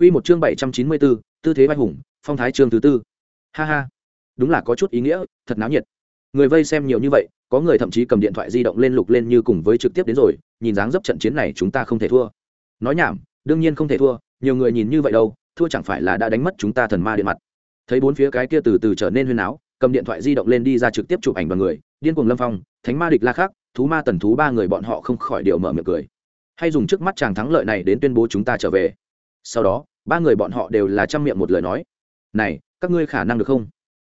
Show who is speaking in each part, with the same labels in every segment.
Speaker 1: Quy một chương bảy trăm chín mươi 794, tư thế vai hùng, phong thái chương thứ tư. Ha ha, đúng là có chút ý nghĩa, thật náo nhiệt. Người vây xem nhiều như vậy, có người thậm chí cầm điện thoại di động lên lục lên như cùng với trực tiếp đến rồi, nhìn dáng dấp trận chiến này chúng ta không thể thua. Nói nhảm, đương nhiên không thể thua, nhiều người nhìn như vậy đâu, thua chẳng phải là đã đánh mất chúng ta thần ma điện mặt. Thấy bốn phía cái kia từ từ trở nên huyên áo, cầm điện thoại di động lên đi ra trực tiếp chụp ảnh đoàn người, điên cuồng lâm phong, thánh ma địch la khác, thú ma tần thú ba người bọn họ không khỏi điều mở miệng cười. Hay dùng trước mắt chàng thắng lợi này đến tuyên bố chúng ta trở về. Sau đó, ba người bọn họ đều là chăm miệng một lời nói. Này các ngươi khả năng được không?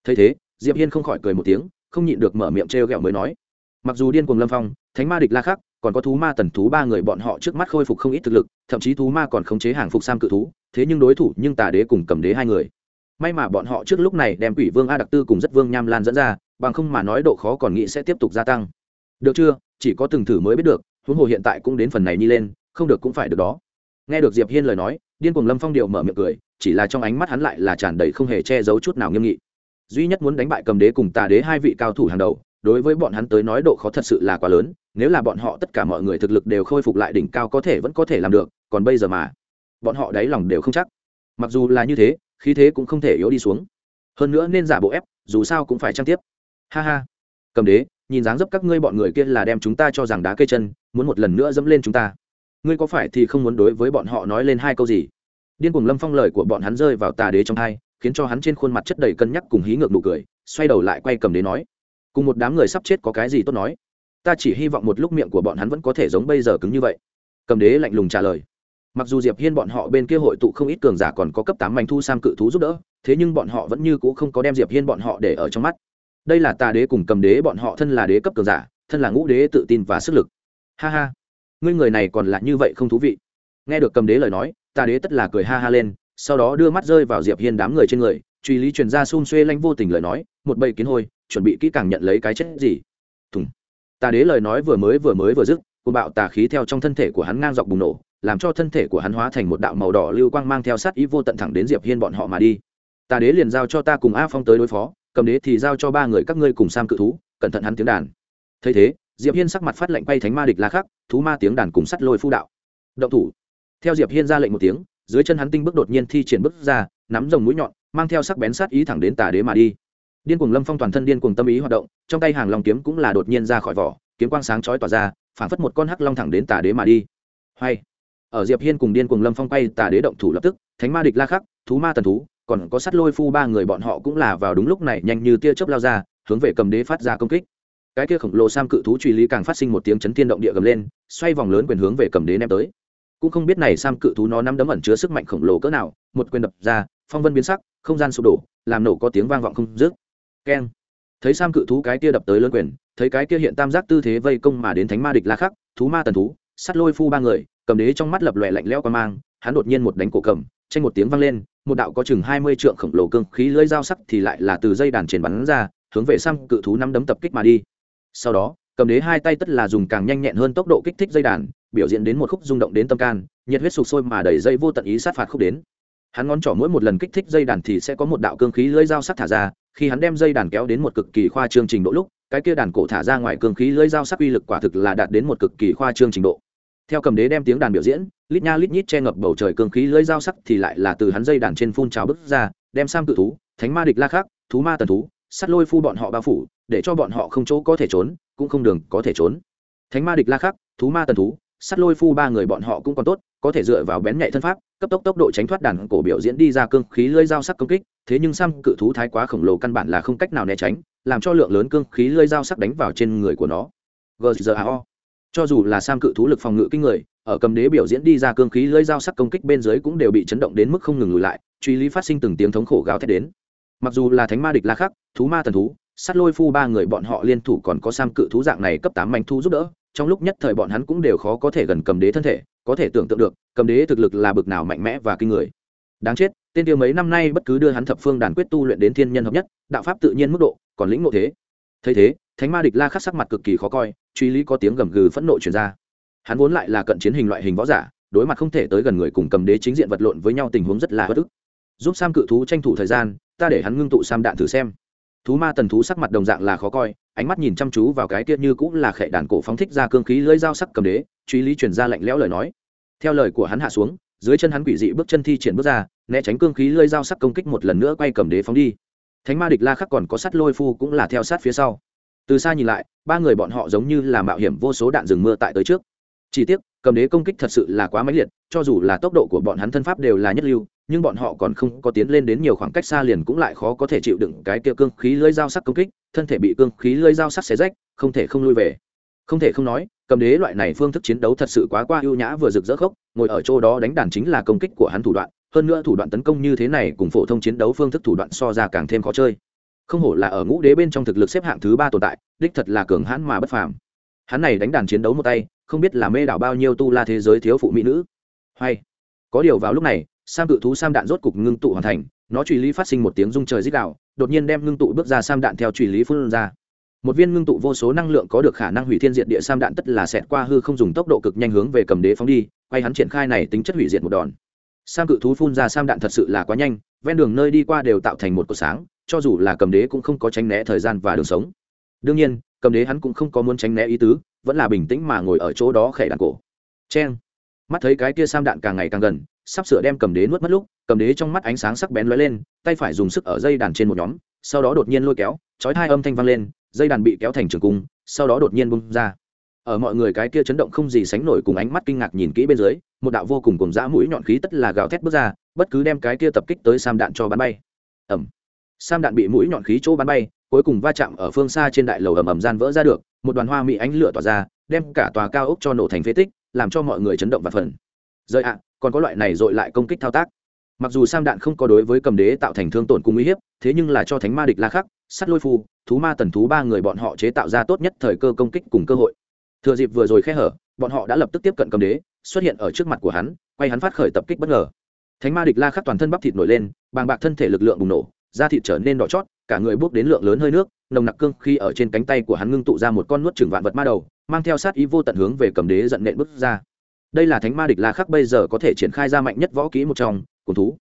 Speaker 1: Thấy thế diệp hiên không khỏi cười một tiếng không nhịn được mở miệng trêu ghẹo mới nói. Mặc dù điên cuồng lâm phong thánh ma địch la khắc còn có thú ma tần thú ba người bọn họ trước mắt khôi phục không ít thực lực thậm chí thú ma còn khống chế hàng phục sam cự thú thế nhưng đối thủ nhưng tà đế cùng cầm đế hai người. May mà bọn họ trước lúc này đem quỷ vương a đặc tư cùng rất vương nham lan dẫn ra bằng không mà nói độ khó còn nghĩ sẽ tiếp tục gia tăng. Được chưa? Chỉ có từng thử mới biết được huống hồ hiện tại cũng đến phần này đi lên không được cũng phải được đó. Nghe được diệp hiên lời nói điên cuồng lâm phong điệu mở miệng cười, chỉ là trong ánh mắt hắn lại là tràn đầy không hề che giấu chút nào nghiêm nghị. Duy nhất muốn đánh bại cầm đế cùng tà đế hai vị cao thủ hàng đầu, đối với bọn hắn tới nói độ khó thật sự là quá lớn, nếu là bọn họ tất cả mọi người thực lực đều khôi phục lại đỉnh cao có thể vẫn có thể làm được, còn bây giờ mà, bọn họ đáy lòng đều không chắc. Mặc dù là như thế, khí thế cũng không thể yếu đi xuống. Hơn nữa nên giả bộ ép, dù sao cũng phải trang tiếp. Ha ha. Cầm đế, nhìn dáng dấp các ngươi bọn người kia là đem chúng ta cho rằng đá cây chân, muốn một lần nữa dẫm lên chúng ta ngươi có phải thì không muốn đối với bọn họ nói lên hai câu gì? Điên cuồng lâm phong lời của bọn hắn rơi vào tà đế trong hai, khiến cho hắn trên khuôn mặt chất đầy cân nhắc cùng hí ngược nụ cười, xoay đầu lại quay cầm đế nói, cùng một đám người sắp chết có cái gì tốt nói? Ta chỉ hy vọng một lúc miệng của bọn hắn vẫn có thể giống bây giờ cứng như vậy. Cầm đế lạnh lùng trả lời. Mặc dù diệp hiên bọn họ bên kia hội tụ không ít cường giả còn có cấp tám mảnh thu sam cự thú giúp đỡ, thế nhưng bọn họ vẫn như cũ không có đem diệp hiên bọn họ để ở trong mắt. Đây là tà đế cùng cầm đế bọn họ thân là đế cấp cường giả, thân là ngũ đế tự tin và sức lực. Ha ha ngươi người này còn là như vậy không thú vị. Nghe được cầm đế lời nói, tà đế tất là cười ha ha lên, sau đó đưa mắt rơi vào diệp hiên đám người trên người, truy lý truyền ra xun xuê lanh vô tình lời nói, một bầy kiến hôi, chuẩn bị kỹ càng nhận lấy cái chết gì. Thùng. Tà đế lời nói vừa mới vừa mới vừa dứt côn bạo tà khí theo trong thân thể của hắn ngang dọc bùng nổ, làm cho thân thể của hắn hóa thành một đạo màu đỏ lưu quang mang theo sát ý vô tận thẳng đến diệp hiên bọn họ mà đi. Tà đế liền giao cho ta cùng a phong tới đối phó, cầm đế thì giao cho ba người các ngươi cùng sam cự thú, cẩn thận hắn tiếng đàn. Thấy thế diệp hiên sắc mặt phát lệnh bay thánh ma địch la khắc, thú ma tiếng đàn cùng sắt lôi phu đạo. Động thủ. Theo diệp hiên ra lệnh một tiếng, dưới chân hắn tinh bước đột nhiên thi triển bước ra, nắm rồng mũi nhọn, mang theo sắc bén sát ý thẳng đến tà đế mà đi. Điên cuồng lâm phong toàn thân điên cuồng tâm ý hoạt động, trong tay hàng long kiếm cũng là đột nhiên ra khỏi vỏ, kiếm quang sáng chói tỏa ra phảng phất một con hắc long thẳng đến tà đế mà đi. Hay. Ở diệp hiên cùng điên cuồng lâm phong quay, tà đế động thủ lập tức, thánh ma địch la khắc, thú ma tần thú, còn có sắt lôi phu ba người bọn họ cũng là vào đúng lúc này, nhanh như tia chớp lao ra, hướng về cầm đế phát ra công kích cái kia khổng lồ sam cự thú truy lý càng phát sinh một tiếng chấn thiên động địa gầm lên, xoay vòng lớn quyền hướng về cầm đế ném tới. Cũng không biết này sam cự thú nó nắm đấm ẩn chứa sức mạnh khổng lồ cỡ nào, một quyền đập ra, phong vân biến sắc, không gian sụp đổ, làm nổ có tiếng vang vọng không dứt. Keng. Thấy sam cự thú cái kia đập tới lớn quyền, thấy cái kia hiện tam giác tư thế vây công mà đến thánh ma địch la khắc, thú ma tần thú, sắt lôi phu ba người, cầm đế trong mắt lập lòe lạnh lẽo qua mang, hắn đột nhiên một đánh cổ cầm, tranh một tiếng vang lên, một đạo có chừng hai mươi trượng khổng lồ cương khí lưỡi dao sắc thì lại là từ dây đàn trên bắn ra, hướng về sam cự thú năm đấm tập kích mà đi sau đó, cầm đế hai tay tất là dùng càng nhanh nhẹn hơn tốc độ kích thích dây đàn, biểu diễn đến một khúc rung động đến tâm can, nhiệt huyết sục sôi mà đẩy dây vô tận ý sát phạt khúc đến. Hắn ngón trỏ mỗi một lần kích thích dây đàn thì sẽ có một đạo cương khí lưỡi dao sắc thả ra, khi hắn đem dây đàn kéo đến một cực kỳ khoa trương trình độ lúc, cái kia đàn cổ thả ra ngoài cương khí lưỡi dao sắc uy lực quả thực là đạt đến một cực kỳ khoa trương trình độ. Theo cầm đế đem tiếng đàn biểu diễn, lít nha lít nhít che ngập bầu trời cương khí lưỡi dao sắc thì lại là từ hắn dây đàn trên phun trào bức ra, đem sam cự thú, thánh ma địch la khắc, thú ma tần thú, sắt lôi phu bọn họ bao phủ để cho bọn họ không chỗ có thể trốn, cũng không đường có thể trốn. Thánh ma địch la khắc, thú ma tần thú sắt lôi phu ba người bọn họ cũng còn tốt, có thể dựa vào bén nhạy thân pháp, cấp tốc tốc độ tránh thoát đàn cổ biểu diễn đi ra cương khí lơi dao sắc công kích, thế nhưng sam cự thú thái quá khổng lồ căn bản là không cách nào né tránh, làm cho lượng lớn cương khí lơi dao sắc đánh vào trên người của nó. Gzao cho dù là sam cự thú lực phòng ngự kinh người, ở cầm đế biểu diễn đi ra cương khí lưỡi dao sắc công kích bên dưới cũng đều bị chấn động đến mức không ngừng lùi lại, truy lý phát sinh từng tiếng thống khổ gào thét đến. Mặc dù là thánh ma địch la khắc, thú ma tần thú sát lôi phu ba người bọn họ liên thủ còn có sam cự thú dạng này cấp tám manh thu giúp đỡ, trong lúc nhất thời bọn hắn cũng đều khó có thể gần cầm đế thân thể, có thể tưởng tượng được, cầm đế thực lực là bực nào mạnh mẽ và kinh người. Đáng chết, tên tiêu mấy năm nay bất cứ đưa hắn thập phương đàn quyết tu luyện đến thiên nhân hợp nhất, đạo pháp tự nhiên mức độ, còn lĩnh ngộ thế. Thấy thế, thánh ma địch la khắc sắc mặt cực kỳ khó coi, truy lý có tiếng gầm gừ phẫn nộ truyền ra. Hắn vốn lại là cận chiến hình loại hình võ giả, đối mặt không thể tới gần người cùng cầm đế chính diện vật lộn với nhau tình huống rất là bất ức. Giúp sam cự thú tranh thủ thời gian, ta để hắn ngưng tụ sam đạn thử xem thú ma tần thú sắc mặt đồng dạng là khó coi, ánh mắt nhìn chăm chú vào cái kia như cũng là khệ đàn cổ phóng thích ra cương khí lưỡi dao sắc cầm đế, truy lý chuyển ra lạnh lẽo lời nói. Theo lời của hắn hạ xuống, dưới chân hắn quỷ dị bước chân thi triển bước ra, né tránh cương khí lưỡi dao sắc công kích một lần nữa quay cầm đế phóng đi. Thánh ma địch la khắc còn có sắt lôi phu cũng là theo sát phía sau. Từ xa nhìn lại, ba người bọn họ giống như là mạo hiểm vô số đạn rừng mưa tại tới trước. Chỉ tiếc, cầm đế công kích thật sự là quá mãnh liệt, cho dù là tốc độ của bọn hắn thân pháp đều là nhất lưu nhưng bọn họ còn không có tiến lên đến nhiều khoảng cách xa liền cũng lại khó có thể chịu đựng cái kia cương khí lưỡi dao sắc công kích, thân thể bị cương khí lưỡi dao sắc xé rách, không thể không lui về. Không thể không nói, cầm đế loại này phương thức chiến đấu thật sự quá qua ưu nhã vừa rực rỡ khốc, ngồi ở chỗ đó đánh đàn chính là công kích của hắn thủ đoạn, hơn nữa thủ đoạn tấn công như thế này cùng phổ thông chiến đấu phương thức thủ đoạn so ra càng thêm khó chơi. Không hổ là ở ngũ đế bên trong thực lực xếp hạng thứ ba tồn tại, đích thật là cường hãn mà bất phàm. Hắn này đánh đàn chiến đấu một tay, không biết là mê đảo bao nhiêu tu la thế giới thiếu phụ mỹ nữ. Hay, có điều vào lúc này sam cự thú sam đạn rốt cục ngưng tụ hoàn thành, nó truy lý phát sinh một tiếng rung trời dích đạo đột nhiên đem ngưng tụ bước ra sam đạn theo truy lý phun ra. Một viên ngưng tụ vô số năng lượng có được khả năng hủy thiên diệt địa sam đạn tất là xẹt qua hư không dùng tốc độ cực nhanh hướng về cầm đế phóng đi, quay hắn triển khai này tính chất hủy diệt một đòn. Sam cự thú phun ra sam đạn thật sự là quá nhanh, ven đường nơi đi qua đều tạo thành một cột sáng, cho dù là cầm đế cũng không có tránh né thời gian và đường sống. Đương nhiên, cầm đế hắn cũng không có muốn tránh né ý tứ, vẫn là bình tĩnh mà ngồi ở chỗ đó khẽ đạn cổ. Cheng. Mắt thấy cái kia sam đạn càng ngày càng gần sắp sửa đem cầm đế nuốt mất lúc, cầm đế trong mắt ánh sáng sắc bén lóe lên, tay phải dùng sức ở dây đàn trên một nhóm, sau đó đột nhiên lôi kéo, chói hai âm thanh vang lên, dây đàn bị kéo thành trường cung, sau đó đột nhiên bung ra. Ở mọi người cái kia chấn động không gì sánh nổi cùng ánh mắt kinh ngạc nhìn kỹ bên dưới, một đạo vô cùng cùng dã mũi nhọn khí tất là gào thét bước ra, bất cứ đem cái kia tập kích tới sam đạn cho bắn bay. Ẩm sam đạn bị mũi nhọn khí chỗ bắn bay, cuối cùng va chạm ở phương xa trên đại lầu ầm ầm gian vỡ ra được, một đoàn hoa mỹ ánh lửa tỏa ra, đem cả tòa cao ốc cho nổ thành phế tích, làm cho mọi người chấn động và phần rời ạ còn có loại này dội lại công kích thao tác. Mặc dù sam đạn không có đối với cầm đế tạo thành thương tổn cùng uy hiếp, thế nhưng là cho thánh ma địch la khắc, sắt lôi phu, thú ma tần thú ba người bọn họ chế tạo ra tốt nhất thời cơ công kích cùng cơ hội. Thừa dịp vừa rồi khe hở, bọn họ đã lập tức tiếp cận cầm đế, xuất hiện ở trước mặt của hắn, quay hắn phát khởi tập kích bất ngờ. Thánh ma địch la khắc toàn thân bắp thịt nổi lên, bàng bạc thân thể lực lượng bùng nổ, da thịt trở nên đỏ chót, cả người bước đến lượng lớn hơi nước, nồng nặc cương khi ở trên cánh tay của hắn ngưng tụ ra một con nuốt trừng vạn vật ma đầu, mang theo sát ý vô tận hướng về cầm đế giận nện bước ra đây là thánh ma địch la khắc bây giờ có thể triển khai ra mạnh nhất võ kỹ một trong, cùng thú.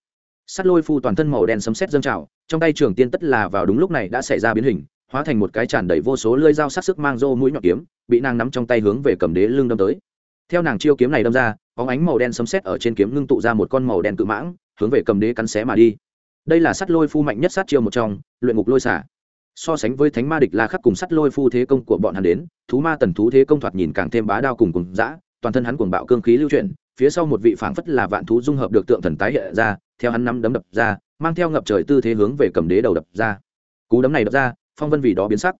Speaker 1: Sắt lôi phu toàn thân màu đen sấm sét dâng trào, trong tay trường tiên tất là vào đúng lúc này đã xảy ra biến hình, hóa thành một cái tràn đầy vô số lưỡi dao sắc sức mang rô mũi nhọn kiếm, bị nàng nắm trong tay hướng về cầm đế lưng đâm tới. Theo nàng chiêu kiếm này đâm ra, bóng ánh màu đen sấm sét ở trên kiếm ngưng tụ ra một con màu đen cự mãng, hướng về cầm đế cắn xé mà đi. Đây là sắt lôi phu mạnh nhất sát chiêu một trong, luyện ngục lôi xả. So sánh với thánh ma địch la khắc cùng sắt lôi phu thế công của bọn hắn đến, thú ma tần thú thế công thoạt nhìn càng thêm bá đao cùng cùng dã toàn thân hắn cuồng bạo cương khí lưu chuyển, phía sau một vị phảng phất là vạn thú dung hợp được tượng thần tái hiện ra, theo hắn năm đấm đập ra, mang theo ngập trời tư thế hướng về cầm đế đầu đập ra. Cú đấm này đập ra, phong vân vì đó biến sắc.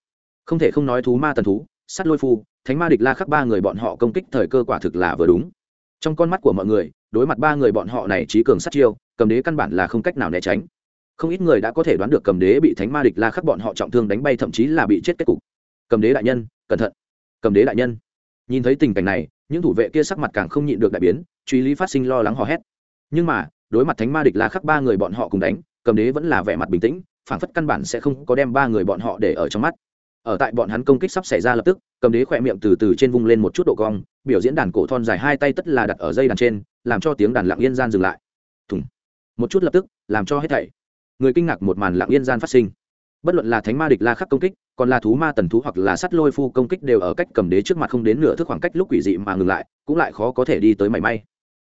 Speaker 1: Không thể không nói thú ma tần thú sắt lôi phu, thánh ma địch la khắc ba người bọn họ công kích thời cơ quả thực là vừa đúng. Trong con mắt của mọi người, đối mặt ba người bọn họ này trí cường sát chiêu, cầm đế căn bản là không cách nào né tránh. Không ít người đã có thể đoán được cầm đế bị thánh ma địch la khắc bọn họ trọng thương đánh bay thậm chí là bị chết kết cục. Cầm đế đại nhân, cẩn thận. Cầm đế đại nhân. Nhìn thấy tình cảnh này những thủ vệ kia sắc mặt càng không nhịn được đại biến, truy lý phát sinh lo lắng hò hét. Nhưng mà, đối mặt thánh ma địch la khắc ba người bọn họ cùng đánh, cầm đế vẫn là vẻ mặt bình tĩnh phản phất căn bản sẽ không có đem ba người bọn họ để ở trong mắt. Ở tại bọn hắn công kích sắp xảy ra lập tức, cầm đế khỏe miệng từ từ trên vung lên một chút độ cong, biểu diễn đàn cổ thon dài hai tay tất là đặt ở dây đàn trên, làm cho tiếng đàn lặng yên gian dừng lại. Thùng. Một chút lập tức, làm cho hết thảy. Người kinh ngạc một màn lặng yên gian phát sinh. Bất luận là thánh ma địch la khắc công kích còn là thú ma tần thú hoặc là sắt lôi phu công kích đều ở cách cầm đế trước mặt không đến nửa thước khoảng cách lúc quỷ dị mà ngừng lại, cũng lại khó có thể đi tới mảy may.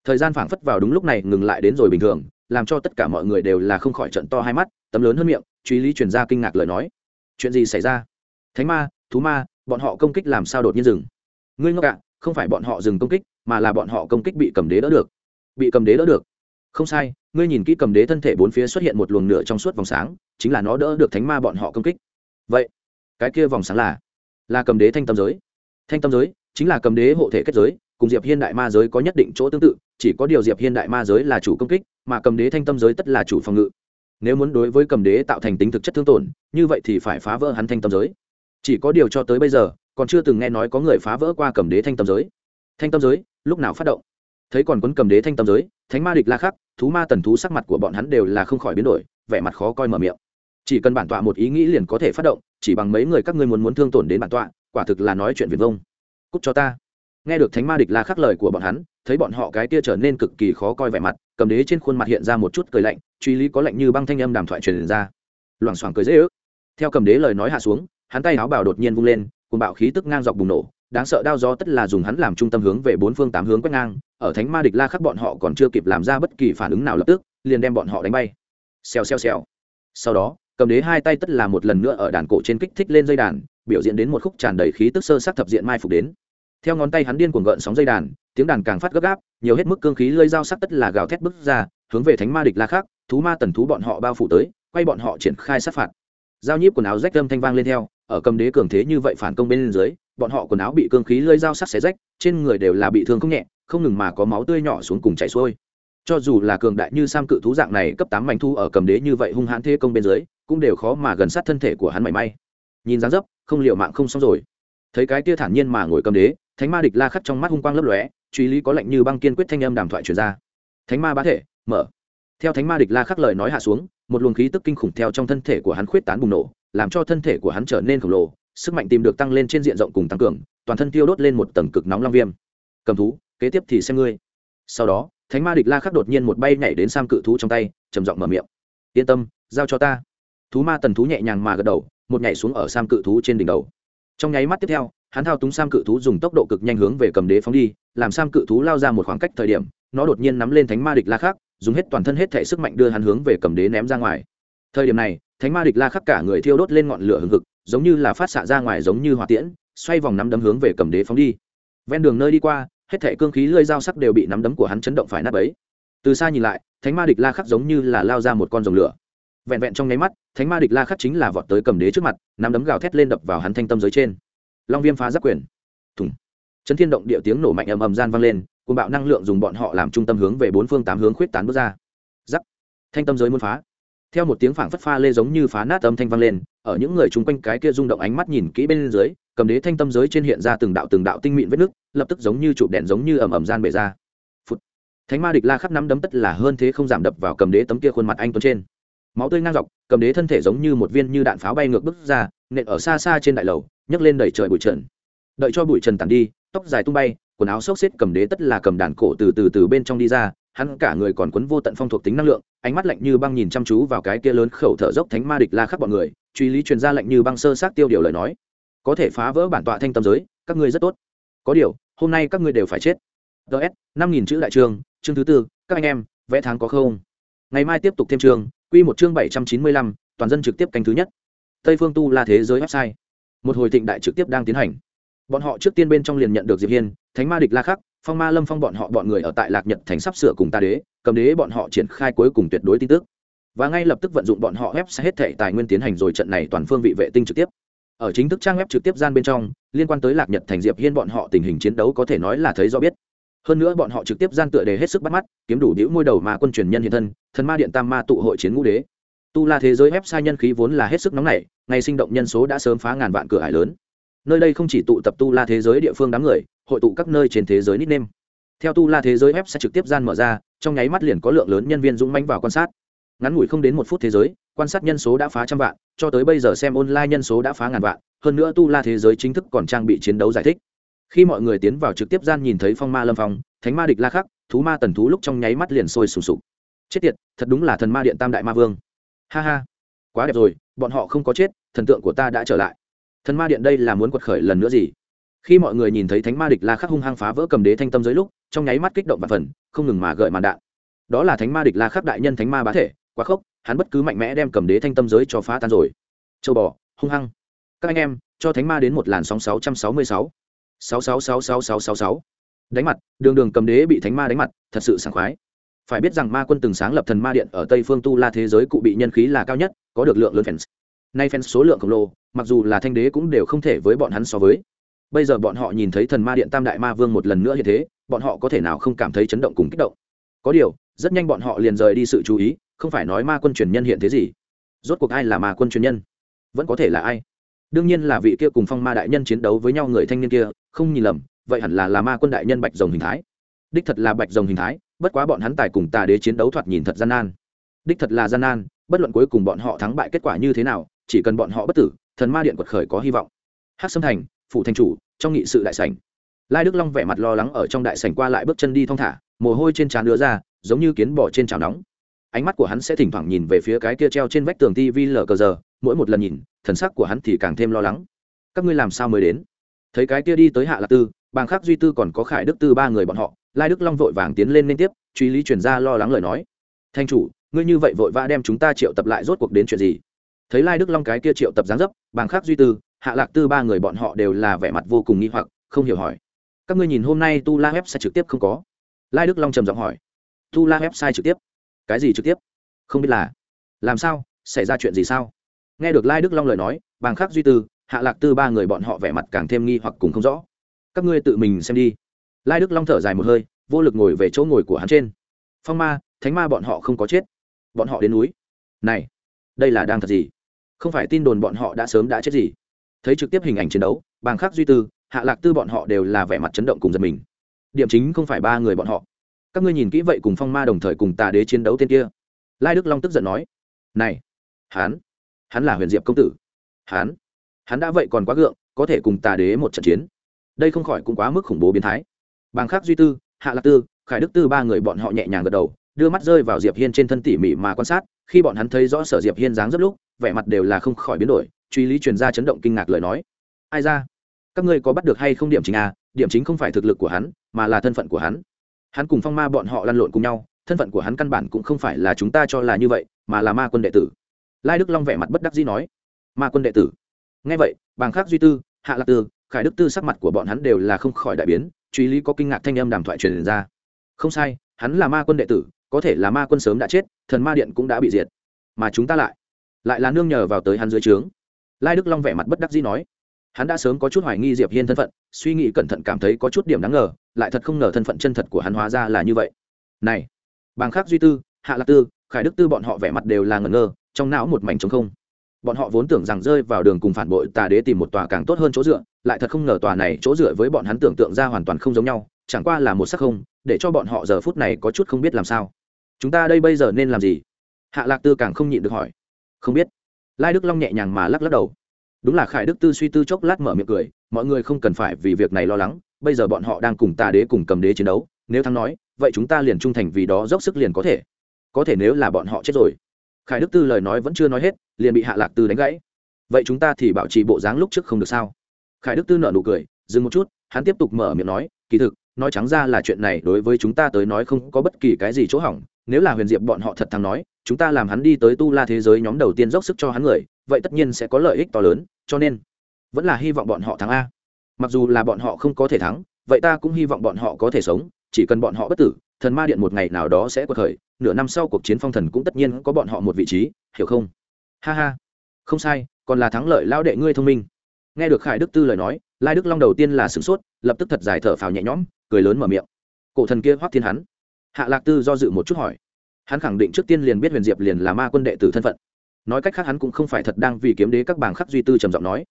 Speaker 1: Thời gian phảng phất vào đúng lúc này ngừng lại đến rồi bình thường, làm cho tất cả mọi người đều là không khỏi trận to hai mắt, tấm lớn hơn miệng, truy lý truyền ra kinh ngạc lời nói. Chuyện gì xảy ra? Thánh ma, thú ma, bọn họ công kích làm sao đột nhiên dừng? Ngươi ngốc ạ, không phải bọn họ dừng công kích, mà là bọn họ công kích bị cầm đế đỡ được. Bị cầm đế đỡ được. Không sai, ngươi nhìn kỹ cầm đế thân thể bốn phía xuất hiện một luồng nửa trong suốt vòng sáng, chính là nó đỡ được thánh ma bọn họ công kích. Vậy cái kia vòng sáng là là cầm đế thanh tâm giới. Thanh tâm giới chính là cầm đế hộ thể kết giới, cùng diệp hiên đại ma giới có nhất định chỗ tương tự, chỉ có điều diệp hiên đại ma giới là chủ công kích, mà cầm đế thanh tâm giới tất là chủ phòng ngự. Nếu muốn đối với cầm đế tạo thành tính thực chất thương tổn, như vậy thì phải phá vỡ hắn thanh tâm giới. Chỉ có điều cho tới bây giờ, còn chưa từng nghe nói có người phá vỡ qua cầm đế thanh tâm giới. Thanh tâm giới lúc nào phát động? Thấy còn quấn cầm đế thanh tâm giới, thánh ma địch la khắc, thú ma tần thú sắc mặt của bọn hắn đều là không khỏi biến đổi, vẻ mặt khó coi mở miệng chỉ cần bản tọa một ý nghĩ liền có thể phát động, chỉ bằng mấy người các ngươi muốn muốn thương tổn đến bản tọa, quả thực là nói chuyện viền vông. Cúc cho ta. Nghe được thánh ma địch la khắc lời của bọn hắn, thấy bọn họ cái kia trở nên cực kỳ khó coi vẻ mặt, cầm đế trên khuôn mặt hiện ra một chút cười lạnh, truy lý có lạnh như băng thanh âm đàm thoại truyền ra. Loảng xoảng cười dễ ước. Theo cầm đế lời nói hạ xuống, hắn tay áo bào đột nhiên vung lên cùng bạo khí tức ngang dọc bùng nổ, đáng sợ đao gió tất là dùng hắn làm trung tâm hướng về bốn phương tám hướng quét ngang, ở thánh ma địch la khắc bọn họ còn chưa kịp làm ra bất kỳ phản ứng nào lập tức, liền đem bọn họ đánh bay. Xèo xèo xèo. Sau đó cầm đế hai tay tất là một lần nữa ở đàn cổ trên kích thích lên dây đàn, biểu diễn đến một khúc tràn đầy khí tức sơ sắc thập diện mai phục đến. Theo ngón tay hắn điên cuồng gợn sóng dây đàn, tiếng đàn càng phát gấp gáp, nhiều hết mức cương khí lơi dao sắc tất là gào thét bứt ra, hướng về thánh ma địch la khác thú ma tần thú bọn họ bao phủ tới, quay bọn họ triển khai sát phạt. Giao nhíp quần áo rách âm thanh vang lên theo, ở cầm đế cường thế như vậy phản công bên dưới, bọn họ quần áo bị cương khí lơi dao sắc xé rách, trên người đều là bị thương không nhẹ, không ngừng mà có máu tươi nhỏ xuống cùng chảy xuôi. Cho dù là cường đại như sam cự thú dạng này cấp tám mảnh thu ở cầm đế như vậy hung hãn thế công bên dưới cũng đều khó mà gần sát thân thể của hắn mảy may. Nhìn dáng dấp, không liệu mạng không xong rồi. Thấy cái kia thản nhiên mà ngồi cầm đế, thánh ma địch la khắc trong mắt hung quang lấp lóe, truy lý có lệnh như băng kiên quyết thanh âm đàm thoại truyền ra. Thánh ma bá thể, mở. Theo thánh ma địch la khắc lời nói hạ xuống, một luồng khí tức kinh khủng theo trong thân thể của hắn khuyết tán bùng nổ, làm cho thân thể của hắn trở nên khổng lồ, sức mạnh tìm được tăng lên trên diện rộng cùng tăng cường, toàn thân tiêu đốt lên một tầng cực nóng long viêm. Cầm thú, kế tiếp thì xem ngươi. Sau đó, thánh ma địch la khắc đột nhiên một bay nhảy đến sam cự thú trong tay, trầm giọng mở miệng. Yên tâm, giao cho ta thú ma tần thú nhẹ nhàng mà gật đầu, một nhảy xuống ở sam cự thú trên đỉnh đầu. Trong nháy mắt tiếp theo, hắn thao túng sam cự thú dùng tốc độ cực nhanh hướng về cầm đế phóng đi, làm sam cự thú lao ra một khoảng cách thời điểm, nó đột nhiên nắm lên thánh ma địch la khắc, dùng hết toàn thân hết thể sức mạnh đưa hắn hướng về cầm đế ném ra ngoài. Thời điểm này, thánh ma địch la khắc cả người thiêu đốt lên ngọn lửa hừng hực, giống như là phát xạ ra ngoài giống như hỏa tiễn, xoay vòng nắm đấm hướng về cầm đế phóng đi. Ven đường nơi đi qua, hết thể cương khí lơi dao sắc đều bị nắm đấm của hắn chấn động phải nát ấy từ xa nhìn lại, thánh ma địch la khắc giống như là lao ra một con rồng lửa vẹn vẹn trong nháy mắt, thánh ma địch la khắc chính là vọt tới cầm đế trước mặt, nắm đấm gào thét lên đập vào hắn thanh tâm giới trên. Long viêm phá giáp quyền. Thùng. Chấn thiên động địa tiếng nổ mạnh ầm ầm gian vang lên cùng bạo năng lượng dùng bọn họ làm trung tâm hướng về bốn phương tám hướng khuyết tán bước ra. Giắc thanh tâm giới muốn phá. Theo một tiếng phảng phất pha lê giống như phá nát âm thanh vang lên, ở những người chung quanh cái kia rung động ánh mắt nhìn kỹ bên dưới, cầm đế thanh tâm giới trên hiện ra từng đạo từng đạo tinh mịn vết nước, lập tức giống như chụp đèn giống như ầm ầm gian bể ra. Phụt. thánh ma địch la khắp nắm đấm tất là hơn thế không giảm đập vào cầm đế tấm kia khuôn mặt anh tuấn trên máu tươi ngang dọc, cầm đế thân thể giống như một viên như đạn pháo bay ngược bước ra, nện ở xa xa trên đại lầu, nhấc lên đẩy trời bụi trần. Đợi cho bụi trần tàn đi, tóc dài tung bay, quần áo xốc xếp cầm đế tất là cầm đàn cổ từ từ từ bên trong đi ra, hắn cả người còn quấn vô tận phong thuộc tính năng lượng, ánh mắt lạnh như băng nhìn chăm chú vào cái kia lớn khẩu thở dốc thánh ma địch la khắc bọn người, truy lý truyền ra lạnh như băng sơ sát tiêu điều lời nói. Có thể phá vỡ bản tọa thanh tâm giới, các ngươi rất tốt. Có điều, hôm nay các ngươi đều phải chết. Ts năm nghìn chữ đại trường, chương thứ tư, các anh em, vẽ tháng có không? Ngày mai tiếp tục thêm trường quy một chương bảy trăm chín mươi lăm, toàn dân trực tiếp canh thứ nhất. Tây phương tu la thế giới website. Một hồi thịnh đại trực tiếp đang tiến hành. Bọn họ trước tiên bên trong liền nhận được diệp hiên, thánh ma địch la khắc, phong ma lâm phong bọn họ bọn người ở tại lạc nhật thành sắp sửa cùng ta đế, cầm đế bọn họ triển khai cuối cùng tuyệt đối tin tức. Và ngay lập tức vận dụng bọn họ web hết thảy tài nguyên tiến hành rồi trận này toàn phương vị vệ tinh trực tiếp. Ở chính thức trang web trực tiếp gian bên trong, liên quan tới lạc nhật thành diệp hiên bọn họ tình hình chiến đấu có thể nói là thấy rõ biết hơn nữa bọn họ trực tiếp gian tựa đề hết sức bắt mắt, kiếm đủ đĩu môi đầu mà quân truyền nhân hiện thân, thần ma điện tam ma tụ hội chiến ngũ đế. Tu la thế giới website nhân khí vốn là hết sức nóng nảy, ngày sinh động nhân số đã sớm phá ngàn vạn cửa hải lớn. Nơi đây không chỉ tụ tập tu la thế giới địa phương đám người, hội tụ các nơi trên thế giới nít nêm. Theo tu la thế giới web sai trực tiếp gian mở ra, trong nháy mắt liền có lượng lớn nhân viên dũng manh vào quan sát. Ngắn ngủi không đến một phút thế giới, quan sát nhân số đã phá trăm vạn, cho tới bây giờ xem online nhân số đã phá ngàn vạn, hơn nữa tu la thế giới chính thức còn trang bị chiến đấu giải thích khi mọi người tiến vào trực tiếp gian nhìn thấy phong ma lâm phong, thánh ma địch la khắc, thú ma tần thú lúc trong nháy mắt liền sôi sùng sục. Chết tiệt, thật đúng là thần ma điện tam đại ma vương. Ha ha, quá đẹp rồi, bọn họ không có chết, thần tượng của ta đã trở lại. Thần ma điện đây là muốn quật khởi lần nữa gì? Khi mọi người nhìn thấy thánh ma địch la khắc hung hăng phá vỡ cầm đế thanh tâm giới lúc, trong nháy mắt kích động và phần, không ngừng mà gợi màn đạn. Đó là thánh ma địch la khắc đại nhân thánh ma bá thể, quá khốc, hắn bất cứ mạnh mẽ đem cầm đế thanh tâm giới cho phá tan rồi. Châu bò, hung hăng. Các anh em, cho thánh ma đến một làn sóng sáu trăm sáu sáu sáu sáu sáu sáu sáu. Đánh mặt, đường đường cầm đế bị thánh ma đánh mặt, thật sự sảng khoái. Phải biết rằng ma quân từng sáng lập thần ma điện ở tây phương tu la thế giới cụ bị nhân khí là cao nhất, có được lượng lớn fans. Nay fans số lượng khổng lồ, mặc dù là thanh đế cũng đều không thể với bọn hắn so với. Bây giờ bọn họ nhìn thấy thần ma điện tam đại ma vương một lần nữa như thế, bọn họ có thể nào không cảm thấy chấn động cùng kích động? Có điều, rất nhanh bọn họ liền rời đi sự chú ý, không phải nói ma quân truyền nhân hiện thế gì. Rốt cuộc ai là ma quân truyền nhân? Vẫn có thể là ai? Đương nhiên là vị kia cùng phong ma đại nhân chiến đấu với nhau người thanh niên kia, không nhìn lầm, vậy hẳn là là ma quân đại nhân bạch rồng hình thái. Đích thật là bạch rồng hình thái, bất quá bọn hắn tài cùng tà đế chiến đấu thoạt nhìn thật gian nan. Đích thật là gian nan, bất luận cuối cùng bọn họ thắng bại kết quả như thế nào, chỉ cần bọn họ bất tử, thần ma điện quật khởi có hy vọng. Hát sâm thành phụ thành chủ, trong nghị sự đại sảnh. Lai đức long vẻ mặt lo lắng ở trong đại sảnh qua lại bước chân đi thong thả, mồ hôi trên trán đứa ra, giống như kiến bỏ trên chảo nóng. Ánh mắt của hắn sẽ thỉnh thoảng nhìn về phía cái kia treo trên vách tường tv lờ cờ giờ mỗi một lần nhìn, thần sắc của hắn thì càng thêm lo lắng. Các ngươi làm sao mới đến? Thấy cái kia đi tới hạ lạc tư, bàng khắc duy tư còn có khải đức tư ba người bọn họ, lai đức long vội vàng tiến lên liên tiếp, truy lý chuyển ra lo lắng lời nói. Thanh chủ, ngươi như vậy vội vã đem chúng ta triệu tập lại rốt cuộc đến chuyện gì? Thấy lai đức long cái kia triệu tập giáng dấp, bàng khắc duy tư, hạ lạc tư ba người bọn họ đều là vẻ mặt vô cùng nghi hoặc, không hiểu hỏi. Các ngươi nhìn hôm nay tu la web sai trực tiếp không có? Lai đức long trầm giọng hỏi. Tu la website trực tiếp? Cái gì trực tiếp? Không biết là. Làm sao? Xảy ra chuyện gì sao? Nghe được lai đức long lời nói, bàng khắc duy tư, hạ lạc tư ba người bọn họ vẻ mặt càng thêm nghi hoặc cùng không rõ. Các ngươi tự mình xem đi. Lai đức long thở dài một hơi, vô lực ngồi về chỗ ngồi của hắn trên. Phong ma, thánh ma bọn họ không có chết. Bọn họ đến núi. Này, đây là đang thật gì? Không phải tin đồn bọn họ đã sớm đã chết gì? Thấy trực tiếp hình ảnh chiến đấu, bàng khắc duy tư, hạ lạc tư bọn họ đều là vẻ mặt chấn động cùng giật mình. Điểm chính không phải ba người bọn họ. Các ngươi nhìn kỹ vậy cùng phong ma đồng thời cùng tà đế chiến đấu tên kia. Lai đức long tức giận nói. Này, hắn hắn là huyền diệp công tử. Hắn hắn đã vậy còn quá gượng, có thể cùng tà đế một trận chiến. Đây không khỏi cũng quá mức khủng bố biến thái. Bàng khắc duy tư, hạ lạc tư, khải đức tư ba người bọn họ nhẹ nhàng gật đầu, đưa mắt rơi vào diệp hiên trên thân tỉ mỉ mà quan sát, khi bọn hắn thấy rõ sở diệp hiên dáng rất lúc, vẻ mặt đều là không khỏi biến đổi, truy lý truyền ra chấn động kinh ngạc lời nói. Ai ra? Các ngươi có bắt được hay không điểm chính à? Điểm chính không phải thực lực của hắn, mà là thân phận của hắn. Hắn cùng phong ma bọn họ lăn lộn cùng nhau, thân phận của hắn căn bản cũng không phải là chúng ta cho là như vậy, mà là ma quân đệ tử lai đức long vẻ mặt bất đắc dĩ nói, ma quân đệ tử. Ngay vậy, bàng khắc duy tư, hạ lạc tư, khải đức tư sắc mặt của bọn hắn đều là không khỏi đại biến, truy lý có kinh ngạc thanh âm đàm thoại truyền ra. Không sai, hắn là ma quân đệ tử, có thể là ma quân sớm đã chết, thần ma điện cũng đã bị diệt. Mà chúng ta lại lại là nương nhờ vào tới hắn dưới trướng. Lai đức long vẻ mặt bất đắc dĩ nói, hắn đã sớm có chút hoài nghi diệp hiên thân phận, suy nghĩ cẩn thận cảm thấy có chút điểm đáng ngờ, lại thật không ngờ thân phận chân thật của hắn hóa ra là như vậy. Này, bàng khắc duy tư, hạ lạc tư, khải đức tư bọn họ vẻ mặt đều là ngẩn ngơ trong não một mảnh trống không. Bọn họ vốn tưởng rằng rơi vào đường cùng phản bội, tà đế tìm một tòa càng tốt hơn chỗ dựa, lại thật không ngờ tòa này chỗ dựa với bọn hắn tưởng tượng ra hoàn toàn không giống nhau, chẳng qua là một sắc không, để cho bọn họ giờ phút này có chút không biết làm sao. Chúng ta đây bây giờ nên làm gì? Hạ lạc tư càng không nhịn được hỏi. Không biết. Lai đức long nhẹ nhàng mà lắc lắc đầu. Đúng là khải đức tư suy tư chốc lát mở miệng cười, mọi người không cần phải vì việc này lo lắng, bây giờ bọn họ đang cùng tà đế cùng cầm đế chiến đấu, nếu thắng nói, vậy chúng ta liền trung thành vì đó dốc sức liền có thể. Có thể nếu là bọn họ chết rồi khải đức tư lời nói vẫn chưa nói hết, liền bị hạ lạc tư đánh gãy. Vậy chúng ta thì bảo trì bộ dáng lúc trước không được sao? Khải đức tư nợ nụ cười, dừng một chút, hắn tiếp tục mở miệng nói, kỳ thực, nói trắng ra là chuyện này đối với chúng ta tới nói không có bất kỳ cái gì chỗ hỏng. Nếu là huyền diệp bọn họ thật thắng nói, chúng ta làm hắn đi tới tu la thế giới nhóm đầu tiên dốc sức cho hắn người, vậy tất nhiên sẽ có lợi ích to lớn, cho nên vẫn là hy vọng bọn họ thắng a. Mặc dù là bọn họ không có thể thắng, vậy ta cũng hy vọng bọn họ có thể sống chỉ cần bọn họ bất tử, thần ma điện một ngày nào đó sẽ quật khởi, nửa năm sau cuộc chiến phong thần cũng tất nhiên có bọn họ một vị trí, hiểu không? Ha ha. Không sai, còn là thắng lợi lao đệ ngươi thông minh. Nghe được khải đức tư lời nói, lai đức long đầu tiên là sửng sốt, lập tức thật dài thở phào nhẹ nhõm, cười lớn mở miệng. Cổ thần kia hoắc thiên hắn. Hạ lạc tư do dự một chút hỏi. Hắn khẳng định trước tiên liền biết huyền diệp liền là ma quân đệ tử thân phận. Nói cách khác hắn cũng không phải thật đang vì kiếm đế các bảng khắc duy tư trầm giọng nói.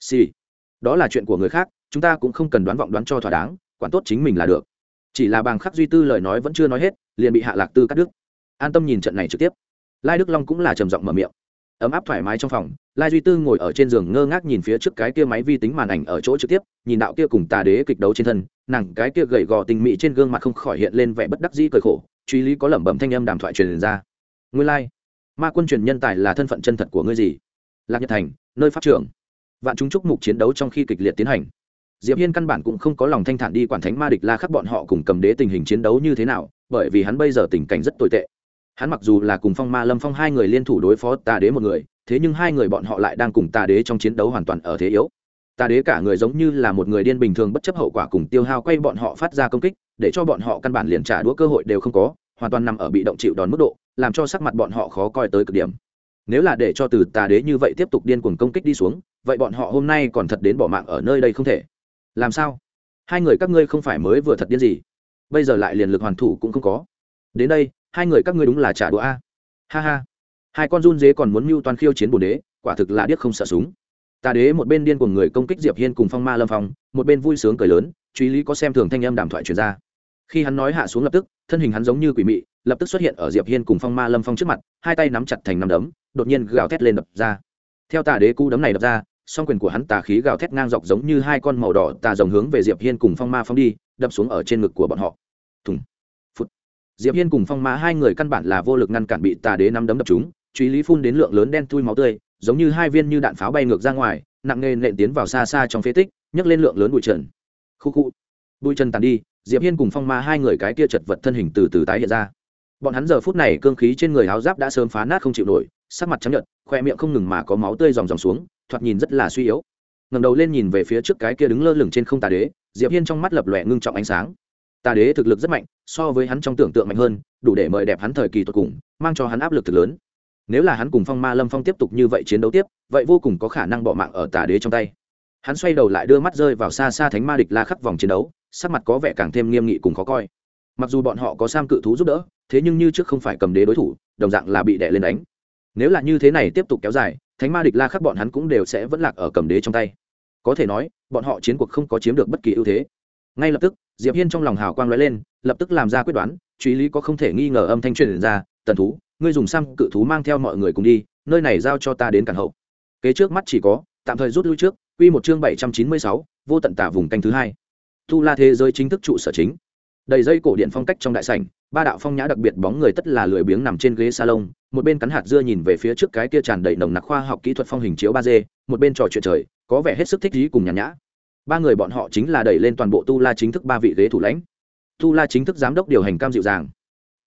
Speaker 1: Xì、sì. đó là chuyện của người khác, chúng ta cũng không cần đoán vọng đoán cho thỏa đáng, quản tốt chính mình là được chỉ là bàng khắc duy tư lời nói vẫn chưa nói hết, liền bị hạ lạc tư cắt đứt. An tâm nhìn trận này trực tiếp. Lai đức long cũng là trầm giọng mở miệng. Ấm áp thoải mái trong phòng, lai duy tư ngồi ở trên giường ngơ ngác nhìn phía trước cái kia máy vi tính màn ảnh ở chỗ trực tiếp, nhìn đạo kia cùng tà đế kịch đấu trên thân, nàng cái kia gầy gò tình mị trên gương mặt không khỏi hiện lên vẻ bất đắc dĩ cười khổ, truy lý có lẩm bẩm thanh âm đàm thoại truyền ra. Nguyên lai, ma quân truyền nhân tài là thân phận chân thật của ngươi gì? Lạc nhật thành, nơi phát trưởng vạn chúng chúc mục chiến đấu trong khi kịch liệt tiến hành diệp hiên căn bản cũng không có lòng thanh thản đi quản thánh ma địch la khắc bọn họ cùng cầm đế tình hình chiến đấu như thế nào, bởi vì hắn bây giờ tình cảnh rất tồi tệ. Hắn mặc dù là cùng phong ma lâm phong hai người liên thủ đối phó tà đế một người, thế nhưng hai người bọn họ lại đang cùng tà đế trong chiến đấu hoàn toàn ở thế yếu. Tà đế cả người giống như là một người điên bình thường bất chấp hậu quả cùng tiêu hao quay bọn họ phát ra công kích, để cho bọn họ căn bản liền trả đũa cơ hội đều không có, hoàn toàn nằm ở bị động chịu đòn mức độ, làm cho sắc mặt bọn họ khó coi tới cực điểm. Nếu là để cho từ tà đế như vậy tiếp tục điên cuồng công kích đi xuống, vậy bọn họ hôm nay còn thật đến bỏ mạng ở nơi đây không thể làm sao? Hai người các ngươi không phải mới vừa thật điên gì? Bây giờ lại liền lực hoàn thủ cũng không có. Đến đây, hai người các ngươi đúng là trả đũa a. Ha ha. Hai con run dế còn muốn mưu toàn khiêu chiến bồn đế, quả thực là điếc không sợ súng. Tà đế một bên điên của người công kích diệp hiên cùng phong ma lâm phong, một bên vui sướng cười lớn, truy lý có xem thường thanh âm đàm thoại truyền ra. Khi hắn nói hạ xuống lập tức, thân hình hắn giống như quỷ mị, lập tức xuất hiện ở diệp hiên cùng phong ma lâm phong trước mặt, hai tay nắm chặt thành nắm đấm, đột nhiên gào thét lên đập ra. Theo tà đế cú đấm này đập ra song quyền của hắn tà khí gào thét ngang dọc giống như hai con màu đỏ tà rồng hướng về diệp hiên cùng phong ma phong đi, đập xuống ở trên ngực của bọn họ. Thùng phút diệp hiên cùng phong ma hai người căn bản là vô lực ngăn cản bị tà đế nắm đấm đập chúng, truy lý phun đến lượng lớn đen thui máu tươi, giống như hai viên như đạn pháo bay ngược ra ngoài, nặng nề nện tiến vào xa xa trong phế tích, nhấc lên lượng lớn bụi trần. Khu khu. Bụi trần tàn đi, diệp hiên cùng phong ma hai người cái kia chật vật thân hình từ từ tái hiện ra. Bọn hắn giờ phút này cương khí trên người áo giáp đã sớm phá nát không chịu nổi, sắc mặt trắng nhợt, khoe miệng không ngừng mà có máu tươi dòng dòng xuống thoạt nhìn rất là suy yếu. Ngẩng đầu lên nhìn về phía trước cái kia đứng lơ lửng trên không tà đế, diệp hiên trong mắt lập lòe ngưng trọng ánh sáng. Tà đế thực lực rất mạnh, so với hắn trong tưởng tượng mạnh hơn, đủ để mời đẹp hắn thời kỳ tột cùng, mang cho hắn áp lực thực lớn. Nếu là hắn cùng phong ma lâm phong tiếp tục như vậy chiến đấu tiếp, vậy vô cùng có khả năng bỏ mạng ở tà đế trong tay. Hắn xoay đầu lại đưa mắt rơi vào xa xa thánh ma địch la khắc vòng chiến đấu, sắc mặt có vẻ càng thêm nghiêm nghị cùng khó coi. Mặc dù bọn họ có sam cự thú giúp đỡ, thế nhưng như trước không phải cầm đế đối thủ, đồng dạng là bị đè lên đánh. Nếu là như thế này tiếp tục kéo dài thánh ma địch la khắc bọn hắn cũng đều sẽ vẫn lạc ở cầm đế trong tay. Có thể nói bọn họ chiến cuộc không có chiếm được bất kỳ ưu thế. Ngay lập tức diệp hiên trong lòng hào quang lóe lên lập tức làm ra quyết đoán truy lý có không thể nghi ngờ âm thanh truyền ra tần thú ngươi dùng xăm cự thú mang theo mọi người cùng đi nơi này giao cho ta đến cản hậu. Kế trước mắt chỉ có tạm thời rút lui trước quy một chương bảy trăm chín mươi sáu, vô tận tả vùng canh thứ hai. Tu la thế giới chính thức trụ sở chính đầy dây cổ điện phong cách trong đại sảnh, ba đạo phong nhã đặc biệt bóng người tất là lười biếng nằm trên ghế salon, một bên cắn hạt dưa nhìn về phía trước cái kia tràn đầy nồng nặc khoa học kỹ thuật phong hình chiếu ba d, một bên trò chuyện trời, có vẻ hết sức thích ý cùng nhàn nhã. Ba người bọn họ chính là đẩy lên toàn bộ tu la chính thức ba vị ghế thủ lãnh. Tu la chính thức giám đốc điều hành cam dịu dàng.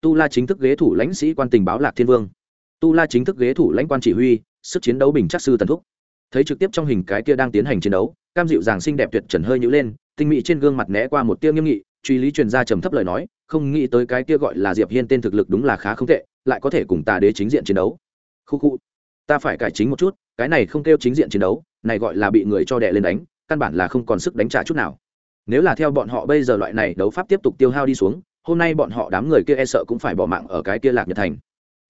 Speaker 1: Tu la chính thức ghế thủ lãnh sĩ quan tình báo lạc thiên vương. Tu la chính thức ghế thủ lãnh quan chỉ huy, sức chiến đấu bình chắc sư tần thúc. Thấy trực tiếp trong hình cái kia đang tiến hành chiến đấu, cam dịu dàng xinh đẹp tuyệt trần hơi nhữ lên, tinh mỹ trên gương mặt né qua một tia nghiêm nghị truy lý truyền ra trầm thấp lời nói, không nghĩ tới cái kia gọi là diệp hiên tên thực lực đúng là khá không tệ, lại có thể cùng tà đế chính diện chiến đấu. Khu khu, ta phải cải chính một chút, cái này không kêu chính diện chiến đấu, này gọi là bị người cho đè lên đánh, căn bản là không còn sức đánh trả chút nào. Nếu là theo bọn họ bây giờ loại này đấu pháp tiếp tục tiêu hao đi xuống, hôm nay bọn họ đám người kia e sợ cũng phải bỏ mạng ở cái kia lạc nhật thành.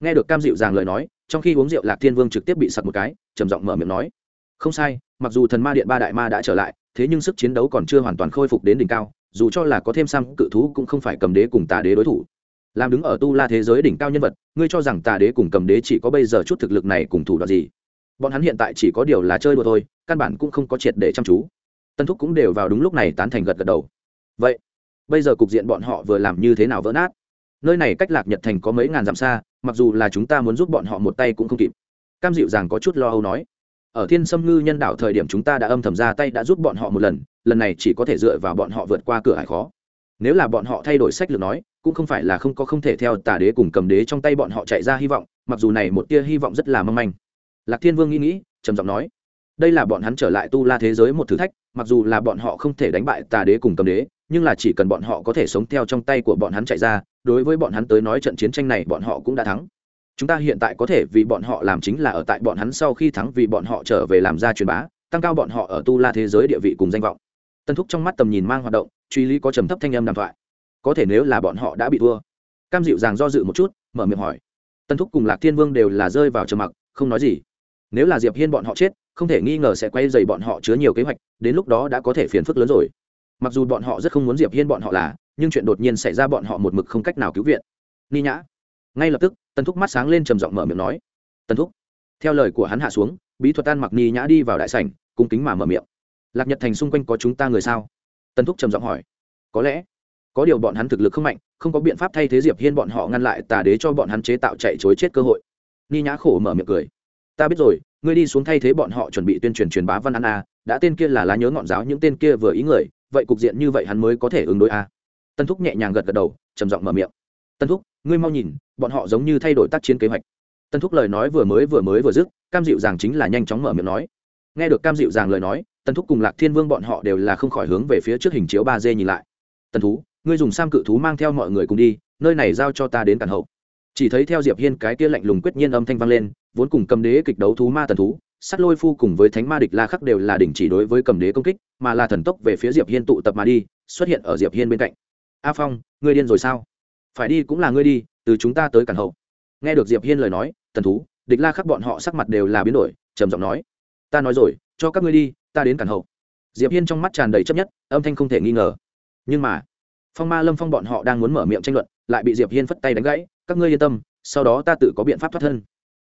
Speaker 1: Nghe được cam dịu dàng lời nói, trong khi uống rượu lạc thiên vương trực tiếp bị sặc một cái, trầm giọng mở miệng nói, không sai, mặc dù thần ma điện ba đại ma đã trở lại, thế nhưng sức chiến đấu còn chưa hoàn toàn khôi phục đến đỉnh cao dù cho là có thêm sam cự thú cũng không phải cầm đế cùng tà đế đối thủ. Làm đứng ở tu la thế giới đỉnh cao nhân vật, ngươi cho rằng tà đế cùng cầm đế chỉ có bây giờ chút thực lực này cùng thủ đoạn gì? Bọn hắn hiện tại chỉ có điều là chơi đùa thôi, căn bản cũng không có triệt để chăm chú. Tân thúc cũng đều vào đúng lúc này tán thành gật gật đầu. Vậy, bây giờ cục diện bọn họ vừa làm như thế nào vỡ nát? Nơi này cách lạc nhật thành có mấy ngàn dặm xa, mặc dù là chúng ta muốn giúp bọn họ một tay cũng không kịp. Cam dịu rằng có chút lo âu nói ở thiên sâm ngư nhân đạo thời điểm chúng ta đã âm thầm ra tay đã giúp bọn họ một lần lần này chỉ có thể dựa vào bọn họ vượt qua cửa hải khó. Nếu là bọn họ thay đổi sách lược nói, cũng không phải là không có không thể theo tà đế cùng cầm đế trong tay bọn họ chạy ra hy vọng, mặc dù này một tia hy vọng rất là mong manh. Lạc thiên vương nghĩ nghĩ, trầm giọng nói, đây là bọn hắn trở lại tu la thế giới một thử thách, mặc dù là bọn họ không thể đánh bại tà đế cùng cầm đế, nhưng là chỉ cần bọn họ có thể sống theo trong tay của bọn hắn chạy ra, đối với bọn hắn tới nói trận chiến tranh này bọn họ cũng đã thắng chúng ta hiện tại có thể vì bọn họ làm chính là ở tại bọn hắn sau khi thắng vì bọn họ trở về làm ra truyền bá, tăng cao bọn họ ở tu la thế giới địa vị cùng danh vọng. Tân thúc trong mắt tầm nhìn mang hoạt động, truy lý có trầm thấp thanh âm đàm thoại. Có thể nếu là bọn họ đã bị thua. Cam dịu dàng do dự một chút, mở miệng hỏi. Tân thúc cùng lạc thiên vương đều là rơi vào trầm mặc, không nói gì. Nếu là diệp hiên bọn họ chết, không thể nghi ngờ sẽ quay dày bọn họ chứa nhiều kế hoạch, đến lúc đó đã có thể phiền phức lớn rồi. Mặc dù bọn họ rất không muốn diệp hiên bọn họ là, nhưng chuyện đột nhiên xảy ra bọn họ một mực không cách nào cứu viện. Ni nhã ngay lập tức, tần thúc mắt sáng lên trầm giọng mở miệng nói, tần thúc. Theo lời của hắn hạ xuống, bí thuật tan mặc ni nhã đi vào đại sảnh, cung kính mà mở miệng. Lạc nhật thành xung quanh có chúng ta người sao? Tần thúc trầm giọng hỏi. Có lẽ. Có điều bọn hắn thực lực không mạnh, không có biện pháp thay thế diệp hiên bọn họ ngăn lại tà đế cho bọn hắn chế tạo chạy chối chết cơ hội. Ni nhã khổ mở miệng cười. Ta biết rồi, ngươi đi xuống thay thế bọn họ chuẩn bị tuyên truyền truyền bá văn an a, đã tên kia là lá nhớ ngọn giáo những tên kia vừa ý người, vậy cục diện như vậy hắn mới có thể ứng đối a. Tân thúc nhẹ nhàng gật gật đầu, trầm giọng mở miệng tân thúc, ngươi mau nhìn, bọn họ giống như thay đổi tác chiến kế hoạch. Tân thúc lời nói vừa mới vừa mới vừa dứt, cam dịu Giàng chính là nhanh chóng mở miệng nói. Nghe được cam dịu Giàng lời nói, tân thúc cùng lạc thiên vương bọn họ đều là không khỏi hướng về phía trước hình chiếu ba d nhìn lại. Tân thú, ngươi dùng sam cự thú mang theo mọi người cùng đi, nơi này giao cho ta đến cản hậu. Chỉ thấy theo diệp hiên cái kia lạnh lùng quyết nhiên âm thanh vang lên, vốn cùng cầm đế kịch đấu thú ma tần thú sắt lôi phu cùng với thánh ma địch la khắc đều là đỉnh chỉ đối với cầm đế công kích, mà là thần tốc về phía diệp hiên tụ tập mà đi, xuất hiện ở diệp hiên bên cạnh. A phong, ngươi điên rồi sao? Phải đi cũng là ngươi đi, từ chúng ta tới cản hậu. Nghe được diệp hiên lời nói, tần thú, địch la khắc bọn họ sắc mặt đều là biến đổi, trầm giọng nói, ta nói rồi, cho các ngươi đi, ta đến cản hậu. Diệp hiên trong mắt tràn đầy chấp nhất, âm thanh không thể nghi ngờ. Nhưng mà, phong ma lâm phong bọn họ đang muốn mở miệng tranh luận, lại bị diệp hiên phất tay đánh gãy, các ngươi yên tâm, sau đó ta tự có biện pháp thoát thân.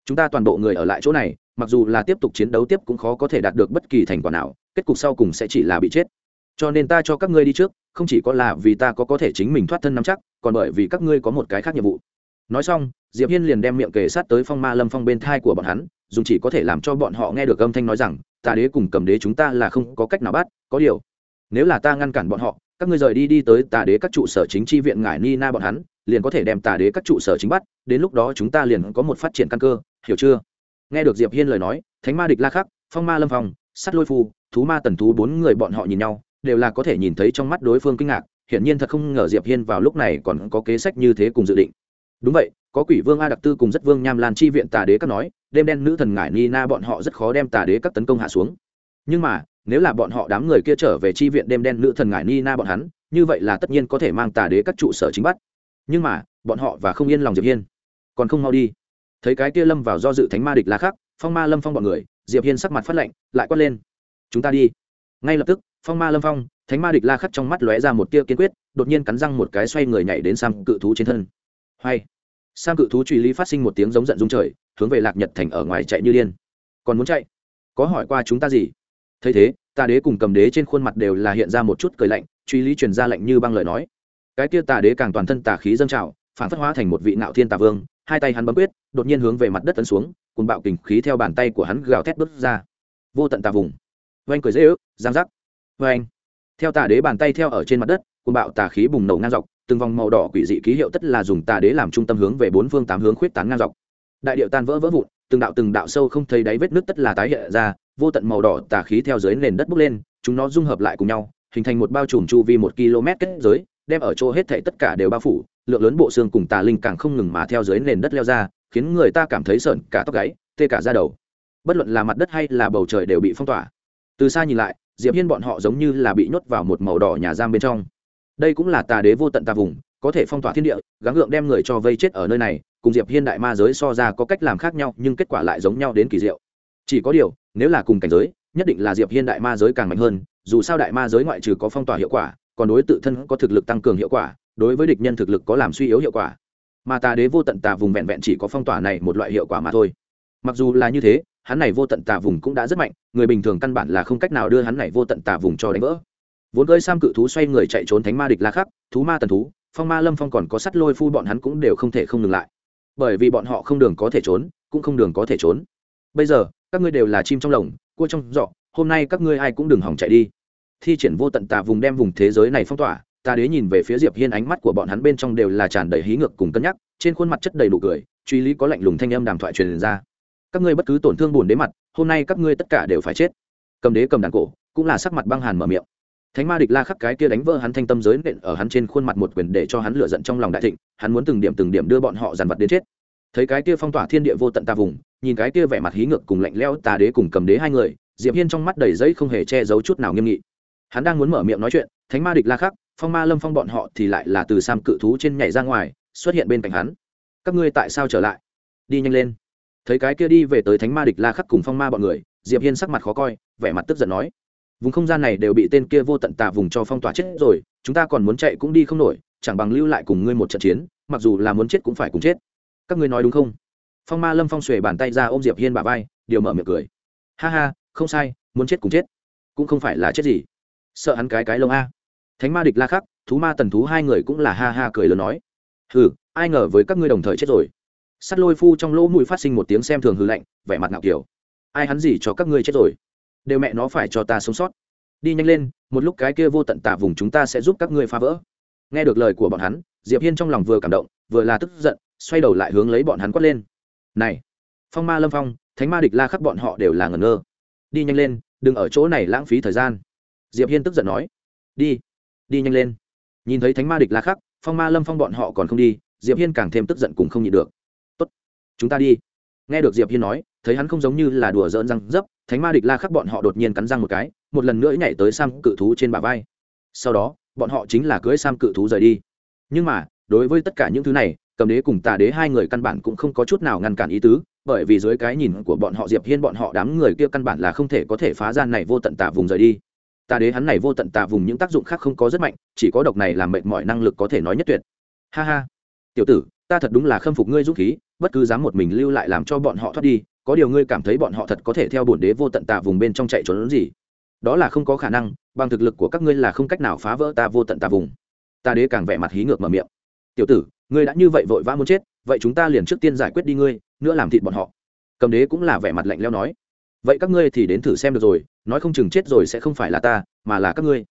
Speaker 1: Chúng ta toàn bộ người ở lại chỗ này, mặc dù là tiếp tục chiến đấu tiếp cũng khó có thể đạt được bất kỳ thành quả nào, kết cục sau cùng sẽ chỉ là bị chết cho nên ta cho các ngươi đi trước, không chỉ có là vì ta có có thể chính mình thoát thân nắm chắc, còn bởi vì các ngươi có một cái khác nhiệm vụ. Nói xong, diệp hiên liền đem miệng kề sát tới phong ma lâm phong bên thai của bọn hắn dùng chỉ có thể làm cho bọn họ nghe được âm thanh nói rằng tà đế cùng cầm đế chúng ta là không có cách nào bắt, có điều, nếu là ta ngăn cản bọn họ, các ngươi rời đi đi tới tà đế các trụ sở chính tri viện ngải ni na bọn hắn, liền có thể đem tà đế các trụ sở chính bắt, đến lúc đó chúng ta liền có một phát triển căn cơ, hiểu chưa? Nghe được diệp hiên lời nói, thánh ma địch la khắc, phong ma lâm phong, sắt lôi phu thú ma tần thú bốn người bọn họ nhìn nhau đều là có thể nhìn thấy trong mắt đối phương kinh ngạc hiển nhiên thật không ngờ diệp hiên vào lúc này còn có kế sách như thế cùng dự định. Đúng vậy có quỷ vương a đặc tư cùng rất vương nham lan chi viện tà đế các nói đêm đen nữ thần ngải ni na bọn họ rất khó đem tà đế các tấn công hạ xuống. Nhưng mà nếu là bọn họ đám người kia trở về chi viện đêm đen nữ thần ngải ni na bọn hắn như vậy là tất nhiên có thể mang tà đế các trụ sở chính bắt. Nhưng mà bọn họ và không yên lòng diệp hiên. Còn không mau đi. Thấy cái kia lâm vào do dự thánh ma địch là khác, phong ma lâm phong bọn người diệp hiên sắc mặt phát lạnh lại quát lên. Chúng ta đi. Ngay lập tức phong ma lâm phong, thánh ma địch la khắc trong mắt lóe ra một tia kiên quyết, đột nhiên cắn răng một cái xoay người nhảy đến sam cự thú trên thân. Hay! Sam cự thú truy lý phát sinh một tiếng giống giận dung trời, hướng về lạc nhật thành ở ngoài chạy như điên. Còn muốn chạy? Có hỏi qua chúng ta gì? Thấy thế, tà đế cùng cầm đế trên khuôn mặt đều là hiện ra một chút cười lạnh, truy lý truyền ra lạnh như băng lời nói. Cái tia tà đế càng toàn thân tà khí dâng trào, phản phất hóa thành một vị nạo thiên tà vương, hai tay hắn bấm quyết, đột nhiên hướng về mặt đất tấn xuống cùng bạo kình khí theo bàn tay của hắn gào thét bước ra. Vô tận tà vùng. Oanh cười dễ ước, giang giác oanh theo tà đế bàn tay theo ở trên mặt đất cùng bạo tà khí bùng nổ ngang dọc, từng vòng màu đỏ quỷ dị ký hiệu tất là dùng tà đế làm trung tâm hướng về bốn phương tám hướng khuyết tán ngang dọc. Đại điệu tan vỡ vỡ vụn, từng đạo từng đạo sâu không thấy đáy vết nước tất là tái hiện ra, vô tận màu đỏ tà khí theo dưới nền đất bốc lên, chúng nó dung hợp lại cùng nhau, hình thành một bao trùm chu vi một km kết giới, đem ở chỗ hết thảy tất cả đều bao phủ, lượng lớn bộ xương cùng tà linh càng không ngừng mà theo dưới nền đất leo ra, khiến người ta cảm thấy sợn cả tóc gáy, tê cả da đầu. Bất luận là mặt đất hay là bầu trời đều bị phong tỏa. Từ xa nhìn lại diệp hiên bọn họ giống như là bị nhốt vào một màu đỏ nhà giam bên trong. Đây cũng là tà đế vô tận tà vùng, có thể phong tỏa thiên địa, gắng gượng đem người cho vây chết ở nơi này, cùng diệp hiên đại ma giới so ra có cách làm khác nhau, nhưng kết quả lại giống nhau đến kỳ diệu. Chỉ có điều, nếu là cùng cảnh giới, nhất định là diệp hiên đại ma giới càng mạnh hơn, dù sao đại ma giới ngoại trừ có phong tỏa hiệu quả, còn đối tự thân có thực lực tăng cường hiệu quả, đối với địch nhân thực lực có làm suy yếu hiệu quả. Mà tà đế vô tận tà vùng vẹn vẹn chỉ có phong tỏa này một loại hiệu quả mà thôi. Mặc dù là như thế hắn này vô tận tà vùng cũng đã rất mạnh, người bình thường căn bản là không cách nào đưa hắn này vô tận tà vùng cho đánh vỡ. Vốn gơi sam cự thú xoay người chạy trốn thánh ma địch la khắc, thú ma tần thú, phong ma lâm phong còn có sắt lôi phu bọn hắn cũng đều không thể không ngừng lại. Bởi vì bọn họ không đường có thể trốn, cũng không đường có thể trốn. Bây giờ, các ngươi đều là chim trong lồng, cua trong giỏ, hôm nay các ngươi ai cũng đừng hỏng chạy đi. Thi triển vô tận tà vùng đem vùng thế giới này phong tỏa, ta đế nhìn về phía diệp hiên ánh mắt của bọn hắn bên trong đều là tràn đầy hí ngược cùng cân nhắc, trên khuôn mặt chất đầy đủ cười, truy lý có lạnh lùng thanh âm đàm thoại truyền ra các ngươi bất cứ tổn thương buồn đế mặt, hôm nay các ngươi tất cả đều phải chết. Cầm đế cầm đàn cổ, cũng là sắc mặt băng hàn mở miệng. Thánh ma địch la khắc cái kia đánh vỡ hắn thanh tâm giới nện ở hắn trên khuôn mặt một quyền để cho hắn lửa giận trong lòng đại thịnh, hắn muốn từng điểm từng điểm đưa bọn họ dàn vật đến chết. Thấy cái kia phong tỏa thiên địa vô tận ta vùng, nhìn cái kia vẻ mặt hí ngược cùng lạnh lẽo tà đế cùng cầm đế hai người, diệp hiên trong mắt đầy giấy không hề che giấu chút nào nghiêm nghị. Hắn đang muốn mở miệng nói chuyện, thánh ma địch la khắc, phong ma lâm phong bọn họ thì lại là từ sam cự thú trên nhảy ra ngoài, xuất hiện bên cạnh hắn. Các ngươi tại sao trở lại? Đi nhanh lên thấy cái kia đi về tới thánh ma địch la khắc cùng phong ma bọn người diệp hiên sắc mặt khó coi vẻ mặt tức giận nói vùng không gian này đều bị tên kia vô tận tà vùng cho phong tỏa chết rồi chúng ta còn muốn chạy cũng đi không nổi chẳng bằng lưu lại cùng ngươi một trận chiến mặc dù là muốn chết cũng phải cùng chết các ngươi nói đúng không phong ma lâm phong xuề bàn tay ra ôm diệp hiên bà vai điều mở miệng cười ha ha không sai muốn chết cùng chết cũng không phải là chết gì sợ hắn cái cái lông a thánh ma địch la khắc thú ma tần thú hai người cũng là ha ha cười lớn nói hừ ai ngờ với các ngươi đồng thời chết rồi sắt lôi phu trong lỗ mũi phát sinh một tiếng xem thường hư lạnh, vẻ mặt ngạo kiểu. Ai hắn gì cho các ngươi chết rồi? Đều mẹ nó phải cho ta sống sót. Đi nhanh lên, một lúc cái kia vô tận tả vùng chúng ta sẽ giúp các ngươi phá vỡ. Nghe được lời của bọn hắn, diệp hiên trong lòng vừa cảm động, vừa là tức giận, xoay đầu lại hướng lấy bọn hắn quát lên. Này, phong ma lâm phong, thánh ma địch la khắc bọn họ đều là ngẩn ngơ. Đi nhanh lên, đừng ở chỗ này lãng phí thời gian. Diệp hiên tức giận nói. Đi đi nhanh lên. Nhìn thấy thánh ma địch la khắc, phong ma lâm phong bọn họ còn không đi, diệp hiên càng thêm tức giận cùng không nhịn được chúng ta đi. Nghe được diệp hiên nói, thấy hắn không giống như là đùa giỡn răng dấp, thánh ma địch la khắc bọn họ đột nhiên cắn răng một cái, một lần nữa nhảy tới sam cự thú trên bả vai. Sau đó, bọn họ chính là cưới sam cự thú rời đi. Nhưng mà, đối với tất cả những thứ này, cầm đế cùng tà đế hai người căn bản cũng không có chút nào ngăn cản ý tứ, bởi vì dưới cái nhìn của bọn họ diệp hiên bọn họ đám người kia căn bản là không thể có thể phá gian này vô tận tà vùng rời đi. Tà đế hắn này vô tận tà vùng những tác dụng khác không có rất mạnh, chỉ có độc này làm mệt mỏi năng lực có thể nói nhất tuyệt. Ha ha. Tiểu tử, ta thật đúng là khâm phục ngươi dũng khí bất cứ dám một mình lưu lại làm cho bọn họ thoát đi, có điều ngươi cảm thấy bọn họ thật có thể theo bổn đế vô tận tà vùng bên trong chạy trốn gì? Đó là không có khả năng, bằng thực lực của các ngươi là không cách nào phá vỡ ta vô tận tà vùng. Ta đế càng vẻ mặt hí ngược mở miệng. Tiểu tử, ngươi đã như vậy vội vã muốn chết, vậy chúng ta liền trước tiên giải quyết đi ngươi, nữa làm thịt bọn họ. Cầm đế cũng là vẻ mặt lạnh leo nói. Vậy các ngươi thì đến thử xem được rồi, nói không chừng chết rồi sẽ không phải là ta, mà là các ngươi.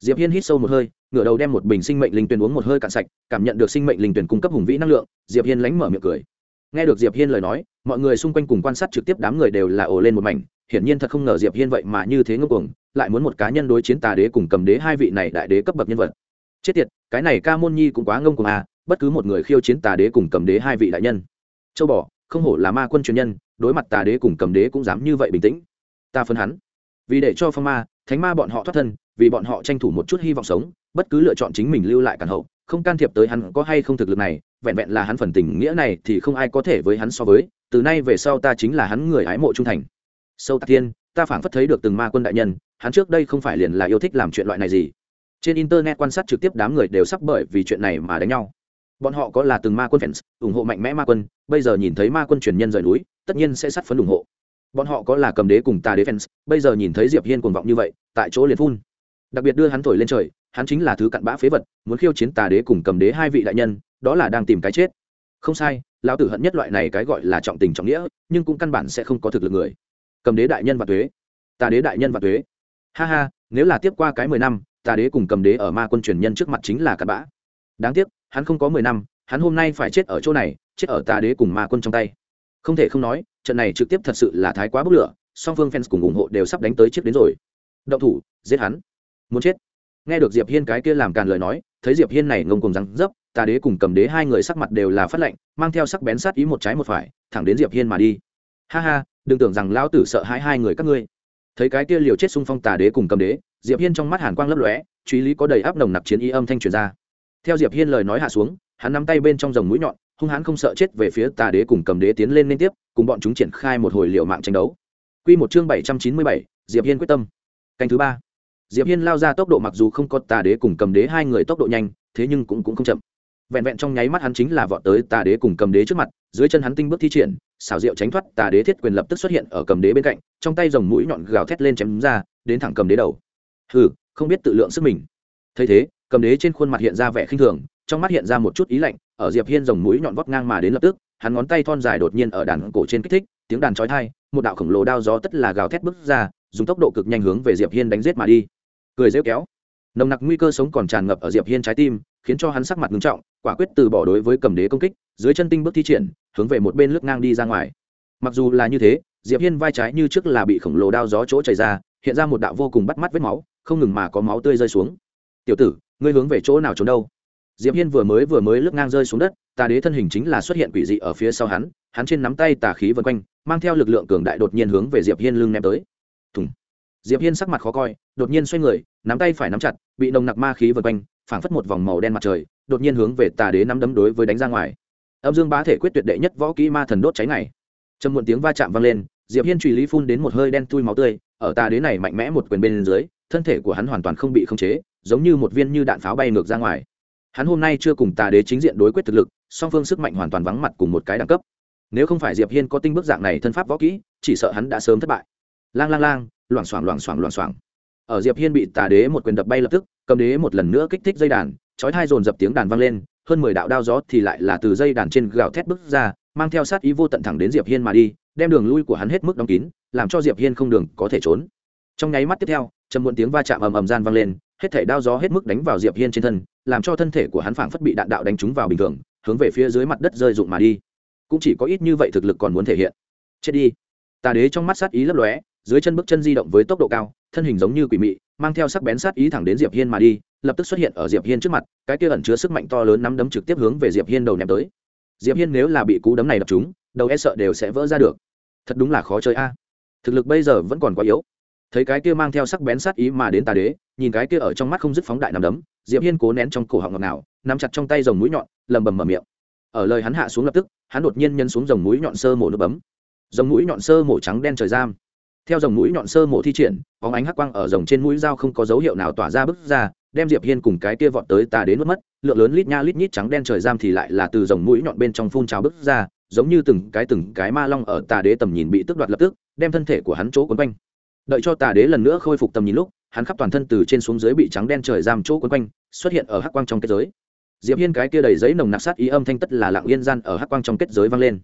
Speaker 1: Diệp hiên hít sâu một hơi, ngửa đầu đem một bình sinh mệnh linh tuyền uống một hơi cạn sạch, cảm nhận được sinh mệnh linh tuyển cung cấp hùng vĩ năng lượng, diệp hiên lánh mở miệng cười nghe được diệp hiên lời nói, mọi người xung quanh cùng quan sát trực tiếp đám người đều là ồ lên một mảnh, hiển nhiên thật không ngờ diệp hiên vậy mà như thế ngông cuồng, lại muốn một cá nhân đối chiến tà đế cùng cầm đế hai vị này đại đế cấp bậc nhân vật. Chết tiệt, cái này ca môn nhi cũng quá ngông cuồng à bất cứ một người khiêu chiến tà đế cùng cầm đế hai vị đại nhân. Châu bò, không hổ là ma quân truyền nhân, đối mặt tà đế cùng cầm đế cũng dám như vậy bình tĩnh. Ta phân hắn. Vì để cho phong ma, thánh ma bọn họ thoát thân, vì bọn họ tranh thủ một chút hy vọng sống, bất cứ lựa chọn chính mình lưu lại cản hậu không can thiệp tới hắn có hay không thực lực này, vẹn vẹn là hắn phần tình nghĩa này thì không ai có thể với hắn so với, từ nay về sau ta chính là hắn người ái mộ trung thành. Sâu tạc tiên, ta phảng phất thấy được từng ma quân đại nhân, hắn trước đây không phải liền là yêu thích làm chuyện loại này gì. Trên internet quan sát trực tiếp đám người đều sắp bởi vì chuyện này mà đánh nhau. Bọn họ có là từng ma quân fans, ủng hộ mạnh mẽ ma quân, bây giờ nhìn thấy ma quân truyền nhân rời núi, tất nhiên sẽ sát phấn ủng hộ. Bọn họ có là cầm đế cùng tà đế fans, bây giờ nhìn thấy diệp hiên cuồng vọng như vậy, tại chỗ liền phun. Đặc biệt đưa hắn thổi lên trời hắn chính là thứ cặn bã phế vật, muốn khiêu chiến tà đế cùng cầm đế hai vị đại nhân, đó là đang tìm cái chết. Không sai, lão tử hận nhất loại này cái gọi là trọng tình trọng nghĩa, nhưng cũng căn bản sẽ không có thực lực người. Cầm đế đại nhân và thuế. Tà đế đại nhân và thuế. Ha ha, nếu là tiếp qua cái mười năm, tà đế cùng cầm đế ở ma quân truyền nhân trước mặt chính là cặn bã. Đáng tiếc, hắn không có mười năm, hắn hôm nay phải chết ở chỗ này, chết ở tà đế cùng ma quân trong tay. Không thể không nói, trận này trực tiếp thật sự là thái quá bức lửa, song phương fans cùng ủng hộ đều sắp đánh tới chiếc đến rồi. Động thủ, giết hắn. Muốn chết nghe được diệp hiên cái kia làm càn lời nói thấy diệp hiên này ngông cùng răng dấp tà đế cùng cầm đế hai người sắc mặt đều là phát lệnh mang theo sắc bén sát ý một trái một phải thẳng đến diệp hiên mà đi. Ha ha đừng tưởng rằng lão tử sợ hãi hai người các ngươi. Thấy cái kia liều chết xung phong tà đế cùng cầm đế diệp hiên trong mắt hàn quang lấp lóe truy lý có đầy áp nồng nặc chiến ý âm thanh truyền ra. Theo diệp hiên lời nói hạ xuống hắn nắm tay bên trong rồng mũi nhọn hung hãn không sợ chết về phía tà đế cùng cầm đế tiến lên liên tiếp cùng bọn chúng triển khai một hồi liều mạng tranh đấu. Quy một chương bảy trăm chín mươi bảy, diệp hiên quyết tâm. Canh thứ ba diệp hiên lao ra tốc độ mặc dù không có tà đế cùng cầm đế hai người tốc độ nhanh, thế nhưng cũng cũng không chậm. Vẹn vẹn trong nháy mắt hắn chính là vọt tới tà đế cùng cầm đế trước mặt, dưới chân hắn tinh bước thi triển, xảo diệu tránh thoát tà đế thiết quyền lập tức xuất hiện ở cầm đế bên cạnh, trong tay dòng mũi nhọn gào thét lên chém ra, đến thẳng cầm đế đầu. Hừ, không biết tự lượng sức mình. Thấy thế, cầm đế trên khuôn mặt hiện ra vẻ khinh thường, trong mắt hiện ra một chút ý lạnh, ở diệp hiên dòng mũi nhọn vót ngang mà đến lập tức, hắn ngón tay thon dài đột nhiên ở đàn cổ trên kích thích, tiếng đàn chói tai, một đạo khổng lồ đao gió tất là gào thét bước ra, dùng tốc độ cực nhanh hướng về diệp hiên đánh giết mà đi cười rêu kéo. Nồng nặc nguy cơ sống còn tràn ngập ở diệp hiên trái tim, khiến cho hắn sắc mặt ngưng trọng, quả quyết từ bỏ đối với cầm đế công kích, dưới chân tinh bước thi triển, hướng về một bên lướt ngang đi ra ngoài. Mặc dù là như thế, diệp hiên vai trái như trước là bị khổng lồ đao gió chỗ chảy ra, hiện ra một đạo vô cùng bắt mắt vết máu, không ngừng mà có máu tươi rơi xuống. Tiểu tử, ngươi hướng về chỗ nào trốn đâu? Diệp hiên vừa mới vừa mới lướt ngang rơi xuống đất, tà đế thân hình chính là xuất hiện quỷ dị ở phía sau hắn hắn trên nắm tay tà khí vân quanh, mang theo lực lượng cường đại đột nhiên hướng về diệp hiên lưng ném tới. Thùng. Diệp hiên sắc mặt khó coi, đột nhiên xoay người nắm tay phải nắm chặt, bị nồng nặc ma khí vây quanh, phảng phất một vòng màu đen mặt trời, đột nhiên hướng về tà đế nắm đấm đối với đánh ra ngoài. Âm dương bá thể quyết tuyệt đệ nhất võ kỹ ma thần đốt cháy này. Trầm muộn tiếng va chạm vang lên, diệp hiên truy lý phun đến một hơi đen tui máu tươi, ở tà đế này mạnh mẽ một quyền bên dưới, thân thể của hắn hoàn toàn không bị khống chế, giống như một viên như đạn pháo bay ngược ra ngoài. Hắn hôm nay chưa cùng tà đế chính diện đối quyết thực lực, song phương sức mạnh hoàn toàn vắng mặt cùng một cái đẳng cấp. Nếu không phải diệp hiên có tinh bức dạng này thân pháp võ kỹ, chỉ sợ hắn đã sớm thất bại. Lang lang lang, loảng xoảng loảng xoảng loảng xoảng ở diệp hiên bị tà đế một quyền đập bay lập tức, cầm đế một lần nữa kích thích dây đàn, chói thai dồn dập tiếng đàn vang lên, hơn mười đạo đao gió thì lại là từ dây đàn trên gào thét bước ra, mang theo sát ý vô tận thẳng đến diệp hiên mà đi, đem đường lui của hắn hết mức đóng kín, làm cho diệp hiên không đường có thể trốn. Trong nháy mắt tiếp theo, trầm muộn tiếng va chạm ầm ầm gian vang lên, hết thảy đao gió hết mức đánh vào diệp hiên trên thân, làm cho thân thể của hắn phảng phất bị đạn đạo đánh trúng vào bình thường, hướng về phía dưới mặt đất rơi rụng mà đi. Cũng chỉ có ít như vậy thực lực còn muốn thể hiện. Chết đi. Tà đế trong mắt sát ý lấp lóe, dưới chân bước chân di động với tốc độ cao thân hình giống như quỷ mị, mang theo sắc bén sát ý thẳng đến diệp hiên mà đi, lập tức xuất hiện ở diệp hiên trước mặt, cái kia ẩn chứa sức mạnh to lớn nắm đấm trực tiếp hướng về diệp hiên đầu ném tới. Diệp hiên nếu là bị cú đấm này đập trúng, đầu e sợ đều sẽ vỡ ra được. Thật đúng là khó chơi a. Thực lực bây giờ vẫn còn quá yếu. Thấy cái kia mang theo sắc bén sát ý mà đến tà đế, nhìn cái kia ở trong mắt không dứt phóng đại nắm đấm, diệp hiên cố nén trong cổ họng ngọt nào nắm chặt trong tay dòng mũi nhọn lầm bầm mở miệng. Ở lời hắn hạ xuống lập tức, hắn đột nhiên nhân xuống dòng mũi nhọn sơ mổ nước bấm. Dòng mũi nhọn sơ mổ trắng đen trời giam theo dòng mũi nhọn sơ mổ thi triển, bóng ánh hắc quang ở dòng trên mũi dao không có dấu hiệu nào tỏa ra bức ra, đem diệp hiên cùng cái kia vọt tới tà đến nuốt mất. Lượng lớn lít nha lít nhít trắng đen trời giam thì lại là từ dòng mũi nhọn bên trong phun trào bức ra, giống như từng cái từng cái ma long ở tà đế tầm nhìn bị tức đoạt lập tức, đem thân thể của hắn chỗ quấn quanh. Đợi cho tà đế lần nữa khôi phục tầm nhìn lúc, hắn khắp toàn thân từ trên xuống dưới bị trắng đen trời giam chỗ quấn quanh, xuất hiện ở hắc quang trong kết giới. Diệp hiên cái kia đầy giấy nồng nặc sát ý âm thanh tất là lặng yên gian ở hắc quang trong kết giới vang lên.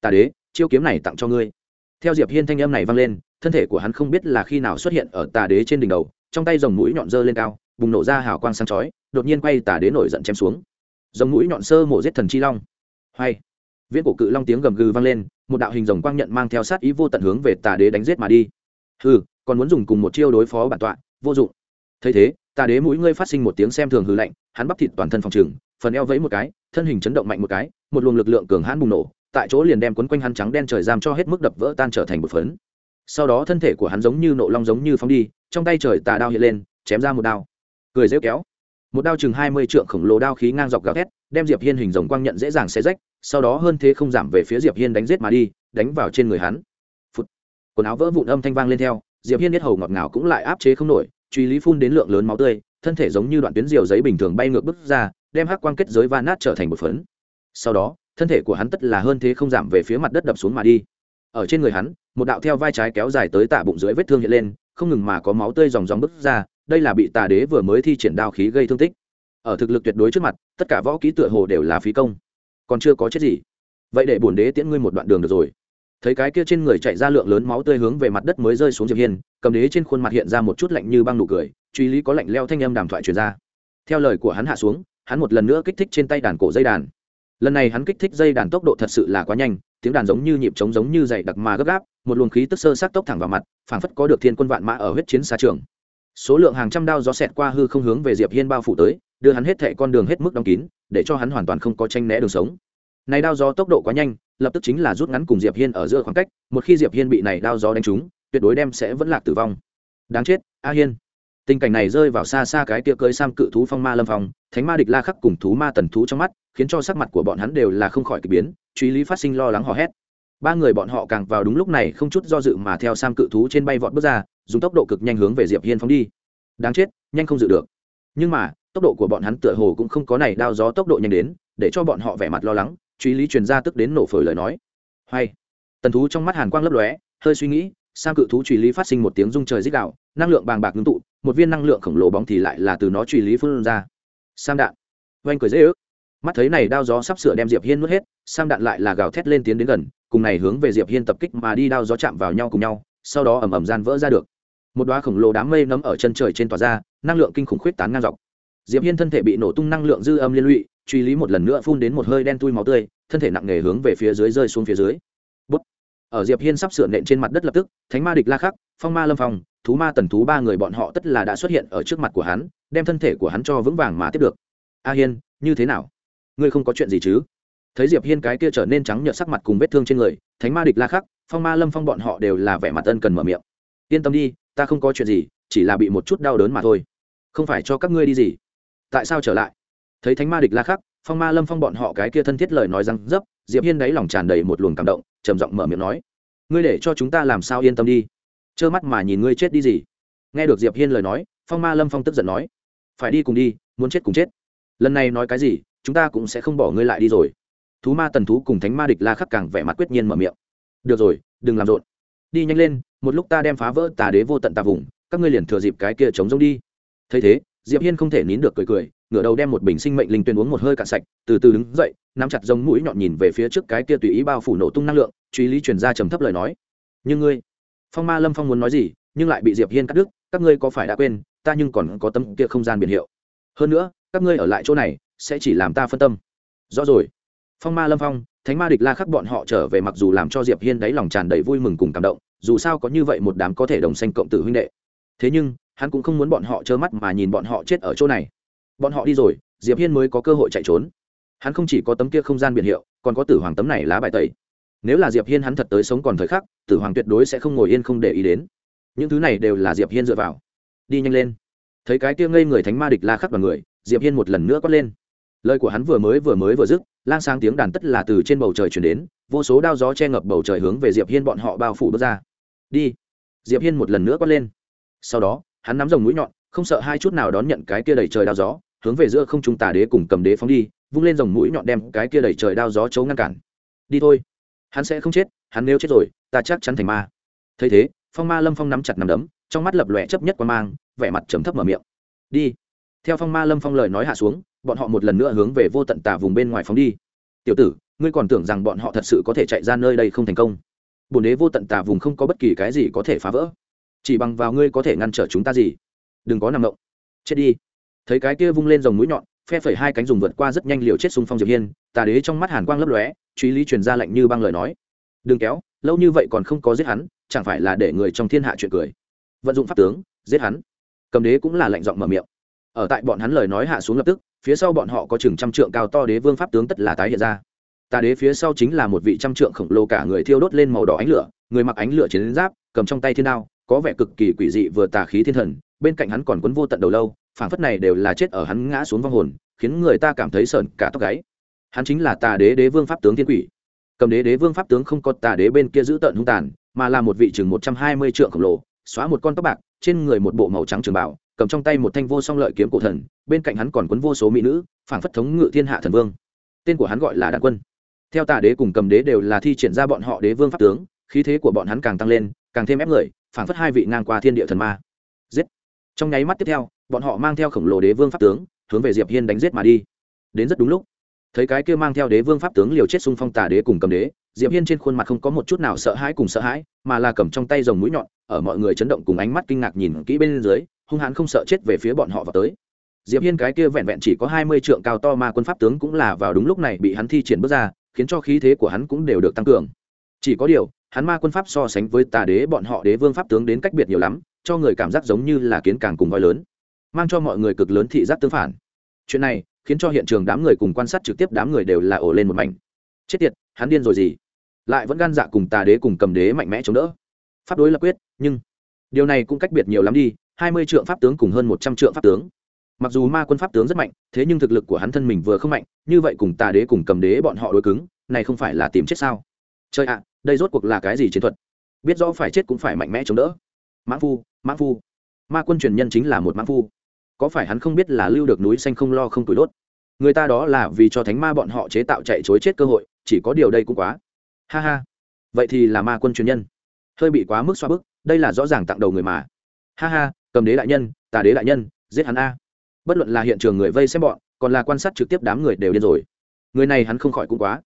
Speaker 1: Tà đế, chiêu kiếm này tặng cho ngươi. Theo diệp hiên thanh âm này vang lên thân thể của hắn không biết là khi nào xuất hiện ở tà đế trên đỉnh đầu, trong tay dòng mũi nhọn dơ lên cao, bùng nổ ra hào quang sáng chói, đột nhiên quay tà đế nổi giận chém xuống. Dòng mũi nhọn sơ mổ giết thần chi long. Hay. Viễn cổ cự long tiếng gầm gừ vang lên, một đạo hình rồng quang nhận mang theo sát ý vô tận hướng về tà đế đánh giết mà đi. Hừ, còn muốn dùng cùng một chiêu đối phó bản tọa, vô dụng. Thấy thế, tà đế mũi ngươi phát sinh một tiếng xem thường hư lạnh, hắn bắp thịt toàn thân phòng trừng, phần eo vẫy một cái, thân hình chấn động mạnh một cái, một luồng lực lượng cường hãn bùng nổ, tại chỗ liền đem quấn quanh hắn trắng đen trời giam cho hết mức đập vỡ tan trở thành một phấn sau đó thân thể của hắn giống như nộ long giống như phóng đi, trong tay trời tà đao hiện lên, chém ra một đao. Cười rêu kéo. Một đao chừng hai mươi trượng khổng lồ đao khí ngang dọc gào thét, đem diệp hiên hình rồng quang nhận dễ dàng xé rách, sau đó hơn thế không giảm về phía diệp hiên đánh giết mà đi, đánh vào trên người hắn. Phụt. quần áo vỡ vụn âm thanh vang lên theo, diệp hiên biết hầu ngọt ngào cũng lại áp chế không nổi, truy lý phun đến lượng lớn máu tươi, thân thể giống như đoạn tuyến diều giấy bình thường bay ngược bước ra, đem hắc quang kết giới va nát trở thành một phấn. Sau đó, thân thể của hắn tất là hơn thế không giảm về phía mặt đất đập xuống mà đi. Ở trên người hắn một đạo theo vai trái kéo dài tới tả bụng dưới vết thương hiện lên, không ngừng mà có máu tươi dòng dòng bứt ra, đây là bị tà đế vừa mới thi triển đao khí gây thương tích. Ở thực lực tuyệt đối trước mặt, tất cả võ kỹ tựa hồ đều là phí công. Còn chưa có chết gì. Vậy để bổn đế tiễn ngươi một đoạn đường được rồi. Thấy cái kia trên người chạy ra lượng lớn máu tươi hướng về mặt đất mới rơi xuống diệp hiên, cầm đế trên khuôn mặt hiện ra một chút lạnh như băng nụ cười, truy lý có lạnh leo thanh âm đàm thoại truyền ra. Theo lời của hắn hạ xuống, hắn một lần nữa kích thích trên tay đàn cổ dây đàn lần này hắn kích thích dây đàn tốc độ thật sự là quá nhanh, tiếng đàn giống như nhịp trống giống như dày đặc mà gấp gáp, một luồng khí tức sơ sát tốc thẳng vào mặt, phảng phất có được thiên quân vạn mã ở huyết chiến xa trường. Số lượng hàng trăm đao gió xẹt qua hư không hướng về diệp hiên bao phủ tới, đưa hắn hết thệ con đường hết mức đóng kín, để cho hắn hoàn toàn không có tranh né đường sống. Này đao gió tốc độ quá nhanh, lập tức chính là rút ngắn cùng diệp hiên ở giữa khoảng cách, một khi diệp hiên bị này đao gió đánh trúng, tuyệt đối đem sẽ vẫn lạc tử vong. Đáng chết, a hiên tình cảnh này rơi vào xa xa cái tia cưới sam cự thú phong ma lâm phong, thánh ma địch la khắc cùng thú ma tần thú trong mắt, khiến cho sắc mặt của bọn hắn đều là không khỏi k ỳ biến, truy lý phát sinh lo lắng hò hét. Ba người bọn họ càng vào đúng lúc này không chút do dự mà theo sam cự thú trên bay vọt bước ra, dùng tốc độ cực nhanh hướng về diệp hiên phóng đi. Đáng chết, nhanh không dự được. Nhưng mà, tốc độ của bọn hắn tựa hồ cũng không có này đao gió tốc độ nhanh đến, để cho bọn họ vẻ mặt lo lắng, truy lý truyền ra tức đến nổ phổi lời nói. Hay. Tần thú trong mắt hàn quang lấp lóe, hơi suy nghĩ, sam cự thú truy lý phát sinh một tiếng rung trời dích đạo năng lượng bàng bạc ngưng tụ một viên năng lượng khổng lồ bóng thì lại là từ nó truy lý phun ra. Sam đạn. Oanh cười dễ ước. Mắt thấy này đao gió sắp sửa đem diệp hiên nuốt hết, sam đạn lại là gào thét lên tiến đến gần, cùng này hướng về diệp hiên tập kích mà đi đao gió chạm vào nhau cùng nhau, sau đó ầm ầm gian vỡ ra được. Một đóa khổng lồ đám mây nấm ở chân trời trên tòa ra, năng lượng kinh khủng khuyết tán ngang dọc. Diệp hiên thân thể bị nổ tung năng lượng dư âm liên lụy, truy lý một lần nữa phun đến một hơi đen tui máu tươi, thân thể nặng nề hướng về phía dưới rơi xuống phía dưới. Bút. ở diệp hiên sắp sửa nện trên mặt đất lập tức, thánh ma địch la khắc, phong ma lâm phòng thú ma tần thú ba người bọn họ tất là đã xuất hiện ở trước mặt của hắn, đem thân thể của hắn cho vững vàng mà tiếp được. A hiên, như thế nào? Ngươi không có chuyện gì chứ? Thấy diệp hiên cái kia trở nên trắng nhợt sắc mặt cùng vết thương trên người, thánh ma địch la khắc, phong ma lâm phong bọn họ đều là vẻ mặt ân cần mở miệng. Yên tâm đi, ta không có chuyện gì, chỉ là bị một chút đau đớn mà thôi. Không phải cho các ngươi đi gì? Tại sao trở lại? Thấy thánh ma địch la khắc, phong ma lâm phong bọn họ cái kia thân thiết lời nói rằng dấp, diệp hiên đáy lòng tràn đầy một luồng cảm động, trầm giọng mở miệng nói, ngươi để cho chúng ta làm sao yên tâm đi? Trơ mắt mà nhìn ngươi chết đi gì? Nghe được diệp hiên lời nói, phong ma lâm phong tức giận nói, phải đi cùng đi, muốn chết cùng chết. Lần này nói cái gì, chúng ta cũng sẽ không bỏ ngươi lại đi rồi. Thú ma tần thú cùng thánh ma địch la khắc càng vẻ mặt quyết nhiên mở miệng, được rồi, đừng làm rộn. Đi nhanh lên, một lúc ta đem phá vỡ tà đế vô tận tà vùng, các ngươi liền thừa dịp cái kia chống rông đi. Thấy thế, diệp hiên không thể nín được cười cười, ngửa đầu đem một bình sinh mệnh linh tuyền uống một hơi cạn sạch, từ từ đứng dậy, nắm chặt giống mũi nhọn nhìn về phía trước cái kia tùy ý bao phủ nổ tung năng lượng, truy lý truyền ra trầm thấp lời nói, nhưng ngươi phong ma lâm phong muốn nói gì, nhưng lại bị diệp hiên cắt đứt, các ngươi có phải đã quên, ta nhưng còn có tấm kia không gian biển hiệu. Hơn nữa, các ngươi ở lại chỗ này, sẽ chỉ làm ta phân tâm. Rõ rồi. Phong ma lâm phong, thánh ma địch la khắc bọn họ trở về mặc dù làm cho diệp hiên đáy lòng tràn đầy vui mừng cùng cảm động, dù sao có như vậy một đám có thể đồng sanh cộng tử huynh đệ. Thế nhưng, hắn cũng không muốn bọn họ trơ mắt mà nhìn bọn họ chết ở chỗ này. Bọn họ đi rồi, diệp hiên mới có cơ hội chạy trốn. Hắn không chỉ có tấm kia không gian biển hiệu, còn có tử hoàng tấm này lá bài tẩy nếu là diệp hiên hắn thật tới sống còn thời khắc, tử hoàng tuyệt đối sẽ không ngồi yên không để ý đến. Những thứ này đều là diệp hiên dựa vào. Đi nhanh lên. Thấy cái kia ngây người thánh ma địch la khắc vào người, diệp hiên một lần nữa quát lên. Lời của hắn vừa mới vừa mới vừa dứt, lang sang tiếng đàn tất là từ trên bầu trời chuyển đến, vô số đao gió che ngập bầu trời hướng về diệp hiên bọn họ bao phủ bước ra. Đi. Diệp hiên một lần nữa quát lên. Sau đó, hắn nắm rồng mũi nhọn, không sợ hai chút nào đón nhận cái kia đầy trời đao gió, hướng về giữa không trung tà đế cùng cầm đế phóng đi, vung lên rồng mũi nhọn đem cái kia đầy trời đao gió chấu ngăn cản. Đi thôi hắn sẽ không chết, hắn nếu chết rồi, ta chắc chắn thành ma. Thấy thế, phong ma lâm phong nắm chặt nằm đấm, trong mắt lập lòe chấp nhất quan mang, vẻ mặt trầm thấp mở miệng. Đi. Theo phong ma lâm phong lời nói hạ xuống, bọn họ một lần nữa hướng về vô tận tả vùng bên ngoài phóng đi. Tiểu tử, ngươi còn tưởng rằng bọn họ thật sự có thể chạy ra nơi đây không thành công. Bổn đế vô tận tà vùng không có bất kỳ cái gì có thể phá vỡ. Chỉ bằng vào ngươi có thể ngăn trở chúng ta gì? Đừng có nằm động. Chết đi. Thấy cái kia vung lên dòng mũi nhọn phe phẩy hai cánh dùng vượt qua rất nhanh liều chết xung phong diệp hiên, tà đế trong mắt hàn quang lấp lóe, truy lý truyền ra lệnh như băng lời nói. Đừng kéo, lâu như vậy còn không có giết hắn, chẳng phải là để người trong thiên hạ chuyện cười. Vận dụng pháp tướng, giết hắn. Cầm đế cũng là lệnh giọng mở miệng. Ở tại bọn hắn lời nói hạ xuống lập tức, phía sau bọn họ có chừng trăm trượng cao to đế vương pháp tướng tất là tái hiện ra. Tà đế phía sau chính là một vị trăm trượng khổng lồ cả người thiêu đốt lên màu đỏ ánh lửa, người mặc ánh lửa chiến giáp, cầm trong tay thiên đao, có vẻ cực kỳ quỷ dị vừa tà khí thiên thần, bên cạnh hắn còn quấn vô tận đầu lâu phảng phất này đều là chết ở hắn ngã xuống vong hồn, khiến người ta cảm thấy sợn cả tóc gáy. Hắn chính là tà đế đế vương pháp tướng thiên quỷ. Cầm đế đế vương pháp tướng không có tà đế bên kia giữ tợn hung tàn, mà là một vị chừng một trăm hai mươi trượng khổng lồ, xóa một con tóc bạc, trên người một bộ màu trắng trường bảo cầm trong tay một thanh vô song lợi kiếm cổ thần, bên cạnh hắn còn quấn vô số mỹ nữ, phảng phất thống ngự thiên hạ thần vương. Tên của hắn gọi là đạn quân. Theo tà đế cùng cầm đế đều là thi triển ra bọn họ đế vương pháp tướng, khí thế của bọn hắn càng tăng lên, càng thêm ép người, phảng phất hai vị ngang qua thiên địa thần ma. Giết. Trong nháy mắt tiếp theo bọn họ mang theo khổng lồ đế vương pháp tướng, hướng về diệp hiên đánh giết mà đi. Đến rất đúng lúc, thấy cái kia mang theo đế vương pháp tướng liều chết xung phong tà đế cùng cầm đế, diệp hiên trên khuôn mặt không có một chút nào sợ hãi cùng sợ hãi, mà là cầm trong tay dòng mũi nhọn, ở mọi người chấn động cùng ánh mắt kinh ngạc nhìn kỹ bên dưới, hung hãn không sợ chết về phía bọn họ vào tới. Diệp hiên cái kia vẹn vẹn chỉ có hai mươi trượng cao to mà quân pháp tướng cũng là vào đúng lúc này bị hắn thi triển bước ra, khiến cho khí thế của hắn cũng đều được tăng cường. Chỉ có điều, hắn ma quân pháp so sánh với tà đế bọn họ đế vương pháp tướng đến cách biệt nhiều lắm, cho người cảm giác giống như là kiến càng cùng voi lớn mang cho mọi người cực lớn thị giác tương phản. Chuyện này khiến cho hiện trường đám người cùng quan sát trực tiếp đám người đều là ổ lên một mảnh. Chết tiệt, hắn điên rồi gì? Lại vẫn gan dạ cùng tà đế cùng cầm đế mạnh mẽ chống đỡ. Pháp đối lập quyết, nhưng điều này cũng cách biệt nhiều lắm đi, hai mươi trượng pháp tướng cùng hơn một trăm trượng pháp tướng. Mặc dù ma quân pháp tướng rất mạnh, thế nhưng thực lực của hắn thân mình vừa không mạnh, như vậy cùng tà đế cùng cầm đế bọn họ đối cứng, này không phải là tìm chết sao? Chơi ạ, đây rốt cuộc là cái gì chiến thuật? Biết rõ phải chết cũng phải mạnh mẽ chống đỡ. Mãn phu mãn phu. Ma quân truyền nhân chính là một mãn phu có phải hắn không biết là lưu được núi xanh không lo không tuổi đốt người ta đó là vì cho thánh ma bọn họ chế tạo chạy chối chết cơ hội, chỉ có điều đây cũng quá. Ha ha. Vậy thì là ma quân truyền nhân. Hơi bị quá mức xoa bức, đây là rõ ràng tặng đầu người mà. Ha ha, cầm đế đại nhân, tà đế đại nhân, giết hắn a. Bất luận là hiện trường người vây xem bọn, còn là quan sát trực tiếp đám người đều điên rồi. Người này hắn không khỏi cũng quá.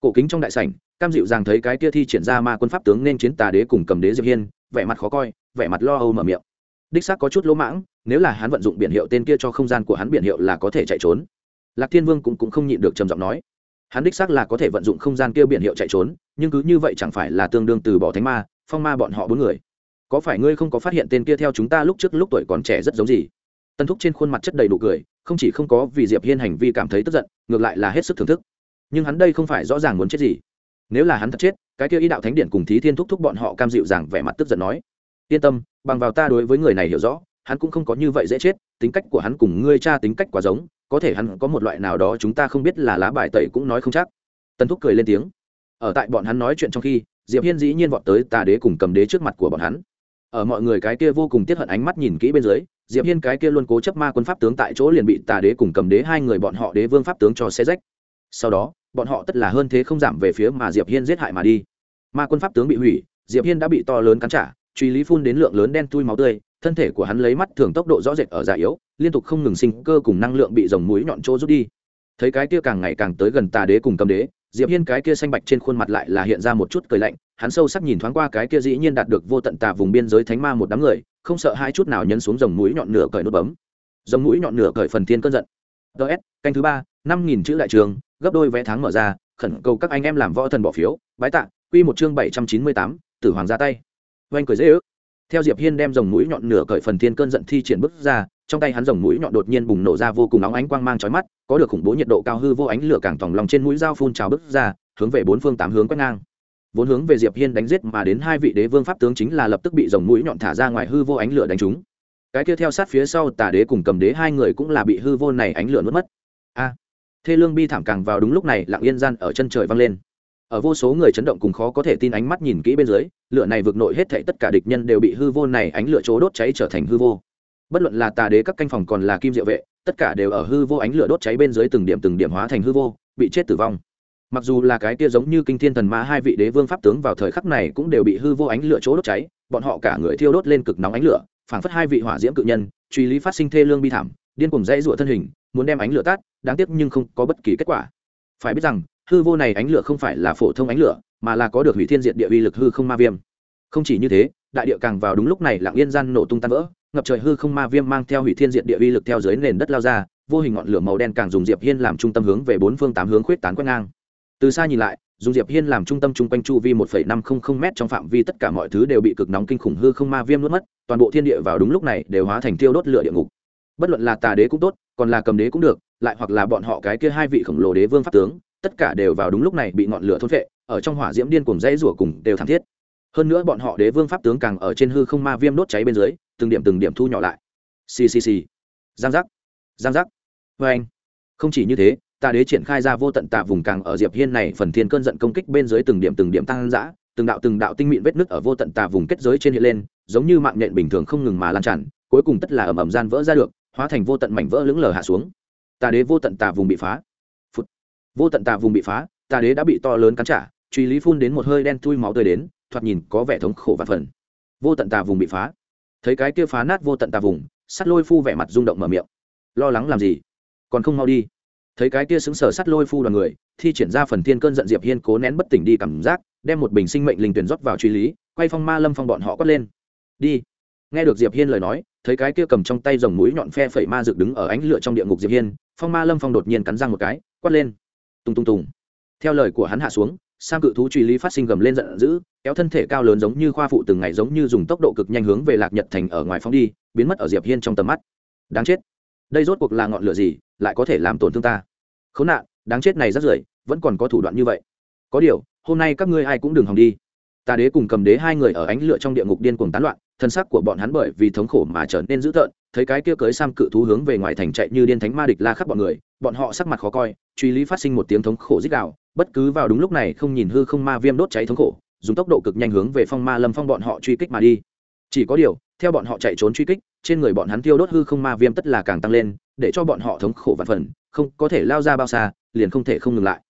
Speaker 1: Cổ kính trong đại sảnh, cam dịu rằng thấy cái kia thi triển ra ma quân pháp tướng nên chiến tà đế cùng cầm đế diệp hiên, vẻ mặt khó coi, vẻ mặt lo âu mở miệng đích xác có chút lỗ mãng nếu là hắn vận dụng biển hiệu tên kia cho không gian của hắn biển hiệu là có thể chạy trốn. Lạc thiên vương cũng, cũng không nhịn được trầm giọng nói. Hắn đích xác là có thể vận dụng không gian kia biển hiệu chạy trốn nhưng cứ như vậy chẳng phải là tương đương từ bỏ thánh ma phong ma bọn họ bốn người. Có phải ngươi không có phát hiện tên kia theo chúng ta lúc trước lúc tuổi còn trẻ rất giống gì? Tân thúc trên khuôn mặt chất đầy đủ cười không chỉ không có vì diệp hiên hành vi cảm thấy tức giận ngược lại là hết sức thưởng thức. Nhưng hắn đây không phải rõ ràng muốn chết gì. Nếu là hắn thật chết cái kia ý đạo thánh điện cùng thí thiên thúc thúc bọn họ cam dịu rằng vẻ mặt tức giận nói yên tâm bằng vào ta đối với người này hiểu rõ, hắn cũng không có như vậy dễ chết, tính cách của hắn cùng ngươi cha tính cách quá giống, có thể hắn có một loại nào đó chúng ta không biết là lá bài tẩy cũng nói không chắc. Tần thúc cười lên tiếng. Ở tại bọn hắn nói chuyện trong khi, diệp hiên dĩ nhiên vọt tới tà đế cùng cầm đế trước mặt của bọn hắn. Ở mọi người cái kia vô cùng tiết hận ánh mắt nhìn kỹ bên dưới, diệp hiên cái kia luôn cố chấp ma quân pháp tướng tại chỗ liền bị tà đế cùng cầm đế hai người bọn họ đế vương pháp tướng cho xe rách. Sau đó, bọn họ tất là hơn thế không giảm về phía mà diệp hiên giết hại mà đi. Ma quân pháp tướng bị hủy, diệp hiên đã bị to lớn cắn trả truy lý phun đến lượng lớn đen tui máu tươi, thân thể của hắn lấy mắt thường tốc độ rõ rệt ở già yếu, liên tục không ngừng sinh cơ cùng năng lượng bị dòng mũi nhọn chỗ rút đi. Thấy cái kia càng ngày càng tới gần tà đế cùng cầm đế, diệp hiên cái kia xanh bạch trên khuôn mặt lại là hiện ra một chút cười lạnh, hắn sâu sắc nhìn thoáng qua cái kia dĩ nhiên đạt được vô tận tà vùng biên giới thánh ma một đám người, không sợ hai chút nào nhấn xuống dòng mũi nhọn nửa cởi nút bấm. Dòng mũi nhọn nửa cởi phần thiên cơn giận. Ts canh thứ ba, năm nghìn chữ đại trường, gấp đôi vé tháng mở ra, khẩn cầu các anh em làm võ thần bỏ phiếu. Bái tạ, quy một chương bảy trăm chín mươi tám, tử hoàng ra tay oanh cười dễ ước. Theo diệp hiên đem dòng mũi nhọn nửa cởi phần thiên cơn giận thi triển bước ra, trong tay hắn dòng mũi nhọn đột nhiên bùng nổ ra vô cùng óng ánh quang mang chói mắt, có được khủng bố nhiệt độ cao hư vô ánh lửa càng tòng lòng trên mũi dao phun trào bước ra, hướng về bốn phương tám hướng quét ngang. Vốn hướng về diệp hiên đánh giết mà đến hai vị đế vương pháp tướng chính là lập tức bị dòng mũi nhọn thả ra ngoài hư vô ánh lửa đánh trúng. Cái kia theo sát phía sau tà đế cùng cầm đế hai người cũng là bị hư vô này ánh lửa nuốt mất. A. Thê lương bi thảm càng vào đúng lúc này, lặng yên gian ở chân trời vang lên ở vô số người chấn động cùng khó có thể tin ánh mắt nhìn kỹ bên dưới, lửa này vượt nội hết thảy tất cả địch nhân đều bị hư vô này ánh lửa chỗ đốt cháy trở thành hư vô. Bất luận là tà đế các canh phòng còn là kim diệu vệ, tất cả đều ở hư vô ánh lửa đốt cháy bên dưới từng điểm từng điểm hóa thành hư vô, bị chết tử vong. Mặc dù là cái kia giống như kinh thiên thần ma hai vị đế vương pháp tướng vào thời khắc này cũng đều bị hư vô ánh lửa chỗ đốt cháy, bọn họ cả người thiêu đốt lên cực nóng ánh lửa, phảng phất hai vị hỏa diễm cự nhân, truy lý phát sinh thê lương bi thảm, điên cùng dãy rụa thân hình, muốn đem ánh lửa tắt đáng tiếc nhưng không có bất kỳ kết quả. Phải biết rằng hư vô này ánh lửa không phải là phổ thông ánh lửa, mà là có được hủy thiên diệt địa uy lực hư không ma viêm. Không chỉ như thế, đại địa càng vào đúng lúc này lặng yên gian nổ tung tan vỡ, ngập trời hư không ma viêm mang theo hủy thiên diệt địa uy lực theo dưới nền đất lao ra, vô hình ngọn lửa màu đen càng dùng diệp hiên làm trung tâm hướng về bốn phương tám hướng khuyết tán quét ngang. Từ xa nhìn lại, dùng diệp hiên làm trung tâm chung quanh chu vi một năm trăm linh m trong phạm vi tất cả mọi thứ đều bị cực nóng kinh khủng hư không ma viêm nuốt mất, toàn bộ thiên địa vào đúng lúc này đều hóa thành tiêu đốt lửa địa ngục. Bất luận là tà đế cũng tốt, còn là cầm đế cũng được, lại hoặc là bọn họ cái kia hai vị khổng lồ đế vương pháp tướng tất cả đều vào đúng lúc này bị ngọn lửa thôn vệ ở trong hỏa diễm điên cuồng dãy rủa cùng đều thảm thiết. Hơn nữa bọn họ đế vương pháp tướng càng ở trên hư không ma viêm đốt cháy bên dưới, từng điểm từng điểm thu nhỏ lại. Ccc giang giác. Giang giác. Vê anh. Không chỉ như thế tà đế triển khai ra vô tận tạ vùng càng ở diệp hiên này phần thiên cơn giận công kích bên dưới từng điểm từng điểm tăng dã, từng đạo từng đạo tinh mịn vết nứt ở vô tận tà vùng kết giới trên hiện lên, giống như mạng nhện bình thường không ngừng mà lan tràn, cuối cùng tất là ầm ầm gian vỡ ra được, hóa thành vô tận mảnh vỡ lững lờ hạ xuống. Tà đế vô tận tà vùng bị phá vô tận tà vùng bị phá, tà đế đã bị to lớn cắn trả, truy lý phun đến một hơi đen thui máu tươi đến, thoạt nhìn có vẻ thống khổ và phần. Vô tận tà vùng bị phá. Thấy cái kia phá nát vô tận tà vùng, sắt lôi phu vẻ mặt rung động mở miệng. Lo lắng làm gì? Còn không mau đi. Thấy cái kia xứng sở sắt lôi phu đoàn người, thi triển ra phần thiên cơn giận diệp hiên cố nén bất tỉnh đi cảm giác, đem một bình sinh mệnh linh tuyển rót vào truy lý, quay phong ma lâm phong bọn họ quát lên. Đi. Nghe được diệp hiên lời nói, thấy cái kia cầm trong tay dòng mũi nhọn phe phẩy ma rực đứng ở ánh lửa trong địa ngục diệp hiên, phong ma lâm phong đột nhiên cắn răng một cái, quát lên tung tung tung. Theo lời của hắn hạ xuống, sam cự thú truy lý phát sinh gầm lên giận dữ, kéo thân thể cao lớn giống như khoa phụ từng ngày giống như dùng tốc độ cực nhanh hướng về lạc nhật thành ở ngoài phóng đi, biến mất ở diệp hiên trong tầm mắt. Đáng chết. Đây rốt cuộc là ngọn lửa gì, lại có thể làm tổn thương ta? Khốn nạn, đáng chết này rất rưởi, vẫn còn có thủ đoạn như vậy. Có điều, hôm nay các ngươi ai cũng đừng hòng đi. Tà đế cùng cầm đế hai người ở ánh lửa trong địa ngục điên cuồng tán loạn, thân sắc của bọn hắn bởi vì thống khổ mà trở nên dữ tợn thấy cái kia cưới sam cự thú hướng về ngoài thành chạy như điên thánh ma địch la khắp bọn người, bọn họ sắc mặt khó coi, truy lý phát sinh một tiếng thống khổ dích đạo bất cứ vào đúng lúc này không nhìn hư không ma viêm đốt cháy thống khổ, dùng tốc độ cực nhanh hướng về phong ma lâm phong bọn họ truy kích mà đi. Chỉ có điều, theo bọn họ chạy trốn truy kích, trên người bọn hắn tiêu đốt hư không ma viêm tất là càng tăng lên, để cho bọn họ thống khổ và phần, không có thể lao ra bao xa, liền không thể không ngừng lại.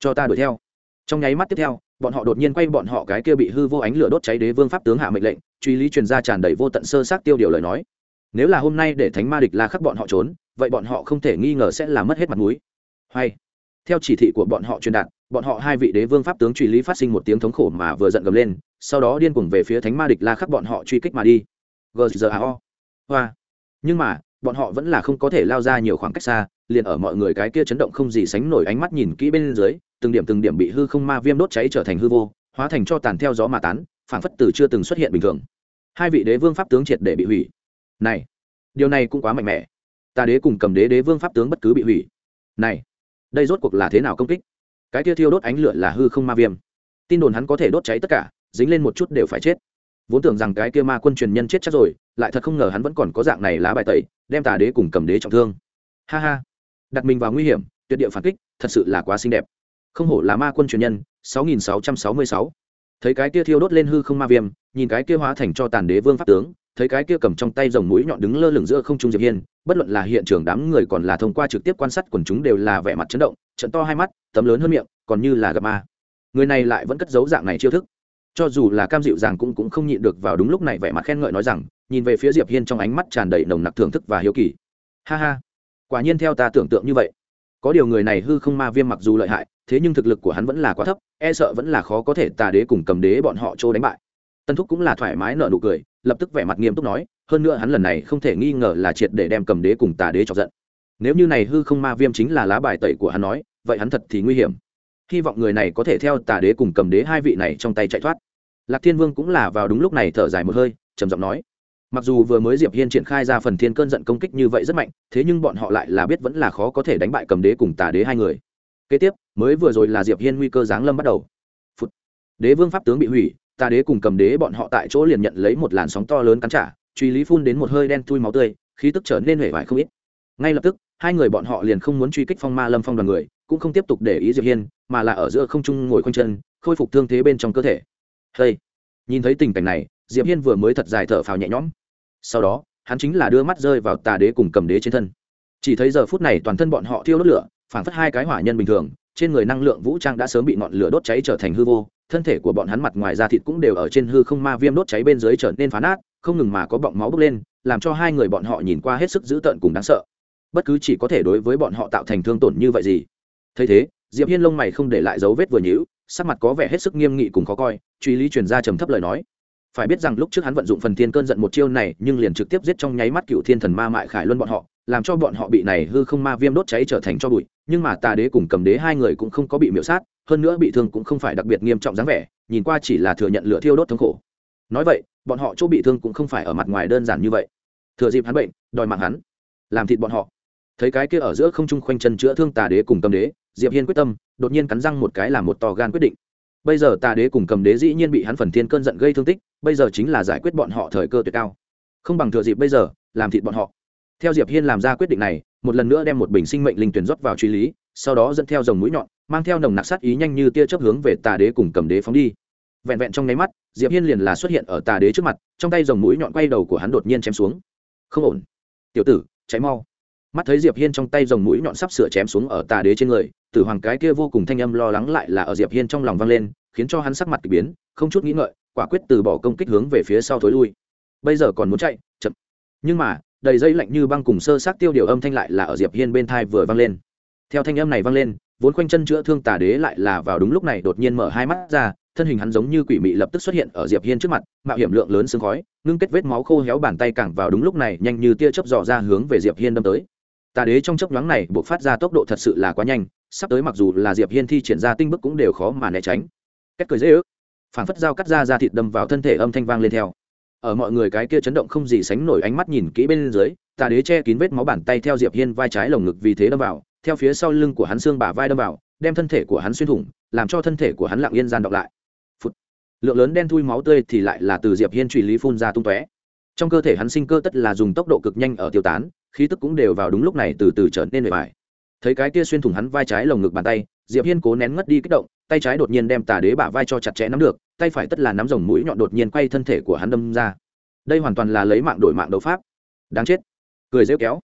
Speaker 1: Cho ta đuổi theo. Trong nháy mắt tiếp theo, bọn họ đột nhiên quay bọn họ cái kia bị hư vô ánh lửa đốt cháy đế vương pháp tướng hạ mệnh lệnh, truy lý truyền ra tràn đầy vô tận sơ sát tiêu điều lời nói nếu là hôm nay để thánh ma địch la khắc bọn họ trốn, vậy bọn họ không thể nghi ngờ sẽ làm mất hết mặt mũi. Hay, theo chỉ thị của bọn họ truyền đạt, bọn họ hai vị đế vương pháp tướng truy lý phát sinh một tiếng thống khổ mà vừa giận gầm lên, sau đó điên cuồng về phía thánh ma địch la khắc bọn họ truy kích mà đi. Gzao hoa. Nhưng mà, bọn họ vẫn là không có thể lao ra nhiều khoảng cách xa, liền ở mọi người cái kia chấn động không gì sánh nổi ánh mắt nhìn kỹ bên dưới, từng điểm từng điểm bị hư không ma viêm đốt cháy trở thành hư vô, hóa thành cho tàn theo gió mà tán phản phất từ chưa từng xuất hiện bình thường. Hai vị đế vương pháp tướng triệt để bị hủy này, điều này cũng quá mạnh mẽ. Ta đế cùng cầm đế đế vương pháp tướng bất cứ bị hủy. Này, đây rốt cuộc là thế nào công kích? Cái kia thiêu đốt ánh lửa là hư không ma viêm. Tin đồn hắn có thể đốt cháy tất cả, dính lên một chút đều phải chết. Vốn tưởng rằng cái kia ma quân truyền nhân chết chắc rồi, lại thật không ngờ hắn vẫn còn có dạng này lá bài tẩy, đem tà đế cùng cầm đế trọng thương. Ha ha. Đặt mình vào nguy hiểm, tuyệt địa phản kích, thật sự là quá xinh đẹp. Không hổ là ma quân truyền nhân 6666. thấy cái kia thiêu đốt lên hư không ma viêm, nhìn cái kia hóa thành cho tàn đế vương pháp tướng thấy cái kia cầm trong tay dòng mũi nhọn đứng lơ lửng giữa không trung diệp hiên, bất luận là hiện trường đám người còn là thông qua trực tiếp quan sát quần chúng đều là vẻ mặt chấn động, trận to hai mắt, tấm lớn hơn miệng, còn như là gặp ma. Người này lại vẫn cất giấu dạng này chiêu thức. Cho dù là cam dịu dàng cũng cũng không nhịn được vào đúng lúc này vẻ mặt khen ngợi nói rằng, nhìn về phía diệp hiên trong ánh mắt tràn đầy nồng nặc thưởng thức và hiếu kỳ. Ha ha, quả nhiên theo ta tưởng tượng như vậy. Có điều người này hư không ma viêm mặc dù lợi hại, thế nhưng thực lực của hắn vẫn là quá thấp e sợ vẫn là khó có thể tà đế cùng cầm đế bọn họ trô đánh bại. Tân thúc cũng là thoải mái nợ nụ cười lập tức vẻ mặt nghiêm túc nói, hơn nữa hắn lần này không thể nghi ngờ là triệt để đem cầm đế cùng tà đế chọc giận. Nếu như này hư không ma viêm chính là lá bài tẩy của hắn nói, vậy hắn thật thì nguy hiểm. Hy vọng người này có thể theo tà đế cùng cầm đế hai vị này trong tay chạy thoát. Lạc thiên vương cũng là vào đúng lúc này thở dài một hơi, trầm giọng nói, mặc dù vừa mới diệp hiên triển khai ra phần thiên cơn giận công kích như vậy rất mạnh, thế nhưng bọn họ lại là biết vẫn là khó có thể đánh bại cầm đế cùng tà đế hai người. Kế tiếp, mới vừa rồi là diệp hiên nguy cơ giáng lâm bắt đầu. Phụt. đế vương pháp tướng bị hủy Ta đế cùng cầm đế bọn họ tại chỗ liền nhận lấy một làn sóng to lớn cắn trả, truy lý phun đến một hơi đen thui máu tươi, khí tức trở nên hể vải không ít. Ngay lập tức, hai người bọn họ liền không muốn truy kích phong ma lâm phong đoàn người, cũng không tiếp tục để ý diệp hiên, mà là ở giữa không trung ngồi khoanh chân, khôi phục thương thế bên trong cơ thể. Hey. nhìn thấy tình cảnh này, diệp hiên vừa mới thật dài thở phào nhẹ nhõm. Sau đó, hắn chính là đưa mắt rơi vào tà đế cùng cầm đế trên thân. Chỉ thấy giờ phút này toàn thân bọn họ thiêu đốt lửa phảng phất hai cái hỏa nhân bình thường, trên người năng lượng vũ trang đã sớm bị ngọn lửa đốt cháy trở thành hư vô thân thể của bọn hắn mặt ngoài da thịt cũng đều ở trên hư không ma viêm đốt cháy bên dưới trở nên phá nát, không ngừng mà có bọng máu bốc lên, làm cho hai người bọn họ nhìn qua hết sức dữ tợn cùng đáng sợ. Bất cứ chỉ có thể đối với bọn họ tạo thành thương tổn như vậy gì. Thấy thế, diệp hiên lông mày không để lại dấu vết vừa nhíu, sắc mặt có vẻ hết sức nghiêm nghị cùng khó coi, truy lý truyền ra trầm thấp lời nói. Phải biết rằng lúc trước hắn vận dụng phần thiên cơn giận một chiêu này, nhưng liền trực tiếp giết trong nháy mắt cựu thiên thần ma mại khải luân bọn họ, làm cho bọn họ bị này hư không ma viêm đốt cháy trở thành cho bụi, nhưng mà tà đế cùng cầm đế hai người cũng không có bị miễu sát hơn nữa bị thương cũng không phải đặc biệt nghiêm trọng dáng vẻ, nhìn qua chỉ là thừa nhận lửa thiêu đốt thống khổ. Nói vậy, bọn họ chỗ bị thương cũng không phải ở mặt ngoài đơn giản như vậy. Thừa dịp hắn bệnh, đòi mạng hắn. Làm thịt bọn họ. Thấy cái kia ở giữa không trung khoanh chân chữa thương tà đế cùng cầm đế, diệp hiên quyết tâm, đột nhiên cắn răng một cái làm một to gan quyết định. Bây giờ tà đế cùng cầm đế dĩ nhiên bị hắn phần thiên cơn giận gây thương tích, bây giờ chính là giải quyết bọn họ thời cơ tuyệt cao. Không bằng thừa dịp bây giờ, làm thịt bọn họ. Theo diệp hiên làm ra quyết định này, một lần nữa đem một bình sinh mệnh linh tuyển rót vào truy lý sau đó dẫn theo dòng mũi nhọn, mang theo nồng nặc sát ý nhanh như tia chớp hướng về tà đế cùng cầm đế phóng đi. Vẹn vẹn trong nháy mắt, diệp hiên liền là xuất hiện ở tà đế trước mặt, trong tay dòng mũi nhọn quay đầu của hắn đột nhiên chém xuống. Không ổn. Tiểu tử cháy mau. Mắt thấy diệp hiên trong tay dòng mũi nhọn sắp sửa chém xuống ở tà đế trên người, tử hoàng cái kia vô cùng thanh âm lo lắng lại là ở diệp hiên trong lòng vang lên, khiến cho hắn sắc mặt kỳ biến, không chút nghĩ ngợi, quả quyết từ bỏ công kích hướng về phía sau thối lui. Bây giờ còn muốn chạy, chậm. Nhưng mà, đầy dây lạnh như băng cùng sơ sát tiêu điều âm thanh lại là ở diệp hiên bên thai vừa vang lên theo thanh âm này vang lên, vốn quanh chân chữa thương tà đế lại là vào đúng lúc này đột nhiên mở hai mắt ra, thân hình hắn giống như quỷ mị lập tức xuất hiện ở diệp hiên trước mặt, mạo hiểm lượng lớn sương khói, ngưng kết vết máu khô héo bàn tay cẳng vào đúng lúc này nhanh như tia chớp dò ra hướng về diệp hiên đâm tới. Tà đế trong chớp nhoáng này buộc phát ra tốc độ thật sự là quá nhanh, sắp tới mặc dù là diệp hiên thi triển ra tinh bức cũng đều khó mà né tránh. Cách cười dễ ước. Phản phất dao cắt ra ra thịt đâm vào thân thể âm thanh vang lên theo. Ở mọi người cái kia chấn động không gì sánh nổi ánh mắt nhìn kỹ bên dưới, tà đế che kín vết máu bàn tay theo diệp hiên vai trái lồng ngực vì thế đâm vào theo phía sau lưng của hắn xương bả vai đâm vào, đem thân thể của hắn xuyên thủng, làm cho thân thể của hắn lặng yên gian đọc lại. Phụt. lượng lớn đen thui máu tươi thì lại là từ diệp hiên truy lý phun ra tung tóe. Trong cơ thể hắn sinh cơ tất là dùng tốc độ cực nhanh ở tiêu tán, khí tức cũng đều vào đúng lúc này từ từ trở nên bề bài thấy cái kia xuyên thủng hắn vai trái lồng ngực bàn tay, diệp hiên cố nén ngất đi kích động, tay trái đột nhiên đem tà đế bả vai cho chặt chẽ nắm được, tay phải tất là nắm rồng mũi nhọn đột nhiên quay thân thể của hắn đâm ra. Đây hoàn toàn là lấy mạng đổi mạng đấu pháp. Đáng chết. Cười rêu kéo.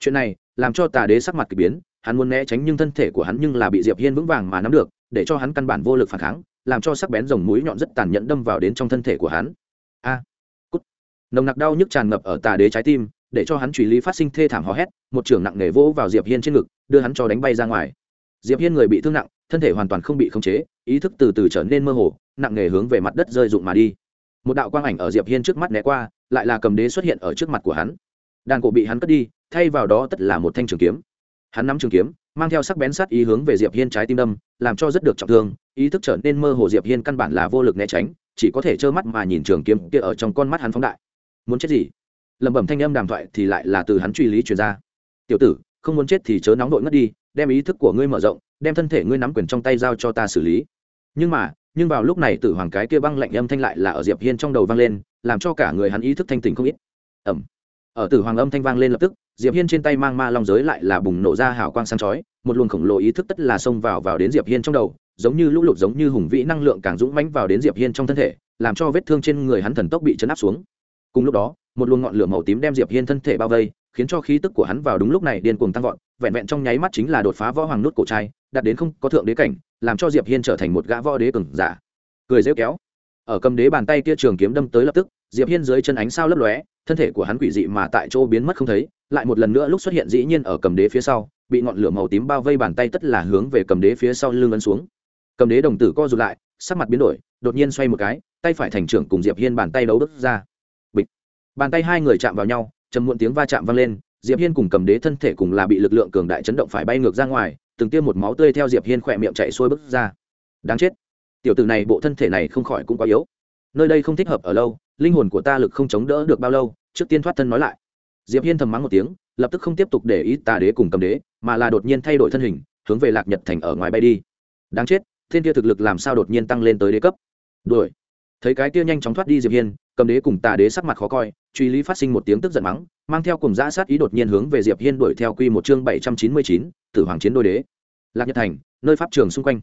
Speaker 1: Chuyện này làm cho tà đế sắc mặt k ỳ biến hắn muốn né tránh nhưng thân thể của hắn nhưng là bị diệp hiên vững vàng mà nắm được, để cho hắn căn bản vô lực phản kháng, làm cho sắc bén rồng mũi nhọn rất tàn nhẫn đâm vào đến trong thân thể của hắn. A, cút. Nồng nặc đau nhức tràn ngập ở tà đế trái tim, để cho hắn truy lý phát sinh thê thảm hò hét, một trường nặng nề vỗ vào diệp hiên trên ngực, đưa hắn cho đánh bay ra ngoài. Diệp hiên người bị thương nặng, thân thể hoàn toàn không bị khống chế, ý thức từ từ trở nên mơ hồ, nặng nề hướng về mặt đất rơi rụng mà đi. Một đạo quang ảnh ở diệp hiên trước mắt né qua, lại là cầm đế xuất hiện ở trước mặt của hắn. Đàn cổ bị hắn cất đi, thay vào đó tất là một thanh trường kiếm hắn nắm trường kiếm, mang theo sắc bén sát ý hướng về diệp hiên trái tim đâm, làm cho rất được trọng thương, ý thức trở nên mơ hồ. Diệp hiên căn bản là vô lực né tránh, chỉ có thể trơ mắt mà nhìn trường kiếm kia ở trong con mắt hắn phóng đại. Muốn chết gì? Lẩm bẩm thanh âm đàm thoại thì lại là từ hắn truy lý truyền ra. Tiểu tử, không muốn chết thì chớ nóng đội ngất đi, đem ý thức của ngươi mở rộng, đem thân thể ngươi nắm quyền trong tay giao cho ta xử lý. Nhưng mà, nhưng vào lúc này tử hoàng cái kia băng lạnh âm thanh lại là ở diệp hiên trong đầu vang lên, làm cho cả người hắn ý thức thanh tỉnh không ít. Ẩm. Ở tử hoàng âm thanh vang lên lập tức diệp hiên trên tay mang ma long giới lại là bùng nổ ra hào quang sáng chói, một luồng khổng lồ ý thức tất là xông vào vào đến diệp hiên trong đầu, giống như lũ lụt giống như hùng vĩ năng lượng càng dũng mãnh vào đến diệp hiên trong thân thể, làm cho vết thương trên người hắn thần tốc bị chấn áp xuống. Cùng lúc đó, một luồng ngọn lửa màu tím đem diệp hiên thân thể bao vây, khiến cho khí tức của hắn vào đúng lúc này điên cuồng tăng vọt, vẹn vẹn trong nháy mắt chính là đột phá võ hoàng nút cổ trai, đạt đến không có thượng đế cảnh, làm cho diệp hiên trở thành một gã võ đế cường giả. Cười rêu kéo. Ở cầm đế bàn tay kia trường kiếm đâm tới lập tức diệp hiên dưới chân ánh sao lấp lóe, thân thể của hắn quỷ dị mà tại chỗ biến mất không thấy, lại một lần nữa lúc xuất hiện dĩ nhiên ở cầm đế phía sau, bị ngọn lửa màu tím bao vây bàn tay tất là hướng về cầm đế phía sau lưng ấn xuống. Cầm đế đồng tử co rụt lại, sắc mặt biến đổi, đột nhiên xoay một cái, tay phải thành trưởng cùng diệp hiên bàn tay đấu đứt ra. Bịch. Bàn tay hai người chạm vào nhau, trầm muộn tiếng va chạm vang lên, diệp hiên cùng cầm đế thân thể cùng là bị lực lượng cường đại chấn động phải bay ngược ra ngoài, từng tiêm một máu tươi theo diệp hiên khỏe miệng chạy xuôi bứt ra. Đáng chết. Tiểu tử này bộ thân thể này không khỏi cũng quá yếu nơi đây không thích hợp ở lâu, linh hồn của ta lực không chống đỡ được bao lâu, trước tiên thoát thân nói lại. Diệp hiên thầm mắng một tiếng, lập tức không tiếp tục để ý tà đế cùng cầm đế, mà là đột nhiên thay đổi thân hình, hướng về lạc nhật thành ở ngoài bay đi. Đáng chết, thiên kia thực lực làm sao đột nhiên tăng lên tới đế cấp? Đuổi. Thấy cái kia nhanh chóng thoát đi diệp hiên, cầm đế cùng tà đế sắc mặt khó coi, truy lý phát sinh một tiếng tức giận mắng, mang theo cùng giã sát ý đột nhiên hướng về diệp hiên đuổi theo quy một chương bảy trăm chín mươi chín, tử hoàng chiến đôi đế. Lạc nhật thành, nơi pháp trường xung quanh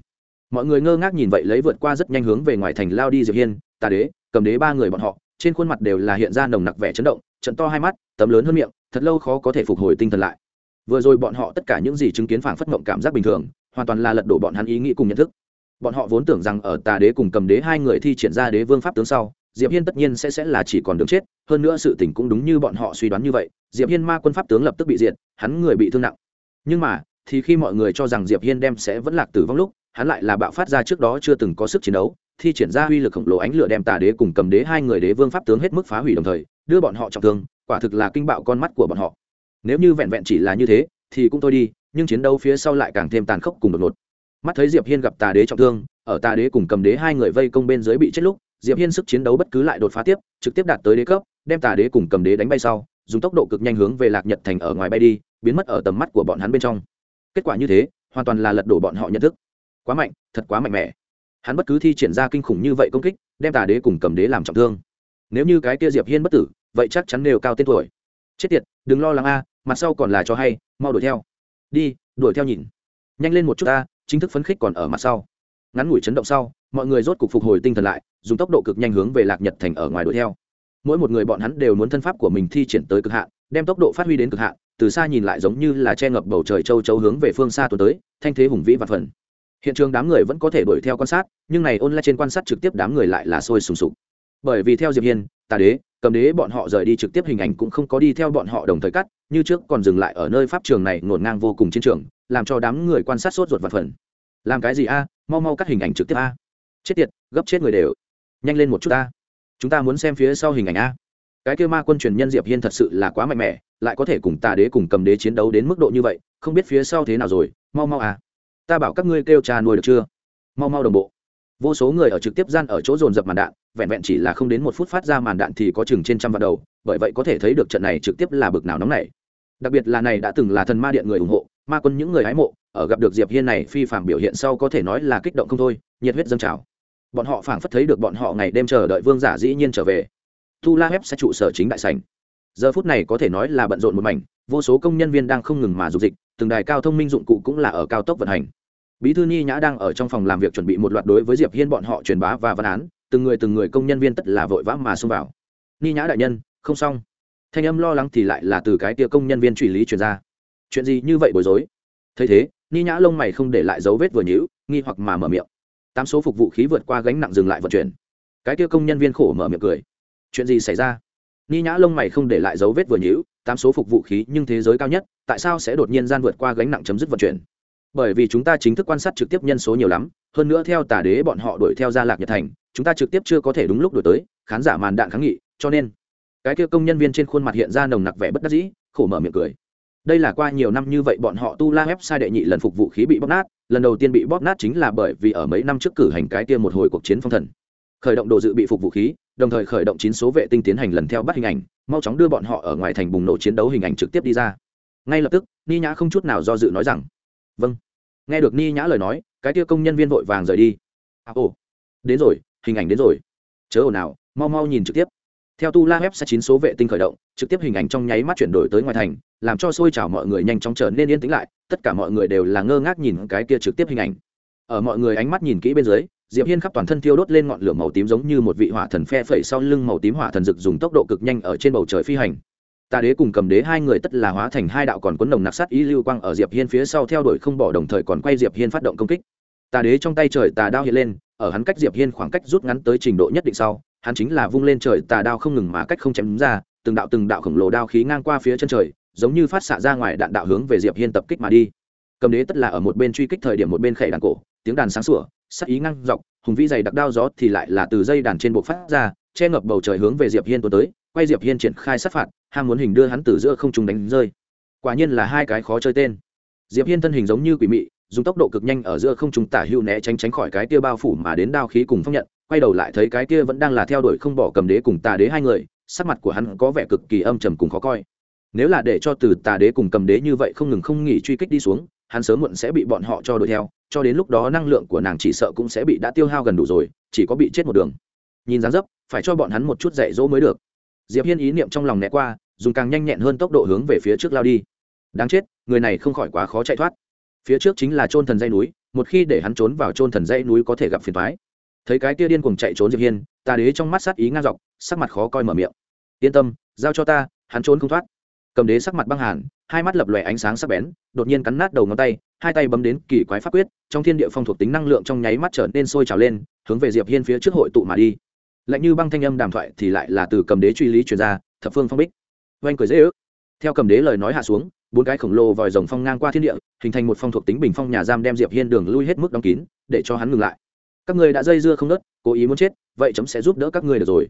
Speaker 1: mọi người ngơ ngác nhìn vậy lấy vượt qua rất nhanh hướng về ngoài thành lao đi diệp hiên tà đế cầm đế ba người bọn họ trên khuôn mặt đều là hiện ra nồng nặc vẻ chấn động trận to hai mắt tấm lớn hơn miệng thật lâu khó có thể phục hồi tinh thần lại vừa rồi bọn họ tất cả những gì chứng kiến phảng phất mộng cảm giác bình thường hoàn toàn là lật đổ bọn hắn ý nghĩ cùng nhận thức bọn họ vốn tưởng rằng ở tà đế cùng cầm đế hai người thi triển ra đế vương pháp tướng sau diệp hiên tất nhiên sẽ sẽ là chỉ còn đường chết hơn nữa sự tình cũng đúng như bọn họ suy đoán như vậy diệp hiên ma quân pháp tướng lập tức bị diệt hắn người bị thương nặng nhưng mà thì khi mọi người cho rằng diệp hiên đem sẽ vẫn lạc tử vong lúc hắn lại là bạo phát ra trước đó chưa từng có sức chiến đấu, thi triển ra uy lực khổng lồ ánh lửa đem tà đế cùng cầm đế hai người đế vương pháp tướng hết mức phá hủy đồng thời, đưa bọn họ trọng thương, quả thực là kinh bạo con mắt của bọn họ. Nếu như vẹn vẹn chỉ là như thế, thì cũng thôi đi, nhưng chiến đấu phía sau lại càng thêm tàn khốc cùng đột ngột. Mắt thấy diệp hiên gặp tà đế trọng thương, ở tà đế cùng cầm đế hai người vây công bên dưới bị chết lúc, diệp hiên sức chiến đấu bất cứ lại đột phá tiếp, trực tiếp đạt tới đế cấp, đem tà đế cùng cầm đế đánh bay sau, dùng tốc độ cực nhanh hướng về lạc nhật thành ở ngoài bay đi, biến mất ở tầm mắt của bọn hắn bên trong. Kết quả như thế, hoàn toàn là lật đổ bọn họ nhận thức quá mạnh, thật quá mạnh mẽ. Hắn bất cứ thi triển ra kinh khủng như vậy công kích, đem tà đế cùng cầm đế làm trọng thương. Nếu như cái kia diệp hiên bất tử, vậy chắc chắn đều cao tên tuổi. Chết tiệt, đừng lo lắng a, mặt sau còn là cho hay, mau đuổi theo. Đi, đuổi theo nhìn. Nhanh lên một chút ta chính thức phấn khích còn ở mặt sau. Ngắn ngủi chấn động sau, mọi người rốt cục phục hồi tinh thần lại, dùng tốc độ cực nhanh hướng về lạc nhật thành ở ngoài đuổi theo. Mỗi một người bọn hắn đều muốn thân pháp của mình thi triển tới cực hạn, đem tốc độ phát huy đến cực hạn, từ xa nhìn lại giống như là che ngập bầu trời châu châu hướng về phương xa tuần tới, thanh thế hùng vĩ và phần hiện trường đám người vẫn có thể đuổi theo quan sát, nhưng này ôn lại trên quan sát trực tiếp đám người lại là sôi sùng sục. Bởi vì theo diệp hiên, tà đế, cầm đế bọn họ rời đi trực tiếp hình ảnh cũng không có đi theo bọn họ đồng thời cắt, như trước còn dừng lại ở nơi pháp trường này ngổn ngang vô cùng chiến trường, làm cho đám người quan sát sốt ruột vật phần. Làm cái gì a? Mau mau cắt hình ảnh trực tiếp a. Chết tiệt, gấp chết người đều. Nhanh lên một chút a. Chúng ta muốn xem phía sau hình ảnh a. Cái kêu ma quân truyền nhân diệp hiên thật sự là quá mạnh mẽ, lại có thể cùng tà đế cùng cầm đế chiến đấu đến mức độ như vậy, không biết phía sau thế nào rồi, mau mau à ta bảo các ngươi kêu trà nuôi được chưa? Mau mau đồng bộ. Vô số người ở trực tiếp gian ở chỗ dồn dập màn đạn, vẹn vẹn chỉ là không đến một phút phát ra màn đạn thì có chừng trên trăm vạn đầu, bởi vậy có thể thấy được trận này trực tiếp là bực nào nóng này đặc biệt là này đã từng là thần ma điện người ủng hộ, ma quân những người hái mộ, ở gặp được diệp hiên này phi phạm biểu hiện sau có thể nói là kích động không thôi, nhiệt huyết dâng trào. Bọn họ phảng phất thấy được bọn họ ngày đêm chờ đợi vương giả dĩ nhiên trở về. Tu la web sẽ trụ sở chính đại sảnh. Giờ phút này có thể nói là bận rộn một mảnh, vô số công nhân viên đang không ngừng mà dục dịch, từng đài cao thông minh dụng cụ cũng là ở cao tốc vận hành bí thư ni nhã đang ở trong phòng làm việc chuẩn bị một loạt đối với diệp hiên bọn họ truyền bá và văn án, từng người từng người công nhân viên tất là vội vã mà xông vào. Ni nhã đại nhân, không xong. Thanh âm lo lắng thì lại là từ cái tia công nhân viên truy lý truyền ra. Chuyện gì như vậy bối rối? Thấy thế, ni nhã lông mày không để lại dấu vết vừa nhữ nghi hoặc mà mở miệng. Tám số phục vụ khí vượt qua gánh nặng dừng lại vận chuyển. Cái tia công nhân viên khổ mở miệng cười. Chuyện gì xảy ra? Ni nhã lông mày không để lại dấu vết vừa nhữ tám số phục vụ khí nhưng thế giới cao nhất, tại sao sẽ đột nhiên gian vượt qua gánh nặng chấm dứt vận chuyển? Bởi vì chúng ta chính thức quan sát trực tiếp nhân số nhiều lắm, hơn nữa theo tà đế bọn họ đuổi theo gia lạc nhật thành, chúng ta trực tiếp chưa có thể đúng lúc đổi tới, khán giả màn đạn kháng nghị, cho nên cái kia công nhân viên trên khuôn mặt hiện ra nồng nặc vẻ bất đắc dĩ, khổ mở miệng cười. Đây là qua nhiều năm như vậy bọn họ tu la ép sai đệ nhị lần phục vụ khí bị bóp nát, lần đầu tiên bị bóp nát chính là bởi vì ở mấy năm trước cử hành cái kia một hồi cuộc chiến phong thần. Khởi động đồ dự bị phục vũ khí, đồng thời khởi động chín số vệ tinh tiến hành lần theo bắt hình ảnh, mau chóng đưa bọn họ ở ngoài thành bùng nổ chiến đấu hình ảnh trực tiếp đi ra. Ngay lập tức, ni nhã không chút nào do dự nói rằng vâng. Nghe được ni nhã lời nói cái kia công nhân viên vội vàng rời đi. À, ồ. Đến rồi hình ảnh đến rồi. Chớ ồn nào mau mau nhìn trực tiếp. Theo tu la web sẽ chín số vệ tinh khởi động trực tiếp hình ảnh trong nháy mắt chuyển đổi tới ngoài thành làm cho xôi chảo mọi người nhanh chóng trở nên yên tĩnh lại tất cả mọi người đều là ngơ ngác nhìn cái kia trực tiếp hình ảnh. Ở mọi người ánh mắt nhìn kỹ bên dưới diệp hiên khắp toàn thân thiêu đốt lên ngọn lửa màu tím giống như một vị hỏa thần phe phẩy sau lưng màu tím hỏa thần rực dùng tốc độ cực nhanh ở trên bầu trời phi hành tà đế cùng cầm đế hai người tất là hóa thành hai đạo còn cuốn nồng nặc sát ý lưu quang ở diệp hiên phía sau theo đuổi không bỏ đồng thời còn quay diệp hiên phát động công kích. Tà đế trong tay trời tà đao hiện lên, ở hắn cách diệp hiên khoảng cách rút ngắn tới trình độ nhất định sau, hắn chính là vung lên trời tà đao không ngừng mà cách không chém ra, từng đạo từng đạo khổng lồ đao khí ngang qua phía chân trời, giống như phát xạ ra ngoài đạn đạo hướng về diệp hiên tập kích mà đi. Cầm đế tất là ở một bên truy kích thời điểm một bên khẩy đàn cổ, tiếng đàn sáng sủa sắc ý ngang dọc, hùng vĩ dày đặc đao gió thì lại là từ dây đàn trên bộ phát ra, che ngập bầu trời hướng về diệp hiên tuần tới quay diệp hiên triển khai sát phạt, ham muốn hình đưa hắn từ giữa không trung đánh rơi. Quả nhiên là hai cái khó chơi tên. Diệp hiên thân hình giống như quỷ mị, dùng tốc độ cực nhanh ở giữa không trung tả hưu né tránh tránh khỏi cái kia bao phủ mà đến đao khí cùng phong nhận, quay đầu lại thấy cái kia vẫn đang là theo đuổi không bỏ cầm đế cùng tà đế hai người, sắc mặt của hắn có vẻ cực kỳ âm trầm cùng khó coi. Nếu là để cho từ tà đế cùng cầm đế như vậy không ngừng không nghỉ truy kích đi xuống, hắn sớm muộn sẽ bị bọn họ cho đuổi theo, cho đến lúc đó năng lượng của nàng chỉ sợ cũng sẽ bị đã tiêu hao gần đủ rồi, chỉ có bị chết một đường. Nhìn dáng dấp, phải cho bọn hắn một chút dạy dỗ mới được diệp hiên ý niệm trong lòng né qua, dùng càng nhanh nhẹn hơn tốc độ hướng về phía trước lao đi. Đáng chết, người này không khỏi quá khó chạy thoát. Phía trước chính là trôn thần dây núi, một khi để hắn trốn vào trôn thần dây núi có thể gặp phiền toái. Thấy cái kia điên cuồng chạy trốn diệp hiên, ta đế trong mắt sát ý ngang dọc, sắc mặt khó coi mở miệng. Yên tâm, giao cho ta, hắn trốn không thoát. Cầm đế sắc mặt băng hàn, hai mắt lập lòe ánh sáng sắc bén, đột nhiên cắn nát đầu ngón tay, hai tay bấm đến kỳ quái pháp quyết, trong thiên địa phong thuộc tính năng lượng trong nháy mắt trở nên sôi trào lên, hướng về diệp hiên phía trước hội tụ mà đi lạnh như băng thanh âm đàm thoại thì lại là từ cầm đế truy lý truyền ra, thập phương phong bích. Oanh cười dễ ước. Theo cầm đế lời nói hạ xuống, bốn cái khổng lồ vòi rồng phong ngang qua thiên địa, hình thành một phong thuộc tính bình phong nhà giam đem diệp hiên đường lui hết mức đóng kín, để cho hắn ngừng lại. Các người đã dây dưa không nớt, cố ý muốn chết, vậy chấm sẽ giúp đỡ các người được rồi.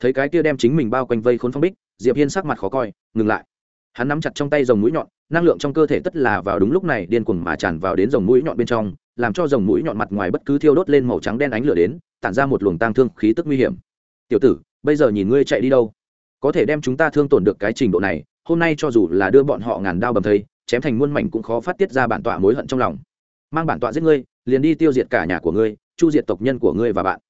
Speaker 1: Thấy cái kia đem chính mình bao quanh vây khốn phong bích, diệp hiên sắc mặt khó coi, ngừng lại. Hắn nắm chặt trong tay dòng mũi nhọn, năng lượng trong cơ thể tất là vào đúng lúc này điên cuồng mà tràn vào đến dòng mũi nhọn bên trong làm cho dòng mũi nhọn mặt ngoài bất cứ thiêu đốt lên màu trắng đen ánh lửa đến, tản ra một luồng tang thương khí tức nguy hiểm. Tiểu tử, bây giờ nhìn ngươi chạy đi đâu? Có thể đem chúng ta thương tổn được cái trình độ này, hôm nay cho dù là đưa bọn họ ngàn đao bầm thây, chém thành muôn mảnh cũng khó phát tiết ra bản tọa mối hận trong lòng. Mang bản tọa giết ngươi, liền đi tiêu diệt cả nhà của ngươi, chu diệt tộc nhân của ngươi và bạn.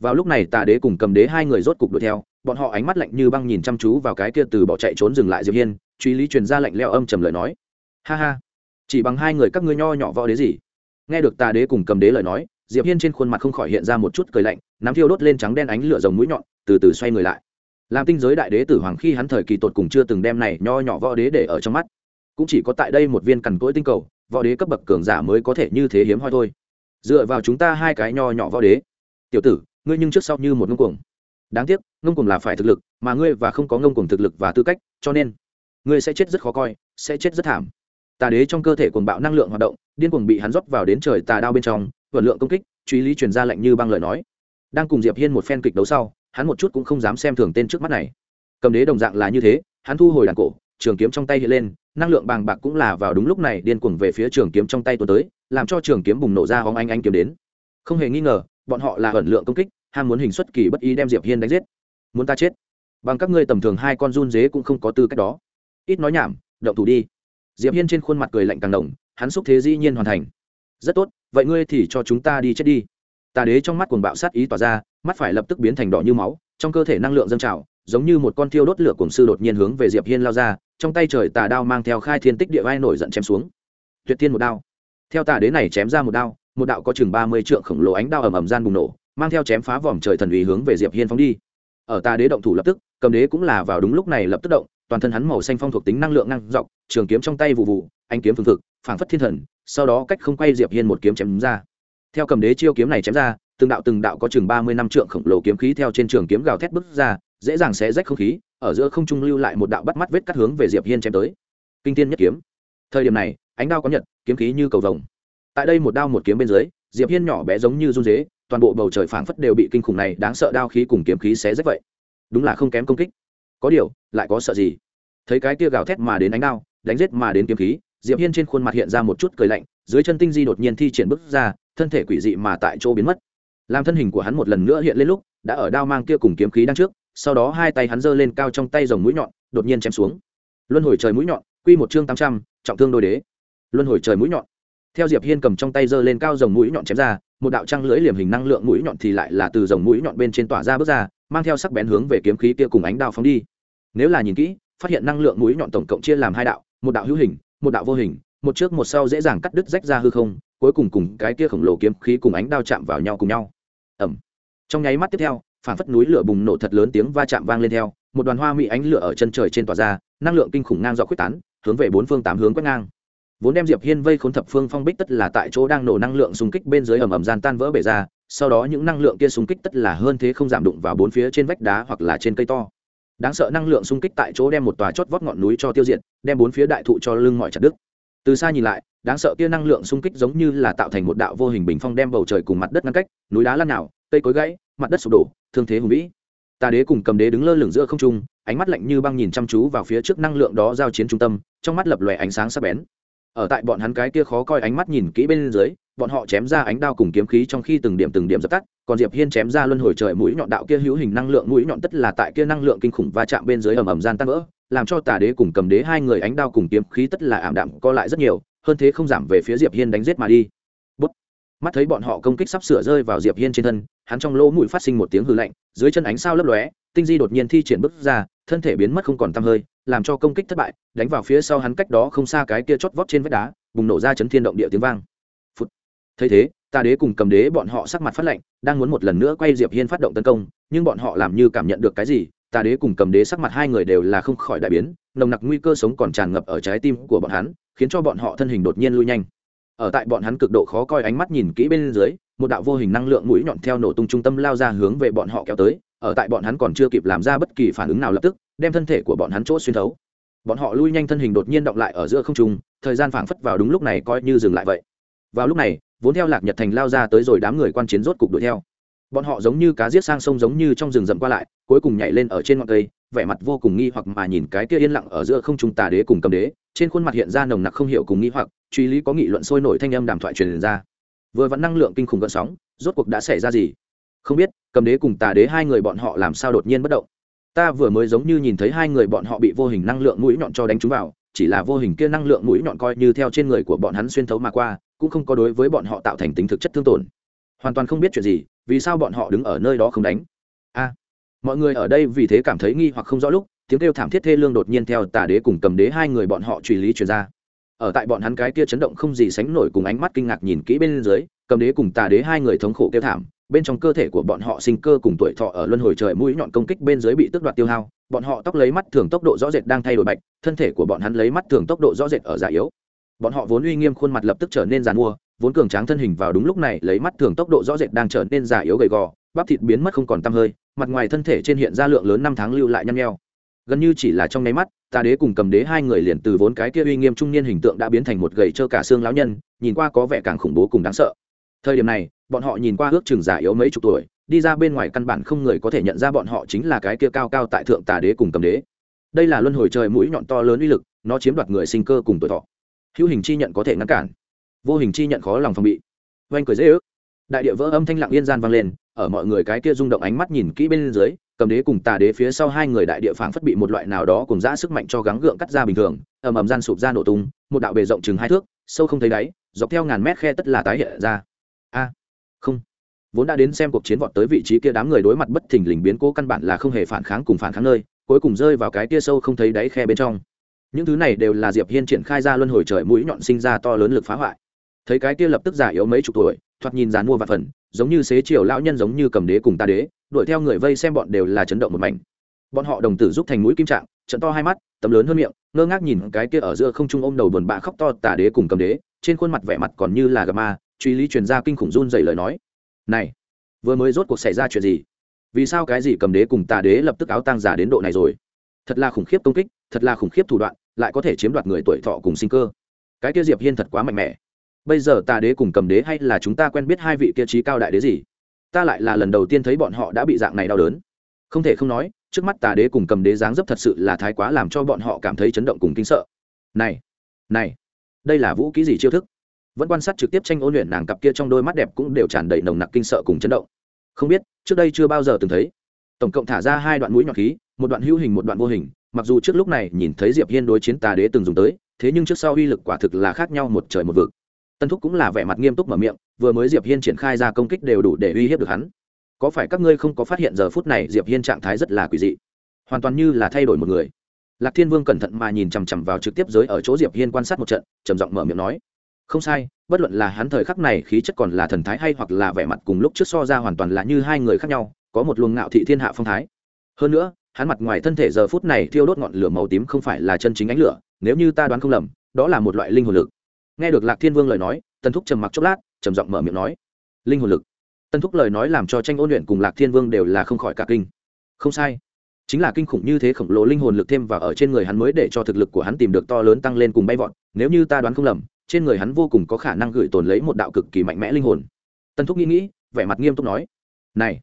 Speaker 1: Vào lúc này tà đế cùng cầm đế hai người rốt cục đuổi theo, bọn họ ánh mắt lạnh như băng nhìn chăm chú vào cái kia từ bỏ chạy trốn dừng lại diệp hiên, truy lý truyền ra lạnh leo âm trầm lời nói. Ha ha, chỉ bằng hai người các ngươi nho nhỏ võ đế gì? Nghe được tà đế cùng cầm đế lời nói, diệp hiên trên khuôn mặt không khỏi hiện ra một chút cười lạnh, nắm thiêu đốt lên trắng đen ánh lửa rồng mũi nhọn, từ từ xoay người lại. Làm tinh giới đại đế tử hoàng khi hắn thời kỳ tột cùng chưa từng đem này nho nhỏ võ đế để ở trong mắt. Cũng chỉ có tại đây một viên cằn cỗi tinh cầu, võ đế cấp bậc cường giả mới có thể như thế hiếm hoi thôi. Dựa vào chúng ta hai cái nho nhỏ võ đế. Tiểu tử, ngươi nhưng trước sau như một ngông cuồng. Đáng tiếc, ngông cuồng là phải thực lực, mà ngươi và không có ngông cuồng thực lực và tư cách, cho nên, ngươi sẽ chết rất khó coi, sẽ chết rất thảm tà đế trong cơ thể cuồng bạo năng lượng hoạt động, điên cuồng bị hắn rót vào đến trời tà đao bên trong vận lượng công kích, truy lý truyền ra lệnh như băng lời nói. Đang cùng diệp hiên một phen kịch đấu sau, hắn một chút cũng không dám xem thường tên trước mắt này. Cầm đế đồng dạng là như thế, hắn thu hồi đàn cổ, trường kiếm trong tay hiện lên, năng lượng bàng bạc cũng là vào đúng lúc này điên cuồng về phía trường kiếm trong tay tuần tới, làm cho trường kiếm bùng nổ ra hóng anh anh kiếm đến. Không hề nghi ngờ, bọn họ là ẩn lượng công kích, ham muốn hình xuất kỳ bất ý đem diệp hiên đánh giết. Muốn ta chết? Bằng các ngươi tầm thường hai con run dế cũng không có tư cách đó. Ít nói nhảm, động thủ đi diệp hiên trên khuôn mặt cười lạnh càng đồng hắn xúc thế dĩ nhiên hoàn thành. Rất tốt, vậy ngươi thì cho chúng ta đi chết đi. Tà đế trong mắt cuồng bạo sát ý tỏa ra, mắt phải lập tức biến thành đỏ như máu, trong cơ thể năng lượng dâng trào, giống như một con thiêu đốt lửa cuồng sư đột nhiên hướng về diệp hiên lao ra, trong tay trời tà đao mang theo khai thiên tích địa vai nổi giận chém xuống. Tuyệt thiên một đao. Theo tà đế này chém ra một đao, một đạo có chừng ba mươi trượng khổng lồ ánh đao ầm ầm gian bùng nổ, mang theo chém phá vòm trời thần uy hướng về diệp hiên phóng đi. Ở tà đế động thủ lập tức, cầm đế cũng là vào đúng lúc này lập tức động toàn thân hắn màu xanh phong thuộc tính năng lượng năng dọc, trường kiếm trong tay vụ vụ anh kiếm phương thực phảng phất thiên thần, sau đó cách không quay diệp hiên một kiếm chém ra. Theo cầm đế chiêu kiếm này chém ra, từng đạo từng đạo có chừng ba mươi năm trượng khổng lồ kiếm khí theo trên trường kiếm gào thét bứt ra, dễ dàng xé rách không khí, ở giữa không trung lưu lại một đạo bắt mắt vết cắt hướng về diệp hiên chém tới. Kinh tiên nhất kiếm. Thời điểm này, ánh đao có nhật, kiếm khí như cầu vồng. Tại đây một đao một kiếm bên dưới, diệp hiên nhỏ bé giống như run dế, toàn bộ bầu trời phảng phất đều bị kinh khủng này đáng sợ đao khí cùng kiếm khí xé rách vậy. Đúng là không kém công kích có điều, lại có sợ gì? Thấy cái tia gào thét mà đến ánh đao, đánh giết mà đến kiếm khí, diệp hiên trên khuôn mặt hiện ra một chút cười lạnh, dưới chân tinh di đột nhiên thi triển bước ra, thân thể quỷ dị mà tại chỗ biến mất. Làm thân hình của hắn một lần nữa hiện lên lúc, đã ở đao mang kia cùng kiếm khí đang trước, sau đó hai tay hắn giơ lên cao trong tay dòng mũi nhọn, đột nhiên chém xuống. Luân hồi trời mũi nhọn, quy một chương tám trăm, trọng thương đôi đế. Luân hồi trời mũi nhọn. Theo diệp hiên cầm trong tay giơ lên cao dòng mũi nhọn chém ra một đạo trăng lưỡi liềm hình năng lượng mũi nhọn thì lại là từ dòng mũi nhọn bên trên tỏa ra bước ra, mang theo sắc bén hướng về kiếm khí kia cùng ánh đao phóng đi. Nếu là nhìn kỹ, phát hiện năng lượng mũi nhọn tổng cộng chia làm hai đạo, một đạo hữu hình, một đạo vô hình, một trước một sau dễ dàng cắt đứt rách ra hư không, cuối cùng cùng cái kia khổng lồ kiếm khí cùng ánh đao chạm vào nhau cùng nhau. Ẩm trong nháy mắt tiếp theo, phản phất núi lửa bùng nổ thật lớn tiếng va chạm vang lên theo, một đoàn hoa mỹ ánh lửa ở chân trời trên tỏa ra, năng lượng kinh khủng ngang dọc quyết tán, hướng về bốn phương tám hướng quét ngang vốn đem diệp hiên vây khốn thập phương phong bích tất là tại chỗ đang nổ năng lượng xung kích bên dưới ầm ầm gian tan vỡ bể ra, sau đó những năng lượng kia xung kích tất là hơn thế không giảm đụng vào bốn phía trên vách đá hoặc là trên cây to. Đáng sợ năng lượng xung kích tại chỗ đem một tòa chót vót ngọn núi cho tiêu diệt, đem bốn phía đại thụ cho lưng mọi chặt đứt. Từ xa nhìn lại, đáng sợ kia năng lượng xung kích giống như là tạo thành một đạo vô hình bình phong đem bầu trời cùng mặt đất ngăn cách, núi đá lăn nào cây cối gãy, mặt đất sụp đổ, thương thế hùng vĩ. Tà đế cùng cầm đế đứng lơ lửng giữa không trung, ánh mắt lạnh như băng nhìn chăm chú vào phía trước năng lượng đó giao chiến trung tâm, trong mắt lập lòe ánh sáng sắc bén ở tại bọn hắn cái kia khó coi ánh mắt nhìn kỹ bên dưới, bọn họ chém ra ánh đao cùng kiếm khí trong khi từng điểm từng điểm dập tắt, còn diệp hiên chém ra luân hồi trời mũi nhọn đạo kia hữu hình năng lượng mũi nhọn tất là tại kia năng lượng kinh khủng va chạm bên dưới ầm ầm gian tan vỡ, làm cho tà đế cùng cầm đế hai người ánh đao cùng kiếm khí tất là ảm đạm co lại rất nhiều, hơn thế không giảm về phía diệp hiên đánh giết mà đi Bút. mắt thấy bọn họ công kích sắp sửa rơi vào diệp hiên trên thân, hắn trong lỗ mũi phát sinh một tiếng hư lạnh, dưới chân ánh sao lấp lóe, tinh di đột nhiên thi triển bước ra thân thể biến mất không còn tăm hơi, làm cho công kích thất bại, đánh vào phía sau hắn cách đó không xa cái kia chót vót trên vách đá, bùng nổ ra chấn thiên động địa tiếng vang Phút. thấy thế, ta đế cùng cầm đế bọn họ sắc mặt phát lạnh, đang muốn một lần nữa quay diệp hiên phát động tấn công, nhưng bọn họ làm như cảm nhận được cái gì, ta đế cùng cầm đế sắc mặt hai người đều là không khỏi đại biến, nồng nặc nguy cơ sống còn tràn ngập ở trái tim của bọn hắn, khiến cho bọn họ thân hình đột nhiên lui nhanh ở tại bọn hắn cực độ khó coi ánh mắt nhìn kỹ bên dưới, một đạo vô hình năng lượng mũi nhọn theo nổ tung trung tâm lao ra hướng về bọn họ kéo tới ở tại bọn hắn còn chưa kịp làm ra bất kỳ phản ứng nào lập tức, đem thân thể của bọn hắn chỗ xuyên thấu. Bọn họ lui nhanh thân hình đột nhiên động lại ở giữa không trung, thời gian phảng phất vào đúng lúc này coi như dừng lại vậy. Vào lúc này, vốn theo lạc nhật thành lao ra tới rồi đám người quan chiến rốt cục đuổi theo. Bọn họ giống như cá giết sang sông giống như trong rừng rậm qua lại, cuối cùng nhảy lên ở trên ngọn cây, vẻ mặt vô cùng nghi hoặc mà nhìn cái kia yên lặng ở giữa không trung tà đế cùng cầm đế, trên khuôn mặt hiện ra nồng nặc không hiểu cùng nghi hoặc, truy lý có nghị luận sôi nổi thanh âm đàm thoại truyền ra. Vừa vẫn năng lượng kinh khủng gợn sóng, rốt cuộc đã xảy ra gì? Không biết, cầm đế cùng tà đế hai người bọn họ làm sao đột nhiên bất động. Ta vừa mới giống như nhìn thấy hai người bọn họ bị vô hình năng lượng mũi nhọn cho đánh trúng vào, chỉ là vô hình kia năng lượng mũi nhọn coi như theo trên người của bọn hắn xuyên thấu mà qua, cũng không có đối với bọn họ tạo thành tính thực chất thương tổn. Hoàn toàn không biết chuyện gì, vì sao bọn họ đứng ở nơi đó không đánh? A, mọi người ở đây vì thế cảm thấy nghi hoặc không rõ lúc, tiếng kêu thảm thiết thê lương đột nhiên theo tà đế cùng cầm đế hai người bọn họ truy lý truyền ra. Ở tại bọn hắn cái kia chấn động không gì sánh nổi cùng ánh mắt kinh ngạc nhìn kỹ bên dưới, cầm đế cùng tà đế hai người thống khổ kêu thảm bên trong cơ thể của bọn họ sinh cơ cùng tuổi thọ ở luân hồi trời mũi nhọn công kích bên dưới bị tước đoạt tiêu hao, bọn họ tóc lấy mắt thường tốc độ rõ rệt đang thay đổi bạch, thân thể của bọn hắn lấy mắt thường tốc độ rõ rệt ở già yếu. Bọn họ vốn uy nghiêm khuôn mặt lập tức trở nên giàn mua vốn cường tráng thân hình vào đúng lúc này lấy mắt thường tốc độ rõ rệt đang trở nên già yếu gầy gò, bắp thịt biến mất không còn tăm hơi, mặt ngoài thân thể trên hiện ra lượng lớn năm tháng lưu lại nhăn nheo. Gần như chỉ là trong nháy mắt tà đế cùng cầm đế hai người liền từ vốn cái kia uy nghiêm trung niên hình tượng đã biến thành một gầy trơ cả xương lão nhân, nhìn qua có vẻ càng khủng bố cùng đáng sợ. Thời điểm này bọn họ nhìn qua ước chừng già yếu mấy chục tuổi, đi ra bên ngoài căn bản không người có thể nhận ra bọn họ chính là cái kia cao cao tại thượng tà đế cùng cầm đế. Đây là luân hồi trời mũi nhọn to lớn uy lực, nó chiếm đoạt người sinh cơ cùng tuổi thọ. Hữu hình chi nhận có thể ngăn cản, vô hình chi nhận khó lòng phòng bị. Oanh cười dễ ước. Đại địa vỡ âm thanh lặng yên gian vang lên, ở mọi người cái kia rung động ánh mắt nhìn kỹ bên dưới, cầm đế cùng tà đế phía sau hai người đại địa phảng phất bị một loại nào đó cùng giã sức mạnh cho gắng gượng cắt ra bình thường, ầm ầm gian sụp ra nổ tung, một đạo bề rộng chừng hai thước, sâu không thấy đáy, dọc theo ngàn mét khe tất là tái hiện ra. A! Vốn đã đến xem cuộc chiến vọt tới vị trí kia đám người đối mặt bất thình lình biến cố căn bản là không hề phản kháng cùng phản kháng nơi, cuối cùng rơi vào cái kia sâu không thấy đáy khe bên trong. Những thứ này đều là diệp hiên triển khai ra luân hồi trời mũi nhọn sinh ra to lớn lực phá hoại. Thấy cái kia lập tức giả yếu mấy chục tuổi, thoạt nhìn dàn mua và phần, giống như xế chiều lão nhân giống như cầm đế cùng ta đế, đuổi theo người vây xem bọn đều là chấn động một mảnh. Bọn họ đồng tử giúp thành mũi kim trạng, trận to hai mắt, tấm lớn hơn miệng, ngơ ngác nhìn cái kia ở giữa không trung ôm đầu buồn bã khóc to tà đế cùng cầm đế, trên khuôn mặt vẻ mặt còn như là gà ma, truy lý truyền ra kinh khủng run dày lời nói này, vừa mới rốt cuộc xảy ra chuyện gì? Vì sao cái gì cầm đế cùng tà đế lập tức áo tang giả đến độ này rồi? Thật là khủng khiếp công kích, thật là khủng khiếp thủ đoạn, lại có thể chiếm đoạt người tuổi thọ cùng sinh cơ. Cái kia diệp hiên thật quá mạnh mẽ. Bây giờ tà đế cùng cầm đế hay là chúng ta quen biết hai vị kia trí cao đại đế gì? Ta lại là lần đầu tiên thấy bọn họ đã bị dạng này đau đớn. Không thể không nói, trước mắt tà đế cùng cầm đế dáng dấp thật sự là thái quá làm cho bọn họ cảm thấy chấn động cùng kinh sợ. Này này, đây là vũ kỹ gì chiêu thức? Vẫn quan sát trực tiếp tranh ôn luyện nàng cặp kia trong đôi mắt đẹp cũng đều tràn đầy nồng nặc kinh sợ cùng chấn động. Không biết, trước đây chưa bao giờ từng thấy. Tổng cộng thả ra hai đoạn mũi nhọn khí, một đoạn hữu hình một đoạn vô hình, mặc dù trước lúc này nhìn thấy diệp hiên đối chiến tà đế từng dùng tới, thế nhưng trước sau uy lực quả thực là khác nhau một trời một vực. Tân thúc cũng là vẻ mặt nghiêm túc mở miệng, vừa mới diệp hiên triển khai ra công kích đều đủ để uy hiếp được hắn. Có phải các ngươi không có phát hiện giờ phút này diệp hiên trạng thái rất là quỷ dị? Hoàn toàn như là thay đổi một người. Lạc thiên vương cẩn thận mà nhìn chằm chằm vào trực tiếp giới ở chỗ diệp hiên quan sát một trận, trầm giọng mở miệng nói không sai, bất luận là hắn thời khắc này khí chất còn là thần thái hay hoặc là vẻ mặt cùng lúc trước so ra hoàn toàn là như hai người khác nhau, có một luồng ngạo thị thiên hạ phong thái. Hơn nữa, hắn mặt ngoài thân thể giờ phút này thiêu đốt ngọn lửa màu tím không phải là chân chính ánh lửa, nếu như ta đoán không lầm, đó là một loại linh hồn lực. Nghe được lạc thiên vương lời nói, tần thúc trầm mặc chốc lát, trầm giọng mở miệng nói, linh hồn lực. Tần thúc lời nói làm cho tranh ôn luyện cùng lạc thiên vương đều là không khỏi cả kinh. Không sai, chính là kinh khủng như thế khổng lồ linh hồn lực thêm vào ở trên người hắn mới để cho thực lực của hắn tìm được to lớn tăng lên cùng bay vọt, nếu như ta đoán không lầm trên người hắn vô cùng có khả năng gửi tồn lấy một đạo cực kỳ mạnh mẽ linh hồn. Tần thúc nghĩ nghĩ, vẻ mặt nghiêm túc nói, này,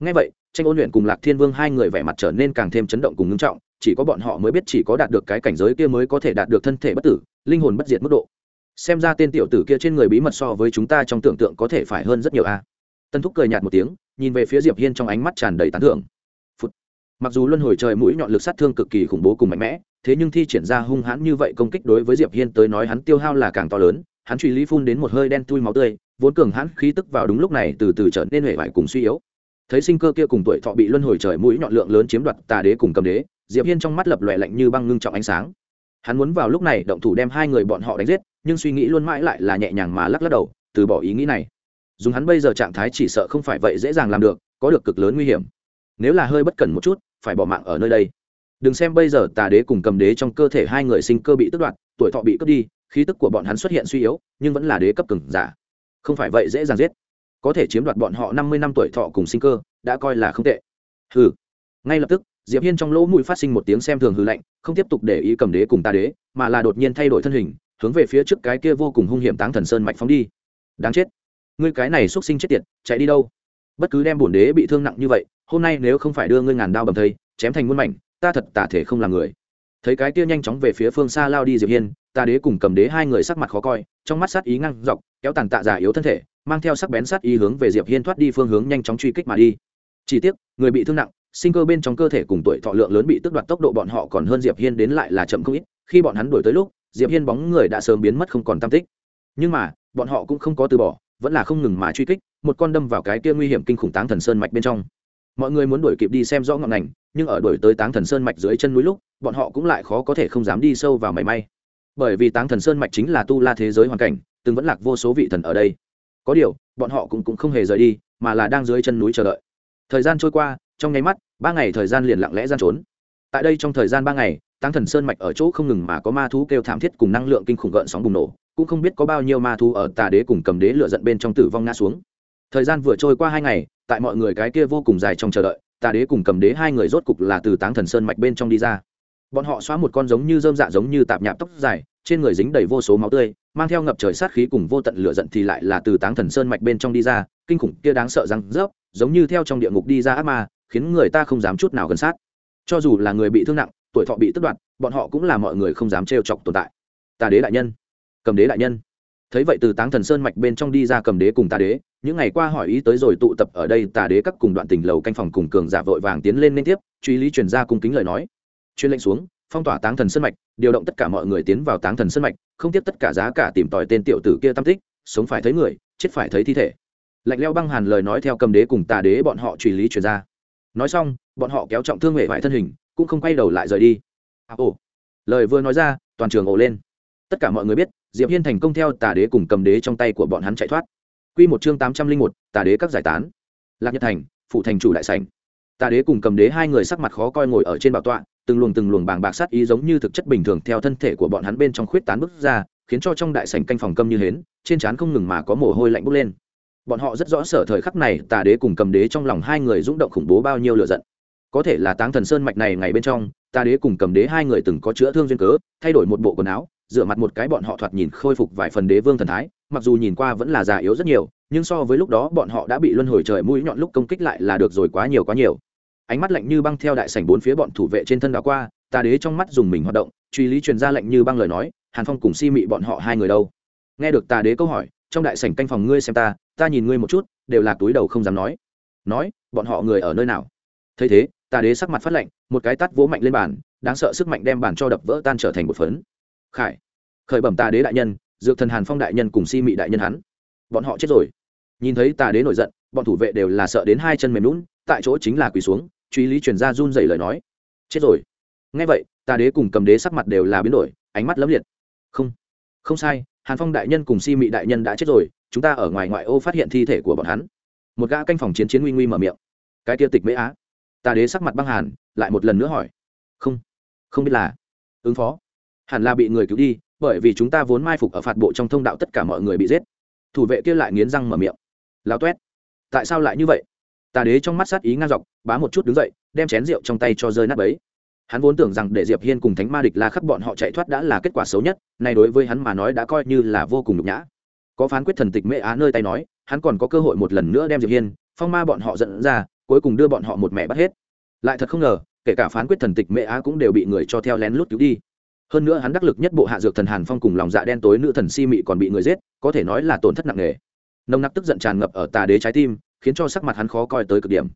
Speaker 1: nghe vậy, tranh ôn luyện cùng lạc thiên vương hai người vẻ mặt trở nên càng thêm chấn động cùng ngưng trọng, chỉ có bọn họ mới biết chỉ có đạt được cái cảnh giới kia mới có thể đạt được thân thể bất tử, linh hồn bất diệt mức độ. Xem ra tên tiểu tử kia trên người bí mật so với chúng ta trong tưởng tượng có thể phải hơn rất nhiều a. Tân thúc cười nhạt một tiếng, nhìn về phía diệp hiên trong ánh mắt tràn đầy tán thưởng. Phụt. mặc dù luân hồi trời mũi nhọn lực sát thương cực kỳ khủng bố cùng mạnh mẽ thế nhưng thi triển ra hung hãn như vậy công kích đối với diệp hiên tới nói hắn tiêu hao là càng to lớn, hắn truy lý phun đến một hơi đen tui máu tươi, vốn cường hãn khí tức vào đúng lúc này từ từ trở nên hể vải cùng suy yếu. Thấy sinh cơ kia cùng tuổi thọ bị luân hồi trời mũi nhọn lượng lớn chiếm đoạt tà đế cùng cầm đế, diệp hiên trong mắt lập lòe lạnh như băng ngưng trọng ánh sáng. Hắn muốn vào lúc này động thủ đem hai người bọn họ đánh giết, nhưng suy nghĩ luôn mãi lại là nhẹ nhàng mà lắc lắc đầu, từ bỏ ý nghĩ này. Dùng hắn bây giờ trạng thái chỉ sợ không phải vậy dễ dàng làm được, có được cực lớn nguy hiểm. Nếu là hơi bất cẩn một chút, phải bỏ mạng ở nơi đây đừng xem bây giờ tà đế cùng cầm đế trong cơ thể hai người sinh cơ bị tước đoạt, tuổi thọ bị cướp đi, khí tức của bọn hắn xuất hiện suy yếu, nhưng vẫn là đế cấp cứng giả. Không phải vậy dễ dàng giết. Có thể chiếm đoạt bọn họ năm mươi năm tuổi thọ cùng sinh cơ, đã coi là không tệ. Hừ. Ngay lập tức, diệp hiên trong lỗ mũi phát sinh một tiếng xem thường hư lạnh, không tiếp tục để ý cầm đế cùng ta đế, mà là đột nhiên thay đổi thân hình, hướng về phía trước cái kia vô cùng hung hiểm táng thần sơn mạch phóng đi. Đáng chết. Ngươi cái này xuất sinh chết tiệt, chạy đi đâu? Bất cứ đem bổn đế bị thương nặng như vậy, hôm nay nếu không phải đưa ngươi ngàn đao bầm thây, chém thành muôn mảnh ta thật tả thể không làm người. Thấy cái kia nhanh chóng về phía phương xa lao đi diệp hiên, ta đế cùng cầm đế hai người sắc mặt khó coi, trong mắt sát ý ngăn dọc, kéo tàn tạ giả yếu thân thể, mang theo sắc bén sát ý hướng về diệp hiên thoát đi phương hướng nhanh chóng truy kích mà đi. Chỉ tiếc, người bị thương nặng, sinh cơ bên trong cơ thể cùng tuổi thọ lượng lớn bị tước đoạt tốc độ bọn họ còn hơn diệp hiên đến lại là chậm không ít, khi bọn hắn đuổi tới lúc, diệp hiên bóng người đã sớm biến mất không còn tam tích. Nhưng mà, bọn họ cũng không có từ bỏ, vẫn là không ngừng mà truy kích, một con đâm vào cái kia nguy hiểm kinh khủng táng thần sơn mạch bên trong mọi người muốn đuổi kịp đi xem rõ ngọn ngành nhưng ở đuổi tới táng thần sơn mạch dưới chân núi lúc bọn họ cũng lại khó có thể không dám đi sâu vào mảy may. Bởi vì táng thần sơn mạch chính là tu la thế giới hoàn cảnh từng vẫn lạc vô số vị thần ở đây. Có điều bọn họ cũng, cũng không hề rời đi mà là đang dưới chân núi chờ đợi. Thời gian trôi qua trong nháy mắt ba ngày thời gian liền lặng lẽ gian trốn. Tại đây trong thời gian ba ngày táng thần sơn mạch ở chỗ không ngừng mà có ma thú kêu thảm thiết cùng năng lượng kinh khủng gợn sóng bùng nổ cũng không biết có bao nhiêu ma thú ở tà đế cùng cầm đế lựa giận bên trong tử vong ngã xuống thời gian vừa trôi qua hai ngày, tại mọi người cái kia vô cùng dài trong chờ đợi, tà đế cùng cầm đế hai người rốt cục là từ táng thần sơn mạch bên trong đi ra. Bọn họ xóa một con giống như dơm dạ giống như tạp nhạp tóc dài, trên người dính đầy vô số máu tươi, mang theo ngập trời sát khí cùng vô tận lửa giận thì lại là từ táng thần sơn mạch bên trong đi ra, kinh khủng kia đáng sợ răng rớp, giống như theo trong địa ngục đi ra ác ma, khiến người ta không dám chút nào gần sát. Cho dù là người bị thương nặng, tuổi thọ bị tức đoạt, bọn họ cũng là mọi người không dám trêu chọc tồn tại. Tà đế đại nhân. Cầm đế đại nhân. Thấy vậy từ táng thần sơn mạch bên trong đi ra cầm đế cùng tà đế những ngày qua hỏi ý tới rồi tụ tập ở đây tà đế các cùng đoạn tình lầu canh phòng cùng cường giả vội vàng tiến lên liên tiếp truy lý truyền ra cung kính lời nói. Chuyên lệnh xuống phong tỏa táng thần sân mạch điều động tất cả mọi người tiến vào táng thần sân mạch không tiếp tất cả giá cả tìm tòi tên tiểu tử kia tam tích sống phải thấy người chết phải thấy thi thể. Lạnh leo băng hàn lời nói theo cầm đế cùng tà đế bọn họ truy lý truyền ra nói xong bọn họ kéo trọng thương hệ vải thân hình cũng không quay đầu lại rời đi. À, ồ. Lời vừa nói ra toàn trường ồ lên. Tất cả mọi người biết diệp hiên thành công theo tà đế cùng cầm đế trong tay của bọn hắn chạy thoát quy một chương tám trăm linh một, tà đế các giải tán. Lạc nhật thành phụ thành chủ đại sảnh. Tà đế cùng cầm đế hai người sắc mặt khó coi ngồi ở trên bảo tọa, từng luồng từng luồng bàng bạc sát ý giống như thực chất bình thường theo thân thể của bọn hắn bên trong khuyết tán bức ra, khiến cho trong đại sảnh canh phòng câm như hến, trên trán không ngừng mà có mồ hôi lạnh bốc lên. Bọn họ rất rõ sở thời khắc này, tà đế cùng cầm đế trong lòng hai người rung động khủng bố bao nhiêu lửa giận. Có thể là táng thần sơn mạch này ngày bên trong, tà đế cùng cầm đế hai người từng có chữa thương duyên cớ, thay đổi một bộ quần áo dựa mặt một cái bọn họ thoạt nhìn khôi phục vài phần đế vương thần thái, mặc dù nhìn qua vẫn là già yếu rất nhiều, nhưng so với lúc đó bọn họ đã bị luân hồi trời mũi nhọn lúc công kích lại là được rồi quá nhiều quá nhiều. Ánh mắt lạnh như băng theo đại sảnh bốn phía bọn thủ vệ trên thân đã qua, tà đế trong mắt dùng mình hoạt động, truy lý truyền ra lạnh như băng lời nói, hàn phong cùng si mị bọn họ hai người đâu? Nghe được tà đế câu hỏi, trong đại sảnh canh phòng ngươi xem ta ta nhìn ngươi một chút, đều là túi đầu không dám nói. Nói, bọn họ người ở nơi nào? Thấy thế, tà đế sắc mặt phát lạnh, một cái tắt vỗ mạnh lên bàn, đáng sợ sức mạnh đem bàn cho đập vỡ tan trở thành một phấn khải khởi bẩm tà đế đại nhân dược thần hàn phong đại nhân cùng si mị đại nhân hắn bọn họ chết rồi nhìn thấy tà đế nổi giận bọn thủ vệ đều là sợ đến hai chân mềm lún, tại chỗ chính là quỳ xuống truy lý truyền ra run dày lời nói chết rồi ngay vậy tà đế cùng cầm đế sắc mặt đều là biến đổi ánh mắt lấm liệt không không sai hàn phong đại nhân cùng si mị đại nhân đã chết rồi chúng ta ở ngoài ngoại ô phát hiện thi thể của bọn hắn một gã canh phòng chiến chiến nguy nguy mở miệng cái tiêu tịch mễ á tà đế sắc mặt băng hàn lại một lần nữa hỏi không không biết là ứng phó hẳn là bị người cứu đi, bởi vì chúng ta vốn mai phục ở phạt bộ trong thông đạo tất cả mọi người bị giết. Thủ vệ kia lại nghiến răng mở miệng. Lao toét tại sao lại như vậy? Tà đế trong mắt sát ý ngang dọc, bá một chút đứng dậy, đem chén rượu trong tay cho rơi nát bấy. Hắn vốn tưởng rằng để diệp hiên cùng thánh ma địch la khắc bọn họ chạy thoát đã là kết quả xấu nhất này đối với hắn mà nói đã coi như là vô cùng nhục nhã. Có phán quyết thần tịch mễ á nơi tay nói, hắn còn có cơ hội một lần nữa đem diệp hiên, phong ma bọn họ dẫn ra, cuối cùng đưa bọn họ một mẹ bắt hết. Lại thật không ngờ, kể cả phán quyết thần tịch mễ á cũng đều bị người cho theo lén lút cứu đi hơn nữa hắn đắc lực nhất bộ hạ dược thần hàn phong cùng lòng dạ đen tối nữ thần si mị còn bị người giết, có thể nói là tổn thất nặng nề. Nồng nặc tức giận tràn ngập ở tà đế trái tim, khiến cho sắc mặt hắn khó coi tới cực điểm.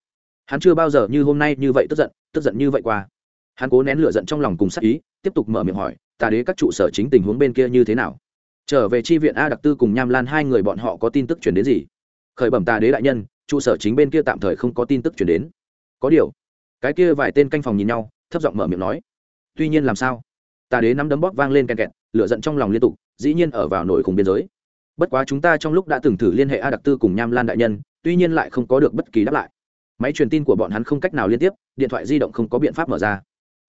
Speaker 1: Hắn chưa bao giờ như hôm nay như vậy tức giận tức giận như vậy qua. Hắn cố nén lửa giận trong lòng cùng sắc ý, tiếp tục mở miệng hỏi, tà đế các trụ sở chính tình huống bên kia như thế nào? Trở về tri viện a đặc tư cùng nham lan hai người bọn họ có tin tức chuyển đến gì? Khởi bẩm tà đế đại nhân, trụ sở chính bên kia tạm thời không có tin tức chuyển đến. Có điều. Cái kia vài tên canh phòng nhìn nhau, thấp giọng mở miệng nói, tuy nhiên làm sao? Tà đế nắm đấm bóp vang lên kèn kẹt, lửa giận trong lòng liên tục, dĩ nhiên ở vào nội khủng biên giới. Bất quá chúng ta trong lúc đã từng thử liên hệ a đặc tư cùng nham lan đại nhân, tuy nhiên lại không có được bất kỳ đáp lại. Máy truyền tin của bọn hắn không cách nào liên tiếp, điện thoại di động không có biện pháp mở ra.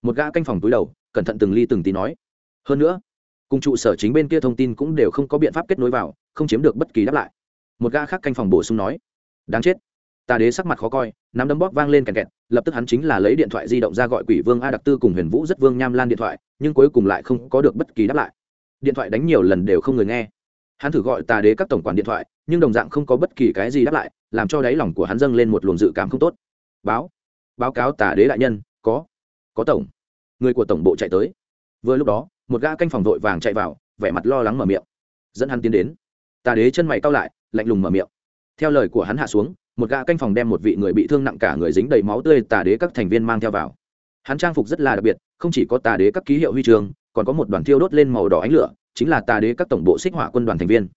Speaker 1: Một gã canh phòng túi đầu, cẩn thận từng ly từng tí nói. Hơn nữa, cùng trụ sở chính bên kia thông tin cũng đều không có biện pháp kết nối vào, không chiếm được bất kỳ đáp lại. Một gã khác canh phòng bổ sung nói. Đáng chết tà đế sắc mặt khó coi, nắm đấm bóp vang lên kẹt kẹt, lập tức hắn chính là lấy điện thoại di động ra gọi quỷ vương a đặc tư cùng huyền vũ rất vương nham lan điện thoại, nhưng cuối cùng lại không có được bất kỳ đáp lại. Điện thoại đánh nhiều lần đều không người nghe. Hắn thử gọi tà đế các tổng quản điện thoại, nhưng đồng dạng không có bất kỳ cái gì đáp lại, làm cho đáy lòng của hắn dâng lên một luồng dự cảm không tốt. Báo báo cáo tà đế đại nhân, có có tổng. Người của tổng bộ chạy tới. Vừa lúc đó, một gã canh phòng vội vàng chạy vào, vẻ mặt lo lắng mở miệng. Dẫn hắn tiến đến. Tà đế chân mày cau lại, lạnh lùng mở miệng. Theo lời của hắn hạ xuống một gã canh phòng đem một vị người bị thương nặng cả người dính đầy máu tươi tà đế các thành viên mang theo vào. Hắn trang phục rất là đặc biệt, không chỉ có tà đế các ký hiệu huy trường còn có một đoàn thiêu đốt lên màu đỏ ánh lửa, chính là tà đế các tổng bộ xích hỏa quân đoàn thành viên.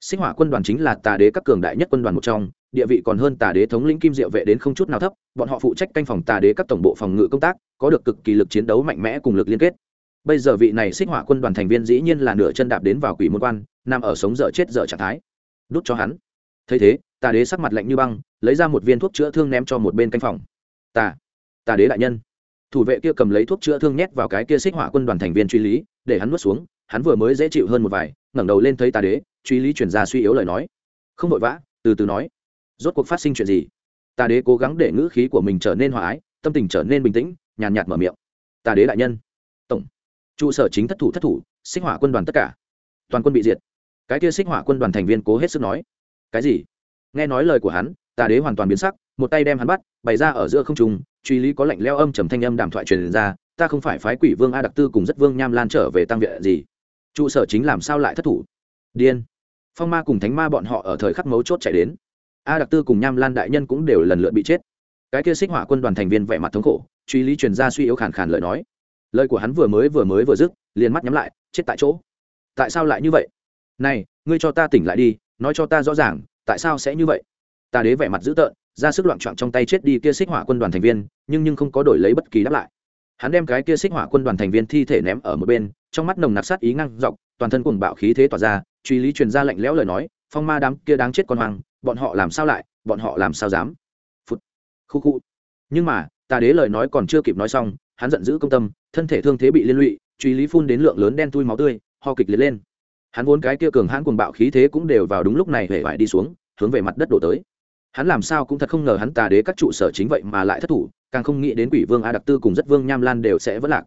Speaker 1: Xích hỏa quân đoàn chính là tà đế các cường đại nhất quân đoàn một trong, địa vị còn hơn tà đế thống lĩnh kim diệu vệ đến không chút nào thấp, bọn họ phụ trách canh phòng tà đế các tổng bộ phòng ngự công tác, có được cực kỳ lực chiến đấu mạnh mẽ cùng lực liên kết. Bây giờ vị này xích hỏa quân đoàn thành viên dĩ nhiên là nửa chân đạp đến vào quỷ môn quan, nằm ở sống dở chết dở trạng thái. Đút cho hắn. Thấy thế tà đế sắc mặt lạnh như băng, lấy ra một viên thuốc chữa thương ném cho một bên canh phòng. Tà tà đế đại nhân. Thủ vệ kia cầm lấy thuốc chữa thương nhét vào cái kia xích hỏa quân đoàn thành viên truy lý, để hắn nuốt xuống, hắn vừa mới dễ chịu hơn một vài, ngẩng đầu lên thấy tà đế, truy lý chuyển ra suy yếu lời nói. Không vội vã, từ từ nói. Rốt cuộc phát sinh chuyện gì? Tà đế cố gắng để ngữ khí của mình trở nên hòa ái, tâm tình trở nên bình tĩnh, nhàn nhạt mở miệng. Tà đế đại nhân. Tổng. Trụ sở chính thất thủ thất thủ, xích hỏa quân đoàn tất cả. Toàn quân bị diệt. Cái kia xích hỏa quân đoàn thành viên cố hết sức nói. Cái gì? Nghe nói lời của hắn, tà đế hoàn toàn biến sắc, một tay đem hắn bắt, bày ra ở giữa không trung, truy lý có lệnh leo âm trầm thanh âm đàm thoại truyền ra, ta không phải phái quỷ vương a đặc tư cùng rất vương nham lan trở về tăng viện gì? Trụ sở chính làm sao lại thất thủ? Điên. Phong ma cùng thánh ma bọn họ ở thời khắc mấu chốt chạy đến. A đặc tư cùng nham lan đại nhân cũng đều lần lượt bị chết. Cái kia xích hỏa quân đoàn thành viên vẻ mặt thống khổ, truy lý truyền ra suy yếu khàn khàn lời nói. Lời của hắn vừa mới vừa mới vừa dứt, liền mắt nhắm lại, chết tại chỗ. Tại sao lại như vậy? Này, ngươi cho ta tỉnh lại đi, nói cho ta rõ ràng tại sao sẽ như vậy? Ta đế vẻ mặt dữ tợn, ra sức loạn trọn trong tay chết đi kia xích hỏa quân đoàn thành viên, nhưng nhưng không có đổi lấy bất kỳ đáp lại. Hắn đem cái kia xích hỏa quân đoàn thành viên thi thể ném ở một bên, trong mắt nồng nặc sát ý ngang dọc, toàn thân cùng bạo khí thế tỏa ra, truy lý truyền ra lạnh lẽo lời nói, phong ma đám kia đáng chết con hoang, bọn họ làm sao lại, bọn họ làm sao dám? Phút khu khu. Nhưng mà tà đế lời nói còn chưa kịp nói xong, hắn giận dữ công tâm, thân thể thương thế bị liên lụy, truy lý phun đến lượng lớn đen tui máu tươi, ho kịch liệt lên hắn vốn cái kia cường hãn cuồng bạo khí thế cũng đều vào đúng lúc này hề vải đi xuống, hướng về mặt đất đổ tới. Hắn làm sao cũng thật không ngờ hắn tà đế các trụ sở chính vậy mà lại thất thủ, càng không nghĩ đến quỷ vương a đặc tư cùng rất vương nham lan đều sẽ vất lạc.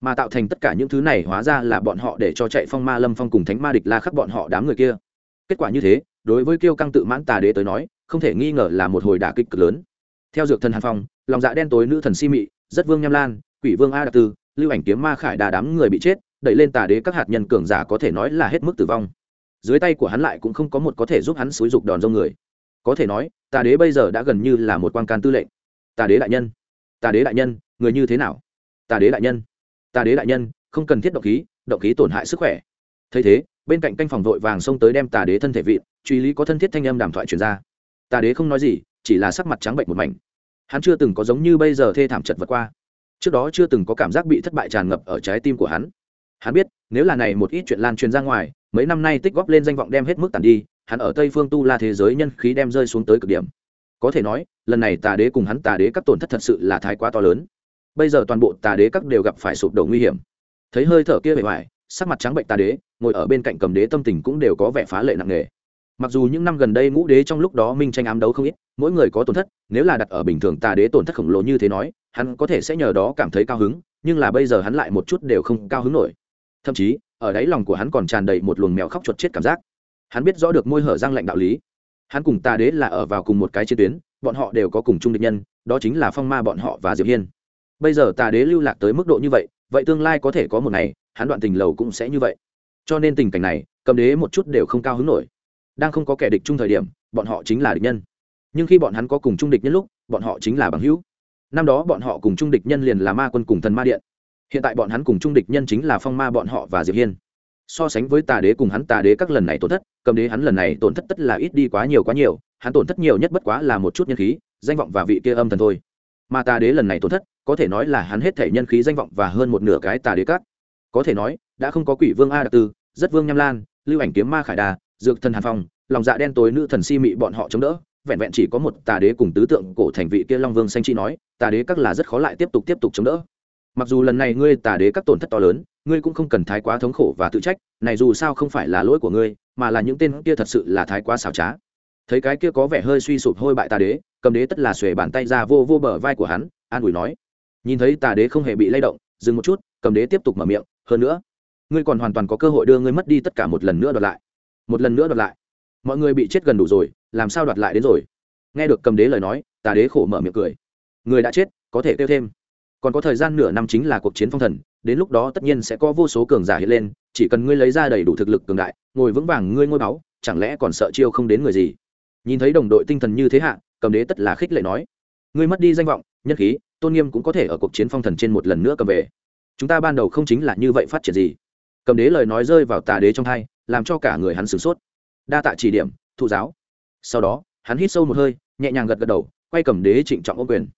Speaker 1: Mà tạo thành tất cả những thứ này hóa ra là bọn họ để cho chạy phong ma lâm phong cùng thánh ma địch la khắc bọn họ đám người kia. Kết quả như thế, đối với kiêu căng tự mãn tà đế tới nói, không thể nghi ngờ là một hồi đả kích cực lớn. Theo dược thần hàn phong, lòng dạ đen tối nữ thần si mị, rất vương nham lan, quỷ vương a đặc tư, lưu ảnh kiếm ma khải đà đám người bị chết đẩy lên tà đế các hạt nhân cường giả có thể nói là hết mức tử vong. Dưới tay của hắn lại cũng không có một có thể giúp hắn xúi dục đòn dông người. Có thể nói, tà đế bây giờ đã gần như là một quan can tư lệnh. Tà đế đại nhân, tà đế đại nhân, người như thế nào? Tà đế đại nhân, tà đế đại nhân, không cần thiết động khí động khí tổn hại sức khỏe. Thấy thế, bên cạnh canh phòng vội vàng xông tới đem tà đế thân thể vị truy lý có thân thiết thanh âm đàm thoại truyền ra. Tà đế không nói gì, chỉ là sắc mặt trắng bệnh một mảnh. Hắn chưa từng có giống như bây giờ thê thảm chật vật qua. Trước đó chưa từng có cảm giác bị thất bại tràn ngập ở trái tim của hắn hắn biết, nếu là này một ít chuyện lan truyền ra ngoài, mấy năm nay tích góp lên danh vọng đem hết mức tàn đi, hắn ở tây phương tu la thế giới nhân khí đem rơi xuống tới cực điểm. Có thể nói, lần này tà đế cùng hắn tà đế các tổn thất thật sự là thái quá to lớn. Bây giờ toàn bộ tà đế các đều gặp phải sụp đổ nguy hiểm. Thấy hơi thở kia bề ngoài, sắc mặt trắng bệnh tà đế, ngồi ở bên cạnh cầm đế tâm tình cũng đều có vẻ phá lệ nặng nề. Mặc dù những năm gần đây ngũ đế trong lúc đó minh tranh ám đấu không ít, mỗi người có tổn thất, nếu là đặt ở bình thường tà đế tổn thất khổng lồ như thế nói, hắn có thể sẽ nhờ đó cảm thấy cao hứng, nhưng là bây giờ hắn lại một chút đều không cao hứng nổi thậm chí, ở đáy lòng của hắn còn tràn đầy một luồng mèo khóc chuột chết cảm giác. Hắn biết rõ được môi hở răng lạnh đạo lý. Hắn cùng tà đế là ở vào cùng một cái chiến tuyến, bọn họ đều có cùng chung địch nhân, đó chính là phong ma bọn họ và diệp hiên. Bây giờ tà đế lưu lạc tới mức độ như vậy vậy tương lai có thể có một ngày, hắn đoạn tình lầu cũng sẽ như vậy. Cho nên tình cảnh này, cầm đế một chút đều không cao hứng nổi. Đang không có kẻ địch chung thời điểm, bọn họ chính là địch nhân. Nhưng khi bọn hắn có cùng chung địch nhân lúc, bọn họ chính là bằng hữu. Năm đó bọn họ cùng chung địch nhân liền là ma quân cùng thần ma điện hiện tại bọn hắn cùng trung địch nhân chính là phong ma bọn họ và diệp hiên. So sánh với tà đế cùng hắn, tà đế các lần này tổn thất, cầm đế hắn lần này tổn thất tất là ít đi quá nhiều quá nhiều, hắn tổn thất nhiều nhất bất quá là một chút nhân khí, danh vọng và vị kia âm thần thôi. Mà tà đế lần này tổn thất, có thể nói là hắn hết thể nhân khí, danh vọng và hơn một nửa cái tà đế các. Có thể nói, đã không có quỷ vương a đặc tư, rất vương nham lan, lưu ảnh kiếm ma khải đà, dược thần hàn phong, lòng dạ đen tối nữ thần si mị bọn họ chống đỡ, vẹn vẹn chỉ có một tà đế cùng tứ tượng cổ thành vị kia long vương xanh chi nói, tà đế các là rất khó lại tiếp tục tiếp tục chống đỡ mặc dù lần này ngươi tà đế các tổn thất to lớn, ngươi cũng không cần thái quá thống khổ và tự trách, này dù sao không phải là lỗi của ngươi, mà là những tên kia thật sự là thái quá xảo trá. Thấy cái kia có vẻ hơi suy sụp hôi bại tà đế, cầm đế tất là xuề bàn tay ra vô vô bờ vai của hắn, an ủi nói. Nhìn thấy tà đế không hề bị lay động, dừng một chút, cầm đế tiếp tục mở miệng, hơn nữa, ngươi còn hoàn toàn có cơ hội đưa ngươi mất đi tất cả một lần nữa đoạt lại. Một lần nữa đoạt lại. Mọi người bị chết gần đủ rồi, làm sao đoạt lại đến rồi? Nghe được cầm đế lời nói, tà đế khổ mở miệng cười. Người đã chết, có thể kêu thêm còn có thời gian nửa năm chính là cuộc chiến phong thần, đến lúc đó tất nhiên sẽ có vô số cường giả hiện lên, chỉ cần ngươi lấy ra đầy đủ thực lực cường đại, ngồi vững vàng ngươi ngôi báu, chẳng lẽ còn sợ chiêu không đến người gì? Nhìn thấy đồng đội tinh thần như thế hạ, cầm đế tất là khích lệ nói, ngươi mất đi danh vọng, nhân khí, tôn nghiêm cũng có thể ở cuộc chiến phong thần trên một lần nữa cầm về. Chúng ta ban đầu không chính là như vậy phát triển gì. Cầm đế lời nói rơi vào tà đế trong thai, làm cho cả người hắn sửng sốt. Đa tạ chỉ điểm, thụ giáo. Sau đó, hắn hít sâu một hơi, nhẹ nhàng gật gật đầu, quay cầm đế trịnh trọng ô quyền.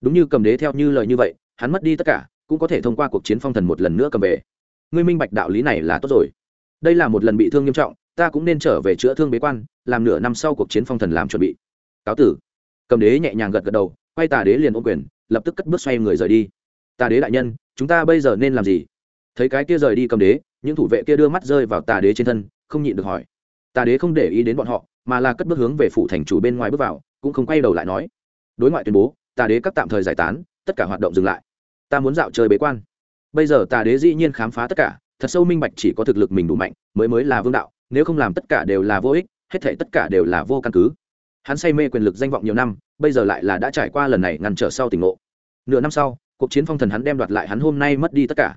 Speaker 1: Đúng như cầm đế theo như lời như vậy hắn mất đi tất cả, cũng có thể thông qua cuộc chiến phong thần một lần nữa cầm về. Ngươi minh bạch đạo lý này là tốt rồi. Đây là một lần bị thương nghiêm trọng, ta cũng nên trở về chữa thương bế quan, làm nửa năm sau cuộc chiến phong thần làm chuẩn bị. Cáo tử. Cầm đế nhẹ nhàng gật gật đầu, quay tà đế liền ôm quyền, lập tức cất bước xoay người rời đi. Tà đế đại nhân, chúng ta bây giờ nên làm gì? Thấy cái kia rời đi cầm đế, những thủ vệ kia đưa mắt rơi vào tà đế trên thân, không nhịn được hỏi. Tà đế không để ý đến bọn họ, mà là cất bước hướng về phủ thành chủ bên ngoài bước vào, cũng không quay đầu lại nói. Đối ngoại tuyên bố, tà đế các tạm thời giải tán, tất cả hoạt động dừng lại ta muốn dạo chơi bế quan. Bây giờ tà đế dĩ nhiên khám phá tất cả, thật sâu minh bạch chỉ có thực lực mình đủ mạnh, mới mới là vương đạo, nếu không làm tất cả đều là vô ích, hết thể tất cả đều là vô căn cứ. Hắn say mê quyền lực danh vọng nhiều năm, bây giờ lại là đã trải qua lần này ngăn trở sau tỉnh ngộ. Nửa năm sau, cuộc chiến phong thần hắn đem đoạt lại hắn hôm nay mất đi tất cả.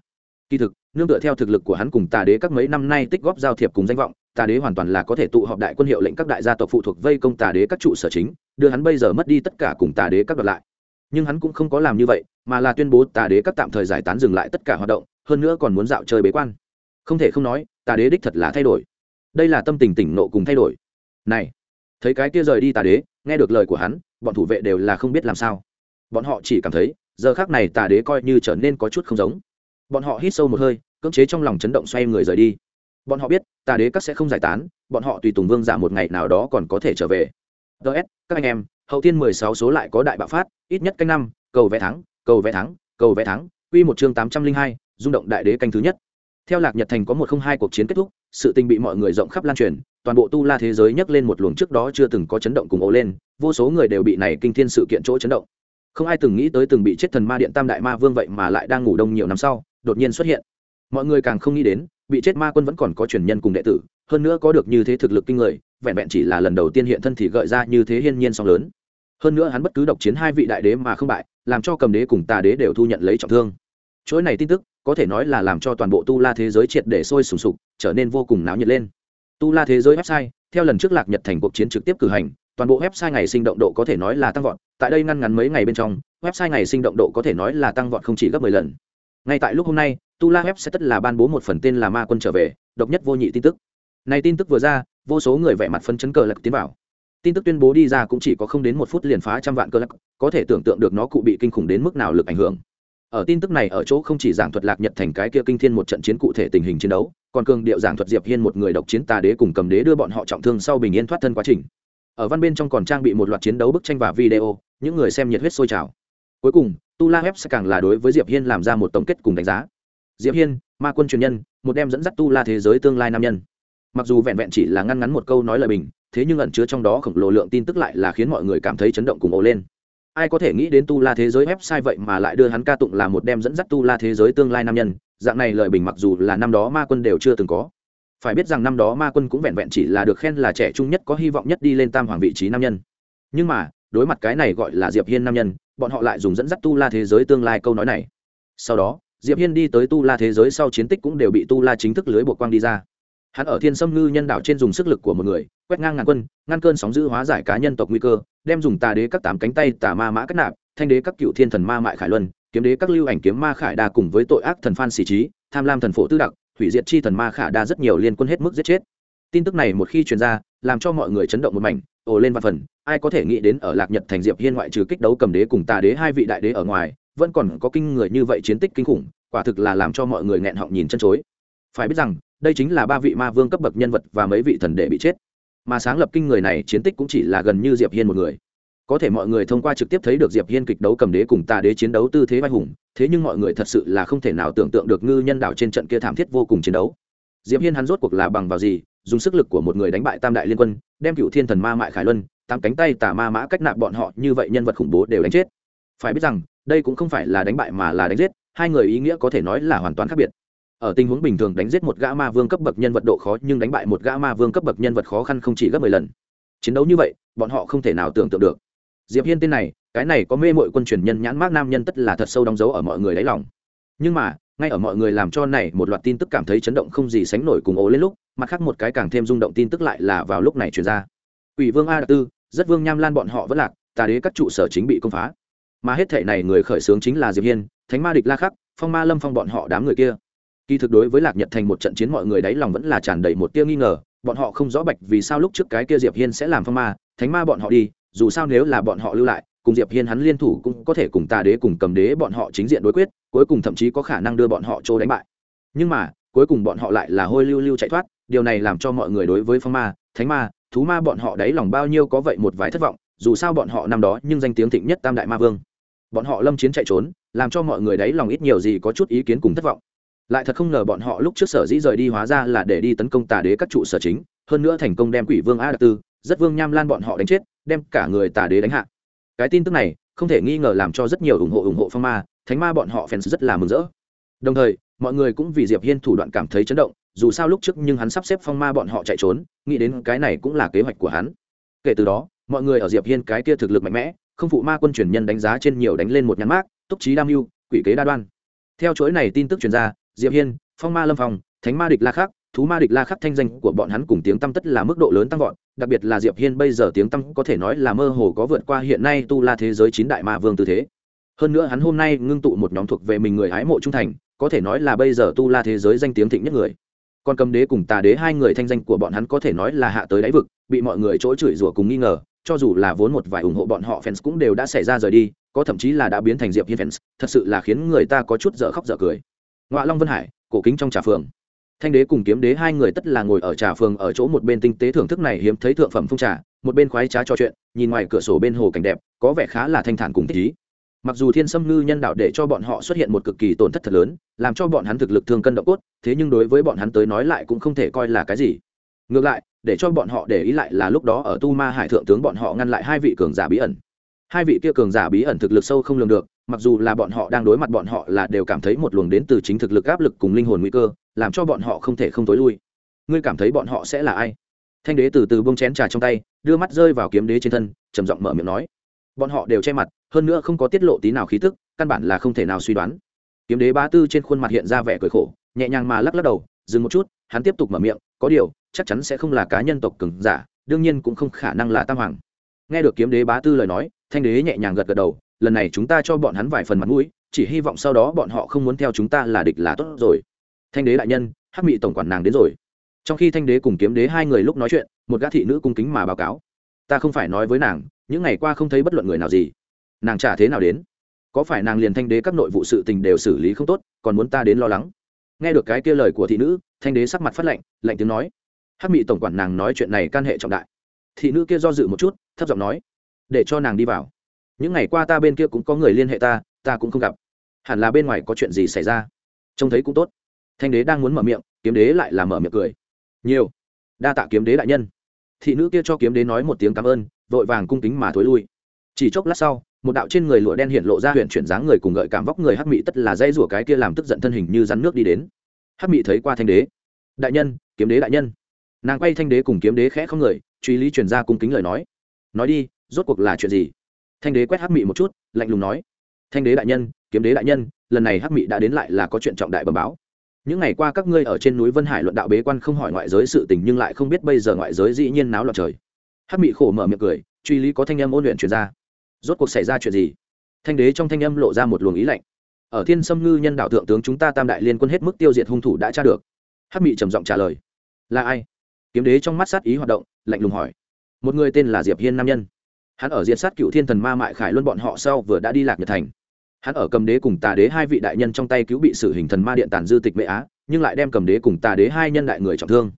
Speaker 1: Kỳ thực, nương tựa theo thực lực của hắn cùng tà đế các mấy năm nay tích góp giao thiệp cùng danh vọng, tà đế hoàn toàn là có thể tụ họp đại quân hiệu lệnh các đại gia tộc phụ thuộc vây công tà đế các trụ sở chính, đưa hắn bây giờ mất đi tất cả cùng tà đế các đoạt lại nhưng hắn cũng không có làm như vậy, mà là tuyên bố tà đế các tạm thời giải tán dừng lại tất cả hoạt động, hơn nữa còn muốn dạo chơi bế quan. Không thể không nói, tà đế đích thật là thay đổi. Đây là tâm tình tỉnh nộ cùng thay đổi. Này, thấy cái kia rời đi tà đế, nghe được lời của hắn, bọn thủ vệ đều là không biết làm sao. Bọn họ chỉ cảm thấy, giờ khác này tà đế coi như trở nên có chút không giống. Bọn họ hít sâu một hơi, cưỡng chế trong lòng chấn động xoay người rời đi. Bọn họ biết, tà đế các sẽ không giải tán, bọn họ tùy tùng vương giả một ngày nào đó còn có thể trở về. Ts các anh em hậu tiên mười sáu số lại có đại bạo phát, ít nhất canh năm, cầu vẽ thắng, cầu vẽ thắng, cầu vẽ thắng q một chương tám trăm linh hai, rung động đại đế canh thứ nhất. Theo lạc nhật thành có một không hai cuộc chiến kết thúc, sự tình bị mọi người rộng khắp lan truyền, toàn bộ tu la thế giới nhấc lên một luồng trước đó chưa từng có chấn động cùng ố lên, vô số người đều bị này kinh thiên sự kiện chỗ chấn động. Không ai từng nghĩ tới từng bị chết thần ma điện tam đại ma vương vậy mà lại đang ngủ đông nhiều năm sau, đột nhiên xuất hiện. Mọi người càng không nghĩ đến, bị chết ma quân vẫn còn có truyền nhân cùng đệ tử, hơn nữa có được như thế thực lực kinh người, vẹn vẹn chỉ là lần đầu tiên hiện thân thì gợi ra như thế hiên nhiên song lớn hơn nữa hắn bất cứ độc chiến hai vị đại đế mà không bại, làm cho cầm đế cùng tà đế đều thu nhận lấy trọng thương. Chuỗi này tin tức, có thể nói là làm cho toàn bộ tu la thế giới triệt để sôi sùng sục, trở nên vô cùng náo nhiệt lên. Tu la thế giới website, theo lần trước lạc nhật thành cuộc chiến trực tiếp cử hành, toàn bộ website ngày sinh động độ có thể nói là tăng vọt. Tại đây ngăn ngắn mấy ngày bên trong, website ngày sinh động độ có thể nói là tăng vọt không chỉ gấp 10 lần. Ngay tại lúc hôm nay, tu la web sẽ tất là ban bố một phần tên là ma quân trở về, độc nhất vô nhị tin tức. Này tin tức vừa ra, vô số người vẻ mặt phân chấn cờ lật tiến vào tin tức tuyên bố đi ra cũng chỉ có không đến một phút liền phá trăm vạn cơ lạc có thể tưởng tượng được nó cụ bị kinh khủng đến mức nào lực ảnh hưởng. Ở tin tức này ở chỗ không chỉ giảng thuật lạc nhật thành cái kia kinh thiên một trận chiến cụ thể tình hình chiến đấu, còn cường điệu giảng thuật diệp hiên một người độc chiến tà đế cùng cầm đế đưa bọn họ trọng thương sau bình yên thoát thân quá trình. Ở văn bên trong còn trang bị một loạt chiến đấu bức tranh và video, những người xem nhiệt huyết sôi trào. Cuối cùng, tu la web sẽ càng là đối với diệp hiên làm ra một tổng kết cùng đánh giá. Diệp hiên, ma quân truyền nhân, một đem dẫn dắt tu la thế giới tương lai nam nhân mặc dù vẹn vẹn chỉ là ngăn ngắn một câu nói lời bình, thế nhưng ẩn chứa trong đó khổng lồ lượng tin tức lại là khiến mọi người cảm thấy chấn động cùng ồ lên. Ai có thể nghĩ đến tu la thế giới website vậy mà lại đưa hắn ca tụng là một đem dẫn dắt tu la thế giới tương lai nam nhân, dạng này lời bình mặc dù là năm đó ma quân đều chưa từng có. Phải biết rằng năm đó ma quân cũng vẹn vẹn chỉ là được khen là trẻ trung nhất có hy vọng nhất đi lên tam hoàng vị trí nam nhân. Nhưng mà, đối mặt cái này gọi là diệp hiên nam nhân, bọn họ lại dùng dẫn dắt tu la thế giới tương lai câu nói này. Sau đó, diệp hiên đi tới tu la thế giới sau chiến tích cũng đều bị tu la chính thức lưới buộc quang đi ra hắn ở thiên sâm ngư nhân đảo trên dùng sức lực của một người, quét ngang ngàn quân, ngăn cơn sóng dữ hóa giải cá nhân tộc nguy cơ, đem dùng tà đế các tám cánh tay tà ma mã cắt nạp, thanh đế các cựu thiên thần ma mại khải luân, kiếm đế các lưu ảnh kiếm ma khải đa cùng với tội ác thần phan xì trí, tham lam thần phổ tư đặc, hủy diệt chi thần ma khả đa rất nhiều liên quân hết mức giết chết. Tin tức này một khi truyền ra, làm cho mọi người chấn động một mảnh, ồ lên văn phần, ai có thể nghĩ đến ở lạc nhật thành diệp hiên ngoại trừ kích đấu cầm đế cùng tà đế hai vị đại đế ở ngoài, vẫn còn có kinh người như vậy chiến tích kinh khủng, quả thực là làm cho mọi người nghẹn họng nhìn chân chối. Phải biết rằng đây chính là ba vị ma vương cấp bậc nhân vật và mấy vị thần đệ bị chết. Mà sáng lập kinh người này, chiến tích cũng chỉ là gần như diệp hiên một người. Có thể mọi người thông qua trực tiếp thấy được diệp hiên kịch đấu cầm đế cùng tà đế chiến đấu tư thế vai hùng, thế nhưng mọi người thật sự là không thể nào tưởng tượng được ngư nhân đạo trên trận kia thảm thiết vô cùng chiến đấu. Diệp hiên hắn rốt cuộc là bằng vào gì, dùng sức lực của một người đánh bại tam đại liên quân, đem cựu thiên thần ma mại khải luân, tám cánh tay tà ma mã cách nạp bọn họ, như vậy nhân vật khủng bố đều đánh chết. Phải biết rằng, đây cũng không phải là đánh bại mà là đánh giết, hai người ý nghĩa có thể nói là hoàn toàn khác biệt ở tình huống bình thường đánh giết một gã ma vương cấp bậc nhân vật độ khó, nhưng đánh bại một gã ma vương cấp bậc nhân vật khó khăn không chỉ gấp mười lần. Chiến đấu như vậy, bọn họ không thể nào tưởng tượng được. Diệp hiên tên này, cái này có mê mội quân truyền nhân nhãn mác nam nhân tất là thật sâu đóng dấu ở mọi người đáy lòng. Nhưng mà, ngay ở mọi người làm cho này một loạt tin tức cảm thấy chấn động không gì sánh nổi cùng ố lên lúc, mặt khác một cái càng thêm rung động tin tức lại là vào lúc này truyền ra. Ủy vương a đặc tư, rất vương nham lan bọn họ vẫn lạc, tà đế các trụ sở chính bị công phá. Mà hết thể này người khởi xướng chính là diệp hiên, thánh ma địch la khắc, phong ma lâm phong bọn họ đám người kia kỳ thực đối với lạc nhật thành một trận chiến mọi người đáy lòng vẫn là tràn đầy một tia nghi ngờ, bọn họ không rõ bạch vì sao lúc trước cái kia diệp hiên sẽ làm phong ma, thánh ma bọn họ đi, dù sao nếu là bọn họ lưu lại, cùng diệp hiên hắn liên thủ cũng có thể cùng tà đế cùng cầm đế bọn họ chính diện đối quyết, cuối cùng thậm chí có khả năng đưa bọn họ trô đánh bại. Nhưng mà, cuối cùng bọn họ lại là hôi lưu lưu chạy thoát, điều này làm cho mọi người đối với phong ma, thánh ma, thú ma bọn họ đáy lòng bao nhiêu có vậy một vài thất vọng, dù sao bọn họ năm đó nhưng danh tiếng thịnh nhất tam đại ma vương. Bọn họ lâm chiến chạy trốn, làm cho mọi người đáy lòng ít nhiều gì có chút ý kiến cùng thất vọng lại thật không ngờ bọn họ lúc trước sở dĩ rời đi hóa ra là để đi tấn công tà đế các trụ sở chính, hơn nữa thành công đem quỷ vương a đặc tư, rất vương nham lan bọn họ đánh chết, đem cả người tà đế đánh hạ. Cái tin tức này, không thể nghi ngờ làm cho rất nhiều ủng hộ ủng hộ phong ma, thánh ma bọn họ fans rất là mừng rỡ. Đồng thời, mọi người cũng vì diệp hiên thủ đoạn cảm thấy chấn động, dù sao lúc trước nhưng hắn sắp xếp phong ma bọn họ chạy trốn, nghĩ đến cái này cũng là kế hoạch của hắn. Kể từ đó, mọi người ở diệp hiên cái kia thực lực mạnh mẽ, không phụ ma quân truyền nhân đánh giá trên nhiều đánh lên một nhãn mát túc trí đam mưu, quỷ kế đa đoan. Theo chuỗi này tin tức truyền ra diệp hiên, phong ma lâm phong, thánh ma địch la khắc, thú ma địch la khắc thanh danh của bọn hắn cùng tiếng tăm tất là mức độ lớn tăng vọt, đặc biệt là diệp hiên bây giờ tiếng tăm có thể nói là mơ hồ có vượt qua hiện nay tu la thế giới chín đại ma vương tư thế. Hơn nữa hắn hôm nay ngưng tụ một nhóm thuộc về mình người hái mộ trung thành, có thể nói là bây giờ tu la thế giới danh tiếng thịnh nhất người. Còn cầm đế cùng tà đế hai người thanh danh của bọn hắn có thể nói là hạ tới đáy vực, bị mọi người chỗ chửi rủa cùng nghi ngờ, cho dù là vốn một vài ủng hộ bọn họ fans cũng đều đã xảy ra rời đi, có thậm chí là đã biến thành diệp hiên fans, thật sự là khiến người ta có chút dở khóc dở cười ngoại long vân hải cổ kính trong trà phường thanh đế cùng kiếm đế hai người tất là ngồi ở trà phường ở chỗ một bên tinh tế thưởng thức này hiếm thấy thượng phẩm phong trà một bên khoái trá trò chuyện nhìn ngoài cửa sổ bên hồ cảnh đẹp có vẻ khá là thanh thản cùng thích ý mặc dù thiên sâm ngư nhân đạo để cho bọn họ xuất hiện một cực kỳ tổn thất thật lớn làm cho bọn hắn thực lực thương cân động cốt thế nhưng đối với bọn hắn tới nói lại cũng không thể coi là cái gì ngược lại để cho bọn họ để ý lại là lúc đó ở tu ma hải thượng tướng bọn họ ngăn lại hai vị cường giả bí ẩn hai vị kia cường giả bí ẩn thực lực sâu không lường được mặc dù là bọn họ đang đối mặt bọn họ là đều cảm thấy một luồng đến từ chính thực lực áp lực cùng linh hồn nguy cơ, làm cho bọn họ không thể không tối lui. Ngươi cảm thấy bọn họ sẽ là ai? Thanh đế từ từ bông chén trà trong tay, đưa mắt rơi vào kiếm đế trên thân, trầm giọng mở miệng nói. Bọn họ đều che mặt, hơn nữa không có tiết lộ tí nào khí tức, căn bản là không thể nào suy đoán. Kiếm đế ba tư trên khuôn mặt hiện ra vẻ cười khổ, nhẹ nhàng mà lắc lắc đầu, dừng một chút, hắn tiếp tục mở miệng, có điều, chắc chắn sẽ không là cá nhân tộc cường giả, đương nhiên cũng không khả năng là tam hoàng. Nghe được kiếm đế bá tư lời nói, thanh đế nhẹ nhàng gật gật đầu lần này chúng ta cho bọn hắn vài phần mặt mũi, chỉ hy vọng sau đó bọn họ không muốn theo chúng ta là địch là tốt rồi. Thanh đế đại nhân, hắc mị tổng quản nàng đến rồi. Trong khi thanh đế cùng kiếm đế hai người lúc nói chuyện, một gã thị nữ cung kính mà báo cáo. Ta không phải nói với nàng, những ngày qua không thấy bất luận người nào gì. Nàng trả thế nào đến? Có phải nàng liền thanh đế các nội vụ sự tình đều xử lý không tốt, còn muốn ta đến lo lắng? Nghe được cái kia lời của thị nữ, thanh đế sắc mặt phát lạnh lạnh tiếng nói. Hắc mị tổng quản nàng nói chuyện này can hệ trọng đại. Thị nữ kia do dự một chút, thấp giọng nói, để cho nàng đi vào những ngày qua ta bên kia cũng có người liên hệ ta ta cũng không gặp. Hẳn là bên ngoài có chuyện gì xảy ra? Trông thấy cũng tốt. Thanh đế đang muốn mở miệng, kiếm đế lại là mở miệng cười. Nhiều. Đa tạ kiếm đế đại nhân. Thị nữ kia cho kiếm đế nói một tiếng cảm ơn, vội vàng cung kính mà thối lui. Chỉ chốc lát sau, một đạo trên người lụa đen hiện lộ ra huyện chuyển dáng người cùng gợi cảm vóc người hắc mị tất là dây rủa cái kia làm tức giận thân hình như rắn nước đi đến. Hắc mị thấy qua thanh đế. Đại nhân, kiếm đế đại nhân. Nàng quay thanh đế cùng kiếm đế khẽ không người, truy lý truyền ra cung kính lời nói. Nói đi, rốt cuộc là chuyện gì? Thanh đế quét hắc mị một chút, lạnh lùng nói, thanh đế đại nhân, kiếm đế đại nhân, lần này hắc mị đã đến lại là có chuyện trọng đại bẩm báo. Những ngày qua các ngươi ở trên núi vân hải luận đạo bế quan không hỏi ngoại giới sự tình nhưng lại không biết bây giờ ngoại giới dĩ nhiên náo loạn trời. Hắc mị khổ mở miệng cười, truy lý có thanh âm ôn luyện truyền ra. Rốt cuộc xảy ra chuyện gì? Thanh đế trong thanh âm lộ ra một luồng ý lạnh. Ở thiên sâm ngư nhân đạo thượng tướng chúng ta tam đại liên quân hết mức tiêu diệt hung thủ đã tra được. Hắc mị trầm giọng trả lời, là ai? Kiếm đế trong mắt sát ý hoạt động, lạnh lùng hỏi, một người tên là diệp hiên nam nhân hắn ở diện sát cựu thiên thần ma mại khải luân bọn họ sau vừa đã đi lạc nhật thành. Hắn ở cầm đế cùng tà đế hai vị đại nhân trong tay cứu bị xử hình thần ma điện tàn dư tịch mệ á, nhưng lại đem cầm đế cùng tà đế hai nhân đại người trọng thương.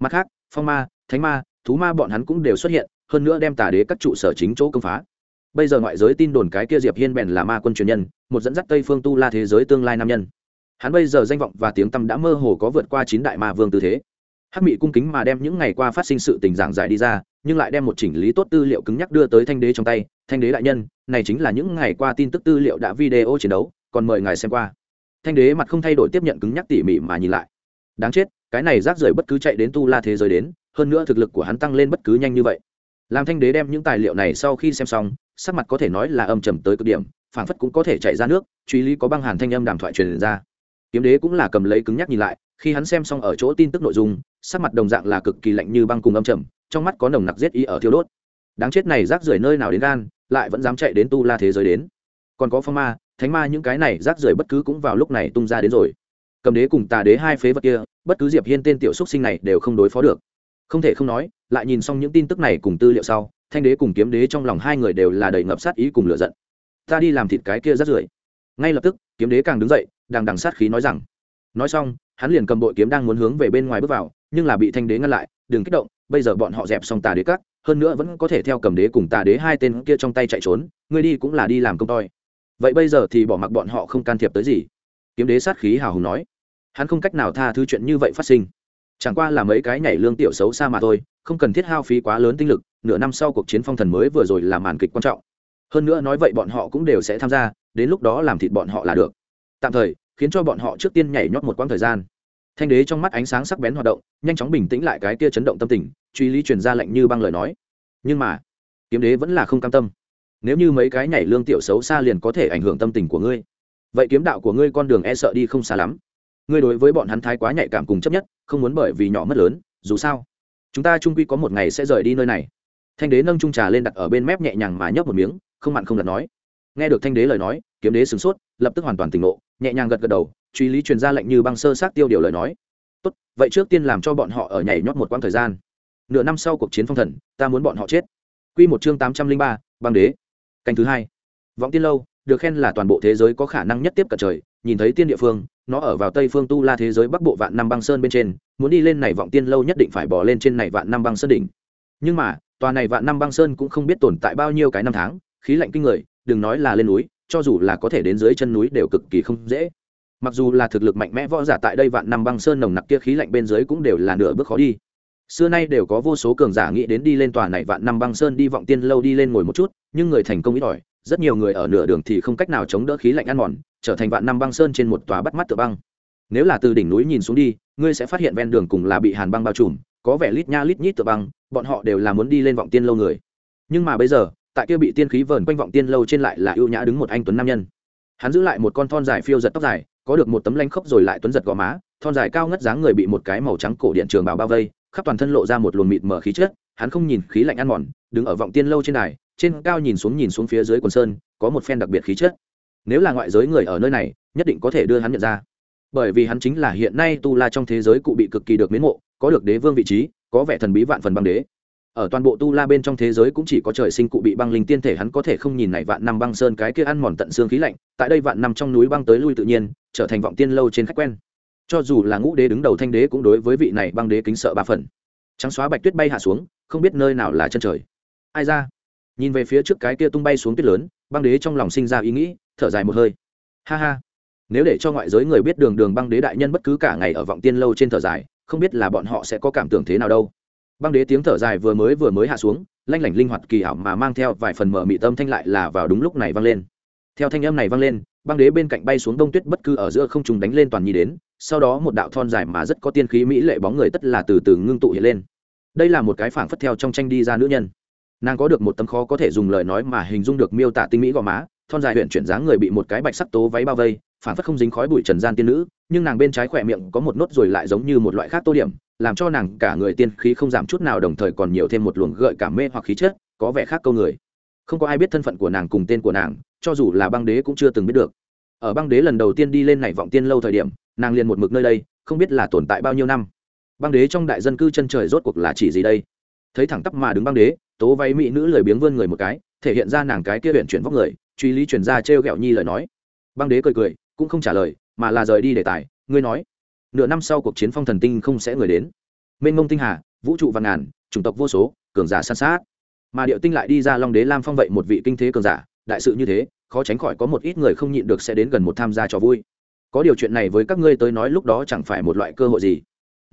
Speaker 1: Mặt khác, phong ma, thánh ma, thú ma bọn hắn cũng đều xuất hiện, hơn nữa đem tà đế các trụ sở chính chỗ công phá. Bây giờ ngoại giới tin đồn cái kia diệp hiên bèn là ma quân truyền nhân, một dẫn dắt tây phương tu la thế giới tương lai nam nhân. Hắn bây giờ danh vọng và tiếng tăm đã mơ hồ có vượt qua chín đại ma vương tư thế. Hắc mị cung kính mà đem những ngày qua phát sinh sự tình giảng giải đi ra nhưng lại đem một chỉnh lý tốt tư liệu cứng nhắc đưa tới thanh đế trong tay, thanh đế đại nhân, này chính là những ngày qua tin tức tư liệu đã video chiến đấu, còn mời ngài xem qua. Thanh đế mặt không thay đổi tiếp nhận cứng nhắc tỉ mỉ mà nhìn lại. Đáng chết, cái này rác rưởi bất cứ chạy đến tu la thế giới đến, hơn nữa thực lực của hắn tăng lên bất cứ nhanh như vậy. Làm thanh đế đem những tài liệu này sau khi xem xong, sắc mặt có thể nói là âm trầm tới cực điểm, phảng phất cũng có thể chạy ra nước, truy lý có băng hàn thanh âm đàm thoại truyền ra. Kiếm đế cũng là cầm lấy cứng nhắc nhìn lại, khi hắn xem xong ở chỗ tin tức nội dung, sắc mặt đồng dạng là cực kỳ lạnh như băng cùng âm trầm trong mắt có nồng nặc giết ý ở thiêu đốt. Đáng chết này rác rưởi nơi nào đến gan, lại vẫn dám chạy đến tu la thế giới đến. Còn có phong ma, thánh ma những cái này rác rưởi bất cứ cũng vào lúc này tung ra đến rồi. Cầm đế cùng tà đế hai phế vật kia, bất cứ diệp hiên tên tiểu xúc sinh này đều không đối phó được. Không thể không nói, lại nhìn xong những tin tức này cùng tư liệu sau, thanh đế cùng kiếm đế trong lòng hai người đều là đầy ngập sát ý cùng lửa giận. Ta đi làm thịt cái kia rác rưởi. Ngay lập tức, kiếm đế càng đứng dậy đang đằng sát khí nói rằng, nói xong, hắn liền cầm bội kiếm đang muốn hướng về bên ngoài bước vào, nhưng là bị thanh đế ngăn lại, đừng kích động bây giờ bọn họ dẹp xong tà đế cắt hơn nữa vẫn có thể theo cầm đế cùng tà đế hai tên kia trong tay chạy trốn, ngươi đi cũng là đi làm công toi. Vậy bây giờ thì bỏ mặc bọn họ không can thiệp tới gì? Kiếm đế sát khí hào hùng nói. Hắn không cách nào tha thứ chuyện như vậy phát sinh. Chẳng qua là mấy cái nhảy lương tiểu xấu xa mà thôi, không cần thiết hao phí quá lớn tinh lực, nửa năm sau cuộc chiến phong thần mới vừa rồi là màn kịch quan trọng. Hơn nữa nói vậy bọn họ cũng đều sẽ tham gia, đến lúc đó làm thịt bọn họ là được. Tạm thời, khiến cho bọn họ trước tiên nhảy nhót một quãng thời gian thanh đế trong mắt ánh sáng sắc bén hoạt động, nhanh chóng bình tĩnh lại cái kia chấn động tâm tình, truy lý truyền ra lệnh như băng lời nói. Nhưng mà, kiếm đế vẫn là không cam tâm. Nếu như mấy cái nhảy lương tiểu xấu xa liền có thể ảnh hưởng tâm tình của ngươi, vậy kiếm đạo của ngươi con đường e sợ đi không xa lắm. Ngươi đối với bọn hắn thái quá nhạy cảm cùng chấp nhất, không muốn bởi vì nhỏ mất lớn, dù sao, chúng ta trung quy có một ngày sẽ rời đi nơi này. Thanh đế nâng trung trà lên đặt ở bên mép nhẹ nhàng mà nhấp một miếng, không mặn không lật nói. Nghe được thanh đế lời nói, kiếm đế sửng sốt, lập tức hoàn toàn tỉnh ngộ, nhẹ nhàng gật gật đầu truy lý truyền ra lệnh như băng sơ sát tiêu điều lời nói. Tốt, vậy trước tiên làm cho bọn họ ở nhảy nhót một quãng thời gian. Nửa năm sau cuộc chiến phong thần, ta muốn bọn họ chết. Quy một chương tám trăm linh ba, băng đế. Canh thứ hai. Vọng tiên lâu, được khen là toàn bộ thế giới có khả năng nhất tiếp cận trời. Nhìn thấy tiên địa phương, nó ở vào tây phương tu la thế giới bắc bộ vạn năm băng sơn bên trên, muốn đi lên này vọng tiên lâu nhất định phải bỏ lên trên này vạn năm băng sơn đỉnh. Nhưng mà, tòa này vạn năm băng sơn cũng không biết tồn tại bao nhiêu cái năm tháng, khí lạnh kinh người, đừng nói là lên núi, cho dù là có thể đến dưới chân núi đều cực kỳ không dễ mặc dù là thực lực mạnh mẽ võ giả tại đây vạn năm băng sơn nồng nặc kia khí lạnh bên dưới cũng đều là nửa bước khó đi. Xưa nay đều có vô số cường giả nghĩ đến đi lên tòa này vạn năm băng sơn đi vọng tiên lâu đi lên ngồi một chút, nhưng người thành công ít ỏi, rất nhiều người ở nửa đường thì không cách nào chống đỡ khí lạnh ăn mòn, trở thành vạn năm băng sơn trên một tòa bắt mắt tựa băng. Nếu là từ đỉnh núi nhìn xuống đi, ngươi sẽ phát hiện ven đường cùng là bị hàn băng bao trùm, có vẻ lít nha lít nhít tựa băng, bọn họ đều là muốn đi lên vọng tiên lâu người. Nhưng mà bây giờ, tại kia bị tiên khí vờn quanh vọng tiên lâu trên lại là ưu nhã đứng một anh tuấn nam nhân. Hắn giữ lại một con thon dài phiêu giật tóc dài có được một tấm lanh khốc rồi lại tuấn giật gò má, thon dài cao ngất dáng người bị một cái màu trắng cổ điện trường bào bao vây, khắp toàn thân lộ ra một luồng mịt mở khí chất, hắn không nhìn khí lạnh ăn mòn, đứng ở vọng tiên lâu trên đài, trên cao nhìn xuống nhìn xuống phía dưới quần sơn, có một phen đặc biệt khí chất. Nếu là ngoại giới người ở nơi này, nhất định có thể đưa hắn nhận ra. Bởi vì hắn chính là hiện nay tu la trong thế giới cụ bị cực kỳ được mến mộ, có được đế vương vị trí, có vẻ thần bí vạn phần băng đế. Ở toàn bộ tu la bên trong thế giới cũng chỉ có trời sinh cụ bị băng linh tiên thể hắn có thể không nhìn này vạn năm băng sơn cái kia ăn mòn tận xương khí lạnh, tại đây vạn năm trong núi băng tới lui tự nhiên trở thành vọng tiên lâu trên khách quen. Cho dù là ngũ đế đứng đầu thanh đế cũng đối với vị này băng đế kính sợ ba phần. Trắng xóa bạch tuyết bay hạ xuống, không biết nơi nào là chân trời. Ai ra? Nhìn về phía trước cái kia tung bay xuống tuyết lớn, băng đế trong lòng sinh ra ý nghĩ, thở dài một hơi. Ha ha. Nếu để cho ngoại giới người biết đường đường băng đế đại nhân bất cứ cả ngày ở vọng tiên lâu trên thở dài, không biết là bọn họ sẽ có cảm tưởng thế nào đâu. Băng đế tiếng thở dài vừa mới vừa mới hạ xuống, lanh lảnh linh hoạt kỳ ảo mà mang theo vài phần mở mị tâm thanh lại là vào đúng lúc này vang lên theo thanh âm này vang lên, băng đế bên cạnh bay xuống đông tuyết bất cứ ở giữa không trùng đánh lên toàn nhi đến, sau đó một đạo thon dài mà rất có tiên khí mỹ lệ bóng người tất là từ từ ngưng tụ hiện lên. Đây là một cái phảng phất theo trong tranh đi ra nữ nhân. Nàng có được một tấm khó có thể dùng lời nói mà hình dung được miêu tả tinh mỹ gò má, thon dài huyện chuyển dáng người bị một cái bạch sắc tố váy bao vây, phảng phất không dính khói bụi trần gian tiên nữ, nhưng nàng bên trái khỏe miệng có một nốt rồi lại giống như một loại khác tô điểm, làm cho nàng cả người tiên khí không giảm chút nào đồng thời còn nhiều thêm một luồng gợi cảm mê hoặc khí chất, có vẻ khác câu người. Không có ai biết thân phận của nàng cùng tên của nàng cho dù là băng đế cũng chưa từng biết được. Ở băng đế lần đầu tiên đi lên này vọng tiên lâu thời điểm, nàng liền một mực nơi đây, không biết là tồn tại bao nhiêu năm. Băng đế trong đại dân cư chân trời rốt cuộc là chỉ gì đây? Thấy thẳng tắp mà đứng băng đế, tố váy mỹ nữ lười biếng vươn người một cái, thể hiện ra nàng cái kia huyện chuyển vóc người, truy lý chuyển ra trêu ghẹo nhi lời nói. Băng đế cười cười, cũng không trả lời, mà là rời đi đề tài, ngươi nói, nửa năm sau cuộc chiến phong thần tinh không sẽ người đến. Mênh mông tinh hà, vũ trụ văn ngàn, chủng tộc vô số, cường giả san sát. Mà điệu tinh lại đi ra long đế lam phong vậy một vị kinh thế cường giả đại sự như thế, khó tránh khỏi có một ít người không nhịn được sẽ đến gần một tham gia trò vui. Có điều chuyện này với các ngươi tới nói lúc đó chẳng phải một loại cơ hội gì.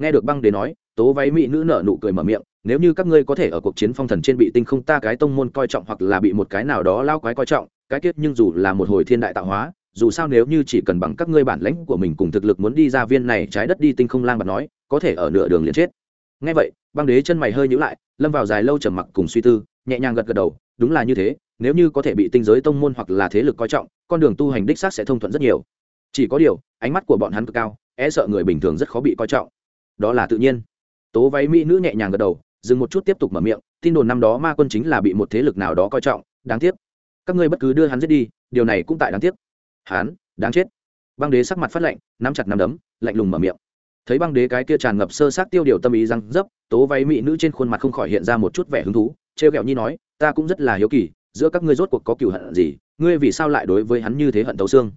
Speaker 1: Nghe được băng đế nói, tố váy mỹ nữ nở nụ cười mở miệng, nếu như các ngươi có thể ở cuộc chiến phong thần trên bị tinh không ta cái tông môn coi trọng hoặc là bị một cái nào đó lao quái coi trọng, cái kết nhưng dù là một hồi thiên đại tạo hóa, dù sao nếu như chỉ cần bằng các ngươi bản lãnh của mình cùng thực lực muốn đi ra viên này trái đất đi tinh không lang bạc nói, có thể ở nửa đường liền chết. Ngay vậy, băng đế chân mày hơi nhữ lại, lâm vào dài lâu trầm mặc cùng suy tư, nhẹ nhàng gật gật đầu, đúng là như thế nếu như có thể bị tinh giới tông môn hoặc là thế lực coi trọng, con đường tu hành đích xác sẽ thông thuận rất nhiều. Chỉ có điều, ánh mắt của bọn hắn cực cao e sợ người bình thường rất khó bị coi trọng. Đó là tự nhiên. Tố váy mỹ nữ nhẹ nhàng gật đầu, dừng một chút tiếp tục mở miệng, tin đồn năm đó ma quân chính là bị một thế lực nào đó coi trọng, đáng tiếc. Các ngươi bất cứ đưa hắn giết đi, điều này cũng tại đáng tiếc. Hắn, đáng chết. Băng đế sắc mặt phát lạnh, nắm chặt nắm đấm, lạnh lùng mở miệng. Thấy băng đế cái kia tràn ngập sơ sát tiêu điều tâm ý răng dấp, tố váy mỹ nữ trên khuôn mặt không khỏi hiện ra một chút vẻ hứng thú, trêu ghẹo nhi nói, ta cũng rất là hiếu kỳ giữa các ngươi rốt cuộc có cựu hận gì, ngươi vì sao lại đối với hắn như thế hận tấu xương?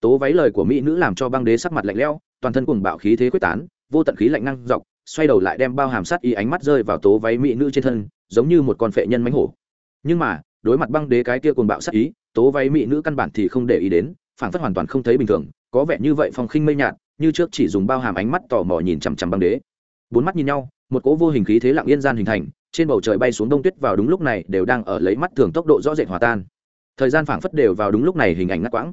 Speaker 1: Tố váy lời của mỹ nữ làm cho băng đế sắc mặt lạnh lẽo, toàn thân cùng bạo khí thế quyết tán, vô tận khí lạnh năng dọc, xoay đầu lại đem bao hàm sát y ánh mắt rơi vào tố váy mỹ nữ trên thân, giống như một con phệ nhân mánh hổ. Nhưng mà, đối mặt băng đế cái kia cùng bạo sát ý, tố váy mỹ nữ căn bản thì không để ý đến phản phất hoàn toàn không thấy bình thường, có vẻ như vậy phong khinh mây nhạt, như trước chỉ dùng bao hàm ánh mắt tò mò nhìn chằm chằm băng đế. Bốn mắt nhìn nhau, một cỗ vô hình khí thế lặng yên gian hình thành trên bầu trời bay xuống đông tuyết vào đúng lúc này đều đang ở lấy mắt thường tốc độ rõ rệt hòa tan. Thời gian phảng phất đều vào đúng lúc này hình ảnh ngắt quãng.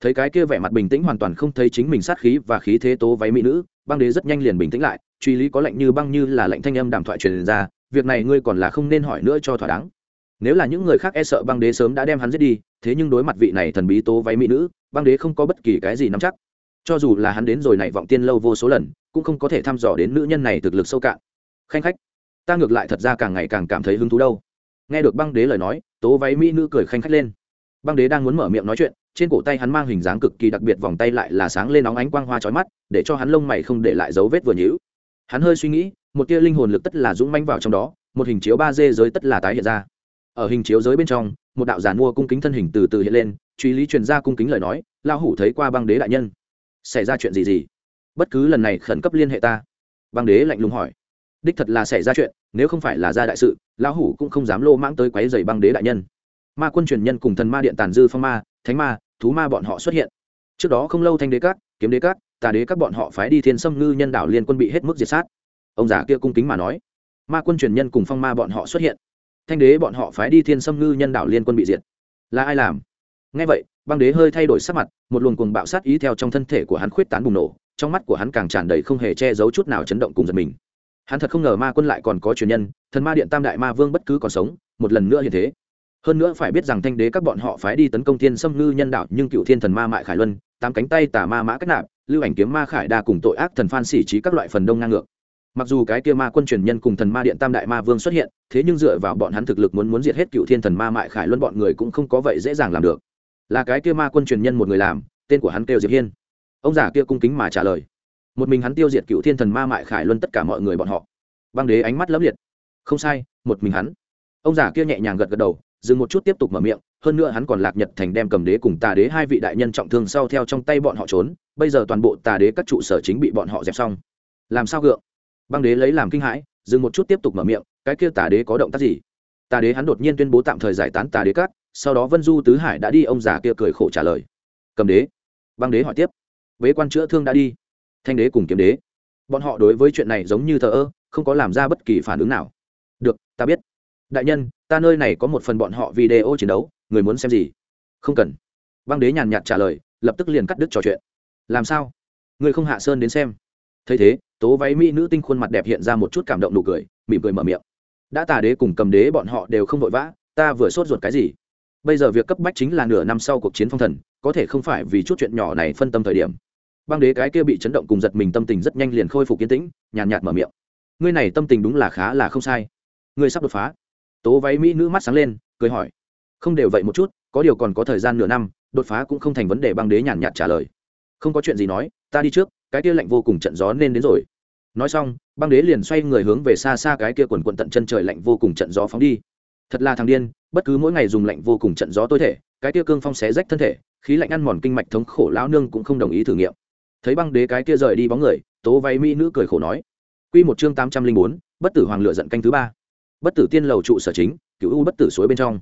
Speaker 1: Thấy cái kia vẻ mặt bình tĩnh hoàn toàn không thấy chính mình sát khí và khí thế tố váy mỹ nữ, băng đế rất nhanh liền bình tĩnh lại, truy lý có lệnh như băng như là lệnh thanh âm đàm thoại truyền ra, việc này ngươi còn là không nên hỏi nữa cho thỏa đáng. Nếu là những người khác e sợ băng đế sớm đã đem hắn giết đi, thế nhưng đối mặt vị này thần bí tố váy mỹ nữ, băng đế không có bất kỳ cái gì nắm chắc. Cho dù là hắn đến rồi này vọng tiên lâu vô số lần, cũng không có thể thăm dò đến nữ nhân này thực lực sâu cạn. Khanh khách ta ngược lại thật ra càng ngày càng cảm thấy hứng thú đâu. Nghe được băng đế lời nói, tố váy mỹ nữ cười khanh khách lên. Băng đế đang muốn mở miệng nói chuyện, trên cổ tay hắn mang hình dáng cực kỳ đặc biệt vòng tay lại là sáng lên nóng ánh quang hoa trói mắt, để cho hắn lông mày không để lại dấu vết vừa nhữ hắn hơi suy nghĩ, một tia linh hồn lực tất là dũng manh vào trong đó, một hình chiếu ba d giới tất là tái hiện ra. Ở hình chiếu giới bên trong, một đạo giàn mua cung kính thân hình từ từ hiện lên, truy lý truyền ra cung kính lời nói lao hủ thấy qua băng đế đại nhân. Xảy ra chuyện gì gì? Bất cứ lần này khẩn cấp liên hệ ta. Băng đế lạnh lùng hỏi đích thật là xảy ra chuyện, nếu không phải là ra đại sự, lão hủ cũng không dám lô mãng tới quấy dày băng đế đại nhân. Ma quân truyền nhân cùng thần ma điện tàn dư phong ma, thánh ma, thú ma bọn họ xuất hiện. Trước đó không lâu thanh đế cát kiếm đế cát tà đế các bọn họ phái đi thiên sâm ngư nhân đảo liên quân bị hết mức diệt sát. Ông già kia cung kính mà nói. Ma quân truyền nhân cùng phong ma bọn họ xuất hiện. Thanh đế bọn họ phái đi thiên sâm ngư nhân đảo liên quân bị diệt. Là ai làm? Ngay vậy, băng đế hơi thay đổi sắc mặt, một luồng cuồng bạo sát ý theo trong thân thể của hắn khuyết tán bùng nổ, trong mắt của hắn càng tràn đầy không hề che giấu chút nào chấn động cùng giật mình hắn thật không ngờ ma quân lại còn có truyền nhân, thần ma điện tam đại ma vương bất cứ còn sống, một lần nữa như thế. Hơn nữa phải biết rằng thanh đế các bọn họ phái đi tấn công thiên xâm ngư nhân đạo nhưng cựu thiên thần ma mại khải luân, tám cánh tay tà ma mã cách nạp, lưu ảnh kiếm ma khải đa cùng tội ác thần phan xỉ trí các loại phần đông ngang ngược. Mặc dù cái kia ma quân truyền nhân cùng thần ma điện tam đại ma vương xuất hiện, thế nhưng dựa vào bọn hắn thực lực muốn muốn diệt hết cựu thiên thần ma mại khải luân bọn người cũng không có vậy dễ dàng làm được. Là cái kia ma quân truyền nhân một người làm, tên của hắn kêu diệp hiên. Ông già kia cung kính mà trả lời một mình hắn tiêu diệt cựu thiên thần ma mại khải luân tất cả mọi người bọn họ. Băng đế ánh mắt lấp liệt. Không sai, một mình hắn. Ông già kia nhẹ nhàng gật gật đầu, dừng một chút tiếp tục mở miệng, hơn nữa hắn còn lạc nhật thành đem cầm đế cùng tà đế hai vị đại nhân trọng thương sau theo trong tay bọn họ trốn, bây giờ toàn bộ tà đế các trụ sở chính bị bọn họ dẹp xong. Làm sao gượng? Băng đế lấy làm kinh hãi, dừng một chút tiếp tục mở miệng, cái kia tà đế có động tác gì? Tà đế hắn đột nhiên tuyên bố tạm thời giải tán tà đế các, sau đó vân du tứ hải đã đi, ông già kia cười khổ trả lời. Cầm đế. Băng đế hỏi tiếp. Bế quan chữa thương đã đi thanh đế cùng kiếm đế. Bọn họ đối với chuyện này giống như thờ ơ, không có làm ra bất kỳ phản ứng nào. Được, ta biết. Đại nhân, ta nơi này có một phần bọn họ video chiến đấu, người muốn xem gì? Không cần. Băng đế nhàn nhạt trả lời, lập tức liền cắt đứt trò chuyện. Làm sao? Người không hạ sơn đến xem. Thấy thế, tố váy mỹ nữ tinh khuôn mặt đẹp hiện ra một chút cảm động nụ cười, mỉm cười mở miệng. Đã tà đế cùng cầm đế bọn họ đều không vội vã, ta vừa sốt ruột cái gì? Bây giờ việc cấp bách chính là nửa năm sau cuộc chiến phong thần, có thể không phải vì chút chuyện nhỏ này phân tâm thời điểm băng đế cái kia bị chấn động cùng giật mình tâm tình rất nhanh liền khôi phục kiến tĩnh, nhàn nhạt mở miệng. Ngươi này tâm tình đúng là khá là không sai. Ngươi sắp đột phá. Tố váy mỹ nữ mắt sáng lên, cười hỏi. Không đều vậy một chút, có điều còn có thời gian nửa năm, đột phá cũng không thành vấn đề, băng đế nhàn nhạt trả lời. Không có chuyện gì nói, ta đi trước, cái kia lạnh vô cùng trận gió nên đến rồi. Nói xong, băng đế liền xoay người hướng về xa xa cái kia quần quận tận chân trời lạnh vô cùng trận gió phóng đi. Thật là thằng điên, bất cứ mỗi ngày dùng lạnh vô cùng trận gió tôi thể, cái kia cương phong xé rách thân thể, khí lạnh ăn mòn kinh mạch thống khổ lão nương cũng không đồng ý thử nghiệm thấy băng đế cái kia rời đi bóng người, tố váy mỹ nữ cười khổ nói. Quy một chương tám trăm linh bốn, bất tử hoàng lựa giận canh thứ ba. Bất tử tiên lầu trụ sở chính cựu u bất tử suối bên trong.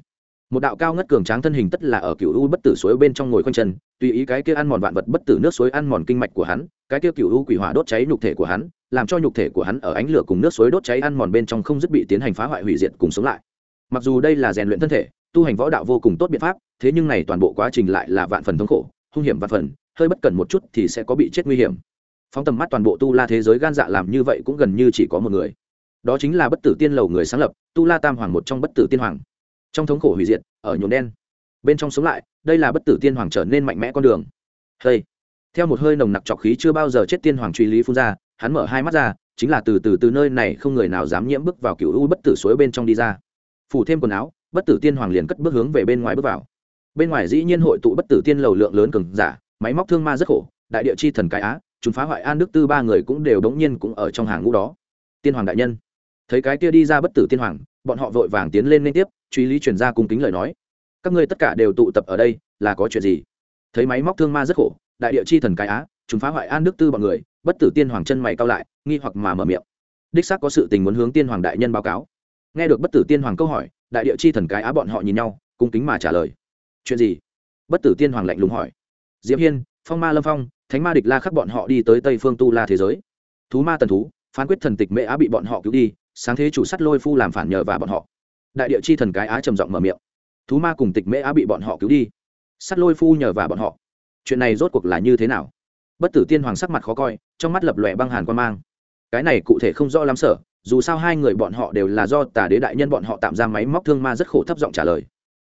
Speaker 1: Một đạo cao ngất cường tráng thân hình tất là ở cựu u bất tử suối bên trong ngồi quanh chân, tùy ý cái kia ăn mòn vạn vật bất tử nước suối ăn mòn kinh mạch của hắn, cái kia cựu u quỷ hỏa đốt cháy nhục thể của hắn, làm cho nhục thể của hắn ở ánh lửa cùng nước suối đốt cháy ăn mòn bên trong không dứt bị tiến hành phá hoại hủy diệt cùng sống lại. Mặc dù đây là rèn luyện thân thể, tu hành võ đạo vô cùng tốt biện pháp, thế nhưng này toàn bộ quá trình lại là vạn phần thống khổ, hung hiểm vạn phần hơi bất cẩn một chút thì sẽ có bị chết nguy hiểm. Phóng tầm mắt toàn bộ tu la thế giới gan dạ làm như vậy cũng gần như chỉ có một người. Đó chính là bất tử tiên lầu người sáng lập, tu la tam hoàng một trong bất tử tiên hoàng. Trong thống khổ hủy diệt, ở nhuộm đen. Bên trong sống lại, đây là bất tử tiên hoàng trở nên mạnh mẽ con đường. Hey. theo một hơi nồng nặc trọc khí chưa bao giờ chết tiên hoàng truy lý phun ra, hắn mở hai mắt ra, chính là từ từ từ nơi này không người nào dám nhiễm bước vào cựu u bất tử suối bên trong đi ra. Phủ thêm quần áo, bất tử tiên hoàng liền cất bước hướng về bên ngoài bước vào. Bên ngoài dĩ nhiên hội tụ bất tử tiên lầu lượng lớn cường giả máy móc thương ma rất khổ, đại địa chi thần cái á, chúng phá hoại an đức tư ba người cũng đều đống nhiên cũng ở trong hàng ngũ đó. Tiên hoàng đại nhân, thấy cái kia đi ra bất tử tiên hoàng, bọn họ vội vàng tiến lên liên tiếp, truy lý truyền ra cung kính lời nói. Các ngươi tất cả đều tụ tập ở đây, là có chuyện gì? Thấy máy móc thương ma rất khổ, đại địa chi thần cái á, chúng phá hoại an đức tư bọn người, bất tử tiên hoàng chân mày cao lại, nghi hoặc mà mở miệng. Đích xác có sự tình muốn hướng tiên hoàng đại nhân báo cáo. Nghe được bất tử tiên hoàng câu hỏi, đại địa chi thần cái á bọn họ nhìn nhau, cung kính mà trả lời. Chuyện gì? Bất tử tiên hoàng lạnh lùng hỏi diễm hiên, phong ma lâm phong, thánh ma địch la khắc bọn họ đi tới tây phương tu la thế giới. Thú ma tần thú, phán quyết thần tịch mễ á bị bọn họ cứu đi, sáng thế chủ sắt lôi phu làm phản nhờ và bọn họ. Đại địa chi thần cái á trầm giọng mở miệng. Thú ma cùng tịch mễ á bị bọn họ cứu đi. Sắt lôi phu nhờ và bọn họ. Chuyện này rốt cuộc là như thế nào? Bất tử tiên hoàng sắc mặt khó coi, trong mắt lập lòe băng hàn quan mang. Cái này cụ thể không rõ lắm sở dù sao hai người bọn họ đều là do tà đế đại nhân bọn họ tạm ra máy móc thương ma rất khổ thấp giọng trả lời.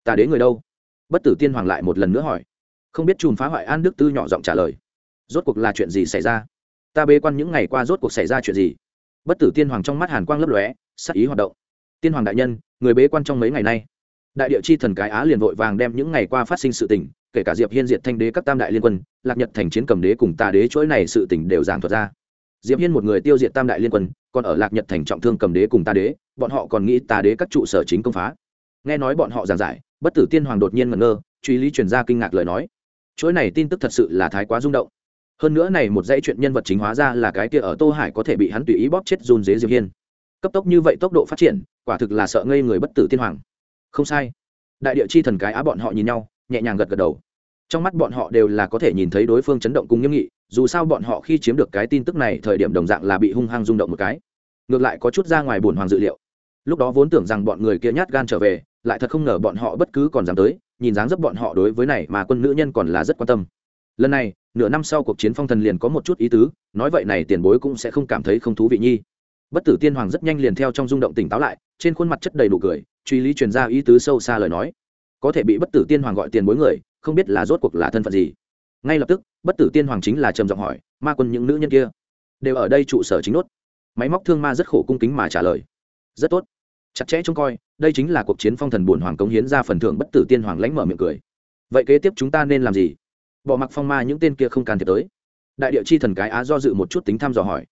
Speaker 1: Tà đế người đâu? Bất tử tiên hoàng lại một lần nữa hỏi không biết chùm phá hoại an đức tư nhỏ giọng trả lời rốt cuộc là chuyện gì xảy ra ta bế quan những ngày qua rốt cuộc xảy ra chuyện gì bất tử tiên hoàng trong mắt hàn quang lấp lóe sắc ý hoạt động tiên hoàng đại nhân người bế quan trong mấy ngày nay đại địa chi thần cái á liền vội vàng đem những ngày qua phát sinh sự tình kể cả diệp hiên diệt thanh đế các tam đại liên quân lạc nhật thành chiến cầm đế cùng tà đế chuỗi này sự tình đều giảng thuật ra diệp hiên một người tiêu diệt tam đại liên quân còn ở lạc nhật thành trọng thương cầm đế cùng tà đế bọn họ còn nghĩ tà đế các trụ sở chính công phá nghe nói bọn họ giảng giải bất tử tiên hoàng đột nhiên ngẩn ngơ truy lý truyền ra kinh ngạc lời nói chuỗi này tin tức thật sự là thái quá rung động. Hơn nữa này một dãy chuyện nhân vật chính hóa ra là cái kia ở tô hải có thể bị hắn tùy ý bóp chết run dế diệp hiên. Cấp tốc như vậy tốc độ phát triển, quả thực là sợ ngây người bất tử tiên hoàng. Không sai. Đại địa chi thần cái á bọn họ nhìn nhau, nhẹ nhàng gật gật đầu. Trong mắt bọn họ đều là có thể nhìn thấy đối phương chấn động cùng nghiêm nghị, dù sao bọn họ khi chiếm được cái tin tức này thời điểm đồng dạng là bị hung hăng rung động một cái. Ngược lại có chút ra ngoài buồn hoàng dự liệu. Lúc đó vốn tưởng rằng bọn người kia nhát gan trở về, lại thật không ngờ bọn họ bất cứ còn dám tới nhìn dáng dấp bọn họ đối với này mà quân nữ nhân còn là rất quan tâm. Lần này, nửa năm sau cuộc chiến phong thần liền có một chút ý tứ, nói vậy này tiền bối cũng sẽ không cảm thấy không thú vị nhi. Bất tử tiên hoàng rất nhanh liền theo trong rung động tỉnh táo lại, trên khuôn mặt chất đầy đủ cười, truy lý truyền ra ý tứ sâu xa lời nói. Có thể bị bất tử tiên hoàng gọi tiền bối người, không biết là rốt cuộc là thân phận gì. Ngay lập tức, bất tử tiên hoàng chính là trầm giọng hỏi, ma quân những nữ nhân kia, đều ở đây trụ sở chính nốt. Máy móc thương ma rất khổ cung kính mà trả lời, rất tốt chặt chẽ trông coi, đây chính là cuộc chiến phong thần bổn hoàng cống hiến ra phần thưởng bất tử tiên hoàng lãnh mở miệng cười. Vậy kế tiếp chúng ta nên làm gì? Bỏ mặc phong ma những tên kia không can thiệp tới. Đại địa chi thần cái á do dự một chút tính thăm dò hỏi.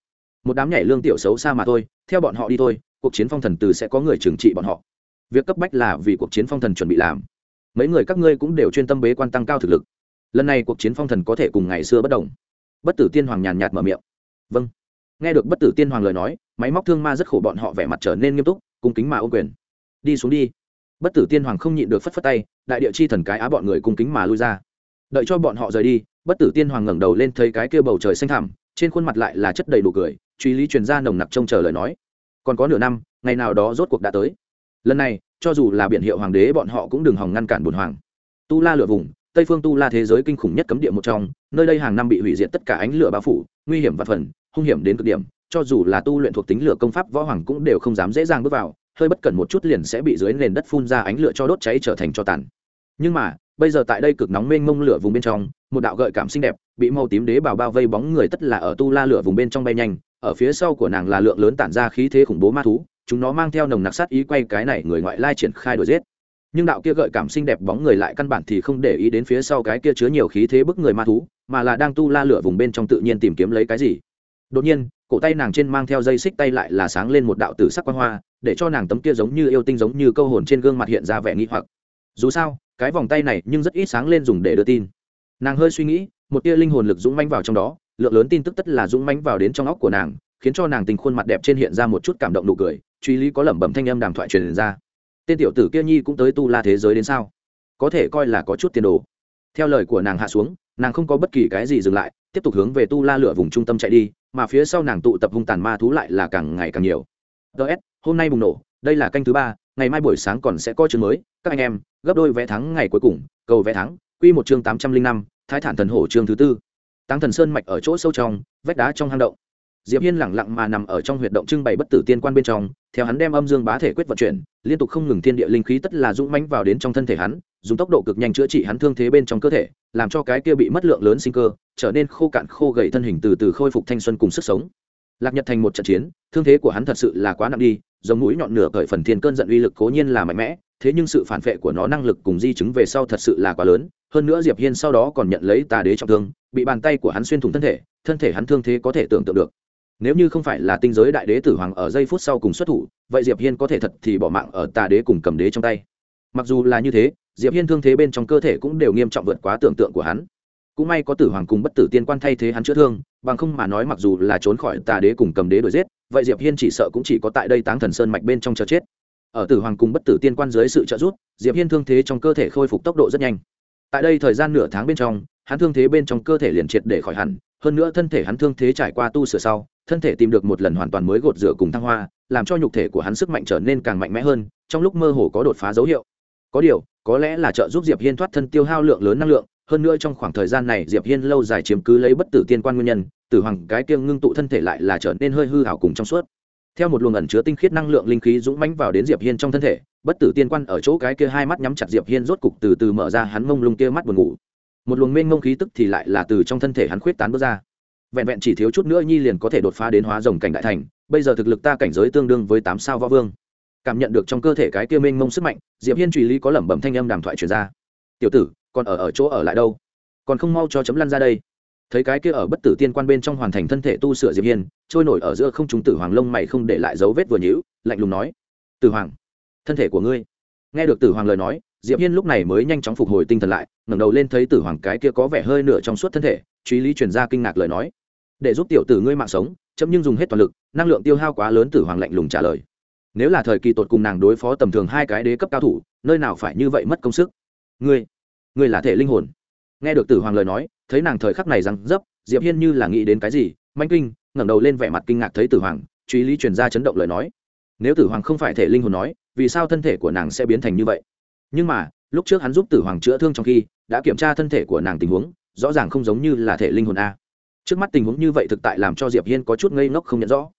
Speaker 1: Một đám nhảy lương tiểu xấu xa mà thôi, theo bọn họ đi thôi, cuộc chiến phong thần từ sẽ có người trừng trị bọn họ. Việc cấp bách là vì cuộc chiến phong thần chuẩn bị làm. Mấy người các ngươi cũng đều chuyên tâm bế quan tăng cao thực lực. Lần này cuộc chiến phong thần có thể cùng ngày xưa bất đồng. Bất tử tiên hoàng nhàn nhạt mở miệng. Vâng. Nghe được bất tử tiên hoàng lời nói, máy móc thương ma rất khổ bọn họ vẻ mặt trở nên nghiêm túc cung kính mà ô quyền. Đi xuống đi. Bất tử tiên hoàng không nhịn được phất phất tay, đại địa chi thần cái á bọn người cung kính mà lui ra. Đợi cho bọn họ rời đi, bất tử tiên hoàng ngẩng đầu lên thấy cái kia bầu trời xanh thẳm, trên khuôn mặt lại là chất đầy đủ cười, truy lý truyền ra nồng nặc trông chờ lời nói. Còn có nửa năm, ngày nào đó rốt cuộc đã tới. Lần này, cho dù là biện hiệu hoàng đế bọn họ cũng đừng hòng ngăn cản bùn hoàng. Tu la lửa vùng, tây phương tu la thế giới kinh khủng nhất cấm địa một trong, nơi đây hàng năm bị hủy diệt tất cả ánh lửa bao phủ, nguy hiểm và phần, hung hiểm đến cực điểm cho dù là tu luyện thuộc tính lửa công pháp võ hoàng cũng đều không dám dễ dàng bước vào, hơi bất cẩn một chút liền sẽ bị dưới nền đất phun ra ánh lửa cho đốt cháy trở thành cho tàn. Nhưng mà, bây giờ tại đây cực nóng mênh mông lửa vùng bên trong, một đạo gợi cảm xinh đẹp, bị màu tím đế bào bao vây bóng người tất là ở tu la lửa vùng bên trong bay nhanh, ở phía sau của nàng là lượng lớn tản ra khí thế khủng bố ma thú, chúng nó mang theo nồng nặc sát ý quay cái này người ngoại lai triển khai đuổi giết. Nhưng đạo kia gợi cảm xinh đẹp bóng người lại căn bản thì không để ý đến phía sau cái kia chứa nhiều khí thế bức người ma thú, mà là đang tu la lửa vùng bên trong tự nhiên tìm kiếm lấy cái gì. Đột nhiên cổ tay nàng trên mang theo dây xích tay lại là sáng lên một đạo tử sắc quan hoa, để cho nàng tấm kia giống như yêu tinh giống như câu hồn trên gương mặt hiện ra vẻ nghi hoặc. Dù sao, cái vòng tay này nhưng rất ít sáng lên dùng để đưa tin. Nàng hơi suy nghĩ, một tia linh hồn lực dũng manh vào trong đó, lượng lớn tin tức tất là dũng manh vào đến trong óc của nàng, khiến cho nàng tình khuôn mặt đẹp trên hiện ra một chút cảm động nụ cười, truy lý có lẩm bẩm thanh âm đàm thoại truyền ra. Tên tiểu tử kia nhi cũng tới tu la thế giới đến sao? Có thể coi là có chút tiền đồ. Theo lời của nàng hạ xuống, nàng không có bất kỳ cái gì dừng lại tiếp tục hướng về tu la lửa vùng trung tâm chạy đi, mà phía sau nàng tụ tập hung tàn ma thú lại là càng ngày càng nhiều. Ts hôm nay bùng nổ, đây là canh thứ ba, ngày mai buổi sáng còn sẽ có chương mới. Các anh em, gấp đôi vé thắng ngày cuối cùng, cầu vé thắng, quy một chương tám trăm linh năm, thái thản thần hổ chương thứ tư. Tăng thần sơn mạch ở chỗ sâu trong, vách đá trong hang động. Diệp hiên lẳng lặng mà nằm ở trong huyệt động trưng bày bất tử tiên quan bên trong theo hắn đem âm dương bá thể quyết vận chuyển, liên tục không ngừng thiên địa linh khí tất là dũng mãnh vào đến trong thân thể hắn, dùng tốc độ cực nhanh chữa trị hắn thương thế bên trong cơ thể, làm cho cái kia bị mất lượng lớn sinh cơ, trở nên khô cạn, khô gầy thân hình từ từ khôi phục thanh xuân cùng sức sống. Lạc nhật thành một trận chiến, thương thế của hắn thật sự là quá nặng đi, giống mũi nhọn nửa cởi phần thiên cơn giận uy lực cố nhiên là mạnh mẽ, thế nhưng sự phản vệ của nó năng lực cùng di chứng về sau thật sự là quá lớn, hơn nữa diệp hiên sau đó còn nhận lấy tà đế trọng thương, bị bàn tay của hắn xuyên thủng thân thể thân thể hắn thương thế có thể tưởng tượng được nếu như không phải là tinh giới đại đế tử hoàng ở giây phút sau cùng xuất thủ, vậy diệp hiên có thể thật thì bỏ mạng ở tà đế cùng cầm đế trong tay. Mặc dù là như thế, diệp hiên thương thế bên trong cơ thể cũng đều nghiêm trọng vượt quá tưởng tượng của hắn. Cũng may có tử hoàng cùng bất tử tiên quan thay thế hắn chữa thương, bằng không mà nói mặc dù là trốn khỏi tà đế cùng cầm đế đuổi giết, vậy diệp hiên chỉ sợ cũng chỉ có tại đây táng thần sơn mạch bên trong chờ chết. Ở tử hoàng cùng bất tử tiên quan dưới sự trợ giúp, diệp hiên thương thế trong cơ thể khôi phục tốc độ rất nhanh. Tại đây thời gian nửa tháng bên trong, hắn thương thế bên trong cơ thể liền triệt để khỏi hẳn, hơn nữa thân thể hắn thương thế trải qua tu sửa sau thân thể tìm được một lần hoàn toàn mới gột rửa cùng thăng hoa, làm cho nhục thể của hắn sức mạnh trở nên càng mạnh mẽ hơn, trong lúc mơ hồ có đột phá dấu hiệu. Có điều, có lẽ là trợ giúp diệp hiên thoát thân tiêu hao lượng lớn năng lượng, hơn nữa trong khoảng thời gian này diệp hiên lâu dài chiếm cứ lấy bất tử tiên quan nguyên nhân, tử hoàng cái kiêng ngưng tụ thân thể lại là trở nên hơi hư hảo cùng trong suốt. Theo một luồng ẩn chứa tinh khiết năng lượng linh khí dũng mãnh vào đến diệp hiên trong thân thể, bất tử tiên quan ở chỗ cái kia hai mắt nhắm chặt diệp hiên rốt cục từ từ mở ra hắn mông lung kia mắt buồn ngủ. Một luồng mênh mông khí tức thì lại là từ trong thân thể hắn khuyết tán bước ra vẹn vẹn chỉ thiếu chút nữa nhi liền có thể đột phá đến hóa rồng cảnh đại thành, bây giờ thực lực ta cảnh giới tương đương với tám sao võ vương. Cảm nhận được trong cơ thể cái kia mênh mông sức mạnh, diệp hiên truy lý có lẩm bẩm thanh âm đàm thoại truyền ra. Tiểu tử, còn ở ở chỗ ở lại đâu? Còn không mau cho chấm lăn ra đây. Thấy cái kia ở bất tử tiên quan bên trong hoàn thành thân thể tu sửa diệp hiên, trôi nổi ở giữa không chúng tử hoàng lông mày không để lại dấu vết vừa nhũ lạnh lùng nói, tử hoàng, thân thể của ngươi. Nghe được tử hoàng lời nói, diệp hiên lúc này mới nhanh chóng phục hồi tinh thần lại, ngẩng đầu lên thấy tử hoàng cái kia có vẻ hơi nửa trong suốt thân thể, truy lý truyền ra kinh ngạc lời nói để giúp tiểu tử ngươi mạng sống, chấm nhưng dùng hết toàn lực, năng lượng tiêu hao quá lớn tử hoàng lạnh lùng trả lời. Nếu là thời kỳ tột cùng nàng đối phó tầm thường hai cái đế cấp cao thủ, nơi nào phải như vậy mất công sức? Ngươi ngươi là thể linh hồn. Nghe được tử hoàng lời nói, thấy nàng thời khắc này rằng dấp, diệp hiên như là nghĩ đến cái gì, manh kinh, ngẩng đầu lên vẻ mặt kinh ngạc thấy tử hoàng, truy lý truyền ra chấn động lời nói. Nếu tử hoàng không phải thể linh hồn nói, vì sao thân thể của nàng sẽ biến thành như vậy? Nhưng mà, lúc trước hắn giúp tử hoàng chữa thương trong khi, đã kiểm tra thân thể của nàng tình huống, rõ ràng không giống như là thể linh hồn a trước mắt tình huống như vậy thực tại làm cho diệp hiên có chút ngây ngốc không nhận rõ.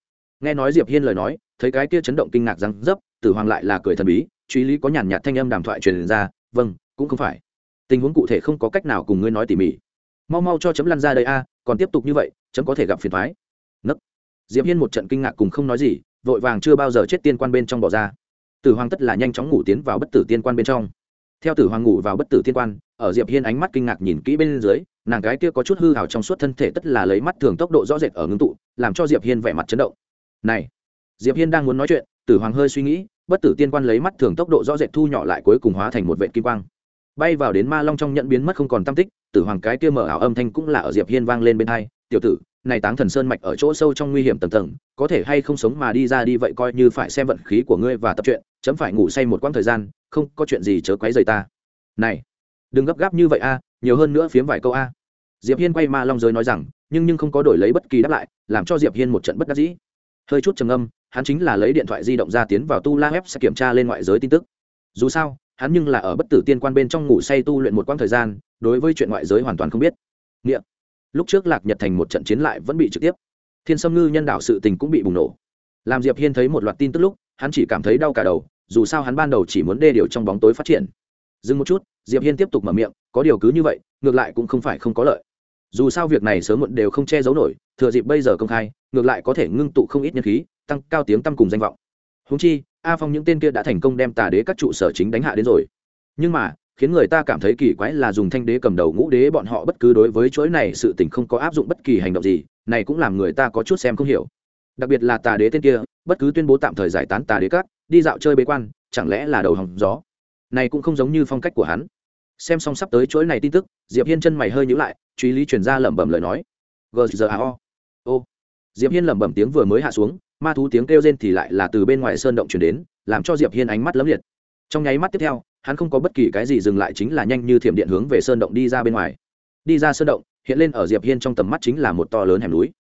Speaker 1: Nghe nói diệp hiên lời nói, thấy cái kia chấn động kinh ngạc răng dấp, tử hoàng lại là cười thần bí, truy lý có nhàn nhạt thanh âm đàm thoại truyền ra vâng cũng không phải. Tình huống cụ thể không có cách nào cùng ngươi nói tỉ mỉ. Mau mau cho chấm lăn ra đây a, còn tiếp tục như vậy, chấm có thể gặp phiền thoái nấc. Diệp hiên một trận kinh ngạc cùng không nói gì, vội vàng chưa bao giờ chết tiên quan bên trong bỏ ra. Tử hoàng tất là nhanh chóng ngủ tiến vào bất tử tiên quan bên trong. Theo tử hoàng ngủ vào bất tử tiên quan, ở diệp hiên ánh mắt kinh ngạc nhìn kỹ bên dưới nàng gái kia có chút hư hào trong suốt thân thể tất là lấy mắt thường tốc độ rõ rệt ở ngưng tụ làm cho diệp hiên vẻ mặt chấn động. Này diệp hiên đang muốn nói chuyện tử hoàng hơi suy nghĩ bất tử tiên quan lấy mắt thường tốc độ rõ rệt thu nhỏ lại cuối cùng hóa thành một vệ kim quang. Bay vào đến ma long trong nhận biến mất không còn tâm tích tử hoàng cái kia mở ảo âm thanh cũng là ở diệp hiên vang lên bên hai tiểu tử này táng thần sơn mạch ở chỗ sâu trong nguy hiểm tầng tầng có thể hay không sống mà đi ra đi vậy coi như phải xem vận khí của ngươi và tập chuyện, chấm phải ngủ say một quãng thời gian không có chuyện gì chớ quấy rầy ta. Này đừng gấp gáp như vậy a nhiều hơn nữa phiếm vài câu a. Diệp hiên quay ma long giới nói rằng, nhưng nhưng không có đổi lấy bất kỳ đáp lại, làm cho diệp hiên một trận bất đắc dĩ. Hơi chút trầm âm hắn chính là lấy điện thoại di động ra tiến vào tu la web sẽ kiểm tra lên ngoại giới tin tức. Dù sao, hắn nhưng là ở bất tử tiên quan bên trong ngủ say tu luyện một quãng thời gian, đối với chuyện ngoại giới hoàn toàn không biết. Nghĩa. Lúc trước lạc nhật thành một trận chiến lại vẫn bị trực tiếp. Thiên sâm ngư nhân đạo sự tình cũng bị bùng nổ. Làm diệp hiên thấy một loạt tin tức lúc, hắn chỉ cảm thấy đau cả đầu, dù sao hắn ban đầu chỉ muốn đê điều trong bóng tối phát triển dừng một chút, diệp hiên tiếp tục mở miệng, có điều cứ như vậy, ngược lại cũng không phải không có lợi. Dù sao việc này sớm muộn đều không che giấu nổi, thừa dịp bây giờ công khai, ngược lại có thể ngưng tụ không ít nhân khí, tăng cao tiếng tăm cùng danh vọng. Húng chi, a phong những tên kia đã thành công đem tà đế các trụ sở chính đánh hạ đến rồi. Nhưng mà, khiến người ta cảm thấy kỳ quái là dùng thanh đế cầm đầu ngũ đế bọn họ bất cứ đối với chuỗi này sự tình không có áp dụng bất kỳ hành động gì, này cũng làm người ta có chút xem không hiểu. Đặc biệt là tà đế tên kia, bất cứ tuyên bố tạm thời giải tán tà đế các, đi dạo chơi bế quan, chẳng lẽ là đầu hòng gió? Này cũng không giống như phong cách của hắn. Xem xong sắp tới chuỗi này tin tức, diệp hiên chân mày hơi nhíu lại, truy lý truyền ra lẩm bẩm lời nói. Gzao ô. Diệp hiên lẩm bẩm tiếng vừa mới hạ xuống, ma thú tiếng kêu rên thì lại là từ bên ngoài sơn động truyền đến, làm cho diệp hiên ánh mắt lấm liệt. Trong nháy mắt tiếp theo, hắn không có bất kỳ cái gì dừng lại chính là nhanh như thiểm điện hướng về sơn động đi ra bên ngoài. Đi ra sơn động, hiện lên ở diệp hiên trong tầm mắt chính là một to lớn hẻm núi.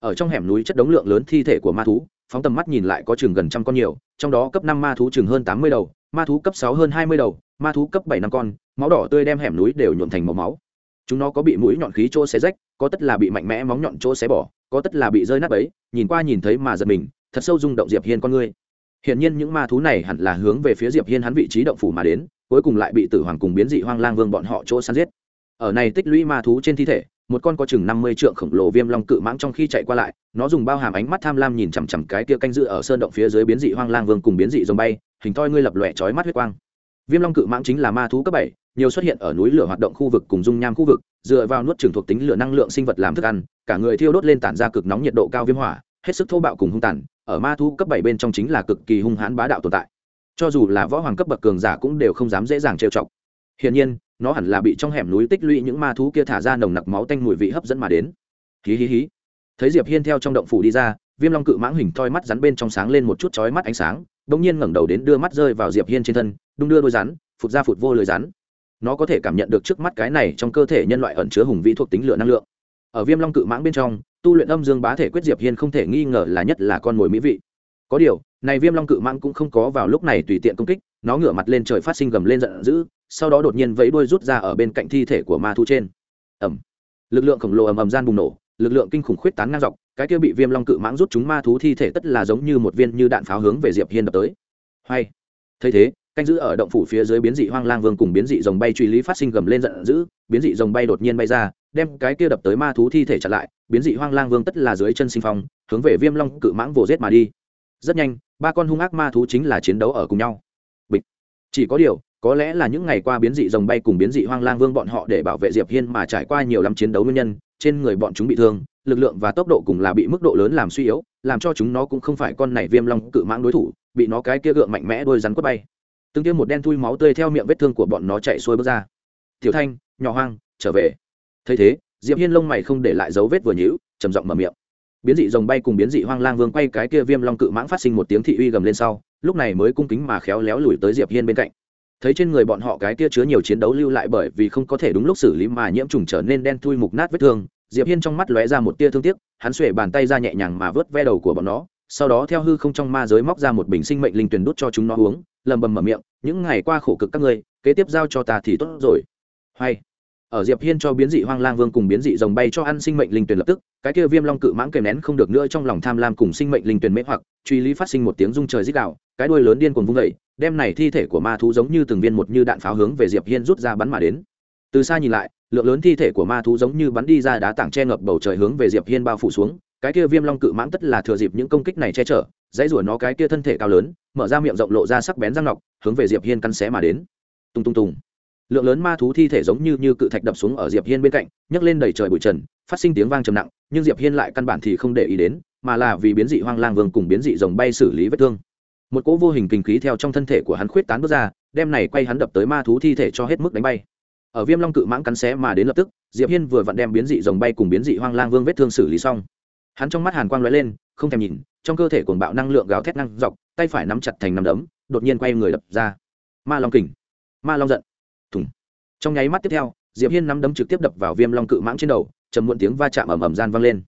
Speaker 1: Ở trong hẻm núi chất đống lượng lớn thi thể của ma thú, phóng tầm mắt nhìn lại có chừng gần trăm con nhiều, trong đó cấp năm ma thú chừng hơn tám mươi đầu ma thú cấp sáu hơn hai mươi đầu ma thú cấp bảy năm con máu đỏ tươi đem hẻm núi đều nhuộm thành màu máu chúng nó có bị mũi nhọn khí chỗ xé rách có tất là bị mạnh mẽ móng nhọn chỗ xé bỏ có tất là bị rơi nát ấy nhìn qua nhìn thấy mà giật mình thật sâu rung động diệp hiên con ngươi Hiển nhiên những ma thú này hẳn là hướng về phía Diệp Hiên hắn vị trí động phủ mà đến, cuối cùng lại bị Tử Hoàng cùng biến dị Hoang Lang Vương bọn họ chỗ săn giết. Ở này tích lũy ma thú trên thi thể, một con có chừng năm mươi trượng khổng lồ viêm long cự mãng trong khi chạy qua lại, nó dùng bao hàm ánh mắt tham lam nhìn chằm chằm cái kia canh giữ ở sơn động phía dưới biến dị Hoang Lang Vương cùng biến dị rồng bay, hình thoi ngươi lập lòe chói mắt huyết quang. Viêm long cự mãng chính là ma thú cấp bảy, nhiều xuất hiện ở núi lửa hoạt động khu vực cùng dung nham khu vực, dựa vào nuốt trường thuộc tính lửa năng lượng sinh vật làm thức ăn, cả người thiêu đốt lên tản ra cực nóng nhiệt độ cao viêm hỏa, hết sức thô bạo cùng hung tàn, ở ma thú cấp bảy bên trong chính là cực kỳ hung hãn bá đạo tồn tại cho dù là võ hoàng cấp bậc cường giả cũng đều không dám dễ dàng trêu chọc hiển nhiên nó hẳn là bị trong hẻm núi tích lũy những ma thú kia thả ra nồng nặc máu tanh mùi vị hấp dẫn mà đến. Hí hí hí. Thấy diệp hiên theo trong động phủ đi ra, viêm long cự mãng hình thoi mắt rắn bên trong sáng lên một chút chói mắt ánh sáng bỗng nhiên ngẩng đầu đến đưa mắt rơi vào diệp hiên trên thân, đung đưa đôi rắn, phụt ra phụt vô lưới rắn. Nó có thể cảm nhận được trước mắt cái này trong cơ thể nhân loại ẩn chứa hùng vĩ thuộc tính lửa năng lượng. Ở viêm long cự mãng bên trong, tu luyện âm dương bá thể quyết diệp hiên không thể nghi ngờ là nhất là con mồi mỹ vị. Có điều, này viêm long cự mãng cũng không có vào lúc này tùy tiện công kích, nó ngửa mặt lên trời phát sinh gầm lên giận dữ sau đó đột nhiên vẫy đuôi rút ra ở bên cạnh thi thể của ma thú trên. Ẩm lực lượng khổng lồ ầm ầm gian bùng nổ, lực lượng kinh khủng khuyết tán ngang dọc, cái kia bị viêm long cự mãng rút chúng ma thú thi thể tất là giống như một viên như đạn pháo hướng về diệp hiên đập tới. Hay. Thấy thế, canh giữ ở động phủ phía dưới biến dị hoang lang vương cùng biến dị rồng bay truy lý phát sinh gầm lên giận dữ, biến dị rồng bay đột nhiên bay ra, đem cái kia đập tới ma thú thi thể chặn lại, biến dị hoang lang vương tất là dưới chân sinh phong, hướng về viêm long cự mãng vồ giết mà đi. Rất nhanh, ba con hung ác ma thú chính là chiến đấu ở cùng nhau. Bịch. Chỉ có điều có lẽ là những ngày qua biến dị rồng bay cùng biến dị hoang lang vương bọn họ để bảo vệ diệp hiên mà trải qua nhiều lắm chiến đấu nguyên nhân, trên người bọn chúng bị thương, lực lượng và tốc độ cùng là bị mức độ lớn làm suy yếu, làm cho chúng nó cũng không phải con này viêm long cự mãng đối thủ, bị nó cái kia gượng mạnh mẽ đôi rắn quất bay. Từng tiêm một đen thui máu tươi theo miệng vết thương của bọn nó chạy xuôi bước ra. Tiểu thanh, nhỏ hoang, trở về. Thấy thế, diệp hiên lông mày không để lại dấu vết vừa nhíu, trầm giọng mở miệng. Biến dị rồng bay cùng biến dị hoang lang vương quay cái kia viêm long cự mãng phát sinh một tiếng thị uy gầm lên sau, lúc này mới cung kính mà khéo léo lùi tới diệp hiên bên cạnh thấy trên người bọn họ cái kia chứa nhiều chiến đấu lưu lại bởi vì không có thể đúng lúc xử lý mà nhiễm trùng trở nên đen thui mục nát vết thương, diệp hiên trong mắt lóe ra một tia thương tiếc, hắn xuể bàn tay ra nhẹ nhàng mà vớt ve đầu của bọn nó, sau đó theo hư không trong ma giới móc ra một bình sinh mệnh linh tuyển đút cho chúng nó uống lầm bầm mở miệng, những ngày qua khổ cực các ngươi, kế tiếp giao cho ta thì tốt rồi. Hay. Ở diệp hiên cho biến dị hoang lang vương cùng biến dị rồng bay cho ăn sinh mệnh linh tuyển lập tức, cái kia viêm long cự mãng kèm nén không được nữa trong lòng tham lam cùng sinh mệnh linh tuyển mễ hoặc, truy lý phát sinh một tiếng rung trời rít đạo cái đuôi lớn điên cuồng vung dậy đem này thi thể của ma thú giống như từng viên một như đạn pháo hướng về diệp hiên rút ra bắn mà đến. Từ xa nhìn lại, lượng lớn thi thể của ma thú giống như bắn đi ra đá tảng che ngập bầu trời hướng về diệp hiên bao phủ xuống, cái kia viêm long cự mãng tất là thừa dịp những công kích này che chở, dãy rủa nó cái kia thân thể cao lớn, mở ra miệng rộng lộ ra sắc bén răng nọc, hướng về diệp hiên căn xé mà đến. Tung tung tung. Lượng lớn ma thú thi thể giống như như cự thạch đập xuống ở diệp hiên bên cạnh, nhấc lên đầy trời bụi trần, phát sinh tiếng vang trầm nặng, nhưng diệp hiên lại căn bản thì không để ý đến, mà là vì biến dị hoang lang vương cùng biến dị rồng bay xử lý vết thương một cỗ vô hình kinh khí theo trong thân thể của hắn khuyết tán bước ra, đem này quay hắn đập tới ma thú thi thể cho hết mức đánh bay. Ở viêm long cự mãng cắn xé mà đến lập tức, diệp hiên vừa vặn đem biến dị rồng bay cùng biến dị hoang lang vương vết thương xử lý xong. Hắn trong mắt hàn quang lóe lên, không thèm nhìn, trong cơ thể cuồng bạo năng lượng gào thét năng dọc, tay phải nắm chặt thành nắm đấm, đột nhiên quay người đập ra. Ma long kình, ma long giận. Thùng. Trong nháy mắt tiếp theo, diệp hiên nắm đấm trực tiếp đập vào viêm long cự mãng trên đầu, trầm muộn tiếng va chạm ầm ầm gian vang lên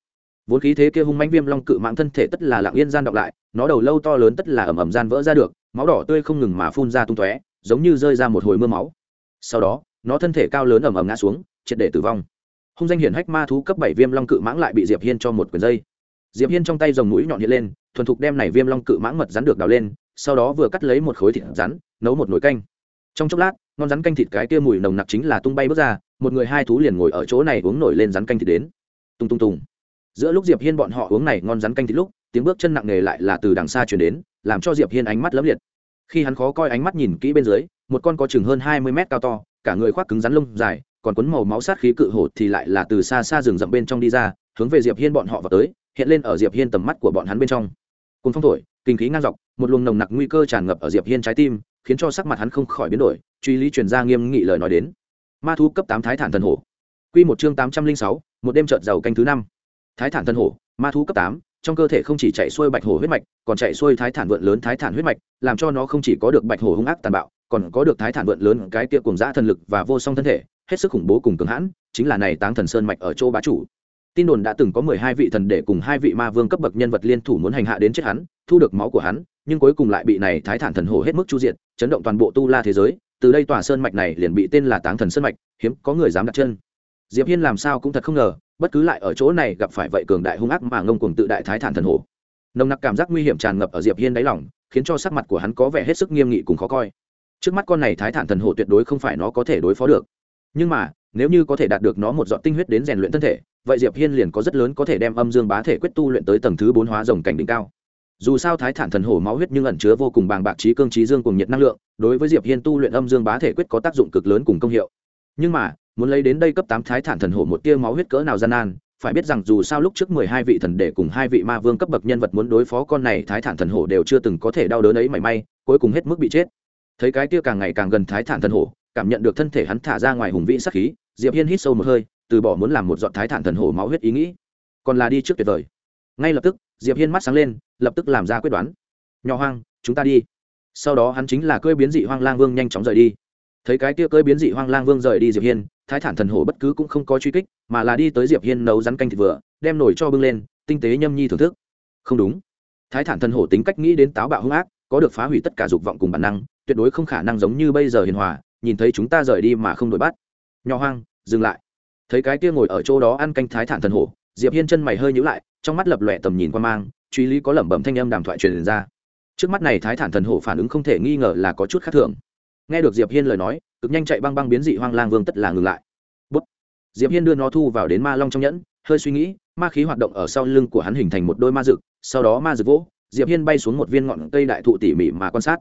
Speaker 1: vốn khí thế kia hung mãnh viêm long cự mạng thân thể tất là lặng yên gian đọc lại, nó đầu lâu to lớn tất là ẩm ẩm gian vỡ ra được, máu đỏ tươi không ngừng mà phun ra tung tóe, giống như rơi ra một hồi mưa máu. Sau đó, nó thân thể cao lớn ẩm ẩm ngã xuống, triệt để tử vong. Hung danh hiển hách ma thú cấp bảy viêm long cự mãng lại bị diệp hiên cho một quyền dây. Diệp hiên trong tay dòng mũi nhọn hiện lên, thuần thục đem này viêm long cự mãng mật rắn được đào lên, sau đó vừa cắt lấy một khối thịt rắn, nấu một nồi canh. Trong chốc lát, ngon rắn canh thịt cái kia mùi nồng nặc chính là tung bay bước ra, một người hai thú liền ngồi ở chỗ này uống nổi lên rắn canh thịt đến. Tung tung tung giữa lúc diệp hiên bọn họ uống này ngon rắn canh thịt lúc, tiếng bước chân nặng nề lại là từ đằng xa truyền đến, làm cho diệp hiên ánh mắt lấm liệt. Khi hắn khó coi ánh mắt nhìn kỹ bên dưới, một con có chừng hơn hai mươi mét cao to, cả người khoác cứng rắn lông dài, còn quấn màu máu sát khí cự hổ thì lại là từ xa xa rừng rậm bên trong đi ra, hướng về diệp hiên bọn họ vào tới, hiện lên ở diệp hiên tầm mắt của bọn hắn bên trong. Cùng phong thổi, kinh khí ngang dọc, một luồng nồng nặc nguy cơ tràn ngập ở diệp hiên trái tim, khiến cho sắc mặt hắn không khỏi biến đổi, truy lý truyền ra nghiêm nghị lời nói đến. Ma thu cấp tám thái thản thần hổ. Quy một chương tám trăm linh sáu, một đêm trợt giàu canh thứ năm thái thản thần hổ, ma thú cấp tám, trong cơ thể không chỉ chạy xuôi bạch hổ huyết mạch, còn chạy xuôi thái thản vượn lớn thái thản huyết mạch, làm cho nó không chỉ có được bạch hổ hung ác tàn bạo, còn có được thái thản vượn lớn cái tia cùng dã thần lực và vô song thân thể, hết sức khủng bố cùng cường hãn, chính là này táng thần sơn mạch ở chỗ bá chủ. Tin đồn đã từng có mười hai vị thần để cùng hai vị ma vương cấp bậc nhân vật liên thủ muốn hành hạ đến chết hắn, thu được máu của hắn, nhưng cuối cùng lại bị này thái thản thần hổ hết mức chu diện chấn động toàn bộ tu la thế giới, từ đây tòa sơn mạch này liền bị tên là táng thần sơn mạch, hiếm có người dám đặt chân diệp hiên làm sao cũng thật không ngờ, bất cứ lại ở chỗ này gặp phải vậy cường đại hung ác mà ngông cuồng tự đại thái thản thần hổ. Nồng nặc cảm giác nguy hiểm tràn ngập ở diệp hiên đáy lòng, khiến cho sắc mặt của hắn có vẻ hết sức nghiêm nghị cùng khó coi. Trước mắt con này thái thản thần hổ tuyệt đối không phải nó có thể đối phó được. Nhưng mà, nếu như có thể đạt được nó một giọt tinh huyết đến rèn luyện thân thể, vậy diệp hiên liền có rất lớn có thể đem âm dương bá thể quyết tu luyện tới tầng thứ bốn hóa rồng cảnh đỉnh cao. Dù sao thái thản thần hổ máu huyết nhưng ẩn chứa vô cùng bàng bạc trí cương trí dương cùng nhiệt năng lượng, đối với diệp hiên tu luyện âm dương bá thể quyết có tác dụng cực lớn cùng công hiệu. Nhưng mà muốn lấy đến đây cấp tám thái thản thần hổ một tia máu huyết cỡ nào gian nan, phải biết rằng dù sao lúc trước mười hai vị thần đệ cùng hai vị ma vương cấp bậc nhân vật muốn đối phó con này thái thản thần hổ đều chưa từng có thể đau đớn ấy mảy may, cuối cùng hết mức bị chết. Thấy cái tia càng ngày càng gần thái thản thần hổ, cảm nhận được thân thể hắn thả ra ngoài hùng vĩ sắc khí, diệp hiên hít sâu một hơi, từ bỏ muốn làm một giọt thái thản thần hổ máu huyết ý nghĩ. Còn là đi trước tuyệt vời. Ngay lập tức, diệp hiên mắt sáng lên, lập tức làm ra quyết đoán. Nhỏ hoang, chúng ta đi. Sau đó hắn chính là cơi biến dị hoang lang vương nhanh chóng rời đi thấy cái kia cơi biến dị hoang lang vương rời đi diệp hiên thái thản thần hổ bất cứ cũng không có truy kích mà là đi tới diệp hiên nấu rắn canh thịt vừa đem nổi cho bưng lên tinh tế nhâm nhi thưởng thức không đúng thái thản thần hổ tính cách nghĩ đến táo bạo hung ác có được phá hủy tất cả dục vọng cùng bản năng tuyệt đối không khả năng giống như bây giờ hiền hòa nhìn thấy chúng ta rời đi mà không đổi bắt nhỏ hoang dừng lại thấy cái kia ngồi ở chỗ đó ăn canh thái thản thần hổ diệp hiên chân mày hơi nhíu lại trong mắt lập lòe tầm nhìn qua mang truy lý có lẩm bẩm thanh âm đàm thoại truyền ra trước mắt này thái thản thần hổ phản ứng không thể nghi ngờ là có chút khác thường nghe được diệp hiên lời nói, cực nhanh chạy băng băng biến dị hoang lang vương tất là ngừng lại. Bút. diệp hiên đưa nó thu vào đến ma long trong nhẫn, hơi suy nghĩ, ma khí hoạt động ở sau lưng của hắn hình thành một đôi ma rực sau đó ma rực vỗ, diệp hiên bay xuống một viên ngọn cây đại thụ tỉ mỉ mà quan sát.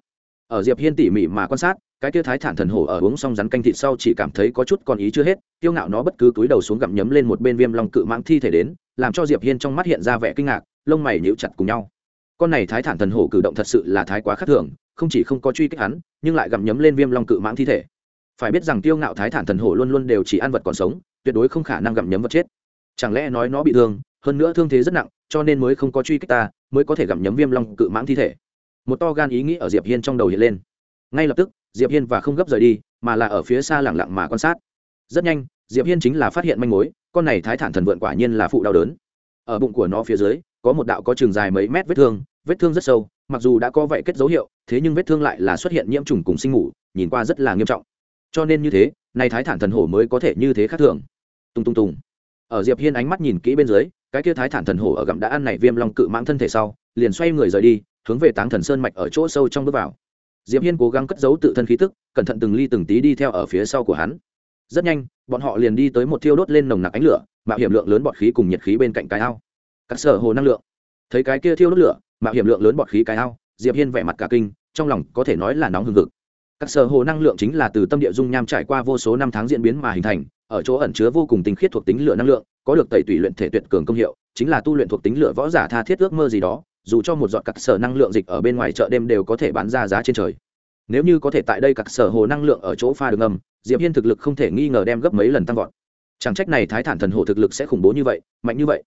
Speaker 1: Ở diệp hiên tỉ mỉ mà quan sát, cái kia thái thản thần hổ ở uống xong rắn canh thịt sau chỉ cảm thấy có chút còn ý chưa hết tiêu ngạo nó bất cứ túi đầu xuống gặm nhấm lên một bên viêm long cự mãng thi thể đến, làm cho diệp hiên trong mắt hiện ra vẻ kinh ngạc, lông mày nhíu chặt cùng nhau. Con này thái thản thần hổ cử động thật sự là thái quá khác thường không chỉ không có truy kích hắn, nhưng lại gặm nhấm lên viêm long cự mãng thi thể. Phải biết rằng tiêu ngạo thái thản thần hổ luôn luôn đều chỉ ăn vật còn sống, tuyệt đối không khả năng gặm nhấm vật chết. Chẳng lẽ nói nó bị thương, hơn nữa thương thế rất nặng, cho nên mới không có truy kích ta, mới có thể gặm nhấm viêm long cự mãng thi thể. Một to gan ý nghĩ ở diệp hiên trong đầu hiện lên. Ngay lập tức, diệp hiên và không gấp rời đi, mà là ở phía xa lẳng lặng mà quan sát. Rất nhanh, diệp hiên chính là phát hiện manh mối, con này thái thản thần vượn quả nhiên là phụ đau đớn. Ở bụng của nó phía dưới, có một đạo có trường dài mấy mét vết thương vết thương rất sâu mặc dù đã có vậy kết dấu hiệu, thế nhưng vết thương lại là xuất hiện nhiễm trùng cùng sinh ngủ nhìn qua rất là nghiêm trọng. Cho nên như thế, nay thái thản thần hổ mới có thể như thế khác thường. Tung tung tung. Ở diệp hiên ánh mắt nhìn kỹ bên dưới, cái kia thái thản thần hổ ở gặm đã ăn này viêm long cự mãng thân thể sau, liền xoay người rời đi, hướng về táng thần sơn mạch ở chỗ sâu trong bước vào. Diệp hiên cố gắng cất giấu tự thân khí tức, cẩn thận từng ly từng tí đi theo ở phía sau của hắn. Rất nhanh, bọn họ liền đi tới một thiêu đốt lên nồng nặc ánh lửa, mạo hiểm lượng lớn bọt khí cùng nhiệt khí bên cạnh cái ao. Các sở hồ năng lượng thấy cái kia thiêu đốt lửa, mạo hiểm lượng lớn bọt khí cái ao, diệp hiên vẻ mặt cả kinh, trong lòng có thể nói là nóng hừng hực. Các sở hồ năng lượng chính là từ tâm địa dung nham trải qua vô số năm tháng diễn biến mà hình thành, ở chỗ ẩn chứa vô cùng tinh khiết thuộc tính lửa năng lượng, có được tẩy tủy luyện thể tuyệt cường công hiệu, chính là tu luyện thuộc tính lửa võ giả tha thiết ước mơ gì đó, dù cho một giọt các sở năng lượng dịch ở bên ngoài chợ đêm đều có thể bán ra giá trên trời. Nếu như có thể tại đây các sở hồ năng lượng ở chỗ pha đường âm diệp hiên thực lực không thể nghi ngờ đem gấp mấy lần tăng vọt. Chẳng trách này thái thản thần hồ thực lực sẽ khủng bố như vậy, mạnh như vậy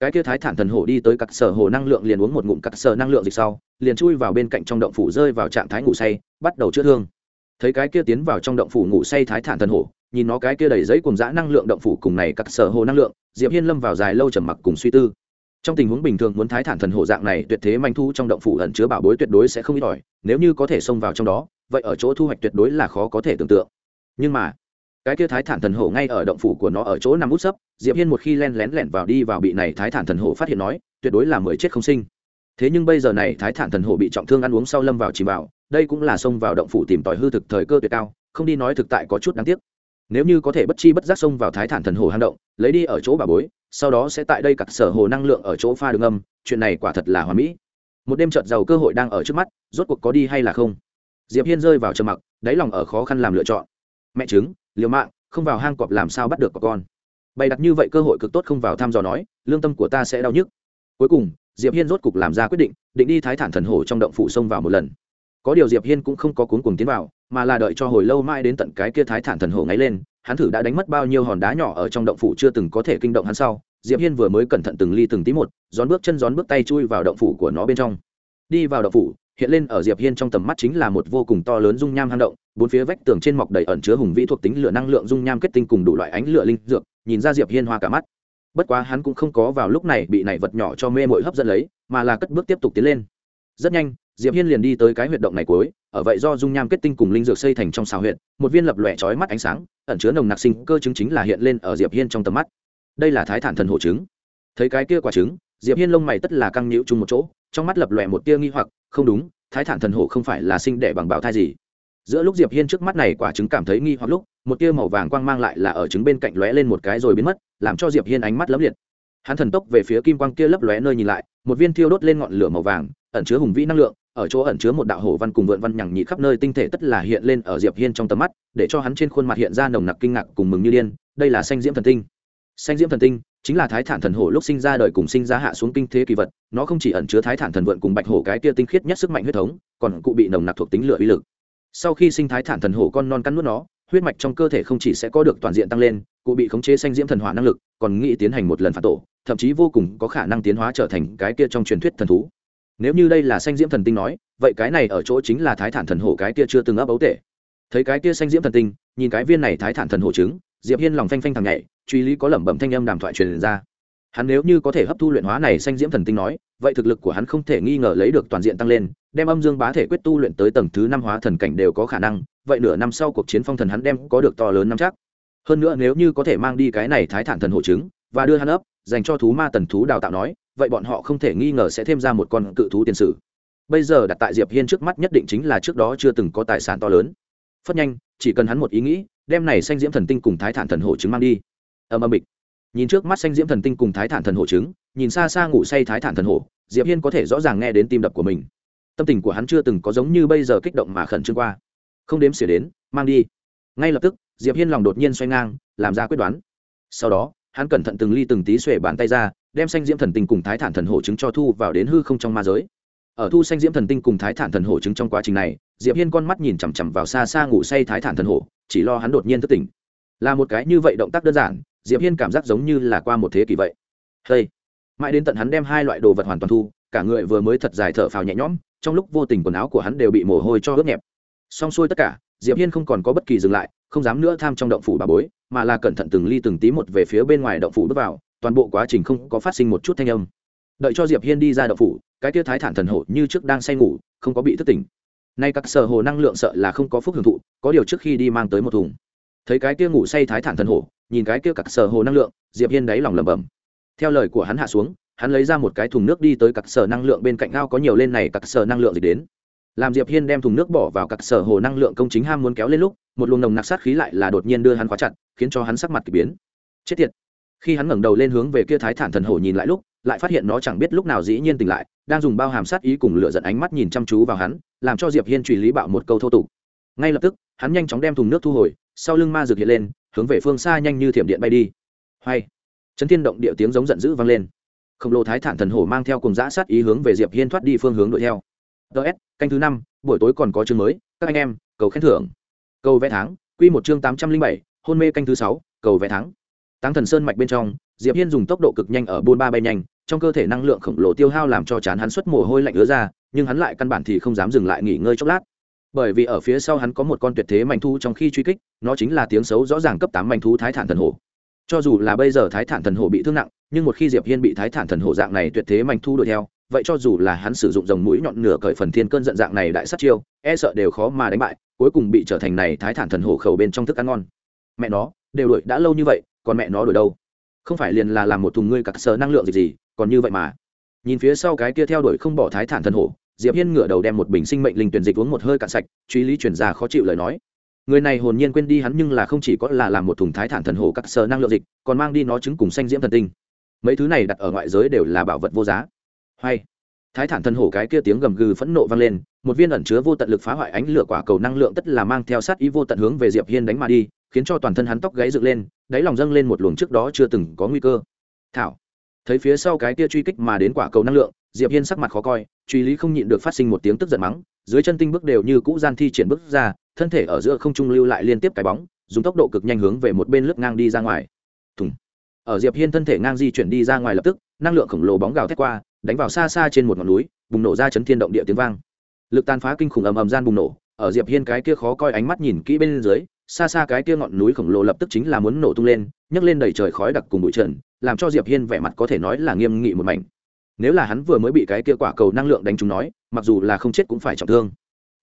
Speaker 1: cái kia thái thản thần hồ đi tới cặc sở hồ năng lượng liền uống một ngụm cặc sở năng lượng dịch sau, liền chui vào bên cạnh trong động phủ rơi vào trạng thái ngủ say, bắt đầu chữa thương. Thấy cái kia tiến vào trong động phủ ngủ say thái thản thần hồ nhìn nó cái kia đầy giấy cùng dã năng lượng động phủ cùng này cặc sở hồ năng lượng, diệp hiên lâm vào dài lâu trầm mặc cùng suy tư. Trong tình huống bình thường muốn thái thản thần hổ dạng này tuyệt thế manh thu trong động phủ ẩn chứa bảo bối tuyệt đối sẽ không ít ỏi, nếu như có thể xông vào trong đó, vậy ở chỗ thu hoạch tuyệt đối là khó có thể tưởng tượng. Nhưng mà cái kia thái thản thần hổ ngay ở động phủ của nó ở chỗ nằm út sấp, diệp hiên một khi len lén lẻn vào đi vào bị này thái thản thần hổ phát hiện nói, tuyệt đối là mười chết không sinh. Thế nhưng bây giờ này thái thản thần hổ bị trọng thương ăn uống sau lâm vào chìm vào, đây cũng là xông vào động phủ tìm tòi hư thực thời cơ tuyệt cao, không đi nói thực tại có chút đáng tiếc. Nếu như có thể bất chi bất giác xông vào thái thản thần hồ hang động, lấy đi ở chỗ bà bối, sau đó sẽ tại đây cặp sở hồ năng lượng ở chỗ pha đường âm, chuyện này quả thật là hoàn mỹ. Một đêm trợt giàu cơ hội đang ở trước mắt, rốt cuộc có đi hay là không? Diệp hiên rơi vào trầm mặc, đáy lòng ở khó khăn làm lựa chọn. Mẹ chứng liều mạng, không vào hang cọp làm sao bắt được có con. Bày đặt như vậy cơ hội cực tốt không vào thăm dò nói, lương tâm của ta sẽ đau nhức. Cuối cùng, diệp hiên rốt cục làm ra quyết định định đi thái thản thần Hổ trong động phủ sông vào một lần. Có điều diệp hiên cũng không có cuốn cuồng tiến vào, mà là đợi cho hồi lâu mãi đến tận cái kia thái thản thần Hổ ngáy lên, hắn thử đã đánh mất bao nhiêu hòn đá nhỏ ở trong động phủ chưa từng có thể kinh động hắn sau, diệp hiên vừa mới cẩn thận từng ly từng tí một, gión bước chân gión bước tay chui vào động phủ của nó bên trong. Đi vào động phủ hiện lên ở diệp hiên trong tầm mắt chính là một vô cùng to lớn dung nham hang động, bốn phía vách tường trên mọc đầy ẩn chứa hùng vĩ thuộc tính lửa năng lượng dung nham kết tinh cùng đủ loại ánh lửa linh dược, nhìn ra diệp hiên hoa cả mắt. Bất quá hắn cũng không có vào lúc này bị nảy vật nhỏ cho mê mội hấp dẫn lấy, mà là cất bước tiếp tục tiến lên. Rất nhanh, diệp hiên liền đi tới cái huyệt động này cuối, ở vậy do dung nham kết tinh cùng linh dược xây thành trong xào huyệt, một viên lập lòe chói mắt ánh sáng, ẩn chứa nồng nặc sinh cơ chứng chính là hiện lên ở diệp hiên trong tầm mắt. Đây là thái thản thần hộ trứng thấy cái kia quả trứng, diệp hiên lông mày tất là căng nhịu chung một chỗ, trong mắt lập lòe một tia nghi hoặc không đúng, thái thản thần hộ không phải là sinh đẻ bằng bảo thai gì. Giữa lúc diệp hiên trước mắt này quả trứng cảm thấy nghi hoặc lúc, một tia màu vàng quang mang lại là ở trứng bên cạnh lóe lên một cái rồi biến mất, làm cho diệp hiên ánh mắt lấm liệt. Hắn thần tốc về phía kim quang kia lấp lóe nơi nhìn lại, một viên thiêu đốt lên ngọn lửa màu vàng, ẩn chứa hùng vĩ năng lượng, ở chỗ ẩn chứa một đạo hổ văn cùng vượn văn nhằng nhị khắp nơi tinh thể tất là hiện lên ở diệp hiên trong tầm mắt, để cho hắn trên khuôn mặt hiện ra nồng nặc kinh ngạc cùng mừng như điên, đây là xanh diễm thần tinh. Xanh diễm thần tinh chính là thái thản thần hổ lúc sinh ra đời cùng sinh ra hạ xuống kinh thế kỳ vật, nó không chỉ ẩn chứa thái thản thần vượn cùng bạch hổ cái kia tinh khiết nhất sức mạnh huyết thống, còn cụ bị nồng nặc thuộc tính lửa uy lực. Sau khi sinh thái thản thần hổ con non cắn nuốt nó, huyết mạch trong cơ thể không chỉ sẽ có được toàn diện tăng lên, cụ bị khống chế xanh diễm thần hỏa năng lực, còn nghĩ tiến hành một lần phản tổ, thậm chí vô cùng có khả năng tiến hóa trở thành cái kia trong truyền thuyết thần thú. Nếu như đây là xanh diễm thần tinh nói, vậy cái này ở chỗ chính là thái thản thần hổ cái kia chưa từng ấp ấu tể. Thấy cái kia xanh diễm thần tinh, nhìn cái viên này thái thản thần hổ trứng diệp hiên lòng phanh phanh thằng nhảy truy lý có lẩm bẩm thanh âm đàm thoại truyền ra. Hắn nếu như có thể hấp thu luyện hóa này xanh diễm thần tinh nói vậy thực lực của hắn không thể nghi ngờ lấy được toàn diện tăng lên đem âm dương bá thể quyết tu luyện tới tầng thứ năm hóa thần cảnh đều có khả năng vậy nửa năm sau cuộc chiến phong thần hắn đem có được to lớn năm chắc. Hơn nữa nếu như có thể mang đi cái này thái thản thần hộ chứng, và đưa hắn ấp dành cho thú ma tần thú đào tạo nói vậy bọn họ không thể nghi ngờ sẽ thêm ra một con cự thú tiền sử. Bây giờ đặt tại diệp hiên trước mắt nhất định chính là trước đó chưa từng có tài sản to lớn. Phất nhanh chỉ cần hắn một ý nghĩ đem này xanh diễm thần tinh cùng thái thản thần hộ trứng mang đi. Âm âm bịch. Nhìn trước mắt xanh diễm thần tinh cùng thái thản thần hộ trứng nhìn xa xa ngủ say thái thản thần hộ, diệp hiên có thể rõ ràng nghe đến tim đập của mình. Tâm tình của hắn chưa từng có giống như bây giờ kích động mà khẩn trương qua. Không đếm xỉa đến, mang đi. Ngay lập tức, diệp hiên lòng đột nhiên xoay ngang, làm ra quyết đoán. Sau đó, hắn cẩn thận từng ly từng tí xuể bàn tay ra, đem xanh diễm thần tinh cùng thái thản thần hổ trứng cho thu vào đến hư không trong ma giới. Ở thu xanh diễm thần tinh cùng thái thản thần hổ trứng trong quá trình này diệp hiên con mắt nhìn chằm chằm vào xa xa ngủ say thái thản thần hổ, chỉ lo hắn đột nhiên thức tỉnh. Là một cái như vậy động tác đơn giản, diệp hiên cảm giác giống như là qua một thế kỷ vậy. Hey. mãi đến tận hắn đem hai loại đồ vật hoàn toàn thu, cả người vừa mới thật dài thở phào nhẹ nhõm, trong lúc vô tình quần áo của hắn đều bị mồ hôi cho ướt nhẹp. Xong xuôi tất cả, diệp hiên không còn có bất kỳ dừng lại, không dám nữa tham trong động phủ bà bối, mà là cẩn thận từng ly từng tí một về phía bên ngoài động phủ bước vào, toàn bộ quá trình không có phát sinh một chút thanh âm. Đợi cho diệp hiên đi ra động phủ, cái tia thái thản thần hổ như trước đang say ngủ, không có bị thức tỉnh nay các sở hồ năng lượng sợ là không có phúc hưởng thụ, có điều trước khi đi mang tới một thùng. Thấy cái kia ngủ say thái thản thần hổ, nhìn cái kia các sở hồ năng lượng, diệp hiên đáy lòng lẩm bẩm. Theo lời của hắn hạ xuống, hắn lấy ra một cái thùng nước đi tới các sở năng lượng bên cạnh ao có nhiều lên này các sở năng lượng gì đến. Làm diệp hiên đem thùng nước bỏ vào các sở hồ năng lượng công chính ham muốn kéo lên lúc, một luồng nồng nặc sát khí lại là đột nhiên đưa hắn khóa chặt, khiến cho hắn sắc mặt kỳ biến. Chết tiệt. Khi hắn ngẩng đầu lên hướng về kia thái thản thần hồ nhìn lại lúc lại phát hiện nó chẳng biết lúc nào dĩ nhiên tỉnh lại, đang dùng bao hàm sát ý cùng lựa giận ánh mắt nhìn chăm chú vào hắn, làm cho diệp hiên truy lý bạo một câu thô tục. Ngay lập tức, hắn nhanh chóng đem thùng nước thu hồi, sau lưng ma rực hiện lên, hướng về phương xa nhanh như thiểm điện bay đi. Hay chấn thiên động địa tiếng giống giận dữ vang lên. Khổng lồ thái thản thần hổ mang theo cùng dã sát ý hướng về diệp hiên thoát đi phương hướng đuổi theo. Ts canh thứ năm, buổi tối còn có chương mới, các anh em, cầu khen thưởng. Cầu vẽ tháng, quy một chương tám trăm linh bảy, hôn mê canh thứ sáu, cầu vẽ tháng tăng thần sơn mạch bên trong, diệp hiên dùng tốc độ cực nhanh ở buôn ba bay nhanh, trong cơ thể năng lượng khổng lồ tiêu hao làm cho chán hắn xuất mồ hôi lạnh ứa ra, nhưng hắn lại căn bản thì không dám dừng lại nghỉ ngơi chốc lát. Bởi vì ở phía sau hắn có một con tuyệt thế manh thu trong khi truy kích, nó chính là tiếng xấu rõ ràng cấp tám manh thú thái thản thần hổ. Cho dù là bây giờ thái thản thần hổ bị thương nặng, nhưng một khi diệp hiên bị thái thản thần hổ dạng này tuyệt thế manh thu đuổi theo, vậy cho dù là hắn sử dụng dòng mũi nhọn nửa cởi phần thiên cơn giận dạng này đại sát chiêu e sợ đều khó mà đánh bại, cuối cùng bị trở thành này thái thản thần hổ khẩu bên trong thức ăn ngon. Mẹ nó, đều đuổi đã lâu như vậy còn mẹ nó đổi đâu? Không phải liền là làm một thùng ngươi cặc sờ năng lượng gì gì, còn như vậy mà. Nhìn phía sau cái kia theo đuổi không bỏ thái thản thần hổ, diệp hiên ngửa đầu đem một bình sinh mệnh linh tuyển dịch uống một hơi cạn sạch, truy lý chuyển ra khó chịu lời nói. Người này hồn nhiên quên đi hắn nhưng là không chỉ có là làm một thùng thái thản thần hổ cắt sờ năng lượng dịch, còn mang đi nó chứng cùng xanh diễm thần tinh. Mấy thứ này đặt ở ngoại giới đều là bảo vật vô giá. Hay. Thái thản thần hổ cái kia tiếng gầm gừ phẫn nộ vang lên, một viên ẩn chứa vô tận lực phá hoại ánh lửa quả cầu năng lượng tất là mang theo sát ý vô tận hướng về diệp hiên đánh mà đi, khiến cho toàn thân hắn tóc gáy dựng lên đáy lòng dâng lên một luồng trước đó chưa từng có nguy cơ. Thảo, thấy phía sau cái kia truy kích mà đến quả cầu năng lượng, diệp hiên sắc mặt khó coi, truy lý không nhịn được phát sinh một tiếng tức giận mắng, dưới chân tinh bước đều như cũ gian thi triển bước ra, thân thể ở giữa không trung lưu lại liên tiếp cái bóng, dùng tốc độ cực nhanh hướng về một bên lướt ngang đi ra ngoài. Thùng. Ở diệp hiên thân thể ngang di chuyển đi ra ngoài lập tức, năng lượng khổng lồ bóng gào thét qua, đánh vào xa xa trên một ngọn núi, bùng nổ ra chấn thiên động địa tiếng vang. Lực tàn phá kinh khủng ầm ầm gian bùng nổ, ở diệp hiên cái kia khó coi ánh mắt nhìn kỹ bên dưới xa xa cái kia ngọn núi khổng lồ lập tức chính là muốn nổ tung lên, nhấc lên đầy trời khói đặc cùng bụi trần, làm cho diệp hiên vẻ mặt có thể nói là nghiêm nghị một mảnh. Nếu là hắn vừa mới bị cái kia quả cầu năng lượng đánh trúng nói, mặc dù là không chết cũng phải trọng thương.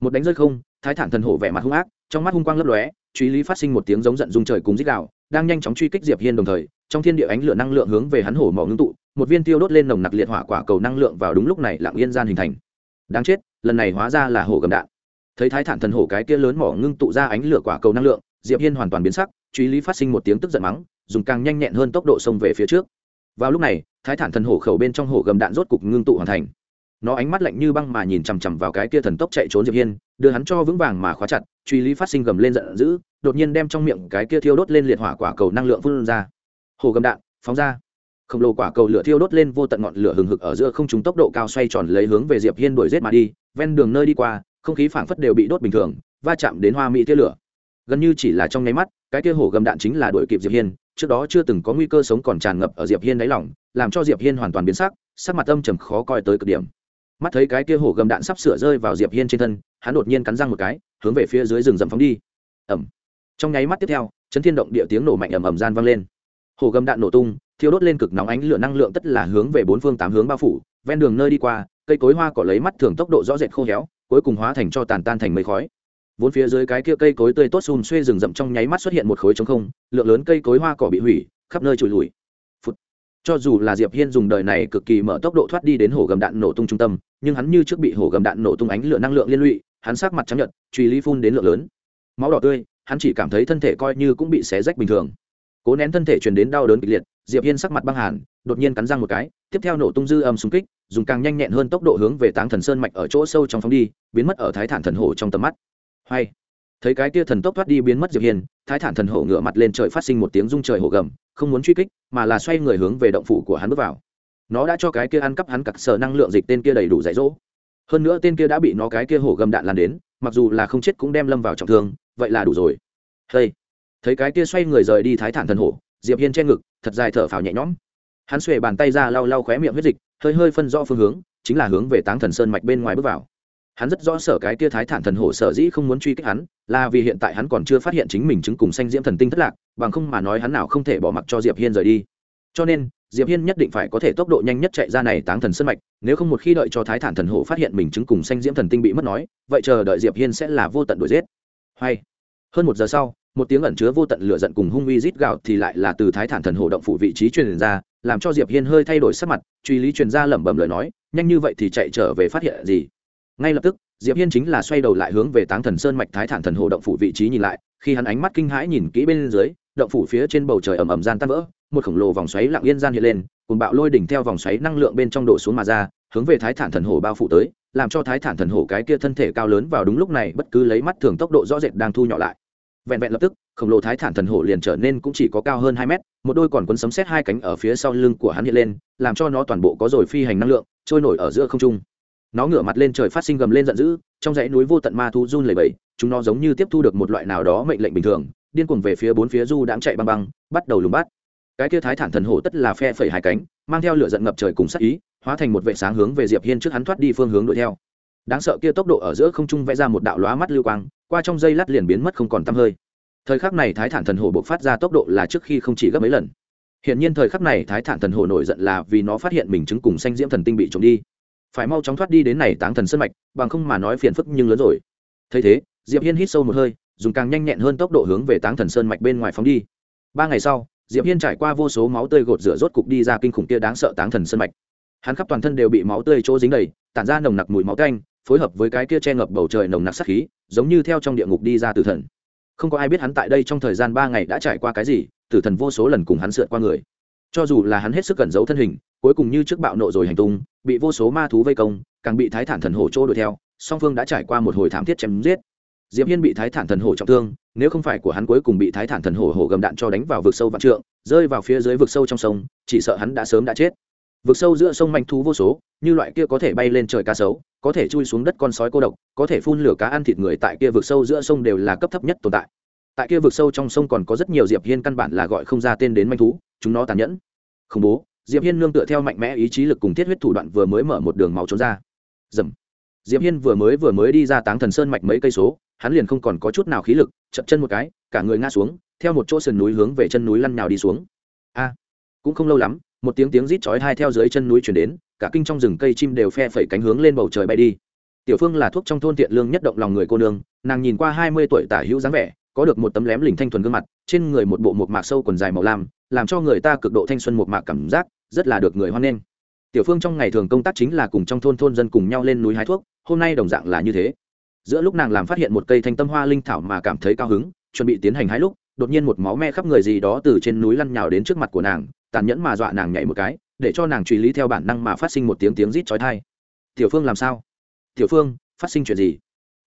Speaker 1: Một đánh rơi không, thái thản thần hổ vẻ mặt hung ác, trong mắt hung quang lấp lóe truy lý phát sinh một tiếng giống giận dung trời cùng dích đạo đang nhanh chóng truy kích diệp hiên đồng thời, trong thiên địa ánh lửa năng lượng hướng về hắn hổ mỏ ngưng tụ, một viên tiêu đốt lên nồng nặc liệt hỏa quả cầu năng lượng vào đúng lúc này lặng yên gian hình thành. Đáng chết, lần này hóa ra là hổ gầm đạn thấy thái thản thần hổ cái kia lớn mỏ ngưng tụ ra ánh lửa quả cầu năng lượng, diệp hiên hoàn toàn biến sắc, truy lý phát sinh một tiếng tức giận mắng, dùng càng nhanh nhẹn hơn tốc độ xông về phía trước. Vào lúc này, thái thản thần hổ khẩu bên trong hổ gầm đạn rốt cục ngưng tụ hoàn thành. Nó ánh mắt lạnh như băng mà nhìn chằm chằm vào cái kia thần tốc chạy trốn diệp hiên, đưa hắn cho vững vàng mà khóa chặt, truy lý phát sinh gầm lên giận dữ, đột nhiên đem trong miệng cái kia thiêu đốt lên liệt hỏa quả cầu năng lượng phun ra. Hồ gầm đạn, phóng ra. Khổng lồ quả cầu lửa thiêu đốt lên vô tận ngọn lửa hừng hực ở giữa không trung tốc độ cao xoay tròn lấy hướng về diệp hiên đuổi giết mà đi, ven đường nơi đi qua không khí phảng phất đều bị đốt bình thường, va chạm đến hoa mỹ tia lửa. Gần như chỉ là trong nháy mắt, cái kia hổ gầm đạn chính là đuổi kịp diệp hiên, trước đó chưa từng có nguy cơ sống còn tràn ngập ở diệp hiên đáy lòng, làm cho diệp hiên hoàn toàn biến sắc sắc mặt âm trầm khó coi tới cực điểm. Mắt thấy cái kia hổ gầm đạn sắp sửa rơi vào diệp hiên trên thân, hắn đột nhiên cắn răng một cái, hướng về phía dưới rừng rậm phóng đi. Ầm! trong nháy mắt tiếp theo, chấn thiên động địa tiếng nổ mạnh ầm ầm gian vang lên. Hổ gầm đạn nổ tung, thiêu đốt lên cực nóng ánh lửa năng lượng tất là hướng về bốn phương tám hướng bao phủ, ven đường nơi đi qua, cây cối hoa cỏ lấy mắt thường tốc độ rõ rệt khô héo cuối cùng hóa thành cho tàn tan thành mây khói. Vốn phía dưới cái kia cây cối tươi tốt xùm xuê rừng rậm trong nháy mắt xuất hiện một khối trống không, lượng lớn cây cối hoa cỏ bị hủy, khắp nơi trồi lùi. Phụt. cho dù là diệp hiên dùng đời này cực kỳ mở tốc độ thoát đi đến hồ gầm đạn nổ tung trung tâm, nhưng hắn như trước bị hồ gầm đạn nổ tung ánh lửa năng lượng liên lụy, hắn sắc mặt trắng nhợt, truy lý phun đến lượng lớn. Máu đỏ tươi, hắn chỉ cảm thấy thân thể coi như cũng bị xé rách bình thường. Cố nén thân thể truyền đến đau đớn kịch liệt, diệp hiên sắc mặt băng hàn, đột nhiên cắn răng một cái tiếp theo nổ tung dư âm xung kích, dùng càng nhanh nhẹn hơn tốc độ hướng về táng thần sơn mạch ở chỗ sâu trong phóng đi, biến mất ở thái thản thần hổ trong tầm mắt. Hay, thấy cái kia thần tốc thoát đi biến mất diệp hiên, thái thản thần hổ ngửa mặt lên trời phát sinh một tiếng rung trời hổ gầm, không muốn truy kích, mà là xoay người hướng về động phủ của hắn bước vào. Nó đã cho cái kia ăn cắp hắn cặc sở năng lượng dịch tên kia đầy đủ dạy dỗ. Hơn nữa tên kia đã bị nó cái kia hổ gầm đạn lan đến, mặc dù là không chết cũng đem lâm vào trọng thương, vậy là đủ rồi. Hey. thấy cái kia xoay người rời đi thái thản thần hổ, diệp hiên che ngực, thật dài thở phào nhẹ nhõm hắn xuề bàn tay ra lau lau khóe miệng huyết dịch, hơi hơi phân rõ phương hướng, chính là hướng về táng thần sơn mạch bên ngoài bước vào. Hắn rất rõ sở cái kia thái thản thần hổ sở dĩ không muốn truy kích hắn, là vì hiện tại hắn còn chưa phát hiện chính mình chứng cùng sanh diễm thần tinh thất lạc, bằng không mà nói hắn nào không thể bỏ mặc cho diệp hiên rời đi. Cho nên, diệp hiên nhất định phải có thể tốc độ nhanh nhất chạy ra này táng thần sơn mạch, nếu không một khi đợi cho thái thản thần hổ phát hiện mình chứng cùng sanh diễm thần tinh bị mất nói, vậy chờ đợi diệp hiên sẽ là vô tận đuổi giết. Hay, hơn một giờ sau, một tiếng ẩn chứa vô tận lửa giận cùng hung uy rít gạo thì lại là từ thái thản thần hổ động phủ vị trí truyền ra làm cho diệp hiên hơi thay đổi sắc mặt, truy lý truyền ra lẩm bẩm lời nói, nhanh như vậy thì chạy trở về phát hiện gì? Ngay lập tức, diệp hiên chính là xoay đầu lại hướng về táng thần sơn mạch thái thản thần hồ động phủ vị trí nhìn lại, khi hắn ánh mắt kinh hãi nhìn kỹ bên dưới, động phủ phía trên bầu trời ầm ầm gian tan vỡ, một khổng lồ vòng xoáy lặng yên gian hiện lên cùng bạo lôi đỉnh theo vòng xoáy năng lượng bên trong đổ xuống mà ra, hướng về thái thản thần hồ bao phủ tới, làm cho thái thản thần hồ cái kia thân thể cao lớn vào đúng lúc này bất cứ lấy mắt thường tốc độ rõ rệt đang thu nhỏ lại vẹn vẹn lập tức, khổng lồ thái thản thần hổ liền trở nên cũng chỉ có cao hơn hai mét, một đôi còn quấn sấm xét hai cánh ở phía sau lưng của hắn hiện lên, làm cho nó toàn bộ có rồi phi hành năng lượng, trôi nổi ở giữa không trung. Nó ngửa mặt lên trời phát sinh gầm lên giận dữ, trong dãy núi vô tận ma thu run lầy bầy chúng nó giống như tiếp thu được một loại nào đó mệnh lệnh bình thường, điên cuồng về phía bốn phía du đãng chạy băng băng, bắt đầu lùng bắt. Cái kia thái thản thần hổ tất là phe phẩy hai cánh, mang theo lửa giận ngập trời cùng sắc ý, hóa thành một vệ sáng hướng về diệp hiên trước hắn thoát đi phương hướng đuổi theo. Đáng sợ kia tốc độ ở giữa không trung vẽ ra một đạo lóa mắt lưu quang qua trong dây lát liền biến mất không còn tăm hơi. Thời khắc này thái thản thần hổ buộc phát ra tốc độ là trước khi không chỉ gấp mấy lần. Hiện nhiên thời khắc này thái thản thần hổ nổi giận là vì nó phát hiện mình chứng cùng xanh diễm thần tinh bị trộm đi. Phải mau chóng thoát đi đến này táng thần sân mạch, bằng không mà nói phiền phức nhưng lớn rồi. Thấy thế, diệp hiên hít sâu một hơi, dùng càng nhanh nhẹn hơn tốc độ hướng về táng thần sơn mạch bên ngoài phóng đi. Ba ngày sau, diệp hiên trải qua vô số máu tươi gột rửa rốt cục đi ra kinh khủng kia đáng sợ táng thần sơn mạch. Hắn khắp toàn thân đều bị máu tươi chỗ dính đầy, tản ra nồng nặc mùi máu tanh phối hợp với cái kia che ngập bầu trời nồng nặc sát khí, giống như theo trong địa ngục đi ra từ thần. Không có ai biết hắn tại đây trong thời gian ba ngày đã trải qua cái gì, tử thần vô số lần cùng hắn sượt qua người. Cho dù là hắn hết sức cẩn giấu thân hình, cuối cùng như trước bạo nộ rồi hành tung, bị vô số ma thú vây công, càng bị thái thản thần hổ trô đuổi theo, song phương đã trải qua một hồi thảm thiết chém giết. Diệp hiên bị thái thản thần hổ trọng thương, nếu không phải của hắn cuối cùng bị thái thản thần hổ hổ gầm đạn cho đánh vào vực sâu vạn trượng, rơi vào phía dưới vực sâu trong sông, chỉ sợ hắn đã sớm đã chết vực sâu giữa sông manh thú vô số, như loại kia có thể bay lên trời cá sấu, có thể chui xuống đất con sói cô độc, có thể phun lửa cá ăn thịt người tại kia vực sâu giữa sông đều là cấp thấp nhất tồn tại. Tại kia vực sâu trong sông còn có rất nhiều diệp hiên căn bản là gọi không ra tên đến manh thú, chúng nó tàn nhẫn. Khủng bố, diệp hiên nương tựa theo mạnh mẽ ý chí lực cùng thiết huyết thủ đoạn vừa mới mở một đường máu trốn ra. Dầm diệp hiên vừa mới vừa mới đi ra táng thần sơn mạch mấy cây số, hắn liền không còn có chút nào khí lực, chậm chân một cái, cả người ngã xuống, theo một chỗ sườn núi hướng về chân núi lăn nhào đi xuống. A, cũng không lâu lắm một tiếng tiếng rít chói tai theo dưới chân núi chuyển đến, cả kinh trong rừng cây chim đều phe phẩy cánh hướng lên bầu trời bay đi. Tiểu phương là thuốc trong thôn thiện lương nhất động lòng người cô nương, nàng nhìn qua hai mươi tuổi tả hữu dáng vẻ, có được một tấm lém lỉnh thanh thuần gương mặt, trên người một bộ một mạc sâu quần dài màu lam, làm cho người ta cực độ thanh xuân một mạc cảm giác, rất là được người hoan nghênh. Tiểu phương trong ngày thường công tác chính là cùng trong thôn thôn dân cùng nhau lên núi hái thuốc, hôm nay đồng dạng là như thế. Giữa lúc nàng làm phát hiện một cây thanh tâm hoa linh thảo mà cảm thấy cao hứng, chuẩn bị tiến hành hái lúc đột nhiên một máu me khắp người gì đó từ trên núi lăn nhào đến trước mặt của nàng, tàn nhẫn mà dọa nàng nhảy một cái, để cho nàng truy lý theo bản năng mà phát sinh một tiếng tiếng rít chói tai. Tiểu phương làm sao? Tiểu phương, phát sinh chuyện gì?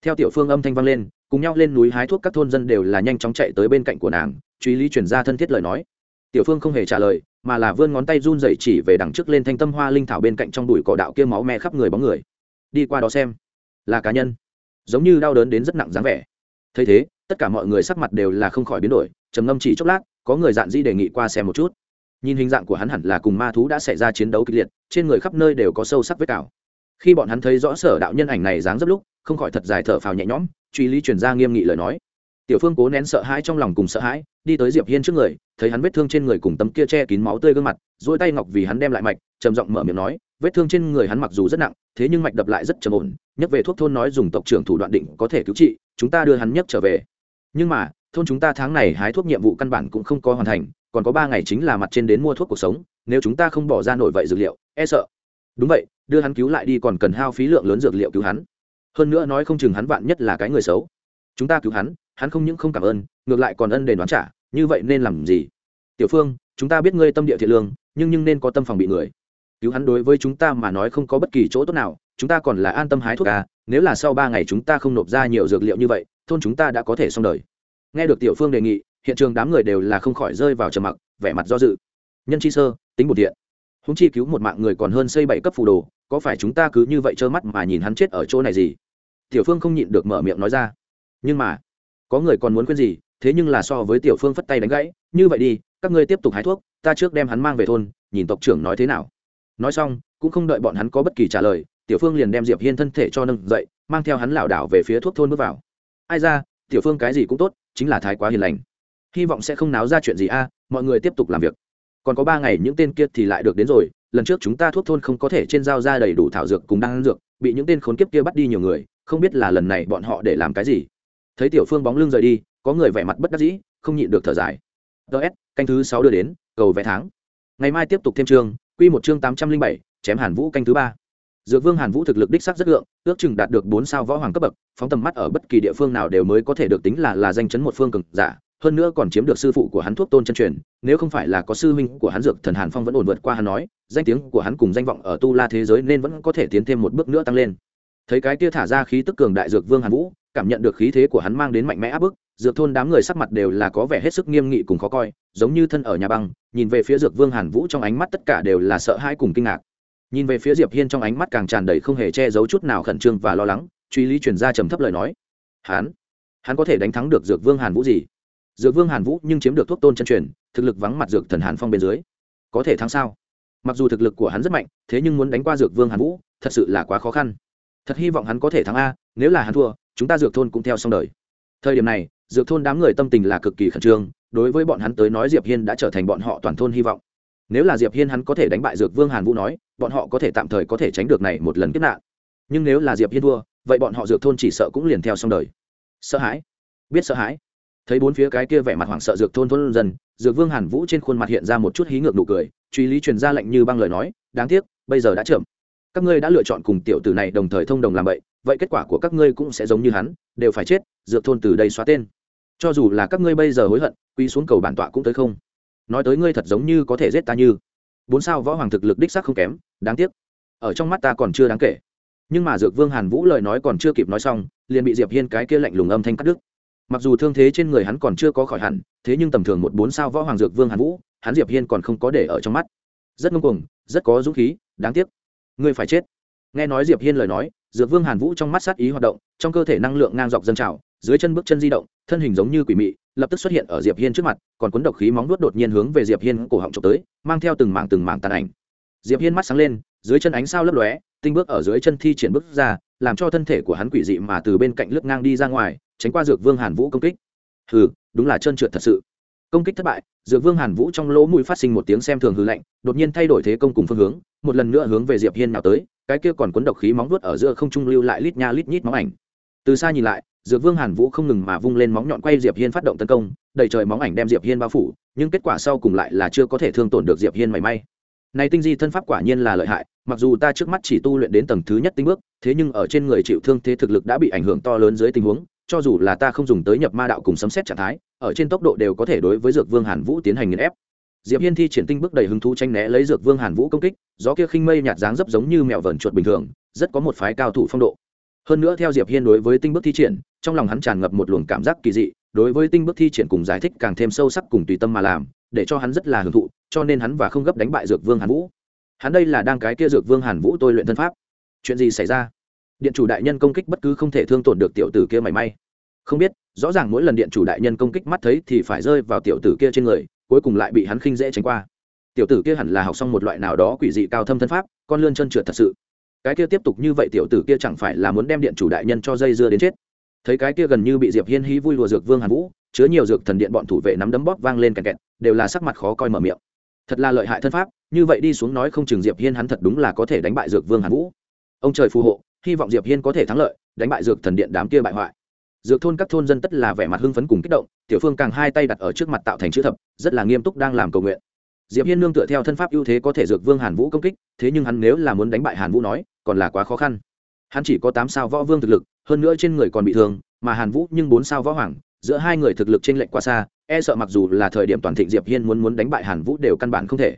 Speaker 1: Theo tiểu phương âm thanh vang lên, cùng nhau lên núi hái thuốc các thôn dân đều là nhanh chóng chạy tới bên cạnh của nàng, truy lý chuyển ra thân thiết lời nói. Tiểu phương không hề trả lời, mà là vươn ngón tay run dậy chỉ về đằng trước lên thanh tâm hoa linh thảo bên cạnh trong bụi cỏ đạo kia máu me khắp người bóng người. Đi qua đó xem. Là cá nhân. Giống như đau đớn đến rất nặng dáng vẻ. Thấy thế tất cả mọi người sắc mặt đều là không khỏi biến đổi, trầm ngâm chỉ chốc lát, có người dạn di đề nghị qua xem một chút. Nhìn hình dạng của hắn hẳn là cùng ma thú đã xảy ra chiến đấu kịch liệt, trên người khắp nơi đều có sâu sắc vết cào. Khi bọn hắn thấy rõ sở đạo nhân ảnh này dáng dấp lúc, không khỏi thật dài thở phào nhẹ nhõm, truy lý chuyển ra nghiêm nghị lời nói. Tiểu phương cố nén sợ hãi trong lòng cùng sợ hãi, đi tới diệp hiên trước người, thấy hắn vết thương trên người cùng tấm kia che kín máu tươi gương mặt dỗi tay ngọc vì hắn đem lại mạch, trầm giọng mở miệng nói, vết thương trên người hắn mặc dù rất nặng, thế nhưng mạch đập lại rất trầm ổn nhắc về thuốc thôn nói dùng tộc trưởng thủ đoạn định có thể cứu trị, chúng ta đưa hắn nhấc trở về nhưng mà, thôn chúng ta tháng này hái thuốc nhiệm vụ căn bản cũng không có hoàn thành, còn có ba ngày chính là mặt trên đến mua thuốc cuộc sống, nếu chúng ta không bỏ ra nổi vậy dược liệu e sợ. Đúng vậy, đưa hắn cứu lại đi còn cần hao phí lượng lớn dược liệu cứu hắn. Hơn nữa nói không chừng hắn vạn nhất là cái người xấu. Chúng ta cứu hắn hắn không những không cảm ơn, ngược lại còn ân đền đoán trả, như vậy nên làm gì? Tiểu phương, chúng ta biết ngươi tâm địa thiện lương, nhưng nhưng nên có tâm phòng bị người. Cứu hắn đối với chúng ta mà nói không có bất kỳ chỗ tốt nào, chúng ta còn là an tâm hái thuốc à nếu là sau ba ngày chúng ta không nộp ra nhiều dược liệu như vậy thôn chúng ta đã có thể xong đời. Nghe được tiểu phương đề nghị, hiện trường đám người đều là không khỏi rơi vào trầm mặc, vẻ mặt do dự. Nhân chi sơ, tính một thiện húng chi cứu một mạng người còn hơn xây bảy cấp phù đồ, có phải chúng ta cứ như vậy trơ mắt mà nhìn hắn chết ở chỗ này gì? Tiểu phương không nhịn được mở miệng nói ra. Nhưng mà, có người còn muốn khuyên gì, thế nhưng là so với tiểu phương phất tay đánh gãy, như vậy đi, các ngươi tiếp tục hái thuốc, ta trước đem hắn mang về thôn, nhìn tộc trưởng nói thế nào. Nói xong, cũng không đợi bọn hắn có bất kỳ trả lời, tiểu phương liền đem diệp hiên thân thể cho nâng dậy, mang theo hắn lảo đảo về phía thuốc thôn bước vào ai ra, tiểu phương cái gì cũng tốt, chính là thái quá hiền lành. Hy vọng sẽ không náo ra chuyện gì a, mọi người tiếp tục làm việc. Còn có ba ngày những tên kia thì lại được đến rồi, lần trước chúng ta thuốc thôn không có thể trên giao ra đầy đủ thảo dược cùng đan dược, bị những tên khốn kiếp kia bắt đi nhiều người, không biết là lần này bọn họ để làm cái gì. Thấy tiểu phương bóng lưng rời đi, có người vẻ mặt bất đắc dĩ, không nhịn được thở dài. Ts canh thứ sáu đưa đến, cầu vé tháng. Ngày mai tiếp tục thêm chương, quy một chương tám trăm linh bảy, chém hàn vũ canh thứ ba dược vương hàn vũ thực lực đích sắc rất lượng, ước chừng đạt được bốn sao võ hoàng cấp bậc, phóng tầm mắt ở bất kỳ địa phương nào đều mới có thể được tính là là danh chấn một phương cực giả, hơn nữa còn chiếm được sư phụ của hắn thuốc tôn chân truyền, nếu không phải là có sư huynh của hắn dược thần hàn phong vẫn ổn vượt qua hắn nói, danh tiếng của hắn cùng danh vọng ở tu la thế giới nên vẫn có thể tiến thêm một bước nữa tăng lên. Thấy cái kia thả ra khí tức cường đại dược vương hàn vũ, cảm nhận được khí thế của hắn mang đến mạnh mẽ áp bức, dược thôn đám người sắc mặt đều là có vẻ hết sức nghiêm nghị cùng khó coi, giống như thân ở nhà băng, nhìn về phía dược vương hàn vũ trong ánh mắt tất cả đều là sợ hãi cùng kinh ngạc nhìn về phía diệp hiên trong ánh mắt càng tràn đầy không hề che giấu chút nào khẩn trương và lo lắng, truy lý chuyển ra trầm thấp lời nói. Hắn hắn có thể đánh thắng được dược vương hàn vũ gì? Dược vương hàn vũ nhưng chiếm được thuốc tôn chân truyền, thực lực vắng mặt dược thần hàn phong bên dưới. Có thể thắng sao? Mặc dù thực lực của hắn rất mạnh, thế nhưng muốn đánh qua dược vương hàn vũ, thật sự là quá khó khăn. Thật hy vọng hắn có thể thắng a, nếu là hắn thua, chúng ta dược thôn cũng theo xong đời. Thời điểm này, dược thôn đám người tâm tình là cực kỳ khẩn trương, đối với bọn hắn tới nói diệp hiên đã trở thành bọn họ toàn thôn hy vọng. Nếu là diệp hiên hắn có thể đánh bại dược vương hàn vũ nói bọn họ có thể tạm thời có thể tránh được này một lần kiếp nạn. Nhưng nếu là diệp hiên thua, vậy bọn họ dược thôn chỉ sợ cũng liền theo xong đời. Sợ hãi. Biết sợ hãi. Thấy bốn phía cái kia vẻ mặt hoảng sợ dược thôn thôn dần dược vương hàn vũ trên khuôn mặt hiện ra một chút hí ngược nụ cười, truy lý truyền ra lệnh như băng lời nói, đáng tiếc, bây giờ đã chậm. Các ngươi đã lựa chọn cùng tiểu tử này đồng thời thông đồng làm vậy vậy kết quả của các ngươi cũng sẽ giống như hắn, đều phải chết, dược thôn từ đây xóa tên. Cho dù là các ngươi bây giờ hối hận quy xuống cầu bản tọa cũng tới không. Nói tới ngươi thật giống như có thể giết ta như. Bốn sao võ hoàng thực lực đích xác không kém đáng tiếc. Ở trong mắt ta còn chưa đáng kể. Nhưng mà dược vương hàn vũ lời nói còn chưa kịp nói xong, liền bị diệp hiên cái kia lạnh lùng âm thanh cắt đứt. Mặc dù thương thế trên người hắn còn chưa có khỏi hẳn, thế nhưng tầm thường một bốn sao võ hoàng dược vương hàn vũ, hắn diệp hiên còn không có để ở trong mắt. Rất ngông cuồng, rất có dũng khí, đáng tiếc. Ngươi phải chết. Nghe nói diệp hiên lời nói, dược vương hàn vũ trong mắt sát ý hoạt động, trong cơ thể năng lượng ngang dọc dân trào, dưới chân bước chân di động, thân hình giống như quỷ mị, lập tức xuất hiện ở diệp hiên trước mặt, còn cuốn độc khí móng nuốt đột nhiên hướng về diệp hiên cổ họng trộm tới, mang theo từng mảng từng mảng tàn ảnh diệp hiên mắt sáng lên, dưới chân ánh sao lấp lóe, tinh bước ở dưới chân thi triển bước ra, làm cho thân thể của hắn quỷ dị mà từ bên cạnh lướt ngang đi ra ngoài, tránh qua dược vương hàn vũ công kích. Hừ, đúng là trơn trượt thật sự. Công kích thất bại, dược vương hàn vũ trong lỗ mũi phát sinh một tiếng xem thường hư lạnh, đột nhiên thay đổi thế công cùng phương hướng, một lần nữa hướng về diệp hiên nào tới, cái kia còn cuốn độc khí móng vuốt ở giữa không trung lưu lại lít nha lít nhít móng ảnh. Từ xa nhìn lại, dược vương hàn vũ không ngừng mà vung lên móng nhọn quay diệp hiên phát động tấn công đầy trời móng ảnh đem diệp hiên bao phủ, nhưng kết quả sau cùng lại là chưa có thể thương tổn được diệp hiên mảy may này tinh di thân pháp quả nhiên là lợi hại, mặc dù ta trước mắt chỉ tu luyện đến tầng thứ nhất tinh bước, thế nhưng ở trên người chịu thương thế thực lực đã bị ảnh hưởng to lớn dưới tình huống, cho dù là ta không dùng tới nhập ma đạo cùng sấm xét trạng thái, ở trên tốc độ đều có thể đối với dược vương hàn vũ tiến hành nghiền ép. Diệp hiên thi triển tinh bước đầy hứng thú tranh né lấy dược vương hàn vũ công kích, gió kia khinh mây nhạt dáng dấp giống như mèo vờn chuột bình thường, rất có một phái cao thủ phong độ. Hơn nữa theo diệp hiên đối với tinh bước thi triển, trong lòng hắn tràn ngập một luồng cảm giác kỳ dị, đối với tinh bước thi triển cùng giải thích càng thêm sâu sắc cùng tùy tâm mà làm, để cho hắn rất là hưởng thụ cho nên hắn và không gấp đánh bại dược vương hàn vũ. Hắn đây là đang cái kia dược vương hàn vũ tôi luyện thân pháp. Chuyện gì xảy ra? Điện chủ đại nhân công kích bất cứ không thể thương tổn được tiểu tử kia mảy may. Không biết, rõ ràng mỗi lần điện chủ đại nhân công kích mắt thấy thì phải rơi vào tiểu tử kia trên người, cuối cùng lại bị hắn khinh dễ tránh qua. Tiểu tử kia hẳn là học xong một loại nào đó quỷ dị cao thâm thân pháp, con lươn chân trượt thật sự. Cái kia tiếp tục như vậy tiểu tử kia chẳng phải là muốn đem điện chủ đại nhân cho dây dưa đến chết? Thấy cái kia gần như bị diệp hiên hí vui lùa dược vương hàn vũ, chứa nhiều dược thần điện bọn thủ vệ nắm đấm bóp vang lên kẹt kẹt, đều là sắc mặt khó coi mở miệng thật là lợi hại thân pháp, như vậy đi xuống nói không chừng diệp hiên hắn thật đúng là có thể đánh bại dược vương hàn vũ. Ông trời phù hộ, hy vọng diệp hiên có thể thắng lợi, đánh bại dược thần điện đám kia bại hoại. Dược thôn các thôn dân tất là vẻ mặt hưng phấn cùng kích động, tiểu phương càng hai tay đặt ở trước mặt tạo thành chữ thập, rất là nghiêm túc đang làm cầu nguyện. Diệp hiên nương tựa theo thân pháp ưu thế có thể dược vương hàn vũ công kích, thế nhưng hắn nếu là muốn đánh bại hàn vũ nói, còn là quá khó khăn. Hắn chỉ có tám sao võ vương thực lực, hơn nữa trên người còn bị thương, mà hàn vũ nhưng bốn sao võ hoàng, giữa hai người thực lực trên lệnh quá xa e sợ mặc dù là thời điểm toàn thịnh diệp hiên muốn muốn đánh bại hàn vũ đều căn bản không thể.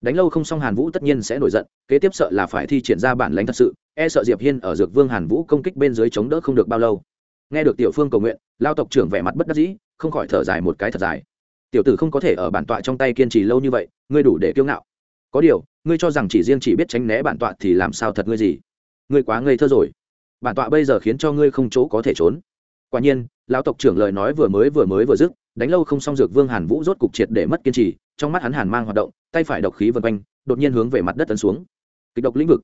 Speaker 1: Đánh lâu không xong hàn vũ tất nhiên sẽ nổi giận, kế tiếp sợ là phải thi triển ra bản lãnh thật sự e sợ diệp hiên ở dược vương hàn vũ công kích bên dưới chống đỡ không được bao lâu. Nghe được tiểu phương cầu nguyện, lao tộc trưởng vẻ mặt bất đắc dĩ, không khỏi thở dài một cái thật dài. Tiểu tử không có thể ở bản tọa trong tay kiên trì lâu như vậy, ngươi đủ để kiêu ngạo. Có điều, ngươi cho rằng chỉ riêng chỉ biết tránh né bản tọa thì làm sao thật ngươi gì? Ngươi quá ngây thơ rồi. Bản tọa bây giờ khiến cho ngươi không chỗ có thể trốn. Quả nhiên lão tộc trưởng lời nói vừa mới vừa mới vừa dứt đánh lâu không xong dược vương hàn vũ rốt cục triệt để mất kiên trì, trong mắt hắn hàn mang hoạt động, tay phải độc khí vân quanh, đột nhiên hướng về mặt đất tấn xuống. Kịch độc lĩnh vực.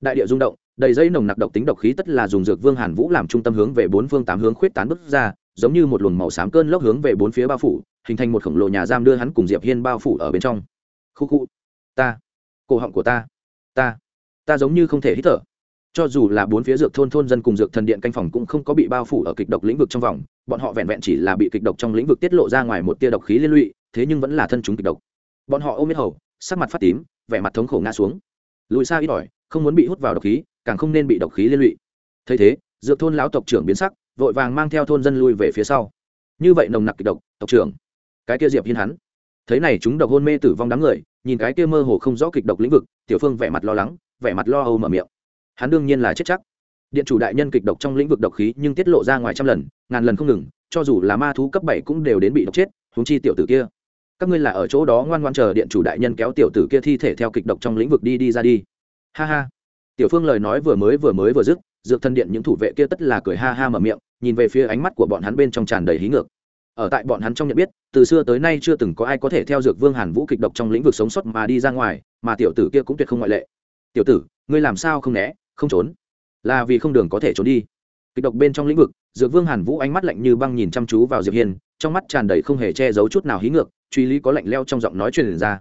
Speaker 1: Đại địa rung động, đầy dây nồng nặc độc tính độc khí tất là dùng dược vương hàn vũ làm trung tâm hướng về bốn phương tám hướng khuyết tán bước ra, giống như một luồng màu xám cơn lốc hướng về bốn phía bao phủ, hình thành một khổng lồ nhà giam đưa hắn cùng diệp hiên bao phủ ở bên trong. Khu khu. Ta. Cổ họng của ta. Ta. Ta giống như không thể hít thở cho dù là bốn phía dược thôn thôn dân cùng dược thần điện canh phòng cũng không có bị bao phủ ở kịch độc lĩnh vực trong vòng, bọn họ vẹn vẹn chỉ là bị kịch độc trong lĩnh vực tiết lộ ra ngoài một tia độc khí liên lụy, thế nhưng vẫn là thân chúng kịch độc. Bọn họ ôm biết hầu, sắc mặt phát tím, vẻ mặt thống khổ ngã xuống. Lùi xa ít ỏi, không muốn bị hút vào độc khí, càng không nên bị độc khí liên lụy. Thấy thế, dược thôn lão tộc trưởng biến sắc, vội vàng mang theo thôn dân lui về phía sau. Như vậy nồng nặc kịch độc, tộc trưởng. Cái kia diệp hiên hắn. Thấy này chúng độc hôn mê tử vong đám người, nhìn cái kia mơ hồ không rõ kịch độc lĩnh vực, tiểu phương vẻ mặt lo lắng, vẻ mặt lo âu mở miệng hắn đương nhiên là chết chắc. Điện chủ đại nhân kịch độc trong lĩnh vực độc khí nhưng tiết lộ ra ngoài trăm lần, ngàn lần không ngừng, cho dù là ma thú cấp bảy cũng đều đến bị độc chết, huống chi tiểu tử kia. Các ngươi là ở chỗ đó ngoan ngoan chờ điện chủ đại nhân kéo tiểu tử kia thi thể theo kịch độc trong lĩnh vực đi đi ra đi. Ha ha. Tiểu phương lời nói vừa mới vừa mới vừa dứt, dược thân điện những thủ vệ kia tất là cười ha ha mở miệng, nhìn về phía ánh mắt của bọn hắn bên trong tràn đầy hí ngược. Ở tại bọn hắn trong nhận biết, từ xưa tới nay chưa từng có ai có thể theo dược vương hàn vũ kịch độc trong lĩnh vực sống sót mà đi ra ngoài, mà tiểu tử kia cũng tuyệt không ngoại lệ. Tiểu tử, ngươi làm sao không né? Không trốn. Là vì không đường có thể trốn đi. Kịch độc bên trong lĩnh vực, dược vương hàn vũ ánh mắt lạnh như băng nhìn chăm chú vào diệp hiên, trong mắt tràn đầy không hề che giấu chút nào hí ngược, truy lý có lạnh leo trong giọng nói truyền ra.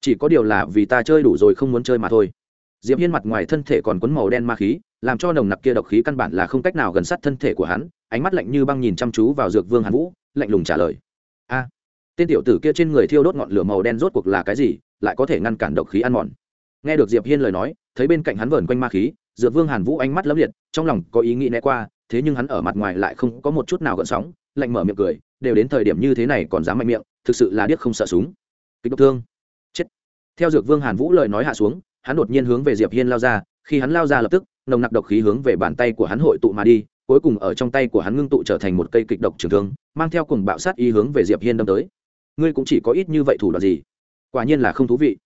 Speaker 1: Chỉ có điều là vì ta chơi đủ rồi không muốn chơi mà thôi. Diệp hiên mặt ngoài thân thể còn quấn màu đen ma khí, làm cho nồng nặc kia độc khí căn bản là không cách nào gần sát thân thể của hắn, ánh mắt lạnh như băng nhìn chăm chú vào dược vương hàn vũ, lạnh lùng trả lời. A, tên tiểu tử kia trên người thiêu đốt ngọn lửa màu đen rốt cuộc là cái gì, lại có thể ngăn cản độc khí ăn mòn? Nghe được diệp hiên lời nói, thấy bên cạnh hắn vờn quanh ma khí dược vương hàn vũ ánh mắt lấm liệt, trong lòng có ý nghĩ né qua, thế nhưng hắn ở mặt ngoài lại không có một chút nào gợn sóng, lạnh mở miệng cười, đều đến thời điểm như thế này còn dám mạnh miệng, thực sự là điếc không sợ súng. Kịch độc thương. Chết. Theo dược vương hàn vũ lời nói hạ xuống, hắn đột nhiên hướng về diệp hiên lao ra, khi hắn lao ra lập tức, nồng nặc độc khí hướng về bàn tay của hắn hội tụ mà đi, cuối cùng ở trong tay của hắn ngưng tụ trở thành một cây kịch độc trường thương, mang theo cùng bạo sát ý hướng về diệp hiên đâm tới. Ngươi cũng chỉ có ít như vậy thủ đoạn gì? Quả nhiên là không thú vị.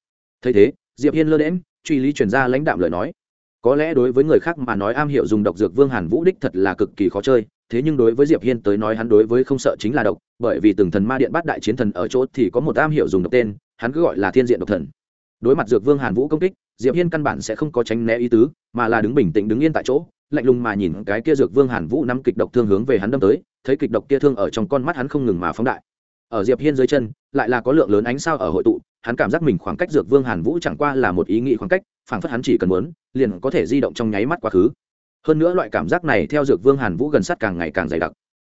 Speaker 1: Thấy thế, diệp hiên lơ đễm truy lý truyền ra lãnh đạm lời nói có lẽ đối với người khác mà nói am hiểu dùng độc dược vương hàn vũ đích thật là cực kỳ khó chơi, thế nhưng đối với diệp hiên tới nói hắn đối với không sợ chính là độc, bởi vì từng thần ma điện bắt đại chiến thần ở chỗ thì có một am hiểu dùng độc tên, hắn cứ gọi là thiên diện độc thần. Đối mặt dược vương hàn vũ công kích, diệp hiên căn bản sẽ không có tránh né ý tứ, mà là đứng bình tĩnh đứng yên tại chỗ, lạnh lùng mà nhìn cái kia dược vương hàn vũ nắm kịch độc thương hướng về hắn đâm tới, thấy kịch độc kia thương ở trong con mắt hắn không ngừng mà phóng đại ở diệp hiên dưới chân, lại là có lượng lớn ánh sao ở hội tụ, hắn cảm giác mình khoảng cách dược vương hàn vũ chẳng qua là một ý nghĩ khoảng cách, phảng phất hắn chỉ cần muốn, liền có thể di động trong nháy mắt quá khứ. Hơn nữa loại cảm giác này theo dược vương hàn vũ gần sát càng ngày càng dày đặc.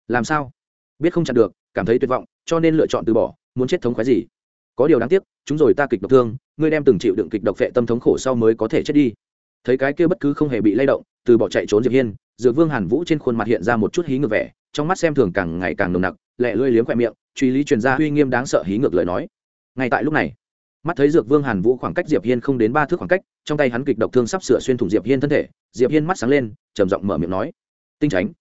Speaker 1: Làm sao? Biết không chặn được, cảm thấy tuyệt vọng, cho nên lựa chọn từ bỏ, muốn chết thống khoái gì? Có điều đáng tiếc, chúng rồi ta kịch độc thương, ngươi đem từng chịu đựng kịch độc phệ tâm thống khổ sau mới có thể chết đi. Thấy cái kia bất cứ không hề bị lay động, từ bỏ chạy trốn diệp hiên, dược vương hàn vũ trên khuôn mặt hiện ra một chút hí ngược vẻ, trong mắt xem thường càng ngày càng nồng nặc, lẹ lưỡi liếm khoe miệng truy lý truyền ra uy nghiêm đáng sợ hí ngược lời nói. Ngay tại lúc này, mắt thấy dược vương hàn vũ khoảng cách diệp hiên không đến ba thước khoảng cách, trong tay hắn kịch độc thương sắp sửa xuyên thủng diệp hiên thân thể, diệp hiên mắt sáng lên, trầm giọng mở miệng nói, tinh tránh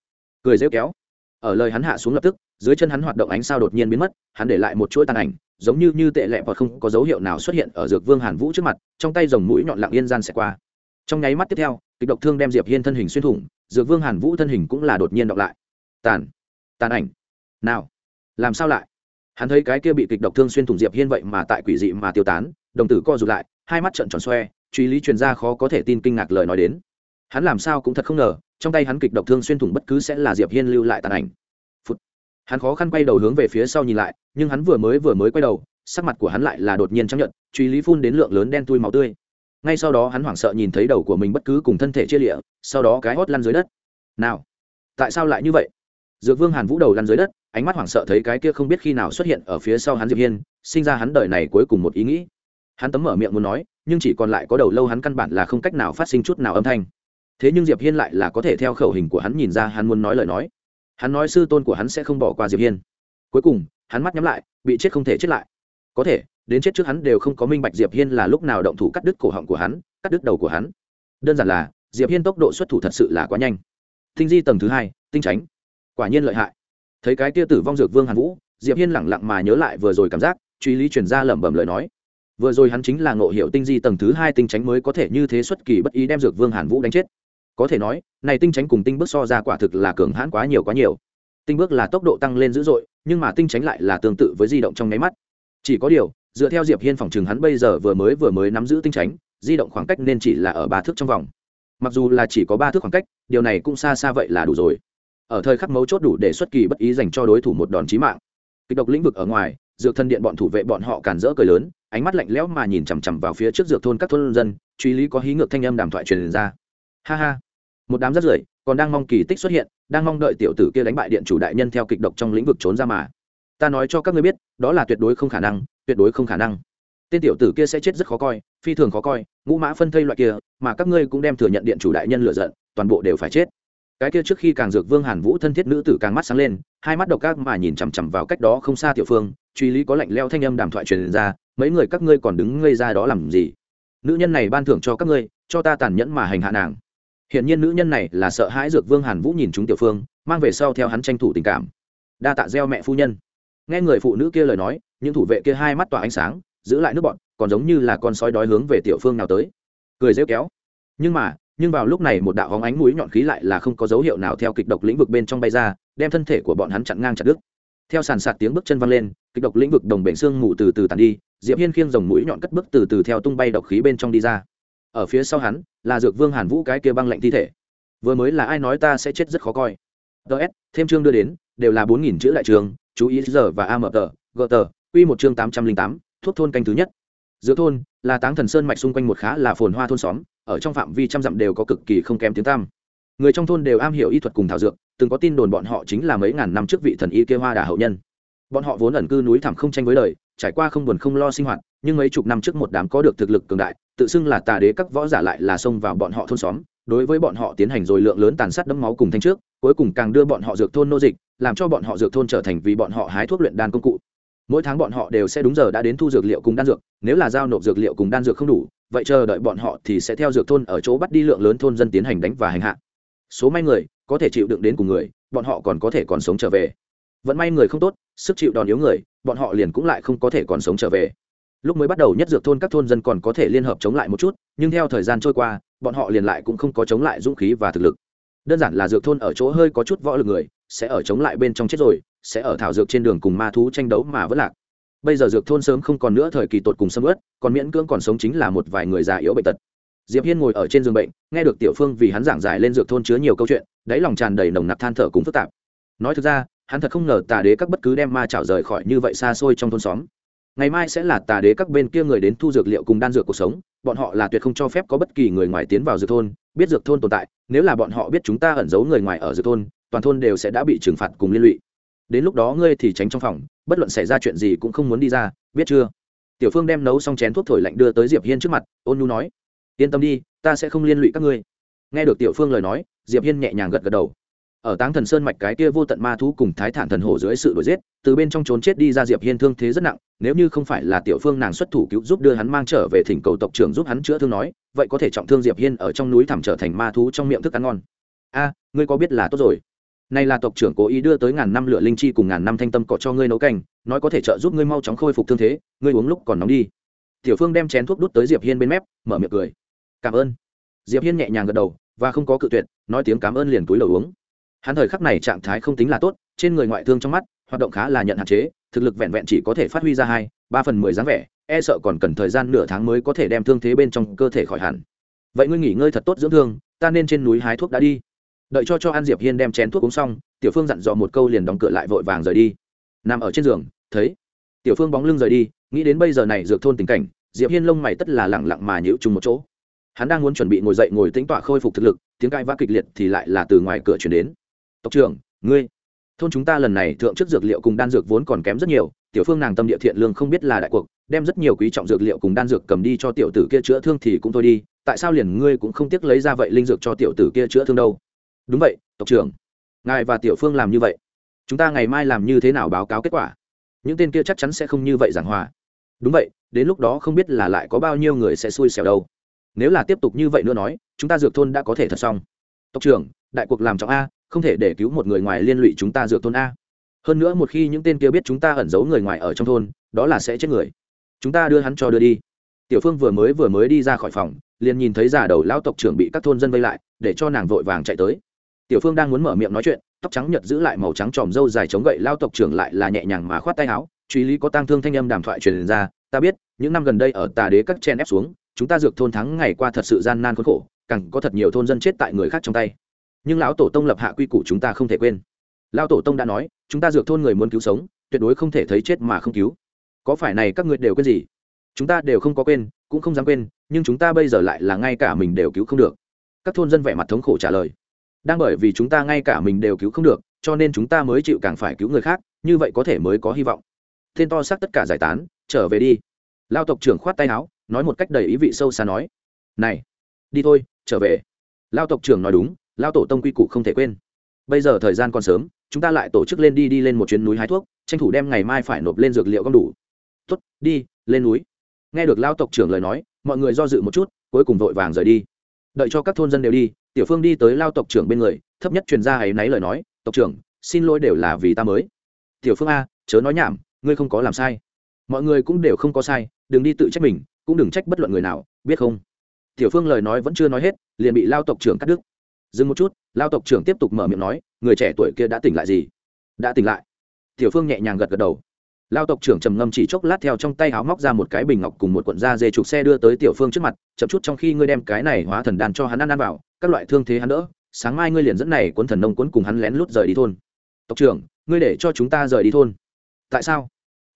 Speaker 1: cười rêu kéo. Ở lời hắn hạ xuống lập tức, dưới chân hắn hoạt động ánh sao đột nhiên biến mất, hắn để lại một chuỗi tàn ảnh, giống như như tệ lẹ và không có dấu hiệu nào xuất hiện ở dược vương hàn vũ trước mặt, trong tay dòng mũi nhọn lặng yên gian sẽ qua. Trong nháy mắt tiếp theo, kịch độc thương đem diệp hiên thân hình xuyên thủng, dược vương hàn vũ thân hình cũng là đột nhiên đọc lại. Tàn. Tàn ảnh. Nào làm sao lại? Hắn thấy cái kia bị kịch độc thương xuyên thủng diệp hiên vậy mà tại quỷ dị mà tiêu tán, đồng tử co rụt lại, hai mắt trợn tròn xoe, truy lý truyền ra khó có thể tin kinh ngạc lời nói đến. Hắn làm sao cũng thật không ngờ, trong tay hắn kịch độc thương xuyên thủng bất cứ sẽ là diệp hiên lưu lại tàn ảnh. Phụt. hắn khó khăn quay đầu hướng về phía sau nhìn lại, nhưng hắn vừa mới vừa mới quay đầu, sắc mặt của hắn lại là đột nhiên chấp nhận truy lý phun đến lượng lớn đen tui máu tươi. Ngay sau đó hắn hoảng sợ nhìn thấy đầu của mình bất cứ cùng thân thể chia lịa, sau đó cái hót lăn dưới đất. Nào, tại sao lại như vậy? Dược vương hàn vũ đầu lăn dưới đất ánh mắt hoảng sợ thấy cái kia không biết khi nào xuất hiện ở phía sau hắn diệp hiên, sinh ra hắn đời này cuối cùng một ý nghĩ. Hắn tấm mở miệng muốn nói, nhưng chỉ còn lại có đầu lâu hắn căn bản là không cách nào phát sinh chút nào âm thanh. Thế nhưng diệp hiên lại là có thể theo khẩu hình của hắn nhìn ra hắn muốn nói lời nói. Hắn nói sư tôn của hắn sẽ không bỏ qua diệp hiên. Cuối cùng, hắn mắt nhắm lại, bị chết không thể chết lại. Có thể, đến chết trước hắn đều không có minh bạch diệp hiên là lúc nào động thủ cắt đứt cổ họng của hắn, cắt đứt đầu của hắn. Đơn giản là, diệp hiên tốc độ xuất thủ thật sự là quá nhanh. Tinh di tầng thứ hai, tinh tránh. Quả nhiên lợi hại thấy cái tia tử vong dược vương hàn vũ, diệp hiên lẳng lặng mà nhớ lại vừa rồi cảm giác, truy lý truyền ra lẩm bẩm lời nói. Vừa rồi hắn chính là ngộ hiệu tinh di tầng thứ hai tinh tránh mới có thể như thế xuất kỳ bất ý đem dược vương hàn vũ đánh chết. Có thể nói, này tinh tránh cùng tinh bước so ra quả thực là cường hãn quá nhiều quá nhiều. Tinh bước là tốc độ tăng lên dữ dội, nhưng mà tinh tránh lại là tương tự với di động trong nháy mắt. Chỉ có điều, dựa theo diệp hiên phòng trường hắn bây giờ vừa mới vừa mới nắm giữ tinh tránh di động khoảng cách nên chỉ là ở ba thước trong vòng. Mặc dù là chỉ có ba thước khoảng cách, điều này cũng xa xa vậy là đủ rồi ở thời khắc mấu chốt đủ để xuất kỳ bất ý dành cho đối thủ một đòn chí mạng. Kịch độc lĩnh vực ở ngoài, dược thân điện bọn thủ vệ bọn họ càn rỡ cười lớn, ánh mắt lạnh lẽo mà nhìn chằm chằm vào phía trước dược thôn các thôn dân, truy lý có hí ngược thanh âm đàm thoại truyền ra. Ha ha. Một đám rất rưởi còn đang mong kỳ tích xuất hiện, đang mong đợi tiểu tử kia đánh bại điện chủ đại nhân theo kịch độc trong lĩnh vực trốn ra mà. Ta nói cho các ngươi biết, đó là tuyệt đối không khả năng, tuyệt đối không khả năng. Tên tiểu tử kia sẽ chết rất khó coi, phi thường khó coi, ngũ mã phân thây loại kia, mà các ngươi cũng đem thừa nhận điện chủ đại nhân lựa giận, toàn bộ đều phải chết cái kia trước khi càng dược vương hàn vũ thân thiết nữ tử càng mắt sáng lên, hai mắt độc ác mà nhìn chằm chằm vào cách đó không xa tiểu phương, truy lý có lạnh leo thanh âm đàm thoại truyền ra, mấy người các ngươi còn đứng ngây ra đó làm gì? Nữ nhân này ban thưởng cho các ngươi, cho ta tàn nhẫn mà hành hạ nàng. Hiện nhiên nữ nhân này là sợ hãi dược vương hàn vũ nhìn chúng tiểu phương, mang về sau theo hắn tranh thủ tình cảm. Đa tạ gieo mẹ phu nhân. Nghe người phụ nữ kia lời nói, những thủ vệ kia hai mắt tỏa ánh sáng, giữ lại nước bọn, còn giống như là con sói đói hướng về tiểu phương nào tới. Cười rêu kéo. Nhưng mà nhưng vào lúc này một đạo hóng ánh mũi nhọn khí lại là không có dấu hiệu nào theo kịch độc lĩnh vực bên trong bay ra, đem thân thể của bọn hắn chặn ngang chặt đứt. Theo sàn sạt tiếng bước chân văng lên, kịch độc lĩnh vực đồng bệnh xương ngủ từ từ tàn đi, diệp hiên khiêng dòng mũi nhọn cất bước từ từ theo tung bay độc khí bên trong đi ra. Ở phía sau hắn, là dược vương hàn vũ cái kia băng lạnh thi thể. Vừa mới là ai nói ta sẽ chết rất khó coi. Ts thêm chương đưa đến, đều là bốn nghìn chữ đại trường, chú ý giờ và am tờ, gờ tờ, quy một chương tám trăm linh tám, thuốc thôn canh thứ nhất. Giữa thôn, là táng thần sơn mạch xung quanh một khá là phồn hoa thôn xóm ở trong phạm vi trăm dặm đều có cực kỳ không kém tiếng tăm. Người trong thôn đều am hiểu y thuật cùng thảo dược, từng có tin đồn bọn họ chính là mấy ngàn năm trước vị thần y kê hoa đà hậu nhân. Bọn họ vốn ẩn cư núi thẳm không tranh với đời, trải qua không buồn không lo sinh hoạt, nhưng mấy chục năm trước một đám có được thực lực cường đại, tự xưng là tà đế các võ giả lại là xông vào bọn họ thôn xóm, đối với bọn họ tiến hành rồi lượng lớn tàn sát đẫm máu cùng thanh trước, cuối cùng càng đưa bọn họ dược thôn nô dịch, làm cho bọn họ dược thôn trở thành vì bọn họ hái thuốc luyện đan công cụ. Mỗi tháng bọn họ đều sẽ đúng giờ đã đến thu dược liệu cùng đan dược, nếu là giao nộp dược liệu cùng đan dược không đủ vậy chờ đợi bọn họ thì sẽ theo dược thôn ở chỗ bắt đi lượng lớn thôn dân tiến hành đánh và hành hạ. Số may người, có thể chịu đựng đến cùng người, bọn họ còn có thể còn sống trở về. Vẫn may người không tốt, sức chịu đòn yếu người, bọn họ liền cũng lại không có thể còn sống trở về. Lúc mới bắt đầu nhất dược thôn các thôn dân còn có thể liên hợp chống lại một chút, nhưng theo thời gian trôi qua, bọn họ liền lại cũng không có chống lại dũng khí và thực lực. Đơn giản là dược thôn ở chỗ hơi có chút võ lực người, sẽ ở chống lại bên trong chết rồi, sẽ ở thảo dược trên đường cùng ma thú tranh đấu mà vẫn lạc bây giờ dược thôn sớm không còn nữa, thời kỳ tột cùng sâm ướt, còn miễn cưỡng còn sống chính là một vài người già yếu bệnh tật. Diệp hiên ngồi ở trên giường bệnh, nghe được tiểu phương vì hắn giảng giải lên dược thôn chứa nhiều câu chuyện, đáy lòng tràn đầy nồng nặc than thở cũng phức tạp. Nói thực ra, hắn thật không ngờ tà đế các bất cứ đem ma chảo rời khỏi như vậy xa xôi trong thôn xóm. Ngày mai sẽ là tà đế các bên kia người đến thu dược liệu cùng đan dược cuộc sống, bọn họ là tuyệt không cho phép có bất kỳ người ngoài tiến vào dược thôn, biết dược thôn tồn tại, nếu là bọn họ biết chúng ta ẩn giấu người ngoài ở dược thôn, toàn thôn đều sẽ đã bị trừng phạt cùng liên lụy. Đến lúc đó ngươi thì tránh trong phòng bất luận xảy ra chuyện gì cũng không muốn đi ra, biết chưa? Tiểu phương đem nấu xong chén thuốc thổi lạnh đưa tới diệp hiên trước mặt, ôn nhu nói, yên tâm đi, ta sẽ không liên lụy các ngươi. Nghe được tiểu phương lời nói, diệp hiên nhẹ nhàng gật gật đầu. Ở táng thần sơn mạch cái kia vô tận ma thú cùng thái thản thần hổ dưới sự đuổi giết, từ bên trong trốn chết đi ra diệp hiên thương thế rất nặng, nếu như không phải là tiểu phương nàng xuất thủ cứu giúp đưa hắn mang trở về thỉnh cầu tộc trưởng giúp hắn chữa thương nói, vậy có thể trọng thương diệp hiên ở trong núi thảm trở thành ma thú trong miệng thức ăn ngon. A, ngươi có biết là tốt rồi này là tộc trưởng cố ý đưa tới ngàn năm lửa linh chi cùng ngàn năm thanh tâm cọ cho ngươi nấu canh, nói có thể trợ giúp ngươi mau chóng khôi phục thương thế, ngươi uống lúc còn nóng đi. Tiểu phương đem chén thuốc đút tới diệp hiên bên mép, mở miệng cười. Cảm ơn. Diệp hiên nhẹ nhàng gật đầu, và không có cự tuyệt, nói tiếng cảm ơn liền túi lầu uống. Hắn thời khắc này trạng thái không tính là tốt, trên người ngoại thương trong mắt, hoạt động khá là nhận hạn chế, thực lực vẹn vẹn chỉ có thể phát huy ra hai, ba phần mười dáng vẻ e sợ còn cần thời gian nửa tháng mới có thể đem thương thế bên trong cơ thể khỏi hẳn. Vậy ngươi nghỉ ngơi thật tốt dưỡng thương, ta nên trên núi hái thuốc đã đi đợi cho cho an diệp hiên đem chén thuốc uống xong, tiểu phương dặn dò một câu liền đóng cửa lại vội vàng rời đi. Nằm ở trên giường, thấy tiểu phương bóng lưng rời đi, nghĩ đến bây giờ này dược thôn tình cảnh, diệp hiên lông mày tất là lẳng lặng mà nhíu chung một chỗ. Hắn đang muốn chuẩn bị ngồi dậy ngồi tĩnh tọa khôi phục thực lực, tiếng cãi vã kịch liệt thì lại là từ ngoài cửa chuyển đến. Tộc trưởng, ngươi, thôn chúng ta lần này thượng chức dược liệu cùng đan dược vốn còn kém rất nhiều, tiểu phương nàng tâm địa thiện lương không biết là đại cuộc, đem rất nhiều quý trọng dược liệu cùng đan dược cầm đi cho tiểu tử kia chữa thương thì cũng thôi đi, tại sao liền ngươi cũng không tiếc lấy ra vậy linh dược cho tiểu tử kia chữa thương đâu? Đúng vậy, tộc trưởng. Ngài và tiểu phương làm như vậy. Chúng ta ngày mai làm như thế nào báo cáo kết quả? Những tên kia chắc chắn sẽ không như vậy giảng hòa. Đúng vậy, đến lúc đó không biết là lại có bao nhiêu người sẽ xui xẻo đâu. Nếu là tiếp tục như vậy nữa nói, chúng ta dược thôn đã có thể thật xong. Tộc trưởng, đại cuộc làm trọng a, không thể để cứu một người ngoài liên lụy chúng ta dược thôn a. Hơn nữa một khi những tên kia biết chúng ta ẩn giấu người ngoài ở trong thôn, đó là sẽ chết người. Chúng ta đưa hắn cho đưa đi. Tiểu phương vừa mới vừa mới đi ra khỏi phòng, liền nhìn thấy già đầu lão tộc trưởng bị các thôn dân vây lại, để cho nàng vội vàng chạy tới tiểu phương đang muốn mở miệng nói chuyện, tóc trắng nhật giữ lại màu trắng tròm râu dài chống gậy lao tộc trưởng lại là nhẹ nhàng mà khoát tay áo, truy lý có tang thương thanh âm đàm thoại truyền ra, ta biết, những năm gần đây ở tà đế các chen ép xuống, chúng ta dược thôn thắng ngày qua thật sự gian nan khốn khổ, càng có thật nhiều thôn dân chết tại người khác trong tay. Nhưng lão tổ tông lập hạ quy củ chúng ta không thể quên. Lão tổ tông đã nói, chúng ta dược thôn người muốn cứu sống, tuyệt đối không thể thấy chết mà không cứu. Có phải này các ngươi đều quên gì? Chúng ta đều không có quên, cũng không dám quên, nhưng chúng ta bây giờ lại là ngay cả mình đều cứu không được. Các thôn dân vẻ mặt thống khổ trả lời đang bởi vì chúng ta ngay cả mình đều cứu không được, cho nên chúng ta mới chịu càng phải cứu người khác, như vậy có thể mới có hy vọng. Tên to xác tất cả giải tán, trở về đi. Lao tộc trưởng khoát tay áo, nói một cách đầy ý vị sâu xa nói. Này, đi thôi, trở về. Lao tộc trưởng nói đúng, lao tổ tông quy củ không thể quên. Bây giờ thời gian còn sớm, chúng ta lại tổ chức lên đi đi lên một chuyến núi hái thuốc, tranh thủ đem ngày mai phải nộp lên dược liệu gom đủ. Tuất đi, lên núi. Nghe được lao tộc trưởng lời nói, mọi người do dự một chút, cuối cùng vội vàng rời đi. Đợi cho các thôn dân đều đi tiểu phương đi tới lao tộc trưởng bên người, thấp nhất truyền ra ấy náy lời nói, tộc trưởng, xin lỗi đều là vì ta mới. Tiểu phương a, chớ nói nhảm, ngươi không có làm sai. Mọi người cũng đều không có sai, đừng đi tự trách mình, cũng đừng trách bất luận người nào, biết không? Tiểu phương lời nói vẫn chưa nói hết, liền bị lao tộc trưởng cắt đứt. Dừng một chút, lao tộc trưởng tiếp tục mở miệng nói, người trẻ tuổi kia đã tỉnh lại gì? Đã tỉnh lại. Tiểu phương nhẹ nhàng gật gật đầu. Lao tộc trưởng trầm ngâm chỉ chốc lát theo trong tay áo móc ra một cái bình ngọc cùng một cuộn da dê trục xe đưa tới tiểu phương trước mặt, chậm chút trong khi ngươi đem cái này hóa thần đàn cho hắn ăn ăn vào các loại thương thế hắn đỡ, sáng mai ngươi liền dẫn này cuốn thần nông cuốn cùng hắn lén lút rời đi thôn. Tộc trưởng, ngươi để cho chúng ta rời đi thôn. Tại sao?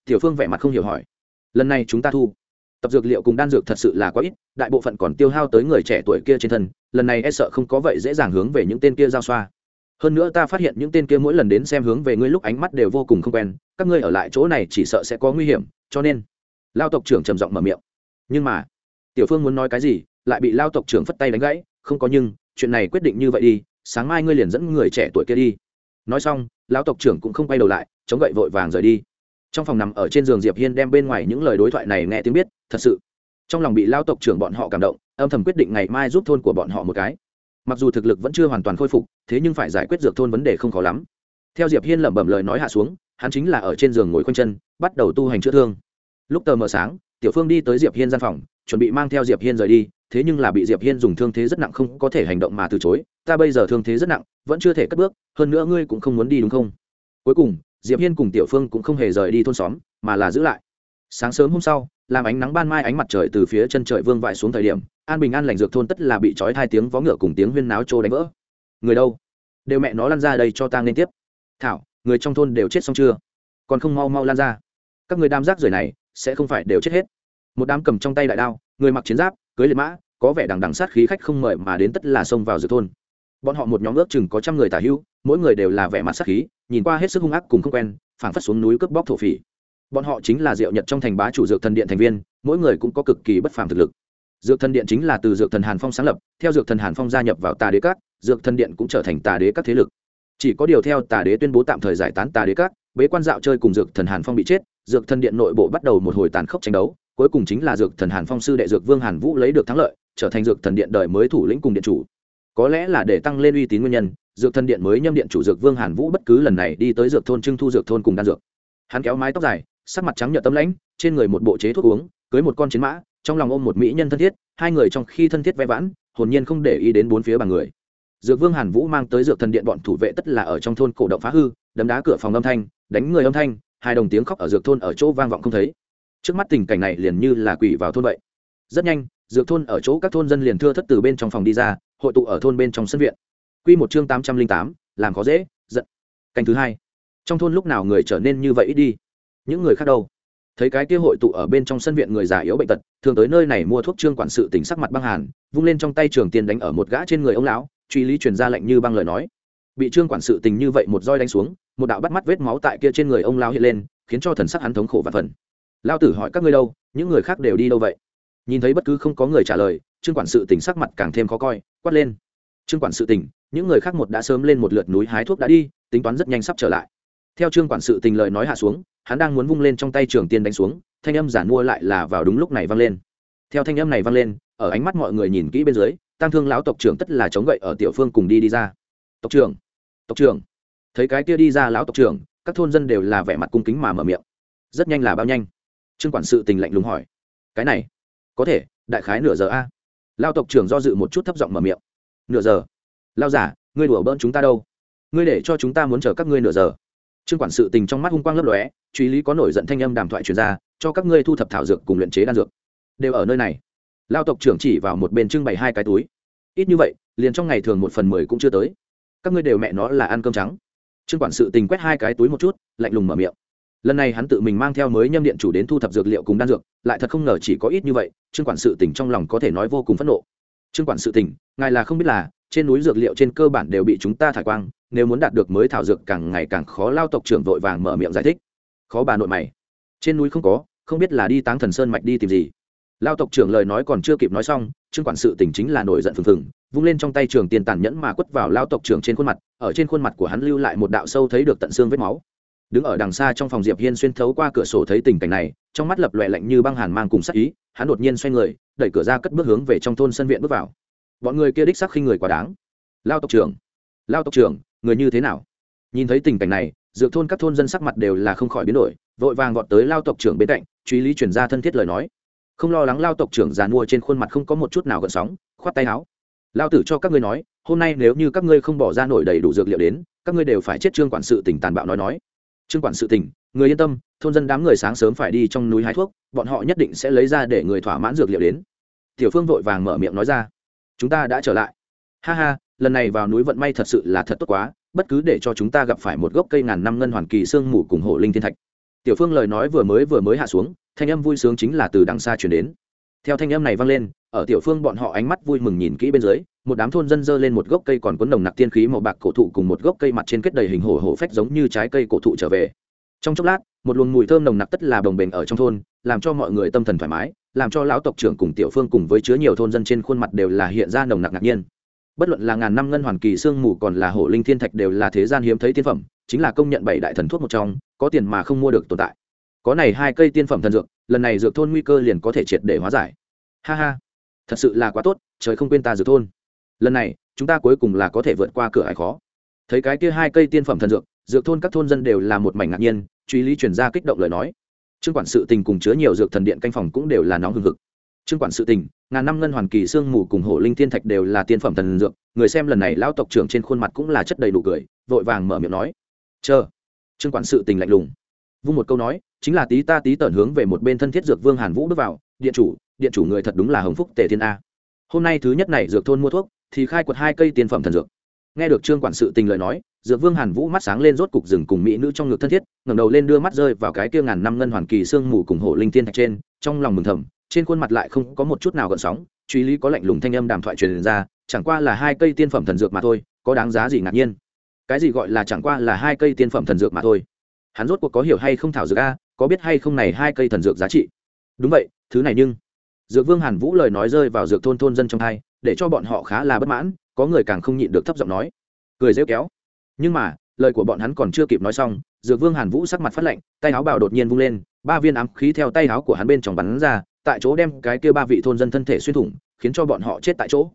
Speaker 1: Tiểu phương vẻ mặt không hiểu hỏi. Lần này chúng ta thu. Tập dược liệu cùng đan dược thật sự là quá ít, đại bộ phận còn tiêu hao tới người trẻ tuổi kia trên thân, lần này e sợ không có vậy dễ dàng hướng về những tên kia giao xoa. Hơn nữa ta phát hiện những tên kia mỗi lần đến xem hướng về ngươi lúc ánh mắt đều vô cùng không quen, các ngươi ở lại chỗ này chỉ sợ sẽ có nguy hiểm, cho nên lao tộc trưởng trầm giọng mở miệng. Nhưng mà, tiểu phương muốn nói cái gì, lại bị lao tộc trưởng phất tay đánh gãy không có nhưng, chuyện này quyết định như vậy đi, sáng mai ngươi liền dẫn người trẻ tuổi kia đi. Nói xong, lão tộc trưởng cũng không quay đầu lại, chống gậy vội vàng rời đi. Trong phòng nằm ở trên giường diệp hiên đem bên ngoài những lời đối thoại này nghe tiếng biết, thật sự. Trong lòng bị lao tộc trưởng bọn họ cảm động, âm thầm quyết định ngày mai giúp thôn của bọn họ một cái. Mặc dù thực lực vẫn chưa hoàn toàn khôi phục, thế nhưng phải giải quyết dược thôn vấn đề không khó lắm. Theo diệp hiên lẩm bẩm lời nói hạ xuống, hắn chính là ở trên giường ngồi quanh chân, bắt đầu tu hành chữa thương. Lúc tờ mờ sáng, tiểu phương đi tới diệp hiên gian phòng, chuẩn bị mang theo diệp hiên rời đi thế nhưng là bị diệp hiên dùng thương thế rất nặng không có thể hành động mà từ chối, ta bây giờ thương thế rất nặng, vẫn chưa thể cất bước, hơn nữa ngươi cũng không muốn đi đúng không? Cuối cùng, diệp hiên cùng tiểu phương cũng không hề rời đi thôn xóm, mà là giữ lại. Sáng sớm hôm sau, làm ánh nắng ban mai ánh mặt trời từ phía chân trời vương vãi xuống thời điểm, an bình an lành dược thôn tất là bị trói hai tiếng vó ngựa cùng tiếng huyên náo trô đánh vỡ. Người đâu? Đều mẹ nó lăn ra đây cho ta nên tiếp. Thảo, người trong thôn đều chết xong chưa? Còn không mau mau lan ra. Các người đam giác rời này, sẽ không phải đều chết hết. Một đám cầm trong tay đại đao, người mặc chiến giáp cưới liệt mã có vẻ đằng đằng sát khí khách không mời mà đến tất là xông vào dược thôn. Bọn họ một nhóm ước chừng có trăm người tả hưu, mỗi người đều là vẻ mặt sát khí nhìn qua hết sức hung ác cùng không quen phảng phất xuống núi cướp bóc thổ phỉ. Bọn họ chính là diệu nhật trong thành bá chủ dược thần điện thành viên mỗi người cũng có cực kỳ bất phàm thực lực. Dược thần điện chính là từ dược thần hàn phong sáng lập theo dược thần hàn phong gia nhập vào tà đế các dược thần điện cũng trở thành tà đế các thế lực. Chỉ có điều theo tà đế tuyên bố tạm thời giải tán tà đế các bế quan dạo chơi cùng dược thần hàn phong bị chết dược thần điện nội bộ bắt đầu một hồi tàn khốc tranh đấu cuối cùng chính là dược thần hàn phong sư đệ dược vương hàn vũ lấy được thắng lợi, trở thành dược thần điện đời mới thủ lĩnh cùng điện chủ. Có lẽ là để tăng lên uy tín nguyên nhân, dược thần điện mới nhâm điện chủ dược vương hàn vũ bất cứ lần này đi tới dược thôn trưng thu dược thôn cùng đan dược. Hắn kéo mái tóc dài, sắc mặt trắng nhợt tấm lãnh, trên người một bộ chế thuốc uống, cưới một con chiến mã, trong lòng ôm một mỹ nhân thân thiết, hai người trong khi thân thiết vẽ vãn, hồn nhiên không để ý đến bốn phía bằng người. Dược vương hàn vũ mang tới dược thần điện bọn thủ vệ tất là ở trong thôn cổ động phá hư, đấm đá cửa phòng âm thanh, đánh người âm thanh, hai đồng tiếng khóc ở dược thôn ở chỗ vang vọng không thấy trước mắt tình cảnh này liền như là quỷ vào thôn vậy. Rất nhanh, dược thôn ở chỗ các thôn dân liền thưa thất từ bên trong phòng đi ra, hội tụ ở thôn bên trong sân viện. Quy một chương tám trăm linh tám, làm khó dễ, giận. Canh thứ hai. Trong thôn lúc nào người trở nên như vậy ít đi? Những người khác đâu? Thấy cái kia hội tụ ở bên trong sân viện người già yếu bệnh tật, thường tới nơi này mua thuốc trương quản sự tỉnh sắc mặt băng hàn, vung lên trong tay trường tiền đánh ở một gã trên người ông lão, truy lý truyền ra lệnh như băng lời nói. Bị trương quản sự tình như vậy một roi đánh xuống, một đạo bắt mắt vết máu tại kia trên người ông lão hiện lên, khiến cho thần sắc hắn thống khổ và phần lao tử hỏi các ngươi đâu, những người khác đều đi đâu vậy? Nhìn thấy bất cứ không có người trả lời, trương quản sự tỉnh sắc mặt càng thêm khó coi, quát lên. Trương quản sự tỉnh, những người khác một đã sớm lên một lượt núi hái thuốc đã đi, tính toán rất nhanh sắp trở lại. Theo trương quản sự tình lời nói hạ xuống, hắn đang muốn vung lên trong tay trường tiên đánh xuống, thanh âm giản mua lại là vào đúng lúc này vang lên. Theo thanh âm này vang lên, ở ánh mắt mọi người nhìn kỹ bên dưới tăng thương lão tộc trưởng tất là chống gậy ở tiểu phương cùng đi đi ra. Tộc trưởng tộc trưởng. Thấy cái kia đi ra lão tộc trưởng, các thôn dân đều là vẻ mặt cung kính mà mở miệng. Rất nhanh là bao nhanh trương quản sự tình lạnh lùng hỏi. Cái này, có thể, đại khái nửa giờ a. Lao tộc trưởng do dự một chút thấp giọng mở miệng. Nửa giờ? Lao giả, ngươi đùa bỡn chúng ta đâu? Ngươi để cho chúng ta muốn chờ các ngươi nửa giờ. Trương quản sự tình trong mắt hung quang lấp lóe, truy lý có nổi giận thanh âm đàm thoại truyền ra, cho các ngươi thu thập thảo dược cùng luyện chế đan dược. Đều ở nơi này. Lao tộc trưởng chỉ vào một bên trưng bày hai cái túi. Ít như vậy, liền trong ngày thường một phần mười cũng chưa tới. Các ngươi đều mẹ nó là ăn cơm trắng. Trương quản sự tình quét hai cái túi một chút, lạnh lùng mở miệng lần này hắn tự mình mang theo mới nhâm điện chủ đến thu thập dược liệu cùng đan dược, lại thật không ngờ chỉ có ít như vậy, trương quản sự tỉnh trong lòng có thể nói vô cùng phẫn nộ. Trương quản sự tỉnh, ngài là không biết là, trên núi dược liệu trên cơ bản đều bị chúng ta thải quang, nếu muốn đạt được mới thảo dược càng ngày càng khó lao tộc trưởng vội vàng mở miệng giải thích. Khó bà nội mày. Trên núi không có, không biết là đi táng thần sơn mạch đi tìm gì. Lao tộc trưởng lời nói còn chưa kịp nói xong, trương quản sự tỉnh chính là nổi giận phừng phừng, vung lên trong tay trường tiền tàn nhẫn mà quất vào lao tộc trưởng trên khuôn mặt, ở trên khuôn mặt của hắn lưu lại một đạo sâu thấy được tận xương vết máu đứng ở đằng xa trong phòng diệp hiên xuyên thấu qua cửa sổ thấy tình cảnh này, trong mắt lập lòe lạnh như băng hàn mang cùng sắc ý, hắn đột nhiên xoay người, đẩy cửa ra cất bước hướng về trong thôn sân viện bước vào. Bọn người kia đích sắc khinh người quá đáng. Lao tộc trưởng, lao tộc trưởng, người như thế nào? Nhìn thấy tình cảnh này, dược thôn các thôn dân sắc mặt đều là không khỏi biến đổi, vội vàng vọt tới lao tộc trưởng bên cạnh, truy lý chuyển ra thân thiết lời nói. Không lo lắng lao tộc trưởng già mua trên khuôn mặt không có một chút nào gợn sóng, khoát tay áo. Lao tử cho các ngươi nói, hôm nay nếu như các ngươi không bỏ ra nổi đầy đủ dược liệu đến, các ngươi đều phải chết trương quản sự tỉnh tàn bạo nói nói trương quản sự tỉnh, người yên tâm, thôn dân đám người sáng sớm phải đi trong núi hái thuốc, bọn họ nhất định sẽ lấy ra để người thỏa mãn dược liệu đến. Tiểu phương vội vàng mở miệng nói ra. Chúng ta đã trở lại. Ha ha, lần này vào núi vận may thật sự là thật tốt quá, bất cứ để cho chúng ta gặp phải một gốc cây ngàn năm ngân hoàn kỳ sương mù cùng hộ linh thiên thạch. Tiểu phương lời nói vừa mới vừa mới hạ xuống, thanh âm vui sướng chính là từ đằng xa chuyển đến. Theo thanh âm này vang lên ở tiểu phương bọn họ ánh mắt vui mừng nhìn kỹ bên dưới, một đám thôn dân dơ lên một gốc cây còn cuốn nồng nặc tiên khí màu bạc cổ thụ cùng một gốc cây mặt trên kết đầy hình hổ hổ phách giống như trái cây cổ thụ trở về. Trong chốc lát, một luồng mùi thơm nồng nặc tất là đồng bền ở trong thôn, làm cho mọi người tâm thần thoải mái, làm cho lão tộc trưởng cùng tiểu phương cùng với chứa nhiều thôn dân trên khuôn mặt đều là hiện ra nồng nặc ngạc nhiên. Bất luận là ngàn năm ngân hoàn kỳ sương mù còn là hổ linh thiên thạch đều là thế gian hiếm thấy tiên phẩm, chính là công nhận bảy đại thần thuốc một trong, có tiền mà không mua được tồn tại. Có này hai cây tiên phẩm thần dược, lần này dược thôn nguy cơ liền có thể triệt để hóa giải. Ha ha thật sự là quá tốt, trời không quên ta dược thôn. Lần này, chúng ta cuối cùng là có thể vượt qua cửa hải khó. Thấy cái kia hai cây tiên phẩm thần dược dược thôn các thôn dân đều là một mảnh ngạc nhiên, truy lý chuyển ra kích động lời nói. Trương quản sự tình cùng chứa nhiều dược thần điện canh phòng cũng đều là nóng hừng hực. Trương quản sự tình, ngàn năm ngân hoàn kỳ sương mù cùng hổ linh thiên thạch đều là tiên phẩm thần dược, người xem lần này lão tộc trưởng trên khuôn mặt cũng là chất đầy đủ cười, vội vàng mở miệng nói. Chờ. Trương quản sự tình lạnh lùng. Vung một câu nói, chính là tí ta tí tẩn hướng về một bên thân thiết dược vương hàn vũ bước vào, điện chủ điện chủ người thật đúng là hồng phúc tề thiên a. Hôm nay thứ nhất này dược thôn mua thuốc, thì khai quật hai cây tiên phẩm thần dược. Nghe được trương quản sự tình lời nói, dược vương hàn vũ mắt sáng lên rốt cục rừng cùng mỹ nữ trong ngực thân thiết, ngẩng đầu lên đưa mắt rơi vào cái kia ngàn năm ngân hoàn kỳ sương mù cùng hộ linh tiên thạch trên, trong lòng mừng thầm, trên khuôn mặt lại không có một chút nào gợn sóng, truy lý có lạnh lùng thanh âm đàm thoại truyền ra, chẳng qua là hai cây tiên phẩm thần dược mà thôi, có đáng giá gì ngạc nhiên. Cái gì gọi là chẳng qua là hai cây tiên phẩm thần dược mà thôi. Hắn rốt cuộc có hiểu hay không thảo dược a, có biết hay không này hai cây thần dược giá trị? Đúng vậy, thứ này nhưng dược vương hàn vũ lời nói rơi vào dược thôn thôn dân trong hai, để cho bọn họ khá là bất mãn, có người càng không nhịn được thấp giọng nói. Cười rêu kéo. Nhưng mà, lời của bọn hắn còn chưa kịp nói xong, dược vương hàn vũ sắc mặt phát lạnh, tay áo bào đột nhiên vung lên, ba viên ám khí theo tay áo của hắn bên trong bắn ra, tại chỗ đem cái kia ba vị thôn dân thân thể xuyên thủng, khiến cho bọn họ chết tại chỗ.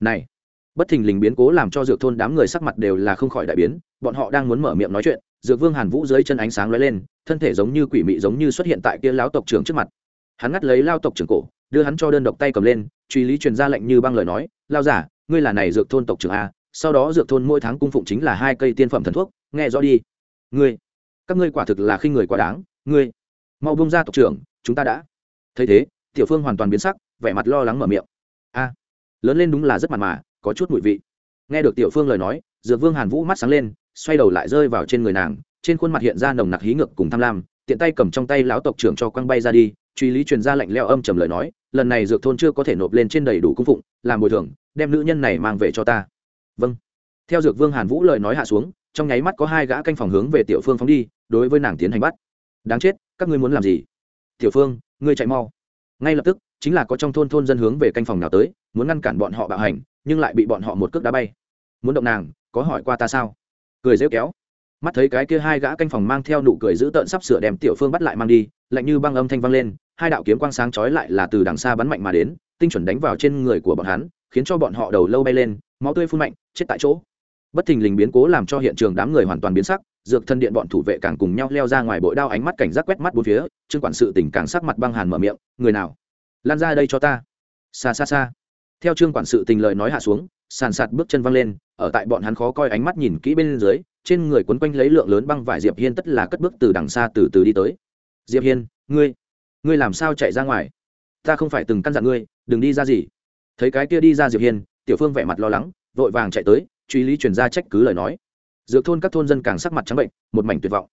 Speaker 1: Này, bất thình lình biến cố làm cho dược thôn đám người sắc mặt đều là không khỏi đại biến, bọn họ đang muốn mở miệng nói chuyện, dược vương hàn vũ dưới chân ánh sáng lóe lên, thân thể giống như quỷ mị giống như xuất hiện tại kia lão tộc trưởng trước mặt. Hắn ngắt lấy lao tộc trưởng cổ đưa hắn cho đơn độc tay cầm lên, truy lý truyền ra lệnh như băng lời nói, lao giả, ngươi là này dược thôn tộc trưởng a, sau đó dược thôn mỗi tháng cung phụng chính là hai cây tiên phẩm thần thuốc, nghe rõ đi. Ngươi, các ngươi quả thực là khi người quá đáng, ngươi, mau bông ra tộc trưởng, chúng ta đã. Thấy thế, tiểu phương hoàn toàn biến sắc, vẻ mặt lo lắng mở miệng. A, lớn lên đúng là rất mặt mà, có chút mùi vị. Nghe được tiểu phương lời nói, dược vương hàn vũ mắt sáng lên, xoay đầu lại rơi vào trên người nàng, trên khuôn mặt hiện ra nồng nặc hí ngược cùng tham lam, tiện tay cầm trong tay lão tộc trưởng cho quăng bay ra đi truy lý truyền ra lệnh leo âm trầm lời nói, lần này dược thôn chưa có thể nộp lên trên đầy đủ cung phụng, làm bồi thường, đem nữ nhân này mang về cho ta. Vâng. Theo dược vương hàn vũ lời nói hạ xuống, trong nháy mắt có hai gã canh phòng hướng về tiểu phương phóng đi, đối với nàng tiến hành bắt. Đáng chết, các ngươi muốn làm gì? Tiểu phương, ngươi chạy mau. Ngay lập tức, chính là có trong thôn thôn dân hướng về canh phòng nào tới, muốn ngăn cản bọn họ bạo hành, nhưng lại bị bọn họ một cước đá bay. Muốn động nàng, có hỏi qua ta sao? Cười rêu kéo. Mắt thấy cái kia hai gã canh phòng mang theo nụ cười giữ tợn sắp sửa đem tiểu phương bắt lại mang đi, lạnh như băng âm thanh vang lên hai đạo kiếm quang sáng chói lại là từ đằng xa bắn mạnh mà đến, tinh chuẩn đánh vào trên người của bọn hắn, khiến cho bọn họ đầu lâu bay lên, máu tươi phun mạnh, chết tại chỗ. Bất thình lình biến cố làm cho hiện trường đám người hoàn toàn biến sắc, dược thân điện bọn thủ vệ càng cùng nhau leo ra ngoài bội đao ánh mắt cảnh giác quét mắt bốn phía, trương quản sự tỉnh càng sắc mặt băng hàn mở miệng, người nào? Lan ra đây cho ta. Xa xa xa theo trương quản sự tình lời nói hạ xuống, sàn sạt bước chân văng lên, ở tại bọn hắn khó coi ánh mắt nhìn kỹ bên dưới, trên người quấn quanh lấy lượng lớn băng vải diệp hiên tất là cất bước từ đằng xa từ từ đi tới. Diệp hiên, ngươi ngươi làm sao chạy ra ngoài? Ta không phải từng căn dặn ngươi, đừng đi ra gì. Thấy cái kia đi ra diệp hiên, tiểu phương vẻ mặt lo lắng, vội vàng chạy tới, truy lý truyền ra trách cứ lời nói. Dược thôn các thôn dân càng sắc mặt trắng bệnh, một mảnh tuyệt vọng.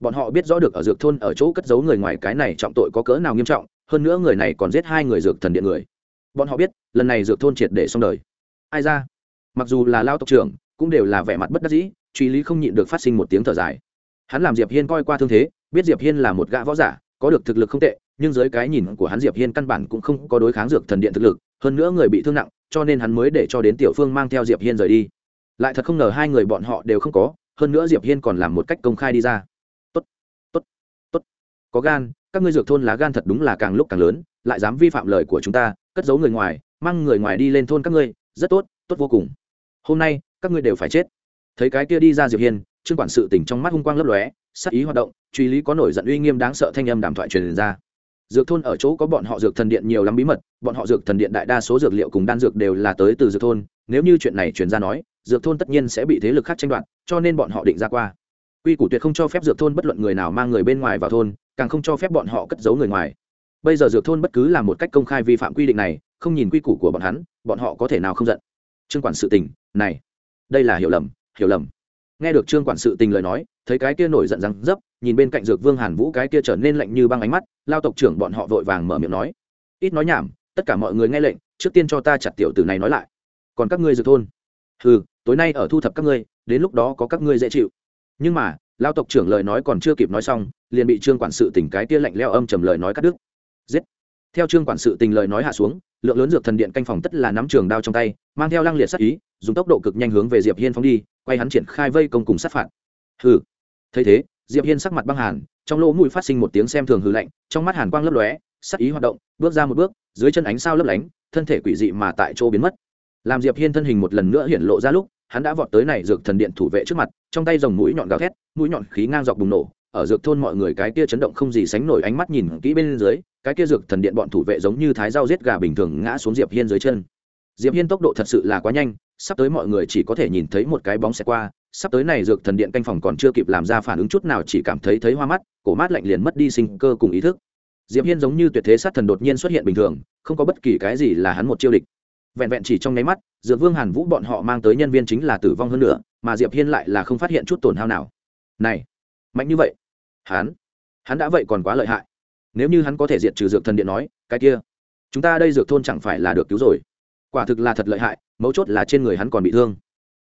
Speaker 1: Bọn họ biết rõ được ở dược thôn ở chỗ cất giấu người ngoài cái này trọng tội có cỡ nào nghiêm trọng, hơn nữa người này còn giết hai người dược thần điện người. Bọn họ biết, lần này dược thôn triệt để xong đời. Ai ra? Mặc dù là lao tộc trưởng, cũng đều là vẻ mặt bất đắc dĩ, truy lý không nhịn được phát sinh một tiếng thở dài. Hắn làm diệp hiên coi qua thương thế, biết diệp hiên là một gã võ giả, có được thực lực không tệ nhưng dưới cái nhìn của hắn diệp hiên căn bản cũng không có đối kháng dược thần điện thực lực, hơn nữa người bị thương nặng, cho nên hắn mới để cho đến tiểu phương mang theo diệp hiên rời đi. Lại thật không ngờ hai người bọn họ đều không có, hơn nữa diệp hiên còn làm một cách công khai đi ra. Tốt tốt tốt. Có gan, các ngươi dược thôn lá gan thật đúng là càng lúc càng lớn, lại dám vi phạm lời của chúng ta, cất giấu người ngoài, mang người ngoài đi lên thôn các ngươi, rất tốt tốt vô cùng. Hôm nay, các ngươi đều phải chết. Thấy cái kia đi ra diệp hiên, trương quản sự tỉnh trong mắt hung quang lấp lóe, sắc ý hoạt động, truy lý có nổi giận uy nghiêm đáng sợ thanh âm đàm thoại truyền ra dược thôn ở chỗ có bọn họ dược thần điện nhiều lắm bí mật, bọn họ dược thần điện đại đa số dược liệu cùng đan dược đều là tới từ dược thôn, nếu như chuyện này truyền ra nói, dược thôn tất nhiên sẽ bị thế lực khác tranh đoạt, cho nên bọn họ định ra qua. Quy củ tuyệt không cho phép dược thôn bất luận người nào mang người bên ngoài vào thôn, càng không cho phép bọn họ cất giấu người ngoài. Bây giờ dược thôn bất cứ làm một cách công khai vi phạm quy định này, không nhìn quy củ của bọn hắn, bọn họ có thể nào không giận? Trương quản sự tình, này, đây là hiểu lầm hiểu lầm. Nghe được trương quản sự tình lời nói thấy cái kia nổi giận răng dấp, nhìn bên cạnh dược vương hàn vũ cái kia trở nên lạnh như băng ánh mắt, lao tộc trưởng bọn họ vội vàng mở miệng nói, ít nói nhảm, tất cả mọi người nghe lệnh, trước tiên cho ta chặt tiểu tử này nói lại. Còn các ngươi dược thôn? Ừ tối nay ở thu thập các ngươi, đến lúc đó có các ngươi dễ chịu. Nhưng mà, lao tộc trưởng lời nói còn chưa kịp nói xong, liền bị trương quản sự tỉnh cái kia lạnh leo âm trầm lời nói cắt đứt. Giết! Theo trương quản sự tình lời nói hạ xuống, lượng lớn dược thần điện canh phòng tất là nắm trường đao trong tay, mang theo lăng liệt sát ý, dùng tốc độ cực nhanh hướng về diệp hiên phóng đi, quay hắn triển khai vây công cùng sát phạt. Hừ! Thấy thế, diệp hiên sắc mặt băng hàn, trong lỗ mũi phát sinh một tiếng xem thường hư lạnh, trong mắt hàn quang lấp lóe, sắc ý hoạt động, bước ra một bước, dưới chân ánh sao lấp lánh, thân thể quỷ dị mà tại chỗ biến mất. Làm diệp hiên thân hình một lần nữa hiện lộ ra lúc, hắn đã vọt tới này dược thần điện thủ vệ trước mặt, trong tay dòng mũi nhọn gào thét, mũi nhọn khí ngang dọc bùng nổ, ở dược thôn mọi người cái kia chấn động không gì sánh nổi ánh mắt nhìn kỹ bên dưới, cái kia dược thần điện bọn thủ vệ giống như thái dao giết gà bình thường ngã xuống diệp hiên dưới chân. Diệp hiên tốc độ thật sự là quá nhanh, sắp tới mọi người chỉ có thể nhìn thấy một cái bóng xẹt qua sắp tới này dược thần điện canh phòng còn chưa kịp làm ra phản ứng chút nào, chỉ cảm thấy thấy hoa mắt, cổ mát lạnh liền mất đi sinh cơ cùng ý thức. Diệp hiên giống như tuyệt thế sát thần đột nhiên xuất hiện bình thường, không có bất kỳ cái gì là hắn một chiêu địch. Vẹn vẹn chỉ trong nháy mắt, dược vương hàn vũ bọn họ mang tới nhân viên chính là tử vong hơn nữa, mà diệp hiên lại là không phát hiện chút tổn hao nào. Này, mạnh như vậy? Hắn hắn đã vậy còn quá lợi hại. Nếu như hắn có thể diệt trừ dược thần điện nói, cái kia, chúng ta đây dược thôn chẳng phải là được cứu rồi. Quả thực là thật lợi hại, mấu chốt là trên người hắn còn bị thương.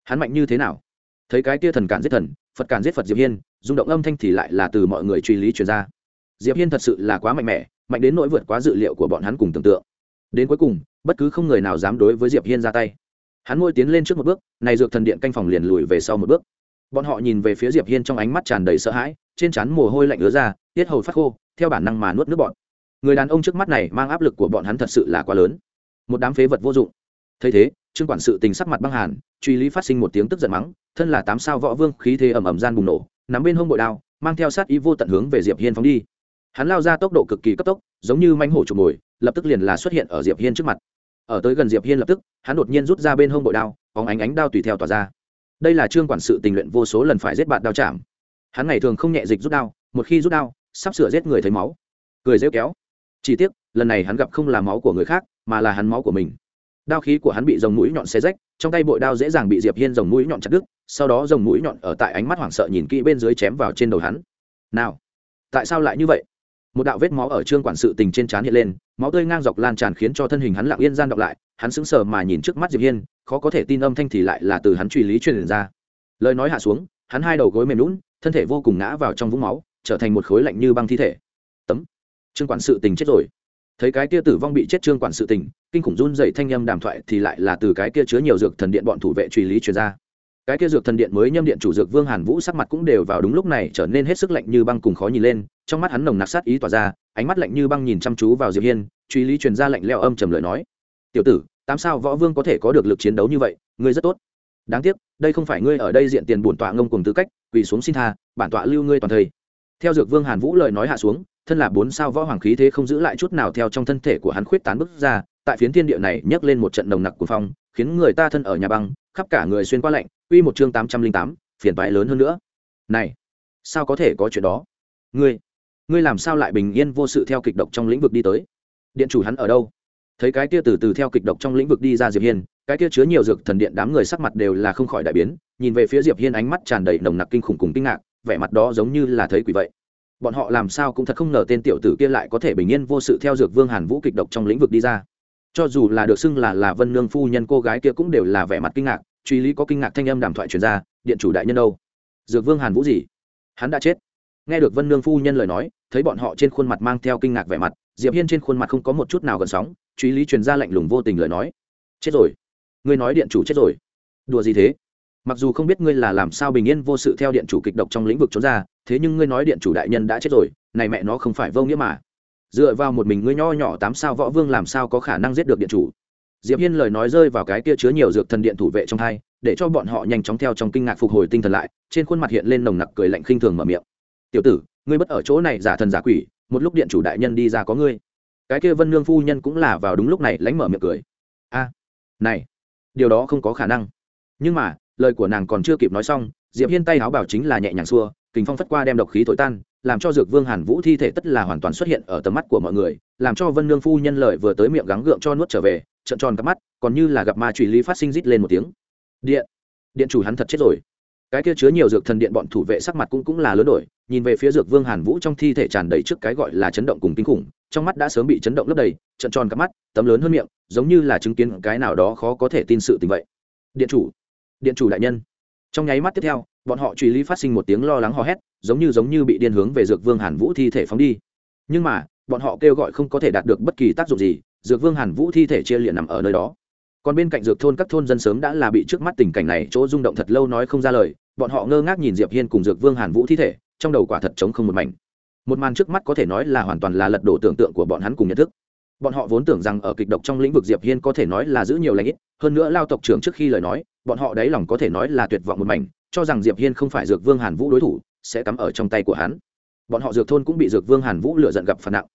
Speaker 1: Hắn mạnh như thế nào? Thấy cái kia thần cản giết thần, phật cản giết phật diệp hiên, rung động âm thanh thì lại là từ mọi người truy lý truyền ra. Diệp hiên thật sự là quá mạnh mẽ, mạnh đến nỗi vượt quá dự liệu của bọn hắn cùng tưởng tượng. Đến cuối cùng, bất cứ không người nào dám đối với diệp hiên ra tay. Hắn môi tiến lên trước một bước, này dược thần điện canh phòng liền lùi về sau một bước. Bọn họ nhìn về phía diệp hiên trong ánh mắt tràn đầy sợ hãi, trên trán mồ hôi lạnh ứa ra, tiết hầu phát khô, theo bản năng mà nuốt nước bọn người đàn ông trước mắt này mang áp lực của bọn hắn thật sự là quá lớn. Một đám phế vật vô dụng. Thấy thế trương quản sự tình sắc mặt băng hàn, truy lý phát sinh một tiếng tức giận mắng, thân là tám sao võ vương, khí thế ầm ầm gian bùng nổ, nắm bên hông bội đao, mang theo sát ý vô tận hướng về diệp hiên phóng đi. Hắn lao ra tốc độ cực kỳ cấp tốc, giống như manh hổ chụp mồi, lập tức liền là xuất hiện ở diệp hiên trước mặt. Ở tới gần diệp hiên lập tức, hắn đột nhiên rút ra bên hông bội đao óng ánh ánh đao tùy theo tỏa ra. Đây là trương quản sự tình luyện vô số lần phải giết bạn đao chạm. Hắn ngày thường không nhẹ dịch rút đao, một khi rút đao, sắp sửa giết người thấy máu. Cười rêu kéo. Chỉ tiếc, lần này hắn gặp không là máu của người khác, mà là hắn máu của mình đao khí của hắn bị dòng mũi nhọn xé rách, trong tay bội đao dễ dàng bị diệp hiên dòng mũi nhọn chặt đứt, sau đó dòng mũi nhọn ở tại ánh mắt hoảng sợ nhìn kỹ bên dưới chém vào trên đầu hắn. Nào, tại sao lại như vậy? Một đạo vết máu ở trương quản sự tình trên trán hiện lên, máu tươi ngang dọc lan tràn khiến cho thân hình hắn lặng yên gian đọc lại, hắn sững sờ mà nhìn trước mắt diệp hiên, khó có thể tin âm thanh thì lại là từ hắn truy lý truyền ra. Lời nói hạ xuống, hắn hai đầu gối mềm lún thân thể vô cùng ngã vào trong vũng máu, trở thành một khối lạnh như băng thi thể. Tấm. Trương quản sự tình chết rồi thấy cái kia tử vong bị chết trương quản sự tình kinh khủng run dậy thanh âm đàm thoại thì lại là từ cái kia chứa nhiều dược thần điện bọn thủ vệ truy lý truyền ra. Cái kia dược thần điện mới nhâm điện chủ dược vương hàn vũ sắc mặt cũng đều vào đúng lúc này, trở nên hết sức lạnh như băng cùng khó nhìn lên, trong mắt hắn nồng nặc sát ý tỏa ra, ánh mắt lạnh như băng nhìn chăm chú vào diệp hiên, truy lý truyền ra lạnh leo âm trầm lời nói. Tiểu tử, tám sao võ vương có thể có được lực chiến đấu như vậy, ngươi rất tốt. Đáng tiếc, đây không phải ngươi ở đây diện tiền bổn tọa ngông cùng tư cách, quỳ xuống xin tha, bản tọa lưu ngươi toàn thời. Theo dược vương hàn vũ lời nói hạ xuống thân là bốn sao võ hoàng khí thế không giữ lại chút nào theo trong thân thể của hắn khuyết tán bức ra, tại phiến thiên địa này nhấc lên một trận nồng nặc của phong, khiến người ta thân ở nhà băng, khắp cả người xuyên qua lạnh, uy một chương tám trăm linh tám, phiền vãi lớn hơn nữa. Này, sao có thể có chuyện đó? Ngươi ngươi làm sao lại bình yên vô sự theo kịch độc trong lĩnh vực đi tới? Điện chủ hắn ở đâu? Thấy cái kia từ từ theo kịch độc trong lĩnh vực đi ra diệp hiên, cái kia chứa nhiều dược thần điện đám người sắc mặt đều là không khỏi đại biến, nhìn về phía diệp hiên ánh mắt tràn đầy nồng nặc kinh khủng cùng kinh ngạc, vẻ mặt đó giống như là thấy quỷ vậy bọn họ làm sao cũng thật không ngờ tên tiểu tử kia lại có thể bình yên vô sự theo dược vương hàn vũ kịch độc trong lĩnh vực đi ra. Cho dù là được xưng là là vân nương phu nhân cô gái kia cũng đều là vẻ mặt kinh ngạc, truy lý có kinh ngạc thanh âm đàm thoại truyền ra, điện chủ đại nhân đâu? Dược vương hàn vũ gì? Hắn đã chết. Nghe được vân nương phu nhân lời nói, thấy bọn họ trên khuôn mặt mang theo kinh ngạc vẻ mặt, diệp hiên trên khuôn mặt không có một chút nào gần sóng, truy lý truyền ra lạnh lùng vô tình lời nói, chết rồi. Ngươi nói điện chủ chết rồi. Đùa gì thế? Mặc dù không biết ngươi là làm sao bình yên vô sự theo điện chủ kịch độc trong lĩnh vực trốn ra, thế nhưng ngươi nói điện chủ đại nhân đã chết rồi, này mẹ nó không phải vô nghĩa mà. Dựa vào một mình ngươi nho nhỏ tám sao võ vương làm sao có khả năng giết được điện chủ? Diệp hiên lời nói rơi vào cái kia chứa nhiều dược thần điện thủ vệ trong hai, để cho bọn họ nhanh chóng theo trong kinh ngạc phục hồi tinh thần lại, trên khuôn mặt hiện lên nồng nặc cười lạnh khinh thường mở miệng. Tiểu tử, ngươi bất ở chỗ này giả thần giả quỷ, một lúc điện chủ đại nhân đi ra có ngươi. Cái kia vân nương phu nhân cũng là vào đúng lúc này lánh mở miệng cười. A, này, điều đó không có khả năng. Nhưng mà lời của nàng còn chưa kịp nói xong, diệp hiên tay áo bảo chính là nhẹ nhàng xua, kình phong phất qua đem độc khí thổi tan, làm cho dược vương hàn vũ thi thể tất là hoàn toàn xuất hiện ở tầm mắt của mọi người, làm cho vân nương phu nhân lời vừa tới miệng gắng gượng cho nuốt trở về, trợn tròn cặp mắt, còn như là gặp ma trùy lý phát sinh rít lên một tiếng. Điện điện chủ hắn thật chết rồi. Cái kia chứa nhiều dược thần điện bọn thủ vệ sắc mặt cũng cũng là lớn đổi, nhìn về phía dược vương hàn vũ trong thi thể tràn đầy trước cái gọi là chấn động cùng kinh khủng, trong mắt đã sớm bị chấn động lấp đầy trận tròn cắp mắt, tấm lớn hơn miệng, giống như là chứng kiến cái nào đó khó có thể tin sự tình vậy. Điện chủ điện chủ đại nhân. Trong nháy mắt tiếp theo, bọn họ truy lý phát sinh một tiếng lo lắng hò hét, giống như giống như bị điên hướng về dược vương hàn vũ thi thể phóng đi. Nhưng mà, bọn họ kêu gọi không có thể đạt được bất kỳ tác dụng gì, dược vương hàn vũ thi thể chia liệt nằm ở nơi đó. Còn bên cạnh dược thôn các thôn dân sớm đã là bị trước mắt tình cảnh này chỗ rung động thật lâu nói không ra lời, bọn họ ngơ ngác nhìn diệp hiên cùng dược vương hàn vũ thi thể, trong đầu quả thật trống không một mảnh. Một màn trước mắt có thể nói là hoàn toàn là lật đổ tưởng tượng của bọn hắn cùng nhận thức bọn họ vốn tưởng rằng ở kịch độc trong lĩnh vực diệp hiên có thể nói là giữ nhiều lãnh ít, hơn nữa lao tộc trưởng trước khi lời nói, bọn họ đáy lòng có thể nói là tuyệt vọng một mảnh, cho rằng diệp hiên không phải dược vương hàn vũ đối thủ, sẽ cắm ở trong tay của hắn. Bọn họ dược thôn cũng bị dược vương hàn vũ lựa giận gặp phản nặng.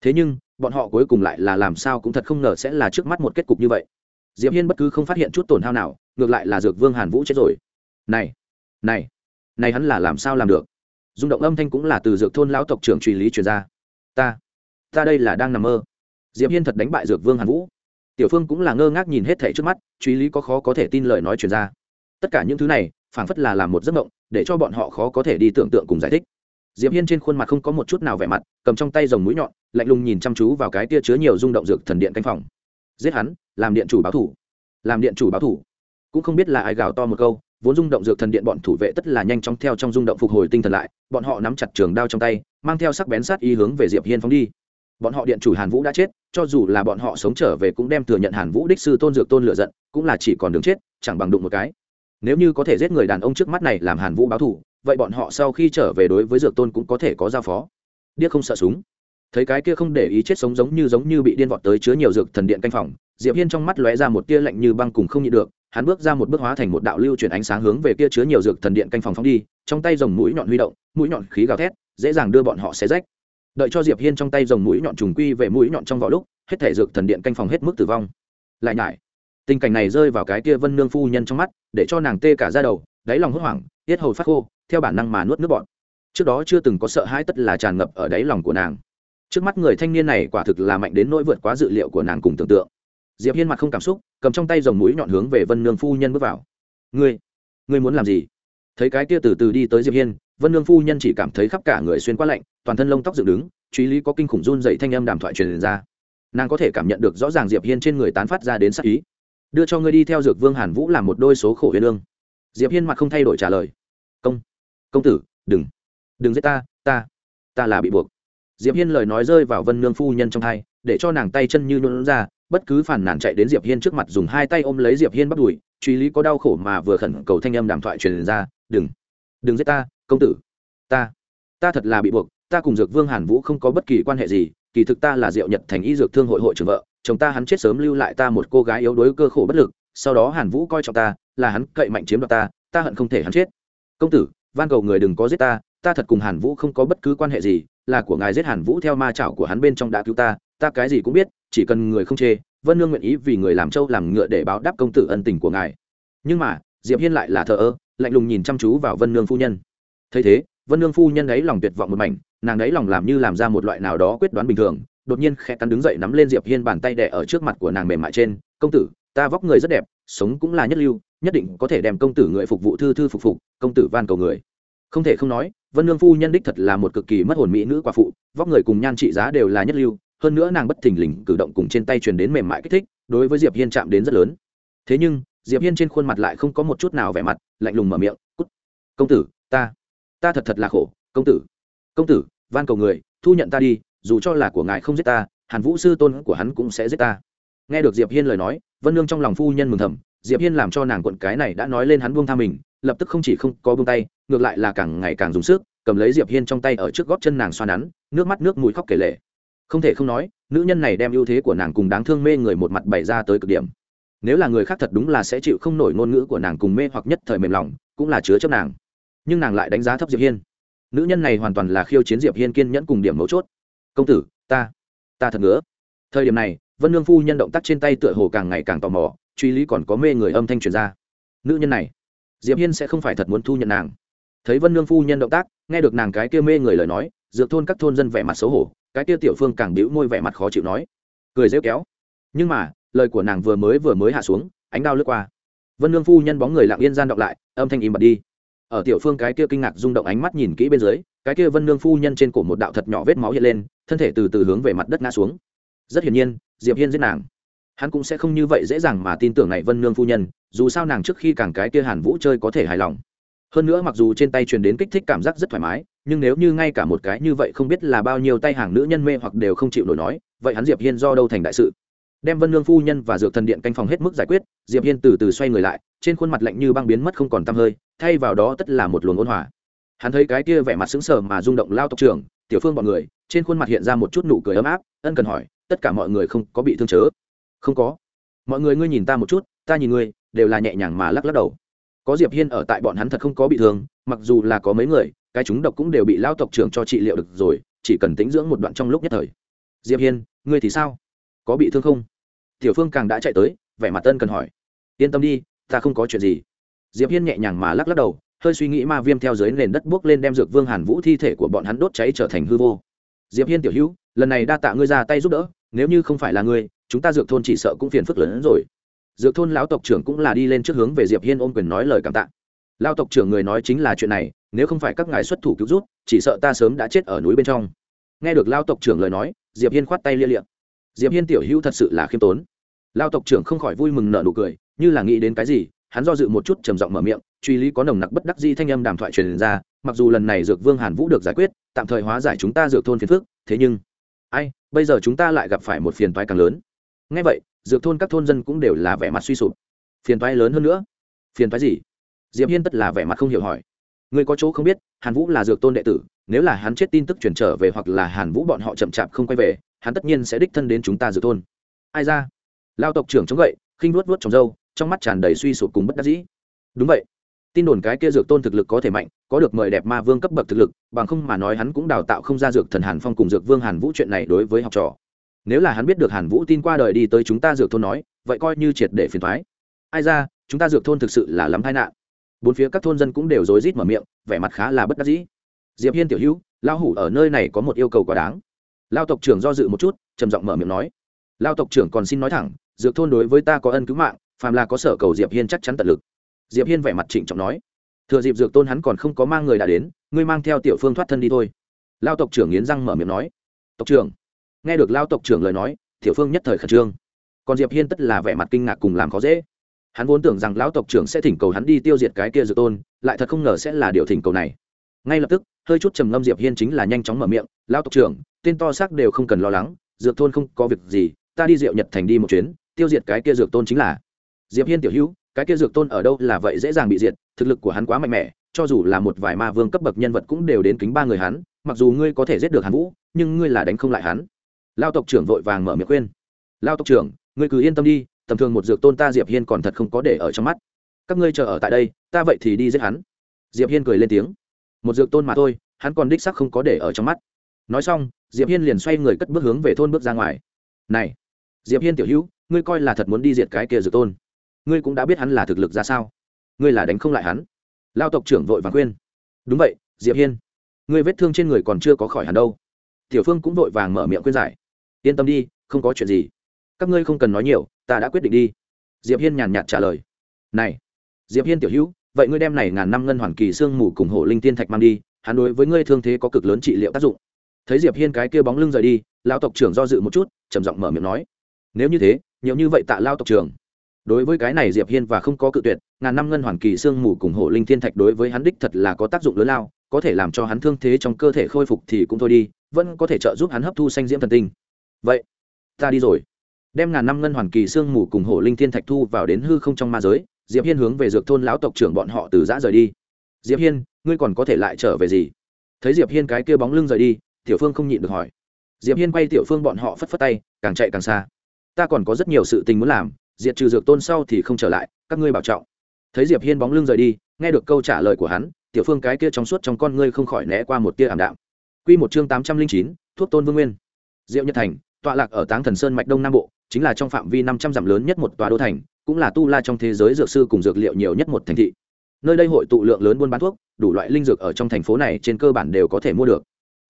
Speaker 1: Thế nhưng, bọn họ cuối cùng lại là làm sao cũng thật không ngờ sẽ là trước mắt một kết cục như vậy. Diệp hiên bất cứ không phát hiện chút tổn hao nào, ngược lại là dược vương hàn vũ chết rồi. Này này này hắn là làm sao làm được? Rung động âm thanh cũng là từ dược thôn lão tộc trưởng truy lý truyền ra. Ta ta đây là đang nằm mơ diệp hiên thật đánh bại dược vương hàn vũ. Tiểu phương cũng là ngơ ngác nhìn hết thảy trước mắt, truy lý có khó có thể tin lời nói truyền ra. Tất cả những thứ này, phảng phất là làm một giấc mộng, để cho bọn họ khó có thể đi tưởng tượng cùng giải thích. Diệp hiên trên khuôn mặt không có một chút nào vẻ mặt, cầm trong tay dòng mũi nhọn, lạnh lùng nhìn chăm chú vào cái tia chứa nhiều rung động dược thần điện canh phòng. Giết hắn, làm điện chủ báo thủ. Làm điện chủ báo thủ. Cũng không biết là ai gào to một câu, vốn rung động dược thần điện bọn thủ vệ tất là nhanh chóng theo trong rung động phục hồi tinh thần lại, bọn họ nắm chặt trường đao trong tay, mang theo sắc bén sát ý hướng về diệp hiên phóng đi. Bọn họ điện chủ hàn vũ đã chết cho dù là bọn họ sống trở về cũng đem thừa nhận hàn vũ đích sư tôn dược tôn lựa giận, cũng là chỉ còn đường chết, chẳng bằng đụng một cái. Nếu như có thể giết người đàn ông trước mắt này làm hàn vũ báo thù, vậy bọn họ sau khi trở về đối với dược tôn cũng có thể có giao phó. Điếc không sợ súng. Thấy cái kia không để ý chết sống giống như giống như bị điên vọt tới chứa nhiều dược thần điện canh phòng, diệp hiên trong mắt lóe ra một tia lạnh như băng cùng không nhịn được, hắn bước ra một bước hóa thành một đạo lưu chuyển ánh sáng hướng về kia chứa nhiều dược thần điện canh phòng phóng đi, trong tay rồng mũi nhọn huy động, mũi nhọn khí gào thét, dễ dàng đưa bọn họ xé rách đợi cho diệp hiên trong tay dòng mũi nhọn trùng quy về mũi nhọn trong vỏ lúc, hết thể dược thần điện canh phòng hết mức tử vong. Lại nhải, tình cảnh này rơi vào cái kia vân nương phu nhân trong mắt, để cho nàng tê cả ra đầu, đáy lòng hốt hoảng, tiết hầu phát khô, theo bản năng mà nuốt nước bọn trước đó chưa từng có sợ hãi tất là tràn ngập ở đáy lòng của nàng. Trước mắt người thanh niên này quả thực là mạnh đến nỗi vượt quá dự liệu của nàng cùng tưởng tượng. Diệp hiên mặt không cảm xúc, cầm trong tay dòng mũi nhọn hướng về vân nương phu nhân bước vào. Ngươi ngươi muốn làm gì? Thấy cái kia từ từ đi tới diệp hiên, vân nương phu nhân chỉ cảm thấy khắp cả người xuyên qua lạnh toàn thân lông tóc dựng đứng, truy lý có kinh khủng run dậy thanh âm đàm thoại truyền ra. Nàng có thể cảm nhận được rõ ràng diệp hiên trên người tán phát ra đến sắc ý. Đưa cho ngươi đi theo dược vương hàn vũ làm một đôi số khổ huyền lương diệp hiên mặt không thay đổi trả lời. Công công tử, đừng đừng giết ta ta ta là bị buộc. Diệp hiên lời nói rơi vào vân nương phu nhân trong hai, để cho nàng tay chân như nhuận ra, bất cứ phản nản chạy đến diệp hiên trước mặt dùng hai tay ôm lấy diệp hiên bắt đùi, truy lý có đau khổ mà vừa khẩn cầu thanh âm đàm thoại truyền ra, đừng đừng giết ta, công tử, ta ta thật là bị buộc ta cùng dược vương hàn vũ không có bất kỳ quan hệ gì, kỳ thực ta là diệu nhật thành y dược thương hội hội trưởng vợ, chồng ta hắn chết sớm lưu lại ta một cô gái yếu đuối cơ khổ bất lực, sau đó hàn vũ coi trọng ta, là hắn cậy mạnh chiếm đoạt ta ta hận không thể hắn chết. Công tử, van cầu người đừng có giết ta ta thật cùng hàn vũ không có bất cứ quan hệ gì, là của ngài giết hàn vũ theo ma chảo của hắn bên trong đã cứu ta ta cái gì cũng biết, chỉ cần người không chê, vân nương nguyện ý vì người làm trâu làm ngựa để báo đáp công tử ân tình của ngài. Nhưng mà, diệp hiên lại là thờ ơ, lạnh lùng nhìn chăm chú vào vân nương phu nhân. Thấy thế, vân nương phu nhân ấy lòng tuyệt vọng một mảnh nàng ấy lòng làm như làm ra một loại nào đó quyết đoán bình thường, đột nhiên khẽ cắn đứng dậy nắm lên diệp hiên bàn tay đẻ ở trước mặt của nàng mềm mại trên, công tử, ta vóc người rất đẹp, sống cũng là nhất lưu, nhất định có thể đem công tử người phục vụ thư thư phục phục, công tử van cầu người. Không thể không nói, vân nương phu nhân đích thật là một cực kỳ mất hồn mỹ nữ quả phụ, vóc người cùng nhan trị giá đều là nhất lưu, hơn nữa nàng bất thình lình cử động cùng trên tay truyền đến mềm mại kích thích, đối với diệp hiên chạm đến rất lớn. Thế nhưng, diệp hiên trên khuôn mặt lại không có một chút nào vẻ mặt lạnh lùng mở miệng, cút, công tử, ta ta thật thật là khổ, công tử công tử, van cầu người, thu nhận ta đi, dù cho là của ngài không giết ta, hàn vũ sư tôn của hắn cũng sẽ giết ta. Nghe được diệp hiên lời nói, vân nương trong lòng phu nhân mừng thầm, diệp hiên làm cho nàng quận cái này đã nói lên hắn buông tha mình, lập tức không chỉ không có buông tay, ngược lại là càng ngày càng dùng sức, cầm lấy diệp hiên trong tay ở trước gót chân nàng xoa nắn, nước mắt nước mũi khóc kể lệ không thể không nói, nữ nhân này đem ưu thế của nàng cùng đáng thương mê người một mặt bày ra tới cực điểm. Nếu là người khác thật đúng là sẽ chịu không nổi ngôn ngữ của nàng cùng mê hoặc nhất thời mềm lòng, cũng là chứa chấp nàng. Nhưng nàng lại đánh giá thấp diệp hiên nữ nhân này hoàn toàn là khiêu chiến diệp hiên kiên nhẫn cùng điểm mấu chốt. Công tử, ta ta thật ngứa. Thời điểm này, vân nương phu nhân động tác trên tay tựa hồ càng ngày càng tò mò, truy lý còn có mê người âm thanh truyền ra. Nữ nhân này, diệp hiên sẽ không phải thật muốn thu nhận nàng. Thấy vân nương phu nhân động tác, nghe được nàng cái kia mê người lời nói, dược thôn các thôn dân vẻ mặt xấu hổ, cái kia tiểu phương càng bĩu môi vẻ mặt khó chịu nói, cười rêu kéo. Nhưng mà, lời của nàng vừa mới vừa mới hạ xuống, ánh đao lướt qua. Vân nương phu nhân bóng người lặng yên gian đọc lại, âm thanh im bật đi ở tiểu phương cái kia kinh ngạc rung động ánh mắt nhìn kỹ bên dưới, cái kia vân nương phu nhân trên cổ một đạo thật nhỏ vết máu hiện lên, thân thể từ từ hướng về mặt đất ngã xuống. Rất hiển nhiên, diệp hiên giết nàng. Hắn cũng sẽ không như vậy dễ dàng mà tin tưởng này vân nương phu nhân, dù sao nàng trước khi càng cái kia hàn vũ chơi có thể hài lòng. Hơn nữa mặc dù trên tay truyền đến kích thích cảm giác rất thoải mái, nhưng nếu như ngay cả một cái như vậy không biết là bao nhiêu tay hàng nữ nhân mê hoặc đều không chịu nổi nói, vậy hắn diệp hiên do đâu thành đại sự? Đem vân lương phu nhân và dược thần điện canh phòng hết mức giải quyết, diệp hiên từ từ xoay người lại, trên khuôn mặt lạnh như băng biến mất không còn tăm hơi, thay vào đó tất là một luồng ôn hòa. Hắn thấy cái kia vẻ mặt sững sờ mà rung động lao tộc trưởng, tiểu phương bọn người, trên khuôn mặt hiện ra một chút nụ cười ấm áp, ân cần hỏi, tất cả mọi người không có bị thương chớ? Không có. Mọi người ngươi nhìn ta một chút, ta nhìn ngươi, đều là nhẹ nhàng mà lắc lắc đầu. Có diệp hiên ở tại bọn hắn thật không có bị thương, mặc dù là có mấy người, cái chúng độc cũng đều bị lao tộc trưởng cho trị liệu được rồi, chỉ cần tính dưỡng một đoạn trong lúc nhất thời. Diệp hiên, ngươi thì sao? Có bị thương không? Tiểu phương càng đã chạy tới, vẻ mặt tân cần hỏi. Yên tâm đi, ta không có chuyện gì. Diệp hiên nhẹ nhàng mà lắc lắc đầu, hơi suy nghĩ ma viêm theo dưới nền đất buốc lên đem dược vương hàn vũ thi thể của bọn hắn đốt cháy trở thành hư vô. Diệp hiên tiểu hữu, lần này đa tạ ngươi ra tay giúp đỡ, nếu như không phải là ngươi, chúng ta dược thôn chỉ sợ cũng phiền phức lớn hơn rồi. Dược thôn lão tộc trưởng cũng là đi lên trước hướng về diệp hiên ôm quyền nói lời cảm tạ. Lao tộc trưởng người nói chính là chuyện này, nếu không phải các ngài xuất thủ cứu rút, chỉ sợ ta sớm đã chết ở núi bên trong. Nghe được lao tộc trưởng lời nói, diệp hiên khoát tay lia liệm diệp hiên tiểu hữu thật sự là khiêm tốn. Lao tộc trưởng không khỏi vui mừng nở nụ cười, như là nghĩ đến cái gì, hắn do dự một chút trầm giọng mở miệng, truy lý có nồng nặc bất đắc di thanh âm đàm thoại truyền ra, mặc dù lần này dược vương hàn vũ được giải quyết, tạm thời hóa giải chúng ta dược thôn phiền phước thế nhưng, ai, bây giờ chúng ta lại gặp phải một phiền toái càng lớn. Ngay vậy, dược thôn các thôn dân cũng đều là vẻ mặt suy sụp. Phiền toái lớn hơn nữa. Phiền toái gì? Diệp hiên tất là vẻ mặt không hiểu hỏi. Người có chỗ không biết, hàn vũ là dược tôn đệ tử nếu là hắn chết tin tức chuyển trở về hoặc là hàn vũ bọn họ chậm chạp không quay về, hắn tất nhiên sẽ đích thân đến chúng ta dược thôn. Ai ra? Lao tộc trưởng chống gậy, khinh vuốt vuốt trong râu, trong mắt tràn đầy suy sụp cùng bất đắc dĩ. Đúng vậy. Tin đồn cái kia dược tôn thực lực có thể mạnh, có được mời đẹp ma vương cấp bậc thực lực, bằng không mà nói hắn cũng đào tạo không ra dược thần hàn phong cùng dược vương hàn vũ chuyện này đối với học trò. Nếu là hắn biết được hàn vũ tin qua đời đi tới chúng ta dược thôn nói, vậy coi như triệt để phiền thoái ai ra, chúng ta dược thôn thực sự là lắm tai nạn. Bốn phía các thôn dân cũng đều rối rít mở miệng, vẻ mặt khá là bất đắc dĩ diệp hiên tiểu hữu lao hủ ở nơi này có một yêu cầu quá đáng. Lao tộc trưởng do dự một chút, trầm giọng mở miệng nói. Lao tộc trưởng còn xin nói thẳng, dược thôn đối với ta có ân cứu mạng, phàm là có sở cầu diệp hiên chắc chắn tận lực. Diệp hiên vẻ mặt trịnh trọng nói. Thừa dịp dược tôn hắn còn không có mang người đã đến, ngươi mang theo tiểu phương thoát thân đi thôi. Lao tộc trưởng nghiến răng mở miệng nói. Tộc trưởng, nghe được lao tộc trưởng lời nói, tiểu phương nhất thời khẩn trương. Còn diệp hiên tất là vẻ mặt kinh ngạc cùng làm khó dễ. Hắn vốn tưởng rằng lão tộc trưởng sẽ thỉnh cầu hắn đi tiêu diệt cái kia dược tôn, lại thật không ngờ sẽ là điều thỉnh cầu này. Ngay lập tức hơi chút trầm ngâm diệp hiên chính là nhanh chóng mở miệng lao tộc trưởng, tên to xác đều không cần lo lắng, dược thôn không có việc gì, ta đi diệu nhật thành đi một chuyến, tiêu diệt cái kia dược tôn chính là. Diệp hiên tiểu hữu, cái kia dược tôn ở đâu là vậy dễ dàng bị diệt, thực lực của hắn quá mạnh mẽ, cho dù là một vài ma vương cấp bậc nhân vật cũng đều đến kính ba người hắn, mặc dù ngươi có thể giết được hắn vũ, nhưng ngươi là đánh không lại hắn. Lao tộc trưởng vội vàng mở miệng khuyên. Lao tộc trưởng, ngươi cứ yên tâm đi, tầm thường một dược tôn ta diệp hiên còn thật không có để ở trong mắt. Các ngươi chờ ở tại đây, ta vậy thì đi giết hắn. Diệp hiên cười lên tiếng một dược tôn mà thôi, hắn còn đích sắc không có để ở trong mắt. Nói xong, diệp hiên liền xoay người cất bước hướng về thôn bước ra ngoài. Này, diệp hiên tiểu hữu, ngươi coi là thật muốn đi diệt cái kia dược tôn. Ngươi cũng đã biết hắn là thực lực ra sao. Ngươi là đánh không lại hắn. Lao tộc trưởng vội vàng khuyên. Đúng vậy, diệp hiên, ngươi vết thương trên người còn chưa có khỏi hẳn đâu. Tiểu phương cũng vội vàng mở miệng khuyên giải. Yên tâm đi, không có chuyện gì. Các ngươi không cần nói nhiều, ta đã quyết định đi. Diệp hiên nhàn nhạt trả lời. Này, diệp hiên tiểu hữu vậy ngươi đem này ngàn năm ngân hoàn kỳ xương mù cùng hộ linh tiên thạch mang đi, hắn đối với ngươi thương thế có cực lớn trị liệu tác dụng. Thấy diệp hiên cái kia bóng lưng rời đi, lão tộc trưởng do dự một chút, trầm giọng mở miệng nói, nếu như thế, nhiều như vậy tạ lao tộc trưởng. Đối với cái này diệp hiên và không có cự tuyệt, ngàn năm ngân hoàn kỳ xương mù cùng hộ linh thiên thạch đối với hắn đích thật là có tác dụng lớn lao, có thể làm cho hắn thương thế trong cơ thể khôi phục thì cũng thôi đi, vẫn có thể trợ giúp hắn hấp thu xanh diễm thần tinh. Vậy, ta đi rồi. Đem ngàn năm ngân hoàn kỳ xương mù cùng hộ linh thiên thạch thu vào đến hư không trong ma giới diệp hiên hướng về dược thôn lão tộc trưởng bọn họ từ giã rời đi. Diệp hiên ngươi còn có thể lại trở về gì? Thấy diệp hiên cái kia bóng lưng rời đi tiểu phương không nhịn được hỏi. Diệp hiên quay tiểu phương bọn họ phất phất tay càng chạy càng xa. Ta còn có rất nhiều sự tình muốn làm diệt trừ dược tôn sau thì không trở lại các ngươi bảo trọng. Thấy diệp hiên bóng lưng rời đi nghe được câu trả lời của hắn tiểu phương cái kia trong suốt trong con ngươi không khỏi né qua một tia ảm đạm. Quy một chương tám trăm linh chín, thuốc tôn vương nguyên. Diệu nhật thành tọa lạc ở táng thần sơn mạch đông nam bộ, chính là trong phạm vi năm trăm dặm lớn nhất một tòa đô thành, cũng là tu la trong thế giới dược sư cùng dược liệu nhiều nhất một thành thị. Nơi đây hội tụ lượng lớn buôn bán thuốc, đủ loại linh dược ở trong thành phố này trên cơ bản đều có thể mua được.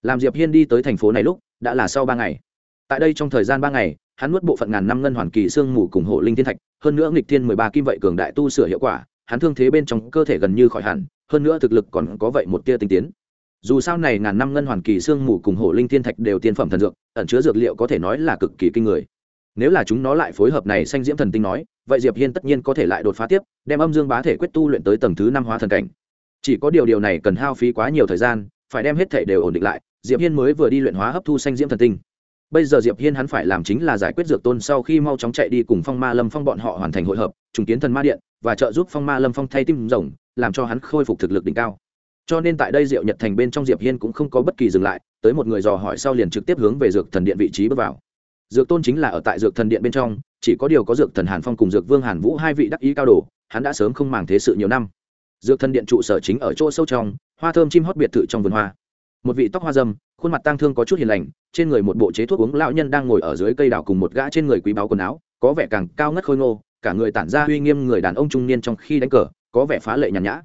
Speaker 1: Làm diệp hiên đi tới thành phố này lúc, đã là sau ba ngày. Tại đây trong thời gian ba ngày, hắn nuốt bộ phận ngàn năm ngân hoàn kỳ xương mù cùng hộ linh thiên thạch, hơn nữa nghịch thiên mười ba kim vậy cường đại tu sửa hiệu quả, hắn thương thế bên trong cơ thể gần như khỏi hẳn, hơn nữa thực lực còn có vậy một tia tinh tiến dù sao này ngàn năm ngân hoàn kỳ xương mù cùng Hổ linh thiên thạch đều tiên phẩm thần dược, ẩn chứa dược liệu có thể nói là cực kỳ kinh người. Nếu là chúng nó lại phối hợp này xanh diễm thần tinh nói, vậy diệp hiên tất nhiên có thể lại đột phá tiếp, đem âm dương bá thể quyết tu luyện tới tầng thứ năm hóa thần cảnh. Chỉ có điều điều này cần hao phí quá nhiều thời gian, phải đem hết thể đều ổn định lại, diệp hiên mới vừa đi luyện hóa hấp thu xanh diễm thần tinh. Bây giờ diệp hiên hắn phải làm chính là giải quyết dược tôn sau khi mau chóng chạy đi cùng phong ma lâm phong bọn họ hoàn thành hội hợp, trùng kiến thần ma điện, và trợ giúp phong ma lâm phong thay tim rồng, làm cho hắn khôi phục thực lực đỉnh cao cho nên tại đây diệu nhật thành bên trong diệp hiên cũng không có bất kỳ dừng lại, tới một người dò hỏi sau liền trực tiếp hướng về dược thần điện vị trí bước vào. Dược tôn chính là ở tại dược thần điện bên trong, chỉ có điều có dược thần hàn phong cùng dược vương hàn vũ hai vị đắc ý cao đồ, hắn đã sớm không màng thế sự nhiều năm. Dược thần điện trụ sở chính ở chỗ sâu trong, hoa thơm chim hót biệt thự trong vườn hoa. Một vị tóc hoa dâm, khuôn mặt tang thương có chút hiền lành, trên người một bộ chế thuốc uống lão nhân đang ngồi ở dưới cây đào cùng một gã trên người quý báu quần áo, có vẻ càng cao ngất khôi ngô, cả người tản ra uy nghiêm người đàn ông trung niên trong khi đánh cờ, có vẻ phá lệ nhàn nhã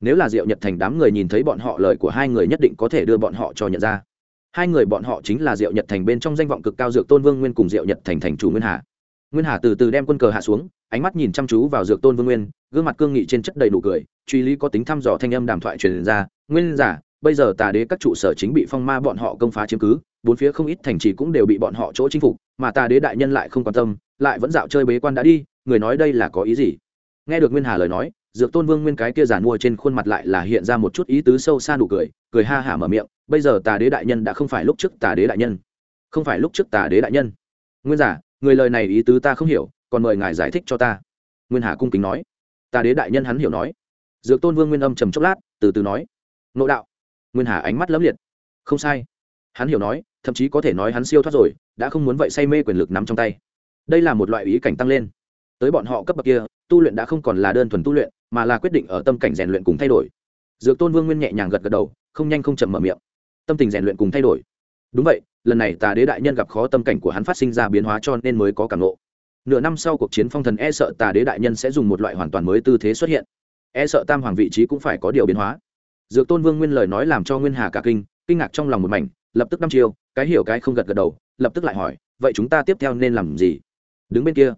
Speaker 1: nếu là diệu nhật thành đám người nhìn thấy bọn họ, lời của hai người nhất định có thể đưa bọn họ cho nhận ra. Hai người bọn họ chính là diệu nhật thành bên trong danh vọng cực cao dược tôn vương nguyên cùng diệu nhật thành thành chủ nguyên hà. Nguyên hà từ từ đem quân cờ hạ xuống, ánh mắt nhìn chăm chú vào dược tôn vương nguyên, gương mặt cương nghị trên chất đầy đủ cười, truy lý có tính thăm dò thanh âm đàm thoại truyền ra, nguyên giả, bây giờ tà đế các trụ sở chính bị phong ma bọn họ công phá chiếm cứ, bốn phía không ít thành trì cũng đều bị bọn họ chỗ chinh phục, mà tà đế đại nhân lại không quan tâm, lại vẫn dạo chơi bế quan đã đi, người nói đây là có ý gì? Nghe được nguyên hà lời nói dược tôn vương nguyên cái kia giản mua trên khuôn mặt lại là hiện ra một chút ý tứ sâu xa nụ cười cười ha hả mở miệng, bây giờ tà đế đại nhân đã không phải lúc trước tà đế đại nhân. Không phải lúc trước tà đế đại nhân. Nguyên giả, người lời này ý tứ ta không hiểu, còn mời ngài giải thích cho ta. Nguyên hà cung kính nói. Tà đế đại nhân hắn hiểu nói. Dược tôn vương nguyên âm trầm chốc lát, từ từ nói. Nộ đạo. Nguyên hà ánh mắt lấm liệt. Không sai. Hắn hiểu nói, thậm chí có thể nói hắn siêu thoát rồi, đã không muốn vậy say mê quyền lực nắm trong tay. Đây là một loại ý cảnh tăng lên. Tới bọn họ cấp bậc kia, tu luyện đã không còn là đơn thuần tu luyện mà là quyết định ở tâm cảnh rèn luyện cùng thay đổi. Dược tôn vương nguyên nhẹ nhàng gật gật đầu, không nhanh không chậm mở miệng. Tâm tình rèn luyện cùng thay đổi. Đúng vậy, lần này tà đế đại nhân gặp khó tâm cảnh của hắn phát sinh ra biến hóa cho nên mới có cảm ngộ. nửa năm sau cuộc chiến phong thần e sợ tà đế đại nhân sẽ dùng một loại hoàn toàn mới tư thế xuất hiện. E sợ tam hoàng vị trí cũng phải có điều biến hóa. Dược tôn vương nguyên lời nói làm cho nguyên hà cả kinh kinh ngạc trong lòng một mảnh, lập tức năm chiêu, cái hiểu cái không gật gật đầu, lập tức lại hỏi, vậy chúng ta tiếp theo nên làm gì? Đứng bên kia.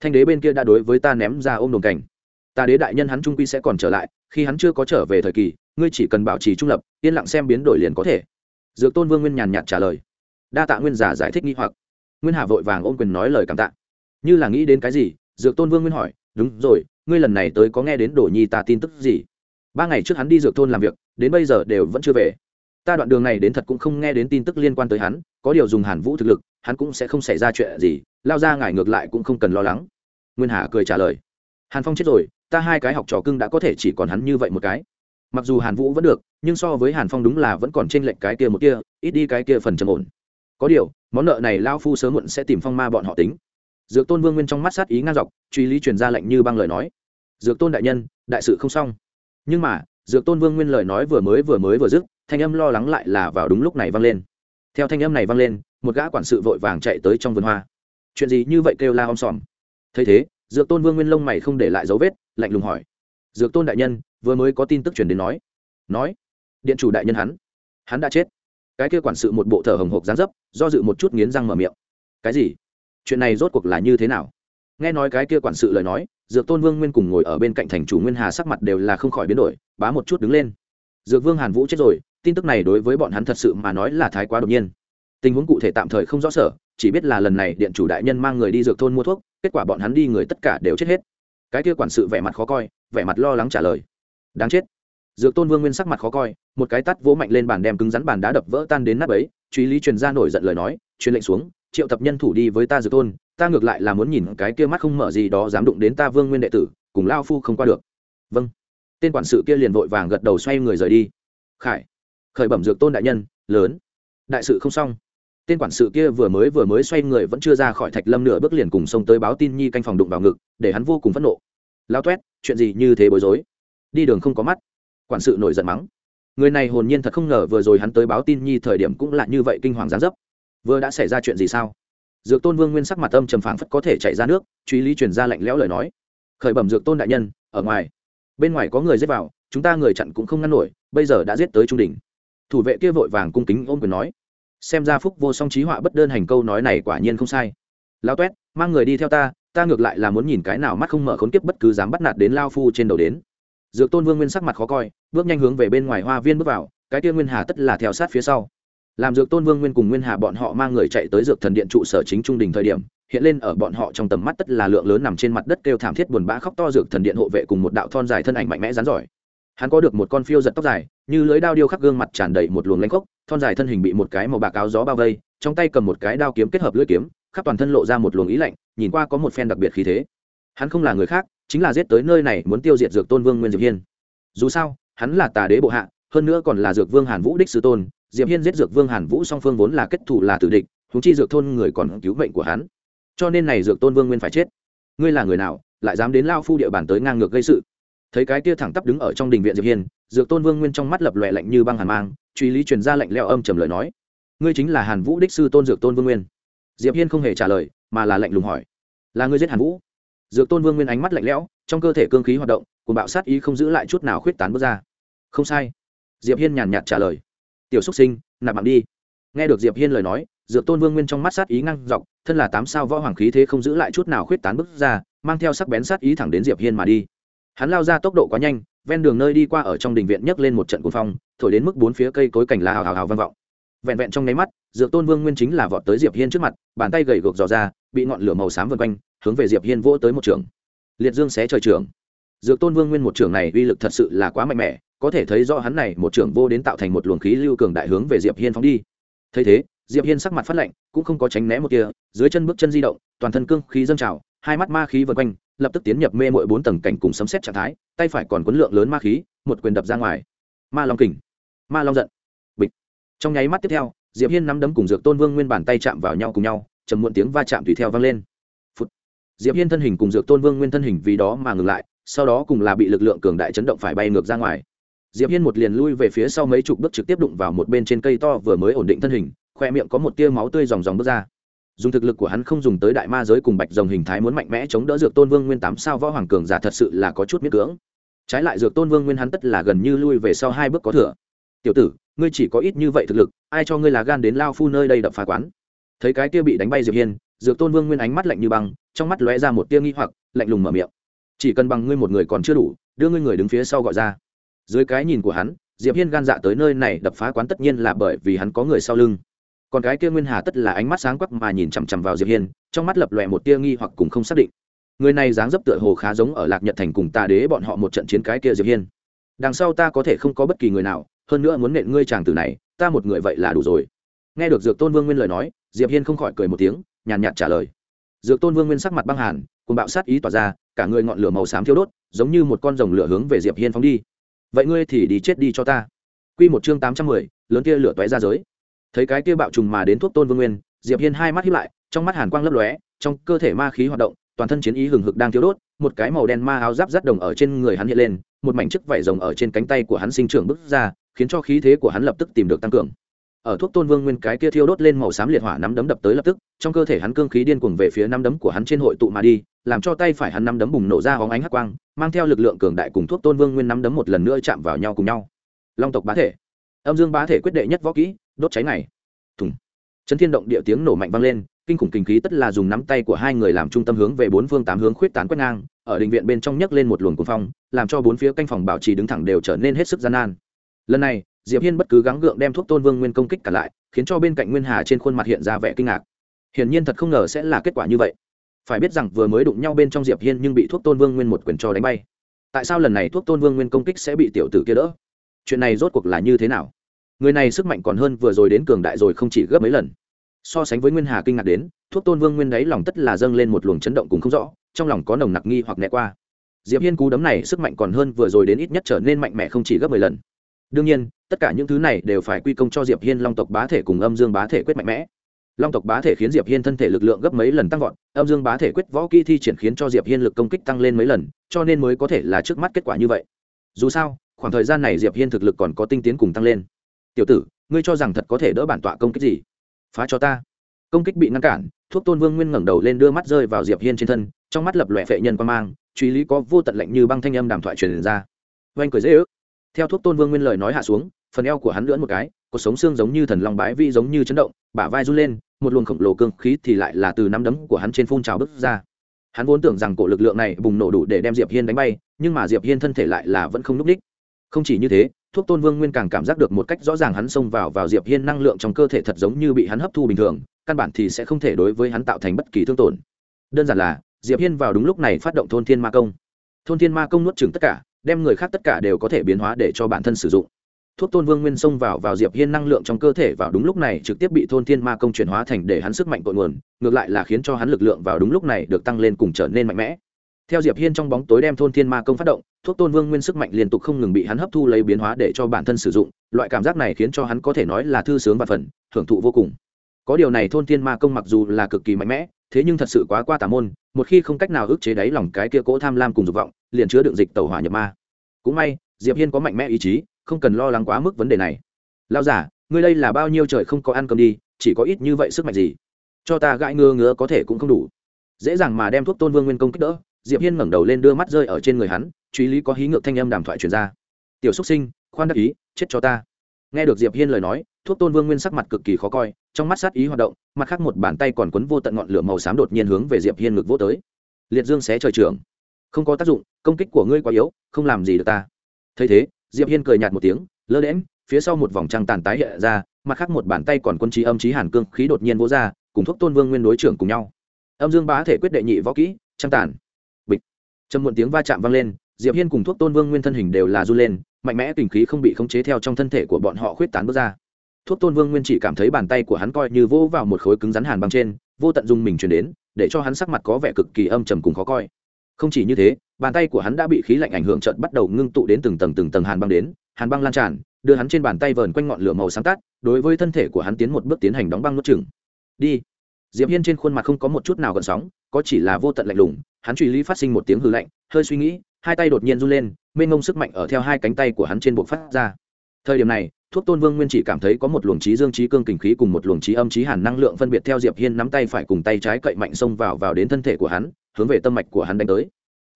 Speaker 1: Thanh đế bên kia đã đối với ta ném ra ôm đồn cảnh ta đế đại nhân hắn trung quy sẽ còn trở lại, khi hắn chưa có trở về thời kỳ, ngươi chỉ cần bảo trì trung lập, yên lặng xem biến đổi liền có thể. Dược tôn vương nguyên nhàn nhạt trả lời. Đa tạ nguyên giả giải thích nghi hoặc. Nguyên hà vội vàng ôm quyền nói lời cảm tạ. Như là nghĩ đến cái gì? Dược tôn vương nguyên hỏi. Đúng rồi, ngươi lần này tới có nghe đến đồ nhi ta tin tức gì? Ba ngày trước hắn đi dược thôn làm việc, đến bây giờ đều vẫn chưa về. Ta đoạn đường này đến thật cũng không nghe đến tin tức liên quan tới hắn, có điều dùng hàn vũ thực lực, hắn cũng sẽ không xảy ra chuyện gì, lao ra ngài ngược lại cũng không cần lo lắng. Nguyên hà cười trả lời. Hàn phong chết rồi ta hai cái học trò cưng đã có thể chỉ còn hắn như vậy một cái. Mặc dù hàn vũ vẫn được, nhưng so với hàn phong đúng là vẫn còn t r ê n lệch cái kia một kia, ít đi cái kia phần trầm ổn. Có điều, món nợ này lao phu sớm muộn sẽ tìm phong ma bọn họ tính. Dược tôn vương nguyên trong mắt sát ý ngang dọc, truy lý truyền ra lệnh như băng lời nói. Dược tôn đại nhân, đại sự không xong. Nhưng mà, dược tôn vương nguyên lời nói vừa mới vừa mới vừa dứt, thanh âm lo lắng lại là vào đúng lúc này vang lên. Theo thanh âm này vang lên, một gã quản sự vội vàng chạy tới trong vườn hoa. Chuyện gì như vậy kêu la om sòm. Thấy thế, dược tôn vương nguyên lông mày không để lại dấu vết lạnh lùng hỏi. Dược tôn đại nhân, vừa mới có tin tức truyền đến nói. Nói. Điện chủ đại nhân hắn. Hắn đã chết. Cái kia quản sự một bộ thở hồng hộc dán dấp, do dự một chút nghiến răng mở miệng. Cái gì? Chuyện này rốt cuộc là như thế nào? Nghe nói cái kia quản sự lời nói, dược tôn vương nguyên cùng ngồi ở bên cạnh thành chủ nguyên hà sắc mặt đều là không khỏi biến đổi, bá một chút đứng lên. Dược vương hàn vũ chết rồi, tin tức này đối với bọn hắn thật sự mà nói là thái quá đột nhiên. Tình huống cụ thể tạm thời không rõ sở, chỉ biết là lần này điện chủ đại nhân mang người đi dược thôn mua thuốc, kết quả bọn hắn đi người tất cả đều chết hết cái kia quản sự vẻ mặt khó coi, vẻ mặt lo lắng trả lời. Đáng chết. Dược tôn vương nguyên sắc mặt khó coi, một cái tắt vỗ mạnh lên bàn đem cứng rắn bàn đá đập vỡ tan đến nắp ấy truy lý truyền ra nổi giận lời nói, truyền lệnh xuống, triệu tập nhân thủ đi với ta, dược tôn, ta ngược lại là muốn nhìn cái kia mắt không mở gì đó dám đụng đến ta vương nguyên đệ tử, cùng lao phu không qua được. Vâng. Tên quản sự kia liền vội vàng gật đầu xoay người rời đi. Khải. Khởi bẩm dược tôn đại nhân, lớn. Đại sự không xong tên quản sự kia vừa mới vừa mới xoay người vẫn chưa ra khỏi thạch lâm nửa bước liền cùng xông tới báo tin nhi canh phòng đụng vào ngực, để hắn vô cùng phẫn nộ. Lao toét chuyện gì như thế bối rối? Đi đường không có mắt. Quản sự nổi giận mắng. Người này hồn nhiên thật không ngờ vừa rồi hắn tới báo tin nhi thời điểm cũng là như vậy kinh hoàng gián dấp. Vừa đã xảy ra chuyện gì sao? Dược tôn vương nguyên sắc mặt âm trầm phảng phất có thể chạy ra nước, truy lý truyền ra lạnh lẽo lời nói. Khởi bẩm dược tôn đại nhân, ở ngoài, bên ngoài có người giết vào, chúng ta người chặn cũng không ngăn nổi, bây giờ đã giết tới trung đỉnh. Thủ vệ kia vội vàng cung kính ôm quyền nói xem ra phúc vô song trí họa bất đơn hành câu nói này quả nhiên không sai. Lao toét mang người đi theo ta ta ngược lại là muốn nhìn cái nào mắt không mở khốn kiếp bất cứ dám bắt nạt đến lao phu trên đầu đến. Dược tôn vương nguyên sắc mặt khó coi, bước nhanh hướng về bên ngoài hoa viên bước vào, cái kia nguyên hà tất là theo sát phía sau. Làm dược tôn vương nguyên cùng nguyên hà bọn họ mang người chạy tới dược thần điện trụ sở chính trung đình thời điểm, hiện lên ở bọn họ trong tầm mắt tất là lượng lớn nằm trên mặt đất kêu thảm thiết buồn bã khóc to dược thần điện hộ vệ cùng một đạo thon dài thân ảnh mạnh mẽ rắn giỏi hắn có được một con phiêu giật tóc dài, như lưới đao điêu khắc gương mặt tràn đầy một luồng lanh khốc, thon dài thân hình bị một cái màu bạc áo gió bao vây, trong tay cầm một cái đao kiếm kết hợp lưỡi kiếm, khắp toàn thân lộ ra một luồng ý lạnh, nhìn qua có một phen đặc biệt khí thế. Hắn không là người khác, chính là giết tới nơi này muốn tiêu diệt dược tôn vương nguyên diệp hiên. Dù sao, hắn là tà đế bộ hạ, hơn nữa còn là dược vương hàn vũ đích sư tôn, diệp hiên giết dược vương hàn vũ song phương vốn là kết thủ là tử địch húng chi dược thôn người còn cứu mệnh của hắn. Cho nên này dược tôn vương nguyên phải chết. Ngươi là người nào, lại dám đến lao phu địa bàn tới ngang ngược gây sự? Thấy cái tia thẳng tắp đứng ở trong đình viện diệp hiên, dược tôn vương nguyên trong mắt lập lòe lạnh như băng hàn mang, truy lý truyền ra lạnh leo âm trầm lời nói. Ngươi chính là hàn vũ đích sư tôn dược tôn vương nguyên. Diệp hiên không hề trả lời, mà là lạnh lùng hỏi. Là ngươi giết hàn vũ? Dược tôn vương nguyên ánh mắt lạnh lẽo, trong cơ thể cương khí hoạt động cùng bạo sát ý không giữ lại chút nào khuyết tán bước ra. Không sai. Diệp hiên nhàn nhạt trả lời. Tiểu xúc sinh, nạp mạng đi. Nghe được diệp hiên lời nói, dược tôn vương nguyên trong mắt sát ý ngăn dọc, thân là tám sao võ hoàng khí thế không giữ lại chút nào khuyết tán bước ra, mang theo sắc bén sát ý thẳng đến diệp hiên mà đi hắn lao ra tốc độ quá nhanh, ven đường nơi đi qua ở trong đình viện nhấc lên một trận cuồng phong, thổi đến mức bốn phía cây cối cảnh là hào hào hào vang vọng. Vẹn vẹn trong nháy mắt, dược tôn vương nguyên chính là vọt tới diệp hiên trước mặt, bàn tay gầy gộc dò ra, bị ngọn lửa màu xám vần quanh, hướng về diệp hiên vỗ tới một trường. Liệt dương xé trời trường. Dược tôn vương nguyên một trường này uy lực thật sự là quá mạnh mẽ, có thể thấy rõ hắn này một trường vô đến tạo thành một luồng khí lưu cường đại hướng về diệp hiên phóng đi. Thấy thế, diệp hiên sắc mặt phát lạnh, cũng không có tránh né một kia dưới chân bước chân di động, toàn thân cương khí dâng trào, hai mắt ma khí vần quanh lập tức tiến nhập mê mội bốn tầng cảnh cùng sấm xét trạng thái, tay phải còn quấn lượng lớn ma khí, một quyền đập ra ngoài. Ma long kình, ma long giận. Bịch. Trong nháy mắt tiếp theo, diệp hiên nắm đấm cùng dược tôn vương nguyên bản tay chạm vào nhau cùng nhau, trầm muộn tiếng va chạm tùy theo vang lên. Phụt. diệp hiên thân hình cùng dược tôn vương nguyên thân hình vì đó mà ngừng lại, sau đó cùng là bị lực lượng cường đại chấn động phải bay ngược ra ngoài. Diệp hiên một liền lui về phía sau mấy chục bước trực tiếp đụng vào một bên trên cây to vừa mới ổn định thân hình, khoe miệng có một tia máu tươi dòng dòng bước ra dùng thực lực của hắn không dùng tới đại ma giới cùng bạch rồng hình thái muốn mạnh mẽ chống đỡ dược tôn vương nguyên tám sao võ hoàng cường giả thật sự là có chút miết cưỡng. Trái lại dược tôn vương nguyên hắn tất là gần như lui về sau hai bước có thừa. Tiểu tử, ngươi chỉ có ít như vậy thực lực, ai cho ngươi là gan đến lao phu nơi đây đập phá quán? Thấy cái kia bị đánh bay diệp hiên, dược tôn vương nguyên ánh mắt lạnh như băng, trong mắt lóe ra một tia nghi hoặc, lạnh lùng mở miệng. Chỉ cần bằng ngươi một người còn chưa đủ, đưa ngươi người đứng phía sau gọi ra. Dưới cái nhìn của hắn, diệp hiên gan dạ tới nơi này đập phá quán tất nhiên là bởi vì hắn có người sau lưng còn cái kia nguyên hà tất là ánh mắt sáng quắc mà nhìn chằm chằm vào diệp hiên trong mắt lập lòe một tia nghi hoặc cùng không xác định. Người này dáng dấp tựa hồ khá giống ở lạc nhật thành cùng ta đế bọn họ một trận chiến cái kia diệp hiên. Đằng sau ta có thể không có bất kỳ người nào hơn nữa muốn nện ngươi chàng tử này ta một người vậy là đủ rồi. Nghe được dược tôn vương nguyên lời nói diệp hiên không khỏi cười một tiếng nhàn nhạt trả lời. Dược tôn vương nguyên sắc mặt băng hàn cùng bạo sát ý tỏa ra cả người ngọn lửa màu xám thiêu đốt giống như một con rồng lửa hướng về diệp hiên phóng đi. Vậy ngươi thì đi chết đi cho ta. Quy một chương tám trăm mười, lớn kia lửa tóe ra giới thấy cái kia bạo trùng mà đến thuốc tôn vương nguyên, diệp hiên hai mắt hiếp lại, trong mắt hàn quang lấp lóe, trong cơ thể ma khí hoạt động, toàn thân chiến ý hừng hực đang thiếu đốt, một cái màu đen ma áo giáp rắt đồng ở trên người hắn hiện lên, một mảnh chức vảy rồng ở trên cánh tay của hắn sinh trưởng bứt ra, khiến cho khí thế của hắn lập tức tìm được tăng cường. Ở thuốc tôn vương nguyên cái kia thiêu đốt lên màu xám liệt hỏa nắm đấm đập tới lập tức, trong cơ thể hắn cương khí điên cuồng về phía nắm đấm của hắn trên hội tụ mà đi, làm cho tay phải hắn nắm đấm bùng nổ ra hóng ánh hắc quang, mang theo lực lượng cường đại cùng thuốc tôn vương nguyên nắm đấm một lần nữa chạm vào nhau cùng nhau. Long tộc bá thể. Âm dương bá thể quyết đệ nhất võ kỹ đốt cháy này thùng. Chấn thiên động địa tiếng nổ mạnh vang lên, kinh khủng kinh khí tất là dùng nắm tay của hai người làm trung tâm hướng về bốn phương tám hướng khuyết tán quét ngang, ở đình viện bên trong nhấc lên một luồng cuồng phong, làm cho bốn phía canh phòng bảo trì đứng thẳng đều trở nên hết sức gian nan. Lần này, diệp hiên bất cứ gắng gượng đem thuốc tôn vương nguyên công kích cả lại, khiến cho bên cạnh nguyên hà trên khuôn mặt hiện ra vẻ kinh ngạc. Hiển nhiên thật không ngờ sẽ là kết quả như vậy. Phải biết rằng vừa mới đụng nhau bên trong diệp hiên nhưng bị thuốc tôn vương nguyên một quyền cho đánh bay. Tại sao lần này thuốc tôn vương nguyên công kích sẽ bị tiểu tử kia đỡ? Chuyện này rốt cuộc là như thế nào? Người này sức mạnh còn hơn vừa rồi đến cường đại rồi không chỉ gấp mấy lần. So sánh với nguyên hà kinh ngạc đến, thuốc tôn vương nguyên đáy lòng tất là dâng lên một luồng chấn động cùng không rõ, trong lòng có nồng nặc nghi hoặc né qua. Diệp hiên cú đấm này sức mạnh còn hơn vừa rồi đến ít nhất trở nên mạnh mẽ không chỉ gấp mười lần. Đương nhiên, tất cả những thứ này đều phải quy công cho diệp hiên long tộc bá thể cùng âm dương bá thể quyết mạnh mẽ. Long tộc bá thể khiến diệp hiên thân thể lực lượng gấp mấy lần tăng vọt, âm dương bá thể quyết võ kỹ thi triển khiến cho diệp hiên lực công kích tăng lên mấy lần, cho nên mới có thể là trước mắt kết quả như vậy. Dù sao, khoảng thời gian này diệp hiên thực lực còn có tinh tiến cùng tăng lên tiểu tử, ngươi cho rằng thật có thể đỡ bản tọa công kích gì? Phá cho ta. Công kích bị ngăn cản, thuốc tôn vương nguyên ngẩng đầu lên đưa mắt rơi vào diệp hiên trên thân, trong mắt lập lòe phệ nhân quan mang, truy lý có vô tận lệnh như băng thanh âm đàm thoại truyền ra. Oanh cười dễ ước. Theo thuốc tôn vương nguyên lời nói hạ xuống, phần eo của hắn lưỡn một cái cuộc sống xương giống như thần long bái vi giống như chấn động, bả vai run lên, một luồng khổng lồ cương khí thì lại là từ nắm đấm của hắn trên phun trào bứt ra. Hắn vốn tưởng rằng cổ lực lượng này bùng nổ đủ để đem diệp hiên đánh bay, nhưng mà diệp hiên thân thể lại là vẫn không núp đích không chỉ như thế thuốc tôn vương nguyên càng cảm giác được một cách rõ ràng hắn xông vào vào diệp hiên năng lượng trong cơ thể thật giống như bị hắn hấp thu bình thường, căn bản thì sẽ không thể đối với hắn tạo thành bất kỳ thương tổn. Đơn giản là, diệp hiên vào đúng lúc này phát động thôn thiên ma công. Thôn thiên ma công nuốt chửng tất cả, đem người khác tất cả đều có thể biến hóa để cho bản thân sử dụng. Thuốc tôn vương nguyên xông vào vào diệp hiên năng lượng trong cơ thể vào đúng lúc này trực tiếp bị thôn thiên ma công chuyển hóa thành để hắn sức mạnh cội nguồn, ngược lại là khiến cho hắn lực lượng vào đúng lúc này được tăng lên cùng trở nên mạnh mẽ theo diệp hiên trong bóng tối đem thôn thiên ma công phát động, thuốc tôn vương nguyên sức mạnh liên tục không ngừng bị hắn hấp thu lấy biến hóa để cho bản thân sử dụng, loại cảm giác này khiến cho hắn có thể nói là thư sướng và phần, thưởng thụ vô cùng. Có điều này thôn thiên ma công mặc dù là cực kỳ mạnh mẽ, thế nhưng thật sự quá qua tà môn, một khi không cách nào ức chế đáy lòng cái kia cỗ tham lam cùng dục vọng, liền chứa đựng dịch tẩu hỏa nhập ma. Cũng may, diệp hiên có mạnh mẽ ý chí, không cần lo lắng quá mức vấn đề này. Lao giả ngươi đây là bao nhiêu trời không có ăn cơm đi, chỉ có ít như vậy sức mạnh gì? Cho ta gãi ngơ ngứa có thể cũng không đủ. Dễ dàng mà đem thuốc tôn vương nguyên công kích đỡ diệp hiên ngẩng đầu lên đưa mắt rơi ở trên người hắn, truy lý có hí ngược thanh âm đàm thoại truyền ra. Tiểu xúc sinh, khoan đắc ý, chết cho ta. Nghe được diệp hiên lời nói, thuốc tôn vương nguyên sắc mặt cực kỳ khó coi, trong mắt sát ý hoạt động, mặt khác một bàn tay còn quấn vô tận ngọn lửa màu xám đột nhiên hướng về diệp hiên ngực vô tới. Liệt dương xé trời trưởng, không có tác dụng, công kích của ngươi quá yếu, không làm gì được ta. Thấy thế, diệp hiên cười nhạt một tiếng, lơ đễm phía sau một vòng trăng tàn tái hiện ra, mặt khác một bàn tay còn quân trí âm trí hàn cương khí đột nhiên vỗ ra, cùng thuốc tôn vương nguyên đối trưởng cùng nhau. Âm dương bá thể quyết đệ nhị võ kỹ, trăng tàn trầm muộn tiếng va chạm vang lên, diệp hiên cùng thuốc tôn vương nguyên thân hình đều là du lên, mạnh mẽ tình khí không bị khống chế theo trong thân thể của bọn họ khuyết tán bước ra. Thuốc tôn vương nguyên chỉ cảm thấy bàn tay của hắn coi như vô vào một khối cứng rắn hàn băng trên, vô tận dung mình truyền đến, để cho hắn sắc mặt có vẻ cực kỳ âm trầm cùng khó coi. Không chỉ như thế, bàn tay của hắn đã bị khí lạnh ảnh hưởng trận bắt đầu ngưng tụ đến từng tầng từng tầng hàn băng đến, hàn băng lan tràn, đưa hắn trên bàn tay vờn quanh ngọn lửa màu sáng tát đối với thân thể của hắn tiến một bước tiến hành đóng băng nuốt chừng đi. Diệp hiên trên khuôn mặt không có một chút nào gần sóng, có chỉ là vô tận lạnh lùng hắn truy lý phát sinh một tiếng hư lạnh, hơi suy nghĩ, hai tay đột nhiên run lên, mênh ngông sức mạnh ở theo hai cánh tay của hắn trên bộ phát ra. Thời điểm này, thuốc tôn vương nguyên chỉ cảm thấy có một luồng trí dương trí cương kình khí cùng một luồng trí âm trí hàn năng lượng phân biệt theo diệp hiên nắm tay phải cùng tay trái cậy mạnh xông vào vào đến thân thể của hắn, hướng về tâm mạch của hắn đánh tới.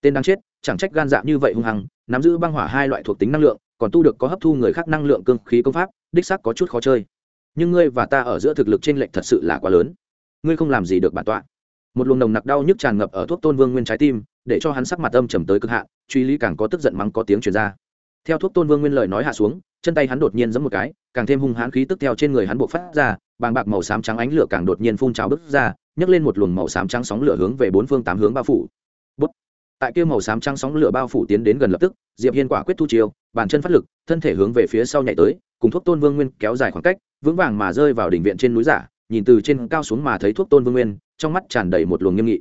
Speaker 1: Tên đang chết, chẳng trách gan dạ như vậy hung hăng, nắm giữ băng hỏa hai loại thuộc tính năng lượng, còn tu được có hấp thu người khác năng lượng cương khí công pháp, đích xác có chút khó chơi. Nhưng ngươi và ta ở giữa thực lực trên lệnh thật sự là quá lớn. Ngươi không làm gì được bản tọa một luồng nồng nặc đau nhức tràn ngập ở thuốc tôn vương nguyên trái tim, để cho hắn sắc mặt âm trầm tới cực hạn, truy lý càng có tức giận mắng có tiếng truyền ra theo thuốc tôn vương nguyên lời nói hạ xuống, chân tay hắn đột nhiên giẫm một cái, càng thêm hung hãn khí tức theo trên người hắn bộ phát ra, bàng bạc màu xám trắng ánh lửa càng đột nhiên phun trào bứt ra, nhấc lên một luồng màu xám trắng sóng lửa hướng về bốn phương tám hướng bao phủ Bút. tại kia màu xám trắng sóng lửa bao phủ tiến đến gần lập tức, diệp hiên quả quyết thu chiêu, bàn chân phát lực, thân thể hướng về phía sau nhảy tới, cùng thuốc tôn vương nguyên kéo dài khoảng cách, vững vàng mà rơi vào đỉnh viện trên núi giả nhìn từ trên cao xuống mà thấy thuốc tôn vương nguyên, trong mắt tràn đầy một luồng nghiêm nghị.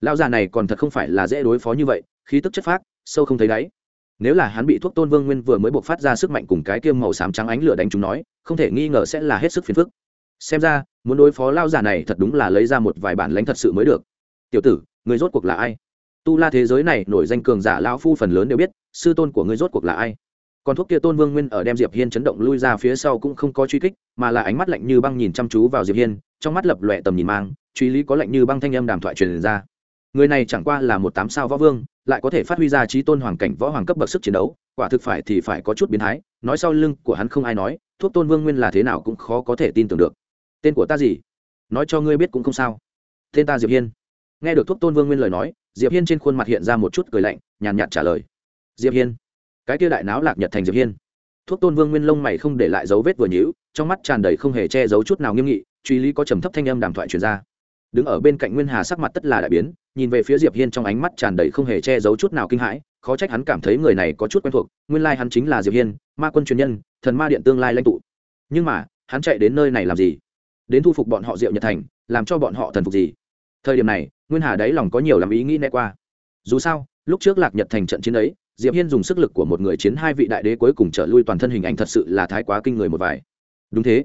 Speaker 1: Lão già này còn thật không phải là dễ đối phó như vậy, khí tức chất phác, sâu không thấy đáy. Nếu là hắn bị thuốc tôn vương nguyên vừa mới buộc phát ra sức mạnh cùng cái kiêm màu xám trắng ánh lửa đánh chúng nói, không thể nghi ngờ sẽ là hết sức phiền phức. Xem ra, muốn đối phó lao giả này thật đúng là lấy ra một vài bản lãnh thật sự mới được. Tiểu tử, người rốt cuộc là ai? Tu la thế giới này nổi danh cường giả lão phu phần lớn đều biết, sư tôn của ngươi rốt cuộc là ai? Còn thuốc kia tôn vương nguyên ở đem diệp hiên chấn động lui ra phía sau cũng không có truy kích, mà là ánh mắt lạnh như băng nhìn chăm chú vào diệp hiên, trong mắt lập lòe tầm nhìn mang, truy lý có lạnh như băng thanh âm đàm thoại truyền ra. Người này chẳng qua là một tám sao võ vương, lại có thể phát huy ra trí tôn hoàng cảnh võ hoàng cấp bậc sức chiến đấu, quả thực phải thì phải có chút biến thái, nói sau lưng của hắn không ai nói, thuốc tôn vương nguyên là thế nào cũng khó có thể tin tưởng được. Tên của ta gì? Nói cho ngươi biết cũng không sao. Tên ta diệp hiên. Nghe được thuốc tôn vương nguyên lời nói, diệp hiên trên khuôn mặt hiện ra một chút cười lạnh, nhàn nhạt trả lời. Diệp hiên cái kia đại náo lạc nhật thành diệp hiên. Thuốc tôn vương nguyên lông mày không để lại dấu vết vừa nhũ trong mắt tràn đầy không hề che giấu chút nào nghiêm nghị, truy lý có trầm thấp thanh âm đàm thoại truyền ra. Đứng ở bên cạnh nguyên hà sắc mặt tất là đại biến, nhìn về phía diệp hiên trong ánh mắt tràn đầy không hề che giấu chút nào kinh hãi, khó trách hắn cảm thấy người này có chút quen thuộc, nguyên lai hắn chính là diệp hiên, ma quân truyền nhân, thần ma điện tương lai lãnh tụ. Nhưng mà, hắn chạy đến nơi này làm gì? Đến thu phục bọn họ diệu nhật thành, làm cho bọn họ thần phục gì? Thời điểm này, nguyên hà đáy lòng có nhiều làm ý nghĩ né qua. Dù sao, lúc trước lạc nhật thành trận chiến ấy diệp hiên dùng sức lực của một người chiến hai vị đại đế cuối cùng trở lui toàn thân hình ảnh thật sự là thái quá kinh người một vài. Đúng thế.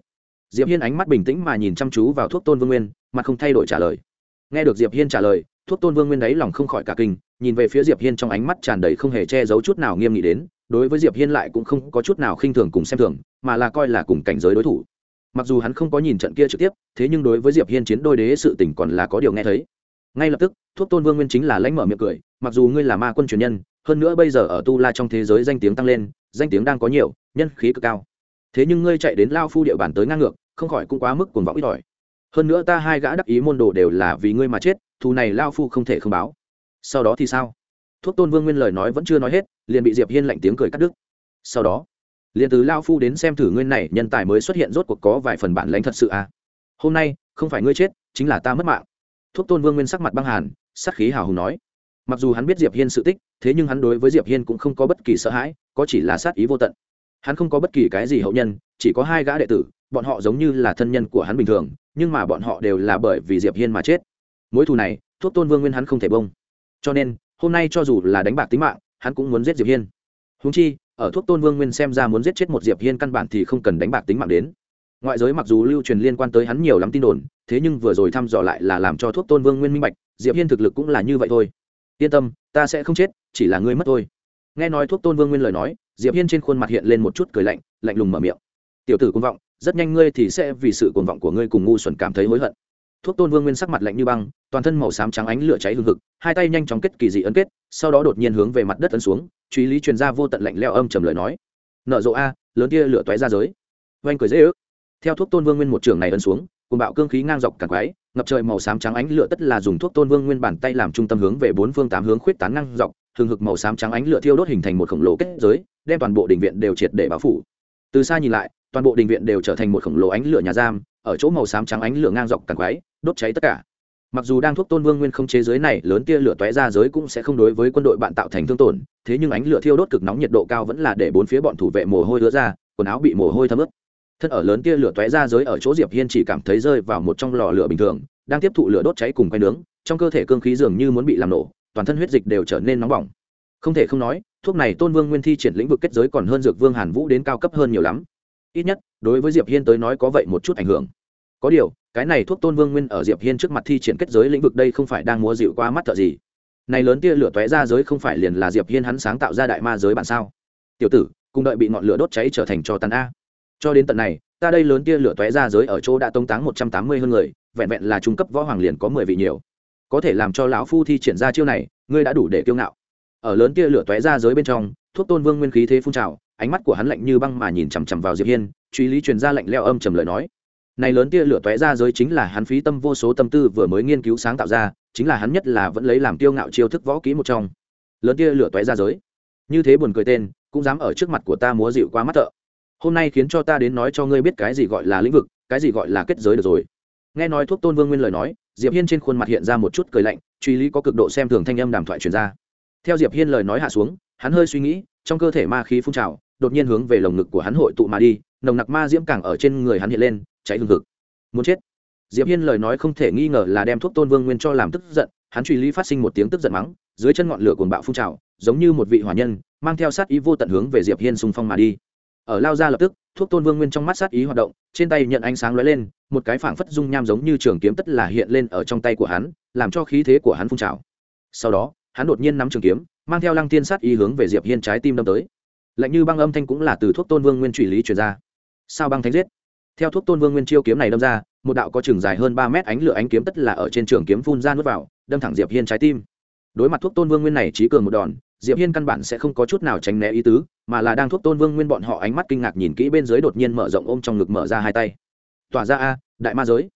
Speaker 1: Diệp hiên ánh mắt bình tĩnh mà nhìn chăm chú vào thuốc tôn vương nguyên, mặt không thay đổi trả lời. Nghe được diệp hiên trả lời, thuốc tôn vương nguyên đấy lòng không khỏi cả kinh, nhìn về phía diệp hiên trong ánh mắt tràn đầy không hề che giấu chút nào nghiêm nghị đến, đối với diệp hiên lại cũng không có chút nào khinh thường cùng xem thường, mà là coi là cùng cảnh giới đối thủ. Mặc dù hắn không có nhìn trận kia trực tiếp, thế nhưng đối với diệp hiên chiến đôi đế sự tình còn là có điều nghe thấy. Ngay lập tức, thuốc tôn vương nguyên chính là lãnh mở miệng cười, mặc dù ngươi là ma quân truyền nhân hơn nữa bây giờ ở tu la trong thế giới danh tiếng tăng lên, danh tiếng đang có nhiều, nhân khí cực cao. Thế nhưng ngươi chạy đến lao phu địa bàn tới ngang ngược, không khỏi cũng quá mức cuồng vọng ít ỏi. Hơn nữa ta hai gã đắc ý môn đồ đều là vì ngươi mà chết, thù này lao phu không thể không báo. Sau đó thì sao? Thuốc tôn vương nguyên lời nói vẫn chưa nói hết, liền bị diệp hiên lạnh tiếng cười cắt đứt. Sau đó, liền từ lao phu đến xem thử ngươi này nhân tài mới xuất hiện rốt cuộc có vài phần bản lãnh thật sự à? Hôm nay, không phải ngươi chết, chính là ta mất mạng. Thuốc tôn vương nguyên sắc mặt băng hàn, sắc khí hào hùng nói mặc dù hắn biết diệp hiên sự tích, thế nhưng hắn đối với diệp hiên cũng không có bất kỳ sợ hãi, có chỉ là sát ý vô tận. Hắn không có bất kỳ cái gì hậu nhân, chỉ có hai gã đệ tử, bọn họ giống như là thân nhân của hắn bình thường, nhưng mà bọn họ đều là bởi vì diệp hiên mà chết. Mối thù này, thuốc tôn vương nguyên hắn không thể bông. Cho nên, hôm nay cho dù là đánh bạc tính mạng, hắn cũng muốn giết diệp hiên. Húng chi, ở thuốc tôn vương nguyên xem ra muốn giết chết một diệp hiên căn bản thì không cần đánh bạc tính mạng đến. Ngoại giới mặc dù lưu truyền liên quan tới hắn nhiều lắm tin đồn, thế nhưng vừa rồi thăm dò lại là làm cho thuốc tôn vương nguyên minh bạch, diệp hiên thực lực cũng là như vậy thôi yên tâm, ta sẽ không chết, chỉ là ngươi mất thôi. Nghe nói thuốc tôn vương nguyên lời nói, diệp hiên trên khuôn mặt hiện lên một chút cười lạnh lạnh lùng mở miệng. Tiểu tử cuồng vọng, rất nhanh ngươi thì sẽ vì sự cuồng vọng của ngươi cùng ngu xuẩn cảm thấy hối hận. Thuốc tôn vương nguyên sắc mặt lạnh như băng, toàn thân màu xám trắng ánh lửa cháy hừng hực, hai tay nhanh chóng kết kỳ dị ấn kết, sau đó đột nhiên hướng về mặt đất ấn xuống, truy lý truyền ra vô tận lạnh leo âm trầm lời nói. Nợ rộ a, lớn tia lửa toé ra giới. Oanh cười dễ ước. Theo thuốc tôn vương nguyên một trường này ấn xuống cùng bạo cương khí ngang dọc càng quái ngập trời màu xám trắng ánh lửa tất là dùng thuốc tôn vương nguyên bản tay làm trung tâm hướng về bốn phương tám hướng khuyết tán ngang dọc, hừng hực màu xám trắng ánh lửa thiêu đốt hình thành một khổng lồ kết giới, đem toàn bộ đình viện đều triệt để bao phủ. Từ xa nhìn lại, toàn bộ đình viện đều trở thành một khổng lồ ánh lửa nhà giam, ở chỗ màu xám trắng ánh lửa ngang dọc càng quái, đốt cháy tất cả. Mặc dù đang thuốc tôn vương nguyên không chế giới này, lớn tia lửa tóe ra giới cũng sẽ không đối với quân đội bạn tạo thành thương tổn, thế nhưng ánh lửa thiêu đốt cực nóng nhiệt độ cao vẫn là để bốn phía bọn thủ vệ mồ hôi đứa ra, quần áo bị mồ hôi thấm ướt thân ở lớn tia lửa tóe ra giới ở chỗ diệp hiên chỉ cảm thấy rơi vào một trong lò lửa bình thường, đang tiếp thụ lửa đốt cháy cùng quay nướng, trong cơ thể cương khí dường như muốn bị làm nổ, toàn thân huyết dịch đều trở nên nóng bỏng. Không thể không nói, thuốc này tôn vương nguyên thi triển lĩnh vực kết giới còn hơn dược vương hàn vũ đến cao cấp hơn nhiều lắm. Ít nhất, đối với diệp hiên tới nói có vậy một chút ảnh hưởng. Có điều, cái này thuốc tôn vương nguyên ở diệp hiên trước mặt thi triển kết giới lĩnh vực đây không phải đang múa dịu qua mắt thợ gì. Này lớn tia lửa tóe ra giới không phải liền là diệp hiên hắn sáng tạo ra đại ma giới bản sao? Tiểu tử, cùng đợi bị ngọn lửa đốt cháy trở thành cho tàn a cho đến tận này, ta đây lớn tia lửa tóe ra giới ở chỗ đã tông táng một trăm tám mươi hơn người, vẹn vẹn là trung cấp võ hoàng liền có mười vị nhiều. Có thể làm cho lão phu thi triển ra chiêu này, ngươi đã đủ để kiêu ngạo. Ở lớn tia lửa tóe ra giới bên trong, thuốc tôn vương nguyên khí thế phun trào, ánh mắt của hắn lạnh như băng mà nhìn chằm chằm vào diệp hiên, truy lý truyền ra lạnh leo âm trầm lời nói. Này lớn tia lửa tóe ra giới chính là hắn phí tâm vô số tâm tư vừa mới nghiên cứu sáng tạo ra, chính là hắn nhất là vẫn lấy làm tiêu ngạo chiêu thức võ kỹ một trong. Lớn tia lửa tóe ra giới. Như thế buồn cười tên, cũng dám ở trước mặt của ta múa dịu qua mắt thợ hôm nay khiến cho ta đến nói cho ngươi biết cái gì gọi là lĩnh vực, cái gì gọi là kết giới được rồi. Nghe nói thuốc tôn vương nguyên lời nói, diệp hiên trên khuôn mặt hiện ra một chút cười lạnh, truy lý có cực độ xem thường thanh âm đàm thoại truyền ra. Theo diệp hiên lời nói hạ xuống, hắn hơi suy nghĩ, trong cơ thể ma khí phun trào, đột nhiên hướng về lồng ngực của hắn hội tụ mà đi, nồng nặc ma diễm càng ở trên người hắn hiện lên, cháy hừng hực. muốn chết. Diệp hiên lời nói không thể nghi ngờ là đem thuốc tôn vương nguyên cho làm tức giận, hắn truy lý phát sinh một tiếng tức giận mắng, dưới chân ngọn lửa cuồng bạo phun trào, giống như một vị hỏa nhân, mang theo sát ý vô tận hướng về diệp hiên xung phong mà đi ở lao ra lập tức, thuốc tôn vương nguyên trong mắt sát ý hoạt động, trên tay nhận ánh sáng lóe lên, một cái phảng phất dung nham giống như trường kiếm tất là hiện lên ở trong tay của hắn, làm cho khí thế của hắn phun trào. Sau đó, hắn đột nhiên nắm trường kiếm, mang theo lăng tiên sát ý hướng về diệp hiên trái tim đâm tới. Lạnh như băng âm thanh cũng là từ thuốc tôn vương nguyên truy lý truyền ra. Sao băng thánh giết? Theo thuốc tôn vương nguyên chiêu kiếm này đâm ra, một đạo có chừng dài hơn ba mét ánh lửa ánh kiếm tất là ở trên trường kiếm phun ra nuốt vào, đâm thẳng diệp hiên trái tim. Đối mặt thuốc tôn vương nguyên này trí cường một đòn diệp hiên căn bản sẽ không có chút nào tránh né ý tứ, mà là đang thuốc tôn vương nguyên bọn họ ánh mắt kinh ngạc nhìn kỹ bên dưới đột nhiên mở rộng ôm trong ngực mở ra hai tay. Tỏa ra a, đại ma giới.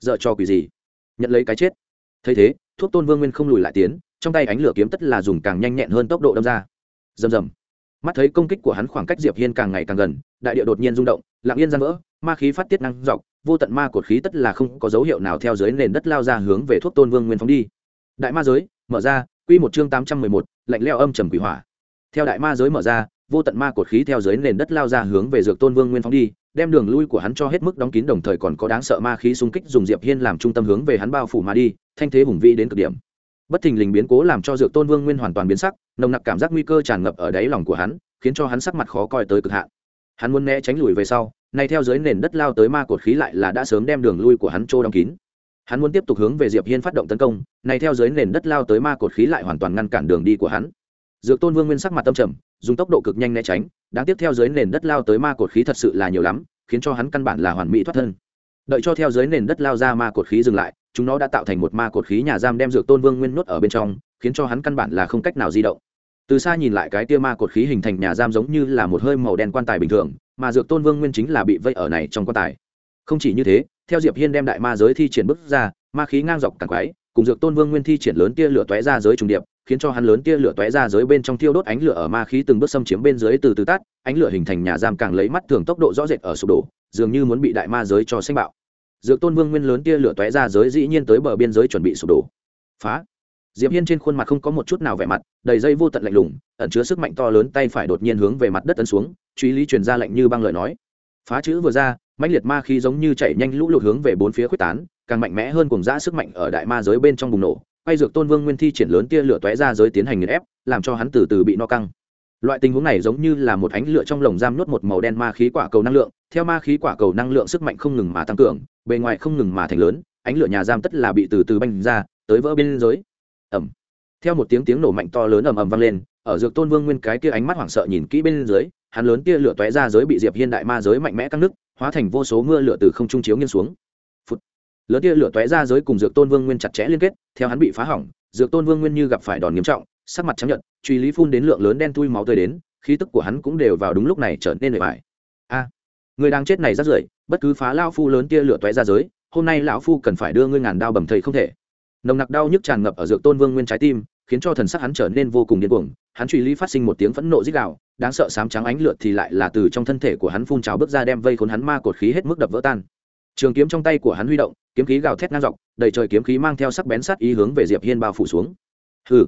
Speaker 1: Dợ cho quỷ gì? Nhận lấy cái chết. Thấy thế, thuốc tôn vương nguyên không lùi lại tiến, trong tay ánh lửa kiếm tất là dùng càng nhanh nhẹn hơn tốc độ đâm ra. Rầm rầm. Mắt thấy công kích của hắn khoảng cách diệp hiên càng ngày càng gần, đại địa đột nhiên rung động, lặng yên gian vỡ, ma khí phát tiết năng dọc, vô tận ma cột khí tất là không có dấu hiệu nào theo dưới nền đất lao ra hướng về thuốc tôn vương nguyên phóng đi. Đại ma giới, mở ra quy một chương tám trăm mười một, lạnh lẽo âm trầm quỷ hỏa. Theo đại ma giới mở ra vô tận ma cột khí theo dưới nền đất lao ra hướng về dược tôn vương nguyên phóng đi đem đường lui của hắn cho hết mức đóng kín đồng thời còn có đáng sợ ma khí xung kích dùng diệp hiên làm trung tâm hướng về hắn bao phủ mà đi thanh thế hùng vĩ đến cực điểm. Bất thình lình biến cố làm cho dược tôn vương nguyên hoàn toàn biến sắc nồng nặc cảm giác nguy cơ tràn ngập ở đáy lòng của hắn khiến cho hắn sắc mặt khó coi tới cực hạn. Hắn muốn né tránh lùi về sau nay theo dưới nền đất lao tới ma cột khí lại là đã sớm đem đường lui của hắn trô đóng kín hắn muốn tiếp tục hướng về diệp hiên phát động tấn công, này theo dưới nền đất lao tới ma cột khí lại hoàn toàn ngăn cản đường đi của hắn. Dược tôn vương nguyên sắc mặt tâm trầm, dùng tốc độ cực nhanh né tránh, đáng tiếp theo dưới nền đất lao tới ma cột khí thật sự là nhiều lắm, khiến cho hắn căn bản là hoàn mỹ thoát thân. Đợi cho theo dưới nền đất lao ra ma cột khí dừng lại, chúng nó đã tạo thành một ma cột khí nhà giam đem dược tôn vương nguyên nuốt ở bên trong, khiến cho hắn căn bản là không cách nào di động. Từ xa nhìn lại cái tia ma cột khí hình thành nhà giam giống như là một hơi màu đen quan tài bình thường, mà dược tôn vương nguyên chính là bị vây ở này trong quan tài. Không chỉ như thế theo diệp hiên đem đại ma giới thi triển bước ra, ma khí ngang dọc càng quái cùng dược tôn vương nguyên thi triển lớn tia lửa tóe ra giới trùng điệp, khiến cho hắn lớn tia lửa tóe ra giới bên trong thiêu đốt ánh lửa ở ma khí từng bước xâm chiếm bên dưới từ từ tắt, ánh lửa hình thành nhà giam càng lấy mắt thường tốc độ rõ rệt ở sụp đổ, dường như muốn bị đại ma giới cho xanh bạo. Dược tôn vương nguyên lớn tia lửa tóe ra giới dĩ nhiên tới bờ biên giới chuẩn bị sụp đổ. Phá! Diệp hiên trên khuôn mặt không có một chút nào vẻ mặt, đầy dây vô tận lạnh lùng, ẩn chứa sức mạnh to lớn tay phải đột nhiên hướng về mặt đất tấn xuống, truy lý truyền ra lệnh như băng lời nói. Phá chữ vừa ra mãnh liệt ma khí giống như chảy nhanh lũ lụt hướng về bốn phía quyết tán, càng mạnh mẽ hơn cùng dã sức mạnh ở đại ma giới bên trong bùng nổ, quay dược tôn vương nguyên thi triển lớn tia lửa tóe ra giới tiến hành nghiền ép, làm cho hắn từ từ bị no căng. Loại tình huống này giống như là một ánh lửa trong lồng giam nhốt một màu đen ma khí quả cầu năng lượng, theo ma khí quả cầu năng lượng sức mạnh không ngừng mà tăng cường, bề ngoài không ngừng mà thành lớn, ánh lửa nhà giam tất là bị từ từ banh ra, tới vỡ bên giới. Ẩm theo một tiếng tiếng nổ mạnh to lớn ầm ầm vang lên, ở dược tôn vương nguyên cái kia ánh mắt hoảng sợ nhìn kỹ bên dưới, hắn lớn tia lửa tóe ra giới bị diệp hiên đại ma giới mạnh mẽ căng nứt hóa thành vô số mưa lửa từ không trung chiếu nghiêng xuống. Phụt. lớn tia lửa tóe ra giới cùng dược tôn vương nguyên chặt chẽ liên kết, theo hắn bị phá hỏng, dược tôn vương nguyên như gặp phải đòn nghiêm trọng, sắc mặt trắng nhợt, truy lý phun đến lượng lớn đen thui máu tươi đến, khí tức của hắn cũng đều vào đúng lúc này trở nên nổi bại a, người đang chết này rất rưởi, bất cứ phá lao phu lớn tia lửa tóe ra giới, hôm nay lão phu cần phải đưa ngươi ngàn đao bầm thầy không thể. Nồng nặc đau nhức tràn ngập ở dược tôn vương nguyên trái tim khiến cho thần sắc hắn trở nên vô cùng điên cuồng. Hắn truy lý phát sinh một tiếng phẫn nộ dích đạo đáng sợ sám trắng ánh lượt thì lại là từ trong thân thể của hắn phun trào bước ra đem vây khốn hắn ma cột khí hết mức đập vỡ tan. Trường kiếm trong tay của hắn huy động, kiếm khí gào thét ngang dọc, đầy trời kiếm khí mang theo sắc bén sát ý hướng về diệp hiên bao phủ xuống. Hừ,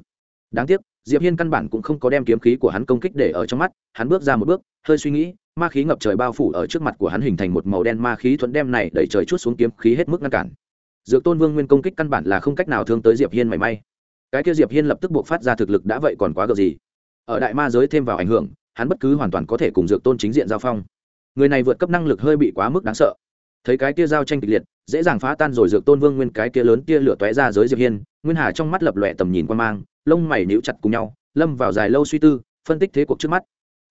Speaker 1: đáng tiếc, diệp hiên căn bản cũng không có đem kiếm khí của hắn công kích để ở trong mắt, hắn bước ra một bước, hơi suy nghĩ, ma khí ngập trời bao phủ ở trước mặt của hắn hình thành một màu đen ma khí thuẫn đem này đẩy trời chút xuống kiếm khí hết mức ngăn cản. Dược tôn vương nguyên công kích căn bản là không cách nào thương tới diệp hiên mảy may cái kia diệp hiên lập tức buộc phát ra thực lực đã vậy còn quá gờ gì. Ở đại ma giới thêm vào ảnh hưởng, hắn bất cứ hoàn toàn có thể cùng dược tôn chính diện giao phong. Người này vượt cấp năng lực hơi bị quá mức đáng sợ. Thấy cái kia giao tranh kịch liệt, dễ dàng phá tan rồi dược tôn vương nguyên cái kia lớn kia lửa tóe ra giới diệp hiên, nguyên hà trong mắt lập lòe tầm nhìn quan mang, lông mày níu chặt cùng nhau, lâm vào dài lâu suy tư, phân tích thế cuộc trước mắt.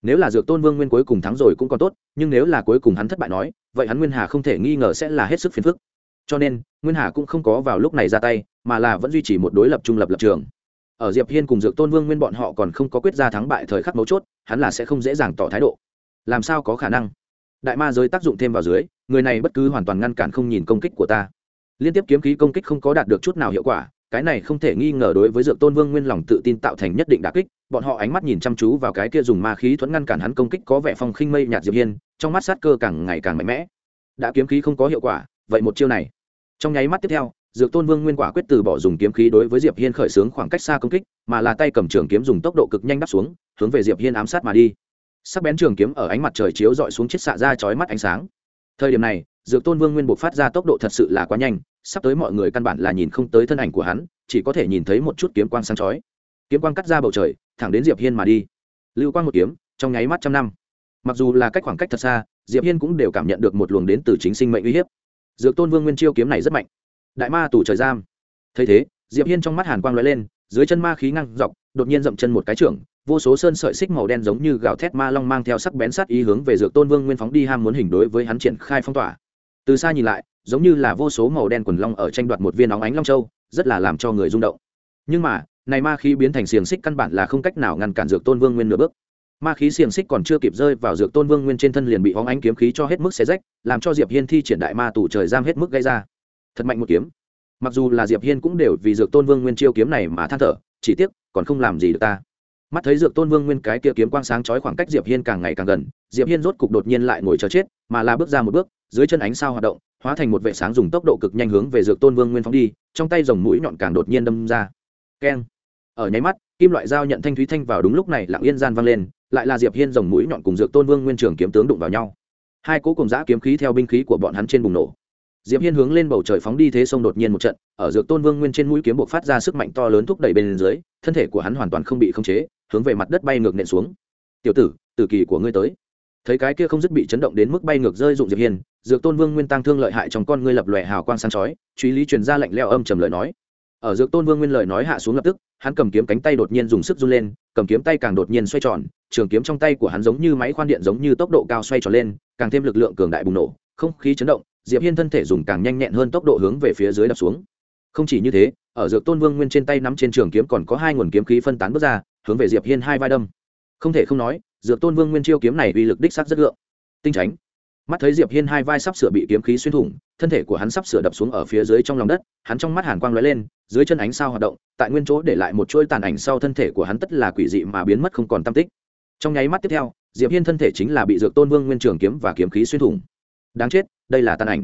Speaker 1: Nếu là dược tôn vương nguyên cuối cùng thắng rồi cũng còn tốt, nhưng nếu là cuối cùng hắn thất bại nói, vậy hắn nguyên hà không thể nghi ngờ sẽ là hết sức phiền phức cho nên, nguyên hà cũng không có vào lúc này ra tay, mà là vẫn duy trì một đối lập trung lập lập trường. Ở diệp hiên cùng dược tôn vương nguyên bọn họ còn không có quyết ra thắng bại thời khắc mấu chốt, hắn là sẽ không dễ dàng tỏ thái độ. Làm sao có khả năng? Đại ma giới tác dụng thêm vào dưới, người này bất cứ hoàn toàn ngăn cản không nhìn công kích của ta. Liên tiếp kiếm khí công kích không có đạt được chút nào hiệu quả, cái này không thể nghi ngờ đối với dược tôn vương nguyên lòng tự tin tạo thành nhất định đà kích, bọn họ ánh mắt nhìn chăm chú vào cái kia dùng ma khí thuẫn ngăn cản hắn công kích có vẻ phong khinh mây nhạt diệp hiên, trong mắt sát cơ càng ngày càng mạnh mẽ. Đã kiếm khí không có hiệu quả vậy một chiêu này. Trong nháy mắt tiếp theo, dược tôn vương nguyên quả quyết từ bỏ dùng kiếm khí đối với diệp hiên khởi xướng khoảng cách xa công kích, mà là tay cầm trường kiếm dùng tốc độ cực nhanh đắp xuống, hướng về diệp hiên ám sát mà đi. Sắc bén trường kiếm ở ánh mặt trời chiếu dọi xuống chiếc xạ ra chói mắt ánh sáng. Thời điểm này, dược tôn vương nguyên buộc phát ra tốc độ thật sự là quá nhanh, sắp tới mọi người căn bản là nhìn không tới thân ảnh của hắn, chỉ có thể nhìn thấy một chút kiếm quang sáng chói. Kiếm quang cắt ra bầu trời, thẳng đến diệp hiên mà đi. Lưu quang một kiếm, trong nháy mắt trăm năm. Mặc dù là cách khoảng cách thật xa, diệp hiên cũng đều cảm nhận được một luồng đến từ chính sinh mệnh uy hiếp dược tôn vương nguyên chiêu kiếm này rất mạnh. Đại ma tù trời giam. Thấy thế, diệp hiên trong mắt hàn quang lóe lên, dưới chân ma khí ngăng dọc, đột nhiên dậm chân một cái trưởng, vô số sơn sợi xích màu đen giống như gào thét ma long mang theo sắc bén sát ý hướng về dược tôn vương nguyên phóng đi ham muốn hình đối với hắn triển khai phong tỏa. Từ xa nhìn lại, giống như là vô số màu đen quần long ở tranh đoạt một viên óng ánh long châu, rất là làm cho người rung động. Nhưng mà, này ma khí biến thành xiềng xích căn bản là không cách nào ngăn cản dược tôn vương nguyên nửa bước ma khí xiềng xích còn chưa kịp rơi vào dược tôn vương nguyên trên thân liền bị hóng ánh kiếm khí cho hết mức xé rách, làm cho diệp hiên thi triển đại ma tủ trời giam hết mức gây ra. Thật mạnh một kiếm. Mặc dù là diệp hiên cũng đều vì dược tôn vương nguyên chiêu kiếm này mà than thở, chỉ tiếc, còn không làm gì được ta. Mắt thấy dược tôn vương nguyên cái kia kiếm quang sáng chói khoảng cách diệp hiên càng ngày càng gần, diệp hiên rốt cục đột nhiên lại ngồi chờ chết, mà là bước ra một bước, dưới chân ánh sao hoạt động, hóa thành một vệ sáng dùng tốc độ cực nhanh hướng về dược tôn vương nguyên phóng đi, trong tay dòng mũi nhọn càng đột nhiên đâm ra. Keng. Ở nháy mắt, kim loại dao nhận thanh thúy thanh vào đúng lúc này lặng yên gian vang lên lại là diệp hiên dòng mũi nhọn cùng dược tôn vương nguyên trường kiếm tướng đụng vào nhau. Hai cố cùng giã kiếm khí theo binh khí của bọn hắn trên bùng nổ. Diệp hiên hướng lên bầu trời phóng đi thế sông đột nhiên một trận, ở dược tôn vương nguyên trên mũi kiếm buộc phát ra sức mạnh to lớn thúc đẩy bên dưới, thân thể của hắn hoàn toàn không bị khống chế, hướng về mặt đất bay ngược nện xuống. Tiểu tử tử kỳ của ngươi tới. Thấy cái kia không dứt bị chấn động đến mức bay ngược rơi dụng diệp hiên, dược tôn vương nguyên tăng thương lợi hại trong con ngươi lập lòe hào quang sáng chói, truy lý truyền ra lạnh leo âm trầm lời nói. Ở dược tôn vương nguyên lời nói hạ xuống lập tức, hắn cầm kiếm cánh tay đột nhiên dùng sức run lên, cầm kiếm tay càng đột nhiên xoay tròn trường kiếm trong tay của hắn giống như máy khoan điện giống như tốc độ cao xoay tròn lên, càng thêm lực lượng cường đại bùng nổ, không khí chấn động, diệp hiên thân thể dùng càng nhanh nhẹn hơn tốc độ hướng về phía dưới đập xuống. Không chỉ như thế, ở dược tôn vương nguyên trên tay nắm trên trường kiếm còn có hai nguồn kiếm khí phân tán bước ra, hướng về diệp hiên hai vai đâm. Không thể không nói, dược tôn vương nguyên chiêu kiếm này uy lực đích sắc rất lượng tinh tránh mắt thấy diệp hiên hai vai sắp sửa bị kiếm khí xuyên thủng, thân thể của hắn sắp sửa đập xuống ở phía dưới trong lòng đất, hắn trong mắt hàn quang lóe lên, dưới chân ánh sao hoạt động, tại nguyên chỗ để lại một chuỗi tàn ảnh sau thân thể của hắn tất là quỷ dị mà biến mất không còn tâm tích trong nháy mắt tiếp theo, diệp hiên thân thể chính là bị dược tôn vương nguyên trường kiếm và kiếm khí xuyên thủng. Đáng chết, đây là tàn ảnh.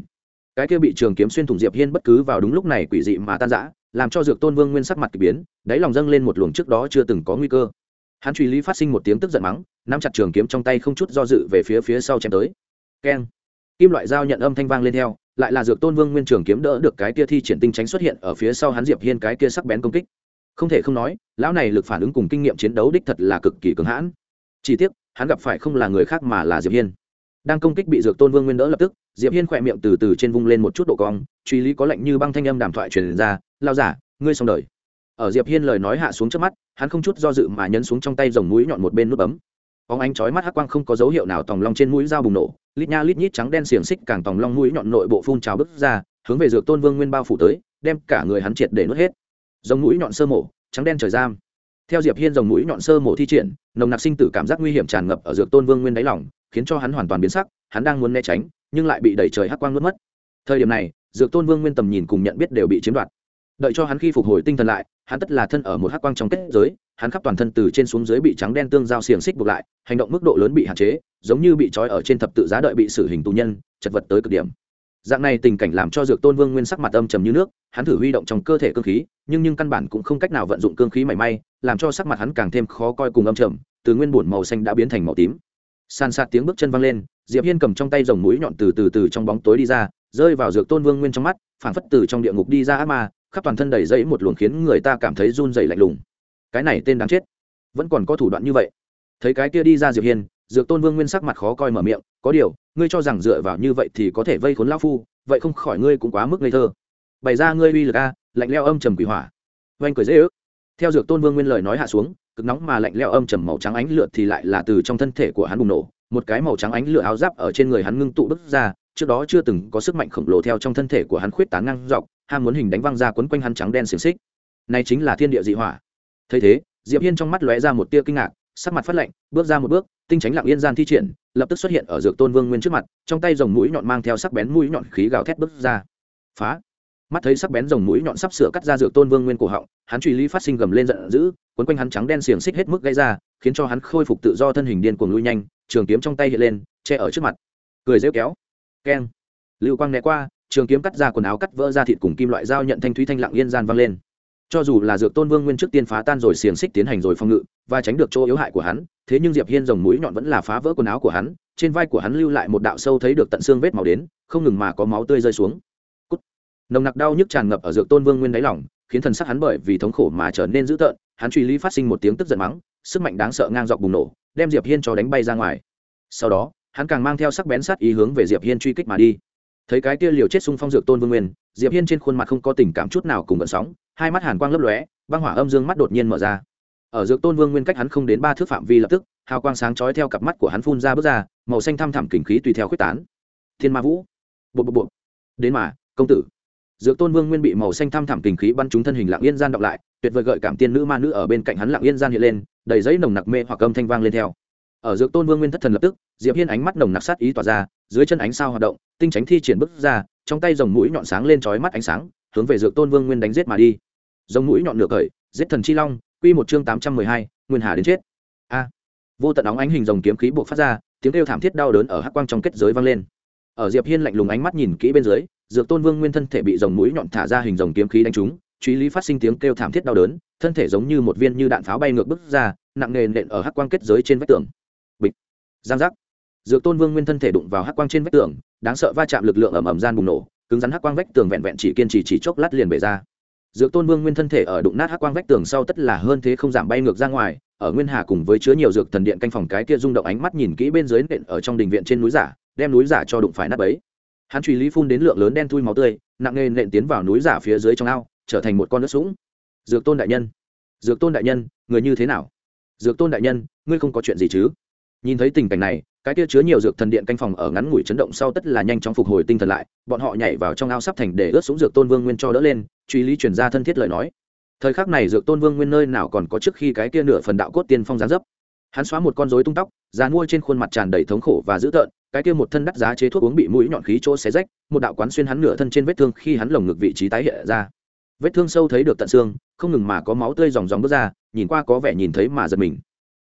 Speaker 1: Cái kia bị trường kiếm xuyên thủng diệp hiên bất cứ vào đúng lúc này quỷ dị mà tan rã, làm cho dược tôn vương nguyên sắc mặt kỳ biến, đáy lòng dâng lên một luồng trước đó chưa từng có nguy cơ. Hắn truy lý phát sinh một tiếng tức giận mắng, nắm chặt trường kiếm trong tay không chút do dự về phía phía sau chém tới. Keng. Kim loại dao nhận âm thanh vang lên theo, lại là dược tôn vương nguyên trường kiếm đỡ được cái kia thi triển tinh tránh xuất hiện ở phía sau hắn diệp hiên cái kia sắc bén công kích. Không thể không nói, lão này lực phản ứng cùng kinh nghiệm chiến đấu đích thật là cực kỳ cứng hãn chỉ tiếc, hắn gặp phải không là người khác mà là diệp hiên. Đang công kích bị dược tôn vương nguyên đỡ lập tức, diệp hiên khỏe miệng từ từ trên vung lên một chút độ cong, truy lý có lệnh như băng thanh âm đàm thoại truyền ra lao giả, ngươi xong đời. Ở diệp hiên lời nói hạ xuống trước mắt, hắn không chút do dự mà nhấn xuống trong tay dòng mũi nhọn một bên nút bấm. Óng ánh chói mắt hắc quang không có dấu hiệu nào tòng long trên mũi dao bùng nổ, lít nha lít nhít trắng đen xiềng xích càng tòng long mũi nhọn nội bộ phun trào bứt ra, hướng về dược tôn vương nguyên bao phủ tới, đem cả người hắn triệt để nuốt hết. Dòng mũi nhọn sơ mổ, trắng đen trời giam theo diệp hiên dòng mũi nhọn sơ mổ thi triển, nồng nặc sinh tử cảm giác nguy hiểm tràn ngập ở dược tôn vương nguyên đáy lòng, khiến cho hắn hoàn toàn biến sắc, hắn đang muốn né tránh, nhưng lại bị đẩy trời hắc quang nuốt mất. Thời điểm này, dược tôn vương nguyên tầm nhìn cùng nhận biết đều bị chiếm đoạt. Đợi cho hắn khi phục hồi tinh thần lại, hắn tất là thân ở một hắc quang trong kết giới, hắn khắp toàn thân từ trên xuống dưới bị trắng đen tương giao xiềng xích buộc lại, hành động mức độ lớn bị hạn chế, giống như bị trói ở trên thập tự giá đợi bị xử hình tù nhân, chật vật tới cực điểm dạng này tình cảnh làm cho dược tôn vương nguyên sắc mặt âm trầm như nước, hắn thử huy động trong cơ thể cơ khí, nhưng nhưng căn bản cũng không cách nào vận dụng cơ khí mảy may, làm cho sắc mặt hắn càng thêm khó coi cùng âm trầm, từ nguyên bổn màu xanh đã biến thành màu tím. San sạt tiếng bước chân văng lên, diệp hiên cầm trong tay dòng mũi nhọn từ từ từ trong bóng tối đi ra, rơi vào dược tôn vương nguyên trong mắt phảng phất từ trong địa ngục đi ra ác ma, khắp toàn thân đầy dẫy một luồng khiến người ta cảm thấy run dày lạnh lùng. Cái này tên đáng chết. Vẫn còn có thủ đoạn như vậy. Thấy cái kia đi ra diệp hiên, dược tôn vương nguyên sắc mặt khó coi mở miệng có điều, ngươi cho rằng dựa vào như vậy thì có thể vây khốn lão phu, vậy không khỏi ngươi cũng quá mức ngây thơ. Bày ra ngươi uy lực a, lạnh leo âm trầm quỷ hỏa. Oanh cười dễ ước. Theo dược tôn vương nguyên lời nói hạ xuống, cực nóng mà lạnh leo âm trầm màu trắng ánh lửa thì lại là từ trong thân thể của hắn bùng nổ. Một cái màu trắng ánh lửa áo giáp ở trên người hắn ngưng tụ bứt ra, trước đó chưa từng có sức mạnh khổng lồ theo trong thân thể của hắn khuyết tán ngang dọc, ham muốn hình đánh văng ra quấn quanh hắn trắng đen xiềng xích. Này chính là thiên địa dị hỏa. Thấy thế, diệp hiên trong mắt lóe ra một tia kinh ngạc sắc mặt phát lạnh, bước ra một bước, tinh tránh lặng yên gian thi triển, lập tức xuất hiện ở dược tôn vương nguyên trước mặt, trong tay dòng mũi nhọn mang theo sắc bén mũi nhọn khí gào thét bước ra. Phá! Mắt thấy sắc bén dòng mũi nhọn sắp sửa cắt ra dược tôn vương nguyên cổ họng, hắn truy lý phát sinh gầm lên giận dữ quấn quanh hắn trắng đen xiềng xích hết mức gây ra, khiến cho hắn khôi phục tự do thân hình điên cuồng lui nhanh, trường kiếm trong tay hiện lên, che ở trước mặt. Cười rêu kéo. Keng! Lưu quang né qua, trường kiếm cắt ra quần áo cắt vỡ ra thịt cùng kim loại dao nhận thanh thúy thanh lặng yên gian vang lên cho dù là dược tôn vương nguyên trước tiên phá tan rồi xiềng xích tiến hành rồi phòng ngự, và tránh được chỗ yếu hại của hắn, thế nhưng diệp hiên dòng mũi nhọn vẫn là phá vỡ quần áo của hắn, trên vai của hắn lưu lại một đạo sâu thấy được tận xương vết màu đến, không ngừng mà có máu tươi rơi xuống. Cút. nồng nặc đau nhức tràn ngập ở dược tôn vương nguyên đáy lòng, khiến thần sắc hắn bởi vì thống khổ mà trở nên dữ tợn, hắn truy lý phát sinh một tiếng tức giận mắng, sức mạnh đáng sợ ngang dọc bùng nổ, đem diệp hiên cho đánh bay ra ngoài. Sau đó, hắn càng mang theo sắc bén sát ý hướng về diệp hiên truy kích mà đi thấy cái kia liều chết xung phong dược tôn vương nguyên, diệp hiên trên khuôn mặt không có tình cảm chút nào cùng gợn sóng, hai mắt hàn quang lấp lóe, băng hỏa âm dương mắt đột nhiên mở ra. Ở dược tôn vương nguyên cách hắn không đến ba thước phạm vi lập tức, hào quang sáng chói theo cặp mắt của hắn phun ra bước ra, màu xanh thăm thẳm kình khí tùy theo khuyết tán. Thiên ma vũ. Bộ bộ bộ đến mà, công tử. Dược tôn vương nguyên bị màu xanh thăm thẳm kình khí bắn trúng thân hình lặng yên gian đọc lại, tuyệt vời gợi cảm tiên nữ ma nữ ở bên cạnh hắn lặng yên gian hiện lên, đầy giấy nồng nặc mê hoặc âm thanh vang lên theo. Ở dược tôn vương nguyên thất thần lập tức, diệp hiên ánh mắt nồng nặc sát ý tỏa ra dưới chân ánh sao hoạt động, tinh tránh thi triển bước ra, trong tay dòng mũi nhọn sáng lên chói mắt ánh sáng, hướng về dược tôn vương nguyên đánh giết mà đi. Dòng mũi nhọn nửa cởi, giết thần chi long, quy một chương tám trăm mười hai, nguyên hà đến chết. A. Vô tận óng ánh hình dòng kiếm khí buộc phát ra, tiếng kêu thảm thiết đau đớn ở hắc quang trong kết giới vang lên. Ở diệp hiên lạnh lùng ánh mắt nhìn kỹ bên dưới, dược tôn vương nguyên thân thể bị dòng mũi nhọn thả ra hình dòng kiếm khí đánh trúng, truy lý phát sinh tiếng kêu thảm thiết đau đớn, thân thể giống như một viên như đạn pháo bay ngược bức ra, nặng nề nện ở hắc quang kết giới trên vách tường. Bịch. Giang giác dược tôn vương nguyên thân thể đụng vào hắc quang trên vách tường, đáng sợ va chạm lực lượng ầm ầm gian bùng nổ, cứng rắn hắc quang vách tường vẹn vẹn chỉ kiên trì chỉ chốc lát liền bể ra. Dược tôn vương nguyên thân thể ở đụng nát hắc quang vách tường sau tất là hơn thế không giảm bay ngược ra ngoài, ở nguyên hà cùng với chứa nhiều dược thần điện canh phòng cái kia rung động ánh mắt nhìn kỹ bên dưới nện ở trong đình viện trên núi giả, đem núi giả cho đụng phải nát ấy hắn truy lý phun đến lượng lớn đen thui máu tươi, nặng nề nện tiến vào núi giả phía dưới trong ao, trở thành một con nước sũng dược tôn đại nhân, dược tôn đại nhân, người như thế nào? Dược tôn đại nhân, ngươi không có chuyện gì chứ? Nhìn thấy tình cảnh này cái kia chứa nhiều dược thần điện canh phòng ở ngắn ngủi chấn động sau tất là nhanh chóng phục hồi tinh thần lại, bọn họ nhảy vào trong ao sắp thành để ướt xuống dược tôn vương nguyên cho đỡ lên, truy lý chuyển ra thân thiết lời nói. Thời khắc này dược tôn vương nguyên nơi nào còn có trước khi cái kia nửa phần đạo cốt tiên phong gián dấp. Hắn xóa một con rối tung tóc dàn mua trên khuôn mặt tràn đầy thống khổ và dữ tợn, cái kia một thân đắt giá chế thuốc uống bị mũi nhọn khí chỗ xé rách, một đạo quán xuyên hắn nửa thân trên vết thương khi hắn lồng ngực vị trí tái hiện ra. Vết thương sâu thấy được tận xương, không ngừng mà có máu tươi dòng dòng bước ra, nhìn qua có vẻ nhìn thấy mà giật mình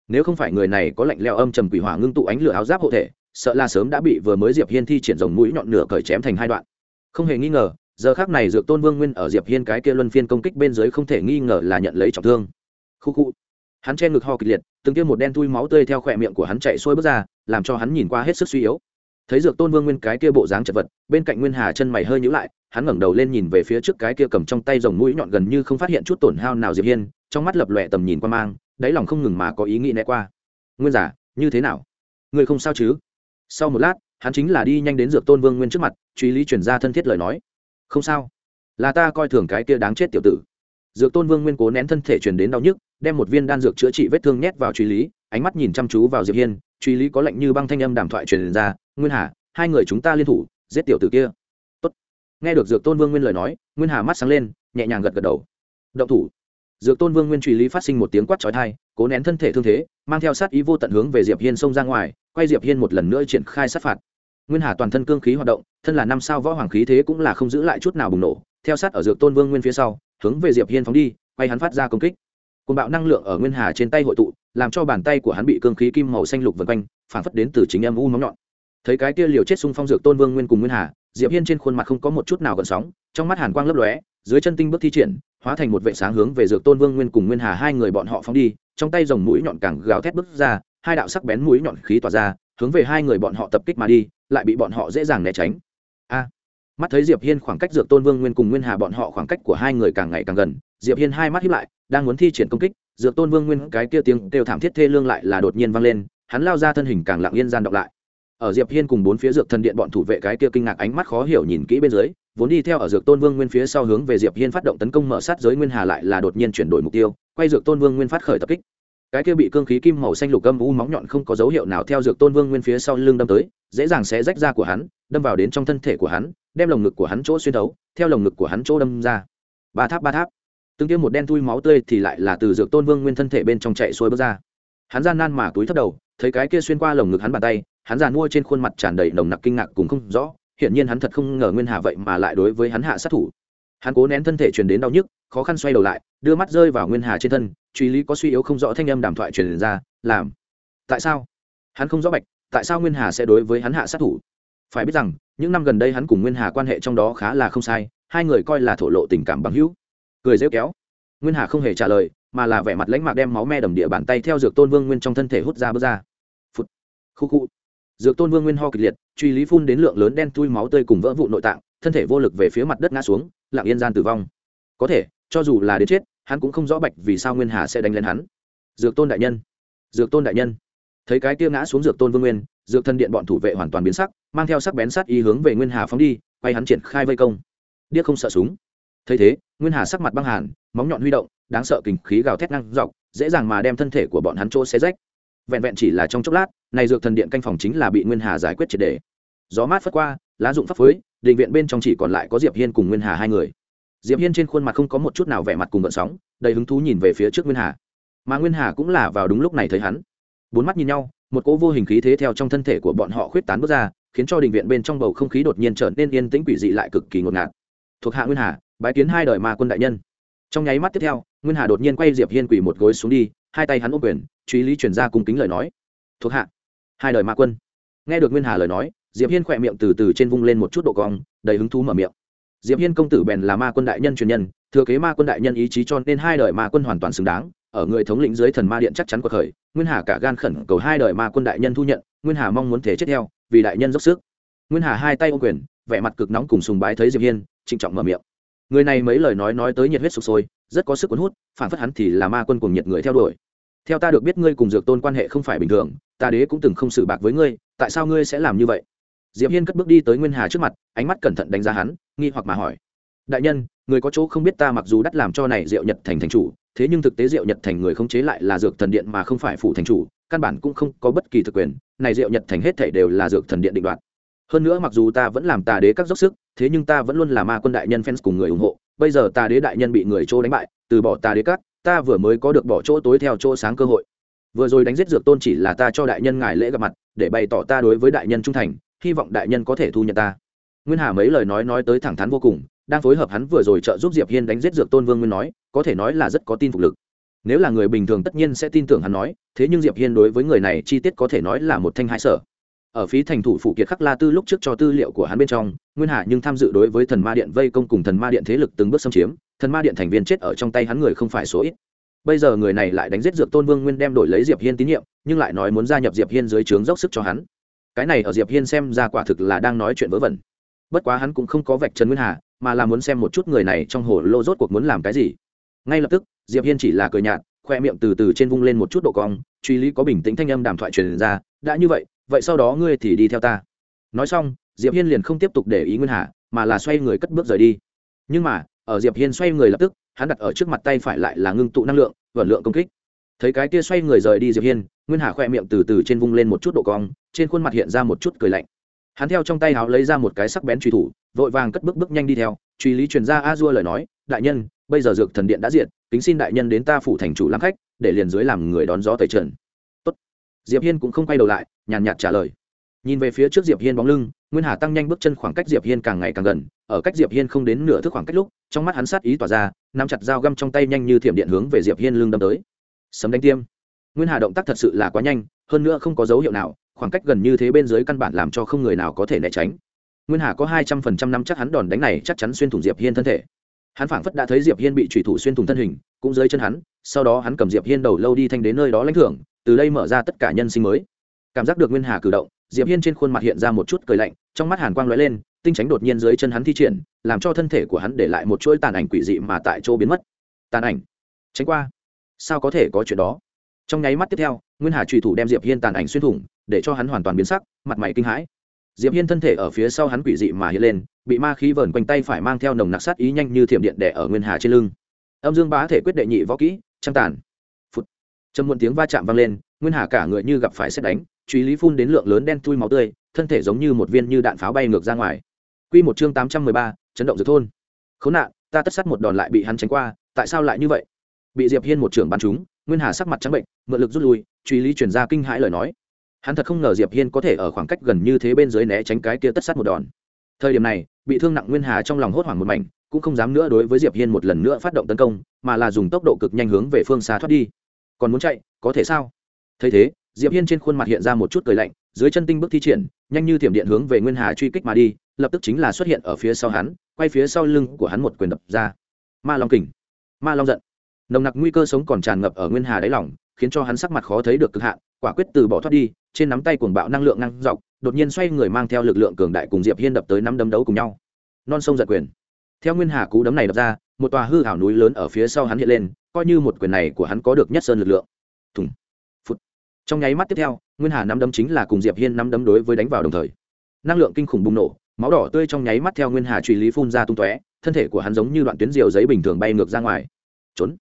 Speaker 1: nếu không phải người này có lạnh leo âm trầm quỷ hỏa ngưng tụ ánh lửa áo giáp hộ thể, sợ là sớm đã bị vừa mới diệp hiên thi triển dòng mũi nhọn nửa cởi chém thành hai đoạn. Không hề nghi ngờ, giờ khác này dược tôn vương nguyên ở diệp hiên cái kia luân phiên công kích bên dưới không thể nghi ngờ là nhận lấy trọng thương. Khu khu. Hắn che ngực ho kịch liệt, từng kia một đen thui máu tươi theo khỏe miệng của hắn chạy xuôi bước ra, làm cho hắn nhìn qua hết sức suy yếu. Thấy dược tôn vương nguyên cái kia bộ dáng chật vật, bên cạnh nguyên hà chân mày hơi nhíu lại, hắn ngẩng đầu lên nhìn về phía trước cái kia cầm trong tay dòng mũi nhọn gần như không phát hiện chút tổn hao nào diệp hiên, trong mắt lập lòe tầm nhìn qua mang đáy lòng không ngừng mà có ý nghĩ né qua. Nguyên giả, như thế nào? Ngươi không sao chứ? Sau một lát, hắn chính là đi nhanh đến dược tôn vương nguyên trước mặt, truy lý chuyển ra thân thiết lời nói. Không sao. Là ta coi thường cái kia đáng chết tiểu tử. Dược tôn vương nguyên cố nén thân thể truyền đến đau nhức, đem một viên đan dược chữa trị vết thương nhét vào truy lý, ánh mắt nhìn chăm chú vào diệp hiên, truy lý có lệnh như băng thanh âm đàm thoại truyền ra, nguyên hà, hai người chúng ta liên thủ, giết tiểu tử kia. Tốt. Nghe được dược tôn vương nguyên lời nói, nguyên hà mắt sáng lên, nhẹ nhàng gật gật đầu. Động thủ dược tôn vương nguyên truy lý phát sinh một tiếng quát trói thai cố nén thân thể thương thế, mang theo sát ý vô tận hướng về diệp hiên xông ra ngoài, quay diệp hiên một lần nữa triển khai sát phạt. Nguyên hà toàn thân cương khí hoạt động, thân là năm sao võ hoàng khí thế cũng là không giữ lại chút nào bùng nổ, theo sát ở dược tôn vương nguyên phía sau, hướng về diệp hiên phóng đi, quay hắn phát ra công kích. Côn bạo năng lượng ở nguyên hà trên tay hội tụ, làm cho bàn tay của hắn bị cương khí kim màu xanh lục vần quanh, phản phất đến từ chính âm u móng nhọn. Thấy cái kia liều chết xung phong dược tôn vương nguyên cùng nguyên hà, diệp hiên trên khuôn mặt không có một chút nào gần sóng, trong mắt hàn quang lấp lóe, dưới chân tinh bước thi triển hóa thành một vệ sáng hướng về dược tôn vương nguyên cùng nguyên hà hai người bọn họ phóng đi, trong tay dòng mũi nhọn càng gào thét bước ra, hai đạo sắc bén mũi nhọn khí tỏa ra, hướng về hai người bọn họ tập kích mà đi, lại bị bọn họ dễ dàng né tránh. A! Mắt thấy diệp hiên khoảng cách dược tôn vương nguyên cùng nguyên hà bọn họ khoảng cách của hai người càng ngày càng gần, diệp hiên hai mắt hiếp lại, đang muốn thi triển công kích, dược tôn vương nguyên cái kia tiếng kêu thảm thiết thê lương lại là đột nhiên vang lên, hắn lao ra thân hình càng lặng yên gian đọc lại. Ở diệp hiên cùng bốn phía dược thần điện bọn thủ vệ cái kia kinh ngạc ánh mắt khó hiểu nhìn kỹ bên dưới vốn đi theo ở dược tôn vương nguyên phía sau hướng về diệp hiên phát động tấn công mở sát giới nguyên hà lại là đột nhiên chuyển đổi mục tiêu, quay dược tôn vương nguyên phát khởi tập kích. Cái kia bị cương khí kim màu xanh lục âm u móng nhọn không có dấu hiệu nào theo dược tôn vương nguyên phía sau lưng đâm tới, dễ dàng sẽ rách ra của hắn, đâm vào đến trong thân thể của hắn, đem lồng ngực của hắn chỗ xuyên thấu, theo lồng ngực của hắn chỗ đâm ra. Ba tháp ba tháp. Từng tiêm một đen thui máu tươi thì lại là từ dược tôn vương nguyên thân thể bên trong chạy xuôi bước ra. Hắn gian nan mà túi thấp đầu, thấy cái kia xuyên qua lồng ngực hắn bàn tay, hắn giàn mua trên khuôn mặt tràn đầy nồng nặc kinh ngạc cùng không rõ hiển nhiên hắn thật không ngờ nguyên hà vậy mà lại đối với hắn hạ sát thủ. Hắn cố nén thân thể truyền đến đau nhức, khó khăn xoay đầu lại, đưa mắt rơi vào nguyên hà trên thân, truy lý có suy yếu không rõ thanh âm đàm thoại truyền ra, làm. Tại sao? Hắn không rõ bạch, tại sao nguyên hà sẽ đối với hắn hạ sát thủ? Phải biết rằng, những năm gần đây hắn cùng nguyên hà quan hệ trong đó khá là không sai, hai người coi là thổ lộ tình cảm bằng hữu. Cười rêu kéo, nguyên hà không hề trả lời, mà là vẻ mặt lãnh mạc đem máu me đầm địa bàn tay theo dược tôn vương nguyên trong thân thể hút ra bước ra. Phút khu khu. Dược tôn vương nguyên ho kịch liệt truy lý phun đến lượng lớn đen tui máu tươi cùng vỡ vụ nội tạng, thân thể vô lực về phía mặt đất ngã xuống, lặng yên gian tử vong. Có thể, cho dù là đến chết, hắn cũng không rõ bạch vì sao nguyên hà sẽ đánh lên hắn. Dược tôn đại nhân, dược tôn đại nhân. Thấy cái kia ngã xuống dược tôn vương nguyên, dược thân điện bọn thủ vệ hoàn toàn biến sắc, mang theo sắc bén sát ý hướng về nguyên hà phóng đi, quay hắn triển khai vây công. Điếc không sợ súng. Thấy thế, nguyên hà sắc mặt băng hàn, móng nhọn huy động, đáng sợ kình khí gào thét ngang dọc, dễ dàng mà đem thân thể của bọn hắn chỗ xé rách vẹn vẹn chỉ là trong chốc lát, này dược thần điện canh phòng chính là bị nguyên hà giải quyết triệt đề. Gió mát phất qua, lá dụng pháp phới định viện bên trong chỉ còn lại có diệp hiên cùng nguyên hà hai người. Diệp hiên trên khuôn mặt không có một chút nào vẻ mặt cùng gợn sóng, đầy hứng thú nhìn về phía trước nguyên hà. Mà nguyên hà cũng là vào đúng lúc này thấy hắn. Bốn mắt nhìn nhau, một cỗ vô hình khí thế theo trong thân thể của bọn họ khuyết tán bước ra, khiến cho đình viện bên trong bầu không khí đột nhiên trở nên yên tĩnh quỷ dị lại cực kỳ ngột ngạt. Thuộc hạ nguyên hà, bái kiến hai đời ma quân đại nhân. Trong nháy mắt tiếp theo, nguyên hà đột nhiên quay diệp hiên quỳ một gối xuống đi hai tay hắn ôm quyền, truy lý chuyển ra cung kính lời nói. Thuộc hạ, hai đời ma quân. Nghe được nguyên hà lời nói, diệp hiên khỏe miệng từ từ trên vung lên một chút độ cong, đầy hứng thú mở miệng. Diệp hiên công tử bèn là ma quân đại nhân truyền nhân, thừa kế ma quân đại nhân ý chí cho nên hai đời ma quân hoàn toàn xứng đáng, ở người thống lĩnh dưới thần ma điện chắc chắn cuộc khởi nguyên hà cả gan khẩn cầu hai đời ma quân đại nhân thu nhận, nguyên hà mong muốn thể chết theo, vì đại nhân dốc sức. Nguyên hà hai tay ô quyền, vẻ mặt cực nóng cùng sùng bái thấy diệp hiên, trịnh trọng mở miệng. Người này mấy lời nói nói tới nhiệt huyết sục sôi rất có sức cuốn hút, phản phất hắn thì là ma quân cùng nhiệt người theo đuổi. Theo ta được biết ngươi cùng dược tôn quan hệ không phải bình thường, ta đế cũng từng không xử bạc với ngươi, tại sao ngươi sẽ làm như vậy? Diệp hiên cất bước đi tới nguyên hà trước mặt, ánh mắt cẩn thận đánh giá hắn, nghi hoặc mà hỏi. Đại nhân, người có chỗ không biết ta mặc dù đắt làm cho này diệu nhật thành thành chủ, thế nhưng thực tế diệu nhật thành người không chế lại là dược thần điện mà không phải phủ thành chủ, căn bản cũng không có bất kỳ thực quyền, này diệu nhật thành hết thảy đều là dược thần điện định đoạt. Hơn nữa mặc dù ta vẫn làm tà đế các dốc sức, thế nhưng ta vẫn luôn là ma quân đại nhân fans cùng người ủng hộ bây giờ ta đế đại nhân bị người chỗ đánh bại, từ bỏ ta đế cắt ta vừa mới có được bỏ chỗ tối theo chỗ sáng cơ hội. Vừa rồi đánh giết dược tôn chỉ là ta cho đại nhân ngài lễ gặp mặt, để bày tỏ ta đối với đại nhân trung thành, hy vọng đại nhân có thể thu nhận ta. Nguyên hà mấy lời nói nói tới thẳng thắn vô cùng, đang phối hợp hắn vừa rồi trợ giúp diệp hiên đánh giết dược tôn vương nguyên nói, có thể nói là rất có tin phục lực. Nếu là người bình thường tất nhiên sẽ tin tưởng hắn nói, thế nhưng diệp hiên đối với người này chi tiết có thể nói là một thanh hai sở ở phí thành thủ phụ kiệt khắc la tư lúc trước cho tư liệu của hắn bên trong, nguyên hà nhưng tham dự đối với thần ma điện vây công cùng thần ma điện thế lực từng bước xâm chiếm, thần ma điện thành viên chết ở trong tay hắn người không phải số ít. Bây giờ người này lại đánh giết dược tôn vương nguyên đem đổi lấy diệp hiên tín nhiệm, nhưng lại nói muốn gia nhập diệp hiên dưới trướng dốc sức cho hắn. Cái này ở diệp hiên xem ra quả thực là đang nói chuyện vớ vẩn. Bất quá hắn cũng không có vạch trần nguyên hà, mà là muốn xem một chút người này trong hồ lô rốt cuộc muốn làm cái gì. Ngay lập tức, diệp hiên chỉ là cười nhạt, khoe miệng từ từ trên vung lên một chút độ cong, truy lý có bình tĩnh thanh âm đàm thoại truyền ra, đã như vậy vậy sau đó ngươi thì đi theo ta. Nói xong, diệp hiên liền không tiếp tục để ý nguyên hà, mà là xoay người cất bước rời đi. Nhưng mà, ở diệp hiên xoay người lập tức, hắn đặt ở trước mặt tay phải lại là ngưng tụ năng lượng, vận lượng công kích. Thấy cái kia xoay người rời đi diệp hiên, nguyên hà khoe miệng từ từ trên vung lên một chút độ cong, trên khuôn mặt hiện ra một chút cười lạnh. Hắn theo trong tay áo lấy ra một cái sắc bén truy thủ, vội vàng cất bước bước nhanh đi theo. Truy lý truyền ra a dua lời nói, đại nhân, bây giờ dược thần điện đã diệt, kính xin đại nhân đến ta phủ thành chủ làm khách, để liền dưới làm người đón gió tẩy trần. Tốt. diệp hiên cũng không quay đầu lại nhàn nhạt trả lời. Nhìn về phía trước diệp hiên bóng lưng, nguyên hà tăng nhanh bước chân khoảng cách diệp hiên càng ngày càng gần, ở cách diệp hiên không đến nửa thước khoảng cách lúc, trong mắt hắn sát ý tỏa ra, nắm chặt dao găm trong tay nhanh như thiểm điện hướng về diệp hiên lưng đâm tới. Sấm đánh tiêm. Nguyên hà động tác thật sự là quá nhanh, hơn nữa không có dấu hiệu nào, khoảng cách gần như thế bên dưới căn bản làm cho không người nào có thể né tránh. Nguyên hà có hai trăm phần trăm năm chắc hắn đòn đánh này chắc chắn xuyên thủng diệp hiên thân thể. Hắn phảng phất đã thấy diệp hiên bị trùy thủ xuyên thủng thân hình, cũng dưới chân hắn, sau đó hắn cầm diệp hiên đầu lâu đi thanh đến nơi đó lãnh thưởng, từ đây mở ra tất cả nhân sinh mới cảm giác được nguyên hà cử động, diệp hiên trên khuôn mặt hiện ra một chút cười lạnh, trong mắt hàn quang lóe lên, tinh tránh đột nhiên dưới chân hắn thi triển, làm cho thân thể của hắn để lại một chuỗi tàn ảnh quỷ dị mà tại chỗ biến mất. Tàn ảnh? Tránh qua. Sao có thể có chuyện đó? Trong nháy mắt tiếp theo, nguyên hà trùy thủ đem diệp hiên tàn ảnh xuyên thủng, để cho hắn hoàn toàn biến sắc, mặt mày kinh hãi. Diệp hiên thân thể ở phía sau hắn quỷ dị mà hiện lên, bị ma khí vờn quanh tay phải mang theo nồng nặc sát ý nhanh như thiểm điện đẻ ở nguyên hà trên lưng. Âm dương bá thể quyết đệ nhị võ kỹ, trăng tàn trầm muộn tiếng va chạm vang lên nguyên hà cả người như gặp phải xét đánh truy lý phun đến lượng lớn đen thui máu tươi thân thể giống như một viên như đạn pháo bay ngược ra ngoài. Quy một chương tám trăm mười ba, chấn động dược thôn. Khốn nạn ta tất sát một đòn lại bị hắn tránh qua tại sao lại như vậy? Bị diệp hiên một trưởng bắn trúng nguyên hà sắc mặt trắng bệnh mượn lực rút lui truy lý chuyển ra kinh hãi lời nói. Hắn thật không ngờ diệp hiên có thể ở khoảng cách gần như thế bên dưới né tránh cái kia tất sát một đòn. Thời điểm này bị thương nặng nguyên hà trong lòng hốt hoảng một mảnh cũng không dám nữa đối với diệp hiên một lần nữa phát động tấn công mà là dùng tốc độ cực nhanh hướng về phương xa thoát đi còn muốn chạy, có thể sao? Thấy thế, diệp hiên trên khuôn mặt hiện ra một chút cười lạnh, dưới chân tinh bước thi triển, nhanh như thiểm điện hướng về nguyên hà truy kích mà đi, lập tức chính là xuất hiện ở phía sau hắn, quay phía sau lưng của hắn một quyền đập ra. Ma long kình, ma long giận. Nồng nặc nguy cơ sống còn tràn ngập ở nguyên hà đáy lỏng khiến cho hắn sắc mặt khó thấy được cực hạn, quả quyết từ bỏ thoát đi, trên nắm tay cuồng bạo năng lượng năng dọc, đột nhiên xoay người mang theo lực lượng cường đại cùng diệp hiên đập tới năm đấm đấu cùng nhau. Non sông giật quyền. Theo nguyên hà cú đấm này đập ra, một tòa hư hảo núi lớn ở phía sau hắn hiện lên coi như một quyền này của hắn có được nhất sơn lực lượng. Thùng. Phút trong nháy mắt tiếp theo, nguyên hà năm đấm chính là cùng diệp hiên năm đấm đối với đánh vào đồng thời. Năng lượng kinh khủng bùng nổ, máu đỏ tươi trong nháy mắt theo nguyên hà truy lý phun ra tung tóe, thân thể của hắn giống như đoạn tuyến diều giấy bình thường bay ngược ra ngoài. Trốn.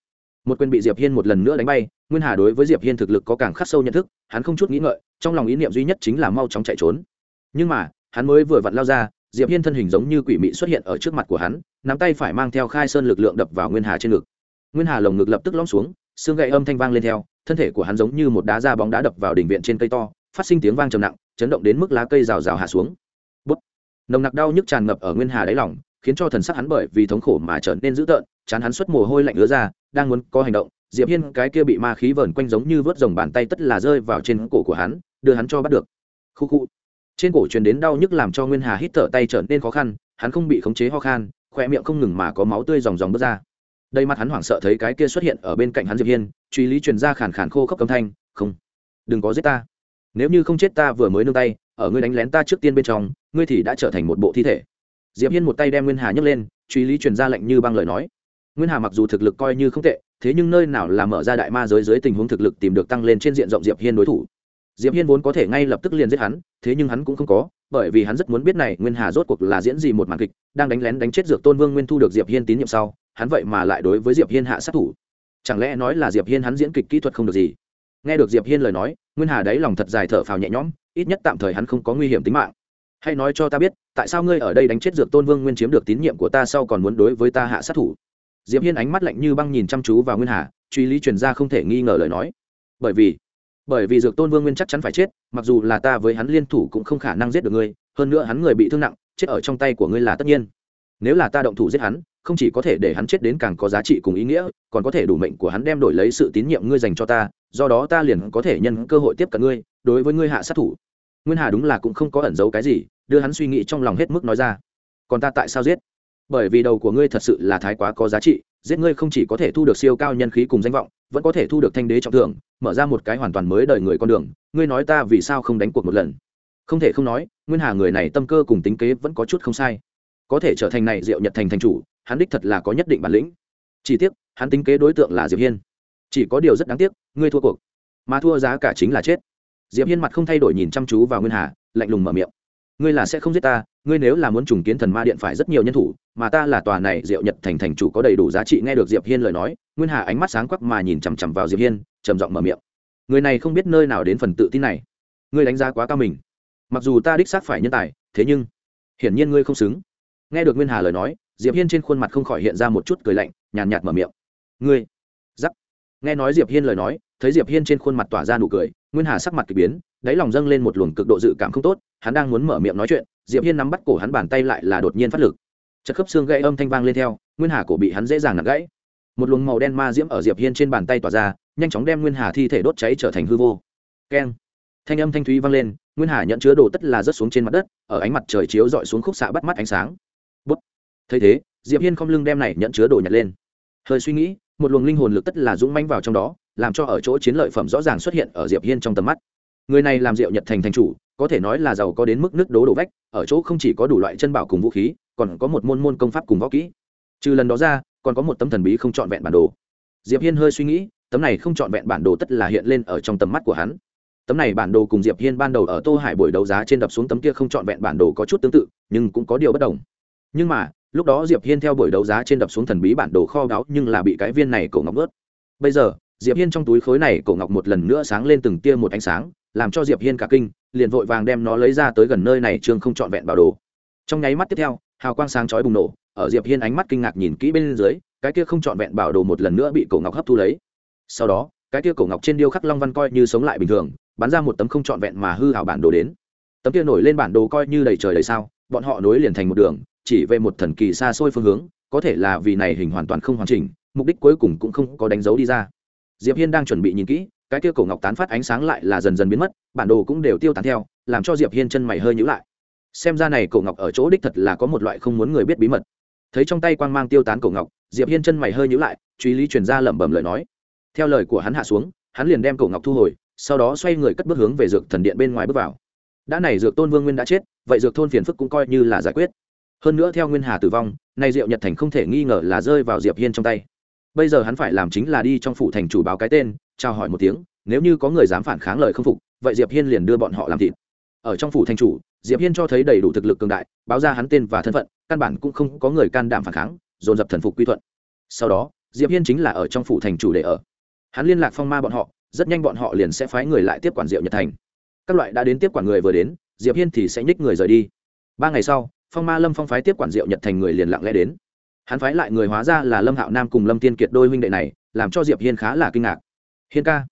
Speaker 1: Một quyền bị diệp hiên một lần nữa đánh bay, nguyên hà đối với diệp hiên thực lực có càng khắc sâu nhận thức, hắn không chút nghĩ ngợi, trong lòng ý niệm duy nhất chính là mau chóng chạy trốn. Nhưng mà, hắn mới vừa vặn lao ra, diệp hiên thân hình giống như quỷ mị xuất hiện ở trước mặt của hắn, nắm tay phải mang theo khai sơn lực lượng đập vào nguyên hà trên ngực nguyên hà lồng ngực lập tức lõm xuống, xương gậy âm thanh vang lên theo, thân thể của hắn giống như một đá da bóng đá đập vào đỉnh viện trên cây to, phát sinh tiếng vang trầm nặng, chấn động đến mức lá cây rào rào hạ xuống. Bút. nồng nặc đau nhức tràn ngập ở nguyên hà đáy lòng, khiến cho thần sắc hắn bởi vì thống khổ mà trở nên dữ tợn, chán hắn xuất mồ hôi lạnh ứa ra, đang muốn có hành động, diệp hiên cái kia bị ma khí vờn quanh giống như vớt rồng bàn tay tất là rơi vào trên cổ của hắn, đưa hắn cho bắt được. Khu khu. Trên cổ truyền đến đau nhức làm cho nguyên hà hít thở tay trở nên khó khăn, hắn không bị khống chế ho khan khoe miệng không ngừng mà có máu tươi dòng dòng bớt ra đây mắt hắn hoảng sợ thấy cái kia xuất hiện ở bên cạnh hắn diệp hiên, truy lý truyền ra khàn khàn khô khốc âm thanh, không, đừng có giết ta. Nếu như không chết ta vừa mới nương tay, ở ngươi đánh lén ta trước tiên bên trong, ngươi thì đã trở thành một bộ thi thể. Diệp hiên một tay đem nguyên hà nhấc lên, truy lý truyền ra lệnh như băng lời nói. Nguyên hà mặc dù thực lực coi như không tệ, thế nhưng nơi nào là mở ra đại ma giới dưới tình huống thực lực tìm được tăng lên trên diện rộng diệp hiên đối thủ diệp hiên vốn có thể ngay lập tức liền giết hắn, thế nhưng hắn cũng không có, bởi vì hắn rất muốn biết này nguyên hà rốt cuộc là diễn gì một màn kịch, đang đánh lén đánh chết dược tôn vương nguyên thu được diệp hiên tín nhiệm sau, hắn vậy mà lại đối với diệp hiên hạ sát thủ. Chẳng lẽ nói là diệp hiên hắn diễn kịch kỹ thuật không được gì? Nghe được diệp hiên lời nói, nguyên hà đáy lòng thật dài thở phào nhẹ nhõm, ít nhất tạm thời hắn không có nguy hiểm tính mạng. Hãy nói cho ta biết, tại sao ngươi ở đây đánh chết dược tôn vương nguyên chiếm được tín nhiệm của ta sau còn muốn đối với ta hạ sát thủ? Diệp hiên ánh mắt lạnh như băng nhìn chăm chú vào nguyên hà, truy lý truyền ra không thể nghi ngờ lời nói. Bởi vì bởi vì dược tôn vương nguyên chắc chắn phải chết, mặc dù là ta với hắn liên thủ cũng không khả năng giết được ngươi, hơn nữa hắn người bị thương nặng, chết ở trong tay của ngươi là tất nhiên. Nếu là ta động thủ giết hắn, không chỉ có thể để hắn chết đến càng có giá trị cùng ý nghĩa, còn có thể đủ mệnh của hắn đem đổi lấy sự tín nhiệm ngươi dành cho ta, do đó ta liền có thể nhân cơ hội tiếp cận ngươi, đối với ngươi hạ sát thủ. Nguyên hà đúng là cũng không có ẩn giấu cái gì, đưa hắn suy nghĩ trong lòng hết mức nói ra. Còn ta tại sao giết? Bởi vì đầu của ngươi thật sự là thái quá có giá trị giết ngươi không chỉ có thể thu được siêu cao nhân khí cùng danh vọng, vẫn có thể thu được thanh đế trọng thưởng, mở ra một cái hoàn toàn mới đời người con đường, ngươi nói ta vì sao không đánh cuộc một lần? Không thể không nói, nguyên hà người này tâm cơ cùng tính kế vẫn có chút không sai. Có thể trở thành này diệu nhật thành thành chủ, hắn đích thật là có nhất định bản lĩnh. Chỉ tiếc, hắn tính kế đối tượng là diệp hiên. Chỉ có điều rất đáng tiếc, ngươi thua cuộc. Mà thua giá cả chính là chết. Diệp hiên mặt không thay đổi nhìn chăm chú vào nguyên hà, lạnh lùng mở miệng. Ngươi là sẽ không giết ta ngươi nếu là muốn trùng kiến thần ma điện phải rất nhiều nhân thủ, mà ta là tòa này diệu nhật thành thành chủ có đầy đủ giá trị nghe được diệp hiên lời nói, nguyên hà ánh mắt sáng quắc mà nhìn chằm chằm vào diệp hiên, trầm giọng mở miệng. Người này không biết nơi nào đến phần tự tin này. Ngươi đánh giá quá cao mình. Mặc dù ta đích xác phải nhân tài, thế nhưng, hiển nhiên ngươi không xứng. Nghe được nguyên hà lời nói, diệp hiên trên khuôn mặt không khỏi hiện ra một chút cười lạnh, nhàn nhạt mở miệng. Ngươi, giắc. Nghe nói diệp hiên lời nói, thấy diệp hiên trên khuôn mặt tỏa ra nụ cười, nguyên hà sắc mặt kỳ biến, đáy lòng dâng lên một luồng cực độ dự cảm không tốt, hắn đang muốn mở miệng nói chuyện diệp hiên nắm bắt cổ hắn bàn tay lại là đột nhiên phát lực. Chất khớp xương gãy âm thanh vang lên theo, nguyên hà cổ bị hắn dễ dàng nặng gãy. Một luồng màu đen ma diễm ở diệp hiên trên bàn tay tỏa ra, nhanh chóng đem nguyên hà thi thể đốt cháy trở thành hư vô. Keng. Thanh âm thanh thúy vang lên, nguyên hà nhận chứa đồ tất là rớt xuống trên mặt đất, ở ánh mặt trời chiếu dọi xuống khúc xạ bắt mắt ánh sáng. Bút. Thấy thế, diệp hiên không lưng đem này nhận chứa đồ nhặt lên. Hơi suy nghĩ, một luồng linh hồn lực tất là dũng manh vào trong đó, làm cho ở chỗ chiến lợi phẩm rõ ràng xuất hiện ở diệp hiên trong tầm mắt người này làm rượu nhật thành thành chủ, có thể nói là giàu có đến mức nước đố đổ vách, ở chỗ không chỉ có đủ loại chân bảo cùng vũ khí, còn có một môn môn công pháp cùng võ kỹ. Trừ lần đó ra, còn có một tấm thần bí không trọn vẹn bản đồ. Diệp hiên hơi suy nghĩ, tấm này không trọn vẹn bản đồ tất là hiện lên ở trong tầm mắt của hắn. Tấm này bản đồ cùng diệp hiên ban đầu ở tô hải buổi đấu giá trên đập xuống tấm kia không trọn vẹn bản đồ có chút tương tự, nhưng cũng có điều bất đồng. Nhưng mà, lúc đó diệp hiên theo buổi đấu giá trên đập xuống thần bí bản đồ kho báu nhưng là bị cái viên này cổ ngọc ướt. Bây giờ diệp hiên trong túi khối này cổ ngọc một lần nữa sáng lên từng tia một ánh sáng, làm cho diệp hiên cả kinh, liền vội vàng đem nó lấy ra tới gần nơi này trương không trọn vẹn bảo đồ. Trong nháy mắt tiếp theo, hào quang sáng chói bùng nổ, ở diệp hiên ánh mắt kinh ngạc nhìn kỹ bên dưới, cái kia không trọn vẹn bảo đồ một lần nữa bị cổ ngọc hấp thu lấy. Sau đó, cái kia cổ ngọc trên điêu khắc long văn coi như sống lại bình thường, bắn ra một tấm không trọn vẹn mà hư hào bản đồ đến. Tấm kia nổi lên bản đồ coi như đầy trời đầy sao, bọn họ nối liền thành một đường, chỉ về một thần kỳ xa xôi phương hướng, có thể là vì này hình hoàn toàn không hoàn chỉnh, mục đích cuối cùng cũng không có đánh dấu đi ra diệp hiên đang chuẩn bị nhìn kỹ, cái kia cổ ngọc tán phát ánh sáng lại là dần dần biến mất, bản đồ cũng đều tiêu tán theo, làm cho diệp hiên chân mày hơi nhíu lại. Xem ra này cổ ngọc ở chỗ đích thật là có một loại không muốn người biết bí mật. Thấy trong tay quang mang tiêu tán cổ ngọc, diệp hiên chân mày hơi nhíu lại, truy lý truyền ra lẩm bẩm lời nói. Theo lời của hắn hạ xuống, hắn liền đem cổ ngọc thu hồi, sau đó xoay người cất bước hướng về dược thần điện bên ngoài bước vào. Đã này dược tôn vương nguyên đã chết, vậy dược thôn phiền phức cũng coi như là giải quyết. Hơn nữa theo nguyên hà tử vong, nay diệu nhật thành không thể nghi ngờ là rơi vào diệp hiên trong tay bây giờ hắn phải làm chính là đi trong phủ thành chủ báo cái tên, chào hỏi một tiếng, nếu như có người dám phản kháng lời không phục, vậy diệp hiên liền đưa bọn họ làm thịt. Ở trong phủ thành chủ, diệp hiên cho thấy đầy đủ thực lực cường đại, báo ra hắn tên và thân phận, căn bản cũng không có người can đảm phản kháng, dồn dập thần phục quy thuận. Sau đó, diệp hiên chính là ở trong phủ thành chủ để ở. Hắn liên lạc phong ma bọn họ, rất nhanh bọn họ liền sẽ phái người lại tiếp quản diệu nhật thành. Các loại đã đến tiếp quản người vừa đến, diệp hiên thì sẽ nhích người rời đi. Ba ngày sau, phong ma lâm phong phái tiếp quản diệu nhật thành người liền lặng lẽ đến hắn phái lại người hóa ra là lâm hạo nam cùng lâm tiên kiệt đôi huynh đệ này, làm cho diệp hiên khá là kinh ngạc. Hiên ca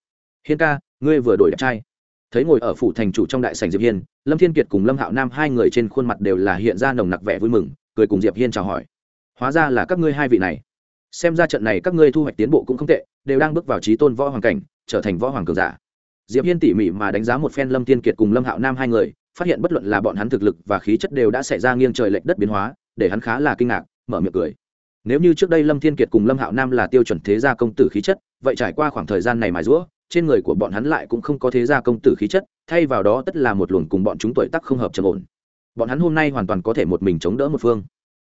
Speaker 1: hiên ca, ngươi vừa đổi đẹp trai. Thấy ngồi ở phủ thành chủ trong đại sảnh diệp hiên, lâm thiên kiệt cùng lâm hạo nam hai người trên khuôn mặt đều là hiện ra nồng nặc vẻ vui mừng, cười cùng diệp hiên chào hỏi. Hóa ra là các ngươi hai vị này. Xem ra trận này các ngươi thu hoạch tiến bộ cũng không tệ, đều đang bước vào trí tôn võ hoàng cảnh, trở thành võ hoàng cường giả. Diệp hiên tỉ mỉ mà đánh giá một phen lâm thiên kiệt cùng lâm hạo nam hai người, phát hiện bất luận là bọn hắn thực lực và khí chất đều đã xảy ra nghiêng trời lệch đất biến hóa, để hắn khá là kinh ngạc, mở miệng cười nếu như trước đây lâm thiên kiệt cùng lâm hạo nam là tiêu chuẩn thế gia công tử khí chất, vậy trải qua khoảng thời gian này mài rũa trên người của bọn hắn lại cũng không có thế gia công tử khí chất, thay vào đó tất là một luồng cùng bọn chúng tuổi tác không hợp trầm ổn. Bọn hắn hôm nay hoàn toàn có thể một mình chống đỡ một phương.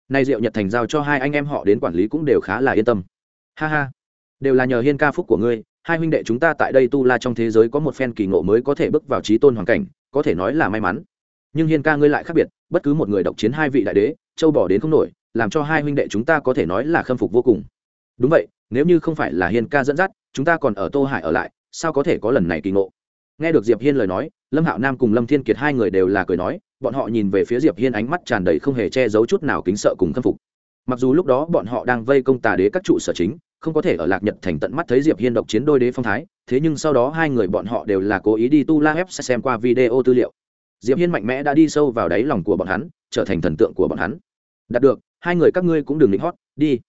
Speaker 1: Nay diệu nhật thành giao cho hai anh em họ đến quản lý cũng đều khá là yên tâm. Ha ha, đều là nhờ hiên ca phúc của ngươi, hai huynh đệ chúng ta tại đây tu la trong thế giới có một phen kỳ ngộ mới có thể bước vào trí tôn hoàn cảnh, có thể nói là may mắn. Nhưng hiên ca ngươi lại khác biệt, bất cứ một người độc chiến hai vị đại đế, châu bỏ đến không nổi làm cho hai huynh đệ chúng ta có thể nói là khâm phục vô cùng. Đúng vậy, nếu như không phải là hiên ca dẫn dắt, chúng ta còn ở tô hải ở lại, sao có thể có lần này kỳ ngộ? Nghe được diệp hiên lời nói, lâm hạo nam cùng lâm thiên kiệt hai người đều là cười nói, bọn họ nhìn về phía diệp hiên ánh mắt tràn đầy không hề che giấu chút nào kính sợ cùng khâm phục. Mặc dù lúc đó bọn họ đang vây công tà đế các trụ sở chính, không có thể ở lạc nhật thành tận mắt thấy diệp hiên độc chiến đôi đế phong thái, thế nhưng sau đó hai người bọn họ đều là cố ý đi tu la web xem qua video tư liệu. Diệp hiên mạnh mẽ đã đi sâu vào đáy lòng của bọn hắn, trở thành thần tượng của bọn hắn. Đạt được hai người các ngươi cũng đừng lính hót, đi.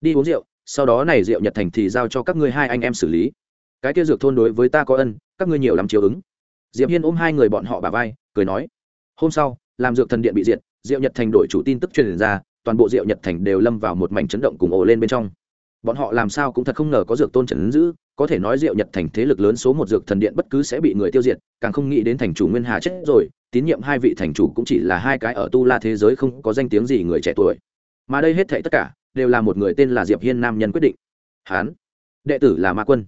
Speaker 1: Đi uống rượu, sau đó này rượu nhật thành thì giao cho các ngươi hai anh em xử lý. Cái kia dược thôn đối với ta có ân, các ngươi nhiều lắm chiều ứng. Diệp hiên ôm hai người bọn họ bà vai, cười nói, hôm sau, làm dược thần điện bị diệt, rượu nhật thành đổi chủ tin tức truyền ra, toàn bộ rượu nhật thành đều lâm vào một mảnh chấn động cùng ồ lên bên trong. Bọn họ làm sao cũng thật không ngờ có dược tôn trần giữ, có thể nói rượu nhật thành thế lực lớn số một dược thần điện bất cứ sẽ bị người tiêu diệt, càng không nghĩ đến thành chủ nguyên hà chết rồi, tín nhiệm hai vị thành chủ cũng chỉ là hai cái ở tu la thế giới không có danh tiếng gì người trẻ tuổi mà đây hết thảy tất cả đều là một người tên là diệp hiên nam nhân quyết định. Hán. Đệ tử là ma quân.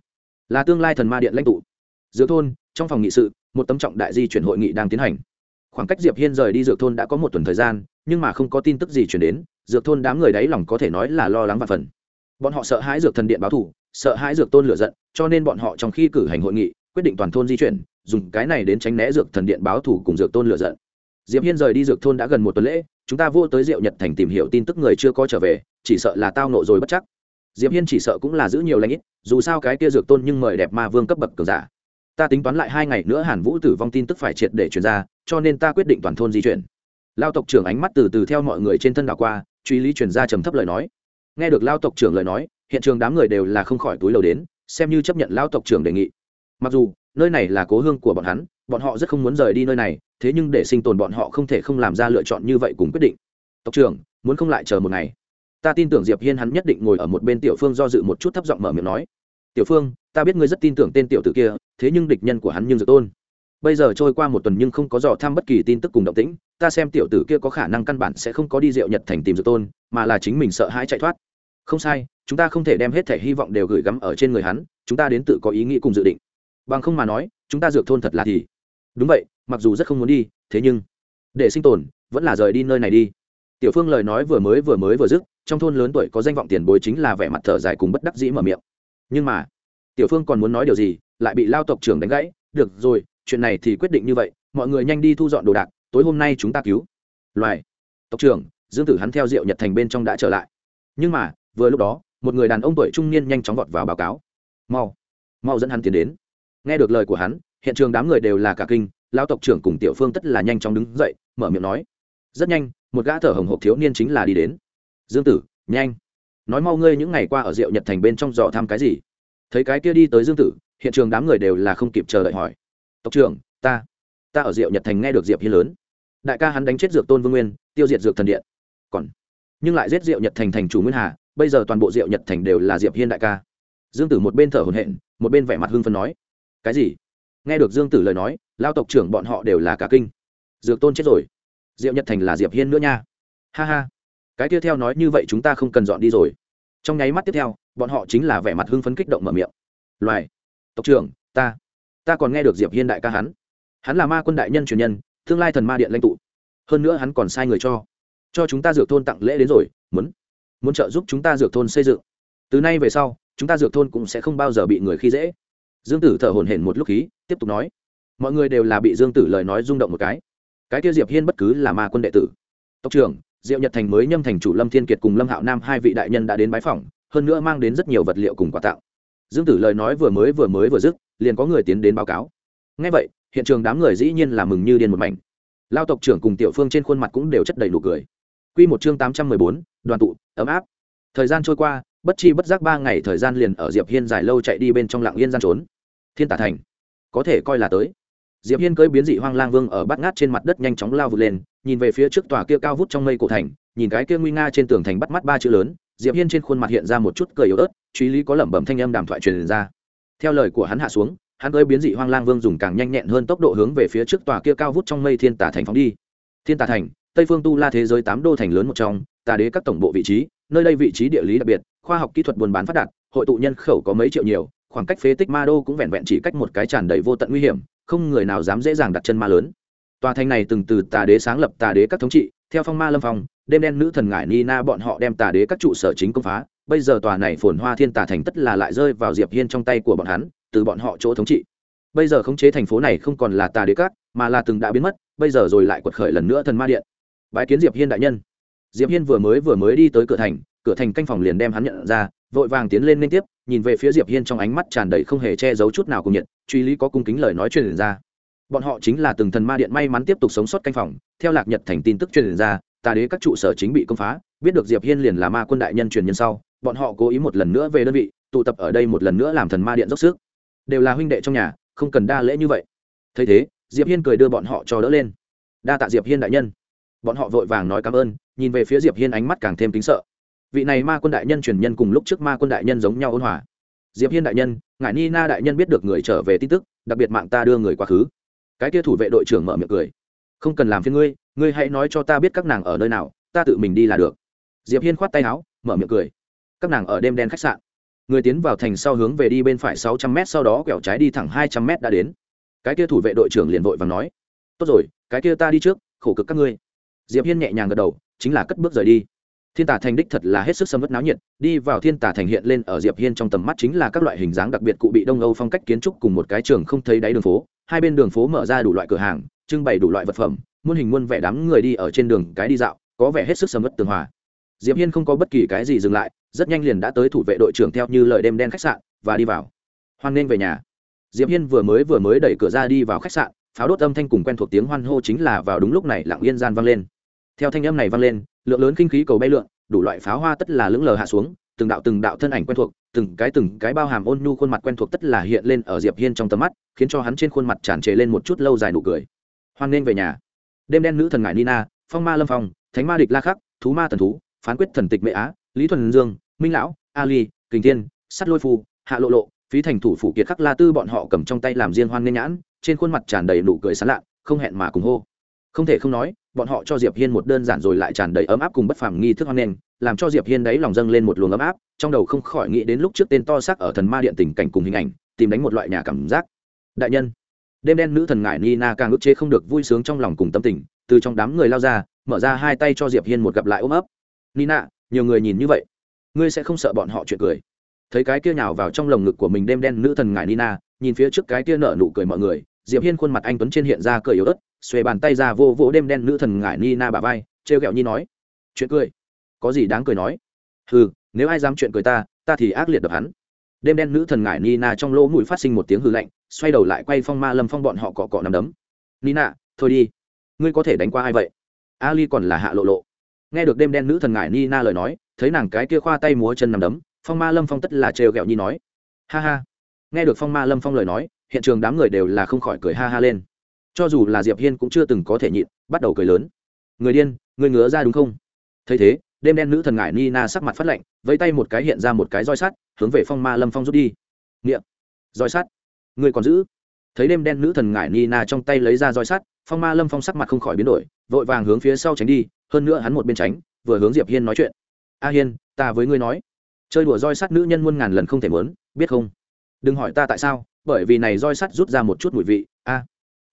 Speaker 1: Là tương lai thần ma điện lãnh tụ. Dược thôn, trong phòng nghị sự, một tấm trọng đại di chuyển hội nghị đang tiến hành. Khoảng cách diệp hiên rời đi dược thôn đã có một tuần thời gian, nhưng mà không có tin tức gì chuyển đến, dược thôn đám người đáy lòng có thể nói là lo lắng và phần. Bọn họ sợ hãi dược thần điện báo thủ, sợ hãi dược tôn lửa giận, cho nên bọn họ trong khi cử hành hội nghị, quyết định toàn thôn di chuyển, dùng cái này đến tránh né dược thần điện báo thủ cùng dược tôn lửa giận. Diệp hiên rời đi dược thôn đã gần một tuần lễ chúng ta vô tới diệu nhật thành tìm hiểu tin tức người chưa có trở về, chỉ sợ là tao nộ rồi bất chắc. Diệp hiên chỉ sợ cũng là giữ nhiều lãnh ít, dù sao cái kia dược tôn nhưng mời đẹp ma vương cấp bậc cường giả. Ta tính toán lại hai ngày nữa hàn vũ tử vong tin tức phải triệt để truyền ra, cho nên ta quyết định toàn thôn di chuyển. Lao tộc trưởng ánh mắt từ từ theo mọi người trên thân đảo qua, truy lý truyền ra trầm thấp lời nói. Nghe được lao tộc trưởng lời nói, hiện trường đám người đều là không khỏi túi lầu đến, xem như chấp nhận lao tộc trưởng đề nghị. Mặc dù, nơi này là cố hương của bọn hắn, bọn họ rất không muốn rời đi nơi này thế nhưng để sinh tồn bọn họ không thể không làm ra lựa chọn như vậy cùng quyết định. Tộc trưởng, muốn không lại chờ một ngày? Ta tin tưởng diệp hiên hắn nhất định ngồi ở một bên tiểu phương do dự một chút thấp giọng mở miệng nói. Tiểu phương, ta biết ngươi rất tin tưởng tên tiểu tử kia, thế nhưng địch nhân của hắn nhưng dự tôn. Bây giờ trôi qua một tuần nhưng không có dò thăm bất kỳ tin tức cùng động tĩnh, ta xem tiểu tử kia có khả năng căn bản sẽ không có đi rượu nhật thành tìm dự tôn, mà là chính mình sợ hãi chạy thoát. Không sai, chúng ta không thể đem hết thể hy vọng đều gửi gắm ở trên người hắn, chúng ta đến tự có ý nghĩ cùng dự định. Bằng không mà nói, chúng ta dược thôn thật là thì đúng vậy, mặc dù rất không muốn đi, thế nhưng để sinh tồn vẫn là rời đi nơi này đi. Tiểu phương lời nói vừa mới vừa mới vừa dứt, trong thôn lớn tuổi có danh vọng tiền bối chính là vẻ mặt thở dài cùng bất đắc dĩ mở miệng. Nhưng mà, tiểu phương còn muốn nói điều gì, lại bị lao tộc trưởng đánh gãy. Được rồi, chuyện này thì quyết định như vậy, mọi người nhanh đi thu dọn đồ đạc, tối hôm nay chúng ta cứu. Loài, tộc trưởng, dương tử hắn theo diệu nhật thành bên trong đã trở lại. Nhưng mà, vừa lúc đó, một người đàn ông tuổi trung niên nhanh chóng vọt vào báo cáo. Mau mau dẫn hắn tiến đến. Nghe được lời của hắn hiện trường đám người đều là cả kinh lao tộc trưởng cùng tiểu phương tất là nhanh chóng đứng dậy, mở miệng nói. Rất nhanh, một gã thở hồng hộp thiếu niên chính là đi đến. Dương tử, nhanh. Nói mau ngươi những ngày qua ở rượu nhật thành bên trong dò thăm cái gì? Thấy cái kia đi tới dương tử, hiện trường đám người đều là không kịp chờ đợi hỏi. Tộc trưởng, ta ta ở rượu nhật thành nghe được diệp hiên lớn. Đại ca hắn đánh chết dược tôn vương nguyên, tiêu diệt dược thần điện. Còn, nhưng lại giết rượu nhật thành thành chủ nguyên hà, bây giờ toàn bộ rượu nhật thành đều là diệp hiên đại ca. Dương tử một bên thở hổn hển, một bên vẻ mặt hưng phấn nói. Cái gì? Nghe được dương tử lời nói, lao tộc trưởng bọn họ đều là cả kinh. Dược tôn chết rồi. Diệu nhật thành là diệp hiên nữa nha. Ha ha. Cái tiếp theo nói như vậy chúng ta không cần dọn đi rồi. Trong nháy mắt tiếp theo, bọn họ chính là vẻ mặt hưng phấn kích động mở miệng. Loài. Tộc trưởng, ta. Ta còn nghe được diệp hiên đại ca hắn. Hắn là ma quân đại nhân truyền nhân, tương lai thần ma điện lãnh tụ. Hơn nữa hắn còn sai người cho. Cho chúng ta dược thôn tặng lễ đến rồi, muốn. Muốn trợ giúp chúng ta dược thôn xây dựng. Từ nay về sau, chúng ta dược thôn cũng sẽ không bao giờ bị người khi dễ. Dương tử thở hổn hển một lúc khí tiếp tục nói, mọi người đều là bị dương tử lời nói rung động một cái. Cái kia diệp hiên bất cứ là ma quân đệ tử. Tộc trưởng, diệu nhật thành mới nhâm thành chủ lâm thiên kiệt cùng lâm hạo nam hai vị đại nhân đã đến bái phỏng, hơn nữa mang đến rất nhiều vật liệu cùng quà tặng. Dương tử lời nói vừa mới vừa mới vừa dứt, liền có người tiến đến báo cáo. Ngay vậy, hiện trường đám người dĩ nhiên là mừng như điên một mảnh. Lao tộc trưởng cùng tiểu phương trên khuôn mặt cũng đều chất đầy nụ cười. Quy một chương tám trăm mười bốn, đoàn tụ, ấm áp. Thời gian trôi qua, bất chi bất giác ba ngày thời gian liền ở diệp hiên dài lâu chạy đi bên trong lặng yên gian trốn. Thiên tả thành có thể coi là tới. Diệp hiên cưỡi biến dị hoang lang vương ở bát ngát trên mặt đất nhanh chóng lao vụt lên, nhìn về phía trước tòa kia cao vút trong mây cổ thành, nhìn cái kia nguy nga trên tường thành bắt mắt ba chữ lớn, diệp hiên trên khuôn mặt hiện ra một chút cười yếu ớt, truy lý có lẩm bẩm thanh âm đàm thoại truyền ra. Theo lời của hắn hạ xuống, hắn cưỡi biến dị hoang lang vương dùng càng nhanh nhẹn hơn tốc độ hướng về phía trước tòa kia cao vút trong mây thiên tả thành phóng đi. Thiên tả thành, tây phương tu la thế giới tám đô thành lớn một trong, tà đế các tổng bộ vị trí, nơi đây vị trí địa lý đặc biệt, khoa học kỹ thuật buôn bán phát đạt, hội tụ nhân khẩu có mấy triệu nhiều khoảng cách phế tích ma đô cũng vẹn vẹn chỉ cách một cái tràn đầy vô tận nguy hiểm, không người nào dám dễ dàng đặt chân ma lớn. Tòa thành này từng từ tà đế sáng lập, tà đế các thống trị, theo phong ma lâm phong, đêm đen nữ thần ngải nina bọn họ đem tà đế các trụ sở chính công phá, bây giờ tòa này phồn hoa thiên tà thành tất là lại rơi vào diệp hiên trong tay của bọn hắn, từ bọn họ chỗ thống trị. Bây giờ khống chế thành phố này không còn là tà đế các, mà là từng đã biến mất, bây giờ rồi lại quật khởi lần nữa thần ma điện. Bái kiến diệp hiên đại nhân. Diệp hiên vừa mới vừa mới đi tới cửa thành cửa thành canh phòng liền đem hắn nhận ra, vội vàng tiến lên liên tiếp nhìn về phía diệp hiên trong ánh mắt tràn đầy không hề che giấu chút nào cùng nhiệt, truy lý có cung kính lời nói truyền ra. Bọn họ chính là từng thần ma điện may mắn tiếp tục sống sót canh phòng, theo lạc nhật thành tin tức truyền ra tà đế các trụ sở chính bị công phá, biết được diệp hiên liền là ma quân đại nhân truyền nhân sau, bọn họ cố ý một lần nữa về đơn vị, tụ tập ở đây một lần nữa làm thần ma điện dốc sức. Đều là huynh đệ trong nhà, không cần đa lễ như vậy. Thấy thế, diệp hiên cười đưa bọn họ cho đỡ lên. Đa tạ diệp hiên đại nhân. Bọn họ vội vàng nói cảm ơn, nhìn về phía diệp hiên ánh mắt càng thêm kính sợ vị này ma quân đại nhân truyền nhân cùng lúc trước ma quân đại nhân giống nhau ôn hòa. Diệp hiên đại nhân, ngài ni na đại nhân biết được người trở về tin tức, đặc biệt mạng ta đưa người quá khứ. Cái kia thủ vệ đội trưởng mở miệng cười. Không cần làm phiền ngươi ngươi hãy nói cho ta biết các nàng ở nơi nào, ta tự mình đi là được. Diệp hiên khoát tay áo, mở miệng cười. Các nàng ở đêm đen khách sạn. Người tiến vào thành sau hướng về đi bên phải sáu trăm m sau đó quẹo trái đi thẳng hai trăm m đã đến. Cái kia thủ vệ đội trưởng liền vội và nói. Tốt rồi, cái kia ta đi trước, khổ cực các ngươi. Diệp hiên nhẹ nhàng gật đầu, chính là cất bước rời đi thiên tả thành đích thật là hết sức sầm vất náo nhiệt, đi vào thiên tả thành hiện lên ở diệp hiên trong tầm mắt chính là các loại hình dáng đặc biệt cụ bị đông âu phong cách kiến trúc cùng một cái trường không thấy đáy đường phố. Hai bên đường phố mở ra đủ loại cửa hàng, trưng bày đủ loại vật phẩm, muôn hình muôn vẻ đám người đi ở trên đường cái đi dạo, có vẻ hết sức sầm mất tường hòa. Diệp hiên không có bất kỳ cái gì dừng lại, rất nhanh liền đã tới thủ vệ đội trưởng theo như lời đêm đen khách sạn, và đi vào. Hoan nên về nhà. Diệp hiên vừa mới vừa mới đẩy cửa ra đi vào khách sạn, pháo đốt âm thanh cùng quen thuộc tiếng hoan hô chính là vào đúng lúc này lặng yên gian vang lên. Theo thanh âm này vang lên lượng lớn kinh khí cầu bay lượn, đủ loại pháo hoa tất là lững lờ hạ xuống, từng đạo từng đạo thân ảnh quen thuộc, từng cái từng cái bao hàm ôn nhu khuôn mặt quen thuộc tất là hiện lên ở diệp hiên trong tầm mắt, khiến cho hắn trên khuôn mặt tràn trề lên một chút lâu dài nụ cười. Hoan nên về nhà. Đêm đen nữ thần ngải nina, phong ma lâm phong, thánh ma địch la khắc, thú ma thần thú, phán quyết thần tịch mệ á, lý thuần dương, minh lão, ali, kình thiên, sắt lôi phu hạ lộ lộ, phí thành thủ phủ kiệt khắc la tư bọn họ cầm trong tay làm riêng hoan nên nhãn, trên khuôn mặt tràn đầy nụ cười sán lạ, không hẹn mà cùng hô không thể không nói, bọn họ cho diệp hiên một đơn giản rồi lại tràn đầy ấm áp cùng bất phàm nghi thức hoan nghênh, làm cho diệp hiên đấy lòng dâng lên một luồng ấm áp, trong đầu không khỏi nghĩ đến lúc trước tên to xác ở thần ma điện tình cảnh cùng hình ảnh, tìm đánh một loại nhà cảm giác. Đại nhân, đêm đen nữ thần ngải nina càng ức chế không được vui sướng trong lòng cùng tâm tình, từ trong đám người lao ra, mở ra hai tay cho diệp hiên một gặp lại ôm ấp. Nina, nhiều người nhìn như vậy, ngươi sẽ không sợ bọn họ chuyện cười. Thấy cái kia nhào vào trong lồng ngực của mình đêm đen nữ thần ngải nina, nhìn phía trước cái kia nở nụ cười mọi người, diệp hiên khuôn mặt anh tuấn trên hiện ra cười yếu ớt xuề bàn tay ra vô vỗ đêm đen nữ thần ngải nina bà vai, trêu ghẹo nhi nói, chuyện cười. Có gì đáng cười nói? Hừ, nếu ai dám chuyện cười ta ta thì ác liệt đập hắn. Đêm đen nữ thần ngải nina trong lỗ mũi phát sinh một tiếng hư lạnh, xoay đầu lại quay phong ma lâm phong bọn họ cọ cọ nằm đấm. Nina, thôi đi. Ngươi có thể đánh qua ai vậy? Ali còn là hạ lộ lộ. Nghe được đêm đen nữ thần ngải nina lời nói, thấy nàng cái kia khoa tay múa chân nằm đấm, phong ma lâm phong tất là trêu ghẹo nhi nói, ha ha. Nghe được phong ma lâm phong lời nói, hiện trường đám người đều là không khỏi cười ha ha lên cho dù là diệp hiên cũng chưa từng có thể nhịn, bắt đầu cười lớn. Người điên, người ngứa ra đúng không? Thấy thế, đêm đen nữ thần ngải nina sắc mặt phát lạnh, vẫy tay một cái hiện ra một cái roi sắt, hướng về phong ma lâm phong rút đi. Nghiệm roi sắt. Người còn giữ. Thấy đêm đen nữ thần ngải nina trong tay lấy ra roi sắt, phong ma lâm phong sắc mặt không khỏi biến đổi, vội vàng hướng phía sau tránh đi, hơn nữa hắn một bên tránh, vừa hướng diệp hiên nói chuyện. A hiên, ta với ngươi nói. Chơi đùa roi sắt nữ nhân muôn ngàn lần không thể muốn, biết không? Đừng hỏi ta tại sao, bởi vì này roi sắt rút ra một chút mùi vị. A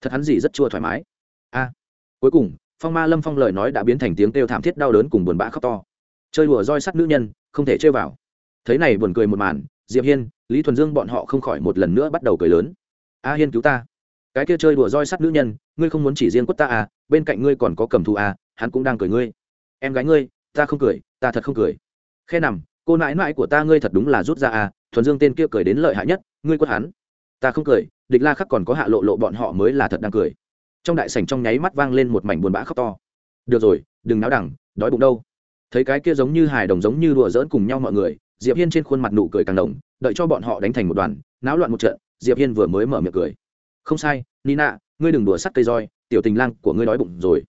Speaker 1: thật hắn gì rất chua thoải mái. A, cuối cùng, phong ma lâm phong lời nói đã biến thành tiếng kêu thảm thiết đau đớn cùng buồn bã khóc to. Chơi đùa roi sắt nữ nhân, không thể chơi vào. Thấy này buồn cười một màn, diệp hiên, lý thuần dương bọn họ không khỏi một lần nữa bắt đầu cười lớn. A hiên cứu ta. Cái kia chơi đùa roi sắt nữ nhân, ngươi không muốn chỉ riêng quất ta à bên cạnh ngươi còn có cầm thù à hắn cũng đang cười ngươi. Em gái ngươi, ta không cười, ta thật không cười. Khe nằm, cô nãi nãi của ta ngươi thật đúng là rút ra à thuần dương tên kia cười đến lợi hại nhất, ngươi quất hắn ta không cười, địch la khắc còn có hạ lộ lộ bọn họ mới là thật đang cười. Trong đại sảnh trong nháy mắt vang lên một mảnh buồn bã khóc to. Được rồi, đừng náo đẳng, đói bụng đâu. Thấy cái kia giống như hài đồng giống như đùa giỡn cùng nhau mọi người, diệp hiên trên khuôn mặt nụ cười càng đồng đợi cho bọn họ đánh thành một đoàn, náo loạn một trận, diệp hiên vừa mới mở miệng cười. Không sai, nina, ngươi đừng đùa sắt cây roi, tiểu tình lang của ngươi đói bụng rồi.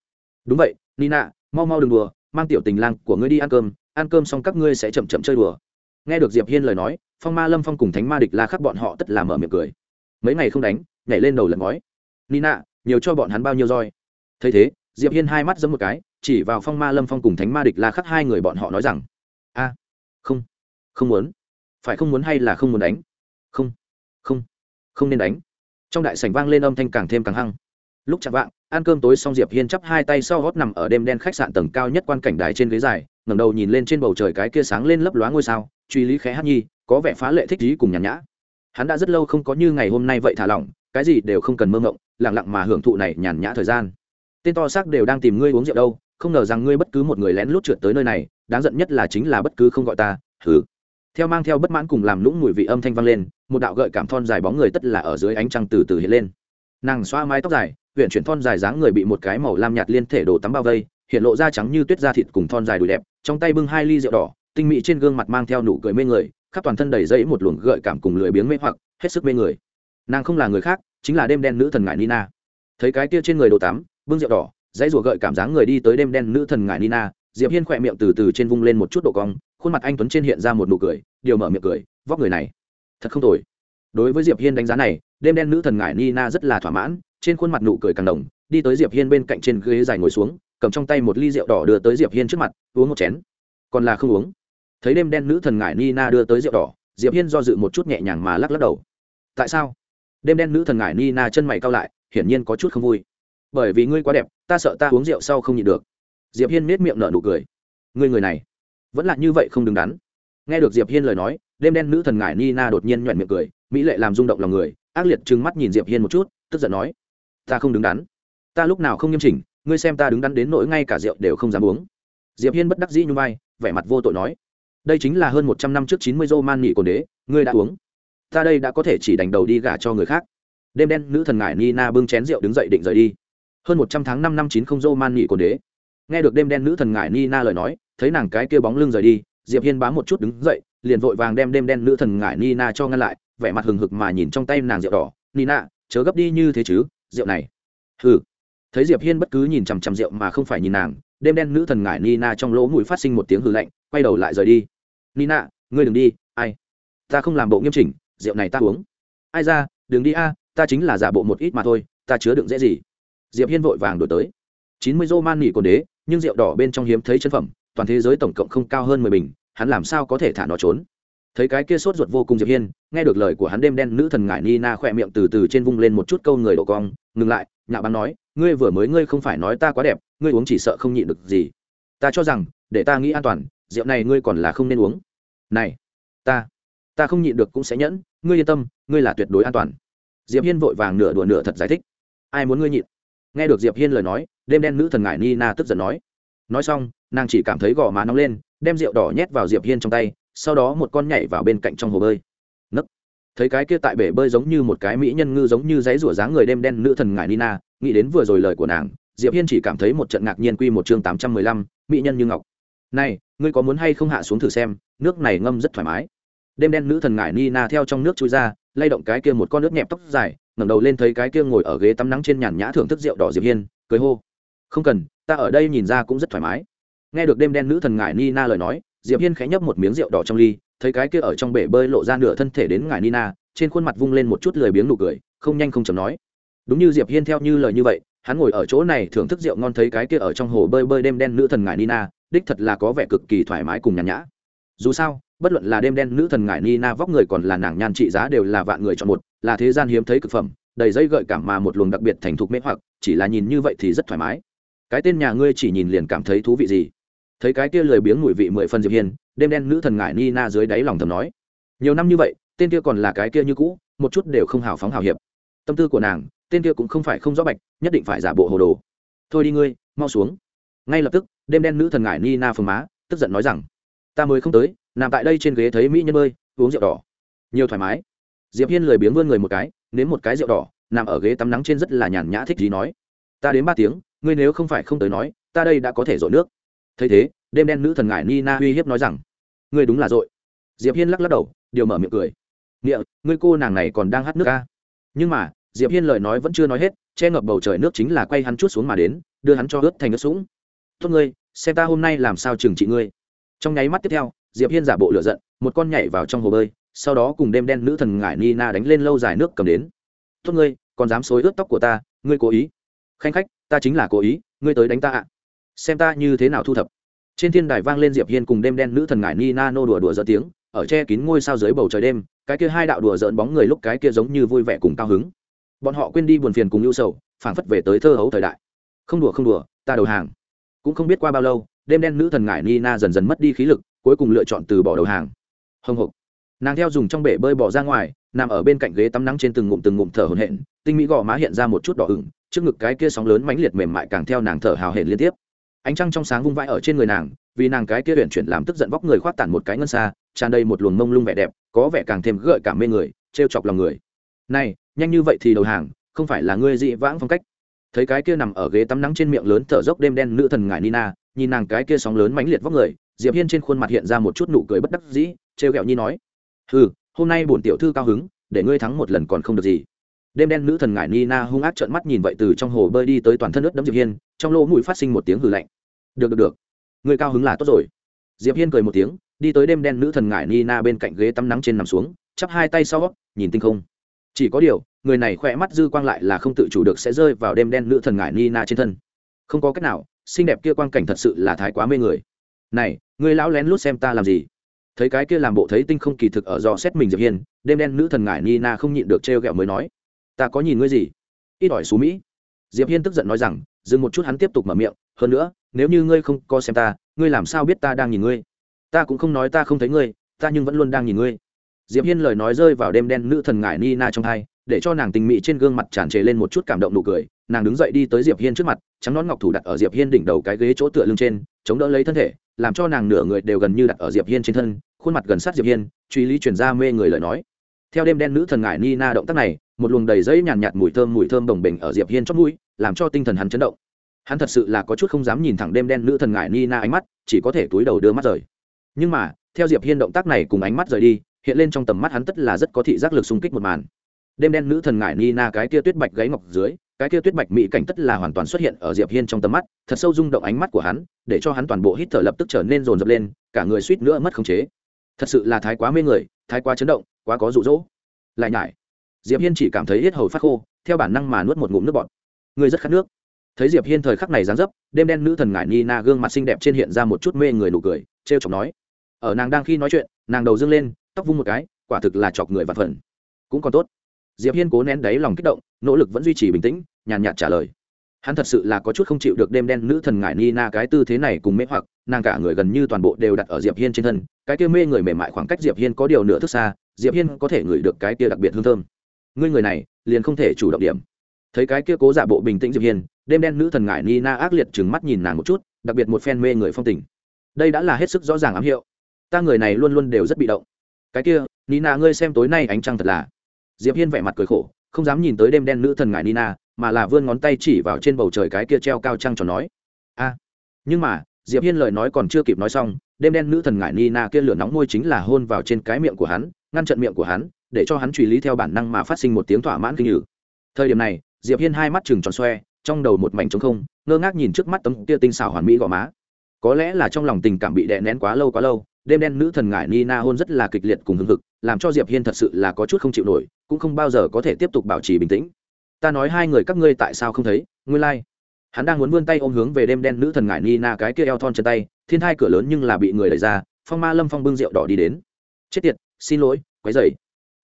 Speaker 1: Đúng vậy, nina, mau mau đừng đùa, mang tiểu tình lang của ngươi đi ăn cơm ăn cơm xong các ngươi sẽ chậm chậm chơi đùa. Nghe được diệp hiên lời nói phong ma lâm phong cùng thánh ma địch la khắc bọn họ tất là mở miệng cười. Mấy ngày không đánh, nhảy lên đầu lần ngói. Nina, nhiều cho bọn hắn bao nhiêu roi. Thấy thế, diệp hiên hai mắt giấm một cái, chỉ vào phong ma lâm phong cùng thánh ma địch la khắc hai người bọn họ nói rằng, a, không không muốn. Phải không muốn hay là không muốn đánh? Không không không nên đánh. Trong đại sảnh vang lên âm thanh càng thêm càng hăng. Lúc chạm vạng, ăn cơm tối xong diệp hiên chắp hai tay sau gót nằm ở đêm đen khách sạn tầng cao nhất quan cảnh đài trên ghế dài, ngẩng đầu nhìn lên trên bầu trời cái kia sáng lên lấp lóa ngôi sao, truy lý khẽ hát nhi có vẻ phá lệ thích trí cùng nhàn nhã. Hắn đã rất lâu không có như ngày hôm nay vậy thả lỏng, cái gì đều không cần mơ ngộng lẳng lặng mà hưởng thụ này nhàn nhã thời gian. Tên to xác đều đang tìm ngươi uống rượu đâu, không ngờ rằng ngươi bất cứ một người lén lút trượt tới nơi này, đáng giận nhất là chính là bất cứ không gọi ta, hừ. Theo mang theo bất mãn cùng làm lũng mùi vị âm thanh vang lên, một đạo gợi cảm thon dài bóng người tất là ở dưới ánh trăng từ từ hiện lên. Nàng xoa mái tóc dài huyện chuyển thon dài dáng người bị một cái màu lam nhạt liên thể đồ tắm bao vây, hiện lộ da trắng như tuyết da thịt cùng thon dài đùi đẹp, trong tay bưng hai ly rượu đỏ tinh mỹ trên gương mặt mang theo nụ cười mê người, khắp toàn thân đầy dẫy một luồng gợi cảm cùng lười biếng mê hoặc, hết sức mê người. Nàng không là người khác, chính là đêm đen nữ thần ngải nina. Thấy cái kia trên người đồ tắm, bưng rượu đỏ, dãy rủa gợi cảm dáng người đi tới đêm đen nữ thần ngải nina, diệp hiên khỏe miệng từ từ trên vung lên một chút độ cong, khuôn mặt anh tuấn trên hiện ra một nụ cười, điều mở miệng cười, vóc người này, thật không tồi. Đối với diệp hiên đánh giá này, đêm đen nữ thần ngải nina rất là thỏa mãn, trên khuôn mặt nụ cười càng đồng, đi tới diệp hiên bên cạnh trên ghế dài ngồi xuống, cầm trong tay một ly rượu đỏ đưa tới diệp hiên trước mặt, uống một chén. Còn là không uống thấy đêm đen nữ thần ngải nina đưa tới rượu đỏ, diệp hiên do dự một chút nhẹ nhàng mà lắc lắc đầu. Tại sao? Đêm đen nữ thần ngải nina chân mày cao lại, hiển nhiên có chút không vui. Bởi vì ngươi quá đẹp, ta sợ ta uống rượu sau không nhịn được. Diệp hiên nết miệng nở nụ cười. Ngươi người này, vẫn là như vậy không đứng đắn. Nghe được diệp hiên lời nói, đêm đen nữ thần ngải nina đột nhiên nhoẹn miệng cười, mỹ lệ làm rung động lòng người, ác liệt trừng mắt nhìn diệp hiên một chút, tức giận nói, ta không đứng đắn. Ta lúc nào không nghiêm chỉnh, ngươi xem ta đứng đắn đến nỗi ngay cả rượu đều không dám uống. Diệp hiên bất đắc dĩ nhún vai, vẻ mặt vô tội nói đây chính là hơn một trăm năm trước chín mươi dô man nghị cồn đế, ngươi đã uống. Ta đây đã có thể chỉ đành đầu đi gả cho người khác. Đêm đen nữ thần ngải nina bưng chén rượu đứng dậy định rời đi. Hơn một trăm tháng năm năm chín không dô man nghị cồn đế. Nghe được đêm đen nữ thần ngải nina lời nói, thấy nàng cái kia bóng lưng rời đi, diệp hiên bám một chút đứng dậy, liền vội vàng đem đêm đen nữ thần ngải nina cho ngăn lại, vẻ mặt hừng hực mà nhìn trong tay nàng rượu đỏ. Nina, chớ gấp đi như thế chứ, rượu này. Hừ. Thấy diệp hiên bất cứ nhìn chằm chằm rượu mà không phải nhìn nàng, đêm đen nữ thần ngải nina trong lỗ mũi phát sinh một tiếng hừ lạnh, quay đầu lại rời đi nina, ngươi đừng đi, ai? Ta không làm bộ nghiêm chỉnh, rượu này ta uống. Ai ra, đừng đi a, ta chính là giả bộ một ít mà thôi, ta chứa đựng dễ gì? Diệp hiên vội vàng đổi tới. Chín mươi dô man nỉ cồn đế, nhưng rượu đỏ bên trong hiếm thấy chân phẩm, toàn thế giới tổng cộng không cao hơn mười bình, hắn làm sao có thể thả nó trốn? Thấy cái kia sốt ruột vô cùng diệp hiên, nghe được lời của hắn đêm đen nữ thần ngải nina khỏe miệng từ từ trên vung lên một chút câu người độ cong, ngừng lại, nhạo báng nói, ngươi vừa mới, ngươi không phải nói ta quá đẹp, ngươi uống chỉ sợ không nhịn được gì. Ta cho rằng, để ta nghĩ an toàn rượu này ngươi còn là không nên uống. Này, ta ta không nhịn được cũng sẽ nhẫn, ngươi yên tâm, ngươi là tuyệt đối an toàn. Diệp hiên vội vàng nửa đùa nửa thật giải thích. Ai muốn ngươi nhịn? Nghe được diệp hiên lời nói, đêm đen nữ thần ngải nina tức giận nói. Nói xong, nàng chỉ cảm thấy gò má nóng lên, đem rượu đỏ nhét vào diệp hiên trong tay, sau đó một con nhảy vào bên cạnh trong hồ bơi. Nấc. Thấy cái kia tại bể bơi giống như một cái mỹ nhân ngư giống như giấy rủa dáng người đêm đen nữ thần ngải nina nghĩ đến vừa rồi lời của nàng, diệp hiên chỉ cảm thấy một trận ngạc nhiên quy một chương tám trăm mười lăm, mỹ nhân như ngọc. Này ngươi có muốn hay không hạ xuống thử xem, nước này ngâm rất thoải mái. Đêm đen nữ thần ngải nina theo trong nước chui ra, lay động cái kia một con nước nhẹp tóc dài, ngẩng đầu lên thấy cái kia ngồi ở ghế tắm nắng trên nhàn nhã thưởng thức rượu đỏ diệp hiên, cười hô. Không cần, ta ở đây nhìn ra cũng rất thoải mái. Nghe được đêm đen nữ thần ngải nina lời nói, diệp hiên khẽ nhấp một miếng rượu đỏ trong ly, thấy cái kia ở trong bể bơi lộ ra nửa thân thể đến ngải nina trên khuôn mặt vung lên một chút lười biếng nụ cười, không nhanh không chậm nói. Đúng như diệp hiên theo như lời như vậy, hắn ngồi ở chỗ này thưởng thức rượu ngon thấy cái kia ở trong hồ bơi bơi đêm đen nữ thần ngải nina đích thật là có vẻ cực kỳ thoải mái cùng nhàn nhã. Dù sao, bất luận là đêm đen nữ thần ngải nina vóc người còn là nàng nhan trị giá đều là vạn người chọn một, là thế gian hiếm thấy cực phẩm, đầy dây gợi cảm mà một luồng đặc biệt thành thục mê hoặc, chỉ là nhìn như vậy thì rất thoải mái. Cái tên nhà ngươi chỉ nhìn liền cảm thấy thú vị gì? Thấy cái kia lười biếng mùi vị mười phần diệp hiên, đêm đen nữ thần ngải nina dưới đáy lòng thầm nói. Nhiều năm như vậy, tên kia còn là cái kia như cũ, một chút đều không hào phóng hào hiệp. Tâm tư của nàng, tên kia cũng không phải không rõ bạch, nhất định phải giả bộ hồ đồ. Thôi đi ngươi, mau xuống. Ngay lập tức đêm đen nữ thần ngải nina phường má, tức giận nói rằng, ta mới không tới, nằm tại đây trên ghế thấy mỹ nhân bơi uống rượu đỏ. Nhiều thoải mái. Diệp hiên lười biếng vươn người một cái, nếm một cái rượu đỏ, nằm ở ghế tắm nắng trên rất là nhàn nhã thích gì nói, ta đến ba tiếng, ngươi nếu không phải không tới nói, ta đây đã có thể dội nước. Thấy thế, đêm đen nữ thần ngải nina uy hiếp nói rằng, ngươi đúng là dội diệp hiên lắc lắc đầu, điều mở miệng cười, nghĩa, ngươi cô nàng này còn đang hát nước ca. Nhưng mà, diệp hiên lời nói vẫn chưa nói hết, che ngập bầu trời nước chính là quay hắn chút xuống mà đến, đưa hắn cho ướt thành ướt sũng tốt ngươi, xem ta hôm nay làm sao trừng trị ngươi. Trong nháy mắt tiếp theo, diệp hiên giả bộ lửa giận, một con nhảy vào trong hồ bơi, sau đó cùng đêm đen nữ thần ngải nina đánh lên lâu dài nước cầm đến. Tốt ngươi, còn dám xối ướt tóc của ta, ngươi cố ý. Khanh khách, ta chính là cố ý, ngươi tới đánh ta ạ. Xem ta như thế nào thu thập. Trên thiên đài vang lên diệp hiên cùng đêm đen nữ thần ngải nina nô đùa đùa giỡn tiếng, ở che kín ngôi sao dưới bầu trời đêm, cái kia hai đạo đùa giỡn bóng người lúc cái kia giống như vui vẻ cùng cao hứng. Bọn họ quên đi buồn phiền cùng ưu sầu, phảng phất về tới thơ hấu thời đại. Không đùa không đùa, ta đầu hàng cũng không biết qua bao lâu, đêm đen nữ thần ngải nina dần dần mất đi khí lực, cuối cùng lựa chọn từ bỏ đầu hàng. Hồng hộc. Nàng theo dùng trong bể bơi bỏ ra ngoài, nằm ở bên cạnh ghế tắm nắng trên từng ngụm từng ngụm thở hổn hển, tinh mỹ gò má hiện ra một chút đỏ ửng, trước ngực cái kia sóng lớn mãnh liệt mềm mại càng theo nàng thở hào hển liên tiếp. Ánh trăng trong sáng vung vãi ở trên người nàng, vì nàng cái kia huyền chuyển làm tức giận vóc người khoát tản một cái ngân xa, tràn đầy một luồng mông lung vẻ đẹp, có vẻ càng thêm gợi cảm mê người, trêu chọc lòng người. Này, nhanh như vậy thì đầu hàng, không phải là ngươi dị vãng phong cách thấy cái kia nằm ở ghế tắm nắng trên miệng lớn thở dốc đêm đen nữ thần ngải nina, nhìn nàng cái kia sóng lớn mãnh liệt vóc người, diệp hiên trên khuôn mặt hiện ra một chút nụ cười bất đắc dĩ, trêu ghẹo nhi nói, hừ, hôm nay bổn tiểu thư cao hứng, để ngươi thắng một lần còn không được gì. Đêm đen nữ thần ngải nina hung ác trợn mắt nhìn vậy từ trong hồ bơi đi tới toàn thân nước đấm diệp hiên, trong lỗ mũi phát sinh một tiếng hừ lạnh. Được được được, ngươi cao hứng là tốt rồi. Diệp hiên cười một tiếng, đi tới đêm đen nữ thần ngải nina bên cạnh ghế tắm nắng trên nằm xuống, chắp hai tay sau, nhìn tinh không. Chỉ có điều người này khỏe mắt dư quang lại là không tự chủ được sẽ rơi vào đêm đen nữ thần ngải nina trên thân. Không có cách nào, xinh đẹp kia quang cảnh thật sự là thái quá mê người. Này, người lão lén lút xem ta làm gì? Thấy cái kia làm bộ thấy tinh không kỳ thực ở do xét mình diệp hiên, đêm đen nữ thần ngải nina không nhịn được trêu ghẹo mới nói, ta có nhìn ngươi gì? Ít ỏi xú mỹ. Diệp hiên tức giận nói rằng, dừng một chút hắn tiếp tục mở miệng, hơn nữa, nếu như ngươi không có xem ta, ngươi làm sao biết ta đang nhìn ngươi? Ta cũng không nói ta không thấy ngươi, ta nhưng vẫn luôn đang nhìn ngươi. Diệp hiên lời nói rơi vào đêm đen nữ thần ngải nina trong hai để cho nàng tình mị trên gương mặt tràn trề lên một chút cảm động nụ cười nàng đứng dậy đi tới diệp hiên trước mặt trắng nón ngọc thủ đặt ở diệp hiên đỉnh đầu cái ghế chỗ tựa lưng trên chống đỡ lấy thân thể làm cho nàng nửa người đều gần như đặt ở diệp hiên trên thân khuôn mặt gần sát diệp hiên truy lý chuyển ra mê người lời nói. Theo đêm đen nữ thần ngải nina động tác này một luồng đầy dây nhàn nhạt, nhạt mùi thơm mùi thơm đồng bình ở diệp hiên trong mũi làm cho tinh thần hắn chấn động. Hắn thật sự là có chút không dám nhìn thẳng đêm đen nữ thần ngải nina ánh mắt chỉ có thể túi đầu đưa mắt rời. Nhưng mà theo diệp hiên động tác này cùng ánh mắt rời đi hiện lên trong tầm mắt hắn tất là rất có thị giác lực xung kích một màn đêm đen nữ thần ngải nina cái kia tuyết bạch gáy ngọc dưới, cái kia tuyết bạch mỹ cảnh tất là hoàn toàn xuất hiện ở diệp hiên trong tầm mắt, thật sâu rung động ánh mắt của hắn, để cho hắn toàn bộ hít thở lập tức trở nên rồn rập lên, cả người suýt nữa mất khống chế. Thật sự là thái quá mê người, thái quá chấn động, quá có rụ rỗ lại nhải, diệp hiên chỉ cảm thấy hết hầu phát khô, theo bản năng mà nuốt một ngụm nước bọt. Người rất khát nước. Thấy diệp hiên thời khắc này dáng dấp, đêm đen nữ thần ngải nina gương mặt xinh đẹp trên hiện ra một chút mê người nụ cười, trêu chọc nói. Ở nàng đang khi nói chuyện, nàng đầu dương lên, tóc vung một cái, quả thực là chọc người vặt phần. Cũng còn tốt diệp hiên cố nén đáy lòng kích động, nỗ lực vẫn duy trì bình tĩnh, nhàn nhạt trả lời. Hắn thật sự là có chút không chịu được đêm đen nữ thần ngải nina cái tư thế này cùng mê hoặc, nàng cả người gần như toàn bộ đều đặt ở diệp hiên trên thân, cái kia mê người mềm mại khoảng cách diệp hiên có điều nửa thức xa, diệp hiên có thể ngửi được cái kia đặc biệt hương thơm. Ngươi người này, liền không thể chủ động điểm. Thấy cái kia cố giả bộ bình tĩnh diệp hiên, đêm đen nữ thần ngải nina ác liệt trừng mắt nhìn nàng một chút, đặc biệt một phen mê người phong tình. Đây đã là hết sức rõ ràng ám hiệu. Ta người này luôn luôn đều rất bị động. Cái kia, nina ngươi xem tối nay ánh trăng thật là diệp hiên vẻ mặt cười khổ, không dám nhìn tới đêm đen nữ thần ngải nina, mà là vươn ngón tay chỉ vào trên bầu trời cái kia treo cao trăng tròn nói, a. Nhưng mà, diệp hiên lời nói còn chưa kịp nói xong, đêm đen nữ thần ngải nina kia lửa nóng môi chính là hôn vào trên cái miệng của hắn, ngăn chặn miệng của hắn, để cho hắn truy lý theo bản năng mà phát sinh một tiếng thỏa mãn kinh nhử thời điểm này, diệp hiên hai mắt chừng tròn xoe, trong đầu một mảnh trống không, ngơ ngác nhìn trước mắt tấm kia tinh xảo hoàn mỹ gò má. Có lẽ là trong lòng tình cảm bị đè nén quá lâu quá lâu đêm đen nữ thần ngải nina hôn rất là kịch liệt cùng hưng hực, làm cho diệp hiên thật sự là có chút không chịu nổi, cũng không bao giờ có thể tiếp tục bảo trì bình tĩnh. Ta nói hai người các ngươi tại sao không thấy? Nguyên lai、like. hắn đang muốn vươn tay ôm hướng về đêm đen nữ thần ngải nina cái kia eo thon chân tay, thiên hai cửa lớn nhưng là bị người đẩy ra, phong ma lâm phong bưng rượu đỏ đi đến. Chết tiệt, xin lỗi, quấy rầy.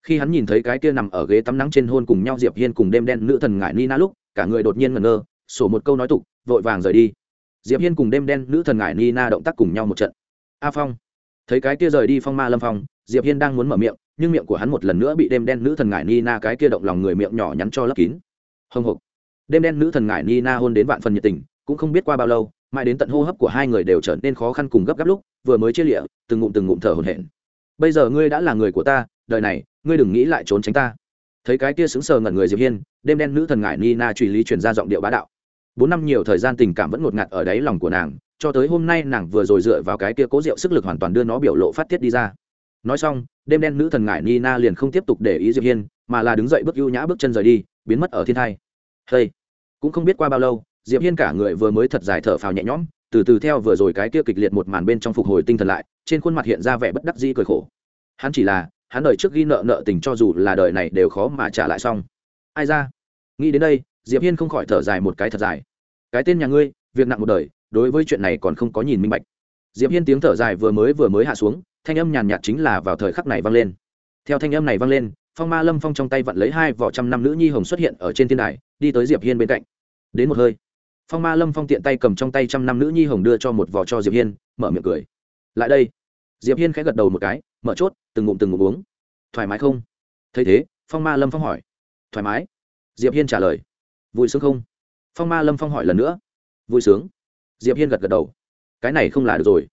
Speaker 1: Khi hắn nhìn thấy cái kia nằm ở ghế tắm nắng trên hôn cùng nhau diệp hiên cùng đêm đen nữ thần ngải nina lúc, cả người đột nhiên ngẩn ngơ, sổ một câu nói tục, vội vàng rời đi. Diệp hiên cùng đêm đen nữ thần ngải nina động tác cùng nhau một trận. A phong thấy cái kia rời đi phong ma lâm phong, diệp hiên đang muốn mở miệng, nhưng miệng của hắn một lần nữa bị đêm đen nữ thần ngải nina cái kia động lòng người miệng nhỏ nhắn cho lấp kín. Hồng hộc đêm đen nữ thần ngải nina hôn đến vạn phần nhiệt tình, cũng không biết qua bao lâu, mãi đến tận hô hấp của hai người đều trở nên khó khăn cùng gấp gáp lúc, vừa mới chia lịa, từng ngụm từng ngụm thở hổn hển. Bây giờ ngươi đã là người của ta, đời này, ngươi đừng nghĩ lại trốn tránh ta. Thấy cái kia sững sờ ngẩn người diệp hiên, đêm đen nữ thần ngải nina truy lý truyền ra giọng điệu bá đạo. Bốn năm nhiều thời gian tình cảm vẫn ngột ngạt ở đáy lòng của nàng cho tới hôm nay nàng vừa rồi dựa vào cái kia cố rượu sức lực hoàn toàn đưa nó biểu lộ phát tiết đi ra. Nói xong, đêm đen nữ thần ngải nina liền không tiếp tục để ý diệp hiên, mà là đứng dậy bước ưu nhã bước chân rời đi, biến mất ở thiên thai. Hey. cũng không biết qua bao lâu, diệp hiên cả người vừa mới thật dài thở phào nhẹ nhõm, từ từ theo vừa rồi cái kia kịch liệt một màn bên trong phục hồi tinh thần lại, trên khuôn mặt hiện ra vẻ bất đắc dĩ cười khổ. Hắn chỉ là, hắn đời trước ghi nợ nợ tình cho dù là đời này đều khó mà trả lại xong. Ai ra? Nghĩ đến đây, diệp hiên không khỏi thở dài một cái thật dài. Cái tên nhà ngươi, việc nặng một đời đối với chuyện này còn không có nhìn minh bạch. Diệp hiên tiếng thở dài vừa mới vừa mới hạ xuống, thanh âm nhàn nhạt chính là vào thời khắc này vang lên. Theo thanh âm này vang lên, phong ma lâm phong trong tay vặn lấy hai vỏ trăm năm nữ nhi hồng xuất hiện ở trên thiên đài, đi tới diệp hiên bên cạnh. Đến một hơi, phong ma lâm phong tiện tay cầm trong tay trăm năm nữ nhi hồng đưa cho một vỏ cho diệp hiên, mở miệng cười. Lại đây. Diệp hiên khẽ gật đầu một cái, mở chốt, từng ngụm từng ngụm uống. Thoải mái không? Thấy thế, phong ma lâm phong hỏi. Thoải mái? Diệp hiên trả lời. Vui sướng không? Phong ma lâm phong hỏi lần nữa. Vui sướng diệp hiên gật gật đầu. Cái này không là được rồi.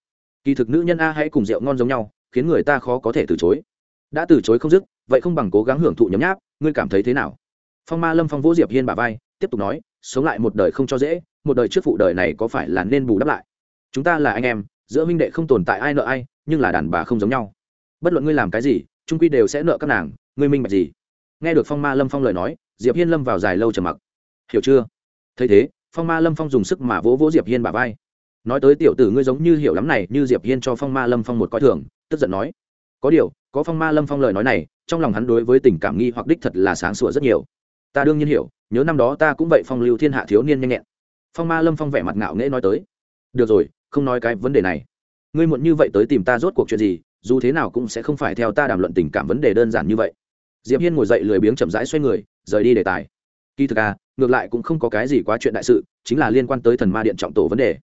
Speaker 1: Kỳ thực nữ nhân a hãy cùng rượu ngon giống nhau, khiến người ta khó có thể từ chối. Đã từ chối không dứt, vậy không bằng cố gắng hưởng thụ nhấm nháp, ngươi cảm thấy thế nào? Phong ma lâm phong vỗ diệp hiên bà vai, tiếp tục nói, sống lại một đời không cho dễ, một đời trước phụ đời này có phải là nên bù đắp lại? Chúng ta là anh em, giữa minh đệ không tồn tại ai nợ ai, nhưng là đàn bà không giống nhau. Bất luận ngươi làm cái gì, trung quy đều sẽ nợ các nàng, ngươi minh bạch gì? Nghe được phong ma lâm phong lời nói, diệp hiên lâm vào dài lâu trầm mặc. Hiểu chưa? Thấy thế phong ma lâm phong dùng sức mà vỗ vỗ diệp hiên bà vai. Nói tới tiểu tử ngươi giống như hiểu lắm này, như diệp hiên cho phong ma lâm phong một coi thường, tức giận nói. Có điều, có phong ma lâm phong lời nói này, trong lòng hắn đối với tình cảm nghi hoặc đích thật là sáng sủa rất nhiều. Ta đương nhiên hiểu, nhớ năm đó ta cũng vậy phong lưu thiên hạ thiếu niên nhanh nhẹn. Phong ma lâm phong vẻ mặt ngạo nghễ nói tới. Được rồi, không nói cái vấn đề này. Ngươi muộn như vậy tới tìm ta rốt cuộc chuyện gì, dù thế nào cũng sẽ không phải theo ta đàm luận tình cảm vấn đề đơn giản như vậy. Diệp hiên ngồi dậy lười biếng chậm rãi xoay người, rời đi đề tài. Kỳ thực à ngược lại cũng không có cái gì quá chuyện đại sự, chính là liên quan tới thần ma điện trọng tổ vấn đề.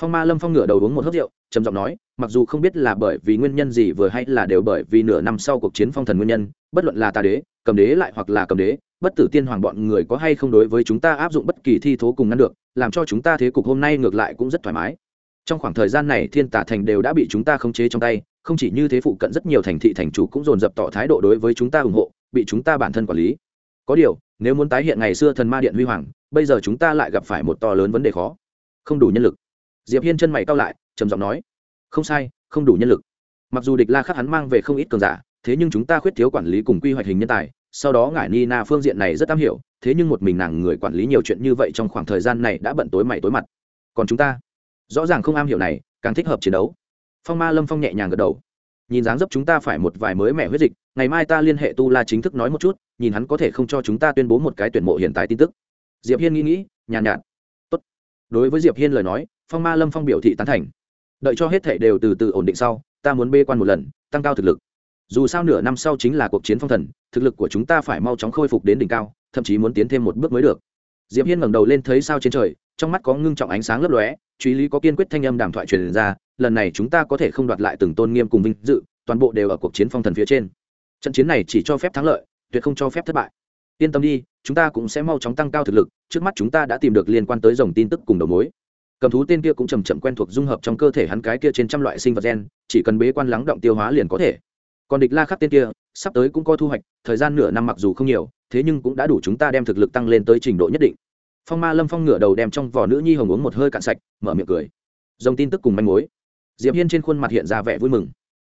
Speaker 1: Phong ma lâm phong ngửa đầu uống một hớt rượu, trầm giọng nói, mặc dù không biết là bởi vì nguyên nhân gì vừa hay là đều bởi vì nửa năm sau cuộc chiến phong thần nguyên nhân, bất luận là tà đế, cầm đế lại hoặc là cầm đế, bất tử tiên hoàng bọn người có hay không đối với chúng ta áp dụng bất kỳ thi thố cùng ngăn được, làm cho chúng ta thế cục hôm nay ngược lại cũng rất thoải mái. Trong khoảng thời gian này, thiên tả thành đều đã bị chúng ta khống chế trong tay, không chỉ như thế phụ cận rất nhiều thành thị thành chủ cũng dồn dập tỏ thái độ đối với chúng ta ủng hộ, bị chúng ta bản thân quản lý. Có điều nếu muốn tái hiện ngày xưa thần ma điện huy hoàng, bây giờ chúng ta lại gặp phải một to lớn vấn đề khó. Không đủ nhân lực. Diệp hiên chân mày cao lại, trầm giọng nói. Không sai, không đủ nhân lực. Mặc dù địch la khắc hắn mang về không ít cường giả, thế nhưng chúng ta khuyết thiếu quản lý cùng quy hoạch hình nhân tài, sau đó ngải ni na phương diện này rất am hiểu, thế nhưng một mình nàng người quản lý nhiều chuyện như vậy trong khoảng thời gian này đã bận tối mày tối mặt. Còn chúng ta? Rõ ràng không am hiểu này, càng thích hợp chiến đấu. Phong ma lâm phong nhẹ nhàng gật đầu nhìn dáng dấp chúng ta phải một vài mới mẻ huyết dịch ngày mai ta liên hệ tu la chính thức nói một chút nhìn hắn có thể không cho chúng ta tuyên bố một cái tuyển mộ hiện tại tin tức. Diệp hiên nghĩ nghĩ nhàn nhạt, nhạt tốt. Đối với diệp hiên lời nói phong ma lâm phong biểu thị tán thành. Đợi cho hết thể đều từ từ ổn định sau ta muốn bê quan một lần tăng cao thực lực. Dù sao nửa năm sau chính là cuộc chiến phong thần thực lực của chúng ta phải mau chóng khôi phục đến đỉnh cao thậm chí muốn tiến thêm một bước mới được. Diệp hiên ngẩng đầu lên thấy sao trên trời trong mắt có ngưng trọng ánh sáng lấp lóe, truy lý có kiên quyết thanh âm đàm thoại truyền ra, lần này chúng ta có thể không đoạt lại từng tôn nghiêm cùng vinh dự, toàn bộ đều ở cuộc chiến phong thần phía trên. Trận chiến này chỉ cho phép thắng lợi, tuyệt không cho phép thất bại. Yên tâm đi, chúng ta cũng sẽ mau chóng tăng cao thực lực, trước mắt chúng ta đã tìm được liên quan tới dòng tin tức cùng đầu mối. Cầm thú tên kia cũng chầm chậm quen thuộc dung hợp trong cơ thể hắn cái kia trên trăm loại sinh vật gen, chỉ cần bế quan lắng động tiêu hóa liền có thể. Còn địch la khắc tên kia, sắp tới cũng có thu hoạch, thời gian nửa năm mặc dù không nhiều, thế nhưng cũng đã đủ chúng ta đem thực lực tăng lên tới trình độ nhất định phong ma lâm phong ngửa đầu đem trong vỏ nữ nhi hồng uống một hơi cạn sạch, mở miệng cười. Dòng tin tức cùng manh mối. Diệp hiên trên khuôn mặt hiện ra vẻ vui mừng.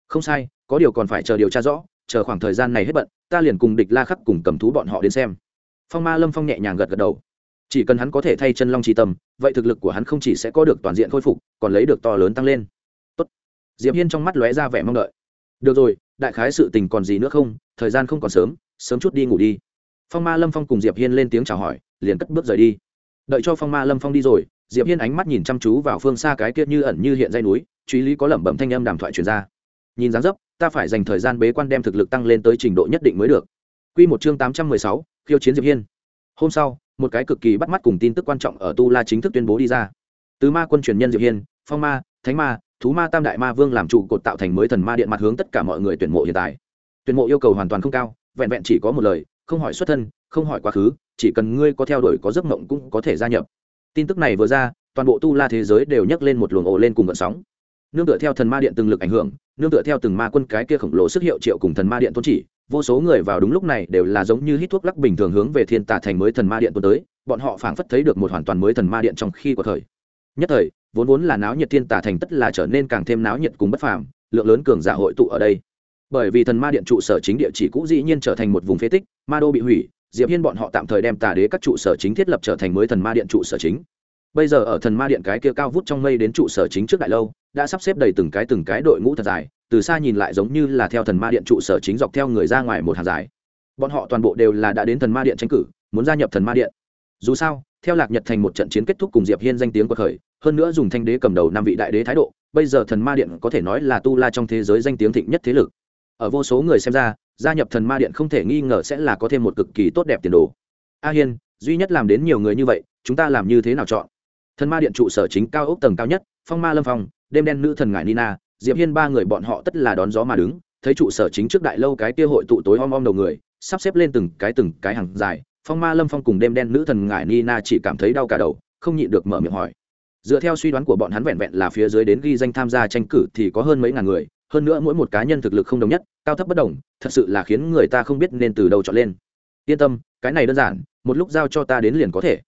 Speaker 1: Không sai, có điều còn phải chờ điều tra rõ, chờ khoảng thời gian này hết bận, ta liền cùng địch la khắc cùng cầm thú bọn họ đến xem. Phong ma lâm phong nhẹ nhàng gật gật đầu. Chỉ cần hắn có thể thay chân long trì tâm, vậy thực lực của hắn không chỉ sẽ có được toàn diện khôi phục, còn lấy được to lớn tăng lên. Tốt. diệp hiên trong mắt lóe ra vẻ mong đợi. Được rồi, đại khái sự tình còn gì nữa không? Thời gian không còn sớm sớm chút đi ngủ đi. Phong ma lâm phong cùng diệp hiên lên tiếng chào hỏi liền cất bước rời đi. Đợi cho phong ma lâm phong đi rồi diệp hiên ánh mắt nhìn chăm chú vào phương xa cái kia như ẩn như hiện dây núi truy lý có lẩm bẩm thanh âm đàm thoại truyền ra. Nhìn dáng dấp ta phải dành thời gian bế quan đem thực lực tăng lên tới trình độ nhất định mới được. Quy một chương tám trăm mười sáu, khiêu chiến diệp hiên. Hôm sau một cái cực kỳ bắt mắt cùng tin tức quan trọng ở tu la chính thức tuyên bố đi ra. Từ ma quân truyền nhân diệp hiên phong ma thánh ma thú ma tam đại ma vương làm trụ cột tạo thành mới thần ma điện mặt hướng tất cả mọi người tuyển mộ hiện tại. Tuyển mộ yêu cầu hoàn toàn không cao vẹn vẹn chỉ có một lời không hỏi xuất thân không hỏi quá khứ chỉ cần ngươi có theo đuổi có giấc mộng cũng có thể gia nhập. Tin tức này vừa ra, toàn bộ tu la thế giới đều nhấc lên một luồng ồ lên cùng vận sóng. Nương tựa theo thần ma điện từng lực ảnh hưởng, nương tựa theo từng ma quân cái kia khổng lồ sức hiệu triệu cùng thần ma điện tôn chỉ, vô số người vào đúng lúc này đều là giống như hít thuốc lắc bình thường hướng về thiên tà thành mới thần ma điện tuần tới, bọn họ phảng phất thấy được một hoàn toàn mới thần ma điện trong khi có thời. Nhất thời, vốn vốn là náo nhiệt thiên tà thành tất là trở nên càng thêm náo nhiệt cùng bất phàm, lượng lớn cường giả hội tụ ở đây. Bởi vì thần ma điện trụ sở chính địa chỉ cũ dĩ nhiên trở thành một vùng phế tích, ma đô bị hủy diệp hiên bọn họ tạm thời đem tà đế các trụ sở chính thiết lập trở thành mới thần ma điện trụ sở chính. Bây giờ ở thần ma điện cái kia cao vút trong mây đến trụ sở chính trước đại lâu, đã sắp xếp đầy từng cái từng cái đội ngũ thật dài, từ xa nhìn lại giống như là theo thần ma điện trụ sở chính dọc theo người ra ngoài một hàng dài. Bọn họ toàn bộ đều là đã đến thần ma điện tranh cử, muốn gia nhập thần ma điện. Dù sao, theo lạc nhật thành một trận chiến kết thúc cùng diệp hiên danh tiếng của khởi hơn nữa dùng thanh đế cầm đầu năm vị đại đế thái độ, bây giờ thần ma điện có thể nói là tu la trong thế giới danh tiếng thịnh nhất thế lực. Ở vô số người xem ra gia nhập thần ma điện không thể nghi ngờ sẽ là có thêm một cực kỳ tốt đẹp tiền đồ. A hiên, duy nhất làm đến nhiều người như vậy, chúng ta làm như thế nào chọn? Thần ma điện trụ sở chính cao ốc tầng cao nhất, phong ma lâm phong, đêm đen nữ thần ngải nina, diệp hiên ba người bọn họ tất là đón gió mà đứng, thấy trụ sở chính trước đại lâu cái kia hội tụ tối om om đầu người, sắp xếp lên từng cái từng cái hàng dài, phong ma lâm phong cùng đêm đen nữ thần ngải nina chỉ cảm thấy đau cả đầu, không nhịn được mở miệng hỏi. Dựa theo suy đoán của bọn hắn vẹn vẹn là phía dưới đến ghi danh tham gia tranh cử thì có hơn mấy ngàn người hơn nữa mỗi một cá nhân thực lực không đồng nhất, cao thấp bất đồng, thật sự là khiến người ta không biết nên từ đâu chọn lên. Yên tâm, cái này đơn giản, một lúc giao cho ta đến liền có thể.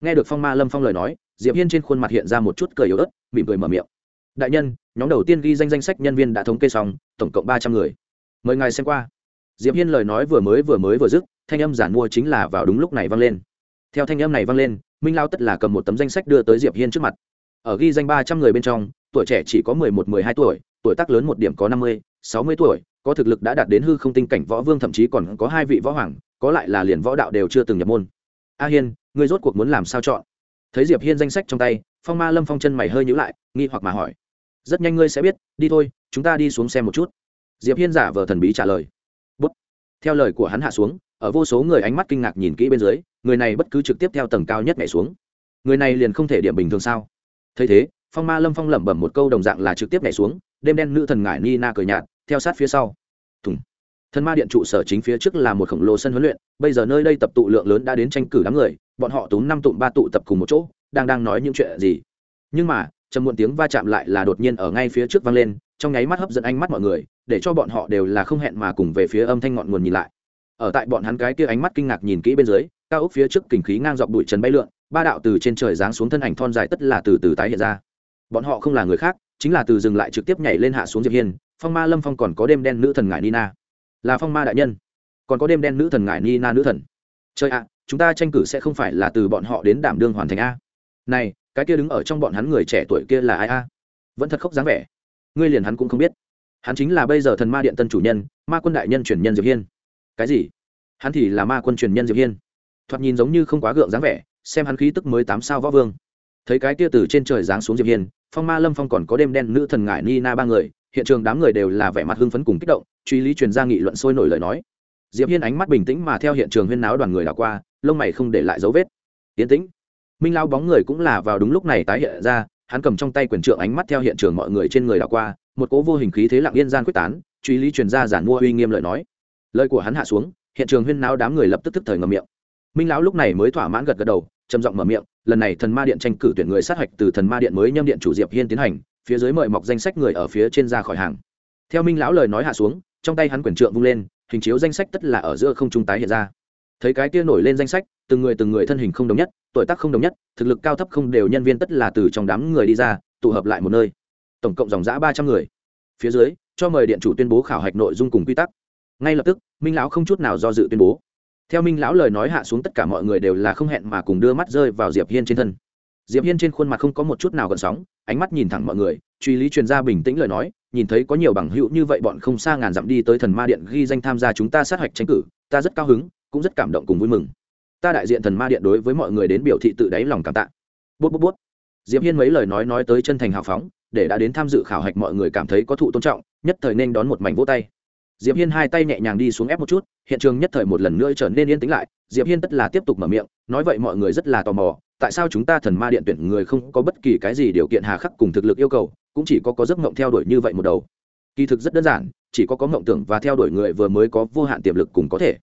Speaker 1: Nghe được phong ma lâm phong lời nói, diệp hiên trên khuôn mặt hiện ra một chút cười yếu ớt, mỉm cười mở miệng. Đại nhân, nhóm đầu tiên ghi danh danh sách nhân viên đã thống kê xong, tổng cộng ba trăm người. Mời ngài xem qua. Diệp hiên lời nói vừa mới vừa mới vừa dứt, thanh âm giản mua chính là vào đúng lúc này vang lên. Theo thanh âm này vang lên, minh lao tất là cầm một tấm danh sách đưa tới diệp hiên trước mặt. Ở ghi danh ba trăm người bên trong, tuổi trẻ chỉ có mười một, mười hai tuổi tuổi tác lớn một điểm có năm mươi, sáu mươi tuổi, có thực lực đã đạt đến hư không tinh cảnh võ vương, thậm chí còn có hai vị võ hoàng, có lại là liền võ đạo đều chưa từng nhập môn. A hiên, ngươi rốt cuộc muốn làm sao chọn? Thấy diệp hiên danh sách trong tay, phong ma lâm phong chân mày hơi nhíu lại, nghi hoặc mà hỏi. Rất nhanh ngươi sẽ biết, đi thôi, chúng ta đi xuống xem một chút. Diệp hiên giả vờ thần bí trả lời. Bút. theo lời của hắn hạ xuống, ở vô số người ánh mắt kinh ngạc nhìn kỹ bên dưới, người này bất cứ trực tiếp theo tầng cao nhất nhảy xuống. Người này liền không thể điểm bình thường sao? Thấy thế, phong ma lâm phong lẩm bẩm một câu đồng dạng là trực tiếp nhảy xuống đêm đen nữ thần ngải nina cười nhạt, theo sát phía sau. Thùng. Thần ma điện trụ sở chính phía trước là một khổng lồ sân huấn luyện, bây giờ nơi đây tập tụ lượng lớn đã đến tranh cử đám người, bọn họ túm năm tụm ba tụ tập cùng một chỗ, đang đang nói những chuyện gì. Nhưng mà, trầm muộn tiếng va chạm lại là đột nhiên ở ngay phía trước vang lên, trong nháy mắt hấp dẫn ánh mắt mọi người, để cho bọn họ đều là không hẹn mà cùng về phía âm thanh ngọn nguồn nhìn lại. Ở tại bọn hắn cái kia ánh mắt kinh ngạc nhìn kỹ bên dưới, cao ốc phía trước kình khí ngang dọc bụi trần bay lượn, ba đạo từ trên trời giáng xuống thân ảnh thon dài tất là từ từ tái hiện ra. Bọn họ không là người khác chính là từ dừng lại trực tiếp nhảy lên hạ xuống diệp hiên, phong ma lâm phong còn có đêm đen nữ thần ngải nina. Là phong ma đại nhân. Còn có đêm đen nữ thần ngải nina nữ thần. Chơi ạ, chúng ta tranh cử sẽ không phải là từ bọn họ đến đảm đương hoàn thành a. Này, cái kia đứng ở trong bọn hắn người trẻ tuổi kia là ai a? Vẫn thật khóc dáng vẻ. Ngươi liền hắn cũng không biết. Hắn chính là bây giờ thần ma điện tân chủ nhân, ma quân đại nhân truyền nhân diệp hiên. Cái gì? Hắn thì là ma quân truyền nhân diệp hiên. Thoạt nhìn giống như không quá gượng dáng vẻ, xem hắn khí tức mới tám sao võ vương thấy cái kia từ trên trời giáng xuống diệp hiên, phong ma lâm phong còn có đêm đen nữ thần ngải Ni Na ba người, hiện trường đám người đều là vẻ mặt hưng phấn cùng kích động, truy lý truyền ra nghị luận sôi nổi lời nói. Diệp hiên ánh mắt bình tĩnh mà theo hiện trường huyên náo đoàn người đảo qua, lông mày không để lại dấu vết. Tiến tĩnh. Minh lao bóng người cũng là vào đúng lúc này tái hiện ra, hắn cầm trong tay quyền trượng ánh mắt theo hiện trường mọi người trên người đảo qua, một cỗ vô hình khí thế lặng yên gian quyết tán, truy lý truyền ra giản mua uy nghiêm lời nói. Lời của hắn hạ xuống, hiện trường huyên náo đám người lập tức tức thời ngậm miệng. Minh lão lúc này mới thỏa mãn gật gật đầu, trầm giọng mở miệng lần này thần ma điện tranh cử tuyển người sát hạch từ thần ma điện mới nhâm điện chủ diệp hiên tiến hành, phía dưới mời mọc danh sách người ở phía trên ra khỏi hàng. Theo minh lão lời nói hạ xuống, trong tay hắn quyển trượng vung lên, hình chiếu danh sách tất là ở giữa không trung tái hiện ra. Thấy cái kia nổi lên danh sách, từng người từng người thân hình không đồng nhất, tuổi tác không đồng nhất, thực lực cao thấp không đều nhân viên tất là từ trong đám người đi ra, tụ hợp lại một nơi. Tổng cộng dòng giã ba trăm người. Phía dưới, cho mời điện chủ tuyên bố khảo hạch nội dung cùng quy tắc. Ngay lập tức, minh lão không chút nào do dự tuyên bố theo minh lão lời nói hạ xuống tất cả mọi người đều là không hẹn mà cùng đưa mắt rơi vào diệp hiên trên thân. Diệp hiên trên khuôn mặt không có một chút nào gần sóng, ánh mắt nhìn thẳng mọi người, truy lý truyền gia bình tĩnh lời nói, nhìn thấy có nhiều bằng hữu như vậy bọn không xa ngàn dặm đi tới thần ma điện ghi danh tham gia chúng ta sát hạch tranh cử, ta rất cao hứng, cũng rất cảm động cùng vui mừng. Ta đại diện thần ma điện đối với mọi người đến biểu thị tự đáy lòng cảm tạ. Bút bút bút. Diệp hiên mấy lời nói nói tới chân thành hào phóng, để đã đến tham dự khảo hạch mọi người cảm thấy có thụ tôn trọng, nhất thời nên đón một mảnh vỗ tay diệp hiên hai tay nhẹ nhàng đi xuống ép một chút, hiện trường nhất thời một lần nữa trở nên yên tĩnh lại, diệp hiên tất là tiếp tục mở miệng, nói vậy mọi người rất là tò mò, tại sao chúng ta thần ma điện tuyển người không có bất kỳ cái gì điều kiện hà khắc cùng thực lực yêu cầu, cũng chỉ có có giấc mộng theo đuổi như vậy một đầu. Kỳ thực rất đơn giản, chỉ có có mộng tưởng và theo đuổi người vừa mới có vô hạn tiềm lực cùng có thể.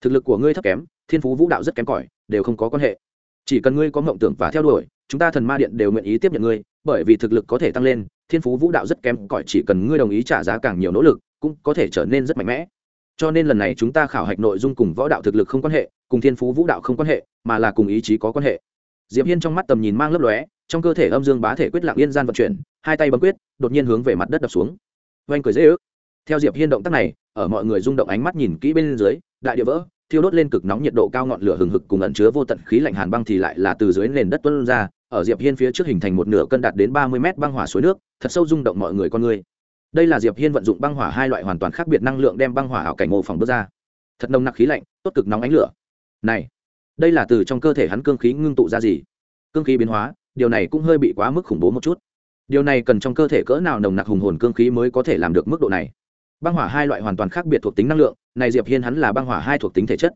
Speaker 1: Thực lực của ngươi thấp kém, thiên phú vũ đạo rất kém cỏi, đều không có quan hệ. Chỉ cần ngươi có mộng tưởng và theo đuổi, chúng ta thần ma điện đều nguyện ý tiếp nhận ngươi, bởi vì thực lực có thể tăng lên, thiên phú vũ đạo rất kém cỏi, chỉ cần ngươi đồng ý trả giá càng nhiều nỗ lực cũng có thể trở nên rất mạnh mẽ. Cho nên lần này chúng ta khảo hạch nội dung cùng võ đạo thực lực không quan hệ, cùng thiên phú vũ đạo không quan hệ, mà là cùng ý chí có quan hệ. Diệp hiên trong mắt tầm nhìn mang lấp lóe, trong cơ thể âm dương bá thể quyết lặng yên gian vận chuyển, hai tay bấm quyết, đột nhiên hướng về mặt đất đập xuống. Vanh cười dễ ước. Theo diệp hiên động tác này, ở mọi người rung động ánh mắt nhìn kỹ bên dưới, đại địa vỡ, thiêu đốt lên cực nóng nhiệt độ cao ngọn lửa hừng hực cùng ẩn chứa vô tận khí lạnh hàn băng thì lại là từ dưới nền đất tuôn ra, ở diệp hiên phía trước hình thành một nửa cân đạt đến ba mươi mét băng hỏa suối nước, thật sâu rung động mọi người con người đây là diệp hiên vận dụng băng hỏa hai loại hoàn toàn khác biệt năng lượng đem băng hỏa ảo cảnh mô phỏng bước ra. Thật nồng nặc khí lạnh, tốt cực nóng ánh lửa. Này, đây là từ trong cơ thể hắn cương khí ngưng tụ ra gì? Cương khí biến hóa, điều này cũng hơi bị quá mức khủng bố một chút. Điều này cần trong cơ thể cỡ nào nồng nặc hùng hồn cương khí mới có thể làm được mức độ này? Băng hỏa hai loại hoàn toàn khác biệt thuộc tính năng lượng, này diệp hiên hắn là băng hỏa hai thuộc tính thể chất.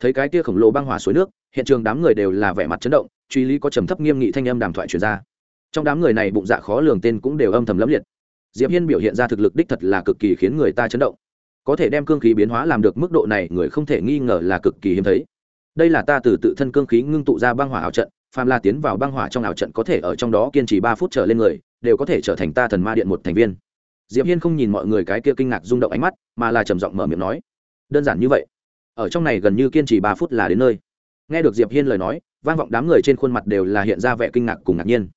Speaker 1: Thấy cái kia khổng lồ băng hỏa suối nước, hiện trường đám người đều là vẻ mặt chấn động, truy lý có trầm thấp nghiêm nghị thanh âm đàm thoại truyền ra. Trong đám người này bụng dạ khó lường tên cũng đều âm thầm lẫm liệt diệp hiên biểu hiện ra thực lực đích thật là cực kỳ khiến người ta chấn động. Có thể đem cương khí biến hóa làm được mức độ này, người không thể nghi ngờ là cực kỳ hiếm thấy. Đây là ta từ tự thân cương khí ngưng tụ ra băng hỏa ảo trận, phàm la tiến vào băng hỏa trong ảo trận có thể ở trong đó kiên trì ba phút trở lên người, đều có thể trở thành ta thần ma điện một thành viên. Diệp hiên không nhìn mọi người cái kia kinh ngạc rung động ánh mắt, mà là trầm giọng mở miệng nói, đơn giản như vậy, ở trong này gần như kiên trì ba phút là đến nơi. Nghe được diệp hiên lời nói, vang vọng đám người trên khuôn mặt đều là hiện ra vẻ kinh ngạc cùng ngạc nhiên.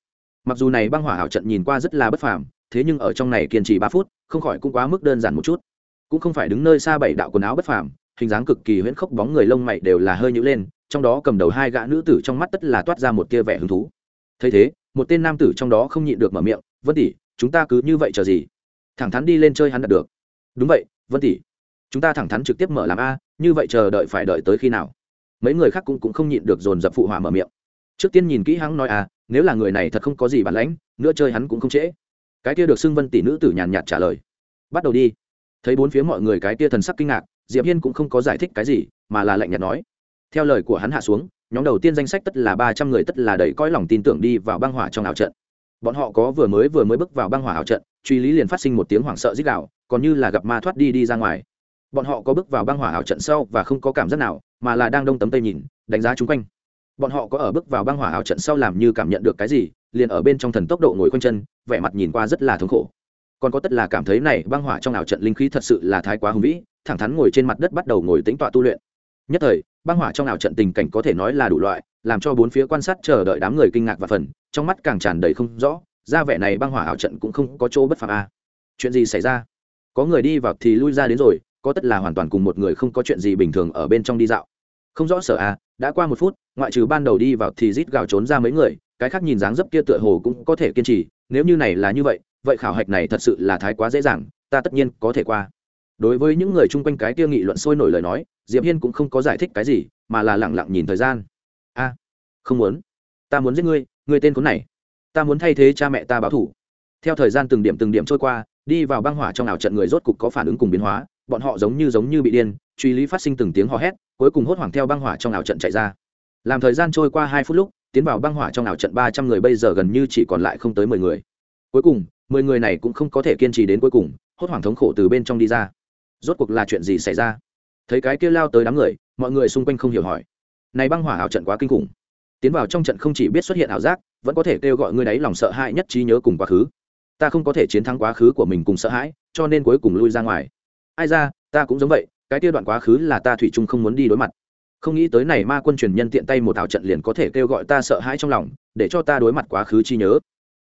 Speaker 1: Mặc dù này băng hỏa ảo trận nhìn qua rất là bất phàm thế nhưng ở trong này kiên trì ba phút không khỏi cũng quá mức đơn giản một chút. Cũng không phải đứng nơi xa bảy đạo quần áo bất phàm hình dáng cực kỳ huyễn khốc bóng người lông mày đều là hơi nhữ lên trong đó cầm đầu hai gã nữ tử trong mắt tất là toát ra một tia vẻ hứng thú. Thấy thế một tên nam tử trong đó không nhịn được mở miệng vân tỷ chúng ta cứ như vậy chờ gì? Thẳng thắn đi lên chơi hắn đạt được. Đúng vậy vân tỷ chúng ta thẳng thắn trực tiếp mở làm a như vậy chờ đợi phải đợi tới khi nào? Mấy người khác cũng, cũng không nhịn được dồn dập phụ hỏa mở miệng. Trước tiên nhìn kỹ hắn nói à nếu là người này thật không có gì bản lãnh nữa chơi hắn cũng không trễ cái kia được xưng vân tỷ nữ tử nhàn nhạt trả lời. Bắt đầu đi. Thấy bốn phía mọi người cái kia thần sắc kinh ngạc, diệp hiên cũng không có giải thích cái gì, mà là lạnh nhạt nói. Theo lời của hắn hạ xuống, nhóm đầu tiên danh sách tất là ba trăm người tất là đầy coi lòng tin tưởng đi vào băng hỏa trong ảo trận. Bọn họ có vừa mới vừa mới bước vào băng hỏa ảo trận, truy lý liền phát sinh một tiếng hoảng sợ rít gào, còn như là gặp ma thoát đi đi ra ngoài. Bọn họ có bước vào băng hỏa ảo trận sau và không có cảm giác nào, mà là đang đông tấm tây nhìn, đánh giá chung quanh bọn họ có ở bước vào băng hỏa ảo trận sau làm như cảm nhận được cái gì liền ở bên trong thần tốc độ ngồi quanh chân vẻ mặt nhìn qua rất là thống khổ. Còn có tất là cảm thấy này băng hỏa trong ảo trận linh khí thật sự là thái quá hùng vĩ thẳng thắn ngồi trên mặt đất bắt đầu ngồi tính tọa tu luyện. Nhất thời băng hỏa trong ảo trận tình cảnh có thể nói là đủ loại làm cho bốn phía quan sát chờ đợi đám người kinh ngạc và phần trong mắt càng tràn đầy không rõ ra vẻ này băng hỏa ảo trận cũng không có chỗ bất phạm a. À. chuyện gì xảy ra? Có người đi vào thì lui ra đến rồi có tất là hoàn toàn cùng một người không có chuyện gì bình thường ở bên trong đi dạo. Không rõ sở a à, đã qua một phút ngoại trừ ban đầu đi vào thì rít gào trốn ra mấy người, cái khác nhìn dáng dấp kia tựa hồ cũng có thể kiên trì, nếu như này là như vậy vậy khảo hạch này thật sự là thái quá dễ dàng, ta tất nhiên có thể qua. Đối với những người chung quanh cái kia nghị luận sôi nổi lời nói, diệp hiên cũng không có giải thích cái gì, mà là lẳng lặng nhìn thời gian. A, không muốn. Ta muốn giết ngươi ngươi tên khốn này. Ta muốn thay thế cha mẹ ta báo thủ. Theo thời gian từng điểm từng điểm trôi qua, đi vào băng hỏa trong ảo trận người rốt cục có phản ứng cùng biến hóa, bọn họ giống như giống như bị điên, truy lý phát sinh từng tiếng hò hét, cuối cùng hốt hoảng theo băng hỏa trong ảo trận chạy ra làm thời gian trôi qua hai phút lúc, tiến vào băng hỏa trong ảo trận ba trăm người bây giờ gần như chỉ còn lại không tới mười người. Cuối cùng, mười người này cũng không có thể kiên trì đến cuối cùng, hốt hoảng thống khổ từ bên trong đi ra. Rốt cuộc là chuyện gì xảy ra? Thấy cái kia lao tới đám người, mọi người xung quanh không hiểu hỏi. Này băng hỏa ảo trận quá kinh khủng. Tiến vào trong trận không chỉ biết xuất hiện ảo giác, vẫn có thể kêu gọi ngươi đấy lòng sợ hãi nhất trí nhớ cùng quá khứ. Ta không có thể chiến thắng quá khứ của mình cùng sợ hãi, cho nên cuối cùng lui ra ngoài. Ai ra, ta cũng giống vậy, cái kia đoạn quá khứ là ta thủy chung không muốn đi đối mặt không nghĩ tới này ma quân truyền nhân tiện tay một thảo trận liền có thể kêu gọi ta sợ hãi trong lòng để cho ta đối mặt quá khứ chi nhớ.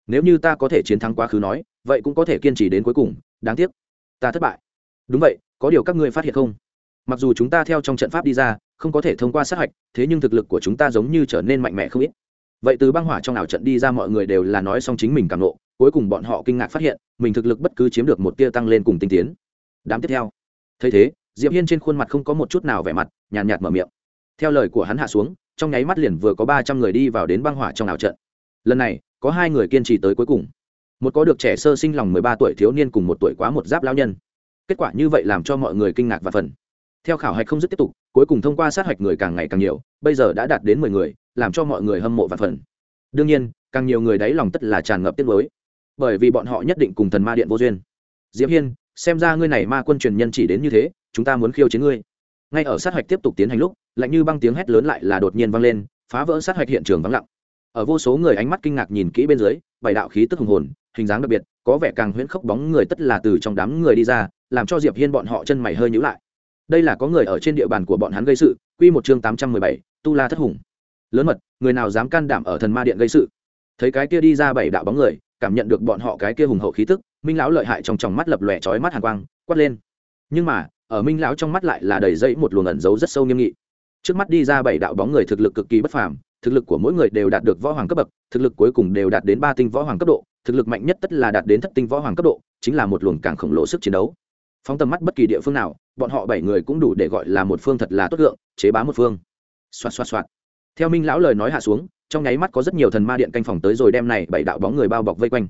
Speaker 1: Nếu như ta có thể chiến thắng quá khứ nói vậy cũng có thể kiên trì đến cuối cùng đáng tiếc ta thất bại. Đúng vậy có điều các ngươi phát hiện không? Mặc dù chúng ta theo trong trận pháp đi ra không có thể thông qua sát hạch thế nhưng thực lực của chúng ta giống như trở nên mạnh mẽ không ít. Vậy từ băng hỏa trong ảo trận đi ra mọi người đều là nói xong chính mình cảm nộ cuối cùng bọn họ kinh ngạc phát hiện mình thực lực bất cứ chiếm được một tia tăng lên cùng tinh tiến. Đám tiếp theo. Thấy thế diệp hiên trên khuôn mặt không có một chút nào vẻ mặt nhàn nhạt, nhạt mở miệng theo lời của hắn hạ xuống, trong nháy mắt liền vừa có ba trăm người đi vào đến băng hỏa trong ảo trận. Lần này, có hai người kiên trì tới cuối cùng. Một có được trẻ sơ sinh lòng mười ba tuổi thiếu niên cùng một tuổi quá một giáp lao nhân. Kết quả như vậy làm cho mọi người kinh ngạc và phần theo khảo hạch không dứt tiếp tục, cuối cùng thông qua sát hạch người càng ngày càng nhiều, bây giờ đã đạt đến mười người, làm cho mọi người hâm mộ và phần đương nhiên, càng nhiều người đáy lòng tất là tràn ngập tiết mới bởi vì bọn họ nhất định cùng thần ma điện vô duyên. Diễm hiên, xem ra ngươi này ma quân truyền nhân chỉ đến như thế, chúng ta muốn khiêu chiến ngươi. Ngay ở sát hạch tiếp tục tiến hành lúc lạnh như băng tiếng hét lớn lại là đột nhiên vang lên phá vỡ sát hạch hiện trường vắng lặng. Ở vô số người ánh mắt kinh ngạc nhìn kỹ bên dưới bảy đạo khí tức hùng hồn hình dáng đặc biệt có vẻ càng huyễn khốc bóng người tất là từ trong đám người đi ra làm cho diệp hiên bọn họ chân mày hơi nhíu lại. Đây là có người ở trên địa bàn của bọn hắn gây sự quy một chương tám trăm mười bảy, tu la thất hùng. Lớn mật người nào dám can đảm ở thần ma điện gây sự? Thấy cái kia đi ra bảy đạo bóng người cảm nhận được bọn họ cái kia hùng hậu khí tức minh lão lợi hại trong tròng mắt lập lòe chói mắt hàn quang quát lên. Nhưng mà ở minh lão trong mắt lại là đầy dẫy một luồng ẩn giấu rất sâu nghiêm nghị trước mắt đi ra bảy đạo bóng người thực lực cực kỳ bất phàm, thực lực của mỗi người đều đạt được võ hoàng cấp bậc, thực lực cuối cùng đều đạt đến ba tinh võ hoàng cấp độ, thực lực mạnh nhất tất là đạt đến thất tinh võ hoàng cấp độ, chính là một luồng càng khổng lồ sức chiến đấu. Phóng tầm mắt bất kỳ địa phương nào, bọn họ bảy người cũng đủ để gọi là một phương thật là tốt lượng chế bá một phương. Xoạt xoạt xoạt. Theo minh lão lời nói hạ xuống, trong nháy mắt có rất nhiều thần ma điện canh phòng tới rồi đem này bảy đạo bóng người bao bọc vây quanh.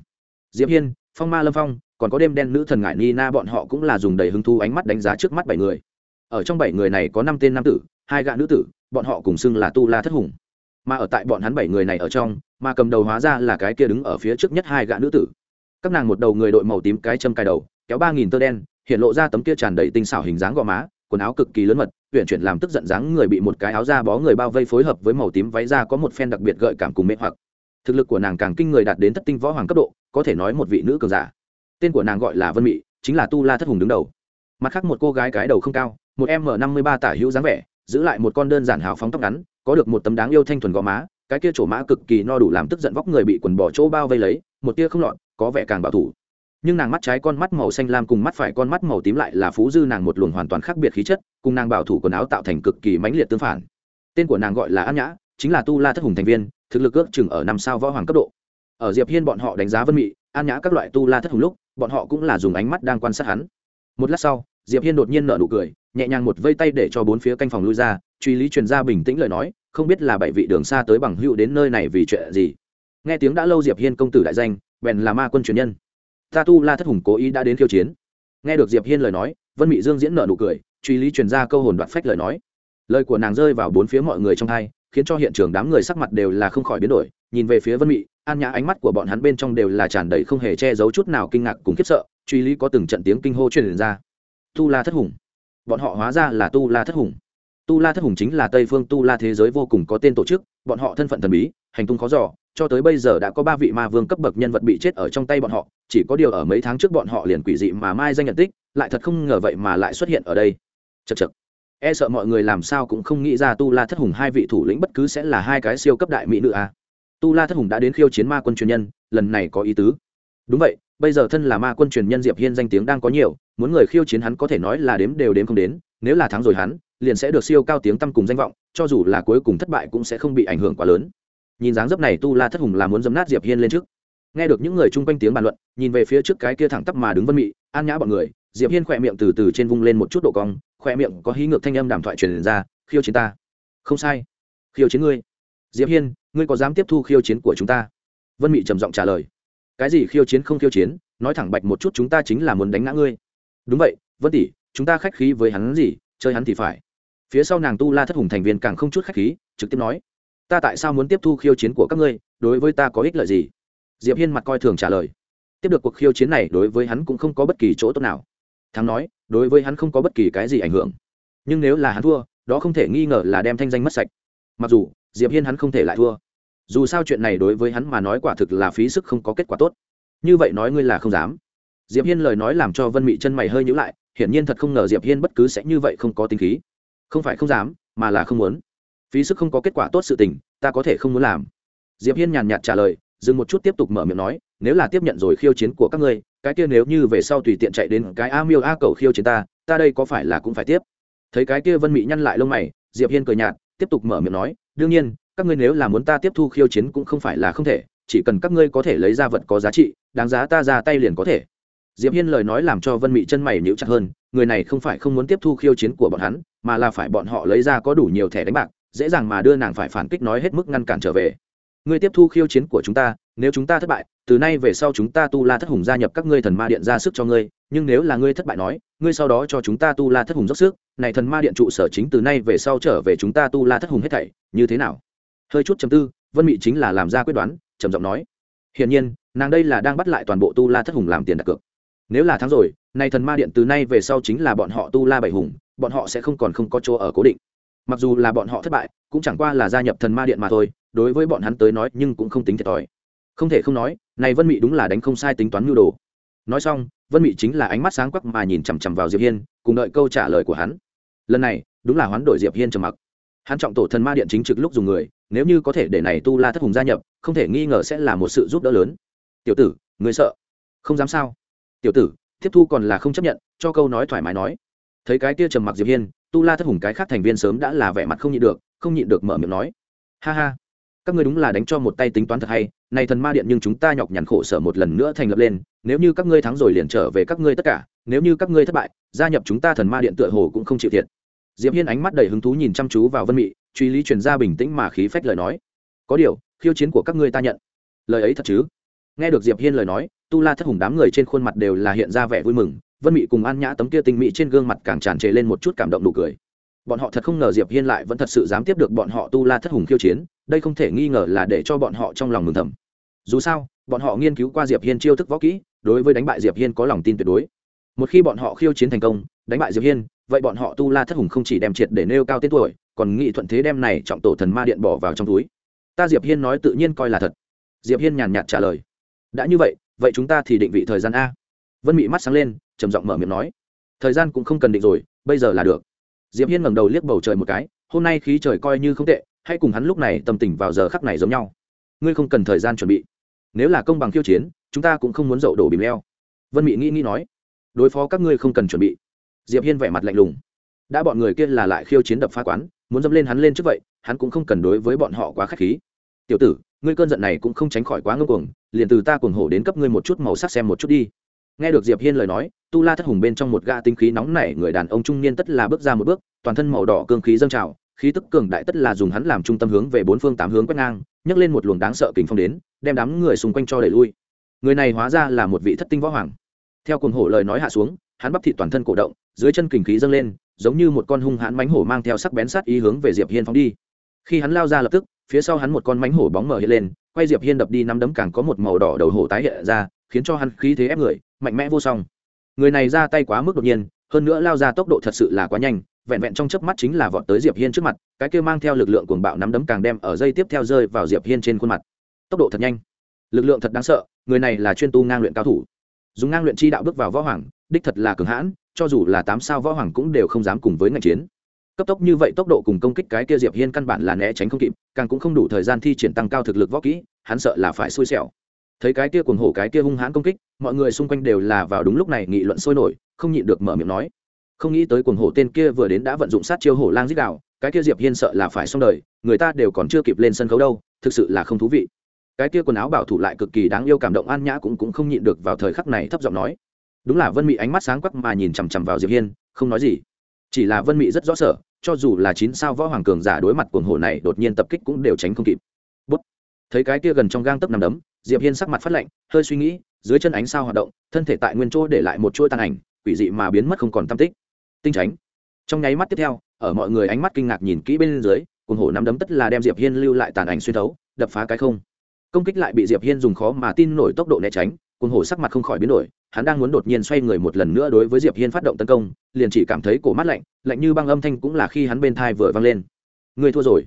Speaker 1: Diễm hiên, phong ma lâm phong, còn có đêm đen nữ thần ngại nina bọn họ cũng là dùng đầy hứng thú ánh mắt đánh giá trước mắt bảy người ở trong bảy người này có năm tên nam tử, hai gã nữ tử, bọn họ cùng xưng là tu la thất hùng. Mà ở tại bọn hắn bảy người này ở trong, mà cầm đầu hóa ra là cái kia đứng ở phía trước nhất hai gã nữ tử. Các nàng một đầu người đội màu tím cái châm cài đầu, kéo ba nghìn tơ đen, hiện lộ ra tấm kia tràn đầy tinh xảo hình dáng gò má, quần áo cực kỳ lớn mật huyện chuyển làm tức giận dáng người bị một cái áo da bó người bao vây phối hợp với màu tím váy da có một phen đặc biệt gợi cảm cùng mê hoặc. Thực lực của nàng càng kinh người đạt đến thất tinh võ hoàng cấp độ, có thể nói một vị nữ cường giả. Tên của nàng gọi là vân mị, chính là tu la thất hùng đứng đầu. Mặt khác một cô gái cái đầu không cao một m năm mươi ba tả hữu dáng vẻ, giữ lại một con đơn giản hào phóng tóc ngắn, có được một tấm đáng yêu thanh thuần gò má, cái kia chỗ mã cực kỳ no đủ làm tức giận vóc người bị quần bỏ chỗ bao vây lấy, một tia không lọt, có vẻ càng bảo thủ. Nhưng nàng mắt trái con mắt màu xanh lam cùng mắt phải con mắt màu tím lại là phú dư nàng một luồng hoàn toàn khác biệt khí chất, cùng nàng bảo thủ quần áo tạo thành cực kỳ mãnh liệt tương phản. Tên của nàng gọi là an nhã, chính là tu la thất hùng thành viên, thực lực ước chừng ở năm sao võ hoàng cấp độ. Ở diệp hiên bọn họ đánh giá vân mị, an nhã các loại tu la thất hùng lúc, bọn họ cũng là dùng ánh mắt đang quan sát hắn. Một lát sau diệp hiên đột nhiên nở nụ cười, nhẹ nhàng một vây tay để cho bốn phía canh phòng lui ra, truy lý truyền ra bình tĩnh lời nói, không biết là bảy vị đường xa tới bằng hữu đến nơi này vì chuyện gì. Nghe tiếng đã lâu diệp hiên công tử đại danh, bèn là ma quân truyền nhân. Ta tu la thất hùng cố ý đã đến khiêu chiến. Nghe được diệp hiên lời nói, vân mị dương diễn nở nụ cười, truy lý truyền ra câu hồn đoạt phách lời nói. Lời của nàng rơi vào bốn phía mọi người trong hai, khiến cho hiện trường đám người sắc mặt đều là không khỏi biến đổi. Nhìn về phía vân mị, an nhã ánh mắt của bọn hắn bên trong đều là tràn đầy không hề che giấu chút nào kinh ngạc cùng khiếp sợ, truy lý có từng trận tiếng kinh hô truyền ra tu la thất hùng. Bọn họ hóa ra là tu la thất hùng. Tu la thất hùng chính là tây phương tu la thế giới vô cùng có tên tổ chức, bọn họ thân phận thần bí, hành tung khó giỏ cho tới bây giờ đã có ba vị ma vương cấp bậc nhân vật bị chết ở trong tay bọn họ, chỉ có điều ở mấy tháng trước bọn họ liền quỷ dị mà mai danh nhận tích, lại thật không ngờ vậy mà lại xuất hiện ở đây. Chật chật e sợ mọi người làm sao cũng không nghĩ ra tu la thất hùng hai vị thủ lĩnh bất cứ sẽ là hai cái siêu cấp đại mỹ nữ à. tu la thất hùng đã đến khiêu chiến ma quân truyền nhân, lần này có ý tứ. Đúng vậy bây giờ thân là ma quân truyền nhân diệp hiên danh tiếng đang có nhiều, muốn người khiêu chiến hắn có thể nói là đếm đều đếm không đến, nếu là thắng rồi hắn, liền sẽ được siêu cao tiếng tăm cùng danh vọng, cho dù là cuối cùng thất bại cũng sẽ không bị ảnh hưởng quá lớn. Nhìn dáng dấp này tu la thất hùng là muốn dấm nát diệp hiên lên trước. Nghe được những người chung quanh tiếng bàn luận, nhìn về phía trước cái kia thẳng tắp mà đứng vân mị, an nhã bọn người, diệp hiên khỏe miệng từ từ trên vung lên một chút độ cong, khỏe miệng có hí ngược thanh âm đàm thoại truyền ra, khiêu chiến ta. Không sai. Khiêu chiến ngươi. Diệp hiên, ngươi có dám tiếp thu khiêu chiến của chúng ta? Vân mị trầm giọng trả lời cái gì khiêu chiến không khiêu chiến, nói thẳng bạch một chút chúng ta chính là muốn đánh ngã ngươi. Đúng vậy, vân tỷ, chúng ta khách khí với hắn gì, chơi hắn thì phải. Phía sau nàng tu la thất hùng thành viên càng không chút khách khí, trực tiếp nói, ta tại sao muốn tiếp thu khiêu chiến của các ngươi, đối với ta có ích lợi gì? Diệp hiên mặt coi thường trả lời, tiếp được cuộc khiêu chiến này đối với hắn cũng không có bất kỳ chỗ tốt nào. Thắng nói, đối với hắn không có bất kỳ cái gì ảnh hưởng. Nhưng nếu là hắn thua, đó không thể nghi ngờ là đem thanh danh mất sạch. Mặc dù, diệp hiên hắn không thể lại thua dù sao chuyện này đối với hắn mà nói quả thực là phí sức không có kết quả tốt. Như vậy nói ngươi là không dám. Diệp hiên lời nói làm cho vân mị chân mày hơi nhữ lại, hiển nhiên thật không ngờ diệp hiên bất cứ sẽ như vậy không có tính khí. Không phải không dám, mà là không muốn. Phí sức không có kết quả tốt sự tình, ta có thể không muốn làm. Diệp hiên nhàn nhạt trả lời, dừng một chút tiếp tục mở miệng nói, nếu là tiếp nhận rồi khiêu chiến của các ngươi, cái kia nếu như về sau tùy tiện chạy đến cái a miêu a cầu khiêu chiến ta ta đây có phải là cũng phải tiếp. Thấy cái kia vân mị nhăn lại lông mày, diệp hiên cười nhạt, tiếp tục mở miệng nói, đương nhiên các ngươi nếu là muốn ta tiếp thu khiêu chiến cũng không phải là không thể, chỉ cần các ngươi có thể lấy ra vật có giá trị, đáng giá ta ra tay liền có thể. Diệp hiên lời nói làm cho vân mị chân mày nhíu chặt hơn, người này không phải không muốn tiếp thu khiêu chiến của bọn hắn, mà là phải bọn họ lấy ra có đủ nhiều thẻ đánh bạc, dễ dàng mà đưa nàng phải phản kích nói hết mức ngăn cản trở về. Ngươi tiếp thu khiêu chiến của chúng ta, nếu chúng ta thất bại, từ nay về sau chúng ta tu la thất hùng gia nhập các ngươi thần ma điện ra sức cho ngươi, nhưng nếu là ngươi thất bại nói, ngươi sau đó cho chúng ta tu la thất hùng dốc sức, này thần ma điện trụ sở chính từ nay về sau trở về chúng ta tu la thất hùng hết thảy, như thế nào? Hơi chút chấm tư, vân mị chính là làm ra quyết đoán, trầm giọng nói, hiển nhiên, nàng đây là đang bắt lại toàn bộ tu la thất hùng làm tiền đặt cược. Nếu là thắng rồi này thần ma điện từ nay về sau chính là bọn họ tu la bảy hùng, bọn họ sẽ không còn không có chỗ ở cố định. Mặc dù là bọn họ thất bại, cũng chẳng qua là gia nhập thần ma điện mà thôi, đối với bọn hắn tới nói nhưng cũng không tính thiệt thòi. Không thể không nói, này vân mị đúng là đánh không sai tính toán mưu đồ. Nói xong, vân mị chính là ánh mắt sáng quắc mà nhìn chằm chằm vào diệp hiên, cùng đợi câu trả lời của hắn. Lần này, đúng là hoán đổi diệp hiên trầm mặc hắn trọng tổ thần ma điện chính trực lúc dùng người, nếu như có thể để này tu la thất hùng gia nhập, không thể nghi ngờ sẽ là một sự giúp đỡ lớn. Tiểu tử, người sợ. Không dám sao? Tiểu tử tiếp thu còn là không chấp nhận, cho câu nói thoải mái nói. Thấy cái tia trầm mặc diệp hiên, tu la thất hùng cái khác thành viên sớm đã là vẻ mặt không nhịn được, không nhịn được mở miệng nói. Ha ha. Các ngươi đúng là đánh cho một tay tính toán thật hay, này thần ma điện nhưng chúng ta nhọc nhằn khổ sở một lần nữa thành lập lên, nếu như các ngươi thắng rồi liền trở về các ngươi tất cả, nếu như các ngươi thất bại, gia nhập chúng ta thần ma điện tựa hồ cũng không chịu thiệt diệp hiên ánh mắt đầy hứng thú nhìn chăm chú vào vân mị, truy lý truyền ra bình tĩnh mà khí phách lời nói. Có điều, khiêu chiến của các ngươi ta nhận. Lời ấy thật chứ? Nghe được diệp hiên lời nói, tu la thất hùng đám người trên khuôn mặt đều là hiện ra vẻ vui mừng. Vân mị cùng an nhã tấm kia tinh mỹ trên gương mặt càng tràn trề lên một chút cảm động nụ cười. Bọn họ thật không ngờ diệp hiên lại vẫn thật sự dám tiếp được bọn họ tu la thất hùng khiêu chiến, đây không thể nghi ngờ là để cho bọn họ trong lòng mừng thầm. Dù sao, bọn họ nghiên cứu qua diệp hiên chiêu thức võ kỹ, đối với đánh bại diệp hiên có lòng tin tuyệt đối. Một khi bọn họ khiêu chiến thành công, đánh bại diệp hiên vậy bọn họ tu la thất hùng không chỉ đem triệt để nêu cao tên tuổi, còn nghị thuận thế đem này trọng tổ thần ma điện bỏ vào trong túi. Ta diệp hiên nói tự nhiên coi là thật. Diệp hiên nhàn nhạt trả lời. Đã như vậy vậy chúng ta thì định vị thời gian a. Vân mị mắt sáng lên, trầm giọng mở miệng nói. Thời gian cũng không cần định rồi, bây giờ là được. Diệp hiên ngẩng đầu liếc bầu trời một cái, hôm nay khí trời coi như không tệ hãy cùng hắn lúc này tâm tình vào giờ khắc này giống nhau. Ngươi không cần thời gian chuẩn bị. Nếu là công bằng khiêu chiến, chúng ta cũng không muốn dậu đổ bìm leo. Vân mị nghĩ nghĩ nói. Đối phó các ngươi không cần chuẩn bị diệp hiên vẻ mặt lạnh lùng. Đã bọn người kia là lại khiêu chiến đập phá quán, muốn dâm lên hắn lên trước vậy, hắn cũng không cần đối với bọn họ quá khách khí. Tiểu tử, ngươi cơn giận này cũng không tránh khỏi quá ngưng cuồng, liền từ ta cuồng hổ đến cấp ngươi một chút màu sắc xem một chút đi. Nghe được diệp hiên lời nói, tu la thất hùng bên trong một gã tinh khí nóng nảy người đàn ông trung niên tất là bước ra một bước, toàn thân màu đỏ cương khí dâng trào, khí tức cường đại tất là dùng hắn làm trung tâm hướng về bốn phương tám hướng quét ngang, nhấc lên một luồng đáng sợ kình phong đến, đem đám người xung quanh cho đẩy lui. Người này hóa ra là một vị thất tinh võ hoàng. Theo cuồng hổ lời nói hạ xuống, hắn bắp thịt toàn thân cổ động dưới chân kình khí dâng lên, giống như một con hung hãn mánh hổ mang theo sắc bén sát ý hướng về diệp hiên phóng đi. Khi hắn lao ra lập tức, phía sau hắn một con mánh hổ bóng mở hiện lên, quay diệp hiên đập đi nắm đấm càng có một màu đỏ đầu hổ tái hiện ra, khiến cho hắn khí thế ép người, mạnh mẽ vô song. Người này ra tay quá mức đột nhiên, hơn nữa lao ra tốc độ thật sự là quá nhanh, vẹn vẹn trong chớp mắt chính là vọt tới diệp hiên trước mặt, cái kia mang theo lực lượng cuồng bạo nắm đấm càng đem ở dây tiếp theo rơi vào diệp hiên trên khuôn mặt. Tốc độ thật nhanh. Lực lượng thật đáng sợ, người này là chuyên tu ngang luyện cao thủ dùng ngang luyện chi đạo bước vào võ hoàng, đích thật là cường hãn, cho dù là tám sao võ hoàng cũng đều không dám cùng với ngành chiến. Cấp tốc như vậy tốc độ cùng công kích cái kia diệp hiên căn bản là né tránh không kịp, càng cũng không đủ thời gian thi triển tăng cao thực lực võ kỹ, hắn sợ là phải xui xẻo. Thấy cái kia cuồng hổ cái kia hung hãn công kích, mọi người xung quanh đều là vào đúng lúc này nghị luận sôi nổi, không nhịn được mở miệng nói. Không nghĩ tới cuồng hổ tên kia vừa đến đã vận dụng sát chiêu hổ lang giết đạo cái kia diệp hiên sợ là phải xong đời, người ta đều còn chưa kịp lên sân khấu đâu, thực sự là không thú vị cái kia quần áo bảo thủ lại cực kỳ đáng yêu cảm động an nhã cũng cũng không nhịn được vào thời khắc này thấp giọng nói. Đúng là vân mị ánh mắt sáng quắc mà nhìn chằm chằm vào diệp hiên, không nói gì. Chỉ là vân mị rất rõ sở cho dù là chín sao võ hoàng cường giả đối mặt cuồng hổ này, đột nhiên tập kích cũng đều tránh không kịp. Bút. thấy cái kia gần trong gang tấc nằm đấm, diệp hiên sắc mặt phát lạnh, hơi suy nghĩ, dưới chân ánh sao hoạt động, thân thể tại nguyên chỗ để lại một chuỗi tàn ảnh, quỷ dị mà biến mất không còn tâm tích. Tinh tránh. Trong nháy mắt tiếp theo, ở mọi người ánh mắt kinh ngạc nhìn kỹ bên dưới, cuồng hổ nắm đấm tất là đem diệp hiên lưu lại tàn ảnh xuyên thấu, đập phá cái không công kích lại bị diệp hiên dùng khó mà tin nổi tốc độ né tránh, cuồng hổ sắc mặt không khỏi biến đổi, hắn đang muốn đột nhiên xoay người một lần nữa đối với diệp hiên phát động tấn công, liền chỉ cảm thấy cổ mắt lạnh lạnh như băng âm thanh cũng là khi hắn bên thai vừa vang lên. Người thua rồi.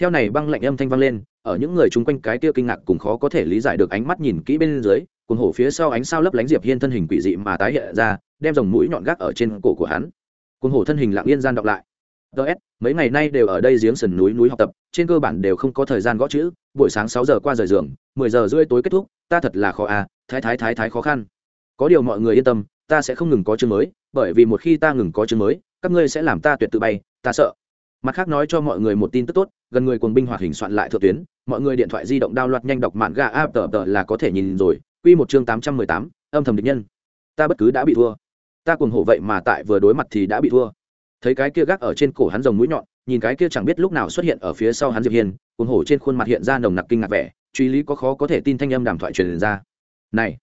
Speaker 1: Theo này băng lạnh âm thanh vang lên, ở những người chung quanh cái kia kinh ngạc cùng khó có thể lý giải được ánh mắt nhìn kỹ bên dưới, cuồng hổ phía sau ánh sao lấp lánh diệp hiên thân hình quỷ dị mà tái hiện ra, đem dòng mũi nhọn gác ở trên cổ của hắn. Cuồng hổ thân hình lặng yên gian đọc lại. Ts mấy ngày nay đều ở đây giếng sườn núi núi học tập, trên cơ bản đều không có thời gian gõ chữ buổi sáng sáu giờ qua rời giường, mười giờ rưỡi tối kết thúc, ta thật là khó à thái thái thái thái khó khăn. Có điều mọi người yên tâm, ta sẽ không ngừng có chương mới, bởi vì một khi ta ngừng có chương mới, các ngươi sẽ làm ta tuyệt tự bay, ta sợ. Mặt khác nói cho mọi người một tin tức tốt, gần người cuồng binh hoạt hình soạn lại thượng tuyến, mọi người điện thoại di động đao loạt nhanh đọc mạn gà áp tờ tờ là có thể nhìn rồi, quy một chương tám trăm mười tám, âm thầm địch nhân. Ta bất cứ đã bị thua. Ta cuồng hổ vậy mà tại vừa đối mặt thì đã bị thua. Thấy cái kia gác ở trên cổ hắn rồng mũi nhọn, nhìn cái kia chẳng biết lúc nào xuất hiện ở phía sau hắn diệp hiên cuồng hổ trên khuôn mặt hiện ra nồng nặc kinh ngạc vẻ, truy lý có khó có thể tin thanh âm đàm thoại truyền ra. Này,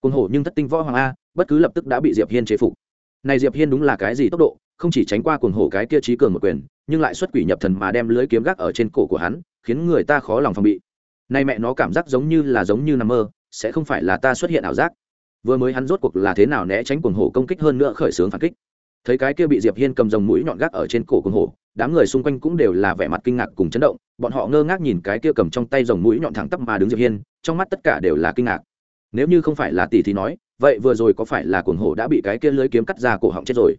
Speaker 1: cuồng hổ nhưng thất tinh võ hoàng a, bất cứ lập tức đã bị diệp hiên chế phục. Này diệp hiên đúng là cái gì tốc độ, không chỉ tránh qua cuồng hổ cái kia trí cường một quyền, nhưng lại xuất quỷ nhập thần mà đem lưới kiếm gác ở trên cổ của hắn, khiến người ta khó lòng phòng bị. Nay mẹ nó cảm giác giống như là giống như nằm mơ, sẽ không phải là ta xuất hiện ảo giác. Vừa mới hắn rốt cuộc là thế nào né tránh cuồng hổ công kích hơn nữa khởi sướng phản kích. Thấy cái kia bị diệp hiên cầm dòng mũi nhọn gác ở trên cổ cuồng hổ đám người xung quanh cũng đều là vẻ mặt kinh ngạc cùng chấn động, bọn họ ngơ ngác nhìn cái kia cầm trong tay dòng mũi nhọn thẳng tắp mà đứng diệp hiên, trong mắt tất cả đều là kinh ngạc. Nếu như không phải là tỷ thì nói, vậy vừa rồi có phải là cuồng hổ đã bị cái kia lưới kiếm cắt ra cổ họng chết rồi?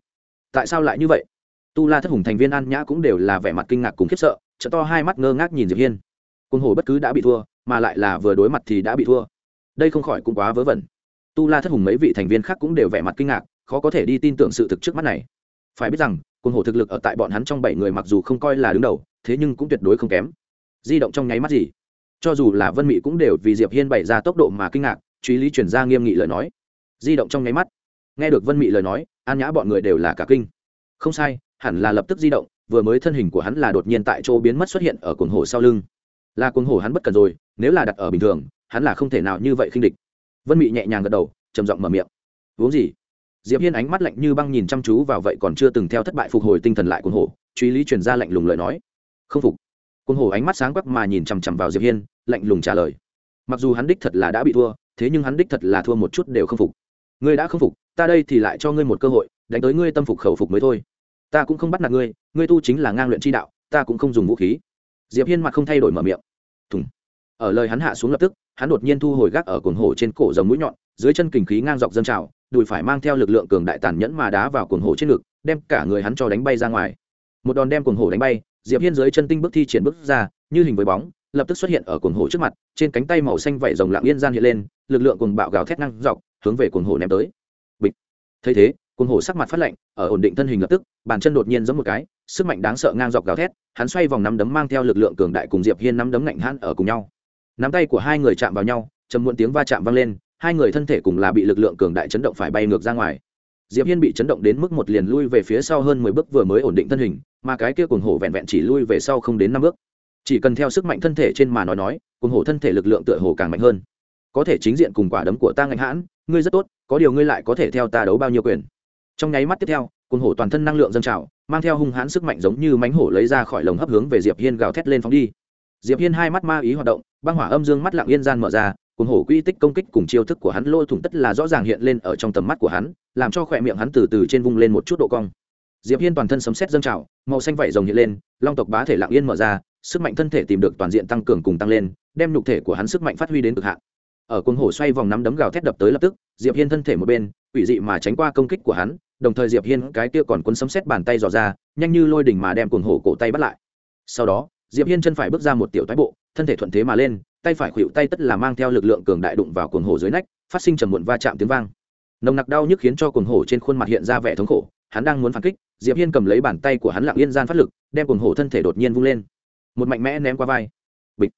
Speaker 1: Tại sao lại như vậy? Tu la thất hùng thành viên an nhã cũng đều là vẻ mặt kinh ngạc cùng khiếp sợ, trợ to hai mắt ngơ ngác nhìn diệp hiên. Cuồng hổ bất cứ đã bị thua, mà lại là vừa đối mặt thì đã bị thua. Đây không khỏi cũng quá vớ vẩn. Tu la thất hùng mấy vị thành viên khác cũng đều vẻ mặt kinh ngạc, khó có thể đi tin tưởng sự thực trước mắt này phải biết rằng, cuồng hổ thực lực ở tại bọn hắn trong bảy người mặc dù không coi là đứng đầu, thế nhưng cũng tuyệt đối không kém. Di động trong nháy mắt gì? Cho dù là vân mị cũng đều vì diệp hiên bày ra tốc độ mà kinh ngạc, truy lý chuyển ra nghiêm nghị lời nói. Di động trong nháy mắt, nghe được vân mị lời nói, an nhã bọn người đều là cả kinh. Không sai, hẳn là lập tức di động, vừa mới thân hình của hắn là đột nhiên tại chỗ biến mất xuất hiện ở cuồng hổ sau lưng. Là cuồng hổ hắn bất cần rồi, nếu là đặt ở bình thường, hắn là không thể nào như vậy khinh địch. Vân mị nhẹ nhàng gật đầu, trầm giọng mở miệng. Uống gì? Diệp hiên ánh mắt lạnh như băng nhìn chăm chú vào vậy còn chưa từng theo thất bại phục hồi tinh thần lại cuồng hổ, truy lý truyền ra lạnh lùng lời nói. Không phục. Cuồng hổ ánh mắt sáng quắc mà nhìn chằm chằm vào diệp hiên, lạnh lùng trả lời. Mặc dù hắn đích thật là đã bị thua, thế nhưng hắn đích thật là thua một chút đều không phục. Ngươi đã không phục, ta đây thì lại cho ngươi một cơ hội, đánh tới ngươi tâm phục khẩu phục mới thôi. Ta cũng không bắt nạt ngươi ngươi tu chính là ngang luyện chi đạo, ta cũng không dùng vũ khí. Diệp hiên mặt không thay đổi mở miệng. Thùng. Ở lời hắn hạ xuống lập tức, hắn đột nhiên thu hồi gác ở cuồng hổ trên cổ rồng mũi nhọn, dưới chân kình khí ngang dọc dâng trào đùi phải mang theo lực lượng cường đại tàn nhẫn mà đá vào cuồng hổ trên ngực, đem cả người hắn cho đánh bay ra ngoài. Một đòn đem cuồng hổ đánh bay, diệp hiên dưới chân tinh bước thi triển bước ra, như hình với bóng, lập tức xuất hiện ở cuồng hổ trước mặt, trên cánh tay màu xanh vảy rồng lặng yên gian hiện lên, lực lượng cuồng bạo gào thét năng dọc, hướng về cuồng hổ ném tới. Bịch. Thấy thế, cuồng hổ sắc mặt phát lạnh, ở ổn định thân hình lập tức, bàn chân đột nhiên giống một cái, sức mạnh đáng sợ ngang dọc gào thét, hắn xoay vòng nắm đấm mang theo lực lượng cường đại cùng diệp hiên nắm đấm ngạnh hãn ở cùng nhau. Nắm tay của hai người chạm vào nhau, trầm muộn tiếng va chạm vang lên hai người thân thể cùng là bị lực lượng cường đại chấn động phải bay ngược ra ngoài. Diệp hiên bị chấn động đến mức một liền lui về phía sau hơn mười bước vừa mới ổn định thân hình, mà cái kia cuồng hổ vẹn vẹn chỉ lui về sau không đến năm bước. Chỉ cần theo sức mạnh thân thể trên mà nói nói, cuồng hổ thân thể lực lượng tựa hồ càng mạnh hơn. Có thể chính diện cùng quả đấm của ta ngạnh hãn, ngươi rất tốt, có điều ngươi lại có thể theo ta đấu bao nhiêu quyền. Trong nháy mắt tiếp theo, cuồng hổ toàn thân năng lượng dâng trào, mang theo hung hãn sức mạnh giống như mánh hổ lấy ra khỏi lồng hấp hướng về diệp hiên gào thét lên phóng đi. Diệp hiên hai mắt ma ý hoạt động, băng hỏa âm dương mắt lặng yên gian mở ra cuồng hổ quy tích công kích cùng chiêu thức của hắn lôi thủng tất là rõ ràng hiện lên ở trong tầm mắt của hắn, làm cho khỏe miệng hắn từ từ trên vung lên một chút độ cong. Diệp hiên toàn thân sấm sét dâng trào, màu xanh vảy rồng hiện lên, long tộc bá thể lặng yên mở ra, sức mạnh thân thể tìm được toàn diện tăng cường cùng tăng lên, đem nhục thể của hắn sức mạnh phát huy đến cực hạn. Ở cuồng hổ xoay vòng nắm đấm gào thét đập tới lập tức, diệp hiên thân thể một bên, quỷ dị mà tránh qua công kích của hắn, đồng thời diệp hiên cái kia còn cuốn sấm sét bàn tay dò ra, nhanh như lôi đỉnh mà đem cuồng hổ cổ tay bắt lại. Sau đó diệp hiên chân phải bước ra một tiểu thái bộ, thân thể thuận thế mà lên, tay phải khuỵu tay tất là mang theo lực lượng cường đại đụng vào cuồng hổ dưới nách, phát sinh trầm muộn va chạm tiếng vang. Nồng nặc đau nhức khiến cho cuồng hổ trên khuôn mặt hiện ra vẻ thống khổ, hắn đang muốn phản kích, diệp hiên cầm lấy bàn tay của hắn lặng yên gian phát lực, đem cuồng hổ thân thể đột nhiên vung lên. Một mạnh mẽ ném qua vai. Bịch.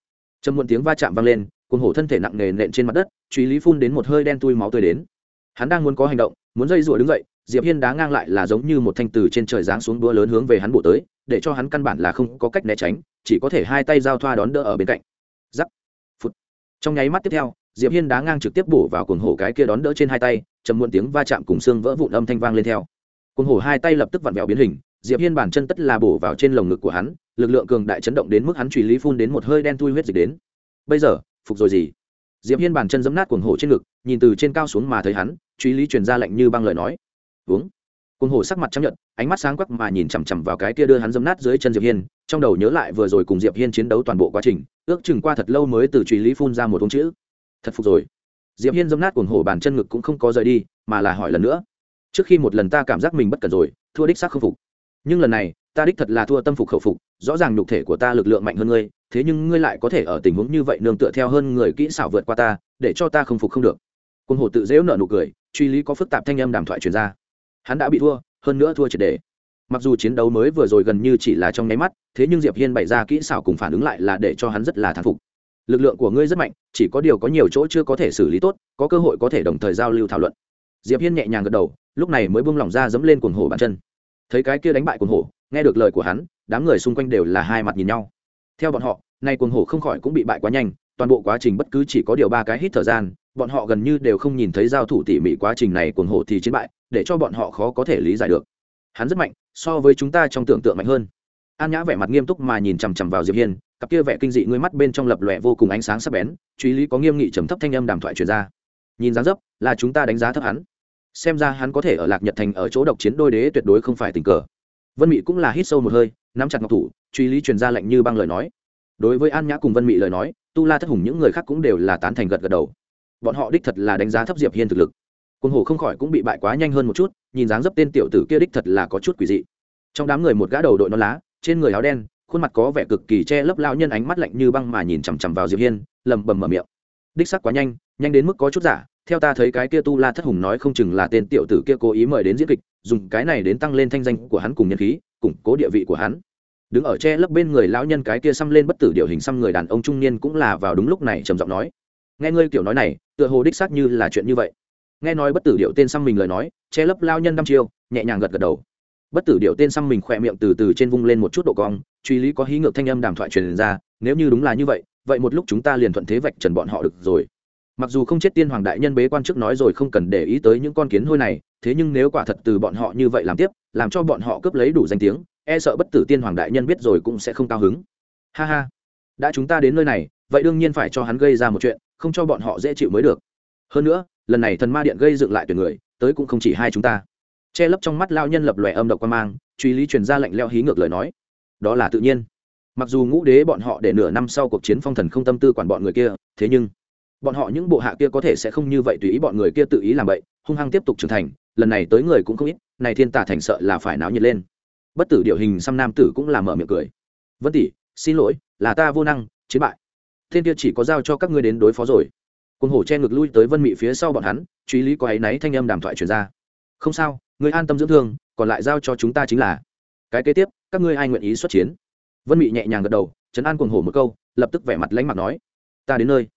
Speaker 1: Trầm muộn tiếng va chạm vang lên, cuồng hổ thân thể nặng nề nện trên mặt đất truy lý phun đến một hơi đen tui máu tươi đến. Hắn đang muốn có hành động, muốn dây rủa đứng dậy, diệp hiên đá ngang lại là giống như một thanh từ trên trời giáng xuống đũa lớn hướng về hắn bổ tới để cho hắn căn bản là không có cách né tránh, chỉ có thể hai tay giao thoa đón đỡ ở bên cạnh. Giắc phút trong nháy mắt tiếp theo, diệp hiên đá ngang trực tiếp bổ vào cuồng hổ cái kia đón đỡ trên hai tay chầm muộn tiếng va chạm cùng xương vỡ vụn âm thanh vang lên theo. Cuồng hổ hai tay lập tức vặn vẹo biến hình, diệp hiên bản chân tất là bổ vào trên lồng ngực của hắn, lực lượng cường đại chấn động đến mức hắn truy lý phun đến một hơi đen thui huyết dịch đến. Bây giờ, phục rồi gì? Diệp hiên bản chân giấm nát cuồng hổ trên ngực, nhìn từ trên cao xuống mà thấy hắn truy lý truyền ra lệnh như băng lời nói. Uống cuồng hổ sắc mặt chấp nhận ánh mắt sáng quắc mà nhìn chằm chằm vào cái kia đưa hắn giẫm nát dưới chân diệp hiên, trong đầu nhớ lại vừa rồi cùng diệp hiên chiến đấu toàn bộ quá trình, ước chừng qua thật lâu mới từ truy lý phun ra một ống chữ. Thật phục rồi. Diệp hiên giẫm nát cuồng hổ bàn chân ngực cũng không có rời đi, mà là hỏi lần nữa. Trước khi một lần ta cảm giác mình bất cần rồi, thua đích xác không phục. Nhưng lần này, ta đích thật là thua tâm phục khẩu phục, rõ ràng nhục thể của ta lực lượng mạnh hơn ngươi, thế nhưng ngươi lại có thể ở tình huống như vậy nương tựa theo hơn người kỹ xảo vượt qua ta, để cho ta không phục không được. Quân hồ tự dễ nở nụ cười, truy lý có phức tạp thanh âm đàm thoại truyền ra hắn đã bị thua, hơn nữa thua triệt đề. Mặc dù chiến đấu mới vừa rồi gần như chỉ là trong nháy mắt, thế nhưng diệp hiên bày ra kỹ xảo cùng phản ứng lại là để cho hắn rất là thán phục. Lực lượng của ngươi rất mạnh, chỉ có điều có nhiều chỗ chưa có thể xử lý tốt, có cơ hội có thể đồng thời giao lưu thảo luận. Diệp hiên nhẹ nhàng gật đầu, lúc này mới buông lỏng ra dẫm lên cuồng hổ bàn chân. Thấy cái kia đánh bại cuồng hổ, nghe được lời của hắn, đám người xung quanh đều là hai mặt nhìn nhau. Theo bọn họ, nay cuồng hổ không khỏi cũng bị bại quá nhanh, toàn bộ quá trình bất cứ chỉ có điều ba cái hít thời gian, bọn họ gần như đều không nhìn thấy giao thủ tỉ mỉ quá trình này cuồng hổ thì chiến bại để cho bọn họ khó có thể lý giải được. Hắn rất mạnh, so với chúng ta trong tưởng tượng mạnh hơn. An nhã vẻ mặt nghiêm túc mà nhìn chằm chằm vào diệp hiên, cặp kia vẻ kinh dị ngươi mắt bên trong lập lòe vô cùng ánh sáng sắc bén, truy lý có nghiêm nghị trầm thấp thanh âm đàm thoại truyền ra. Nhìn dáng dấp, là chúng ta đánh giá thấp hắn. Xem ra hắn có thể ở lạc nhật thành ở chỗ độc chiến đôi đế tuyệt đối không phải tình cờ. Vân mị cũng là hít sâu một hơi, nắm chặt ngọc thủ, truy lý truyền ra lệnh như băng lời nói. Đối với an nhã cùng vân mị lời nói, tu la thất hùng những người khác cũng đều là tán thành gật gật đầu. Bọn họ đích thật là đánh giá thấp diệp hiên thực lực cuồng hồ không khỏi cũng bị bại quá nhanh hơn một chút, nhìn dáng dấp tên tiểu tử kia đích thật là có chút quỷ dị. Trong đám người một gã đầu đội non lá, trên người áo đen, khuôn mặt có vẻ cực kỳ che lấp lao nhân ánh mắt lạnh như băng mà nhìn chằm chằm vào diệp hiên lầm bầm mở miệng. Đích sắc quá nhanh nhanh đến mức có chút giả, theo ta thấy cái kia tu la thất hùng nói không chừng là tên tiểu tử kia cố ý mời đến diễn kịch, dùng cái này đến tăng lên thanh danh của hắn cùng nhân khí, củng cố địa vị của hắn. Đứng ở che lấp bên người lão nhân cái kia xăm lên bất tử điều hình xăm người đàn ông trung niên cũng là vào đúng lúc này trầm giọng nói. Nghe ngươi kiểu nói này, tựa hồ đích xác như là chuyện như vậy nghe nói bất tử điệu tên xăm mình lời nói, che lấp lao nhân đăm chiêu, nhẹ nhàng gật gật đầu. Bất tử điệu tên xăm mình khỏe miệng từ từ trên vung lên một chút độ cong, truy lý có hí ngược thanh âm đàm thoại truyền ra, nếu như đúng là như vậy vậy một lúc chúng ta liền thuận thế vạch trần bọn họ được rồi. Mặc dù không chết tiên hoàng đại nhân bế quan trước nói rồi không cần để ý tới những con kiến hôi này, thế nhưng nếu quả thật từ bọn họ như vậy làm tiếp, làm cho bọn họ cướp lấy đủ danh tiếng e sợ bất tử tiên hoàng đại nhân biết rồi cũng sẽ không cao hứng. Ha ha. Đã chúng ta đến nơi này, vậy đương nhiên phải cho hắn gây ra một chuyện, không cho bọn họ dễ chịu mới được. Hơn nữa lần này thần ma điện gây dựng lại tuyển người, tới cũng không chỉ hai chúng ta. Che lấp trong mắt lao nhân lập lòe âm độc quan mang, truy lý truyền ra lệnh leo hí ngược lời nói. Đó là tự nhiên. Mặc dù ngũ đế bọn họ để nửa năm sau cuộc chiến phong thần không tâm tư quản bọn người kia, thế nhưng, bọn họ những bộ hạ kia có thể sẽ không như vậy tùy ý bọn người kia tự ý làm vậy, hung hăng tiếp tục trưởng thành, lần này tới người cũng không ít, này thiên tả thành sợ là phải náo nhiệt lên. Bất tử điệu hình xăm nam tử cũng làm mở miệng cười. Vân tỷ, xin lỗi, là ta vô năng, chiến bại. Thiên kia chỉ có giao cho các ngươi đến đối phó rồi quân hổ che ngực lui tới vân mị phía sau bọn hắn, truy lý có áy náy thanh âm đàm thoại truyền ra. Không sao, người an tâm dưỡng thương, còn lại giao cho chúng ta chính là. Cái kế tiếp, các ngươi ai nguyện ý xuất chiến? Vân mị nhẹ nhàng gật đầu, trấn an cuồng hổ một câu, lập tức vẻ mặt lánh mặt nói. Ta đến nơi.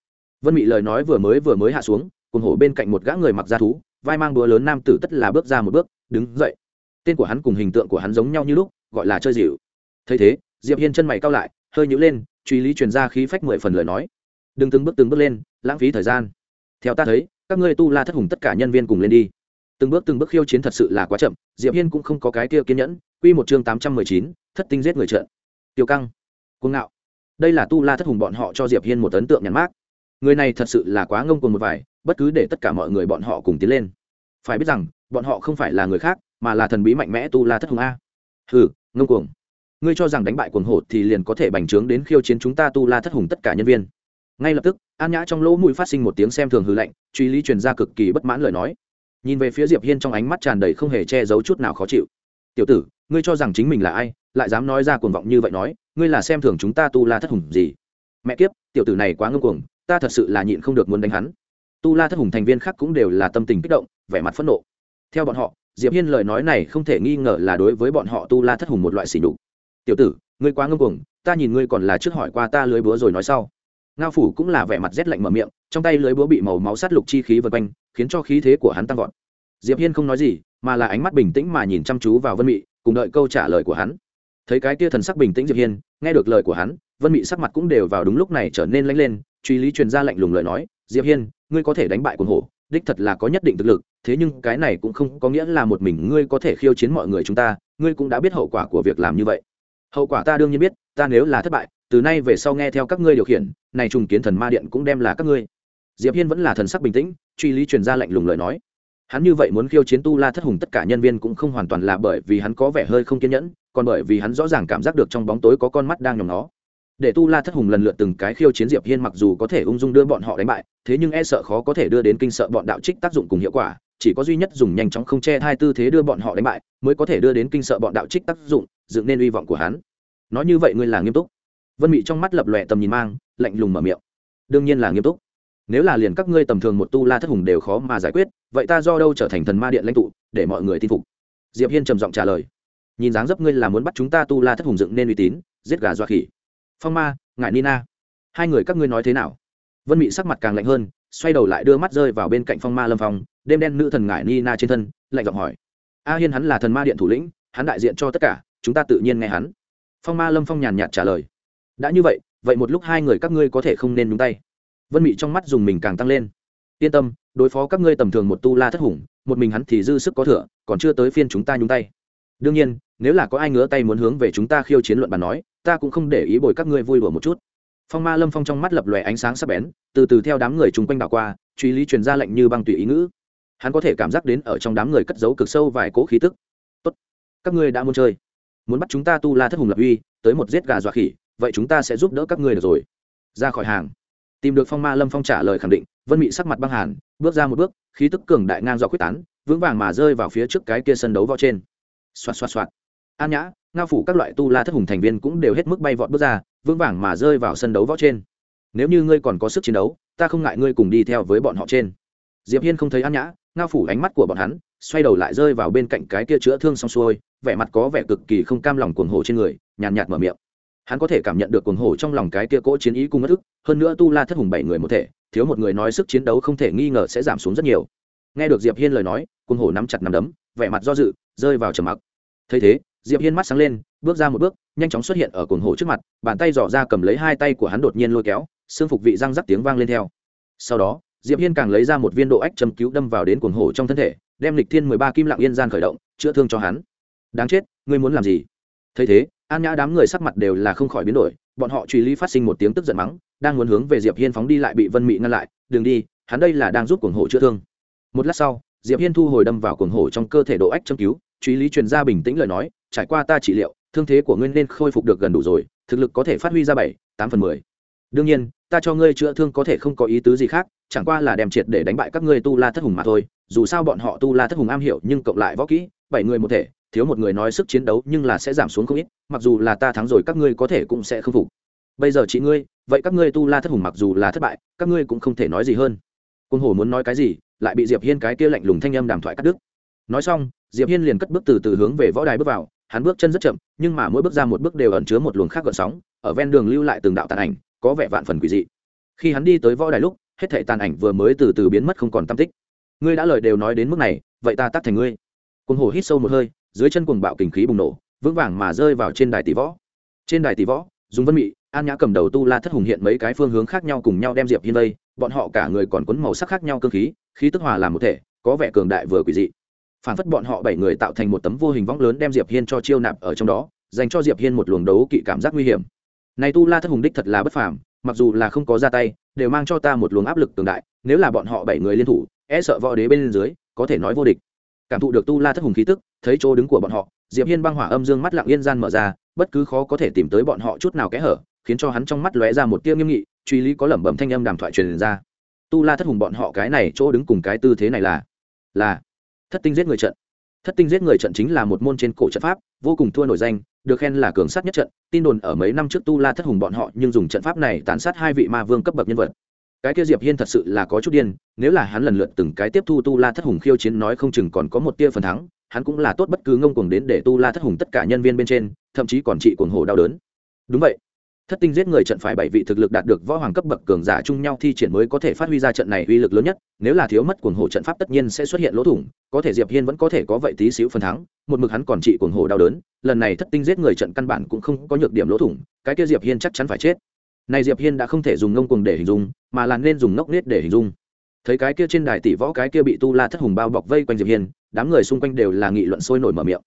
Speaker 1: Vân mị lời nói vừa mới vừa mới hạ xuống, cuồng hổ bên cạnh một gã người mặc da thú, vai mang búa lớn nam tử tất là bước ra một bước, đứng dậy. Tên của hắn cùng hình tượng của hắn giống nhau như lúc, gọi là chơi dịu. Thấy thế, diệp hiên chân mày cao lại, hơi nhữ lên, truy lý truyền ra khí phách mười phần lời nói. Đừng từng bước từng bước lên lãng phí thời gian. Theo ta thấy, các ngươi tu la thất hùng tất cả nhân viên cùng lên đi. Từng bước từng bước khiêu chiến thật sự là quá chậm, diệp hiên cũng không có cái kia kiên nhẫn. Quy một chương tám trăm mười chín, thất tinh giết người trợn tiêu căng, cuồng ngạo. Đây là tu la thất hùng bọn họ cho diệp hiên một ấn tượng nhãn mát người này thật sự là quá ngông cuồng một vài, bất cứ để tất cả mọi người bọn họ cùng tiến lên. Phải biết rằng, bọn họ không phải là người khác, mà là thần bí mạnh mẽ tu la thất hùng a. Hừ, ngông cuồng. Ngươi cho rằng đánh bại cuồng hổ thì liền có thể bành trướng đến khiêu chiến chúng ta tu la thất hùng tất cả nhân viên ngay lập tức, an nhã trong lỗ mũi phát sinh một tiếng xem thường hư lạnh, truy lý truyền ra cực kỳ bất mãn lời nói. Nhìn về phía diệp hiên trong ánh mắt tràn đầy không hề che giấu chút nào khó chịu. Tiểu tử, ngươi cho rằng chính mình là ai, lại dám nói ra cuồng vọng như vậy nói, ngươi là xem thường chúng ta tu la thất hùng gì? Mẹ kiếp, tiểu tử này quá ngông cuồng, ta thật sự là nhịn không được muốn đánh hắn. Tu la thất hùng thành viên khác cũng đều là tâm tình kích động, vẻ mặt phẫn nộ. Theo bọn họ, diệp hiên lời nói này không thể nghi ngờ là đối với bọn họ tu la thất hùng một loại xỉ nhục. Tiểu tử, ngươi quá ngông cuồng, ta nhìn ngươi còn là trước hỏi qua ta lưới búa rồi nói sau ngao phủ cũng là vẻ mặt rét lạnh mở miệng, trong tay lưới búa bị màu máu sát lục chi khí vân quanh, khiến cho khí thế của hắn tăng vọt. Diệp hiên không nói gì, mà là ánh mắt bình tĩnh mà nhìn chăm chú vào vân mị, cùng đợi câu trả lời của hắn. Thấy cái kia thần sắc bình tĩnh diệp hiên, nghe được lời của hắn, vân mị sắc mặt cũng đều vào đúng lúc này trở nên lanh lên, truy lý truyền ra lạnh lùng lời nói, diệp hiên, ngươi có thể đánh bại quần hổ, đích thật là có nhất định thực lực, thế nhưng cái này cũng không có nghĩa là một mình ngươi có thể khiêu chiến mọi người chúng ta, ngươi cũng đã biết hậu quả của việc làm như vậy. Hậu quả ta đương nhiên biết, ta nếu là thất bại từ nay về sau nghe theo các ngươi điều khiển, này trùng kiến thần ma điện cũng đem là các ngươi. Diệp hiên vẫn là thần sắc bình tĩnh, truy lý truyền ra lạnh lùng lời nói. Hắn như vậy muốn khiêu chiến tu la thất hùng tất cả nhân viên cũng không hoàn toàn là bởi vì hắn có vẻ hơi không kiên nhẫn, còn bởi vì hắn rõ ràng cảm giác được trong bóng tối có con mắt đang nhòm nó. Để tu la thất hùng lần lượt từng cái khiêu chiến diệp hiên mặc dù có thể ung dung đưa bọn họ đánh bại, thế nhưng e sợ khó có thể đưa đến kinh sợ bọn đạo trích tác dụng cùng hiệu quả, chỉ có duy nhất dùng nhanh chóng không che hai tư thế đưa bọn họ đánh bại, mới có thể đưa đến kinh sợ bọn đạo trích tác dụng, dựng nên uy vọng của hắn. Nói như vậy ngươi là nghiêm túc vân mị trong mắt lập lòe tầm nhìn mang, lạnh lùng mở miệng. Đương nhiên là nghiêm túc. Nếu là liền các ngươi tầm thường một tu la thất hùng đều khó mà giải quyết, vậy ta do đâu trở thành thần ma điện lãnh tụ, để mọi người tin phục? Diệp hiên trầm giọng trả lời. Nhìn dáng dấp ngươi là muốn bắt chúng ta tu la thất hùng dựng nên uy tín, giết gà dọa khỉ. Phong ma ngại nina, hai người các ngươi nói thế nào? Vân mị sắc mặt càng lạnh hơn, xoay đầu lại đưa mắt rơi vào bên cạnh phong ma lâm phong, đêm đen nữ thần ngải nina trên thân, lạnh giọng hỏi. A hiên hắn là thần ma điện thủ lĩnh, hắn đại diện cho tất cả, chúng ta tự nhiên nghe hắn. Phong ma lâm phong nhàn nhạt trả lời đã như vậy vậy một lúc hai người các ngươi có thể không nên nhúng tay. Vân mị trong mắt dùng mình càng tăng lên. Yên tâm, đối phó các ngươi tầm thường một tu la thất hùng, một mình hắn thì dư sức có thừa, còn chưa tới phiên chúng ta nhúng tay. Đương nhiên, nếu là có ai ngứa tay muốn hướng về chúng ta khiêu chiến luận bàn nói, ta cũng không để ý bồi các ngươi vui đùa một chút. Phong ma lâm phong trong mắt lập lòe ánh sáng sắc bén, từ từ theo đám người chung quanh đảo qua, truy lý truyền ra lệnh như băng tùy ý ngữ. Hắn có thể cảm giác đến ở trong đám người cất giấu cực sâu vài cỗ khí tức. Tốt, các ngươi đã muốn chơi. Muốn bắt chúng ta tu la thất hùng lập uy, tới một giết gà dọa khỉ vậy chúng ta sẽ giúp đỡ các ngươi được rồi. Ra khỏi hàng. Tìm được phong ma lâm phong trả lời khẳng định, vân mị sắc mặt băng hàn, bước ra một bước, khí tức cường đại ngang do quyết tán, vững vàng mà rơi vào phía trước cái kia sân đấu võ trên. Xoạt xoạt xoạt. An nhã, ngao phủ các loại tu la thất hùng thành viên cũng đều hết mức bay vọt bước ra, vững vàng mà rơi vào sân đấu võ trên. Nếu như ngươi còn có sức chiến đấu, ta không ngại ngươi cùng đi theo với bọn họ trên. Diệp hiên không thấy an nhã, ngao phủ ánh mắt của bọn hắn xoay đầu lại rơi vào bên cạnh cái kia chữa thương xong xuôi, vẻ mặt có vẻ cực kỳ không cam lòng cuồng hổ trên người, nhàn nhạt mở miệng hắn có thể cảm nhận được cuồng hổ trong lòng cái kia cỗ chiến ý cung ngất ức, hơn nữa tu la thất hùng bảy người một thể, thiếu một người nói sức chiến đấu không thể nghi ngờ sẽ giảm xuống rất nhiều. Nghe được diệp hiên lời nói, cuồng hổ nắm chặt nắm đấm, vẻ mặt do dự, rơi vào trầm mặc. Thấy thế, diệp hiên mắt sáng lên, bước ra một bước, nhanh chóng xuất hiện ở cuồng hổ trước mặt, bàn tay dò ra cầm lấy hai tay của hắn đột nhiên lôi kéo, xương phục vị răng rắc tiếng vang lên theo. Sau đó, diệp hiên càng lấy ra một viên độ ách châm cứu đâm vào đến cuồng hổ trong thân thể, đem lịch thiên mười ba kim lặng yên gian khởi động, chữa thương cho hắn. Đáng chết, ngươi muốn làm gì? Thấy thế an nhã đám người sắc mặt đều là không khỏi biến đổi, bọn họ truy lý phát sinh một tiếng tức giận mắng, đang muốn hướng về diệp hiên phóng đi lại bị vân mị ngăn lại, đừng đi, hắn đây là đang giúp cuồng hổ chữa thương. Một lát sau, diệp hiên thu hồi đâm vào cuồng hổ trong cơ thể độ ách châm cứu, truy lý truyền ra bình tĩnh lời nói, trải qua ta trị liệu, thương thế của ngươi nên khôi phục được gần đủ rồi, thực lực có thể phát huy ra bảy, tám phần mười. Đương nhiên, ta cho ngươi chữa thương có thể không có ý tứ gì khác, chẳng qua là đem triệt để đánh bại các ngươi tu la thất hùng mà thôi, dù sao bọn họ tu la thất hùng am hiểu nhưng cộng lại võ kỹ, bảy người một thể thiếu một người nói sức chiến đấu nhưng là sẽ giảm xuống không ít, mặc dù là ta thắng rồi các ngươi có thể cũng sẽ không phục. Bây giờ chị ngươi, vậy các ngươi tu la thất hùng mặc dù là thất bại, các ngươi cũng không thể nói gì hơn. Quân hồ muốn nói cái gì, lại bị diệp hiên cái kia lạnh lùng thanh âm đàm thoại cắt đứt. Nói xong, diệp hiên liền cất bước từ từ hướng về võ đài bước vào, hắn bước chân rất chậm, nhưng mà mỗi bước ra một bước đều ẩn chứa một luồng khác gợn sóng, ở ven đường lưu lại từng đạo tàn ảnh, có vẻ vạn phần quỷ dị. Khi hắn đi tới võ đài lúc, hết thảy tàn ảnh vừa mới từ từ biến mất không còn tâm tích. Ngươi đã lời đều nói đến mức này, vậy ta tắt thành ngươi. Quân hổ hít sâu một hơi dưới chân cuồng bạo kình khí bùng nổ, vững vàng mà rơi vào trên đài tỷ võ. Trên đài tỷ võ dùng vân mị, an nhã cầm đầu tu la thất hùng hiện mấy cái phương hướng khác nhau cùng nhau đem diệp hiên vây, bọn họ cả người còn quấn màu sắc khác nhau cơ khí khí tức hòa làm một thể, có vẻ cường đại vừa quỷ dị. Phản phất bọn họ bảy người tạo thành một tấm vô hình võng lớn đem diệp hiên cho chiêu nạp ở trong đó, dành cho diệp hiên một luồng đấu kỵ cảm giác nguy hiểm. Này tu la thất hùng đích thật là bất phàm, mặc dù là không có ra tay, đều mang cho ta một luồng áp lực cường đại, nếu là bọn họ bảy người liên thủ e sợ võ đế bên dưới có thể nói vô địch cảm thụ được tu la thất hùng khí tức, thấy chỗ đứng của bọn họ, diệp hiên băng hỏa âm dương mắt lặng yên gian mở ra, bất cứ khó có thể tìm tới bọn họ chút nào kẽ hở, khiến cho hắn trong mắt lóe ra một tia nghiêm nghị, truy lý có lẩm bẩm thanh âm đàm thoại truyền ra. Tu la thất hùng bọn họ cái này chỗ đứng cùng cái tư thế này là là thất tinh giết người trận. Thất tinh giết người trận chính là một môn trên cổ trận pháp, vô cùng thua nổi danh, được khen là cường sát nhất trận, tin đồn ở mấy năm trước tu la thất hùng bọn họ nhưng dùng trận pháp này tàn sát hai vị ma vương cấp bậc nhân vật cái kia diệp hiên thật sự là có chút điên, nếu là hắn lần lượt từng cái tiếp thu tu la thất hùng khiêu chiến nói không chừng còn có một tia phần thắng, hắn cũng là tốt bất cứ ngông cuồng đến để tu la thất hùng tất cả nhân viên bên trên, thậm chí còn trị cuồng hồ đau đớn. Đúng vậy. Thất tinh giết người trận phải bảy vị thực lực đạt được võ hoàng cấp bậc cường giả chung nhau thi triển mới có thể phát huy ra trận này uy lực lớn nhất, nếu là thiếu mất cuồng hồ trận pháp tất nhiên sẽ xuất hiện lỗ thủng, có thể diệp hiên vẫn có thể có vậy tí xíu phần thắng, một mực hắn còn trị cuồng hồ đau đớn, lần này thất tinh giết người trận căn bản cũng không có nhược điểm lỗ thủng, cái kia diệp hiên chắc chắn phải chết này diệp hiên đã không thể dùng ngông cuồng để hình dung, mà là nên dùng ngốc nết để hình dung. Thấy cái kia trên đài tỷ võ cái kia bị tu la thất hùng bao bọc vây quanh diệp hiên, đám người xung quanh đều là nghị luận sôi nổi mở miệng.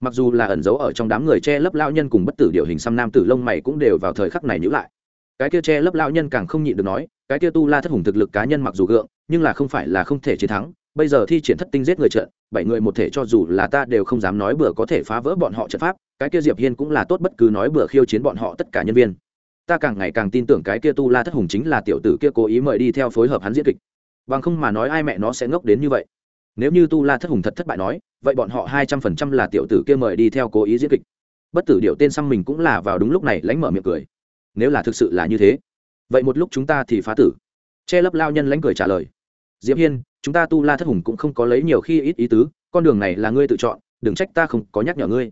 Speaker 1: Mặc dù là ẩn giấu ở trong đám người che lấp lao nhân cùng bất tử điều hình xăm nam tử lông mày cũng đều vào thời khắc này nhữ lại. Cái kia che lấp lao nhân càng không nhịn được nói, cái kia tu la thất hùng thực lực cá nhân mặc dù gượng, nhưng là không phải là không thể chiến thắng, bây giờ thi triển thất tinh giết người trận, bảy người một thể cho dù là ta đều không dám nói bừa có thể phá vỡ bọn họ trận pháp, cái kia diệp hiên cũng là tốt bất cứ nói bừa khiêu chiến bọn họ tất cả nhân viên ta càng ngày càng tin tưởng cái kia tu la thất hùng chính là tiểu tử kia cố ý mời đi theo phối hợp hắn diễn kịch. Bằng không mà nói ai mẹ nó sẽ ngốc đến như vậy. Nếu như tu la thất hùng thật thất bại nói, vậy bọn họ hai trăm phần trăm là tiểu tử kia mời đi theo cố ý diễn kịch. Bất tử điệu tên xăm mình cũng là vào đúng lúc này lánh mở miệng cười. Nếu là thực sự là như thế, vậy một lúc chúng ta thì phá tử. Che lấp lao nhân lánh cười trả lời. Diệp hiên, chúng ta tu la thất hùng cũng không có lấy nhiều khi ít ý tứ, con đường này là ngươi tự chọn, đừng trách ta không có nhắc nhở ngươi.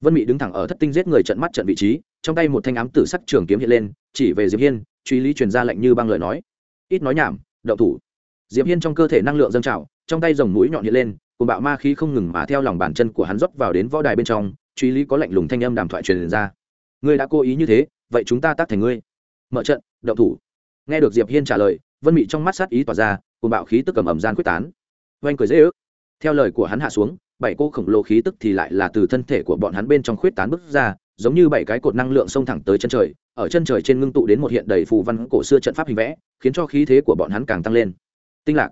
Speaker 1: Vân mỹ đứng thẳng ở thất tinh giết người trận mắt trận vị trí trong tay một thanh ám tử sắc trường kiếm hiện lên, chỉ về diệp hiên, truy lý truyền ra lệnh như băng lời nói. Ít nói nhảm, động thủ. Diệp hiên trong cơ thể năng lượng dâng trào, trong tay dòng mũi nhọn hiện lên cùng bạo ma khí không ngừng mà theo lòng bàn chân của hắn rót vào đến võ đài bên trong, truy lý có lệnh lùng thanh âm đàm thoại truyền ra. Ngươi đã cố ý như thế, vậy chúng ta tác thành ngươi. Mở trận, động thủ. Nghe được diệp hiên trả lời, vân mị trong mắt sát ý tỏa ra cùng bạo khí tức cầm ẩm gian quyết tán. Oanh cười dễ ước. Theo lời của hắn hạ xuống, bảy cô khổng lồ khí tức thì lại là từ thân thể của bọn hắn bên trong khuyết tán bứt ra giống như bảy cái cột năng lượng xông thẳng tới chân trời, ở chân trời trên ngưng tụ đến một hiện đầy phù văn cổ xưa trận pháp hình vẽ, khiến cho khí thế của bọn hắn càng tăng lên. Tinh lạc.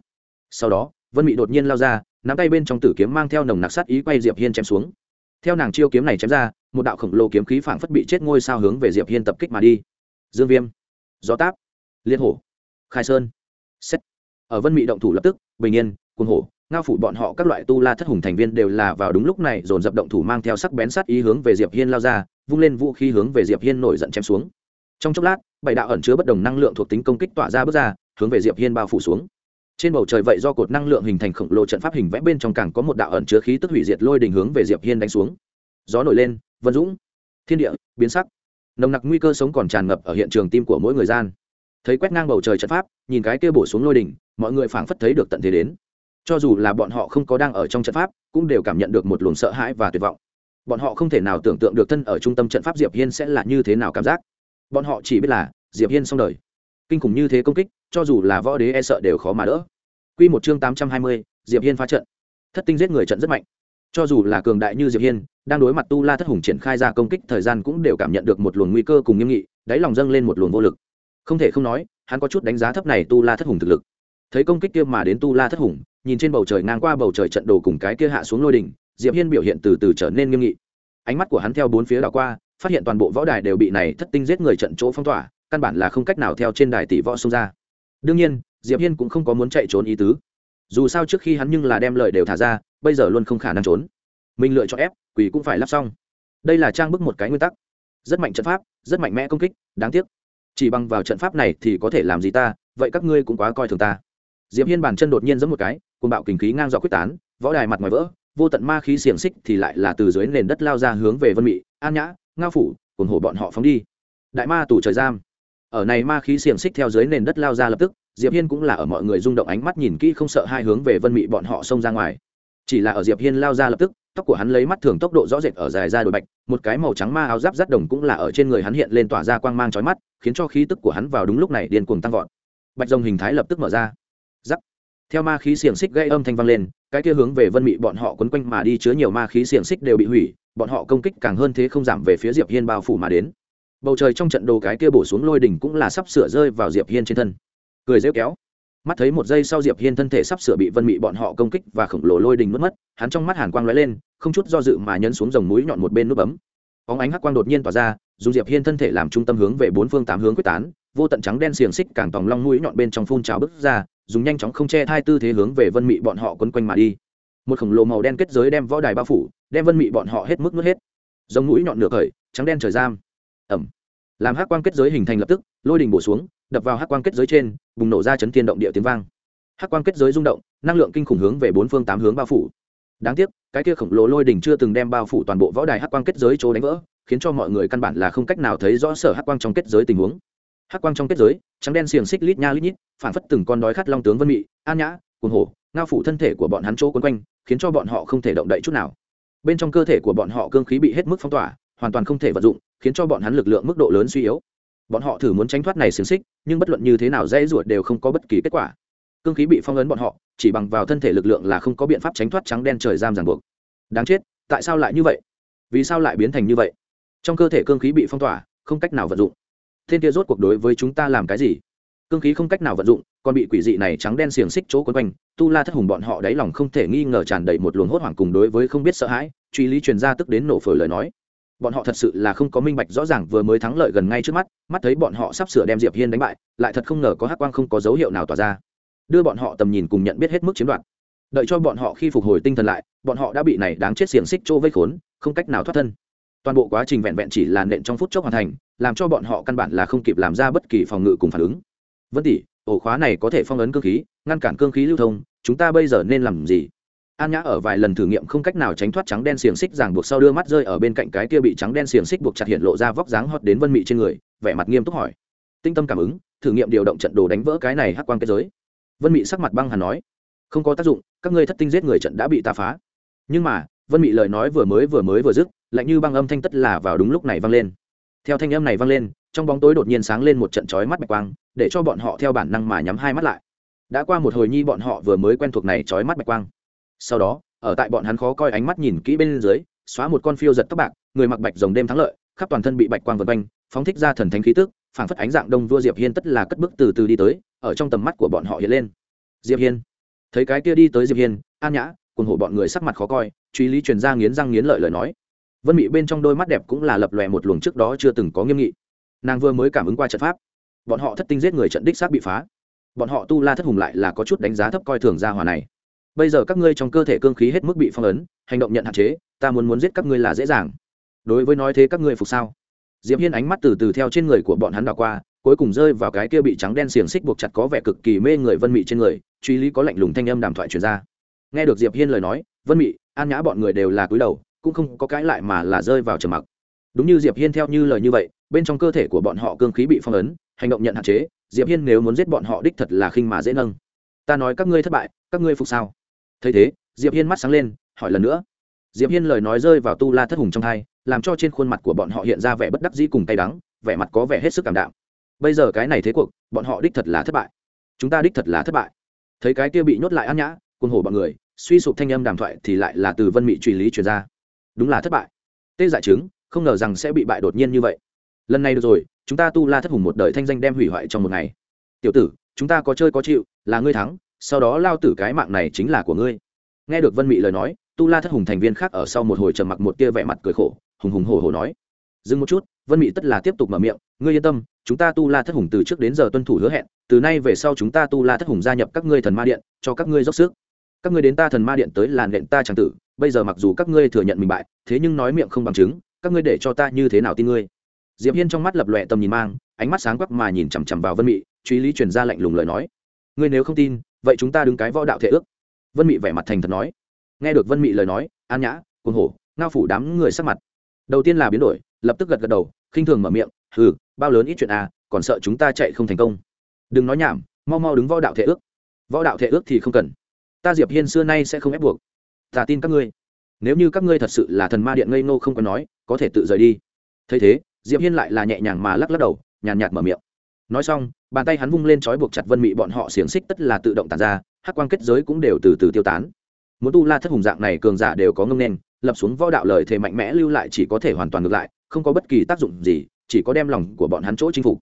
Speaker 1: Sau đó, vân mị đột nhiên lao ra, nắm tay bên trong tử kiếm mang theo nồng nặc sát ý quay diệp hiên chém xuống. Theo nàng chiêu kiếm này chém ra, một đạo khổng lồ kiếm khí phảng phất bị chết ngôi sao hướng về diệp hiên tập kích mà đi. Dương viêm. Gió táp. Liên hổ. Khai sơn. Xét. Ở vân mị động thủ lập tức, bình yên, cuồng hổ ngao phủ bọn họ các loại tu la thất hùng thành viên đều là vào đúng lúc này, dồn dập động thủ mang theo sắc bén sát ý hướng về diệp hiên lao ra, vung lên vũ khí hướng về diệp hiên nổi giận chém xuống. Trong chốc lát, bảy đạo ẩn chứa bất đồng năng lượng thuộc tính công kích tỏa ra bước ra, hướng về diệp hiên bao phủ xuống. Trên bầu trời vậy do cột năng lượng hình thành khổng lồ trận pháp hình vẽ bên trong càng có một đạo ẩn chứa khí tức hủy diệt lôi đình hướng về diệp hiên đánh xuống. Gió nổi lên, vân dũng, thiên địa, biến sắc. Nồng nặc nguy cơ sống còn tràn ngập ở hiện trường tim của mỗi người gian. Thấy quét ngang bầu trời trận pháp, nhìn cái kia bổ xuống lôi đỉnh mọi người phảng phất thấy được tận thế đến cho dù là bọn họ không có đang ở trong trận pháp cũng đều cảm nhận được một luồng sợ hãi và tuyệt vọng. Bọn họ không thể nào tưởng tượng được thân ở trung tâm trận pháp diệp hiên sẽ là như thế nào cảm giác. Bọn họ chỉ biết là diệp hiên xong đời. Kinh khủng như thế công kích cho dù là võ đế e sợ đều khó mà đỡ. Quy một chương tám trăm hai mươi, diệp hiên phá trận. Thất tinh giết người trận rất mạnh. Cho dù là cường đại như diệp hiên đang đối mặt tu la thất hùng triển khai ra công kích thời gian cũng đều cảm nhận được một luồng nguy cơ cùng nghiêm nghị đáy lòng dâng lên một luồng vô lực. Không thể không nói hắn có chút đánh giá thấp này tu la thất hùng thực lực thấy công kích kia mà đến tu la thất hùng, nhìn trên bầu trời ngang qua bầu trời trận đồ cùng cái kia hạ xuống lôi đỉnh, diệp hiên biểu hiện từ từ trở nên nghiêm nghị. Ánh mắt của hắn theo bốn phía đảo qua, phát hiện toàn bộ võ đài đều bị này thất tinh giết người trận chỗ phong tỏa, căn bản là không cách nào theo trên đài tỷ võ xông ra. Đương nhiên, diệp hiên cũng không có muốn chạy trốn ý tứ. Dù sao trước khi hắn nhưng là đem lời đều thả ra, bây giờ luôn không khả năng trốn. Mình lựa chọn ép, quỷ cũng phải lắp xong. Đây là trang bức một cái nguyên tắc. Rất mạnh trận pháp, rất mạnh mẽ công kích, đáng tiếc. Chỉ bằng vào trận pháp này thì có thể làm gì ta, vậy các ngươi cũng quá coi thường ta diệp hiên bàn chân đột nhiên giẫm một cái cùng bạo kình khí ngang dọc quyết tán, võ đài mặt ngoài vỡ, vô tận ma khí xiềng xích thì lại là từ dưới nền đất lao ra hướng về vân mị, an nhã, ngao phủ cùng hổ bọn họ phóng đi. Đại ma tù trời giam. Ở này ma khí xiềng xích theo dưới nền đất lao ra lập tức, diệp hiên cũng là ở mọi người rung động ánh mắt nhìn kỹ không sợ hai hướng về vân mị bọn họ xông ra ngoài. Chỉ là ở diệp hiên lao ra lập tức, tóc của hắn lấy mắt thường tốc độ rõ rệt ở dài ra đồi bạch, một cái màu trắng ma áo giáp rắt đồng cũng là ở trên người hắn hiện lên tỏa ra quang mang chói mắt, khiến cho khí tức của hắn vào đúng lúc này điên cuồng tăng vọt. Bạch rồng hình thái lập tức mở ra theo ma khí xiềng xích gây âm thanh vang lên, cái kia hướng về vân mị bọn họ quấn quanh mà đi chứa nhiều ma khí xiềng xích đều bị hủy, bọn họ công kích càng hơn thế không giảm về phía diệp hiên bao phủ mà đến. Bầu trời trong trận đồ cái kia bổ xuống lôi đỉnh cũng là sắp sửa rơi vào diệp hiên trên thân. Cười rêu kéo. Mắt thấy một giây sau diệp hiên thân thể sắp sửa bị vân mị bọn họ công kích và khổng lồ lôi đình mất mất, hắn trong mắt hàn quang lóe lên, không chút do dự mà nhấn xuống dòng mũi nhọn một bên nút bấm óng ánh hắc quang đột nhiên tỏa ra dùng diệp hiên thân thể làm trung tâm hướng về bốn phương tám hướng quyết tán, vô tận trắng đen xiềng xích càng tòng long mũi nhọn bên trong phun trào bứt ra, dùng nhanh chóng không che thai tư thế hướng về vân mị bọn họ quấn quanh mà đi. Một khổng lồ màu đen kết giới đem võ đài bao phủ, đem vân mị bọn họ hết mức nuốt hết. Giống mũi nhọn nửa khởi, trắng đen trời giam. Ẩm. Làm hắc quang kết giới hình thành lập tức, lôi đình bổ xuống, đập vào hắc quang kết giới trên, bùng nổ ra chấn thiên động địa tiếng vang. Hắc quang kết giới rung động, năng lượng kinh khủng hướng về bốn phương tám hướng bao phủ đáng tiếc, cái kia khổng lồ lôi đỉnh chưa từng đem bao phủ toàn bộ võ đài hắc quang kết giới chỗ đánh vỡ, khiến cho mọi người căn bản là không cách nào thấy rõ sở hắc quang trong kết giới tình huống. Hắc quang trong kết giới, trắng đen xiềng xích lít nha lít nhít phản phất từng con đói khát long tướng vân mị, an nhã, cuồng hổ, ngao phủ thân thể của bọn hắn chỗ quấn quanh, khiến cho bọn họ không thể động đậy chút nào. Bên trong cơ thể của bọn họ cương khí bị hết mức phong tỏa, hoàn toàn không thể vận dụng, khiến cho bọn hắn lực lượng mức độ lớn suy yếu. Bọn họ thử muốn tránh thoát này xiềng xích, nhưng bất luận như thế nào dễ ruột đều không có bất kỳ kết quả cương khí bị phong ấn bọn họ, chỉ bằng vào thân thể lực lượng là không có biện pháp tránh thoát trắng đen trời giam ràng buộc. Đáng chết, tại sao lại như vậy? Vì sao lại biến thành như vậy? Trong cơ thể cương khí bị phong tỏa, không cách nào vận dụng. Thiên kia rốt cuộc đối với chúng ta làm cái gì? Cương khí không cách nào vận dụng, còn bị quỷ dị này trắng đen xiềng xích chỗ quấn quanh, tu la thất hùng bọn họ đáy lòng không thể nghi ngờ tràn đầy một luồng hốt hoảng cùng đối với không biết sợ hãi, truy lý truyền ra tức đến nổ phổi lời nói. Bọn họ thật sự là không có minh bạch rõ ràng vừa mới thắng lợi gần ngay trước mắt mắt thấy bọn họ sắp sửa đem diệp hiên đánh bại, lại thật không ngờ có hắc quang không có dấu hiệu nào tỏa ra đưa bọn họ tầm nhìn cùng nhận biết hết mức chiếm đoạt. Đợi cho bọn họ khi phục hồi tinh thần lại, bọn họ đã bị này đáng chết xiềng xích chỗ vây khốn, không cách nào thoát thân. Toàn bộ quá trình vẹn vẹn chỉ là nện trong phút chốc hoàn thành, làm cho bọn họ căn bản là không kịp làm ra bất kỳ phòng ngự cùng phản ứng. Vân tỷ, ổ khóa này có thể phong ấn cơ khí, ngăn cản cương khí lưu thông, chúng ta bây giờ nên làm gì? An nhã ở vài lần thử nghiệm không cách nào tránh thoát trắng đen xiềng xích ràng buộc sau đưa mắt rơi ở bên cạnh cái kia bị trắng đen xiềng xích buộc chặt hiện lộ ra vóc dáng hót đến vân mị trên người, vẻ mặt nghiêm túc hỏi. Tinh tâm cảm ứng, thử nghiệm điều động trận đồ đánh vỡ cái này hắc quang kết giới vân mị sắc mặt băng hà nói, không có tác dụng, các ngươi thất tinh giết người trận đã bị tà phá. Nhưng mà, vân mị lời nói vừa mới vừa mới vừa dứt, lạnh như băng âm thanh tất là vào đúng lúc này vang lên. Theo thanh âm này vang lên, trong bóng tối đột nhiên sáng lên một trận chói mắt bạch quang, để cho bọn họ theo bản năng mà nhắm hai mắt lại. Đã qua một hồi nhi bọn họ vừa mới quen thuộc này chói mắt bạch quang. Sau đó, ở tại bọn hắn khó coi ánh mắt nhìn kỹ bên dưới, xóa một con phiêu giật tóc bạc, người mặc bạch rồng đêm thắng lợi, khắp toàn thân bị bạch quang vần quanh, phóng thích ra thần thánh khí tức, phảng phất ánh dạng đông vua diệp hiên tất là cất bước từ từ đi tới ở trong tầm mắt của bọn họ hiện lên. Diệp hiên. Thấy cái kia đi tới diệp hiên, an nhã cùng hộ bọn người sắc mặt khó coi, truy lý truyền ra nghiến răng nghiến lợi lời nói. Vân mị bên trong đôi mắt đẹp cũng là lập lòe một luồng trước đó chưa từng có nghiêm nghị. Nàng vừa mới cảm ứng qua trận pháp, bọn họ thất tinh giết người trận đích xác bị phá. Bọn họ tu la thất hùng lại là có chút đánh giá thấp coi thường gia hòa này. Bây giờ các ngươi trong cơ thể cương khí hết mức bị phong ấn, hành động nhận hạn chế, ta muốn muốn giết các ngươi là dễ dàng. Đối với nói thế các ngươi phục sao? Diệp hiên ánh mắt từ từ theo trên người của bọn hắn đảo qua cuối cùng rơi vào cái kia bị trắng đen xiềng xích buộc chặt có vẻ cực kỳ mê người vân mị trên người, truy lý có lạnh lùng thanh âm đàm thoại truyền ra. Nghe được diệp hiên lời nói, vân mị, an nhã bọn người đều là cúi đầu, cũng không có cãi lại mà là rơi vào trầm mặc. Đúng như diệp hiên theo như lời như vậy, bên trong cơ thể của bọn họ cương khí bị phong ấn, hành động nhận hạn chế, diệp hiên nếu muốn giết bọn họ đích thật là khinh mà dễ nâng. Ta nói các ngươi thất bại, các ngươi phục sao? Thấy thế, diệp hiên mắt sáng lên, hỏi lần nữa. Diệp hiên lời nói rơi vào tu la thất hùng trong hai, làm cho trên khuôn mặt của bọn họ hiện ra vẻ bất đắc dĩ cùng cay đắng, vẻ mặt có vẻ hết sức cảm đạm bây giờ cái này thế cuộc, bọn họ đích thật là thất bại. Chúng ta đích thật là thất bại. Thấy cái kia bị nhốt lại ăn nhã, cuồng hổ bọn người, suy sụp thanh âm đàm thoại thì lại là từ vân mị truy lý truyền ra. Đúng là thất bại. Tê giải chứng, không ngờ rằng sẽ bị bại đột nhiên như vậy. Lần này được rồi, chúng ta tu la thất hùng một đời thanh danh đem hủy hoại trong một ngày. Tiểu tử, chúng ta có chơi có chịu, là ngươi thắng, sau đó lao tử cái mạng này chính là của ngươi. Nghe được vân mị lời nói, tu la thất hùng thành viên khác ở sau một hồi trầm mặc một tia vẻ mặt cười khổ, hùng hùng hổ hổ nói. Dừng một chút, vân mị tất là tiếp tục mở miệng, ngươi yên tâm chúng ta tu la thất hùng từ trước đến giờ tuân thủ hứa hẹn, từ nay về sau chúng ta tu la thất hùng gia nhập các ngươi thần ma điện, cho các ngươi dốc sức. Các ngươi đến ta thần ma điện tới làn điện ta chẳng tử, bây giờ mặc dù các ngươi thừa nhận mình bại, thế nhưng nói miệng không bằng chứng, các ngươi để cho ta như thế nào tin ngươi? Diệp hiên trong mắt lập lòe tầm nhìn mang, ánh mắt sáng quắc mà nhìn chằm chằm vào vân mị, truy lý truyền ra lạnh lùng lời nói. Ngươi nếu không tin, vậy chúng ta đứng cái võ đạo thể ước. Vân mị vẻ mặt thành thật nói. Nghe được vân mị lời nói, an nhã, cuồng hổ, ngao phủ đám người sắc mặt. Đầu tiên là biến đổi, lập tức gật gật đầu, khinh thường mở miệng, hừ bao lớn ít chuyện à còn sợ chúng ta chạy không thành công. Đừng nói nhảm, mau mau đứng võ đạo thể ước. Võ đạo thể ước thì không cần. Ta diệp hiên xưa nay sẽ không ép buộc. Ta tin các ngươi. Nếu như các ngươi thật sự là thần ma điện ngây ngô không có nói, có thể tự rời đi. Thấy thế, diệp hiên lại là nhẹ nhàng mà lắc lắc đầu, nhàn nhạt mở miệng. Nói xong, bàn tay hắn vung lên trói buộc chặt vân mị bọn họ xiềng xích tất là tự động tàn ra, hắc quang kết giới cũng đều từ từ tiêu tán. Muốn tu la thất hùng dạng này cường giả đều có ngâm nên, lập xuống võ đạo lời thề mạnh mẽ lưu lại chỉ có thể hoàn toàn ngược lại, không có bất kỳ tác dụng gì chỉ có đem lòng của bọn hắn chỗ chinh phục.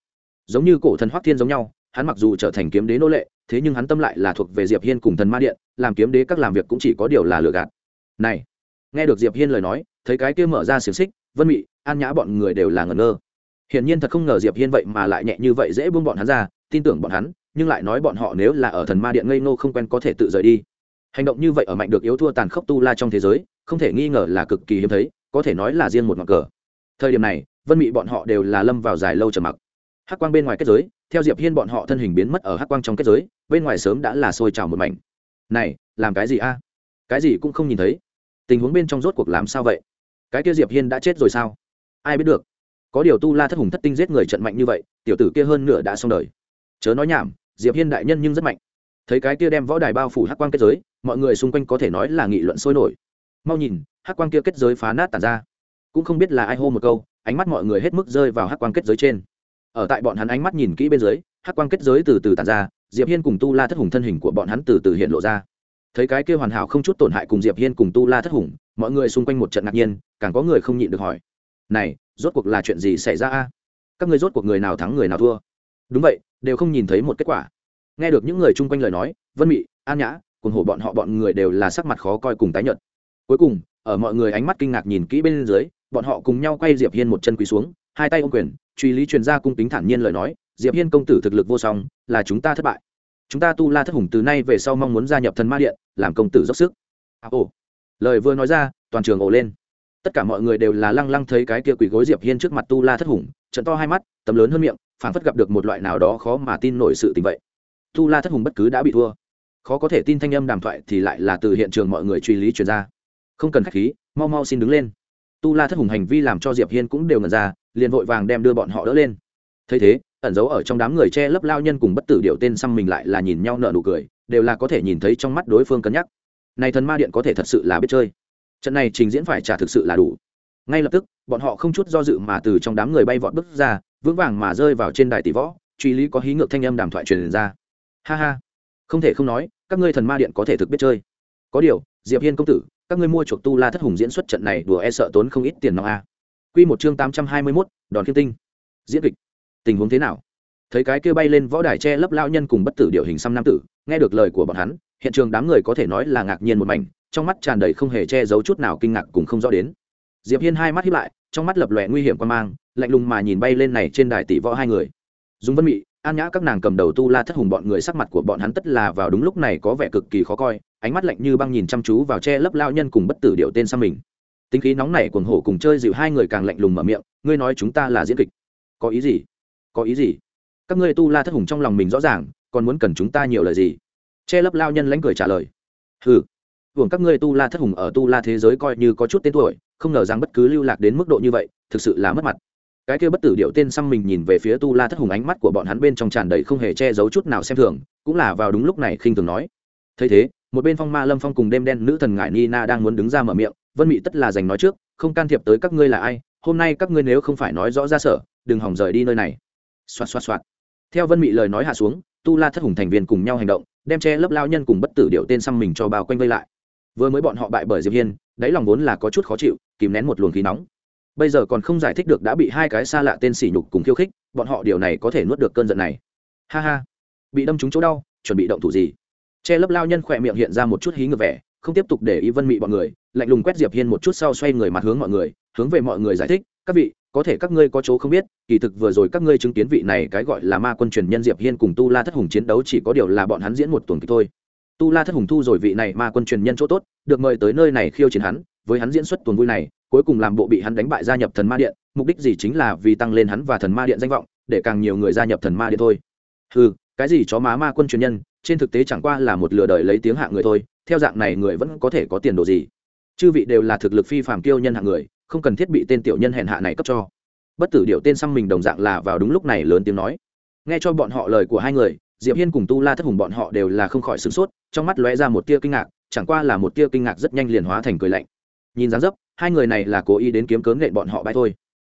Speaker 1: Giống như cổ thần hoắc thiên giống nhau, hắn mặc dù trở thành kiếm đế nô lệ, thế nhưng hắn tâm lại là thuộc về diệp hiên cùng thần ma điện, làm kiếm đế các làm việc cũng chỉ có điều là lừa gạt. Này, nghe được diệp hiên lời nói, thấy cái kia mở ra xiềng xích, vân mị, an nhã bọn người đều là ngẩn ngơ. Hiển nhiên thật không ngờ diệp hiên vậy mà lại nhẹ như vậy dễ buông bọn hắn ra, tin tưởng bọn hắn, nhưng lại nói bọn họ nếu là ở thần ma điện ngây ngô không quen có thể tự rời đi. Hành động như vậy ở mạnh được yếu thua tàn khốc tu la trong thế giới, không thể nghi ngờ là cực kỳ hiếm thấy, có thể nói là riêng một ngọn cờ. Thời điểm này vân mị bọn họ đều là lâm vào dài lâu trầm mặc. Hắc quang bên ngoài kết giới, theo diệp hiên bọn họ thân hình biến mất ở hắc quang trong kết giới, bên ngoài sớm đã là sôi trào một mảnh. Này, làm cái gì a? Cái gì cũng không nhìn thấy. Tình huống bên trong rốt cuộc làm sao vậy? Cái kia diệp hiên đã chết rồi sao? Ai biết được. Có điều tu la thất hùng thất tinh giết người trận mạnh như vậy, tiểu tử kia hơn nửa đã xong đời. Chớ nói nhảm, diệp hiên đại nhân nhưng rất mạnh. Thấy cái kia đem võ đài bao phủ hắc quang kết giới, mọi người xung quanh có thể nói là nghị luận sôi nổi. Mau nhìn, hắc quang kia kết giới phá nát tàn ra. Cũng không biết là ai hô một câu ánh mắt mọi người hết mức rơi vào hắc quang kết giới trên. Ở tại bọn hắn ánh mắt nhìn kỹ bên dưới, hắc quang kết giới từ từ tàn ra, diệp hiên cùng tu la thất hùng thân hình của bọn hắn từ từ hiện lộ ra. Thấy cái kia hoàn hảo không chút tổn hại cùng diệp hiên cùng tu la thất hùng, mọi người xung quanh một trận ngạc nhiên, càng có người không nhịn được hỏi. Này, rốt cuộc là chuyện gì xảy ra a? Các người rốt cuộc người nào thắng người nào thua? Đúng vậy, đều không nhìn thấy một kết quả. Nghe được những người chung quanh lời nói, vân mị, an nhã, cùng hổ bọn họ bọn người đều là sắc mặt khó coi cùng tái nhợt. Cuối cùng ở mọi người ánh mắt kinh ngạc nhìn kỹ bên dưới bọn họ cùng nhau quay diệp hiên một chân quỳ xuống hai tay ôm quyền truy lý truyền gia cung kính thản nhiên lời nói diệp hiên công tử thực lực vô song là chúng ta thất bại. Chúng ta tu la thất hùng từ nay về sau mong muốn gia nhập thần ma điện làm công tử dốc sức. À, ồ. Lời vừa nói ra toàn trường ồ lên. Tất cả mọi người đều là lăng lăng thấy cái kia quỳ gối diệp hiên trước mặt tu la thất hùng trận to hai mắt tấm lớn hơn miệng phản phất gặp được một loại nào đó khó mà tin nổi sự tình vậy. Tu la thất hùng bất cứ đã bị thua. Khó có thể tin thanh âm đàm thoại thì lại là từ hiện trường mọi người truy lý truyền ra không cần khách khí, mau mau xin đứng lên. Tu la thất hùng hành vi làm cho diệp hiên cũng đều ngần ra, liền vội vàng đem đưa bọn họ đỡ lên. Thấy thế, ẩn giấu ở trong đám người che lấp lao nhân cùng bất tử điệu tên xăm mình lại là nhìn nhau nở nụ cười, đều là có thể nhìn thấy trong mắt đối phương cân nhắc. Này thần ma điện có thể thật sự là biết chơi. Trận này trình diễn phải trả thực sự là đủ. Ngay lập tức, bọn họ không chút do dự mà từ trong đám người bay vọt bước ra, vững vàng mà rơi vào trên đài tỷ võ, truy lý có hí ngược thanh âm đàm thoại truyền ra. Ha ha. Không thể không nói, các ngươi thần ma điện có thể thực biết chơi. Có điều, diệp hiên công tử các ngươi mua chuộc tu la thất hùng diễn xuất trận này đùa e sợ tốn không ít tiền nào a. Quy một chương tám trăm hai mươi 821, đòn kim tinh. Diễn kịch. Tình huống thế nào? Thấy cái kia bay lên võ đài che lấp lao nhân cùng bất tử điều hình xăm nam tử nghe được lời của bọn hắn hiện trường đám người có thể nói là ngạc nhiên một mảnh trong mắt tràn đầy không hề che giấu chút nào kinh ngạc cùng không rõ đến. Diệp hiên hai mắt hiếp lại trong mắt lập lòe nguy hiểm quan mang lạnh lùng mà nhìn bay lên này trên đài tỷ võ hai người. Dùng vân mị an nhã các nàng cầm đầu tu la thất hùng bọn người sắc mặt của bọn hắn tất là vào đúng lúc này có vẻ cực kỳ khó coi ánh mắt lạnh như băng nhìn chăm chú vào che lấp lao nhân cùng bất tử điệu tên sang mình. Tính khí nóng này cuồng hổ cùng chơi dịu hai người càng lạnh lùng mở miệng, ngươi nói chúng ta là diễn kịch. Có ý gì? Có ý gì? Các ngươi tu la thất hùng trong lòng mình rõ ràng, còn muốn cần chúng ta nhiều lời gì? Che lấp lao nhân lánh cười trả lời ừ hưởng các ngươi tu la thất hùng ở tu la thế giới coi như có chút tên tuổi, không ngờ rằng bất cứ lưu lạc đến mức độ như vậy, thực sự là mất mặt. Cái kia bất tử điệu tên xăm mình nhìn về phía tu la thất hùng ánh mắt của bọn hắn bên trong tràn đầy không hề che giấu chút nào xem thường, cũng là vào đúng lúc này khinh thường nói, thấy thế một bên phong ma lâm phong cùng đêm đen nữ thần ngải nina đang muốn đứng ra mở miệng, vân mị tất là giành nói trước, không can thiệp tới các ngươi là ai, hôm nay các ngươi nếu không phải nói rõ ra sở, đừng hỏng rời đi nơi này. Xoạt xoạt xoạt. Theo vân mị lời nói hạ xuống, tu la thất hùng thành viên cùng nhau hành động, đem che lấp lao nhân cùng bất tử điệu tên xăm mình cho bao quanh vây lại. Vừa mới bọn họ bại bởi diệp hiên, đáy lòng vốn là có chút khó chịu, kìm nén một luồng khí nóng. Bây giờ còn không giải thích được đã bị hai cái xa lạ tên sỉ nhục cùng khiêu khích, bọn họ điều này có thể nuốt được cơn giận này. Ha ha. Bị đâm trúng chỗ đau, chuẩn bị động thủ gì? Che lấp lao nhân khỏe miệng hiện ra một chút hí ngược vẻ, không tiếp tục để ý vân mị bọn người, lạnh lùng quét diệp hiên một chút sau xoay người mặt hướng mọi người, hướng về mọi người giải thích, các vị, có thể các ngươi có chỗ không biết, kỳ thực vừa rồi các ngươi chứng kiến vị này cái gọi là ma quân truyền nhân diệp hiên cùng tu la thất hùng chiến đấu chỉ có điều là bọn hắn diễn một tuần kịch thôi. Tu la thất hùng thu rồi vị này ma quân truyền nhân chỗ tốt, được mời tới nơi này khiêu chiến hắn, với hắn diễn xuất tuần vui này, cuối cùng làm bộ bị hắn đánh bại gia nhập thần ma điện, mục đích gì chính là vì tăng lên hắn và thần ma điện danh vọng, để càng nhiều người gia nhập thần ma điện thôi. Ừ cái gì chó má ma quân truyền nhân trên thực tế chẳng qua là một lừa đời lấy tiếng hạng người thôi, theo dạng này người vẫn có thể có tiền đồ gì? Chư vị đều là thực lực phi phàm kiêu nhân hạng người, không cần thiết bị tên tiểu nhân hèn hạ này cấp cho. Bất tử điệu tên xăm mình đồng dạng là vào đúng lúc này lớn tiếng nói. Nghe cho bọn họ lời của hai người, diệp hiên cùng tu la thất hùng bọn họ đều là không khỏi sửng sốt, trong mắt lóe ra một tia kinh ngạc, chẳng qua là một tia kinh ngạc rất nhanh liền hóa thành cười lạnh. Nhìn dáng dấp, hai người này là cố ý đến kiếm cớn nghệ bọn họ bay thôi.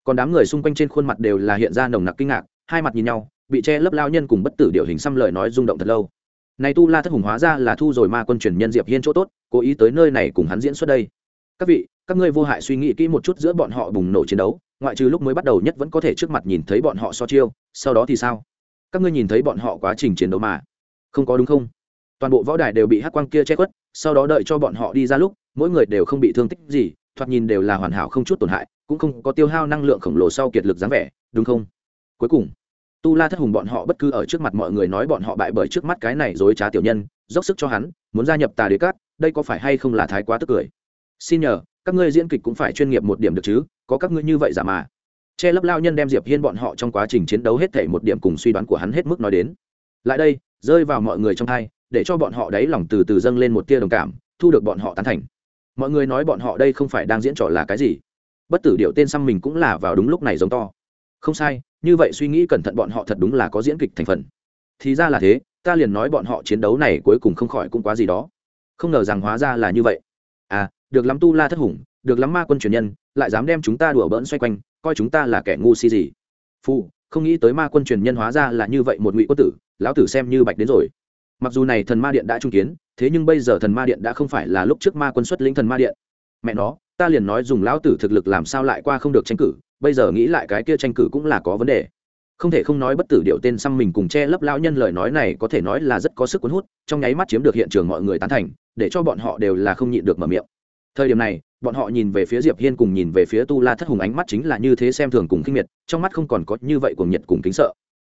Speaker 1: Còn đám người xung quanh trên khuôn mặt đều là hiện ra nồng nặc kinh ngạc, hai mặt nhìn nhau, bị che lấp lao nhân cùng bất tử điệu hình xăm lời nói rung động thật lâu này tu la thất hùng hóa ra là thu rồi ma quân truyền nhân diệp hiên chỗ tốt, cố ý tới nơi này cùng hắn diễn xuất đây. Các vị, các ngươi vô hại suy nghĩ kỹ một chút giữa bọn họ bùng nổ chiến đấu, ngoại trừ lúc mới bắt đầu nhất vẫn có thể trước mặt nhìn thấy bọn họ so chiêu, sau đó thì sao? Các ngươi nhìn thấy bọn họ quá trình chiến đấu mà. Không có đúng không? Toàn bộ võ đài đều bị hắc quang kia che khuất, sau đó đợi cho bọn họ đi ra lúc, mỗi người đều không bị thương tích gì, thoạt nhìn đều là hoàn hảo không chút tổn hại, cũng không có tiêu hao năng lượng khổng lồ sau kiệt lực dáng vẻ, đúng không? Cuối cùng tu la thất hùng bọn họ bất cứ ở trước mặt mọi người nói bọn họ bại bởi trước mắt cái này dối trá tiểu nhân, dốc sức cho hắn, muốn gia nhập tà đế cát đây có phải hay không là thái quá tức cười? Xin nhờ, các ngươi diễn kịch cũng phải chuyên nghiệp một điểm được chứ, có các ngươi như vậy giả mà. Che lấp lao nhân đem diệp hiên bọn họ trong quá trình chiến đấu hết thể một điểm cùng suy đoán của hắn hết mức nói đến. Lại đây, rơi vào mọi người trong thai để cho bọn họ đáy lòng từ từ dâng lên một tia đồng cảm, thu được bọn họ tán thành. Mọi người nói bọn họ đây không phải đang diễn trò là cái gì. Bất tử điệu tên xăm mình cũng là vào đúng lúc này giống to. Không sai như vậy suy nghĩ cẩn thận bọn họ thật đúng là có diễn kịch thành phần. Thì ra là thế, ta liền nói bọn họ chiến đấu này cuối cùng không khỏi cũng quá gì đó. Không ngờ rằng hóa ra là như vậy. À được lắm tu la thất hùng, được lắm ma quân truyền nhân, lại dám đem chúng ta đùa bỡn xoay quanh, coi chúng ta là kẻ ngu si gì. Phu không nghĩ tới ma quân truyền nhân hóa ra là như vậy một ngụy quân tử, lão tử xem như bạch đến rồi. Mặc dù này thần ma điện đã trung kiến, thế nhưng bây giờ thần ma điện đã không phải là lúc trước ma quân xuất lĩnh thần ma điện. Mẹ nó ta liền nói dùng lão tử thực lực làm sao lại qua không được tranh cử, bây giờ nghĩ lại cái kia tranh cử cũng là có vấn đề. Không thể không nói bất tử điệu tên xăm mình cùng che lấp lão nhân lời nói này có thể nói là rất có sức cuốn hút, trong nháy mắt chiếm được hiện trường mọi người tán thành, để cho bọn họ đều là không nhịn được mở miệng. Thời điểm này, bọn họ nhìn về phía diệp hiên cùng nhìn về phía tu la thất hùng ánh mắt chính là như thế xem thường cùng kinh miệt, trong mắt không còn có như vậy cuồng nhiệt cùng kính sợ.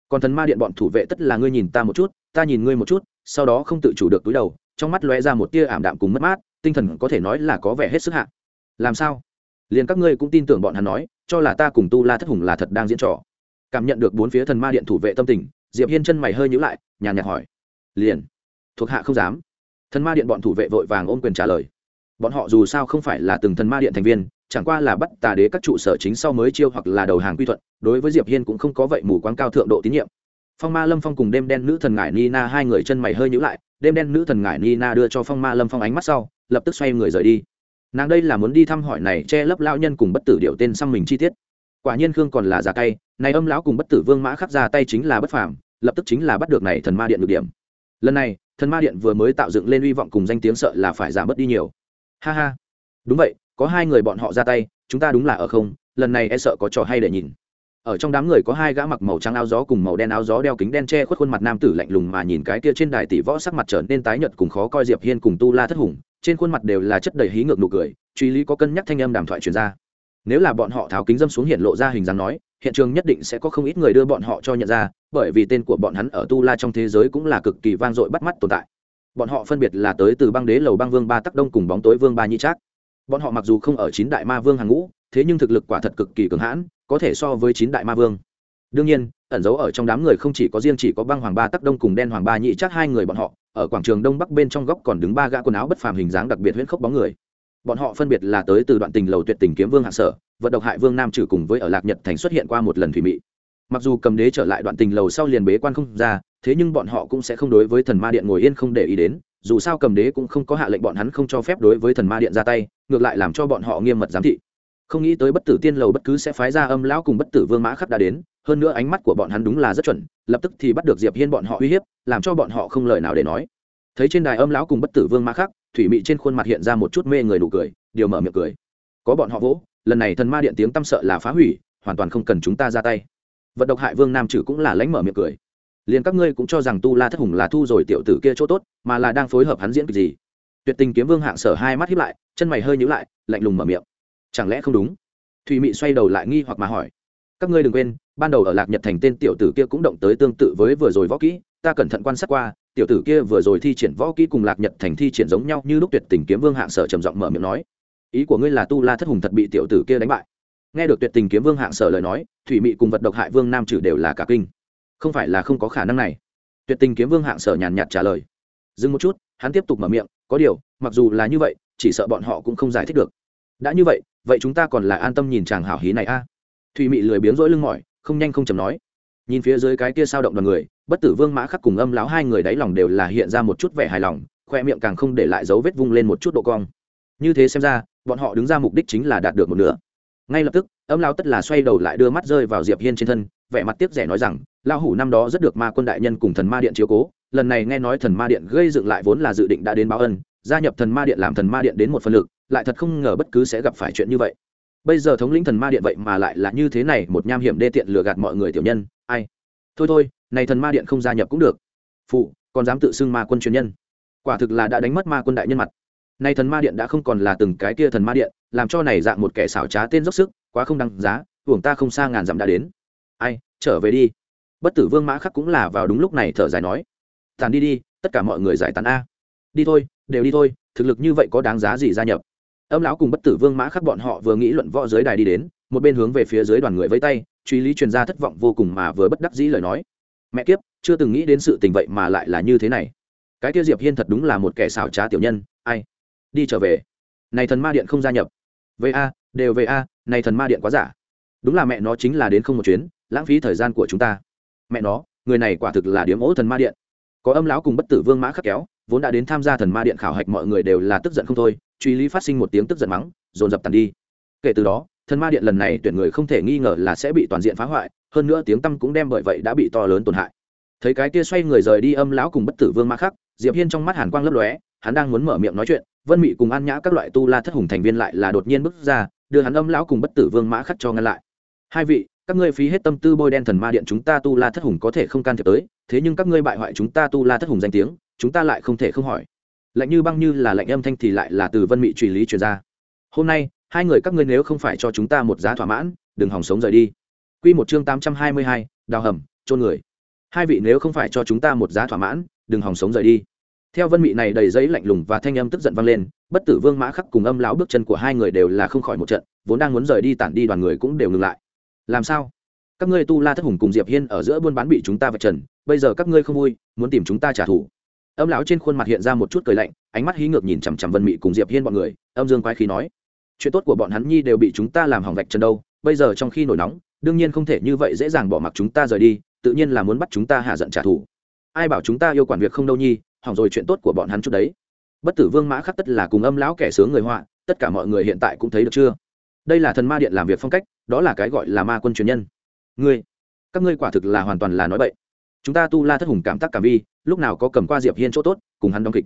Speaker 1: Còn thần ma điện bọn thủ vệ tất là ngươi nhìn ta một chút, ta nhìn ngươi một chút, sau đó không tự chủ được túi đầu, trong mắt lóe ra một tia ảm đạm cùng mất mát, tinh thần có thể nói là có vẻ hết sức hạ làm sao? Liền các ngươi cũng tin tưởng bọn hắn nói, cho là ta cùng tu la thất hùng là thật đang diễn trò. Cảm nhận được bốn phía thần ma điện thủ vệ tâm tình, diệp hiên chân mày hơi nhíu lại, nhàn nhạt hỏi. Liền. Thuộc hạ không dám. Thần ma điện bọn thủ vệ vội vàng ôm quyền trả lời. Bọn họ dù sao không phải là từng thần ma điện thành viên, chẳng qua là bắt tà đế các trụ sở chính sau mới chiêu hoặc là đầu hàng quy thuận, đối với diệp hiên cũng không có vậy mù quáng cao thượng độ tín nhiệm. Phong ma lâm phong cùng đêm đen nữ thần ngải nina hai người chân mày hơi nhíu lại, đêm đen nữ thần ngải nina đưa cho phong ma lâm phong ánh mắt sau, lập tức xoay người rời đi nàng đây là muốn đi thăm hỏi này che lấp lao nhân cùng bất tử điệu tên xăm mình chi tiết. Quả nhiên khương còn là giả tay này âm lão cùng bất tử vương mã khắc ra tay chính là bất phàm, lập tức chính là bắt được này thần ma điện được điểm. Lần này, thần ma điện vừa mới tạo dựng lên uy vọng cùng danh tiếng sợ là phải giảm bớt đi nhiều. Ha ha. Đúng vậy, có hai người bọn họ ra tay, chúng ta đúng là ở không, lần này e sợ có trò hay để nhìn. Ở trong đám người có hai gã mặc màu trắng áo gió cùng màu đen áo gió đeo kính đen che khuất khuôn mặt nam tử lạnh lùng mà nhìn cái kia trên đài tỷ võ sắc mặt trở nên tái nhợt cùng khó coi diệp hiên cùng tu la thất hùng trên khuôn mặt đều là chất đầy hí ngược nụ cười, truy lý có cân nhắc thanh âm đàm thoại truyền ra. Nếu là bọn họ tháo kính dâm xuống hiện lộ ra hình dáng nói, hiện trường nhất định sẽ có không ít người đưa bọn họ cho nhận ra, bởi vì tên của bọn hắn ở tu la trong thế giới cũng là cực kỳ vang dội bắt mắt tồn tại. Bọn họ phân biệt là tới từ băng đế lầu băng vương ba tắc đông cùng bóng tối vương ba nhị trác. Bọn họ mặc dù không ở chín đại ma vương hàng ngũ, thế nhưng thực lực quả thật cực kỳ cường hãn, có thể so với chín đại ma vương đương nhiên, ẩn giấu ở trong đám người không chỉ có riêng chỉ có băng hoàng ba tắc đông cùng đen hoàng ba nhị chắc hai người bọn họ, ở quảng trường đông bắc bên trong góc còn đứng ba gã quần áo bất phàm hình dáng đặc biệt huyễn khốc bóng người. Bọn họ phân biệt là tới từ đoạn tình lầu tuyệt tình kiếm vương hạ sở, vận độc hại vương nam trừ cùng với ở lạc nhật thành xuất hiện qua một lần thủy mị. Mặc dù cầm đế trở lại đoạn tình lầu sau liền bế quan không ra, thế nhưng bọn họ cũng sẽ không đối với thần ma điện ngồi yên không để ý đến, dù sao cầm đế cũng không có hạ lệnh bọn hắn không cho phép đối với thần ma điện ra tay, ngược lại làm cho bọn họ nghiêm mật giám thị. Không nghĩ tới bất tử tiên lầu bất cứ sẽ phái ra âm lão cùng bất tử vương mã khắp đã đến hơn nữa ánh mắt của bọn hắn đúng là rất chuẩn, lập tức thì bắt được diệp hiên bọn họ uy hiếp, làm cho bọn họ không lời nào để nói. Thấy trên đài âm lão cùng bất tử vương mã khắc thủy mị trên khuôn mặt hiện ra một chút mê người nụ cười, điều mở miệng cười. Có bọn họ vỗ, lần này thần ma điện tiếng tâm sợ là phá hủy, hoàn toàn không cần chúng ta ra tay. Vận độc hại vương nam trừ cũng là lãnh mở miệng cười. Liền các ngươi cũng cho rằng tu la thất hùng là thu rồi tiểu tử kia chỗ tốt, mà là đang phối hợp hắn diễn kịch gì. Tuyệt tình kiếm vương hạng sở hai mắt hiếp lại, chân mày hơi nhíu lại, lạnh lùng mở miệng. Chẳng lẽ không đúng? Thùy mị xoay đầu lại nghi hoặc mà hỏi. Các ngươi đừng quên ban đầu ở lạc nhật thành tên tiểu tử kia cũng động tới tương tự với vừa rồi võ kỹ, ta cẩn thận quan sát qua, tiểu tử kia vừa rồi thi triển võ kỹ cùng lạc nhật thành thi triển giống nhau như lúc tuyệt tình kiếm vương hạng sở trầm giọng mở miệng nói. Ý của ngươi là tu la thất hùng thật bị tiểu tử kia đánh bại. Nghe được tuyệt tình kiếm vương hạng sở lời nói, thủy mị cùng vật độc hại vương nam trừ đều là cả kinh. Không phải là không có khả năng này. Tuyệt tình kiếm vương hạng sở nhàn nhạt trả lời. Dừng một chút, hắn tiếp tục mở miệng, có điều, mặc dù là như vậy, chỉ sợ bọn họ cũng không giải thích được. Đã như vậy vậy chúng ta còn là an tâm nhìn chàng hảo hí này a. À? thùy mị lười biếng rỗi lưng mỏi không nhanh không chầm nói. Nhìn phía dưới cái kia sao động đoàn người, bất tử vương mã khắc cùng âm láo hai người đáy lòng đều là hiện ra một chút vẻ hài lòng, khoe miệng càng không để lại dấu vết vung lên một chút độ cong. Như thế xem ra, bọn họ đứng ra mục đích chính là đạt được một nửa. Ngay lập tức, âm lao tất là xoay đầu lại đưa mắt rơi vào diệp hiên trên thân, vẻ mặt tiếc rẻ nói rằng lao hủ năm đó rất được ma quân đại nhân cùng thần ma điện chiếu cố, lần này nghe nói thần ma điện gây dựng lại vốn là dự định đã đến báo ân, gia nhập thần ma điện làm thần ma điện đến một phần lực, lại thật không ngờ bất cứ sẽ gặp phải chuyện như vậy bây giờ thống lĩnh thần ma điện vậy mà lại là như thế này, một nham hiểm đê tiện lừa gạt mọi người tiểu nhân, ai? Thôi thôi, này thần ma điện không gia nhập cũng được. Phụ, còn dám tự xưng ma quân truyền nhân. Quả thực là đã đánh mất ma quân đại nhân mặt. Nay thần ma điện đã không còn là từng cái kia thần ma điện, làm cho này dạng một kẻ xảo trá tên dốc sức, quá không đăng giá, hưởng ta không xa ngàn dặm đã đến. Ai, trở về đi. Bất tử vương mã khắc cũng là vào đúng lúc này thở dài nói. Tàn đi đi, tất cả mọi người giải tán a. Đi thôi, đều đi thôi, thực lực như vậy có đáng giá gì gia nhập? Âm lão cùng bất tử vương mã khắc bọn họ vừa nghĩ luận võ dưới đài đi đến, một bên hướng về phía dưới đoàn người với tay, truy lý truyền ra thất vọng vô cùng mà vừa bất đắc dĩ lời nói. Mẹ kiếp, chưa từng nghĩ đến sự tình vậy mà lại là như thế này. Cái kia diệp hiên thật đúng là một kẻ xảo trá tiểu nhân, ai? Đi trở về. Này thần ma điện không gia nhập. Về a, đều về a, này thần ma điện quá giả. Đúng là mẹ nó chính là đến không một chuyến, lãng phí thời gian của chúng ta. Mẹ nó, người này quả thực là điếm ố thần ma điện. Có âm lão cùng bất tử vương mã khắc kéo vốn đã đến tham gia thần ma điện khảo hạch mọi người đều là tức giận không thôi, truy lý phát sinh một tiếng tức giận mắng, dồn dập tàn đi. Kể từ đó, thần ma điện lần này tuyển người không thể nghi ngờ là sẽ bị toàn diện phá hoại, hơn nữa tiếng tăm cũng đem bởi vậy đã bị to lớn tổn hại. Thấy cái kia xoay người rời đi âm lão cùng bất tử vương mã khắc, diệp hiên trong mắt hàn quang lấp lóe, hắn đang muốn mở miệng nói chuyện, vân mị cùng an nhã các loại tu la thất hùng thành viên lại là đột nhiên bước ra, đưa hắn âm lão cùng bất tử vương mã khắc cho ngăn lại. Hai vị, các ngươi phí hết tâm tư bôi đen thần ma điện chúng ta tu la thất hùng có thể không can thiệp tới, thế nhưng các ngươi bại hoại chúng ta tu la thất hùng danh tiếng chúng ta lại không thể không hỏi. Lạnh như băng như là lạnh âm thanh thì lại là từ vân mị truy lý truyền ra. Hôm nay hai người các ngươi nếu không phải cho chúng ta một giá thỏa mãn đừng hòng sống rời đi. Quy một chương tám trăm hai mươi hai, đào hầm trôn người. Hai vị nếu không phải cho chúng ta một giá thỏa mãn đừng hòng sống rời đi. Theo vân mị này đầy giấy lạnh lùng và thanh âm tức giận vang lên bất tử vương mã khắc cùng âm lão bước chân của hai người đều là không khỏi một trận vốn đang muốn rời đi tản đi đoàn người cũng đều ngừng lại. Làm sao? Các ngươi tu la thất hùng cùng diệp hiên ở giữa buôn bán bị chúng ta vạch trần bây giờ các ngươi không vui muốn tìm chúng ta trả thù âm lão trên khuôn mặt hiện ra một chút cười lạnh, ánh mắt hí ngược nhìn chằm chằm vân mị cùng diệp hiên bọn người, âm dương quái khí nói, chuyện tốt của bọn hắn nhi đều bị chúng ta làm hỏng vạch chân đâu, bây giờ trong khi nổi nóng, đương nhiên không thể như vậy dễ dàng bỏ mặc chúng ta rời đi, tự nhiên là muốn bắt chúng ta hạ giận trả thù. Ai bảo chúng ta yêu quản việc không đâu nhi, hỏng rồi chuyện tốt của bọn hắn chút đấy. Bất tử vương mã khắc tất là cùng âm lão kẻ sướng người họa, tất cả mọi người hiện tại cũng thấy được chưa? Đây là thần ma điện làm việc phong cách, đó là cái gọi là ma quân truyền nhân. Ngươi, các ngươi quả thực là hoàn toàn là nói bậy. Chúng ta tu la thất hùng cảm tác cảm vi lúc nào có cầm qua diệp hiên chỗ tốt, cùng hắn đóng kịch.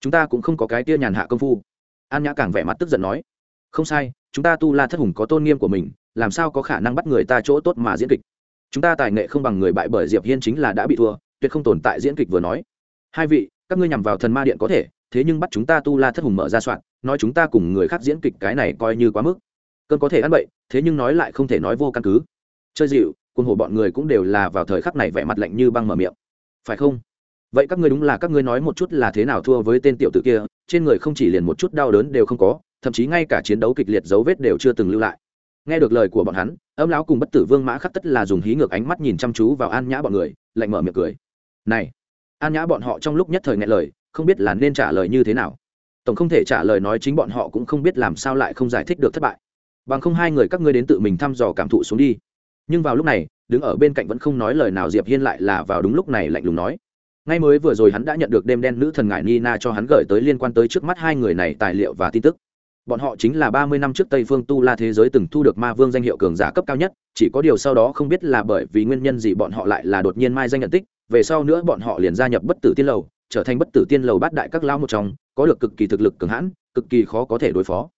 Speaker 1: Chúng ta cũng không có cái tia nhàn hạ công phu. An nhã càng vẻ mặt tức giận nói, không sai, chúng ta tu la thất hùng có tôn nghiêm của mình, làm sao có khả năng bắt người ta chỗ tốt mà diễn kịch? Chúng ta tài nghệ không bằng người bại bởi diệp hiên chính là đã bị thua, tuyệt không tồn tại diễn kịch vừa nói. Hai vị, các ngươi nhằm vào thần ma điện có thể, thế nhưng bắt chúng ta tu la thất hùng mở ra soạn, nói chúng ta cùng người khác diễn kịch cái này coi như quá mức. Cơn có thể ăn bậy, thế nhưng nói lại không thể nói vô căn cứ. Chơi dịu, quân hồ bọn người cũng đều là vào thời khắc này vẻ mặt lạnh như băng mở miệng. Phải không? Vậy các ngươi đúng là các ngươi nói một chút là thế nào thua với tên tiểu tử kia, trên người không chỉ liền một chút đau đớn đều không có, thậm chí ngay cả chiến đấu kịch liệt dấu vết đều chưa từng lưu lại. Nghe được lời của bọn hắn, âm lão cùng bất tử vương mã khắc tất là dùng hí ngược ánh mắt nhìn chăm chú vào an nhã bọn người, lạnh mở miệng cười. Này, an nhã bọn họ trong lúc nhất thời nghe lời, không biết là nên trả lời như thế nào. Tổng không thể trả lời nói chính bọn họ cũng không biết làm sao lại không giải thích được thất bại. Bằng không hai người các ngươi đến tự mình thăm dò cảm thụ xuống đi. Nhưng vào lúc này, đứng ở bên cạnh vẫn không nói lời nào diệp hiên lại là vào đúng lúc này lạnh lùng nói ngay mới vừa rồi hắn đã nhận được đêm đen nữ thần ngải nina cho hắn gửi tới liên quan tới trước mắt hai người này tài liệu và tin tức. Bọn họ chính là ba mươi năm trước tây phương tu la thế giới từng thu được ma vương danh hiệu cường giả cấp cao nhất, chỉ có điều sau đó không biết là bởi vì nguyên nhân gì bọn họ lại là đột nhiên mai danh nhận tích, về sau nữa bọn họ liền gia nhập bất tử tiên lầu, trở thành bất tử tiên lầu bát đại các lao một trong, có được cực kỳ thực lực cường hãn, cực kỳ khó có thể đối phó.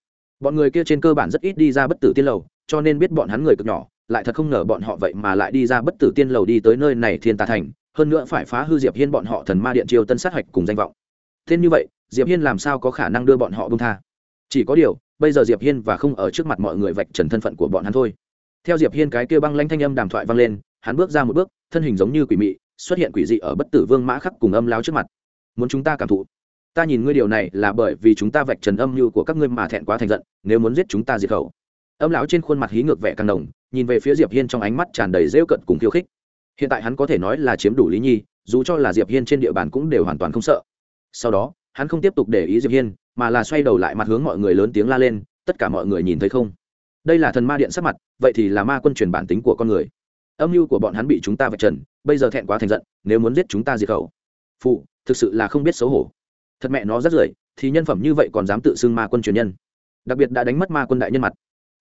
Speaker 1: Bọn người kia trên cơ bản rất ít đi ra bất tử tiên lầu, cho nên biết bọn hắn người cực nhỏ, lại thật không ngờ bọn họ vậy mà lại đi ra bất tử tiên lầu đi tới nơi này thiên tà thành hơn nữa phải phá hư diệp hiên bọn họ thần ma điện triều tân sát hạch cùng danh vọng. Thế như vậy, diệp hiên làm sao có khả năng đưa bọn họ bông tha? Chỉ có điều, bây giờ diệp hiên và không ở trước mặt mọi người vạch trần thân phận của bọn hắn thôi. Theo diệp hiên cái kia băng lanh thanh âm đàm thoại vang lên, hắn bước ra một bước, thân hình giống như quỷ mị, xuất hiện quỷ dị ở bất tử vương mã khắc cùng âm láo trước mặt. Muốn chúng ta cảm thụ? Ta nhìn ngươi điều này là bởi vì chúng ta vạch trần âm mưu của các ngươi mà thẹn quá thành giận, nếu muốn giết chúng ta diệt khẩu. Âm lão trên khuôn mặt hí ngược vẻ càng đồng nhìn về phía diệp hiên trong ánh mắt tràn đầy rêu cận cùng khiêu khích hiện tại hắn có thể nói là chiếm đủ lý nhi, dù cho là diệp hiên trên địa bàn cũng đều hoàn toàn không sợ. Sau đó, hắn không tiếp tục để ý diệp hiên, mà là xoay đầu lại mặt hướng mọi người lớn tiếng la lên, tất cả mọi người nhìn thấy không? Đây là thần ma điện sắc mặt, vậy thì là ma quân truyền bản tính của con người. Âm mưu của bọn hắn bị chúng ta vạch trần, bây giờ thẹn quá thành giận, nếu muốn giết chúng ta diệt khẩu. Phụ, thực sự là không biết xấu hổ. Thật mẹ nó rất rưởi, thì nhân phẩm như vậy còn dám tự xưng ma quân truyền nhân. Đặc biệt đã đánh mất ma quân đại nhân mặt.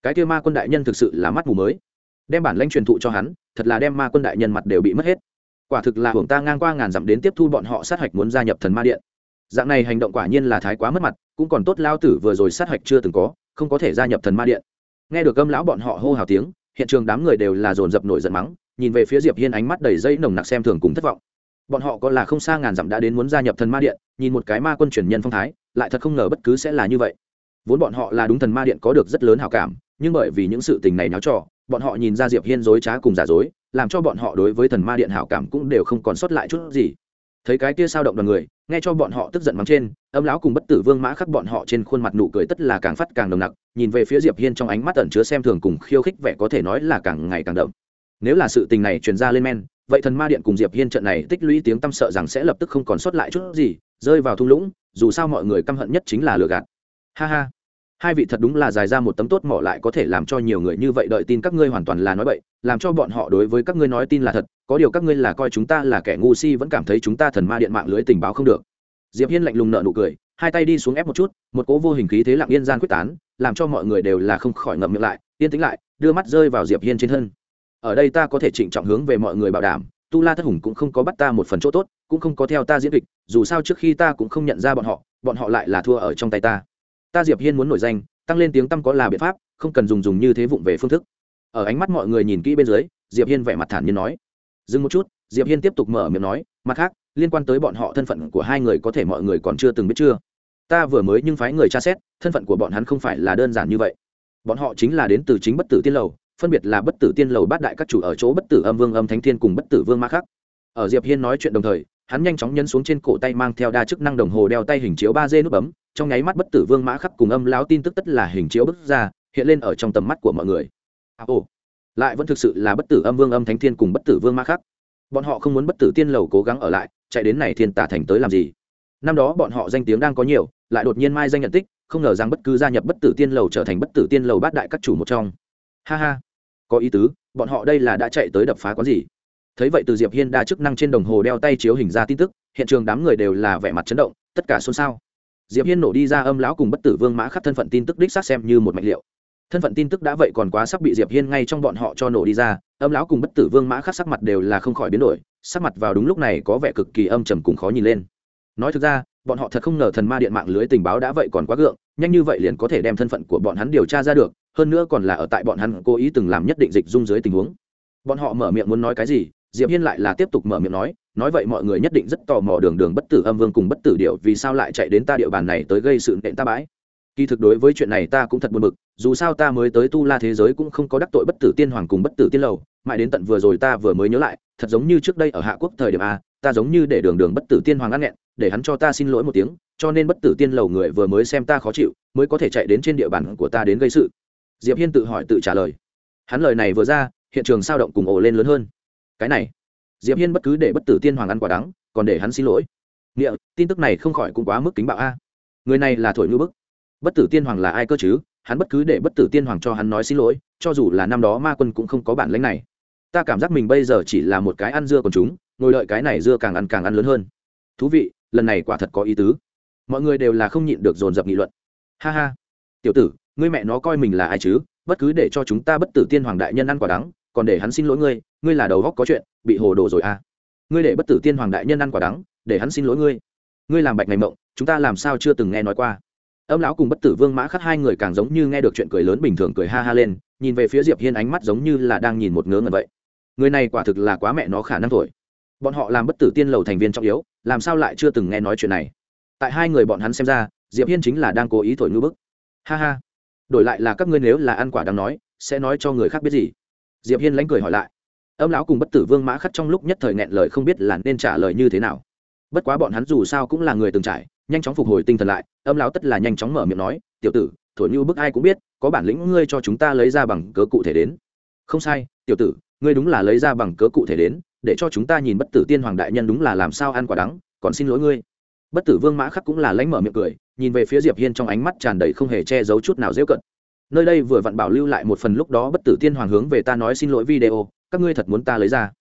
Speaker 1: Cái kia ma quân đại nhân thực sự là mắt mù mới đem bản lãnh truyền thụ cho hắn, thật là đem ma quân đại nhân mặt đều bị mất hết. Quả thực là hưởng ta ngang qua ngàn dặm đến tiếp thu bọn họ sát hạch muốn gia nhập thần ma điện. Dạng này hành động quả nhiên là thái quá mất mặt, cũng còn tốt lao tử vừa rồi sát hạch chưa từng có, không có thể gia nhập thần ma điện. Nghe được âm lão bọn họ hô hào tiếng, hiện trường đám người đều là dồn dập nổi giận mắng, nhìn về phía diệp hiên ánh mắt đầy dây nồng nặc xem thường cùng thất vọng. Bọn họ có là không xa ngàn dặm đã đến muốn gia nhập thần ma điện, nhìn một cái ma quân truyền nhân phong thái, lại thật không ngờ bất cứ sẽ là như vậy. Vốn bọn họ là đúng thần ma điện có được rất lớn hảo cảm, nhưng bởi vì những sự tình này náo trò bọn họ nhìn ra diệp hiên dối trá cùng giả dối, làm cho bọn họ đối với thần ma điện hảo cảm cũng đều không còn sót lại chút gì. Thấy cái kia sao động đoàn người, nghe cho bọn họ tức giận mắng trên, âm lão cùng bất tử vương mã khắc bọn họ trên khuôn mặt nụ cười tất là càng phát càng nồng nặc, nhìn về phía diệp hiên trong ánh mắt ẩn chứa xem thường cùng khiêu khích vẻ có thể nói là càng ngày càng đậm. Nếu là sự tình này truyền ra lên men, vậy thần ma điện cùng diệp hiên trận này tích lũy tiếng tâm sợ rằng sẽ lập tức không còn sót lại chút gì, rơi vào thung lũng, dù sao mọi người căm hận nhất chính là lừa gạt. Ha ha hai vị thật đúng là dài ra một tấm tốt mỏ lại có thể làm cho nhiều người như vậy đợi tin các ngươi hoàn toàn là nói bậy, làm cho bọn họ đối với các ngươi nói tin là thật, có điều các ngươi là coi chúng ta là kẻ ngu si vẫn cảm thấy chúng ta thần ma điện mạng lưới tình báo không được. Diệp hiên lạnh lùng nợ nụ cười, hai tay đi xuống ép một chút, một cỗ vô hình khí thế lặng yên gian quyết tán, làm cho mọi người đều là không khỏi ngậm miệng lại, yên tĩnh lại, đưa mắt rơi vào diệp hiên trên thân. Ở đây ta có thể trịnh trọng hướng về mọi người bảo đảm, tu la thất hùng cũng không có bắt ta một phần chỗ tốt, cũng không có theo ta diễn kịch, dù sao trước khi ta cũng không nhận ra bọn họ bọn họ lại là thua ở trong tay ta ta diệp hiên muốn nổi danh, tăng lên tiếng tăm có là biện pháp, không cần dùng dùng như thế vụng về phương thức. Ở ánh mắt mọi người nhìn kỹ bên dưới, diệp hiên vẻ mặt thản nhiên nói. Dừng một chút, diệp hiên tiếp tục mở miệng nói, mặt khác, liên quan tới bọn họ thân phận của hai người có thể mọi người còn chưa từng biết chưa? Ta vừa mới nhưng phái người tra xét, thân phận của bọn hắn không phải là đơn giản như vậy. Bọn họ chính là đến từ chính bất tử tiên lầu, phân biệt là bất tử tiên lầu bát đại các chủ ở chỗ bất tử âm vương âm thánh thiên cùng bất tử vương ma khắc. Ở diệp hiên nói chuyện đồng thời hắn nhanh chóng nhấn xuống trên cổ tay mang theo đa chức năng đồng hồ đeo tay hình chiếu ba d nút bấm trong nháy mắt bất tử vương mã khắc cùng âm lão tin tức tất là hình chiếu bức ra hiện lên ở trong tầm mắt của mọi người. À, ồ lại vẫn thực sự là bất tử âm vương âm thánh thiên cùng bất tử vương mã khắc. Bọn họ không muốn bất tử tiên lầu cố gắng ở lại chạy đến này thiên tả thành tới làm gì? Năm đó bọn họ danh tiếng đang có nhiều lại đột nhiên mai danh nhận tích không ngờ rằng bất cứ gia nhập bất tử tiên lầu trở thành bất tử tiên lầu bát đại các chủ một trong. Ha ha có ý tứ bọn họ đây là đã chạy tới đập phá quán gì? Thấy vậy từ diệp hiên đa chức năng trên đồng hồ đeo tay chiếu hình ra tin tức, hiện trường đám người đều là vẻ mặt chấn động, tất cả xôn xao. Diệp hiên nổ đi ra âm lão cùng bất tử vương mã khắc thân phận tin tức đích xác xem như một mạch liệu. Thân phận tin tức đã vậy còn quá sắp bị diệp hiên ngay trong bọn họ cho nổ đi ra, âm lão cùng bất tử vương mã khắc sắc mặt đều là không khỏi biến đổi, sắc mặt vào đúng lúc này có vẻ cực kỳ âm trầm cùng khó nhìn lên. Nói thực ra, bọn họ thật không ngờ thần ma điện mạng lưới tình báo đã vậy còn quá gượng, nhanh như vậy liền có thể đem thân phận của bọn hắn điều tra ra được, hơn nữa còn là ở tại bọn hắn cố ý từng làm nhất định dịch dung dưới tình huống. Bọn họ mở miệng muốn nói cái gì diệp hiên lại là tiếp tục mở miệng nói nói vậy mọi người nhất định rất tò mò đường đường bất tử âm vương cùng bất tử điệu vì sao lại chạy đến ta địa bàn này tới gây sự nện ta bãi. Kỳ thực đối với chuyện này ta cũng thật buồn bực, dù sao ta mới tới tu la thế giới cũng không có đắc tội bất tử tiên hoàng cùng bất tử tiên lầu, mãi đến tận vừa rồi ta vừa mới nhớ lại, thật giống như trước đây ở hạ quốc thời điểm a, ta giống như để đường đường bất tử tiên hoàng ăn nghẹn, để hắn cho ta xin lỗi một tiếng, cho nên bất tử tiên lầu người vừa mới xem ta khó chịu, mới có thể chạy đến trên địa bàn của ta đến gây sự. Diệp hiên tự hỏi tự trả lời. Hắn lời này vừa ra, hiện trường sao động cùng ồ lên lớn hơn cái này. Diệp hiên bất cứ để bất tử tiên hoàng ăn quả đắng, còn để hắn xin lỗi. Nghĩa, tin tức này không khỏi cũng quá mức kính bạo a. Người này là thổi ngư bức. Bất tử tiên hoàng là ai cơ chứ? Hắn bất cứ để bất tử tiên hoàng cho hắn nói xin lỗi, cho dù là năm đó ma quân cũng không có bản lĩnh này. Ta cảm giác mình bây giờ chỉ là một cái ăn dưa còn chúng, ngồi đợi cái này dưa càng ăn càng ăn lớn hơn. Thú vị, lần này quả thật có ý tứ. Mọi người đều là không nhịn được dồn dập nghị luận. Ha ha. Tiểu tử, ngươi mẹ nó coi mình là ai chứ? Bất cứ để cho chúng ta bất tử tiên hoàng đại nhân ăn quả đắng còn để hắn xin lỗi ngươi ngươi là đầu góc có chuyện, bị hồ đồ rồi à. Ngươi để bất tử tiên hoàng đại nhân ăn quả đắng, để hắn xin lỗi ngươi. Ngươi làm bạch ngày mộng, chúng ta làm sao chưa từng nghe nói qua. Âm lão cùng bất tử vương mã khắc hai người càng giống như nghe được chuyện cười lớn bình thường cười ha ha lên, nhìn về phía diệp hiên ánh mắt giống như là đang nhìn một ngớ ngẩn vậy. Người này quả thực là quá mẹ nó khả năng thổi bọn họ làm bất tử tiên lầu thành viên trọng yếu, làm sao lại chưa từng nghe nói chuyện này? Tại hai người bọn hắn xem ra, diệp hiên chính là đang cố ý thổi ngư bức. Ha ha. Đổi lại là các ngươi nếu là ăn quả đang nói, sẽ nói cho người khác biết gì? Diệp hiên lánh cười hỏi lại. Âm lão cùng bất tử vương mã khắc trong lúc nhất thời nghẹn lời không biết là nên trả lời như thế nào. Bất quá bọn hắn dù sao cũng là người từng trải, nhanh chóng phục hồi tinh thần lại, âm lão tất là nhanh chóng mở miệng nói, tiểu tử, thổi như bức ai cũng biết, có bản lĩnh ngươi cho chúng ta lấy ra bằng cớ cụ thể đến. Không sai, tiểu tử, ngươi đúng là lấy ra bằng cớ cụ thể đến, để cho chúng ta nhìn bất tử tiên hoàng đại nhân đúng là làm sao ăn quả đắng, còn xin lỗi ngươi. Bất tử vương mã khắc cũng là lãnh mở miệng cười, nhìn về phía diệp hiên trong ánh mắt tràn đầy không hề che giấu chút nào dễ cận nơi đây vừa vặn bảo lưu lại một phần lúc đó bất tử tiên hoàng hướng về ta nói xin lỗi video, các ngươi thật muốn ta lấy ra.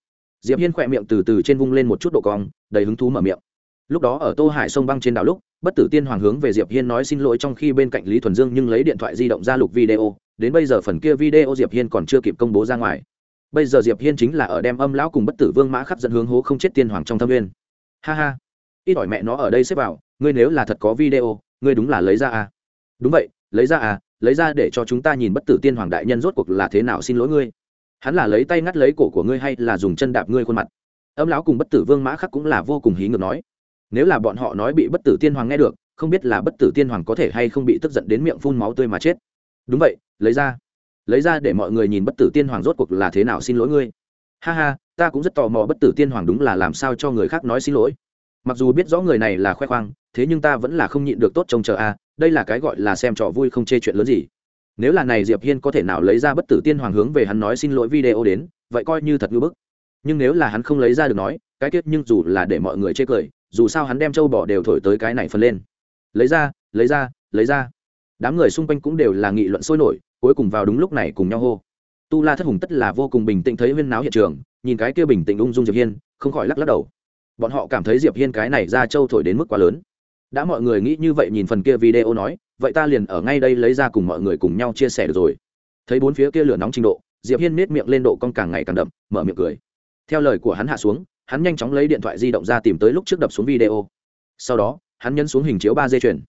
Speaker 1: Diệp hiên khỏe miệng từ từ trên vung lên một chút độ cong, đầy hứng thú mở miệng. Lúc đó ở tô hải sông băng trên đảo lúc, bất tử tiên hoàng hướng về diệp hiên nói xin lỗi trong khi bên cạnh lý thuần dương nhưng lấy điện thoại di động ra lục video, đến bây giờ phần kia video diệp hiên còn chưa kịp công bố ra ngoài. Bây giờ diệp hiên chính là ở đem âm lão cùng bất tử vương mã khắp dẫn hướng hố không chết tiên hoàng trong thâm nguyên. Ha ha. Ít ỏi mẹ nó ở đây xếp vào, ngươi nếu là thật có video, ngươi đúng là lấy ra à. Đúng vậy, lấy ra à lấy ra để cho chúng ta nhìn bất tử tiên hoàng đại nhân rốt cuộc là thế nào xin lỗi ngươi. Hắn là lấy tay ngắt lấy cổ của ngươi hay là dùng chân đạp ngươi khuôn mặt? Âm lão cùng bất tử vương mã khắc cũng là vô cùng hí ngược nói. Nếu là bọn họ nói bị bất tử tiên hoàng nghe được, không biết là bất tử tiên hoàng có thể hay không bị tức giận đến miệng phun máu tươi mà chết. Đúng vậy, lấy ra. Lấy ra để mọi người nhìn bất tử tiên hoàng rốt cuộc là thế nào xin lỗi ngươi. Ha ha, ta cũng rất tò mò bất tử tiên hoàng đúng là làm sao cho người khác nói xin lỗi mặc dù biết rõ người này là khoe khoang, thế nhưng ta vẫn là không nhịn được tốt trông chờ a, đây là cái gọi là xem trò vui không chê chuyện lớn gì. Nếu là này diệp hiên có thể nào lấy ra bất tử tiên hoàng hướng về hắn nói xin lỗi video đến, vậy coi như thật ngưỡng bức. Nhưng nếu là hắn không lấy ra được nói, cái kết nhưng dù là để mọi người chê cười, dù sao hắn đem châu bỏ đều thổi tới cái này phân lên. Lấy ra lấy ra lấy ra. Đám người xung quanh cũng đều là nghị luận sôi nổi, cuối cùng vào đúng lúc này cùng nhau hô. Tu la thất hùng tất là vô cùng bình tĩnh thấy huyên náo hiện trường, nhìn cái kia bình tĩnh ung dung diệp hiên, không khỏi lắc lắc đầu bọn họ cảm thấy diệp hiên cái này ra châu thổi đến mức quá lớn. Đã mọi người nghĩ như vậy nhìn phần kia video nói, vậy ta liền ở ngay đây lấy ra cùng mọi người cùng nhau chia sẻ được rồi. Thấy bốn phía kia lửa nóng trình độ, diệp hiên nết miệng lên độ con càng ngày càng đậm, mở miệng cười. Theo lời của hắn hạ xuống, hắn nhanh chóng lấy điện thoại di động ra tìm tới lúc trước đập xuống video. Sau đó, hắn nhấn xuống hình chiếu ba d chuyển.